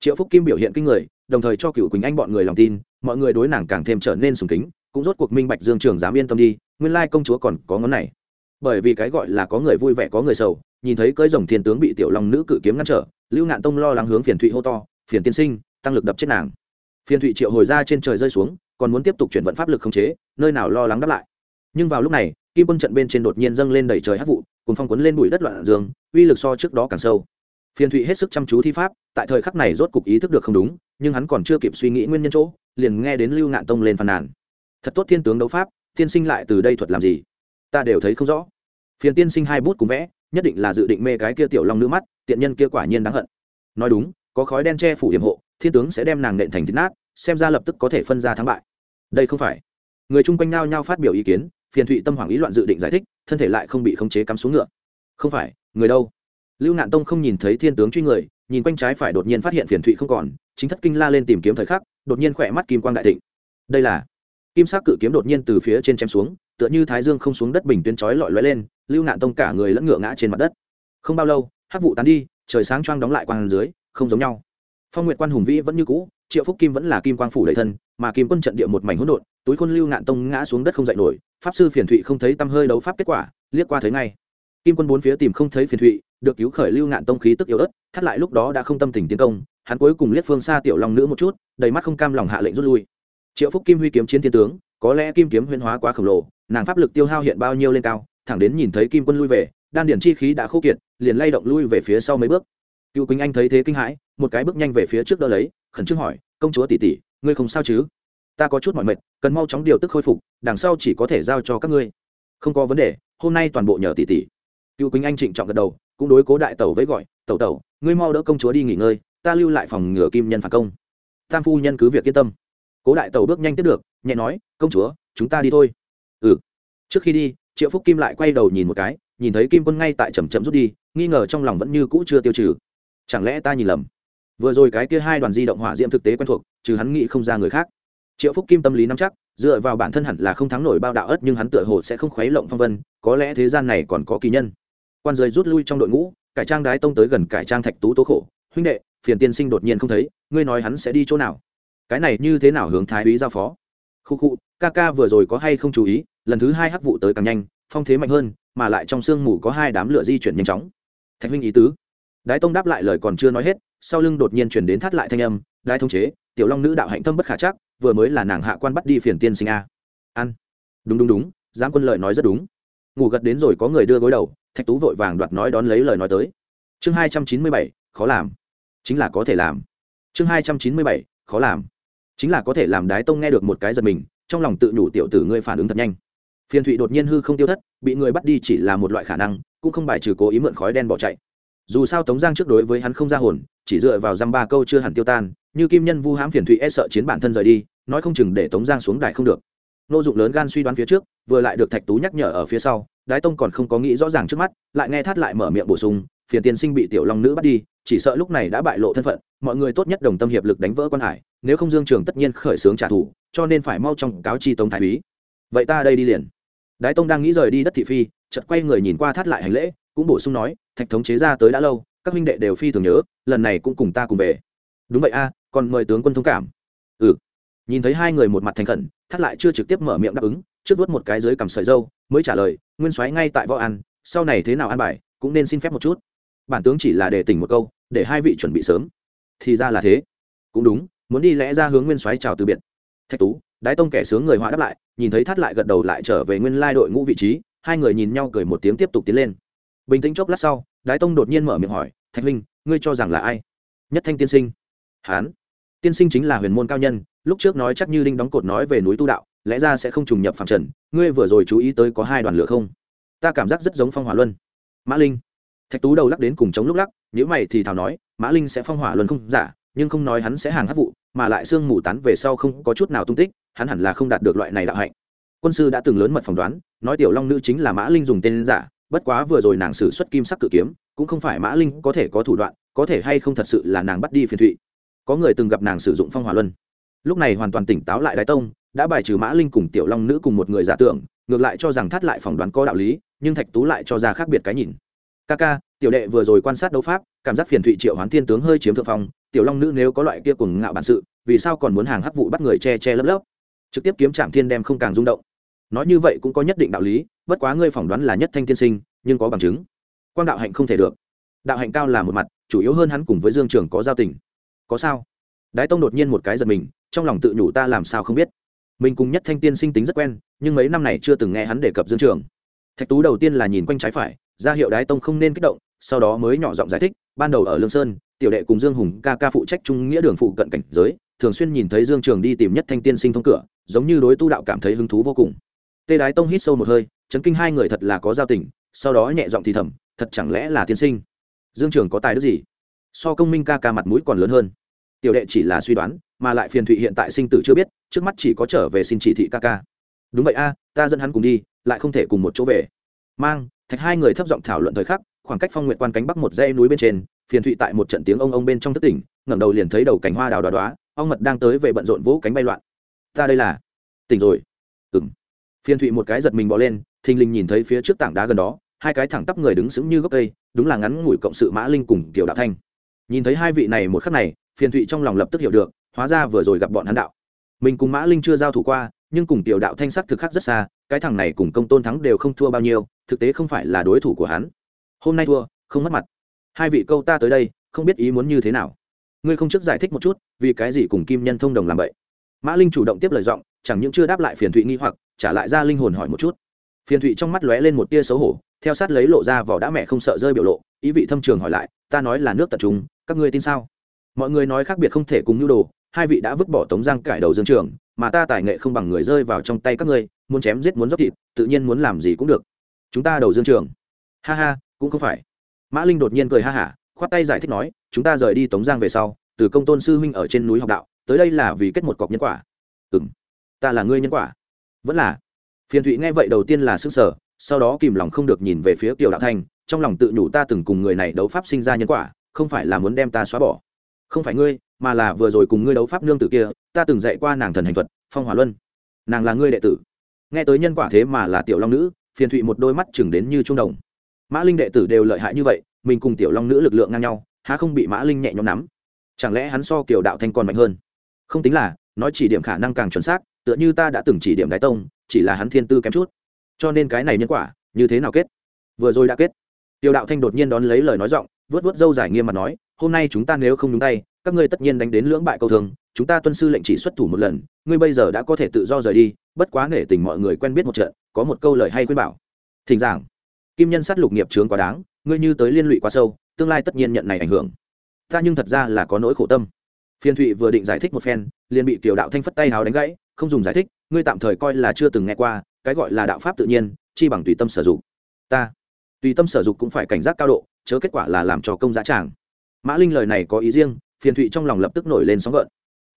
Triệu phúc kim biểu hiện kinh người, đồng thời cho cựu quỳnh anh bọn người lòng tin, mọi người đối nàng càng thêm trở nên sùng kính, cũng rốt cuộc minh bạch dương trường dám yên tâm đi, nguyên lai công chúa còn có ngón này. Bởi vì cái gọi là có người vui vẻ có người sầu, nhìn thấy cơi rồng thiên tướng bị tiểu long nữ cự kiếm ngăn trở, lưu ngạn tông lo lắng hướng phiền thụy hô to, phiền tiên sinh, tăng lực đập chết nàng. Phiền thụy triệu hồi ra trên trời rơi xuống, còn muốn tiếp tục chuyển vận pháp lực khống chế, nơi nào lo lắng đáp lại. Nhưng vào lúc này kim quân trận bên trên đột nhiên dâng lên đầy trời hát vụ, cùng phong quấn lên bụi đất loạn dương, uy lực so trước đó càng sâu. Phiền thụy hết sức chăm chú thi pháp, tại thời khắc này rốt cục ý thức được không đúng, nhưng hắn còn chưa kịp suy nghĩ nguyên nhân chỗ, liền nghe đến lưu ngạn tông lên phàn nàn. Thật tốt thiên tướng đấu pháp, tiên sinh lại từ đây thuật làm gì? Ta đều thấy không rõ. Phiền tiên sinh hai bút cùng vẽ, nhất định là dự định mê cái kia tiểu long nữ mắt, tiện nhân kia quả nhiên đáng hận. Nói đúng, có khói đen che phủ hiểm hộ, thiên tướng sẽ đem nàng nện thành thịt nát, xem ra lập tức có thể phân ra thắng bại. Đây không phải. Người chung quanh nao nhao phát biểu ý kiến phiền thụy tâm hoàng ý loạn dự định giải thích, thân thể lại không bị khống chế cắm xuống ngựa. Không phải, người đâu? Lưu nạn tông không nhìn thấy thiên tướng truy người, nhìn quanh trái phải đột nhiên phát hiện phiền thụy không còn, chính thất kinh la lên tìm kiếm thời khắc, đột nhiên khỏe mắt kim quang đại thịnh. Đây là kim sắc cự kiếm đột nhiên từ phía trên chém xuống, tựa như thái dương không xuống đất bình tuyến chói lọi lóe lên, lưu nạn tông cả người lẫn ngựa ngã trên mặt đất. Không bao lâu, hắc vụ tán đi, trời sáng choang đóng lại quang dưới, không giống nhau. Phong nguyện quan hùng vĩ vẫn như cũ triệu phúc kim vẫn là kim quang phủ đầy thân, mà kim quân trận địa một mảnh hỗn độn, túi khôn lưu nạn tông ngã xuống đất không dậy nổi, pháp sư phiền thụy không thấy tăm hơi đấu pháp kết quả, liếc qua thấy ngay. Kim quân bốn phía tìm không thấy phiền thụy, được cứu khởi lưu nạn tông khí tức yếu ớt, thắt lại lúc đó đã không tâm tình tiến công, hắn cuối cùng liếc phương xa tiểu long nữ một chút, đầy mắt không cam lòng hạ lệnh rút lui. Triệu phúc kim huy kiếm chiến thiên tướng, có lẽ kim kiếm huyễn hóa quá khổng lồ, nàng pháp lực tiêu hao hiện bao nhiêu lên cao, thẳng đến nhìn thấy kim quân lui về, đan điển chi khí đã khô kiệt, liền lay động lui về phía sau mấy bước. Cựu quỳnh anh thấy thế kinh hãi, một cái bước nhanh về phía trước đỡ lấy khẩn trương hỏi, công chúa tỷ tỷ, ngươi không sao chứ? Ta có chút mỏi mệt, cần mau chóng điều tức khôi phục, đằng sau chỉ có thể giao cho các ngươi. Không có vấn đề, hôm nay toàn bộ nhờ tỷ tỷ. Cựu quýnh anh trịnh trọng gật đầu, cũng đối cố đại tẩu với gọi, tẩu tẩu, ngươi mau đỡ công chúa đi nghỉ ngơi, ta lưu lại phòng ngừa kim nhân phản công. Tam phu nhân cứ việc yên tâm. Cố đại tẩu bước nhanh tiếp được, nhẹ nói, công chúa, chúng ta đi thôi. Ừ. Trước khi đi, triệu phúc kim lại quay đầu nhìn một cái, nhìn thấy kim quân ngay tại chầm chậm rút đi, nghi ngờ trong lòng vẫn như cũ chưa tiêu trừ. Chẳng lẽ ta nhìn lầm? Vừa rồi cái kia hai đoàn di động hỏa diễm thực tế quen thuộc, trừ hắn nghĩ không ra người khác. Triệu phúc kim tâm lý nắm chắc, dựa vào bản thân hẳn là không thắng nổi bao đạo ất nhưng hắn tựa hồ sẽ không khuấy lộng phong vân, có lẽ thế gian này còn có kỳ nhân. Quan giới rút lui trong đội ngũ, cải trang đái tông tới gần cải trang thạch tú tố khổ. Huynh đệ, phiền tiên sinh đột nhiên không thấy, ngươi nói hắn sẽ đi chỗ nào? Cái này như thế nào hướng thái úy giao phó? Khu khu, ca ca vừa rồi có hay không chú ý, lần thứ hai hắc vụ tới càng nhanh, phong thế mạnh hơn, mà lại trong sương mù có hai đám lửa di chuyển nhanh chóng. Thạch huynh ý tứ đái tông đáp lại lời còn chưa nói hết, sau lưng đột nhiên chuyển đến thắt lại thanh âm, đái thông chế, tiểu long nữ đạo hạnh tâm bất khả chắc, vừa mới là nàng hạ quan bắt đi phiền tiên sinh a. Ăn. Đúng đúng đúng, giám quân lợi nói rất đúng. Ngủ gật đến rồi có người đưa gối đầu, thạch tú vội vàng đoạt nói đón lấy lời nói tới. Chương hai trăm chín mươi bảy, khó làm. Chính là có thể làm. Chương hai trăm chín mươi bảy, khó làm. Chính là có thể làm. Đái tông nghe được một cái giật mình, trong lòng tự nhủ tiểu tử ngươi phản ứng thật nhanh. Phiền thụy đột nhiên hư không tiêu thất, bị người bắt đi chỉ là một loại khả năng, cũng không bài trừ cố ý mượn khói đen bỏ chạy dù sao tống giang trước đối với hắn không ra hồn, chỉ dựa vào dăm ba câu chưa hẳn tiêu tan, như kim nhân vu hãm phiền thụy e sợ chiến bản thân rời đi, nói không chừng để tống giang xuống đài không được. Nô dụng lớn gan suy đoán phía trước, vừa lại được thạch tú nhắc nhở ở phía sau, đái tông còn không có nghĩ rõ ràng trước mắt, lại nghe thắt lại mở miệng bổ sung, phiền tiên sinh bị tiểu long nữ bắt đi, chỉ sợ lúc này đã bại lộ thân phận, mọi người tốt nhất đồng tâm hiệp lực đánh vỡ quan hải, nếu không dương trường tất nhiên khởi xướng trả thù, cho nên phải mau trong cáo chi tống thái úy. Vậy ta đây đi liền. Đái tông đang nghĩ rời đi đất thị phi, chợt quay người nhìn qua thắt lại hành lễ cũng bổ sung nói thạch thống chế ra tới đã lâu các huynh đệ đều phi thường nhớ lần này cũng cùng ta cùng về. Đúng vậy a còn mời tướng quân thông cảm. Ừ. Nhìn thấy hai người một mặt thành khẩn thắt lại chưa trực tiếp mở miệng đáp ứng trước vuốt một cái dưới cằm sợi dâu mới trả lời nguyên soái ngay tại võ ăn, sau này thế nào ăn bài cũng nên xin phép một chút. Bản tướng chỉ là để tỉnh một câu để hai vị chuẩn bị sớm. Thì ra là thế. Cũng đúng muốn đi lẽ ra hướng nguyên soái chào từ biệt. Thạch tú đái tông kẻ sướng người họa đáp lại nhìn thấy thắt lại gật đầu lại trở về nguyên lai đội ngũ vị trí hai người nhìn nhau cười một tiếng tiếp tục tiến lên bình tĩnh chốc lát sau, đái tông đột nhiên mở miệng hỏi, thạch huynh, ngươi cho rằng là ai? Nhất thanh tiên sinh. Hán. Tiên sinh chính là huyền môn cao nhân, lúc trước nói chắc như linh đóng cột nói về núi tu đạo, lẽ ra sẽ không trùng nhập phạm trần, ngươi vừa rồi chú ý tới có hai đoàn lửa không? Ta cảm giác rất giống phong hỏa luân. Mã linh. Thạch tú đầu lắc đến cùng chống lúc lắc nếu mày thì thảo nói, mã linh sẽ phong hỏa luân không? Giả nhưng không nói hắn sẽ hàng hát vụ, mà lại xương mù tán về sau không có chút nào tung tích, hắn hẳn là không đạt được loại này đạo hạnh. Quân sư đã từng lớn mật phỏng đoán, nói tiểu long nữ chính là mã linh dùng tên giả bất quá vừa rồi nàng sử xuất kim sắc cự kiếm, cũng không phải mã linh có thể có thủ đoạn, có thể hay không thật sự là nàng bắt đi phiền thụy. Có người từng gặp nàng sử dụng phong hỏa luân. Lúc này hoàn toàn tỉnh táo lại đái tông, đã bài trừ mã linh cùng tiểu long nữ cùng một người giả tưởng, ngược lại cho rằng thắt lại phỏng đoán có đạo lý, nhưng thạch tú lại cho ra khác biệt cái nhìn. Ca ca, tiểu đệ vừa rồi quan sát đấu pháp, cảm giác phiền thụy triệu hoán thiên tướng hơi chiếm thượng phong, tiểu long nữ nếu có loại kia cùng ngạo bản sự, vì sao còn muốn hàng hắc vụ bắt người che che lấp lấp? Trực tiếp kiếm trạm thiên đem không càng rung động. Nói như vậy cũng có nhất định đạo lý bất quá ngươi phỏng đoán là nhất thanh tiên sinh, nhưng có bằng chứng. Quang đạo hạnh không thể được. Đạo hạnh cao là một mặt, chủ yếu hơn hắn cùng với dương trường có giao tình. Có sao? Đái tông đột nhiên một cái giật mình, trong lòng tự nhủ ta làm sao không biết. Mình cùng nhất thanh tiên sinh tính rất quen, nhưng mấy năm này chưa từng nghe hắn đề cập dương trường. Thạch tú đầu tiên là nhìn quanh trái phải, ra hiệu đái tông không nên kích động, sau đó mới nhỏ giọng giải thích, ban đầu ở lương sơn, tiểu đệ cùng dương hùng ca ca phụ trách trung nghĩa đường phụ cận cảnh giới, thường xuyên nhìn thấy dương trường đi tìm nhất thanh tiên sinh thông cửa, giống như đối tu đạo cảm thấy hứng thú vô cùng. Tê đái tông hít sâu một hơi chấn kinh hai người thật là có giao tình, sau đó nhẹ giọng thì thầm, thật chẳng lẽ là tiên sinh? Dương trường có tài đức gì? So công minh ca ca mặt mũi còn lớn hơn. Tiểu đệ chỉ là suy đoán, mà lại phiền thụy hiện tại sinh tử chưa biết, trước mắt chỉ có trở về xin chỉ thị ca ca. Đúng vậy a, ta dẫn hắn cùng đi, lại không thể cùng một chỗ về. Mang, thạch hai người thấp giọng thảo luận thời khắc, khoảng cách phong nguyện quan cánh bắc một dãy núi bên trên, phiền thụy tại một trận tiếng ông ông bên trong thất tỉnh, ngẩng đầu liền thấy đầu cánh hoa đào đoá đoá ong mật đang tới về bận rộn vỗ cánh bay loạn. Ta đây là tỉnh rồi phiên thụy một cái giật mình bỏ lên, thình lình nhìn thấy phía trước tảng đá gần đó, hai cái thẳng tắp người đứng sững như gốc cây, đúng là ngắn ngủi cộng sự mã linh cùng kiểu đạo thanh. Nhìn thấy hai vị này một khắc này phiền thụy trong lòng lập tức hiểu được, hóa ra vừa rồi gặp bọn hắn đạo. Mình cùng mã linh chưa giao thủ qua, nhưng cùng tiểu đạo thanh sắc thực khắc rất xa, cái thằng này cùng công tôn thắng đều không thua bao nhiêu, thực tế không phải là đối thủ của hắn. Hôm nay thua, không mất mặt. Hai vị câu ta tới đây, không biết ý muốn như thế nào. Ngươi không trước giải thích một chút, vì cái gì cùng kim nhân thông đồng làm vậy mã linh chủ động tiếp lời giọng chẳng những chưa đáp lại phiền thụy nghi hoặc, trả lại ra linh hồn hỏi một chút. Phiền thụy trong mắt lóe lên một tia xấu hổ, theo sát lấy lộ ra vỏ đã mẹ không sợ rơi biểu lộ, ý vị thâm trường hỏi lại, ta nói là nước tập trung các ngươi tin sao? Mọi người nói khác biệt không thể cùng nhu đồ, hai vị đã vứt bỏ tống giang cải đầu dương trường, mà ta tài nghệ không bằng người rơi vào trong tay các ngươi, muốn chém giết muốn dốc thịt, tự nhiên muốn làm gì cũng được. Chúng ta đầu dương trường. Ha ha, cũng không phải. Mã linh đột nhiên cười ha hả, khoát tay giải thích nói, chúng ta rời đi tống giang về sau, từ công tôn sư huynh ở trên núi học đạo, tới đây là vì kết một cọc nhân quả. Ừ ta là ngươi nhân quả. Vẫn là. Phiền thụy nghe vậy đầu tiên là s ư ơ n g sở sau đó kìm lòng không được nhìn về phía kiều đạo thanh trong lòng tự nhủ ta từng cùng người này đấu pháp sinh ra nhân quả, không phải là muốn đem ta xóa bỏ. Không phải ngươi, mà là vừa rồi cùng ngươi đấu pháp nương tử kia, ta từng dạy qua nàng thần hành thuật, phong hỏa luân. Nàng là ngươi đệ tử. Nghe tới nhân quả thế mà là tiểu long nữ, phiền thụy một đôi mắt chừng đến như trung đồng. Mã linh đệ tử đều lợi hại như vậy, mình cùng tiểu long nữ lực lượng ngang nhau, há không bị mã linh nhẹ nhõm nắm? Chẳng lẽ hắn so kiểu đạo thanh còn mạnh hơn? Không tính là, nói chỉ điểm khả năng càng chuẩn xác tựa như ta đã từng chỉ điểm đái tông, chỉ là hắn thiên tư kém chút. Cho nên cái này nhân quả, như thế nào kết? Vừa rồi đã kết. Tiểu đạo thanh đột nhiên đón lấy lời nói giọng vớt vớt dâu dài nghiêm mặt nói, hôm nay chúng ta nếu không nhúng tay, các ngươi tất nhiên đánh đến lưỡng bại câu thường, chúng ta tuân sư lệnh chỉ xuất thủ một lần, ngươi bây giờ đã có thể tự do rời đi, bất quá nể tình mọi người quen biết một trận, có một câu lời hay khuyên bảo. Thỉnh giảng. Kim nhân sát lục nghiệp trướng quá đáng, ngươi như tới liên lụy quá sâu, tương lai tất nhiên nhận này ảnh hưởng. Ta nhưng thật ra là có nỗi khổ tâm. Phiên thụy vừa định giải thích một phen, liền bị tiểu đạo thanh phất tay hào đánh gãy không dùng giải thích, ngươi tạm thời coi là chưa từng nghe qua, cái gọi là đạo pháp tự nhiên, chi bằng tùy tâm sử dụng. Ta, tùy tâm sử dụng cũng phải cảnh giác cao độ, chớ kết quả là làm cho công giá tràng. Mã linh lời này có ý riêng, phiền thụy trong lòng lập tức nổi lên sóng gợn.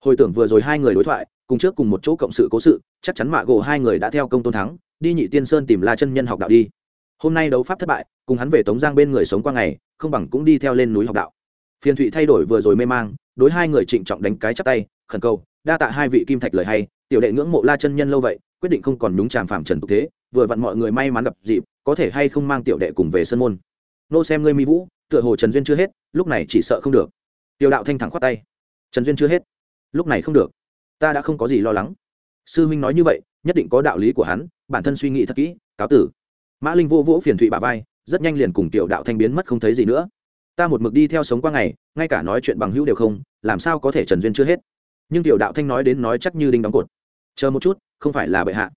Hồi tưởng vừa rồi hai người đối thoại, cùng trước cùng một chỗ cộng sự cố sự, chắc chắn mạ gỗ hai người đã theo công tôn thắng, đi nhị tiên sơn tìm la chân nhân học đạo đi. Hôm nay đấu pháp thất bại, cùng hắn về tống giang bên người sống qua ngày, không bằng cũng đi theo lên núi học đạo. Phiền thụy thay đổi vừa rồi mê mang, đối hai người trịnh trọng đánh cái chắp tay, khẩn cầu, đa tạ hai vị kim thạch lời hay tiểu đệ ngưỡng mộ la chân nhân lâu vậy, quyết định không còn đúng tràm phạm trần tục thế, vừa vặn mọi người may mắn gặp dịp, có thể hay không mang tiểu đệ cùng về sân môn. Nô xem ngươi mi vũ, tựa hồ trần duyên chưa hết, lúc này chỉ sợ không được. Tiểu đạo thanh thẳng khoát tay. Trần duyên chưa hết. Lúc này không được. Ta đã không có gì lo lắng. Sư huynh nói như vậy, nhất định có đạo lý của hắn, bản thân suy nghĩ thật kỹ, cáo tử. Mã linh vô vỗ phiền thụy bà vai, rất nhanh liền cùng tiểu đạo thanh biến mất không thấy gì nữa. Ta một mực đi theo sống qua ngày, ngay cả nói chuyện bằng hữu đều không, làm sao có thể trần duyên chưa hết. Nhưng tiểu đạo thanh nói đến nói chắc như đinh đóng cột chờ một chút, không phải là bệ hạ.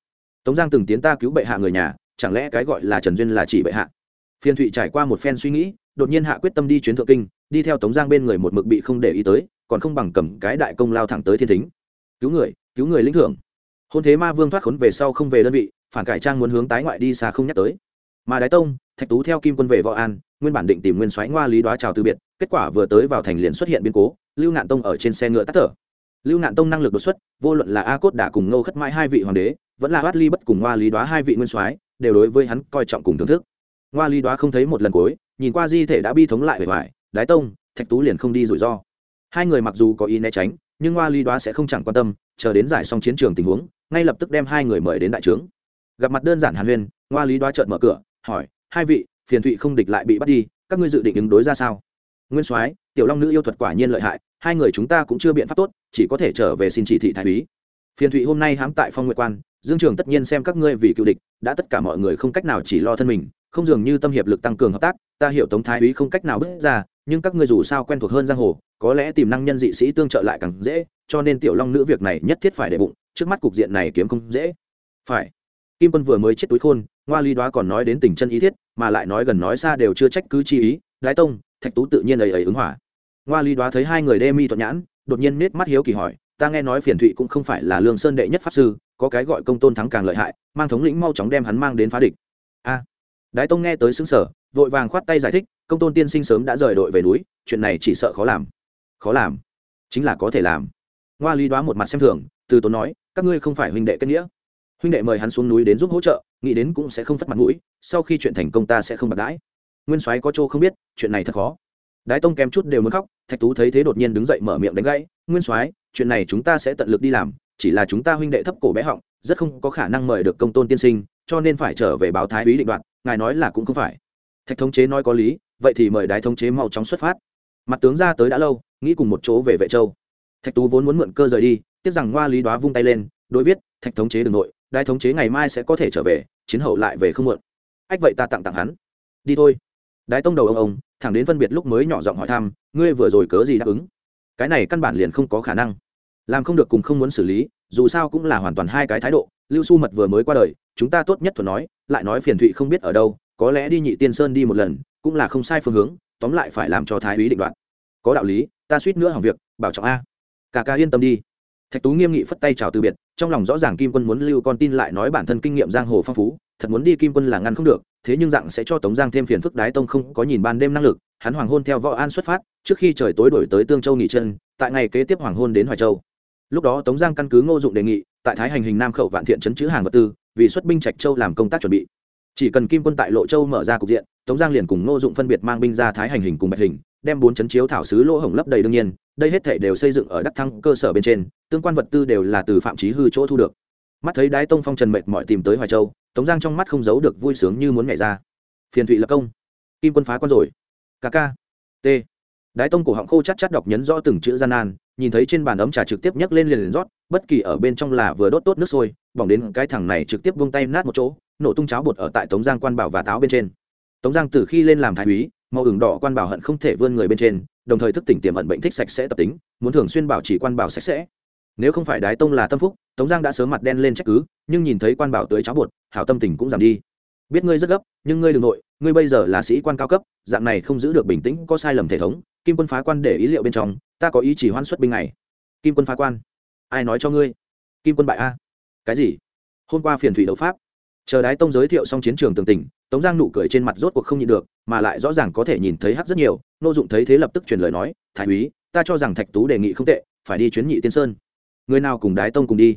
Tống giang từng tiến ta cứu bệ hạ người nhà, chẳng lẽ cái gọi là trần duyên là chỉ bệ hạ? Phiền thụy trải qua một phen suy nghĩ, đột nhiên hạ quyết tâm đi chuyến thượng kinh, đi theo tống giang bên người một mực bị không để ý tới, còn không bằng cầm cái đại công lao thẳng tới thiên thính. Cứu người cứu người lĩnh thưởng. Hôn thế ma vương thoát khốn về sau không về đơn vị, phản cải trang muốn hướng tái ngoại đi xa không nhắc tới. Mà đái tông, thạch tú theo kim quân về võ an, nguyên bản định tìm nguyên soái ngoa lý đoá chào từ biệt, kết quả vừa tới vào thành liền xuất hiện biến cố, lưu nạn tông ở trên xe ngựa tắt thở lưu nạn tông năng lực đột xuất, vô luận là a cốt đã cùng ngô khất mãi hai vị hoàng đế, vẫn là bát ly bất cùng ngoa lý đoá hai vị nguyên soái, đều đối với hắn coi trọng cùng thưởng thức. Ngoa lý đoá không thấy một lần cuối, nhìn qua di thể đã bi thống lại bề ngoài, đái tông, thạch tú liền không đi rủi ro. Hai người mặc dù có ý né tránh, nhưng ngoa lý đoá sẽ không chẳng quan tâm, chờ đến giải xong chiến trường tình huống, ngay lập tức đem hai người mời đến đại trướng. Gặp mặt đơn giản hàn huyên ngoa lý đoá trợn mở cửa, hỏi, hai vị, phiền thụy không địch lại bị bắt đi, các ngươi dự định ứng đối ra sao? Nguyên soái tiểu long nữ yêu thuật quả nhiên lợi hại, hai người chúng ta cũng chưa biện pháp tốt, chỉ có thể trở về xin chỉ thị thái úy. Phiền thụy hôm nay hãm tại phong nguyệt quan, dương trường tất nhiên xem các ngươi vì cựu địch, đã tất cả mọi người không cách nào chỉ lo thân mình, không dường như tâm hiệp lực tăng cường hợp tác, ta hiểu tống thái úy không cách nào bước ra, nhưng các ngươi dù sao quen thuộc hơn giang hồ, có lẽ tìm năng nhân dị sĩ tương trợ lại càng dễ, cho nên tiểu long nữ việc này nhất thiết phải để bụng, trước mắt cục diện này kiếm không dễ. Phải. Kim quân vừa mới chết túi khôn, ngoa ly đoá còn nói đến tình chân ý thiết, mà lại nói gần nói xa đều chưa trách cứ chi ý, đái tông, thạch tú tự nhiên ấy ấy ứng hỏa ngoa ly đoá thấy hai người đê mi thuận nhãn, đột nhiên nết mắt hiếu kỳ hỏi, ta nghe nói phiền thụy cũng không phải là lương sơn đệ nhất pháp sư, có cái gọi công tôn thắng càng lợi hại, mang thống lĩnh mau chóng đem hắn mang đến phá địch. A. Đái tông nghe tới xứng sở vội vàng khoát tay giải thích, công tôn tiên sinh sớm đã rời đội về núi, chuyện này chỉ sợ khó làm. Khó làm? Chính là có thể làm. Ngoa lý đoá một mặt xem thường, từ tốn nói, các ngươi không phải huynh đệ kết nghĩa. Huynh đệ mời hắn xuống núi đến giúp hỗ trợ, nghĩ đến cũng sẽ không phất mặt mũi, sau khi chuyện thành công ta sẽ không bạc đãi. Nguyên soái có chỗ không biết, chuyện này thật khó. Đái tông kém chút đều muốn khóc thạch tú thấy thế đột nhiên đứng dậy mở miệng đánh gãy, nguyên soái, chuyện này chúng ta sẽ tận lực đi làm, chỉ là chúng ta huynh đệ thấp cổ bé họng, rất không có khả năng mời được công tôn tiên sinh, cho nên phải trở về báo thái úy định đoạn ngài nói là cũng không phải. Thạch thống chế nói có lý, vậy thì mời đái thống chế mau chóng xuất phát. Mặt tướng ra tới đã lâu, nghĩ cùng một chỗ về vệ châu. Thạch tú vốn muốn mượn cơ rời đi, tiếc rằng ngoa lý đoá vung tay lên, đối viết, thạch thống chế đ n g nội, đái thống chế ngày mai sẽ có thể trở về, chiến hậu lại về không muộn. Ách, vậy ta tặng tặng hắn. Đi thôi đái tông đầu ông ông, thẳng đến phân biệt lúc mới nhỏ giọng hỏi thăm, ngươi vừa rồi cớ gì đáp ứng? Cái này căn bản liền không có khả năng. Làm không được cùng không muốn xử lý, dù sao cũng là hoàn toàn hai cái thái độ, lưu su mật vừa mới qua đời, chúng ta tốt nhất thuận nói, lại nói phiền thụy không biết ở đâu, có lẽ đi nhị tiên sơn đi một lần, cũng là không sai phương hướng, tóm lại phải làm cho thái úy định đoạt. Có đạo lý, ta suýt nữa hỏng việc, bảo trọng a. Cả ca yên tâm đi. Thạch tú nghiêm nghị phất tay chào từ biệt, trong lòng rõ ràng kim quân muốn lưu con tin lại nói bản thân kinh nghiệm giang hồ phong phú, thật muốn đi kim quân là ngăn không được thế nhưng dạng sẽ cho tống giang thêm phiền phức đái tông không có nhìn ban đêm năng lực, hắn hoàng hôn theo võ an xuất phát, trước khi trời tối đổi tới tương châu nghỉ chân, tại ngày kế tiếp hoàng hôn đến hoài châu. Lúc đó tống giang căn cứ ngô dụng đề nghị, tại thái hành hình nam khẩu vạn thiện chấn chữ hàng vật tư, vì xuất binh trạch châu làm công tác chuẩn bị. Chỉ cần kim quân tại lộ châu mở ra cục diện, tống giang liền cùng ngô dụng phân biệt mang binh ra thái hành hình cùng bạch hình, đem bốn chấn chiếu thảo sứ lỗ hổng lấp đầy đương nhiên, đây hết thể đều xây dựng ở đắc thăng cơ sở bên trên, tương quan vật tư đều là từ phạm trí hư chỗ thu được. Mắt thấy đái tông phong trần mệt mỏi tìm tới hoài châu tống giang trong mắt không giấu được vui sướng như muốn nhảy ra. Phiền thụy lập công. Kim quân phá con rồi. Kk t. Đái tông cổ họng khô chắc chắc đọc nhấn rõ từng chữ gian nan, nhìn thấy trên bàn ấm trà trực tiếp nhấc lên liền liền rót, bất kỳ ở bên trong là vừa đốt tốt nước sôi, bỏng đến cái thằng này trực tiếp vung tay nát một chỗ, nổ tung cháo bột ở tại tống giang quan bảo và táo bên trên. Tống giang từ khi lên làm thái úy, màu ửng đỏ quan bảo hận không thể vươn người bên trên, đồng thời thức tỉnh tiềm ẩn bệnh thích sạch sẽ tập tính, muốn thường xuyên bảo trì quan bảo sạch sẽ nếu không phải đái tông là tâm phúc, tống giang đã sớm mặt đen lên trách cứ, nhưng nhìn thấy quan bảo tới cháo bột, hảo tâm tình cũng giảm đi. Biết ngươi rất gấp, nhưng ngươi đ ừ n g nội, ngươi bây giờ là sĩ quan cao cấp, dạng này không giữ được bình tĩnh, có sai lầm thể thống, kim quân phá quan để ý liệu bên trong, ta có ý chỉ hoan xuất binh này. Kim quân phá quan, ai nói cho ngươi? Kim quân bại a? Cái gì? Hôm qua phiền thủy đấu pháp. Chờ đái tông giới thiệu xong chiến trường tường tình, tống giang nụ cười trên mặt rốt cuộc không nhịn được, mà lại rõ ràng có thể nhìn thấy hắc rất nhiều, nô dụng thấy thế lập tức truyền lời nói, thái úy, ta cho rằng thạch tú đề nghị không tệ, phải đi chuyến nhị tiên sơn người nào cùng đái tông cùng đi.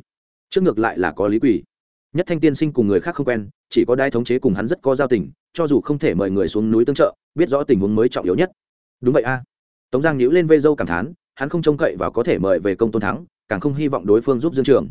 Trước ngược lại là có lý quỷ. Nhất thanh tiên sinh cùng người khác không quen, chỉ có đai thống chế cùng hắn rất có giao tình, cho dù không thể mời người xuống núi tương trợ, biết rõ tình huống mới trọng yếu nhất. Đúng vậy a. Tống giang nhíu lên vây dâu cảm thán, hắn không trông cậy và có thể mời về công tôn thắng, càng không hy vọng đối phương giúp dương trường.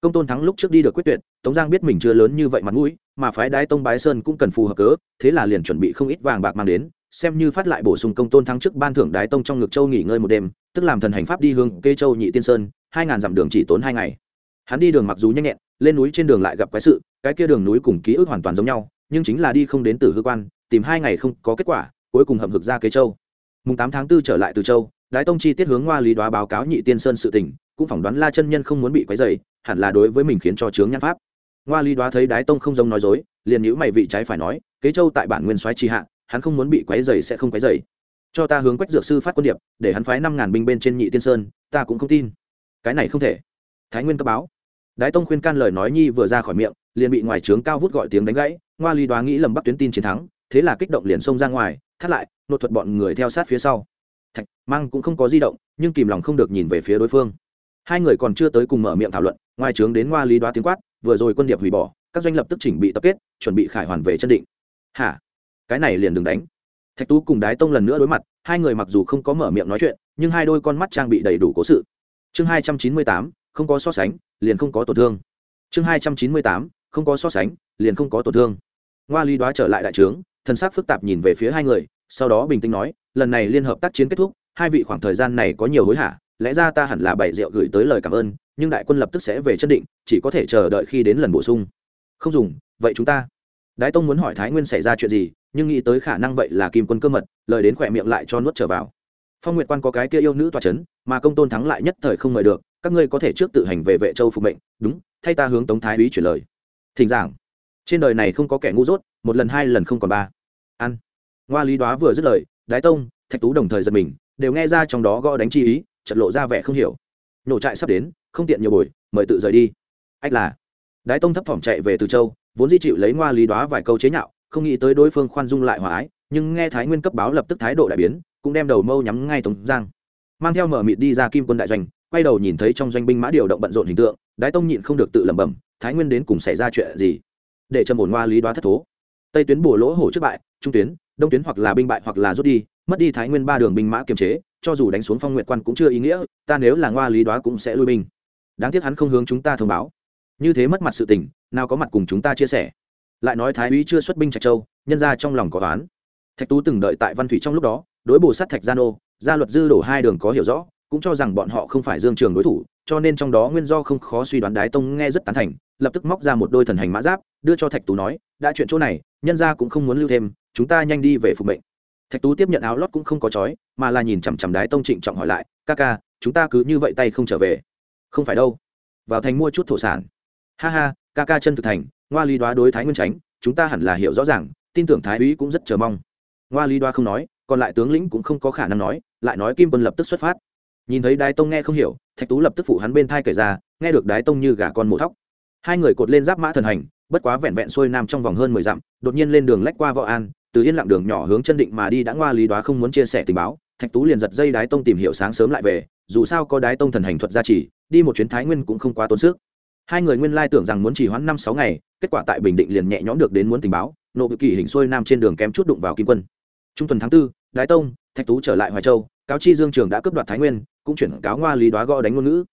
Công tôn thắng lúc trước đi được quyết tuyệt, tống giang biết mình chưa lớn như vậy mặt mũi, mà phái đái tông bái sơn cũng cần phù hợp cớ, thế là liền chuẩn bị không ít vàng bạc mang đến xem như phát lại bổ sung công tôn thắng trước ban thưởng đái tông trong ngực châu nghỉ ngơi một đêm, tức làm thần hành pháp đi hương kê châu nhị tiên sơn, hai ngàn dặm đường chỉ tốn hai ngày. Hắn đi đường mặc dù nhanh nhẹn, lên núi trên đường lại gặp quái sự, cái kia đường núi cùng ký ức hoàn toàn giống nhau, nhưng chính là đi không đến từ hư quan, tìm hai ngày không có kết quả, cuối cùng hậm hực ra kế châu. Mùng tám tháng 4 trở lại từ châu, đái tông chi tiết hướng hoa lý đoá báo cáo nhị tiên sơn sự tình, cũng phỏng đoán la chân nhân không muốn bị quấy dày hẳn là đối với mình khiến cho chướng nhãn pháp. Hoa lý đoá thấy đái tông không giống nói dối, liền nhữ mày vị trái phải nói kế châu tại bản nguyên soái tri hạ hắn không muốn bị quấy dày sẽ không quấy dày cho ta hướng quách dược sư phát quân điệp, để hắn phái năm ngàn binh bên trên nhị tiên sơn, ta cũng không tin. Cái này không thể. Thái nguyên cấp báo. Đái tông khuyên can lời nói nhi vừa ra khỏi miệng, liền bị ngoài trướng cao vút gọi tiếng đánh gãy, ngoa ly đoá nghĩ lầm bắc tuyến tin chiến thắng, thế là kích động liền xông ra ngoài, thắt lại, nột thuật bọn người theo sát phía sau. Thạch, mang cũng không có di động, nhưng kìm lòng không được nhìn về phía đối phương. Hai người còn chưa tới cùng mở miệng thảo luận, ngoài trướng đến ngoa lý đoá tiếng quát, vừa rồi quân điệp hủy bỏ, các doanh lập tức chỉnh bị tập kết, chuẩn bị khải hoàn về chân định. Hả? Cái này liền đừng đánh. Thạch tú cùng đái tông lần nữa đối mặt, hai người mặc dù không có mở miệng nói chuyện, nhưng hai đôi con mắt trang bị đầy đủ cố sự. Chương hai trăm chín mươi tám, không có so sánh, liền không có tổn thương. Chương hai trăm chín mươi tám, không có so sánh, liền không có tổn thương. Ngoa ly đoá trở lại đại trướng thân xác phức tạp nhìn về phía hai người, sau đó bình tĩnh nói, lần này liên hợp tác chiến kết thúc, hai vị khoảng thời gian này có nhiều hối hả, lẽ ra ta hẳn là bảy rượu gửi tới lời cảm ơn, nhưng đại quân lập tức sẽ về chân định, chỉ có thể chờ đợi khi đến lần bổ sung. Không dùng, vậy chúng ta. Đái tông muốn hỏi thái nguyên xảy ra chuyện gì nhưng nghĩ tới khả năng vậy là kim quân cơ mật, lời đến khỏe miệng lại cho nuốt trở vào. Phong nguyệt quan có cái kia yêu nữ tòa c h ấ n mà công tôn thắng lại nhất thời không mời được, các ngươi có thể trước tự hành về vệ châu phục mệnh, đúng, thay ta hướng tống thái úy chuyển lời. Thỉnh giảng. Trên đời này không có kẻ ngu dốt, một lần hai lần không còn ba. Ăn. Ngoa lý đoá vừa dứt lời, đái tông, thạch tú đồng thời giật mình, đều nghe ra trong đó gõ đánh chi ý chật lộ ra vẻ không hiểu. Nổ trại sắp đến, không tiện nhiều buổi mời tự rời đi. Ách là. Đái tông thấp thỏm chạy về từ châu, vốn di chịu lấy ngoa lý đoá vài câu chế nhạo không nghĩ tới đối phương khoan dung lại hòa ái, nhưng nghe thái nguyên cấp báo lập tức thái độ đại biến, cũng đem đầu mâu nhắm ngay tống giang. Mang theo mở mịt đi ra kim quân đại doanh, quay đầu nhìn thấy trong doanh binh mã điều động bận rộn hình tượng, đái tông nhịn không được tự lẩm bẩm, thái nguyên đến cùng xảy ra chuyện gì? Để trầm ổn hoa lý đoá thất thố. Tây tuyến bổ lỗ hổ trước bại, trung tuyến, đông tuyến hoặc là binh bại hoặc là rút đi, mất đi thái nguyên ba đường binh mã kiềm chế, cho dù đánh xuống phong nguyện quan cũng chưa ý nghĩa, ta nếu là ngoa lý đoá cũng sẽ lui binh. Đáng tiếc hắn không hướng chúng ta thông báo. Như thế mất mặt sự tình, nào có mặt cùng chúng ta chia sẻ lại nói thái úy chưa xuất binh trạch châu, nhân ra trong lòng có oán. Thạch tú từng đợi tại văn thủy trong lúc đó, đối bồ sát thạch gia nô, gia luật dư đổ hai đường có hiểu rõ, cũng cho rằng bọn họ không phải dương trường đối thủ, cho nên trong đó nguyên do không khó suy đoán đái tông nghe rất tán thành, lập tức móc ra một đôi thần hành mã giáp, đưa cho thạch tú nói, đã chuyện chỗ này, nhân ra cũng không muốn lưu thêm, chúng ta nhanh đi về phục mệnh. Thạch tú tiếp nhận áo lót cũng không có chói, mà là nhìn chằm chằm đái tông trịnh trọng hỏi lại, ca ca, chúng ta cứ như vậy tay không trở về? Không phải đâu. Vào thành mua chút thổ sản. Ha ha, ca ca chân thực thành ngoa lý đoá đối thái nguyên tránh, chúng ta hẳn là hiểu rõ ràng, tin tưởng thái úy cũng rất chờ mong. Ngoa lý đoá không nói, còn lại tướng lĩnh cũng không có khả năng nói, lại nói kim quân lập tức xuất phát. Nhìn thấy đái tông nghe không hiểu, thạch tú lập tức phụ hắn bên thai kể ra, nghe được đái tông như gà con mổ thóc. Hai người cột lên giáp mã thần hành, bất quá vẹn vẹn xuôi nam trong vòng hơn mười dặm, đột nhiên lên đường lách qua võ an, từ yên lặng đường nhỏ hướng chân định mà đi đã ngoa lý đoá không muốn chia sẻ tình báo, thạch tú liền giật dây đái tông tìm hiểu sáng sớm lại về, dù sao có đái tông thần hành thuật gia trì, đi một chuyến thái nguyên cũng không quá tốn sức. Hai người nguyên lai tưởng rằng muốn chỉ hoãn năm sáu ngày kết quả tại bình định liền nhẹ nhõm được đến muốn tình báo, nộ bị kỳ hình xuôi nam trên đường kém chút đụng vào kim quân. Trung tuần tháng tư, đái tông, thạch tú trở lại hoài châu, cáo chi dương trường đã cướp đoạt thái nguyên, cũng chuyển cáo ngoa lý đoá gõ đánh ngôn ngữ.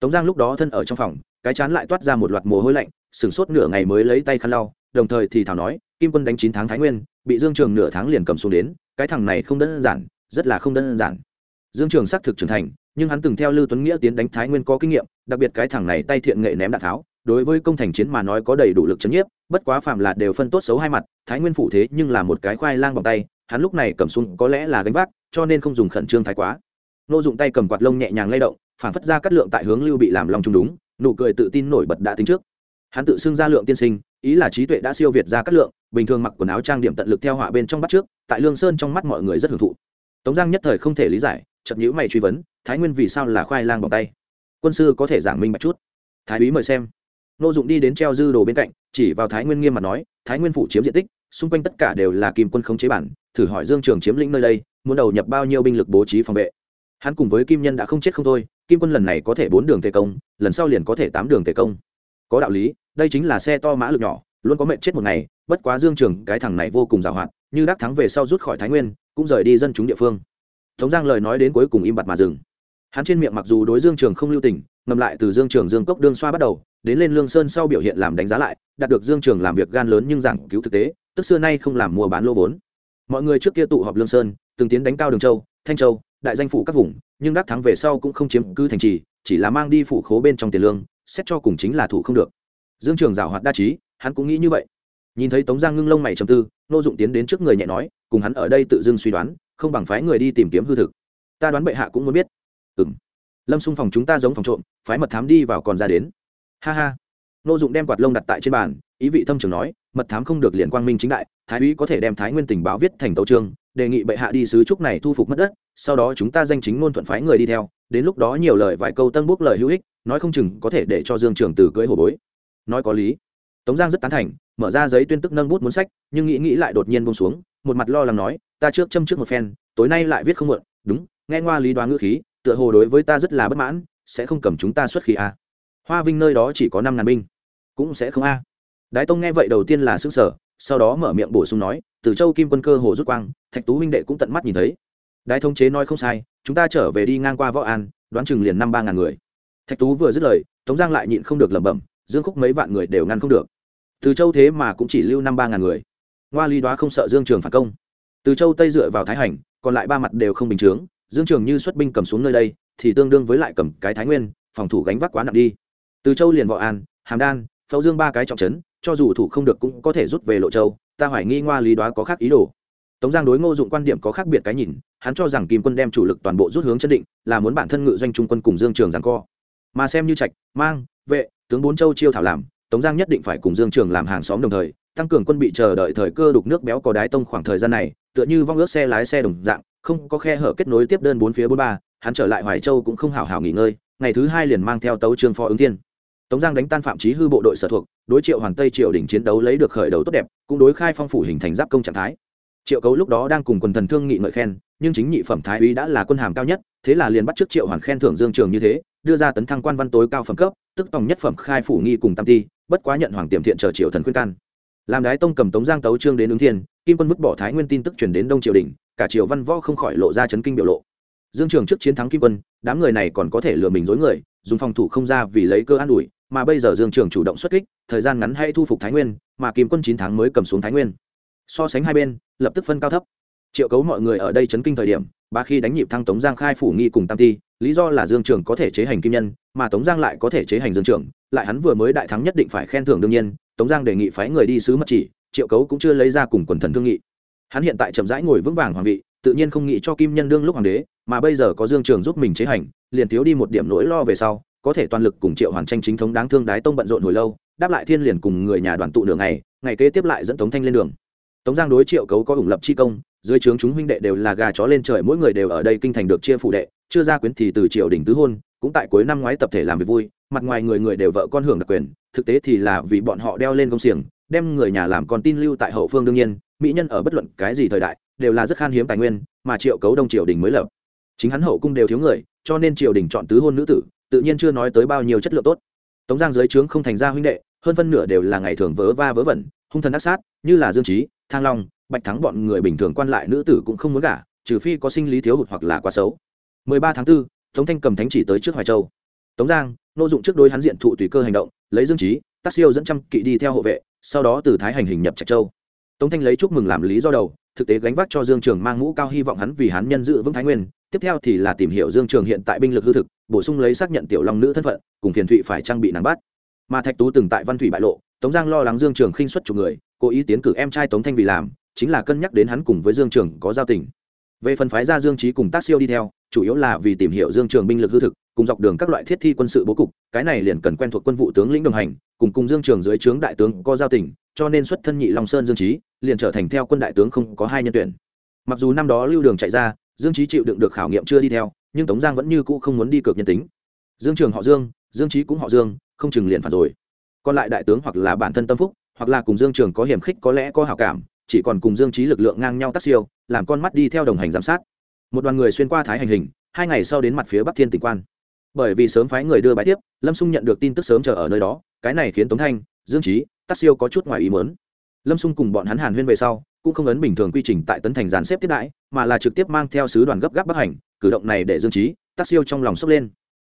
Tống giang lúc đó thân ở trong phòng, cái chán lại toát ra một loạt mồ hôi lạnh, sửng sốt nửa ngày mới lấy tay khăn lau, đồng thời thì thảo nói, kim quân đánh chín tháng thái nguyên, bị dương trường nửa tháng liền cầm xuống đến, cái thằng này không đơn giản, rất là không đơn giản. Dương trường xác thực trưởng thành, nhưng hắn từng theo lưu tuấn nghĩa tiến đánh thái nguyên có kinh nghiệm, đặc biệt cái thằng này tay thiện nghệ ném đạn tháo đối với công thành chiến mà nói có đầy đủ lực chấn nhiếp, bất quá phạm là đều phân tốt xấu hai mặt, thái nguyên phủ thế nhưng là một cái khoai lang bằng tay, hắn lúc này cầm xuống có lẽ là gánh vác, cho nên không dùng khẩn trương thái quá. Nô dụng tay cầm quạt lông nhẹ nhàng lay động, phản phất ra cắt lượng tại hướng lưu bị làm lòng trung đúng, nụ cười tự tin nổi bật đã tính trước. Hắn tự xưng ra lượng tiên sinh, ý là trí tuệ đã siêu việt ra cắt lượng, bình thường mặc quần áo trang điểm tận lực theo họa bên trong bắt trước, tại lương sơn trong mắt mọi người rất hưởng thụ. Tống giang nhất thời không thể lý giải chậm nhữ mày truy vấn, thái nguyên vì sao là khoai lang bằng tay? Quân sư có thể giảng minh bạch chút. Thái úy mời xem nô dụng đi đến treo dư đồ bên cạnh, chỉ vào thái nguyên nghiêm mặt nói, thái nguyên phủ chiếm diện tích, xung quanh tất cả đều là kim quân khống chế bản, thử hỏi dương trường chiếm lĩnh nơi đây, muốn đầu nhập bao nhiêu binh lực bố trí phòng vệ? Hắn cùng với kim nhân đã không chết không thôi, kim quân lần này có thể bốn đường tề công, lần sau liền có thể tám đường tề công. Có đạo lý, đây chính là xe to mã lực nhỏ, luôn có mệnh chết một ngày, bất quá dương trường, cái thằng này vô cùng giàu hạn, như đắc thắng về sau rút khỏi thái nguyên, cũng rời đi dân chúng địa phương. Tống giang lời nói đến cuối cùng im bặt mà dừng. Hắn trên miệng mặc dù đối dương trường không lưu tình ngầm lại từ dương trường dương cốc đương xoa bắt đầu, đến lên lương sơn sau biểu hiện làm đánh giá lại, đạt được dương trường làm việc gan lớn nhưng giảng cứu thực tế, tức xưa nay không làm mua bán lô vốn. Mọi người trước kia tụ họp lương sơn, từng tiến đánh cao đường châu, thanh châu, đại danh phủ các vùng, nhưng đắc thắng về sau cũng không chiếm cứ thành trì, chỉ là mang đi phủ khố bên trong tiền lương, xét cho cùng chính là thủ không được. Dương trường giảo hoạt đa trí, hắn cũng nghĩ như vậy. Nhìn thấy tống giang ngưng lông mày trầm tư, nô dụng tiến đến trước người nhẹ nói, cùng hắn ở đây tự dưng suy đoán, không bằng phái người đi tìm kiếm hư thực. Ta đoán bệ hạ cũng muốn biết. Ừ lâm xung phòng chúng ta giống phòng trộm, phái mật thám đi vào còn ra đến. Ha ha. Nô dụng đem quạt lông đặt tại trên bàn, ý vị thâm trường nói, mật thám không được liền quang minh chính đại, thái úy có thể đem thái nguyên tình báo viết thành tấu trương đề nghị bệ hạ đi sứ trúc này thu phục mất đất, sau đó chúng ta danh chính ngôn thuận phái người đi theo, đến lúc đó nhiều lời vài câu tân bốc lời hữu ích, nói không chừng có thể để cho dương trường từ cưới hồ bối. Nói có lý. Tống giang rất tán thành, mở ra giấy tuyên tức nâng bút muốn sách, nhưng nghĩ nghĩ lại đột nhiên bông xuống, một mặt lo lắng nói, ta trước châm trước một phen, tối nay lại viết không mượn đúng, nghe ngoa lý đoán ngữ khí tựa hồ đối với ta rất là bất mãn, sẽ không cầm chúng ta xuất khí a. À. hoa vinh nơi đó chỉ có năm ngàn binh, cũng sẽ không a. À. đái tông nghe vậy đầu tiên là xứ sở sau đó mở miệng bổ sung nói, từ châu kim quân cơ hồ rút quang, thạch tú huynh đệ cũng tận mắt nhìn thấy. Đái thông chế nói không sai, chúng ta trở về đi ngang qua võ an, đoán chừng liền năm ba ngàn người. Thạch tú vừa dứt lời, tống giang lại nhịn không được lẩm bẩm, dương khúc mấy vạn người đều ngăn không được. Từ châu thế mà cũng chỉ lưu năm ba ngàn người. Ngoa ly đoá không sợ dương trường phản công. Từ châu tây dựa vào thái hành, còn lại ba mặt đều không bình chướng dương trường như xuất binh cầm xuống nơi đây, thì tương đương với lại cầm cái thái nguyên, phòng thủ gánh vác quá nặng đi. Từ châu liền võ an, hàm đan phẫu dương ba cái trọng trấn, cho dù thủ không được cũng có thể rút về lộ châu, ta hoài nghi ngoa lý đoá có khác ý đồ. Tống giang đối ngô dụng quan điểm có khác biệt cái nhìn, hắn cho rằng kim quân đem chủ lực toàn bộ rút hướng chân định, là muốn bản thân ngự doanh trung quân cùng dương trường giằng co. Mà xem như trạch, mang, vệ, tướng bốn châu chiêu thảo làm, tống giang nhất định phải cùng dương trường làm hàng xóm đồng thời, tăng cường quân bị chờ đợi thời cơ đục nước béo có đái tông khoảng thời gian này, tựa như vong ước xe lái xe đồng dạng không có khe hở kết nối tiếp đơn bốn phía bốn ba, hắn trở lại hoài châu cũng không hào hào nghỉ ngơi, ngày thứ hai liền mang theo tấu trương phó ứng thiên tống giang đánh tan phạm trí hư bộ đội sở thuộc, đối triệu hoàn tây triều đỉnh chiến đấu lấy được khởi đầu tốt đẹp, cũng đối khai phong phủ hình thành giáp công trạng thái. Triệu cấu lúc đó đang cùng quần thần thương nghị ngợi khen, nhưng chính nhị phẩm thái úy đã là quân hàm cao nhất, thế là liền bắt trước triệu hoàn khen thưởng dương trường như thế, đưa ra tấn thăng quan văn tối cao phẩm cấp, tức tòng nhất phẩm khai phủ nghi cùng tam ti bất quá nhận hoàng tiềm thiện trở triệu thần khuyên can. Làm đái tông cầm tống giang tấu trương đến ứng thiên, kim quân vứt bỏ thái nguyên tin tức chuyển đến đông triều đình cả triều văn võ không khỏi lộ ra chấn kinh biểu lộ. Dương trường trước chiến thắng kim quân, đám người này còn có thể lừa mình dối người, dùng phòng thủ không ra vì lấy cơ an ủi, mà bây giờ dương trường chủ động xuất kích, thời gian ngắn hay thu phục thái nguyên, mà kim quân chín tháng mới cầm xuống thái nguyên. So sánh hai bên, lập tức phân cao thấp. Triệu cấu mọi người ở đây chấn kinh thời điểm, ba khi đánh nhịp thăng tống giang khai phủ nghi cùng tam ti, lý do là dương trường có thể chế hành kim nhân, mà tống giang lại có thể chế hành dương trường, lại hắn vừa mới đại thắng nhất định phải khen thưởng đương nhiên, tống giang đề nghị phái người đi sứ mật chỉ, triệu cấu cũng chưa lấy ra cùng quần thần thương nghị hắn hiện tại chậm rãi ngồi vững vàng hoàng vị, tự nhiên không nghĩ cho kim nhân đương lúc hoàng đế, mà bây giờ có dương trường giúp mình chế hành, liền thiếu đi một điểm nỗi lo về sau, có thể toàn lực cùng triệu hoàn tranh chính thống đáng thương đái tông bận rộn hồi lâu, đáp lại thiên liền cùng người nhà đoàn tụ nửa ngày ngày kế tiếp lại dẫn tống thanh lên đường. Tống giang đối triệu cấu có ủng lập chi công, dưới trướng chúng huynh đệ đều là gà chó lên trời, mỗi người đều ở đây kinh thành được chia phụ đệ, chưa ra quyến thì từ triều đình tứ hôn, cũng tại cuối năm ngoái tập thể làm việc vui, mặt ngoài người người đều vợ con hưởng đặc quyền, thực tế thì là vì bọn họ đeo lên công xiềng, đem người nhà làm con tin lưu tại hậu phương đương nhiên mỹ nhân ở bất luận cái gì thời đại đều là rất khan hiếm tài nguyên mà triệu cấu đông triều đình mới lập. Chính hắn hậu cung đều thiếu người cho nên triều đình chọn tứ hôn nữ tử tự nhiên chưa nói tới bao nhiêu chất lượng tốt. Tống giang dưới trướng không thành ra huynh đệ hơn phân nửa đều là ngày thường vớ va vớ vẩn hung thần ác sát như là dương trí thang long bạch thắng bọn người bình thường quan lại nữ tử cũng không muốn gả trừ phi có sinh lý thiếu hụt hoặc là quá xấu. 13 tháng 4, tống thanh cầm thánh chỉ tới trước hoài châu. Tống giang nô dụng trước đối hắn diện thụ tùy cơ hành động lấy dương trí tác siêu dẫn trăm kỵ đi theo hộ vệ sau đó từ thái hành hình nhập trạch châu tống thanh lấy chúc mừng làm lý do đầu, thực tế gánh vác cho dương trường mang mũ cao hy vọng hắn vì hắn nhân dự vững thái nguyên, tiếp theo thì là tìm hiểu dương trường hiện tại binh lực hư thực, bổ sung lấy xác nhận tiểu long nữ thân phận, cùng phiền thụy phải trang bị nàng bắt. Mà thạch tú từng tại văn thủy bại lộ, tống giang lo lắng dương trường khinh xuất chục người, cố ý tiến cử em trai tống thanh vì làm, chính là cân nhắc đến hắn cùng với dương trường có giao tình. Về phần phái ra dương trí cùng tác siêu đi theo, chủ yếu là vì tìm hiểu dương trường binh lực hư thực, cùng dọc đường các loại thiết thi quân sự bố cục, cái này liền cần quen thuộc quân vụ tướng lĩnh đồng hành, cùng cùng dương trường dưới trướng đại tướng có giao tình, cho nên xuất thân nhị long sơn dương trí liền trở thành theo quân đại tướng không có hai nhân tuyển. Mặc dù năm đó lưu đường chạy ra, dương trí chịu đựng được khảo nghiệm chưa đi theo, nhưng tống giang vẫn như cũ không muốn đi cược nhân tính. Dương trường họ dương dương trí cũng họ dương, không chừng liền phản rồi. Còn lại đại tướng hoặc là bản thân tâm phúc, hoặc là cùng dương trường có hiểm khích có lẽ có hảo cảm, chỉ còn cùng dương trí lực lượng ngang nhau tác siêu, làm con mắt đi theo đồng hành giám sát. Một đoàn người xuyên qua thái hành hình, hai ngày sau đến mặt phía bắc thiên tỉnh quan. Bởi vì sớm phái người đưa bài tiếp, lâm xung nhận được tin tức sớm chờ ở nơi đó, cái này khiến tống thanh, dương trí tác siêu có chút ngoài ý mớn lâm xung cùng bọn hắn hàn huyên về sau, cũng không ấn bình thường quy trình tại tấn thành dàn xếp tiếp đãi, mà là trực tiếp mang theo sứ đoàn gấp gáp bắc hành, cử động này để dương trí tác siêu trong lòng sốc lên.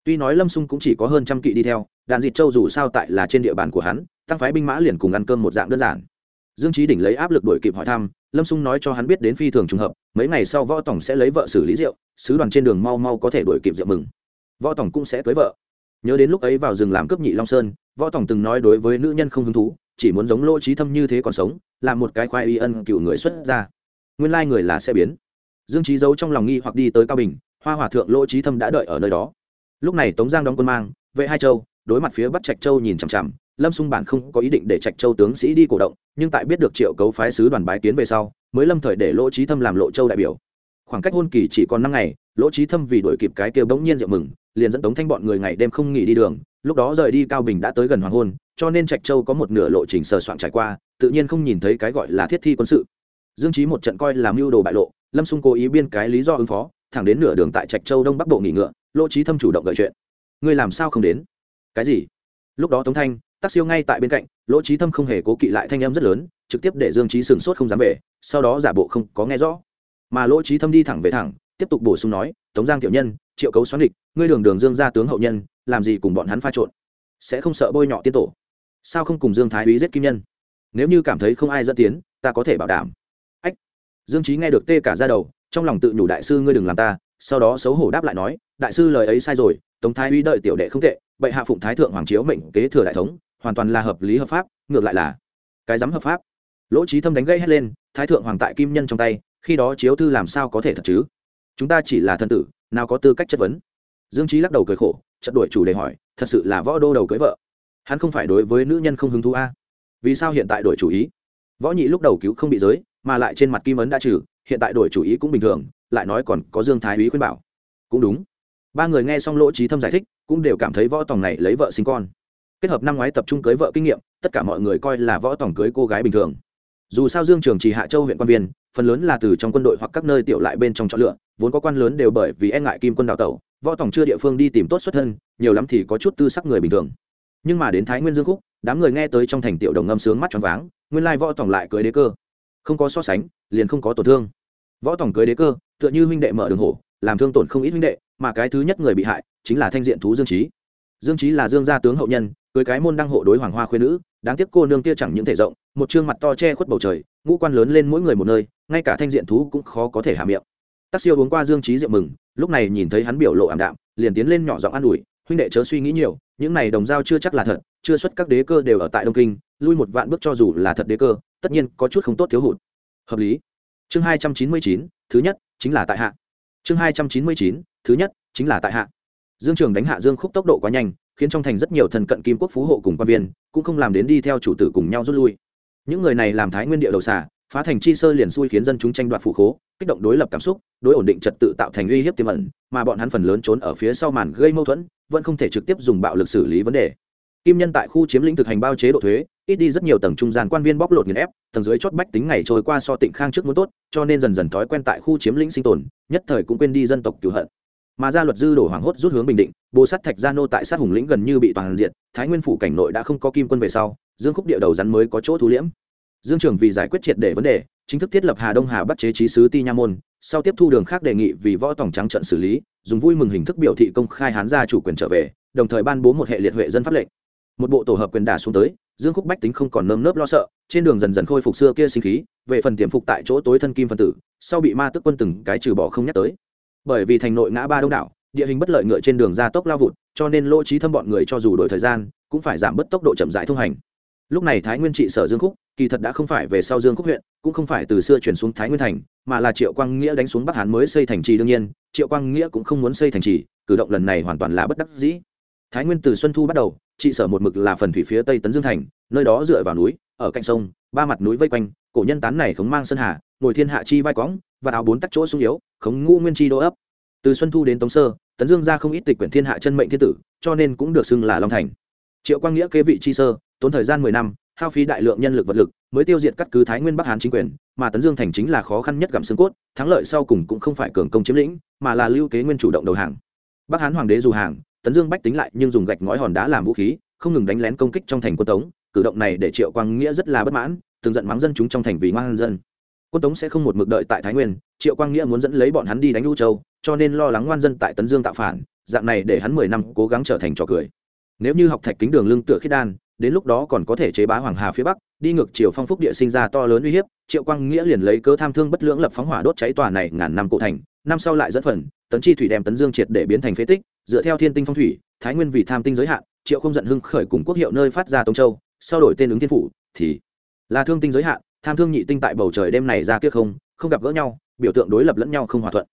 Tuy nói lâm xung cũng chỉ có hơn trăm kỵ đi theo đàn dịt châu dù sao tại là trên địa bàn của hắn, tăng phái binh mã liền cùng ăn cơm một dạng đơn giản. Dương trí đỉnh lấy áp lực đổi kịp hỏi thăm, lâm xung nói cho hắn biết đến phi thường trùng hợp, mấy ngày sau võ tổng sẽ lấy vợ xử lý rượu, sứ đoàn trên đường mau mau có thể đổi kịp rượu mừng. Võ tổng cũng sẽ cưới vợ. Nhớ đến lúc ấy vào rừng làm cướp nhị long sơn, võ tổng từng nói đối với nữ nhân không hứng thú chỉ muốn giống lỗ trí thâm như thế còn sống làm một cái khoai y ân cựu người xuất ra nguyên lai người là sẽ biến. Dương trí giấu trong lòng nghi hoặc đi tới cao bình, hoa hòa thượng lỗ trí thâm đã đợi ở nơi đó. Lúc này tống giang đóng quân mang, vệ hai châu, đối mặt phía bắc trạch châu nhìn chằm chằm, lâm xung bản không có ý định để trạch châu tướng sĩ đi cổ động, nhưng tại biết được triệu cấu phái sứ đoàn bái kiến về sau, mới lâm thời để lỗ trí thâm làm lộ châu đại biểu. Khoảng cách hôn kỳ chỉ còn năm ngày, lỗ trí thâm vì đổi kịp cái kêu bỗng nhiên rượu mừng, liền dẫn tống thanh bọn người ngày đêm không nghỉ đi đường lúc đó rời đi cao bình đã tới gần hoàng hôn, cho nên trạch châu có một nửa lộ trình sờ soạn trải qua, tự nhiên không nhìn thấy cái gọi là thiết thi quân sự. Dương trí một trận coi làm mưu đồ bại lộ, lâm xung cố ý biên cái lý do ứng phó, thẳng đến nửa đường tại trạch châu đông bắc bộ nghỉ ngựa, lỗ trí thâm chủ động gợi chuyện. Ngươi làm sao không đến? Cái gì? Lúc đó tống thanh tác siêu ngay tại bên cạnh, lỗ trí thâm không hề cố kỵ lại thanh âm rất lớn, trực tiếp để dương trí sửng sốt không dám về, sau đó giả bộ không có nghe rõ. Mà lỗ trí thâm đi thẳng về thẳng, tiếp tục bổ sung nói, tống giang tiểu nhân, triệu cấu xoắn địch, ngươi đường đường dương ra tướng hậu nhân làm gì cùng bọn hắn pha trộn? Sẽ không sợ bôi nhọ tiên tổ. Sao không cùng dương thái úy giết kim nhân? Nếu như cảm thấy không ai dẫn tiến, ta có thể bảo đảm. Ách. Dương trí nghe được tê cả ra đầu, trong lòng tự nhủ đại sư ngươi đừng làm ta, sau đó xấu hổ đáp lại nói, đại sư lời ấy sai rồi, tống thái úy đợi tiểu đệ không tệ, bệ hạ phụng thái thượng hoàng chiếu mệnh kế thừa đại thống, hoàn toàn là hợp lý hợp pháp, ngược lại là cái dám hợp pháp. Lỗ trí thâm đánh gây hết lên, thái thượng hoàng tại kim nhân trong tay, khi đó chiếu thư làm sao có thể thật chứ? Chúng ta chỉ là thân tử, nào có tư cách chất vấn dương trí lắc đầu cười khổ chật đuổi chủ đề hỏi, thật sự là võ đô đầu cưới vợ? Hắn không phải đối với nữ nhân không hứng thú a vì sao hiện tại đổi chủ ý? Võ nhị lúc đầu cứu không bị giới, mà lại trên mặt kim ấn đã trừ, hiện tại đổi chủ ý cũng bình thường, lại nói còn có dương thái úy khuyên bảo. Cũng đúng. Ba người nghe xong lỗ trí thâm giải thích, cũng đều cảm thấy võ tòng này lấy vợ sinh con. Kết hợp năm ngoái tập trung cưới vợ kinh nghiệm, tất cả mọi người coi là võ tòng cưới cô gái bình thường. Dù sao dương trường chỉ hạ châu huyện quan viên, phần lớn là từ trong quân đội hoặc các nơi tiểu lại bên trong chọn lựa, vốn có quan lớn đều bởi vì e ngại kim quân đào tẩu võ tổng chưa địa phương đi tìm tốt xuất thân, nhiều lắm thì có chút tư sắc người bình thường. Nhưng mà đến thái nguyên dương khúc, đám người nghe tới trong thành tiểu đồng ngâm sướng mắt tròn váng, nguyên lai võ tổng lại cưới đế cơ. Không có so sánh, liền không có tổn thương. Võ tổng cưới đế cơ, tựa như huynh đệ mở đường hổ, làm thương tổn không ít huynh đệ, mà cái thứ nhất người bị hại, chính là thanh diện thú dương trí dương trí là dương gia tướng hậu nhân, cưới cái môn đăng hộ đối hoàng hoa khuyên nữ, đáng tiếc cô nương kia chẳng những thể rộng, một chương mặt to che khuất bầu trời, ngũ quan lớn lên mỗi người một nơi, ngay cả thanh diện thú cũng khó có thể hạ miệng. Tắc siêu uống qua dương trí rượu mừng lúc này nhìn thấy hắn biểu lộ ảm đạm, liền tiến lên nhỏ giọng an ủi, huynh đệ chớ suy nghĩ nhiều, những này đồng giao chưa chắc là thật, chưa xuất các đế cơ đều ở tại đông kinh, lui một vạn bước cho dù là thật đế cơ, tất nhiên có chút không tốt thiếu hụt. Hợp lý. Chương hai trăm chín mươi chín, thứ nhất chính là tại hạ. Chương hai trăm chín mươi chín, thứ nhất chính là tại hạ. Dương trường đánh hạ dương khúc tốc độ quá nhanh, khiến trong thành rất nhiều thần cận kim quốc phú hộ cùng quan viên, cũng không làm đến đi theo chủ tử cùng nhau rút lui. Những người này làm thái nguyên địa đầu xả phá thành chi sơ liền xui khiến dân chúng tranh đoạt phụ khố, kích động đối lập cảm xúc, đối ổn định trật tự tạo thành uy hiếp tiềm ẩn, mà bọn hắn phần lớn trốn ở phía sau màn gây mâu thuẫn, vẫn không thể trực tiếp dùng bạo lực xử lý vấn đề. Kim nhân tại khu chiếm lĩnh thực hành bao chế độ thuế, ít đi rất nhiều tầng trung gian quan viên bóc lột nghiền ép, tầng dưới chót bách tính ngày trôi qua so tịnh khang trước muốn tốt, cho nên dần dần thói quen tại khu chiếm lĩnh sinh tồn, nhất thời cũng quên đi dân tộc cứu hận. Mà gia luật dư đổ hoảng hốt rút hướng bình định, bồ sát thạch gia nô tại sát hùng lĩnh gần như bị toàn diện, thái nguyên phủ cảnh nội đã không có kim quân về sau, dương khúc địa đầu rắn mới có chỗ thu liễm dương trường vì giải quyết triệt để vấn đề, chính thức thiết lập hà đông hà bắc chế trí sứ ti nha môn, sau tiếp thu đường khác đề nghị vì võ tổng trắng trận xử lý, dùng vui mừng hình thức biểu thị công khai hán gia chủ quyền trở về, đồng thời ban bố một hệ liệt huệ dân pháp lệnh. Một bộ tổ hợp quyền đả xuống tới, dương khúc bách tính không còn nơm nớp lo sợ, trên đường dần dần khôi phục xưa kia sinh khí, về phần tiềm phục tại chỗ tối thân kim phân tử, sau bị ma tức quân từng cái trừ bỏ không nhắc tới. Bởi vì thành nội ngã ba đông đảo, địa hình bất lợi ngựa trên đường ra tốc lao vụt, cho nên lỗ trí thâm bọn người cho dù đổi thời gian, cũng phải giảm bớt tốc độ chậm rãi thông hành lúc này thái nguyên trị sở dương khúc, kỳ thật đã không phải về sau dương khúc huyện, cũng không phải từ xưa chuyển xuống thái nguyên thành, mà là triệu quang nghĩa đánh xuống bắc hán mới xây thành trì đương nhiên, triệu quang nghĩa cũng không muốn xây thành trì, cử động lần này hoàn toàn là bất đắc dĩ. Thái nguyên từ xuân thu bắt đầu, trị sở một mực là phần thủy phía tây tấn dương thành, nơi đó dựa vào núi, ở cạnh sông, ba mặt núi vây quanh, cổ nhân tán này khống mang sơn hà, ngồi thiên hạ chi vai quõng, và áo bốn tắc chỗ sung yếu, khống ngũ nguyên chi đô ấp. Từ xuân thu đến tống sơ, tấn dương ra không ít tịch quyển thiên hạ chân mệnh thiên tử, cho nên cũng được xưng là long thành. Triệu quang nghĩa kế vị chi sơ tốn thời gian mười năm, hao phí đại lượng nhân lực vật lực, mới tiêu diệt cắt cứ thái nguyên bắc hán chính quyền, mà tấn dương thành chính là khó khăn nhất gặm xương cốt, thắng lợi sau cùng cũng không phải cường công chiếm lĩnh, mà là lưu kế nguyên chủ động đầu hàng. Bắc hán hoàng đế dù hàng, tấn dương bách tính lại nhưng dùng gạch ngói hòn đá làm vũ khí, không ngừng đánh lén công kích trong thành quân tống, cử động này để triệu quang nghĩa rất là bất mãn, từng giận mắng dân chúng trong thành vì ngoan dân. Quân tống sẽ không một mực đợi tại thái nguyên, triệu quang nghĩa muốn dẫn lấy bọn hắn đi đánh lưu châu, cho nên lo lắng ngoan dân tại tấn dương tạo phản, dạng này để hắn mười năm cố gắng trở thành trò cười. Nếu như học thạch kính đường lương tựa khiết đan đến lúc đó còn có thể chế bá hoàng hà phía bắc, đi ngược chiều phong phúc địa sinh ra to lớn uy hiếp, triệu quang nghĩa liền lấy cớ tham thương bất lưỡng lập phóng hỏa đốt cháy tòa này ngàn năm cổ thành, năm sau lại dẫn phần, tấn chi thủy đem tấn dương triệt để biến thành phế tích, dựa theo thiên tinh phong thủy, thái nguyên vì tham tinh giới hạn, triệu không giận hưng khởi cùng quốc hiệu nơi phát ra tông châu, sau đổi tên ứng thiên phủ, thì là thương tinh giới hạn, tham thương nhị tinh tại bầu trời đêm này ra kia không không gặp gỡ nhau, biểu tượng đối lập lẫn nhau không hòa thuận.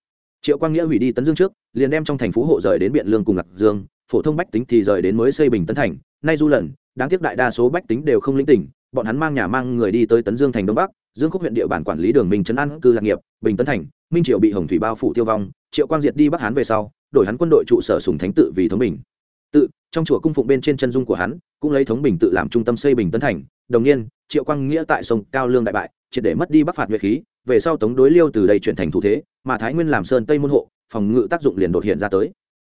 Triệu quang nghĩa hủy đi tấn dương trước, liền đem trong thành phố hộ rời đến biện lương cùng lạc dương, phổ thông bách tính thì rời đến mới xây bình tấn thành, nay du lần đáng tiếc đại đa số bách tính đều không linh tỉnh, bọn hắn mang nhà mang người đi tới tấn dương thành đông bắc, dương khúc huyện địa bản quản lý đường minh trấn an cư lạc nghiệp, bình tấn thành, minh triệu bị hồng thủy bao phủ tiêu vong, triệu quang diệt đi bắc hán về sau, đổi hắn quân đội trụ sở sùng thánh tự vì thống bình. Tự, trong chùa cung phụng bên trên chân dung của hắn, cũng lấy thống bình tự làm trung tâm xây bình tấn thành. Đồng niên triệu quang nghĩa tại sông cao lương đại bại, triệt để mất đi bắc phạt nhuệ khí, về sau tống đối liêu từ đây chuyển thành thủ thế, mà thái nguyên làm sơn tây môn hộ, phòng ngự tác dụng liền đột hiện ra tới.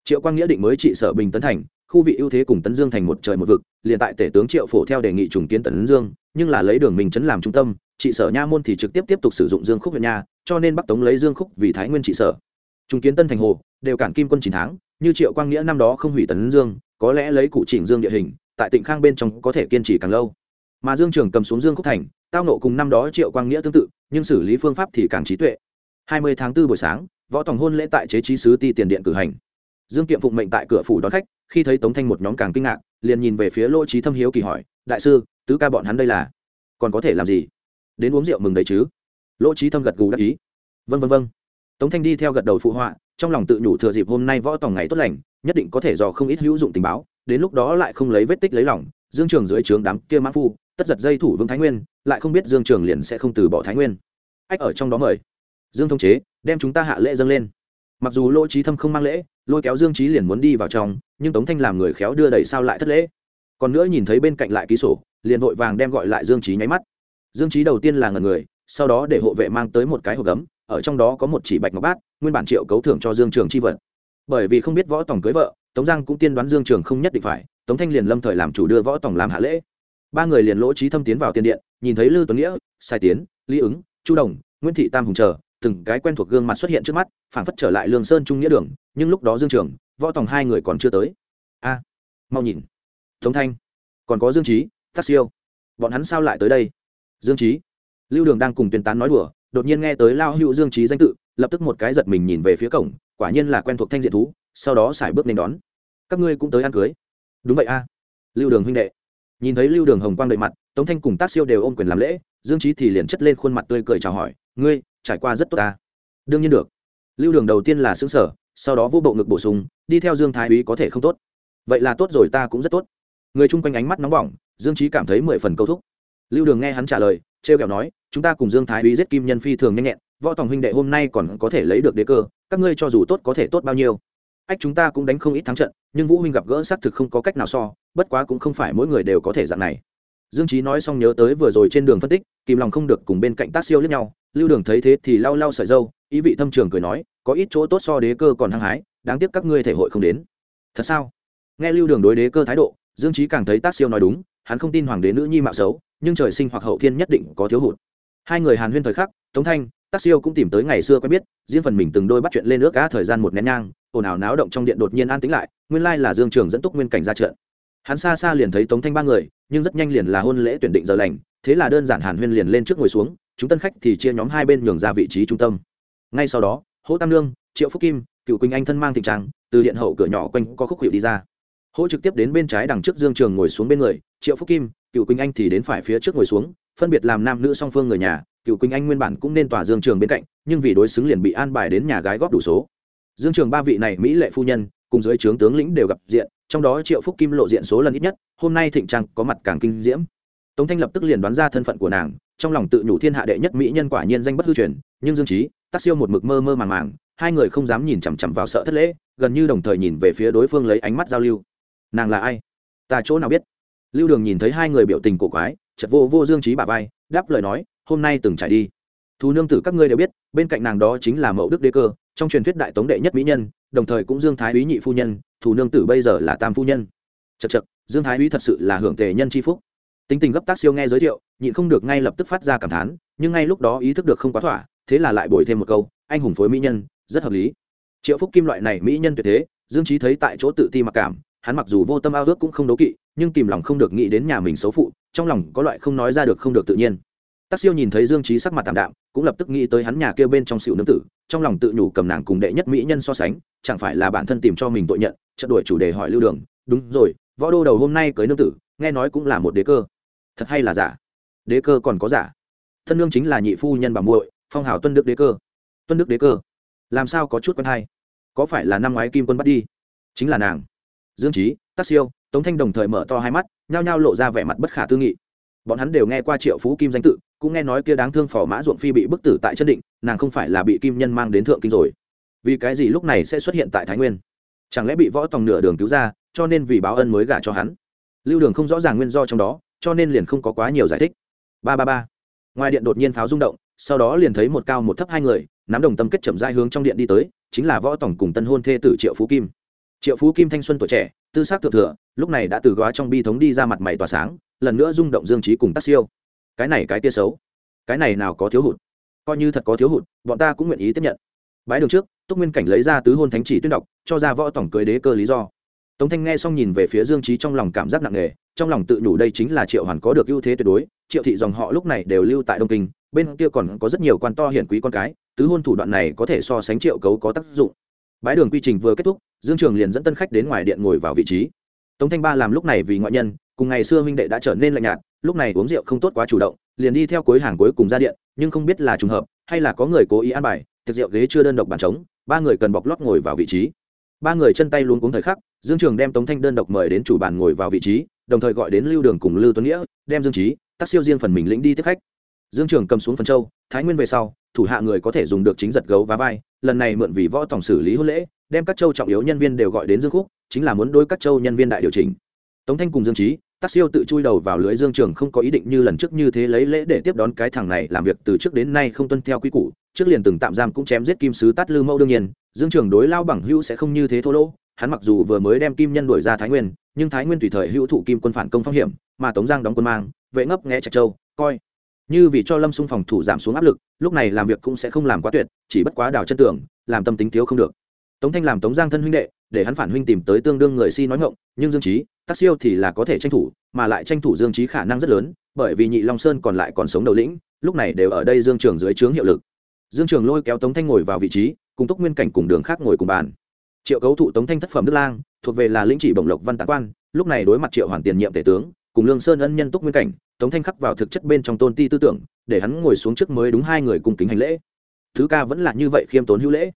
Triệu quang nghĩa định mới trị sở bình tấn thành khu vị ưu thế cùng tấn dương thành một trời một vực, liền tại tể tướng triệu phổ theo đề nghị trùng kiến tấn dương, nhưng là lấy đường mình chấn làm trung tâm, trị sở nha môn thì trực tiếp tiếp tục sử dụng dương khúc huyện nha, cho nên bắc tống lấy dương khúc vì thái nguyên trị sở. Trùng kiến tân thành hồ, đều cản kim quân chín tháng, như triệu quang nghĩa năm đó không hủy tấn dương, có lẽ lấy cụ chỉnh dương địa hình, tại tỉnh khang bên trong có thể kiên trì càng lâu. Mà dương trường cầm xuống dương khúc thành, tao nộ cùng năm đó triệu quang nghĩa tương tự, nhưng xử lý phương pháp thì càng trí tuệ. Hai mươi tháng 4 buổi sáng, võ tòng hôn lễ tại chế trí sứ ti tiền điện cử hành. Dương kiệm phụng mệnh tại cửa phủ đón khách khi thấy tống thanh một nhóm càng kinh ngạc liền nhìn về phía lỗ trí thâm hiếu kỳ hỏi đại sư tứ ca bọn hắn đây là còn có thể làm gì đến uống rượu mừng đấy chứ lỗ trí thâm gật gù đáp ý vân vân vân tống thanh đi theo gật đầu phụ họa trong lòng tự nhủ thừa dịp hôm nay võ tòng ngày tốt lành nhất định có thể dò không ít hữu dụng tình báo đến lúc đó lại không lấy vết tích lấy lòng dương trường dưới trướng đám kia mã phu tất giật dây thủ vương thái nguyên lại không biết dương trường liền sẽ không từ bỏ thái nguyên ách ở trong đó mời dương thông chế đem chúng ta hạ lễ dâng lên mặc dù lỗ trí thâm không mang lễ lôi kéo dương trí liền muốn đi vào trong, nhưng tống thanh làm người khéo đưa đẩy sao lại thất lễ. Còn nữa nhìn thấy bên cạnh lại ký sổ, liền vội vàng đem gọi lại dương trí nháy mắt. Dương trí đầu tiên là ngần người, sau đó để hộ vệ mang tới một cái hộp gấm, ở trong đó có một chỉ bạch ngọc bát, nguyên bản triệu cấu thưởng cho dương trường chi vật. Bởi vì không biết võ tòng cưới vợ, tống giang cũng tiên đoán dương trường không nhất định phải, tống thanh liền lâm thời làm chủ đưa võ tòng làm hạ lễ. Ba người liền lỗ trí thâm tiến vào tiền điện, nhìn thấy lư tuấn nghĩa, sai tiến, lý ứng, chu đồng, nguyễn thị tam hùng chờ từng cái quen thuộc gương mặt xuất hiện trước mắt, phảng phất trở lại lương sơn trung nghĩa đường, nhưng lúc đó dương trường, võ tòng hai người còn chưa tới. A, mau nhìn. Tống thanh, còn có dương trí tắc siêu. Bọn hắn sao lại tới đây? Dương trí lưu đường đang cùng tuyên tán nói đùa, đột nhiên nghe tới lao hữu dương trí danh tự, lập tức một cái giật mình nhìn về phía cổng, quả nhiên là quen thuộc thanh diện thú, sau đó xài bước nên đón. Các ngươi cũng tới ăn cưới. Đúng vậy a. Lưu đường huynh đệ. Nhìn thấy lưu đường hồng quang đầy mặt, tống thanh cùng tác siêu đều ôm quyền làm lễ, dương trí thì liền chất lên khuôn mặt tươi cười chào hỏi, ngươi trải qua rất tốt ta. Đương nhiên được. Lưu đường đầu tiên là xứng sở sau đó vô bộ ngực bổ sung, đi theo dương thái úy có thể không tốt. Vậy là tốt rồi, ta cũng rất tốt. Người chung quanh ánh mắt nóng bỏng, dương trí cảm thấy mười phần câu thúc. Lưu đường nghe hắn trả lời, trêu kẹo nói, chúng ta cùng dương thái úy giết kim nhân phi thường nhanh nhẹn, võ tòng huynh đệ hôm nay còn có thể lấy được đế cơ, các ngươi cho dù tốt có thể tốt bao nhiêu. Ách chúng ta cũng đánh không ít thắng trận, nhưng vũ huynh gặp gỡ xác thực không có cách nào so, bất quá cũng không phải mỗi người đều có thể dạng này. Dương trí nói xong nhớ tới vừa rồi trên đường phân tích, kìm lòng không được cùng bên cạnh tác siêu lẫn nhau lưu đường thấy thế thì lau lau sợi dâu, ý vị thâm trường cười nói, có ít chỗ tốt so đế cơ còn hăng hái, đáng tiếc các ngươi thể hội không đến. Thật sao? Nghe lưu đường đối đế cơ thái độ, dương trí càng thấy tác siêu nói đúng, hắn không tin hoàng đế nữ nhi mạo xấu, nhưng trời sinh hoặc hậu thiên nhất định có thiếu hụt. Hai người hàn huyên thời khắc, tống thanh tác siêu cũng tìm tới ngày xưa quen biết, riêng phần mình từng đôi bắt chuyện lên nước cá thời gian một nén nhang, ồn ào náo động trong điện đột nhiên an tĩnh lại, nguyên lai là dương trường dẫn túc nguyên cảnh ra trận. Hắn xa xa liền thấy tống thanh ba người, nhưng rất nhanh liền là hôn lễ tuyển định giờ lành, thế là đơn giản hàn huyên liền lên trước ngồi xuống chúng tân khách thì chia nhóm hai bên nhường ra vị trí trung tâm. Ngay sau đó, hỗ tam lương triệu phúc kim, cựu quỳnh anh thân mang thịnh trang, từ điện hậu cửa nhỏ quanh có khúc hiệu đi ra. Hỗ trực tiếp đến bên trái đằng trước dương trường ngồi xuống bên người, triệu phúc kim, cựu quỳnh anh thì đến phải phía trước ngồi xuống, phân biệt làm nam nữ song phương người nhà, cựu quỳnh anh nguyên bản cũng nên tòa dương trường bên cạnh, nhưng vì đối xứng liền bị an bài đến nhà gái góp đủ số. Dương trường ba vị này mỹ lệ phu nhân, cùng dưới trướng tướng lĩnh đều gặp diện, trong đó triệu phúc kim lộ diện số lần ít nhất, hôm nay thịnh trang có mặt càng kinh diễm tống thanh lập tức liền đoán ra thân phận của nàng, trong lòng tự nhủ thiên hạ đệ nhất mỹ nhân quả nhiên danh bất hư truyền, nhưng dương trí tác siêu một mực mơ mơ màng màng, hai người không dám nhìn chằm chằm vào sợ thất lễ, gần như đồng thời nhìn về phía đối phương lấy ánh mắt giao lưu. Nàng là ai? Ta chỗ nào biết? Lưu đường nhìn thấy hai người biểu tình cổ quái chật vô vô dương trí bà vai, đáp lời nói, hôm nay từng trải đi. Thù nương tử các ngươi đều biết, bên cạnh nàng đó chính là mẫu đức đế cơ, trong truyền thuyết đại tống đệ nhất mỹ nhân, đồng thời cũng dương thái úy nhị phu nhân thù nương tử bây giờ là tam phu nhân. Chật chật dương thái úy thật sự là hưởng tề nhân c h i phúc tính tình gấp tác siêu nghe giới thiệu, nhịn không được ngay lập tức phát ra cảm thán, nhưng ngay lúc đó ý thức được không quá thỏa, thế là lại bồi thêm một câu, anh hùng phối mỹ nhân, rất hợp lý. Triệu phúc kim loại này mỹ nhân tuyệt thế, dương trí thấy tại chỗ tự ti mặc cảm, hắn mặc dù vô tâm ao ước cũng không đố kỵ, nhưng kìm lòng không được nghĩ đến nhà mình xấu phụ, trong lòng có loại không nói ra được không được tự nhiên. Tác siêu nhìn thấy dương trí sắc mặt tạm đạm, cũng lập tức nghĩ tới hắn nhà kêu bên trong xịu nương tử, trong lòng tự nhủ cầm nàng cùng đệ nhất mỹ nhân so sánh, chẳng phải là bản thân tìm cho mình tội nhận chật đuổi chủ đề hỏi lưu đường, đúng rồi, võ đô đầu hôm nay cưới nương tử, nghe nói cũng là một đế cơ thật hay là giả? Đế cơ còn có giả? Thân nương chính là nhị phu nhân bà muội, phong hào tuân đức đế cơ. Tuân đức đế cơ. Làm sao có chút quen hay? Có phải là năm ngoái kim quân bắt đi? Chính là nàng. Dương trí tác siêu, tống thanh đồng thời mở to hai mắt, nhao nhao lộ ra vẻ mặt bất khả tư nghị. Bọn hắn đều nghe qua triệu phú kim danh tự, cũng nghe nói kia đáng thương phò mã ruộng phi bị bức tử tại chân định, nàng không phải là bị kim nhân mang đến thượng kinh rồi. Vì cái gì lúc này sẽ xuất hiện tại thái nguyên? Chẳng lẽ bị võ tòng nửa đường cứu ra, cho nên vì báo ân mới gả cho hắn? Lưu đường không rõ ràng nguyên do trong đó cho nên liền không có quá nhiều giải thích. Ba ba ba. Ngoài điện đột nhiên pháo rung động, sau đó liền thấy một cao một thấp hai người, nắm đồng tâm kết chậm dai hướng trong điện đi tới, chính là võ tổng cùng tân hôn thê tử triệu phú kim. Triệu phú kim thanh xuân tuổi trẻ, tư xác thượng thừa, lúc này đã từ góa trong bi thống đi ra mặt mày tỏa sáng, lần nữa rung động dương trí cùng tác siêu. Cái này cái tia xấu. Cái này nào có thiếu hụt? Coi như thật có thiếu hụt, bọn ta cũng nguyện ý tiếp nhận. Bãi đường trước, túc nguyên cảnh lấy ra tứ hôn thánh chỉ tuyên đọc, cho ra võ tổng cưới đế cơ lý do. Tống thanh nghe xong nhìn về phía dương trí trong lòng cảm giác nặng nề trong lòng tự nhủ đây chính là triệu hoàn có được ưu thế tuyệt đối, triệu thị dòng họ lúc này đều lưu tại đông kinh, bên kia còn có rất nhiều quan to hiển quý con cái, tứ hôn thủ đoạn này có thể so sánh triệu cấu có tác dụng. Bãi đường quy trình vừa kết thúc, dương trường liền dẫn tân khách đến ngoài điện ngồi vào vị trí. Tống thanh ba làm lúc này vì ngoại nhân, cùng ngày xưa huynh đệ đã trở nên lạnh nhạt, lúc này uống rượu không tốt quá chủ động, liền đi theo cuối hàng cuối cùng ra điện, nhưng không biết là trùng hợp, hay là có người cố ý an bài thực rượu ghế chưa đơn độc bàn trống, ba người cần bọc lót ngồi vào vị trí. Ba người chân tay luôn cuống thời khắc dương trường đem tống thanh đơn độc mời đến chủ bàn ngồi vào vị trí, đồng thời gọi đến lưu đường cùng lưu tuấn nghĩa, đem dương trí tác siêu riêng phần mình lĩnh đi tiếp khách. Dương trường cầm xuống phần châu, thái nguyên về sau, thủ hạ người có thể dùng được chính giật gấu và vai, lần này mượn vì võ tổng xử lý hôn lễ, đem các châu trọng yếu nhân viên đều gọi đến dương khúc, chính là muốn đôi các châu nhân viên đại điều chỉnh. Tống thanh cùng dương trí tác siêu tự chui đầu vào lưới dương trường không có ý định như lần trước như thế lấy lễ để tiếp đón cái thằng này làm việc từ trước đến nay không tuân theo quy củ, trước liền từng tạm giam cũng chém giết kim sứ tát lư mẫu đương nhiên, dương trường đối lao bằng hữu sẽ không như thế thô lỗ hắn mặc dù vừa mới đem kim nhân đuổi ra thái nguyên, nhưng thái nguyên tùy thời hữu thụ kim quân phản công phong hiểm, mà tống giang đóng quân mang, vệ ngấp nghe trạch châu, coi như vì cho lâm xung phòng thủ giảm xuống áp lực, lúc này làm việc cũng sẽ không làm quá tuyệt, chỉ bất quá đào chân tưởng làm tâm tính thiếu không được. Tống thanh làm tống giang thân huynh đệ, để hắn phản huynh tìm tới tương đương người si nói ngộng nhưng dương trí tác siêu thì là có thể tranh thủ, mà lại tranh thủ dương trí khả năng rất lớn, bởi vì nhị long sơn còn lại còn sống đầu lĩnh, lúc này đều ở đây dương trường dưới trướng hiệu lực. Dương trường lôi kéo tống thanh ngồi vào vị trí, cùng túc nguyên cảnh cùng đường khác ngồi cùng bàn triệu cấu thụ tống thanh thất phẩm đức lang, thuộc về là lĩnh chỉ bổng lộc văn tán quan, lúc này đối mặt triệu hoàn tiền nhiệm tể tướng, cùng lương sơn ân nhân túc nguyên cảnh, tống thanh khắc vào thực chất bên trong tôn ti tư tưởng, để hắn ngồi xuống trước mới đúng hai người cùng kính hành lễ. Thứ ca vẫn là như vậy khiêm tốn hữu lễ.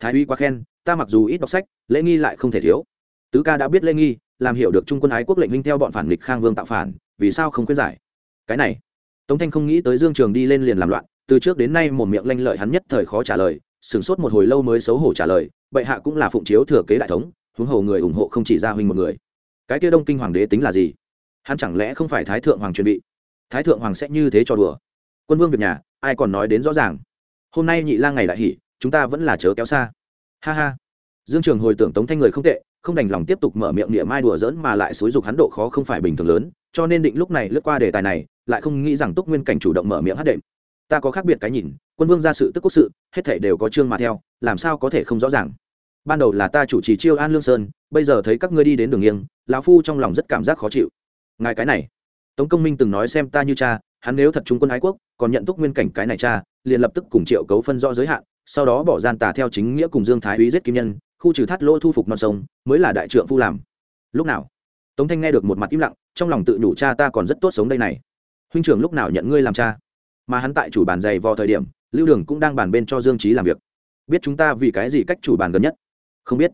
Thái uy quá khen, ta mặc dù ít đọc sách, lễ nghi lại không thể thiếu. Tứ ca đã biết lễ nghi, làm hiểu được trung quân ái quốc lệnh minh theo bọn phản nghịch khang vương tạo phản, vì sao không khuyên giải? Cái này, tống thanh không nghĩ tới dương trường đi lên liền làm loạn, từ trước đến nay một miệng lanh lợi hắn nhất thời khó trả lời sửng sốt một hồi lâu mới xấu hổ trả lời bệ hạ cũng là phụng chiếu thừa kế đại thống huống hồ người ủng hộ không chỉ gia huynh một người. Cái kia đông kinh hoàng đế tính là gì? Hắn chẳng lẽ không phải thái thượng hoàng chuẩn bị? Thái thượng hoàng sẽ như thế cho đùa? Quân vương việc nhà ai còn nói đến rõ ràng? Hôm nay nhị lang ngày đại hỉ, chúng ta vẫn là chớ kéo xa. Ha ha. Dương trường hồi tưởng tống thanh người không tệ không đành lòng tiếp tục mở miệng niệm mai đùa dỡn mà lại xúi dục hắn độ khó không phải bình thường lớn cho nên định lúc này lướt qua đề tài này lại không nghĩ rằng túc nguyên cảnh chủ động mở miệng hát đệm ta có khác biệt cái nhìn, quân vương ra sự tức quốc sự, hết thể đều có chương mà theo, làm sao có thể không rõ ràng? Ban đầu là ta chủ trì chiêu an lương sơn, bây giờ thấy các ngươi đi đến đường nghiêng, lão phu trong lòng rất cảm giác khó chịu. Ngài cái này, tống công minh từng nói xem ta như cha, hắn nếu thật trung quân ái quốc, còn nhận túc nguyên cảnh cái này cha, liền lập tức cùng triệu cấu phân rõ giới hạn, sau đó bỏ gian tà theo chính nghĩa cùng dương thái úy giết kim nhân, khu trừ thắt lỗ thu phục non sông, mới là đại trượng phu làm. Lúc nào? Tống thanh nghe được một mặt im lặng, trong lòng tự nhủ cha ta còn rất tốt sống đây này. Huynh trưởng lúc nào nhận ngươi làm cha? Mà hắn tại chủ bàn dày vò thời điểm, lưu đường cũng đang bàn bên cho dương trí làm việc. Biết chúng ta vì cái gì cách chủ bàn gần nhất? Không biết.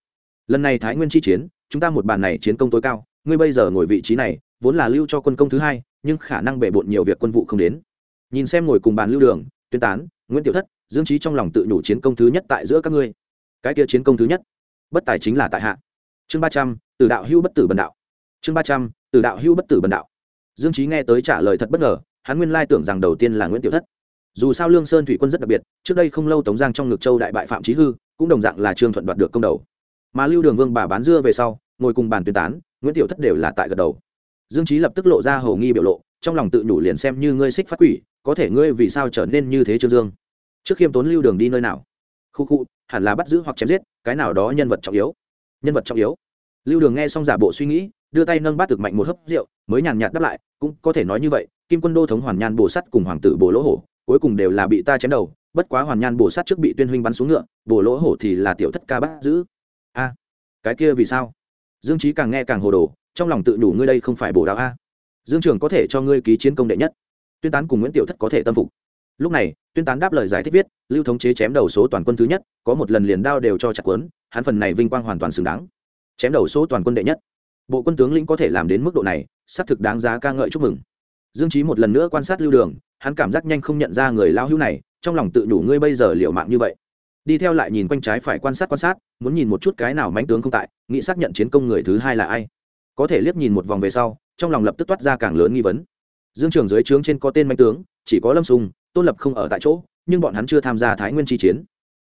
Lần này thái nguyên chi chiến, chúng ta một bàn này chiến công tối cao, ngươi bây giờ ngồi vị trí này, vốn là lưu cho quân công thứ hai, nhưng khả năng bể bộn nhiều việc quân vụ không đến. Nhìn xem ngồi cùng bàn lưu đường, tuyên tán, nguyễn tiểu thất, dương trí trong lòng tự nhủ chiến công thứ nhất tại giữa các ngươi. Cái kia chiến công thứ nhất, bất tài chính là tại hạ. Chương ba trăm từ đạo hưu bất tử bần đạo. Chương ba trăm từ đạo hưu bất tử bần đạo. Dương trí nghe tới trả lời thật bất ngờ hắn nguyên lai tưởng rằng đầu tiên là nguyễn tiểu thất. Dù sao lương sơn thủy quân rất đặc biệt, trước đây không lâu tống giang trong ngực châu đại bại phạm trí hư, cũng đồng dạng là trương thuận đoạt được công đầu. Mà lưu đường vương bà bán dưa về sau, ngồi cùng bàn tuyên tán, nguyễn tiểu thất đều là tại gật đầu. Dương trí lập tức lộ ra hầu nghi biểu lộ, trong lòng tự nhủ liền xem như ngươi xích phát quỷ, có thể ngươi vì sao trở nên như thế trương dương? Trước khiêm tốn lưu đường đi nơi nào? Khu khu, hẳn là bắt giữ hoặc chém giết, cái nào đó nhân vật trọng yếu. Nhân vật trọng yếu. Lưu đường nghe xong giả bộ suy nghĩ đưa tay nâng bát thực mạnh một hớp rượu, mới nhàn nhạt đáp lại, cũng có thể nói như vậy, kim quân đô thống hoàn nhan bồ sắt cùng hoàng tử bồ lỗ hổ, cuối cùng đều là bị ta chém đầu, bất quá hoàn nhan bồ sắt trước bị tuyên huynh bắn xuống ngựa, bồ lỗ hổ thì là tiểu thất ca bắt giữ. A, cái kia vì sao? Dương trí càng nghe càng hồ đồ, trong lòng tự đủ ngươi đây không phải bồ đạo a. Dương trường có thể cho ngươi ký chiến công đệ nhất. Tuyên tán cùng nguyễn tiểu thất có thể tâm phục. Lúc này, tuyên tán đáp lời giải thích viết, lưu thống chế chém đầu số toàn quân thứ nhất, có một lần liền đao đều cho chặt quấn, hắn phần này vinh quang hoàn toàn xứng đáng. Chém đầu số toàn quân đệ nhất bộ quân tướng lĩnh có thể làm đến mức độ này, xác thực đáng giá ca ngợi chúc mừng. Dương trí một lần nữa quan sát lưu đường, hắn cảm giác nhanh không nhận ra người lao hữu này, trong lòng tự đủ ngươi bây giờ liệu mạng như vậy. Đi theo lại nhìn quanh trái phải quan sát quan sát, muốn nhìn một chút cái nào mánh tướng không tại, nghĩ xác nhận chiến công người thứ hai là ai. Có thể liếc nhìn một vòng về sau, trong lòng lập tức toát ra càng lớn nghi vấn. Dương trường dưới trướng trên có tên mánh tướng, chỉ có lâm sùng, tôn lập không ở tại chỗ, nhưng bọn hắn chưa tham gia thái nguyên chi chiến.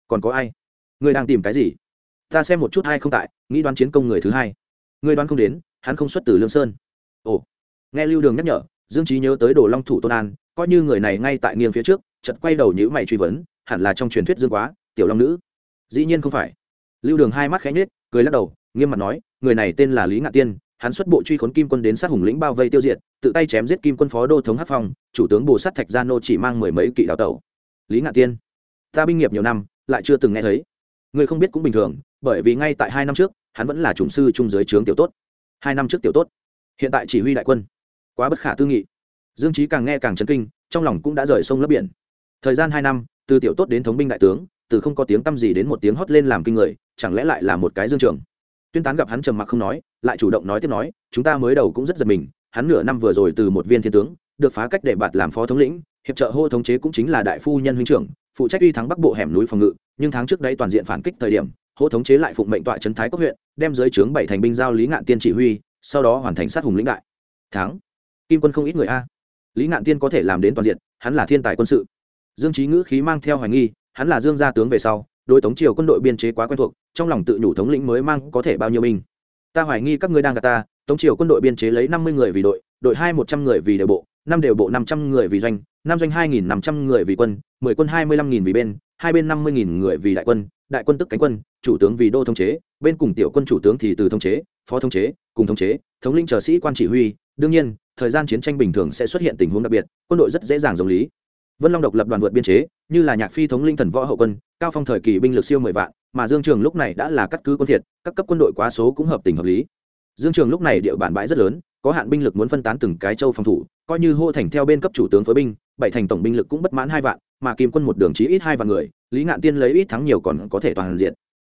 Còn có ai? Người đang tìm cái gì? Ta xem một chút ai không tại, nghĩ đoán chiến công người thứ hai người đoán không đến, hắn không xuất từ lương sơn. Ồ, nghe lưu đường nhắc nhở, dương trí nhớ tới đồ long thủ tôn an, coi như người này ngay tại nghiêng phía trước chật quay đầu nhữ mày truy vấn, hẳn là trong truyền thuyết dương quá, tiểu long nữ. Dĩ nhiên không phải. Lưu đường hai mắt khẽ nhết cười lắc đầu, nghiêm mặt nói, người này tên là lý ngạn tiên, hắn xuất bộ truy khốn kim quân đến sát hùng lĩnh bao vây tiêu diệt, tự tay chém giết kim quân phó đô thống hát phong, chủ tướng bồ sát thạch gia nô chỉ mang mười mấy kỵ đào tẩu. Lý ngạn tiên, ta binh nghiệp nhiều năm, lại chưa từng nghe thấy. Người không biết cũng bình thường, bởi vì ngay tại hai năm trước hắn vẫn là chủng sư trung giới trướng tiểu tốt. Hai năm trước tiểu tốt. Hiện tại chỉ huy đại quân. Quá bất khả tư nghị. Dương trí càng nghe càng chấn kinh, trong lòng cũng đã rời sông lấp biển. Thời gian hai năm, từ tiểu tốt đến thống binh đại tướng, từ không có tiếng tăm gì đến một tiếng hót lên làm kinh người, chẳng lẽ lại là một cái dương trường? Tuyên tán gặp hắn trầm mặc không nói, lại chủ động nói tiếp nói, chúng ta mới đầu cũng rất giật mình, hắn nửa năm vừa rồi từ một viên thiên tướng, được phá cách để bạt làm phó thống lĩnh, hiệp trợ hô thống chế cũng chính là đại phu nhân huynh trưởng, phụ trách uy thắng bắc bộ hẻm núi phòng ngự, nhưng tháng trước đây toàn diện phản kích thời điểm Hỗ thống chế lại phụng mệnh tọa trấn thái cốc huyện, đem dưới trướng bảy thành binh giao lý ngạn tiên chỉ huy, sau đó hoàn thành sát hùng lĩnh đại. Thắng. Kim quân không ít người a. Lý ngạn tiên có thể làm đến toàn diện, hắn là thiên tài quân sự. Dương trí ngữ khí mang theo hoài nghi, hắn là dương gia tướng về sau, đối tống triều quân đội biên chế quá quen thuộc, trong lòng tự nhủ thống lĩnh mới mang có thể bao nhiêu mình ta hoài nghi các ngươi đang gạt ta, tống triều quân đội biên chế lấy năm mươi người vì đội đội hai một trăm người vì đều bộ, năm đều bộ năm trăm người vì doanh, năm doanh hai nghìn năm trăm người vì quân, mười quân hai mươi lăm nghìn vì bên, hai bên năm mươi nghìn người vì đại quân đại quân tức cánh quân chủ tướng vì đô thống chế, bên cùng tiểu quân chủ tướng thì từ thống chế, phó thống chế, cùng thống chế, thống lĩnh trợ sĩ quan chỉ huy. Đương nhiên, thời gian chiến tranh bình thường sẽ xuất hiện tình huống đặc biệt, quân đội rất dễ dàng giống lý vân long độc lập đoàn vượt biên chế, như là nhạc phi thống linh thần võ hậu quân, cao phong thời kỳ binh lực siêu mười vạn, mà dương trường lúc này đã là cắt cứ quân thiệt, các cấp quân đội quá số cũng hợp tình hợp lý. Dương trường lúc này địa bàn bãi rất lớn, có hạn binh lực muốn phân tán từng cái châu phòng thủ, coi như hô thành theo bên cấp chủ tướng phối binh, bảy thành tổng binh lực cũng bất mãn hai vạn, mà kim quân một đường chí ít hai vạn người, lý ngạn tiên lấy ít thắng nhiều còn có thể toàn diện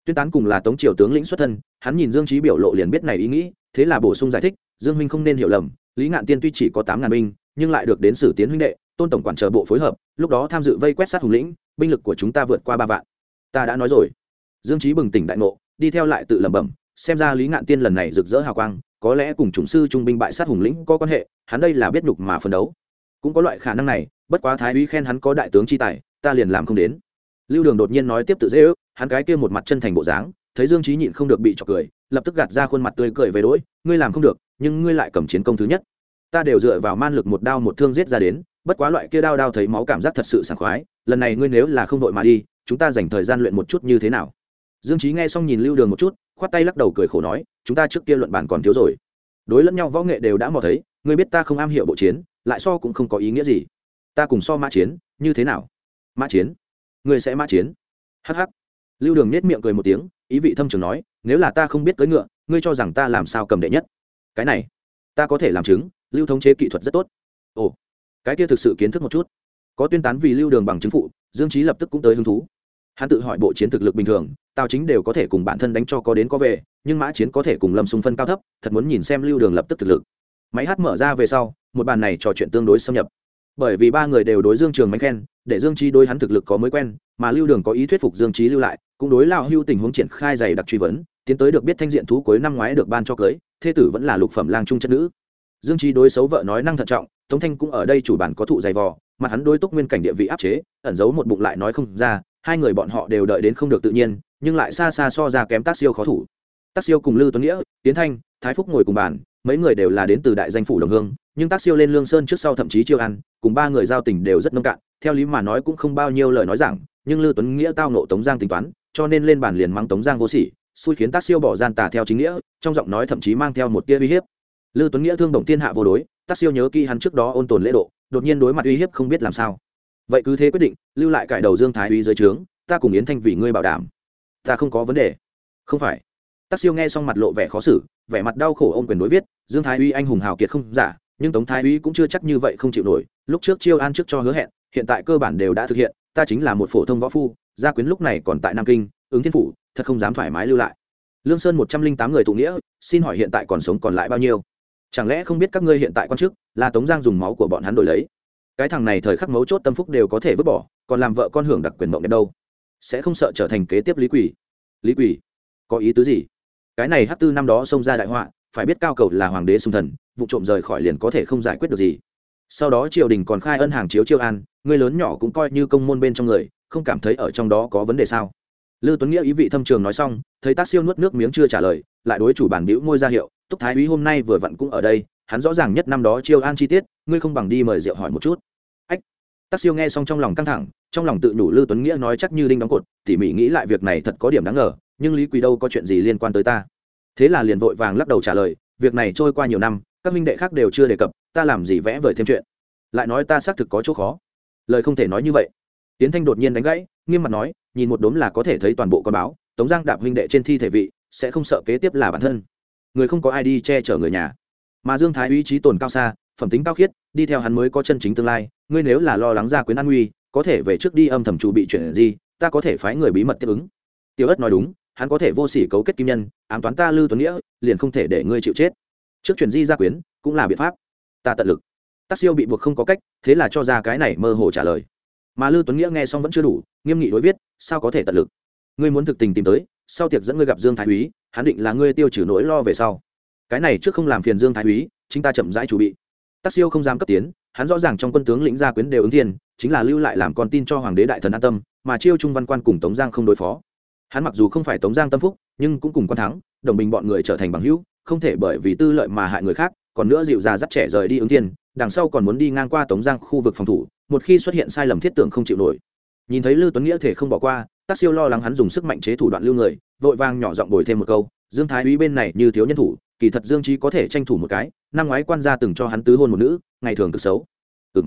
tuyên tán cùng là tống triều tướng lĩnh xuất thân, hắn nhìn dương trí biểu lộ liền biết này ý nghĩ, thế là bổ sung giải thích, dương huynh không nên hiểu lầm, lý ngạn tiên tuy chỉ có tám ngàn binh, nhưng lại được đến sử tiến huynh đệ, tôn tổng quản trợ bộ phối hợp, lúc đó tham dự vây quét sát hùng lĩnh, binh lực của chúng ta vượt qua ba vạn. Ta đã nói rồi. Dương trí bừng tỉnh đại ngộ, đi theo lại tự lẩm bẩm, xem ra lý ngạn tiên lần này rực rỡ hào quang, có lẽ cùng chủng sư trung binh bại sát hùng lĩnh có quan hệ, hắn đây là biết nhục mà phấn đấu. Cũng có loại khả năng này, bất quá thái úy khen hắn có đại tướng chi tài, ta liền làm không đến. Lưu đường đột nhiên nói tiếp tự dễ ước hắn cái kia một mặt chân thành bộ dáng, thấy dương trí nhịn không được bị chọc cười, lập tức gạt ra khuôn mặt tươi cười về đỗi, ngươi làm không được, nhưng ngươi lại cầm chiến công thứ nhất. Ta đều dựa vào man lực một đao một thương giết ra đến, bất quá loại kia đao đao thấy máu cảm giác thật sự sảng khoái, lần này ngươi nếu là không vội mà đi, chúng ta dành thời gian luyện một chút như thế nào? Dương trí nghe xong nhìn lưu đường một chút, khoát tay lắc đầu cười khổ nói, chúng ta trước kia luận bản còn thiếu rồi. Đối lẫn nhau võ nghệ đều đã mò thấy, ngươi biết ta không am hiểu bộ chiến, lại so cũng không có ý nghĩa gì. Ta cùng so mã chiến, như thế nào? Mã chiến. Ngươi sẽ mã chiến. Hh lưu đường nết miệng cười một tiếng, ý vị thâm trường nói, nếu là ta không biết cưỡi ngựa, ngươi cho rằng ta làm sao cầm đệ nhất? Cái này, ta có thể làm chứng, lưu thống chế kỹ thuật rất tốt. Ồ, cái kia thực sự kiến thức một chút. Có tuyên tán vì lưu đường bằng chứng phụ, dương trí lập tức cũng tới hứng thú. Hắn tự hỏi bộ chiến thực lực bình thường, tào chính đều có thể cùng bản thân đánh cho có đến có về, nhưng mã chiến có thể cùng lâm xung phân cao thấp, thật muốn nhìn xem lưu đường lập tức thực lực. Máy hát mở ra về sau, một bàn này trò chuyện tương đối xâm nhập bởi vì ba người đều đối dương trường mánh khen, để dương trí đối hắn thực lực có mới quen, mà lưu đường có ý thuyết phục dương trí lưu lại, cũng đối lao hưu tình huống triển khai dày đặc truy vấn, tiến tới được biết thanh diện thú cuối năm ngoái được ban cho cưới thê tử vẫn là lục phẩm lang trung chất nữ. Dương trí đối xấu vợ nói năng thận trọng, tống thanh cũng ở đây chủ bản có thụ dày vò, mà hắn đối túc nguyên cảnh địa vị áp chế, ẩn giấu một bụng lại nói không ra, hai người bọn họ đều đợi đến không được tự nhiên, nhưng lại xa xa so ra kém tác siêu khó thủ. Tác siêu cùng lưu tuấn nghĩa, tiến thanh, thái phúc ngồi cùng bàn, mấy người đều là đến từ đại danh phủ đồng hương nhưng tác siêu lên lương sơn trước sau thậm chí chiêu ăn, cùng ba người giao tình đều rất nông cạn, theo lý mà nói cũng không bao nhiêu lời nói rằng nhưng lưu tuấn nghĩa tao nộ tống giang tính toán, cho nên lên bàn liền mang tống giang vô sỉ, xui khiến tác siêu bỏ gian tà theo chính nghĩa, trong giọng nói thậm chí mang theo một tia uy hiếp. Lưu tuấn nghĩa thương đồng thiên hạ vô đối, tác siêu nhớ kỹ hắn trước đó ôn tồn lễ độ, đột nhiên đối mặt uy hiếp không biết làm sao. Vậy cứ thế quyết định, lưu lại cải đầu dương thái uy dưới trướng, ta cùng yến thanh vì ngươi bảo đảm. Ta không có vấn đề. Không phải. Tác siêu nghe xong mặt lộ vẻ khó xử, vẻ mặt đau khổ ôm quyền đối viết, dương thái uy anh hùng hào kiệt không giả nhưng tống thái úy cũng chưa chắc như vậy không chịu nổi. Lúc trước chiêu an trước cho hứa hẹn, hiện tại cơ bản đều đã thực hiện, ta chính là một phổ thông võ phu, gia quyến lúc này còn tại nam kinh, ứng thiên phủ, thật không dám thoải mái lưu lại. Lương sơn một trăm linh tám người tụ nghĩa, xin hỏi hiện tại còn sống còn lại bao nhiêu? Chẳng lẽ không biết các ngươi hiện tại quan chức, là tống giang dùng máu của bọn hắn đổi lấy? Cái thằng này thời khắc mấu chốt tâm phúc đều có thể vứt bỏ, còn làm vợ con hưởng đặc quyền mộng đẹp đâu? Sẽ không sợ trở thành kế tiếp lý quỷ. Lý quỷ, có ý tứ gì? Cái này hát tư năm đó xông ra đại họa phải biết cao cầu là hoàng đế sung thần vụ trộm rời khỏi liền có thể không giải quyết được gì sau đó triều đình còn khai ân hàng chiếu chiêu an người lớn nhỏ cũng coi như công môn bên trong người không cảm thấy ở trong đó có vấn đề sao Lưu Tuấn Nghĩa ý vị thâm trường nói xong, thấy Tác Siêu nuốt nước miếng chưa trả lời, lại đối chủ bản đĩu môi ra hiệu, Túc Thái úy hôm nay vừa vặn cũng ở đây, hắn rõ ràng nhất năm đó chiêu an chi tiết, ngươi không bằng đi mời rượu hỏi một chút. Ách. Tác Siêu nghe xong trong lòng căng thẳng, trong lòng tự nhủ Lưu Tuấn Nghĩa nói chắc như đinh đóng cột, tỉ mỉ nghĩ lại việc này thật có điểm đáng ngờ, nhưng Lý Quỳ đâu có chuyện gì liên quan tới ta. Thế là liền vội vàng lắc đầu trả lời, việc này trôi qua nhiều năm, các minh đệ khác đều chưa đề cập, ta làm gì vẽ vời thêm chuyện. Lại nói ta xác thực có chỗ khó. Lời không thể nói như vậy. Tiến Thanh đột nhiên đánh gãy, nghiêm mặt nói, nhìn một đốm là có thể thấy toàn bộ con báo tống giang đạp huynh đệ trên thi thể vị sẽ không sợ kế tiếp là bản thân người không có ai đi che chở người nhà mà dương thái uy trí tồn cao xa phẩm tính cao khiết đi theo hắn mới có chân chính tương lai ngươi nếu là lo lắng ra quyến an nguy có thể về trước đi âm thầm chủ bị chuyện gì ta có thể phái người bí mật tiếp ứng tiêu ất nói đúng hắn có thể vô sỉ cấu kết kim nhân, ám toán ta lưu tuấn nghĩa, liền không thể để ngươi chịu chết. Trước chuyển di gia quyến, cũng là biện pháp. Ta tận lực. Tác siêu bị buộc không có cách, thế là cho ra cái này mơ hồ trả lời. Mà lưu tuấn nghĩa nghe xong vẫn chưa đủ, nghiêm nghị đối viết, sao có thể tận lực? Ngươi muốn thực tình tìm tới, sau tiệc dẫn ngươi gặp dương thái úy, hắn định là ngươi tiêu trừ nỗi lo về sau. Cái này trước không làm phiền dương thái úy chúng ta chậm rãi chuẩn bị. Tác siêu không dám cấp tiến, hắn rõ ràng trong quân tướng lĩnh gia quyến đều ứng thiên, chính là lưu lại làm con tin cho hoàng đế đại thần an tâm, mà chiêu trung văn quan cùng tống giang không đối phó hắn mặc dù không phải tống giang tâm phúc nhưng cũng cùng quan thắng đồng bình bọn người trở thành bằng hữu không thể bởi vì tư lợi mà hại người khác còn nữa dịu già dắt trẻ rời đi ứng tiên, đằng sau còn muốn đi ngang qua tống giang khu vực phòng thủ một khi xuất hiện sai lầm thiết tưởng không chịu nổi. Nhìn thấy lưu tuấn nghĩa thể không bỏ qua tác siêu lo lắng hắn dùng sức mạnh chế thủ đoạn lưu người vội vàng nhỏ giọng bồi thêm một câu dương thái úy bên này như thiếu nhân thủ kỳ thật dương trí có thể tranh thủ một cái năm ngoái quan gia từng cho hắn tứ hôn một nữ ngày thường cực xấu. Ừ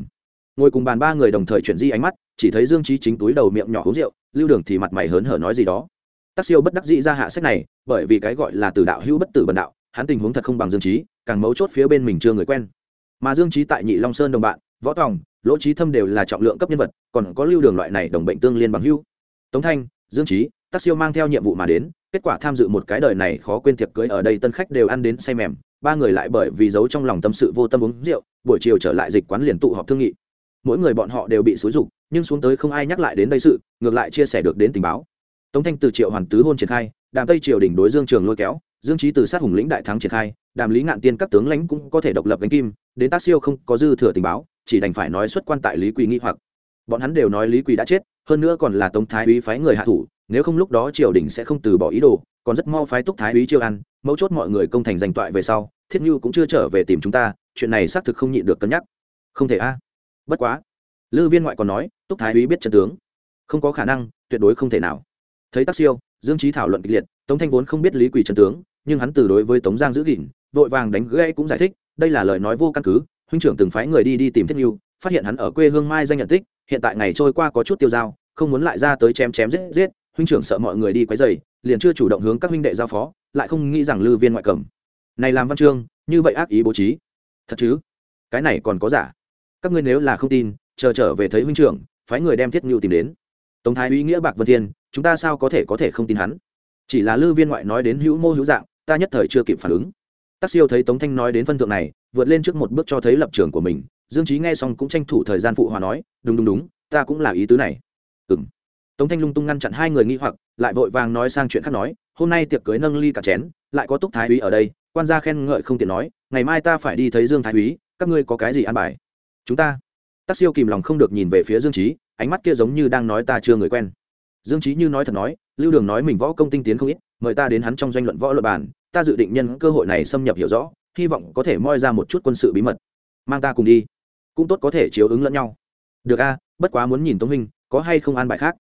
ngồi cùng bàn ba người đồng thời chuyển di ánh mắt chỉ thấy dương trí chính túi đầu miệng nhỏ uống rượu lưu đường thì mặt mày hớn hở nói gì đó. Tác siêu bất đắc dĩ ra hạ sách này, bởi vì cái gọi là từ đạo hữu bất tử bần đạo, hắn tình huống thật không bằng dương trí càng mấu chốt phía bên mình chưa người quen. Mà dương trí tại nhị long sơn đồng bạn, võ tòng, lỗ trí thâm đều là trọng lượng cấp nhân vật, còn có lưu đường loại này đồng bệnh tương liên bằng hữu. Tống thanh, dương trí tác siêu mang theo nhiệm vụ mà đến, kết quả tham dự một cái đời này khó quên tiệc cưới ở đây tân khách đều ăn đến say mềm, ba người lại bởi vì giấu trong lòng tâm sự vô tâm uống rượu, buổi chiều trở lại dịch quán liền tụ họp thương nghị. Mỗi người bọn họ đều bị xúi dục nhưng xuống tới không ai nhắc lại đến đây sự, ngược lại chia sẻ được đến tình báo. Tống thanh từ triệu hoàn tứ hôn triển khai, đàm tây triều đỉnh đối dương trường lôi kéo, dương trí từ sát hùng lĩnh đại thắng triển khai, đàm lý ngạn tiên các tướng lãnh cũng có thể độc lập gánh kim, đến tác siêu không có dư thừa tình báo, chỉ đành phải nói xuất quan tại lý quỳ nghi hoặc. Bọn hắn đều nói lý quỳ đã chết, hơn nữa còn là tống thái úy phái người hạ thủ, nếu không lúc đó triều đình sẽ không từ bỏ ý đồ, còn rất mau phái túc thái úy chiêu ăn, mấu chốt mọi người công thành giành toại về sau, thiết như cũng chưa trở về tìm chúng ta, chuyện này xác thực không nhịn được cân nhắc. Không thể a. Bất quá lư viên ngoại còn nói, túc thái úy biết chân tướng. Không có khả năng, tuyệt đối không thể nào. Thấy tác siêu, dương trí thảo luận kịch liệt, tống thanh vốn không biết lý Quỷ chân tướng, nhưng hắn từ đối với tống giang giữ gìn, vội vàng đánh gãy cũng giải thích, đây là lời nói vô căn cứ, huynh trưởng từng phái người đi đi tìm thiết như phát hiện hắn ở quê hương mai danh nhận tích, hiện tại ngày trôi qua có chút tiêu dao, không muốn lại ra tới chém chém giết giết, huynh trưởng sợ mọi người đi quấy dày liền chưa chủ động hướng các huynh đệ giao phó, lại không nghĩ rằng lư viên ngoại cầm. Này làm văn chương, như vậy ác ý bố trí. Thật chứ? Cái này còn có giả. Các ngươi nếu là không tin chờ trở về thấy huynh trưởng, phái người đem thiết ngưu tìm đến. Tống thái uy nghĩa bạc vân thiên, chúng ta sao có thể có thể không tin hắn? Chỉ là lư viên ngoại nói đến hữu mô hữu dạng, ta nhất thời chưa kịp phản ứng. Tác siêu thấy tống thanh nói đến phân thượng này, vượt lên trước một bước cho thấy lập trường của mình. Dương trí nghe xong cũng tranh thủ thời gian phụ hòa nói, đúng đúng đúng, ta cũng là ý tứ này. Ừ m tống thanh lung tung ngăn chặn hai người nghi hoặc, lại vội vàng nói sang chuyện khác nói, hôm nay tiệc cưới nâng ly cả chén, lại có túc thái úy ở đây, quan gia khen ngợi không tiện nói, ngày mai ta phải đi thấy dương thái úy, các ngươi có cái gì ăn bài? Chúng ta tác siêu kìm lòng không được nhìn về phía dương trí ánh mắt kia giống như đang nói ta chưa người quen. Dương trí như nói thật nói, lưu đường nói mình võ công tinh tiến không ít, mời ta đến hắn trong doanh luận võ luật bản ta dự định nhân cơ hội này xâm nhập hiểu rõ, hy vọng có thể moi ra một chút quân sự bí mật. Mang ta cùng đi. Cũng tốt có thể chiếu ứng lẫn nhau. Được a, bất quá muốn nhìn tống minh có hay không an bài khác?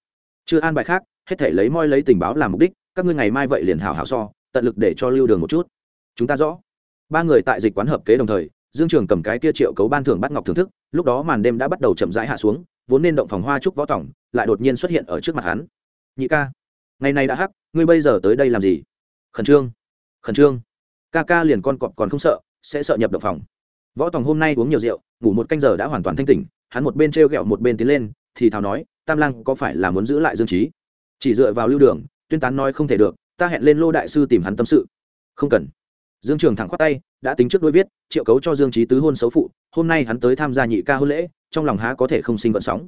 Chưa an bài khác, hết thể lấy moi lấy tình báo làm mục đích, các ngươi ngày mai vậy liền hảo hảo so, tận lực để cho lưu đường một chút. Chúng ta rõ. Ba người tại dịch quán hợp kế đồng thời dương trường cầm cái kia triệu cấu ban thưởng bắt ngọc thưởng thức, lúc đó màn đêm đã bắt đầu chậm rãi hạ xuống, vốn nên động phòng hoa trúc võ tổng lại đột nhiên xuất hiện ở trước mặt hắn. Nhị ca, ngày này đã hắc, ngươi bây giờ tới đây làm gì? Khẩn trương khẩn trương. Ca ca liền con cọp còn không sợ, sẽ sợ nhập động phòng. Võ tòng hôm nay uống nhiều rượu, ngủ một canh giờ đã hoàn toàn thanh tỉnh, hắn một bên t r e o g ẹ o một bên tiến lên, thì thào nói, tam lang có phải là muốn giữ lại dương trí chỉ dựa vào lưu đường, tuyên tán nói không thể được, ta hẹn lên lô đại sư tìm hắn tâm sự. Không cần. Dương trường thẳng khoát tay đã tính trước đôi viết, triệu cấu cho dương trí tứ hôn xấu phụ, hôm nay hắn tới tham gia nhị ca hôn lễ, trong lòng há có thể không sinh vận sóng.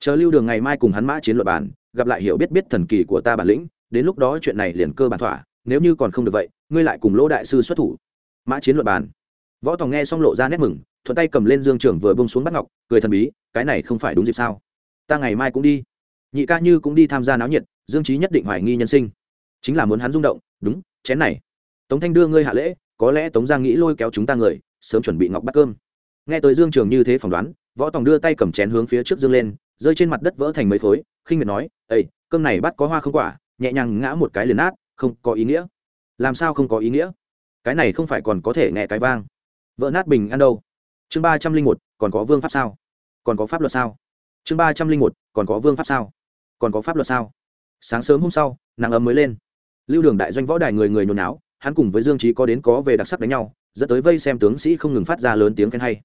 Chờ lưu đường ngày mai cùng hắn mã chiến luật bản gặp lại hiểu biết biết thần kỳ của ta bản lĩnh, đến lúc đó chuyện này liền cơ bản thỏa, nếu như còn không được vậy, ngươi lại cùng lỗ đại sư xuất thủ. Mã chiến luật bàn. Võ tòng nghe xong lộ ra nét mừng, thuận tay cầm lên dương trưởng vừa bông xuống bắt ngọc, cười thần bí, cái này không phải đúng dịp sao? Ta ngày mai cũng đi. Nhị ca như cũng đi tham gia náo nhiệt, dương trí nhất định hoài nghi nhân sinh. Chính là muốn hắn rung động, đúng, chén này. Tống thanh đưa ngươi hạ lễ có lẽ tống giang nghĩ lôi kéo chúng ta người, sớm chuẩn bị ngọc bắt cơm. Nghe tới dương trường như thế phỏng đoán, võ tòng đưa tay cầm chén hướng phía trước dương lên, rơi trên mặt đất vỡ thành mấy khối, khinh miệt nói ây cơm này bắt có hoa không quả, nhẹ nhàng ngã một cái liền nát, không có ý nghĩa. Làm sao không có ý nghĩa? Cái này không phải còn có thể nghe cái vang. Vỡ nát bình ăn đâu? Chương ba trăm linh một, còn có vương pháp sao? Còn có pháp luật sao? Chương ba trăm linh một, còn có vương pháp sao? Còn có pháp luật sao? Sáng sớm hôm sau, nắng ấm mới lên. Lưu đường đại doanh võ đài người người nhồi náo hắn cùng với dương trí có đến có về đặc sắc đánh nhau, dẫn tới vây xem tướng sĩ không ngừng phát ra lớn tiếng khen hay.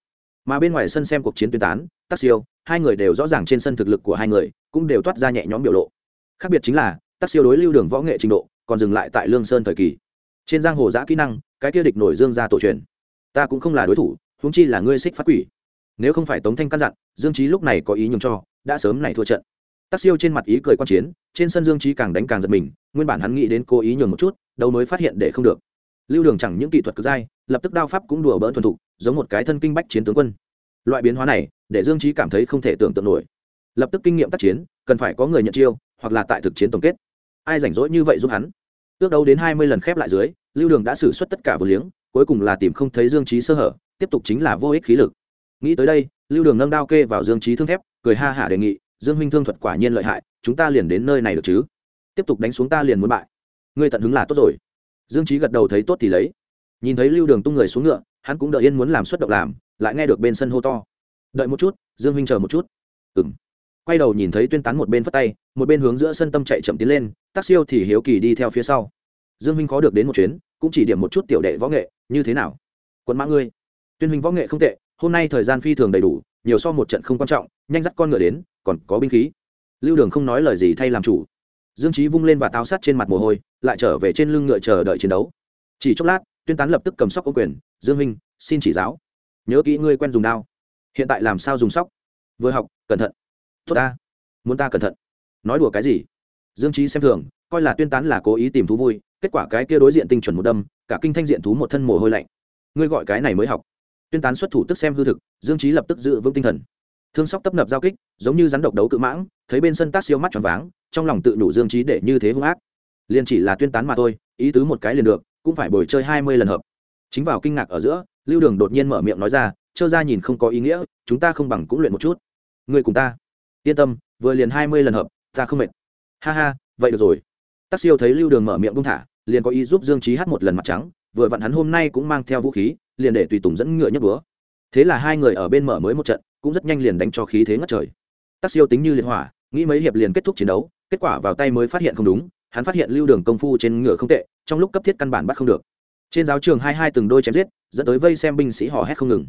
Mà bên ngoài sân xem cuộc chiến tuyên tán, Tắc siêu, hai người đều rõ ràng trên sân thực lực của hai người, cũng đều toát ra nhẹ nhõm biểu lộ. Khác biệt chính là, Tắc siêu đối lưu đường võ nghệ trình độ, còn dừng lại tại lương sơn thời kỳ. Trên giang hồ giã kỹ năng, cái kia địch nổi dương ra tổ truyền. Ta cũng không là đối thủ, huống chi là ngươi xích phát quỷ. Nếu không phải tống thanh căn dặn, dương trí lúc này có ý nhường cho, đã sớm này thua trận. Tắc siêu trên mặt ý cười quan chiến, trên sân dương trí càng đánh càng giật mình, nguyên bản hắn nghĩ đến cố ý nhường một chút đầu mới phát hiện để không được. Lưu đường chẳng những kỹ thuật cực dai, lập tức đao pháp cũng đùa bỡn thuần thục, giống một cái thân kinh bách chiến tướng quân. Loại biến hóa này, để dương trí cảm thấy không thể tưởng tượng nổi. Lập tức kinh nghiệm tác chiến, cần phải có người nhận chiêu, hoặc là tại thực chiến tổng kết. Ai rảnh rỗi như vậy giúp hắn? Ước đấu đến hai mươi lần khép lại dưới, lưu đường đã xử suất tất cả vừa liếng, cuối cùng là tìm không thấy dương trí sơ hở, tiếp tục chính là vô ích khí lực. Nghĩ tới đây, lưu đường nâng đao kê vào dương trí thương thép, cười ha hả đề nghị, dương huynh thương thuật quả nhiên lợi hại, chúng ta liền đến nơi này được chứ? Tiếp tục đánh xuống ta liền muốn bại ngươi tận hứng là tốt rồi. Dương trí gật đầu thấy tốt thì lấy. Nhìn thấy lưu đường tung người xuống ngựa, hắn cũng đợi yên muốn làm xuất động làm, lại nghe được bên sân hô to. Đợi một chút, dương huynh chờ một chút. Ừng quay đầu nhìn thấy tuyên tán một bên phất tay, một bên hướng giữa sân tâm chạy chậm tiến lên tác siêu thì hiếu kỳ đi theo phía sau. Dương huynh khó được đến một chuyến, cũng chỉ điểm một chút tiểu đệ võ nghệ, như thế nào? Quân mã ngươi. Tuyên huynh võ nghệ không tệ, hôm nay thời gian phi thường đầy đủ, nhiều so một trận không quan trọng, nhanh dắt con ngựa đến, còn có binh khí. Lưu đường không nói lời gì thay làm chủ dương trí vung lên và táo sát trên mặt mồ hôi, lại trở về trên lưng ngựa chờ đợi chiến đấu. Chỉ chốc lát, tuyên tán lập tức cầm sóc ô quyền, dương minh xin chỉ giáo. Nhớ kỹ ngươi quen dùng đao. Hiện tại làm sao dùng sóc? Vừa học, cẩn thận. Tốt ta. Muốn ta cẩn thận. Nói đùa cái gì? Dương trí xem thường, coi là tuyên tán là cố ý tìm thú vui, kết quả cái kia đối diện tinh chuẩn một đâm, cả kinh thanh diện thú một thân mồ hôi lạnh. Ngươi gọi cái này mới học. Tuyên tán xuất thủ tức xem hư thực, dương trí lập tức giữ vững tinh thần thương sóc tấp nập giao kích, giống như rắn độc đấu cự mãng, thấy bên sân tác siêu mắt tròn váng, trong lòng tự đủ dương trí để như thế hung ác. Liền chỉ là tuyên tán mà thôi, ý tứ một cái liền được, cũng phải bồi chơi hai mươi lần hợp. Chính vào kinh ngạc ở giữa, lưu đường đột nhiên mở miệng nói ra trơ ra nhìn không có ý nghĩa, chúng ta không bằng cũng luyện một chút. Người cùng ta. Yên tâm, vừa liền hai mươi lần hợp, ta không mệt. Ha ha, vậy được rồi. Tác siêu thấy lưu đường mở miệng buông thả, liền có ý giúp dương trí hát một lần mặt trắng, vừa vặn hắn hôm nay cũng mang theo vũ khí, liền để tùy tùng dẫn ngựa nhấp búa. Thế là hai người ở bên mở mới một trận cũng rất nhanh liền đánh cho khí thế ngất trời. Tác siêu tính như liệt hỏa, nghĩ mấy hiệp liền kết thúc chiến đấu, kết quả vào tay mới phát hiện không đúng, hắn phát hiện lưu đường công phu trên ngựa không tệ, trong lúc cấp thiết căn bản bắt không được. Trên giáo trường hai hai từng đôi chém giết, dẫn tới vây xem binh sĩ hò hét không ngừng.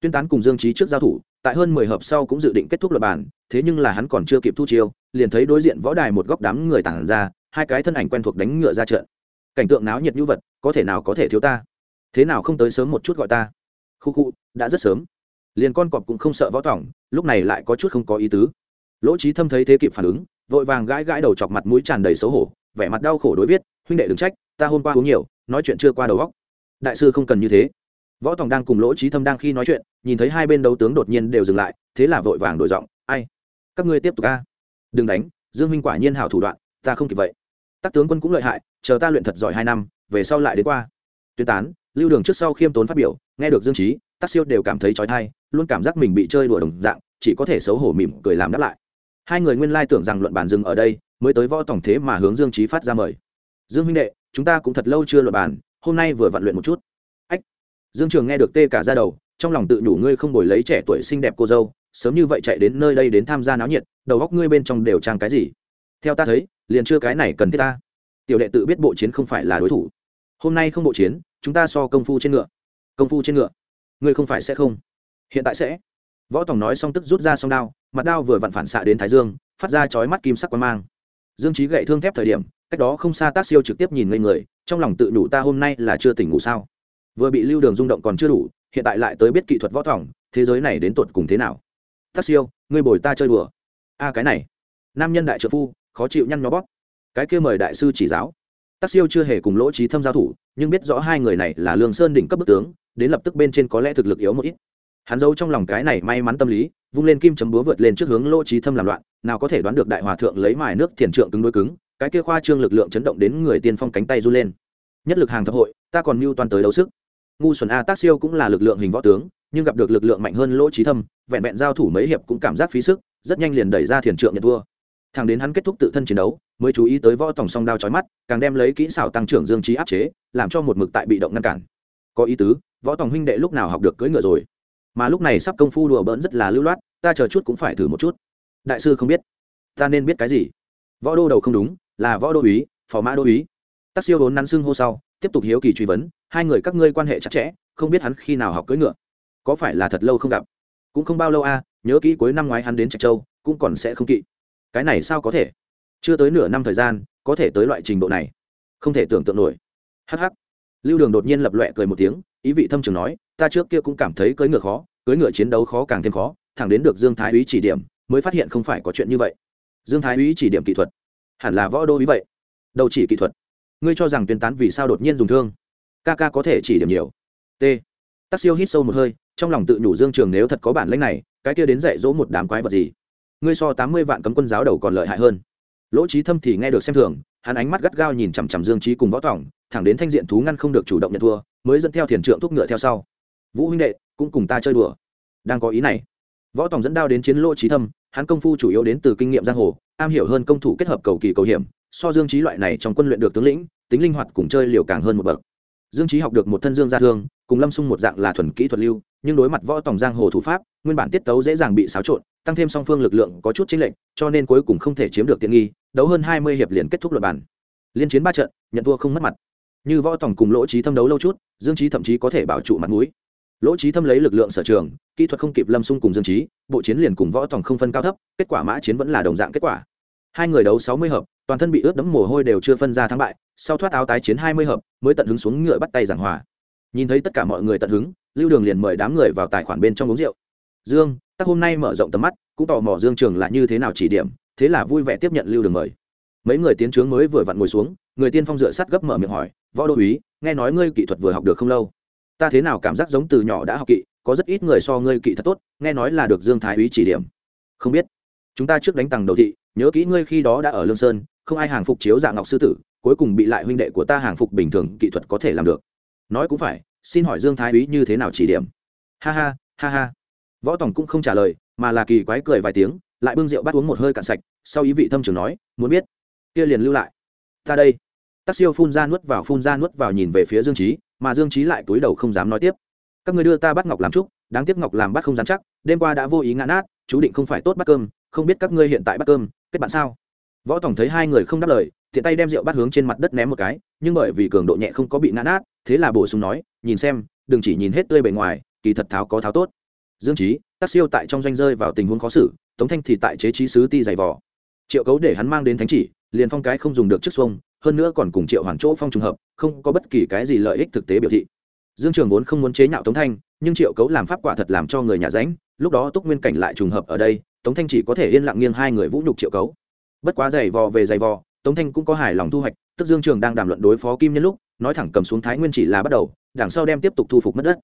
Tuyên tán cùng dương trí trước giao thủ, tại hơn mười hợp sau cũng dự định kết thúc luật bản thế nhưng là hắn còn chưa kịp thu chiêu, liền thấy đối diện võ đài một góc đám người tản ra, hai cái thân ảnh quen thuộc đánh ngựa ra trận. Cảnh tượng náo nhiệt như vật, có thể nào có thể thiếu ta? Thế nào không tới sớm một chút gọi ta? Khu khu, đã rất sớm liền con cọp cũng không sợ võ tỏng, lúc này lại có chút không có ý tứ. Lỗ trí thâm thấy thế kịp phản ứng, vội vàng gãi gãi đầu chọc mặt mũi tràn đầy xấu hổ, vẻ mặt đau khổ đối viết, huynh đệ đừng trách, ta hôm qua uống nhiều, nói chuyện chưa qua đầu góc đại sư không cần như thế. Võ tòng đang cùng lỗ trí thâm đang khi nói chuyện, nhìn thấy hai bên đấu tướng đột nhiên đều dừng lại, thế là vội vàng đổi giọng, ai, các ngươi tiếp tục ca đừng đánh, dương minh quả nhiên hảo thủ đoạn, ta không kịp vậy. Tác tướng quân cũng lợi hại, chờ ta luyện thật giỏi hai năm, về sau lại đến qua. Tuyên tán, lưu đường trước sau khiêm tốn phát biểu, nghe được dương trí tác siêu đều cảm thấy trói thai luôn cảm giác mình bị chơi đùa đồng dạng, chỉ có thể xấu hổ mỉm cười làm đáp lại. Hai người nguyên lai tưởng rằng luận bàn dừng ở đây, mới tới võ tổng thế mà hướng dương trí phát ra mời. Dương huynh đệ, chúng ta cũng thật lâu chưa luận bàn, hôm nay vừa vặn luyện một chút. Ách. Dương trường nghe được tê cả ra đầu, trong lòng tự đủ ngươi không bồi lấy trẻ tuổi xinh đẹp cô dâu, sớm như vậy chạy đến nơi đây đến tham gia náo nhiệt, đầu góc ngươi bên trong đều trang cái gì? Theo ta thấy, liền chưa cái này cần thiết ta. Tiểu đệ tự biết bộ chiến không phải là đối thủ. Hôm nay không bộ chiến, chúng ta so công phu trên ngựa. Công phu trên ngựa. Ngươi không phải sẽ không hiện tại sẽ. Võ tòng nói xong tức rút ra song đao, mặt đao vừa vặn phản xạ đến thái dương, phát ra chói mắt kim sắc quang mang. Dương trí gậy thương thép thời điểm, cách đó không xa tác siêu trực tiếp nhìn ngây người, trong lòng tự đủ ta hôm nay là chưa tỉnh ngủ sao. Vừa bị lưu đường rung động còn chưa đủ, hiện tại lại tới biết kỹ thuật võ thỏng thế giới này đến tột cùng thế nào. Tác siêu, ngươi bồi ta chơi đùa. A, cái này. Nam nhân đại trợ phu, khó chịu nhăn nhó bóp. Cái kia mời đại sư chỉ giáo. Tác siêu chưa hề cùng lỗ trí thâm giao thủ, nhưng biết rõ hai người này là lương sơn đỉnh cấp bức tướng, đến lập tức bên trên có lẽ thực lực yếu một ít hắn giấu trong lòng cái này may mắn tâm lý, vung lên kim chấm búa vượt lên trước hướng lỗ trí thâm làm loạn, nào có thể đoán được đại hòa thượng lấy mài nước thiền trượng cứng đối cứng, cái kia khoa trương lực lượng chấn động đến người tiên phong cánh tay run lên. Nhất lực hàng thập hội, ta còn mưu toàn tới đấu sức. Ngu xuẩn a tác siêu cũng là lực lượng hình võ tướng, nhưng gặp được lực lượng mạnh hơn lỗ trí thâm, vẹn vẹn giao thủ mấy hiệp cũng cảm giác phí sức, rất nhanh liền đẩy ra thiền trượng nhận thua. Thằng đến hắn kết thúc tự thân chiến đấu, mới chú ý tới võ tòng song đao trói mắt, càng đem lấy kỹ xảo tăng trưởng dương trí áp chế, làm cho một mực tại bị động ngăn cản. Có ý tứ, võ tòng huynh đệ lúc nào học được cưỡi ngựa rồi? Mà lúc này sắp công phu đùa bỡn rất là lưu loát, ta chờ chút cũng phải thử một chút. Đại sư không biết. Ta nên biết cái gì? Võ đô đầu không đúng, là võ đô úy, phò mã đô úy. Tác siêu vốn nắn xưng hô sau, tiếp tục hiếu kỳ truy vấn, hai người các ngươi quan hệ chặt chẽ, không biết hắn khi nào học cưỡi ngựa. Có phải là thật lâu không gặp? Cũng không bao lâu a nhớ kỹ cuối năm ngoái hắn đến trạch châu, cũng còn sẽ không kỵ. Cái này sao có thể? Chưa tới nửa năm thời gian, có thể tới loại trình độ này. Không thể tưởng tượng nổi. Hh lưu đường đột nhiên lập lọe cười một tiếng, ý vị thâm trường nói ta trước kia cũng cảm thấy cưỡi ngựa khó cưỡi ngựa chiến đấu khó càng thêm khó thẳng đến được dương thái úy chỉ điểm mới phát hiện không phải có chuyện như vậy. Dương thái úy chỉ điểm kỹ thuật. Hẳn là võ đô ý vậy. Đâu chỉ kỹ thuật. Ngươi cho rằng tuyên tán vì sao đột nhiên dùng thương? Ca ca có thể chỉ điểm nhiều. T. Tắc siêu hít sâu một hơi trong lòng tự nhủ dương trường nếu thật có bản lĩnh này cái kia đến dạy dỗ một đám quái vật gì? Ngươi so tám mươi vạn cấm quân giáo đầu còn lợi hại hơn. Lỗ trí thâm thì nghe được xem thường hắn ánh mắt gắt gao nhìn chằm chằm dương trí cùng võ tổng, thẳng đến thanh diện thú ngăn không được chủ động nhận thua mới dẫn theo thiền trượng thúc ngựa theo sau vũ huynh đệ cũng cùng ta chơi đùa. Đang có ý này. Võ tòng dẫn đao đến chiến lỗ trí thâm hắn công phu chủ yếu đến từ kinh nghiệm giang hồ am hiểu hơn công thủ kết hợp cầu kỳ cầu hiểm so dương trí loại này trong quân luyện được tướng lĩnh tính linh hoạt cùng chơi liều càng hơn một bậc. Dương trí học được một thân dương gia thương cùng lâm sung một dạng là thuần kỹ thuật lưu nhưng đối mặt võ tòng giang hồ thủ pháp nguyên bản tiết tấu dễ dàng bị xáo trộn tăng thêm song phương lực lượng có chút chính lệnh, cho nên cuối cùng không thể chiếm được tiện nghi đấu hơn hai mươi hiệp liền kết thúc luật bản liên chiến ba trận nhận thua không mất mặt. Như võ tòng cùng lỗ trí thâm đấu lâu chút dương trí thậm chí có thể bảo trụ mặt mũi lỗ trí thâm lấy lực lượng sở trường, kỹ thuật không kịp lâm Xung cùng dương trí bộ chiến liền cùng võ tòng không phân cao thấp, kết quả mã chiến vẫn là đồng dạng kết quả. Hai người đấu sáu mươi hợp, toàn thân bị ướt đẫm mồ hôi đều chưa phân ra thắng bại, sau thoát áo tái chiến hai mươi hợp, mới tận hứng xuống ngựa bắt tay giảng hòa. Nhìn thấy tất cả mọi người tận hứng, lưu đường liền mời đám người vào tài khoản bên trong uống rượu. Dương, ta hôm nay mở rộng tầm mắt, cũng tò mò dương trường là như thế nào chỉ điểm, thế là vui vẻ tiếp nhận lưu đường mời. Mấy người tiến trướng mới vừa vặn ngồi xuống, người tiên phong dựa sắt gấp mở miệng hỏi, võ đô úy, nghe nói ngươi kỹ thuật vừa học được không lâu? Ta thế nào cảm giác giống từ nhỏ đã học kỵ, có rất ít người so ngươi kỵ thật tốt, nghe nói là được dương thái úy chỉ điểm. Không biết. Chúng ta trước đánh tầng đầu thị, nhớ kỹ ngươi khi đó đã ở lương sơn, không ai hàng phục chiếu dạng ngọc sư tử, cuối cùng bị lại huynh đệ của ta hàng phục bình thường kỹ thuật có thể làm được. Nói cũng phải, xin hỏi dương thái úy như thế nào chỉ điểm? Ha ha ha ha. Võ tổng cũng không trả lời, mà là kỳ quái cười vài tiếng, lại bưng rượu bắt uống một hơi cạn sạch, sau ý vị thâm trường nói, muốn biết? Kia liền lưu lại. Ta đây. Tắc siêu phun ra nuốt vào, phun ra nuốt vào nhìn về phía dương trí mà dương trí lại túi đầu không dám nói tiếp. Các người đưa ta bắt ngọc làm trúc, đáng tiếc ngọc làm bắt không dám chắc, đêm qua đã vô ý ngã nát, chú định không phải tốt bắt cơm, không biết các ngươi hiện tại bắt cơm, kết bạn sao? Võ tổng thấy hai người không đáp lời thiện tay đem rượu bắt hướng trên mặt đất ném một cái, nhưng bởi vì cường độ nhẹ không có bị ngã nát, thế là bổ sung nói, nhìn xem, đừng chỉ nhìn hết tươi bề ngoài, kỳ thật tháo có tháo tốt. Dương trí tác siêu tại trong doanh rơi vào tình huống khó xử, tống thanh thì tại chế trí sứ ti dày vỏ triệu cấu để hắn mang đến thánh chỉ, liền phong cái không dùng được trước xuông hơn nữa còn cùng triệu hoàn chỗ phong trùng hợp, không có bất kỳ cái gì lợi ích thực tế biểu thị. Dương trường vốn không muốn chế nhạo tống thanh, nhưng triệu cấu làm pháp quả thật làm cho người nhà ránh, lúc đó túc nguyên cảnh lại trùng hợp ở đây, tống thanh chỉ có thể yên lặng nghiêng hai người vũ nhục triệu cấu. Bất quá giày vò về giày vò, tống thanh cũng có hài lòng thu hoạch, tức dương trường đang đàm luận đối phó kim nhân lúc, nói thẳng cầm xuống thái nguyên chỉ là bắt đầu, đằng sau đem tiếp tục thu phục mất đất.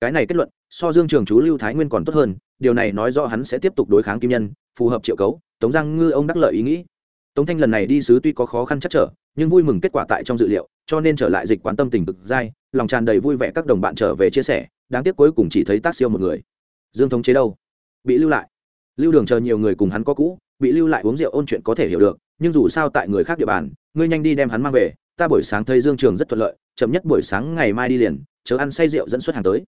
Cái này kết luận, so dương trường chú lưu thái nguyên còn tốt hơn, điều này nói rõ hắn sẽ tiếp tục đối kháng kim nhân, phù hợp triệu cấu, tống giang ngư ông đắc lợi ý nghĩ. Tống thanh lần này đi sứ tuy có khó khăn chắc trở nhưng vui mừng kết quả tại trong dự liệu, cho nên trở lại dịch quán tâm tình cực dai, lòng tràn đầy vui vẻ các đồng bạn trở về chia sẻ, đáng tiếc cuối cùng chỉ thấy tác siêu một người. Dương thống chế đâu? Bị lưu lại. Lưu đường chờ nhiều người cùng hắn có cũ, bị lưu lại uống rượu ôn chuyện có thể hiểu được, nhưng dù sao tại người khác địa bàn, ngươi nhanh đi đem hắn mang về, ta buổi sáng thấy dương trường rất thuận lợi, chậm nhất buổi sáng ngày mai đi liền, chớ ăn say rượu dẫn xuất hàng tới.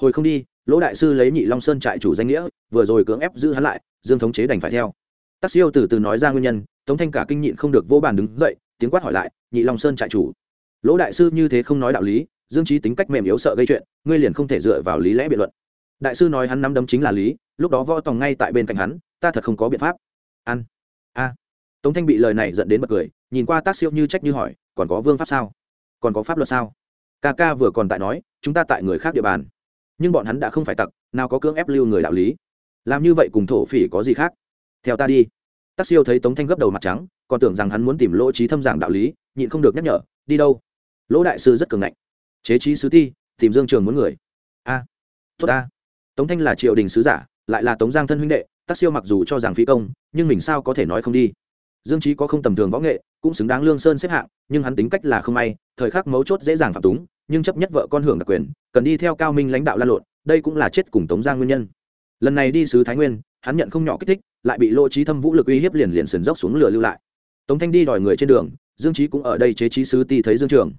Hồi không đi, lỗ đại sư lấy nhị long sơn trại chủ danh nghĩa, vừa rồi cưỡng ép giữ hắn lại, dương thống chế đành phải theo. Tác siêu từ từ nói ra nguyên nhân, tống thanh cả kinh nhịn không được vô bàn đứng dậy tiếng quát hỏi lại, nhị long sơn trại chủ. Lỗ đại sư như thế không nói đạo lý, dương trí tính cách mềm yếu sợ gây chuyện, ngươi liền không thể dựa vào lý lẽ biện luận. Đại sư nói hắn nắm đấm chính là lý, lúc đó võ tòng ngay tại bên cạnh hắn, ta thật không có biện pháp. Ăn a. Tống thanh bị lời này dẫn đến bật cười, nhìn qua tác siêu như trách như hỏi, còn có vương pháp sao? Còn có pháp luật sao? Ca ca vừa còn tại nói, chúng ta tại người khác địa bàn. Nhưng bọn hắn đã không phải tặc, nào có cưỡng ép lưu người đạo lý. Làm như vậy cùng thổ phỉ có gì khác? Theo ta đi. Tác siêu thấy tống thanh gấp đầu mặt trắng còn tưởng rằng hắn muốn tìm lỗ trí thâm giảng đạo lý, nhịn không được nhắc nhở, đi đâu? Lỗ đại sư rất cường ngạnh. Chế trí sứ thi tìm dương trường muốn người. A, tốt a tống thanh là triều đình sứ giả, lại là tống giang thân huynh đệ tác siêu mặc dù cho rằng phi công, nhưng mình sao có thể nói không đi? Dương trí có không tầm thường võ nghệ, cũng xứng đáng lương sơn xếp hạng, nhưng hắn tính cách là không may, thời khắc mấu chốt dễ dàng phạm túng, nhưng chấp nhất vợ con hưởng đặc quyền, cần đi theo cao minh lãnh đạo lan lộn, đây cũng là chết cùng tống giang nguyên nhân. Lần này đi sứ thái nguyên, hắn nhận không nhỏ kích thích, lại bị lỗ trí thâm vũ lực uy hiếp liền liền sườn dốc xuống lửa lưu lại tống thanh đi đòi người trên đường, dương trí cũng ở đây chế trí sứ ti thấy dương trường.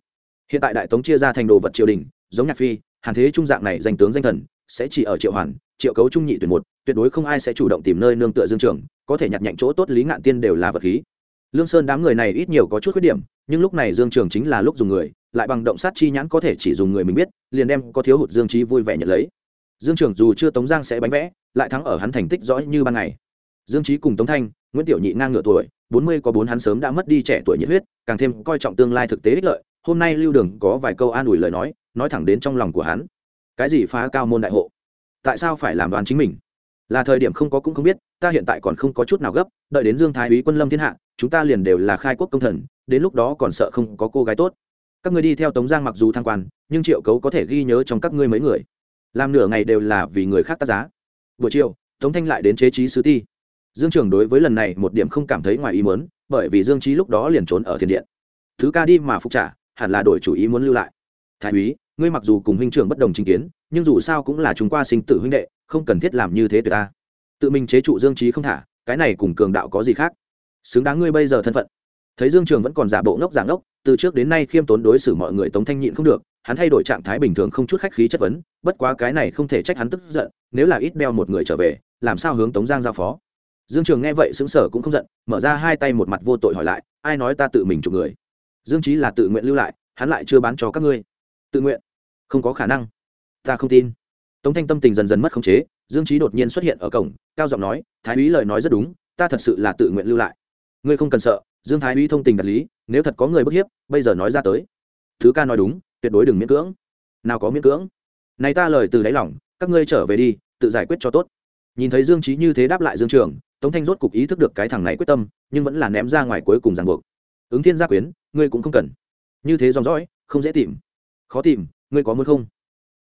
Hiện tại đại tống chia ra thành đồ vật triều đình, giống nhạc phi, hàn thế trung dạng này danh tướng danh thần, sẽ chỉ ở triệu hoàn, triệu cấu trung nhị tuyển một, tuyệt đối không ai sẽ chủ động tìm nơi nương tựa dương trường, có thể nhặt nhạnh chỗ tốt lý ngạn tiên đều là vật khí. Lương sơn đám người này ít nhiều có chút khuyết điểm, nhưng lúc này dương trường chính là lúc dùng người, lại bằng động sát chi nhãn có thể chỉ dùng người mình biết, liền đem có thiếu hụt dương trí vui vẻ nhận lấy. Dương trường dù chưa tống giang sẽ bánh vẽ, lại thắng ở hắn thành tích rõ như ban ngày. Dương trí cùng tống thanh nguyễn tiểu nhị ngang ngửa tuổi, bốn mươi có bốn hắn sớm đã mất đi trẻ tuổi nhiệt huyết, càng thêm coi trọng tương lai thực tế ích lợi. Hôm nay lưu đường có vài câu an ủi lời nói nói thẳng đến trong lòng của hắn. Cái gì phá cao môn đại hộ? Tại sao phải làm đoán chính mình? Là thời điểm không có cũng không biết, ta hiện tại còn không có chút nào gấp, đợi đến dương thái úy quân lâm thiên hạ, chúng ta liền đều là khai quốc công thần, đến lúc đó còn sợ không có cô gái tốt. Các người đi theo tống giang mặc dù thăng quan, nhưng triệu cấu có thể ghi nhớ trong các ngươi mấy người. Làm nửa ngày đều là vì người khác tác giá. Buổi chiều, tống thanh lại đến chế trí sứ ti dương trường đối với lần này một điểm không cảm thấy ngoài ý muốn, bởi vì dương trí lúc đó liền trốn ở thiền điện. Thứ ca đi mà phục trả, hẳn là đổi chủ ý muốn lưu lại. Thái úy, ngươi mặc dù cùng huynh trưởng bất đồng chính kiến, nhưng dù sao cũng là chúng qua sinh tử huynh đệ, không cần thiết làm như thế tuyệt ta. Tự mình chế trụ dương trí không thả, cái này cùng cường đạo có gì khác? Xứng đáng ngươi bây giờ thân phận. Thấy dương trường vẫn còn giả bộ ngốc giảng ngốc, từ trước đến nay khiêm tốn đối xử mọi người tống thanh nhịn không được, hắn thay đổi trạng thái bình thường không chút khách khí chất vấn, bất quá cái này không thể trách hắn tức giận, nếu là ít đeo một người trở về, làm sao hướng tống giang giao phó? Dương trường nghe vậy xứng sở cũng không giận, mở ra hai tay một mặt vô tội hỏi lại, ai nói ta tự mình chụp người? Dương trí là tự nguyện lưu lại, hắn lại chưa bán cho các ngươi. Tự nguyện? Không có khả năng. Ta không tin. Tống thanh tâm tình dần dần mất khống chế, dương trí đột nhiên xuất hiện ở cổng, cao giọng nói, thái úy lời nói rất đúng, ta thật sự là tự nguyện lưu lại. Ngươi không cần sợ, dương thái úy thông tình đạt lý, nếu thật có người bức hiếp, bây giờ nói ra tới. Thứ ca nói đúng, tuyệt đối đừng miễn cưỡng. Nào có miễn cưỡng? Này ta lời từ đáy lòng, các ngươi trở về đi, tự giải quyết cho tốt. Nhìn thấy dương trí như thế đáp lại dương trường tống thanh rốt cục ý thức được cái thằng này quyết tâm, nhưng vẫn là ném ra ngoài cuối cùng ràng buộc. Ứng thiên gia quyến, ngươi cũng không cần. Như thế dòng dõi, không dễ tìm. Khó tìm, ngươi có muốn không?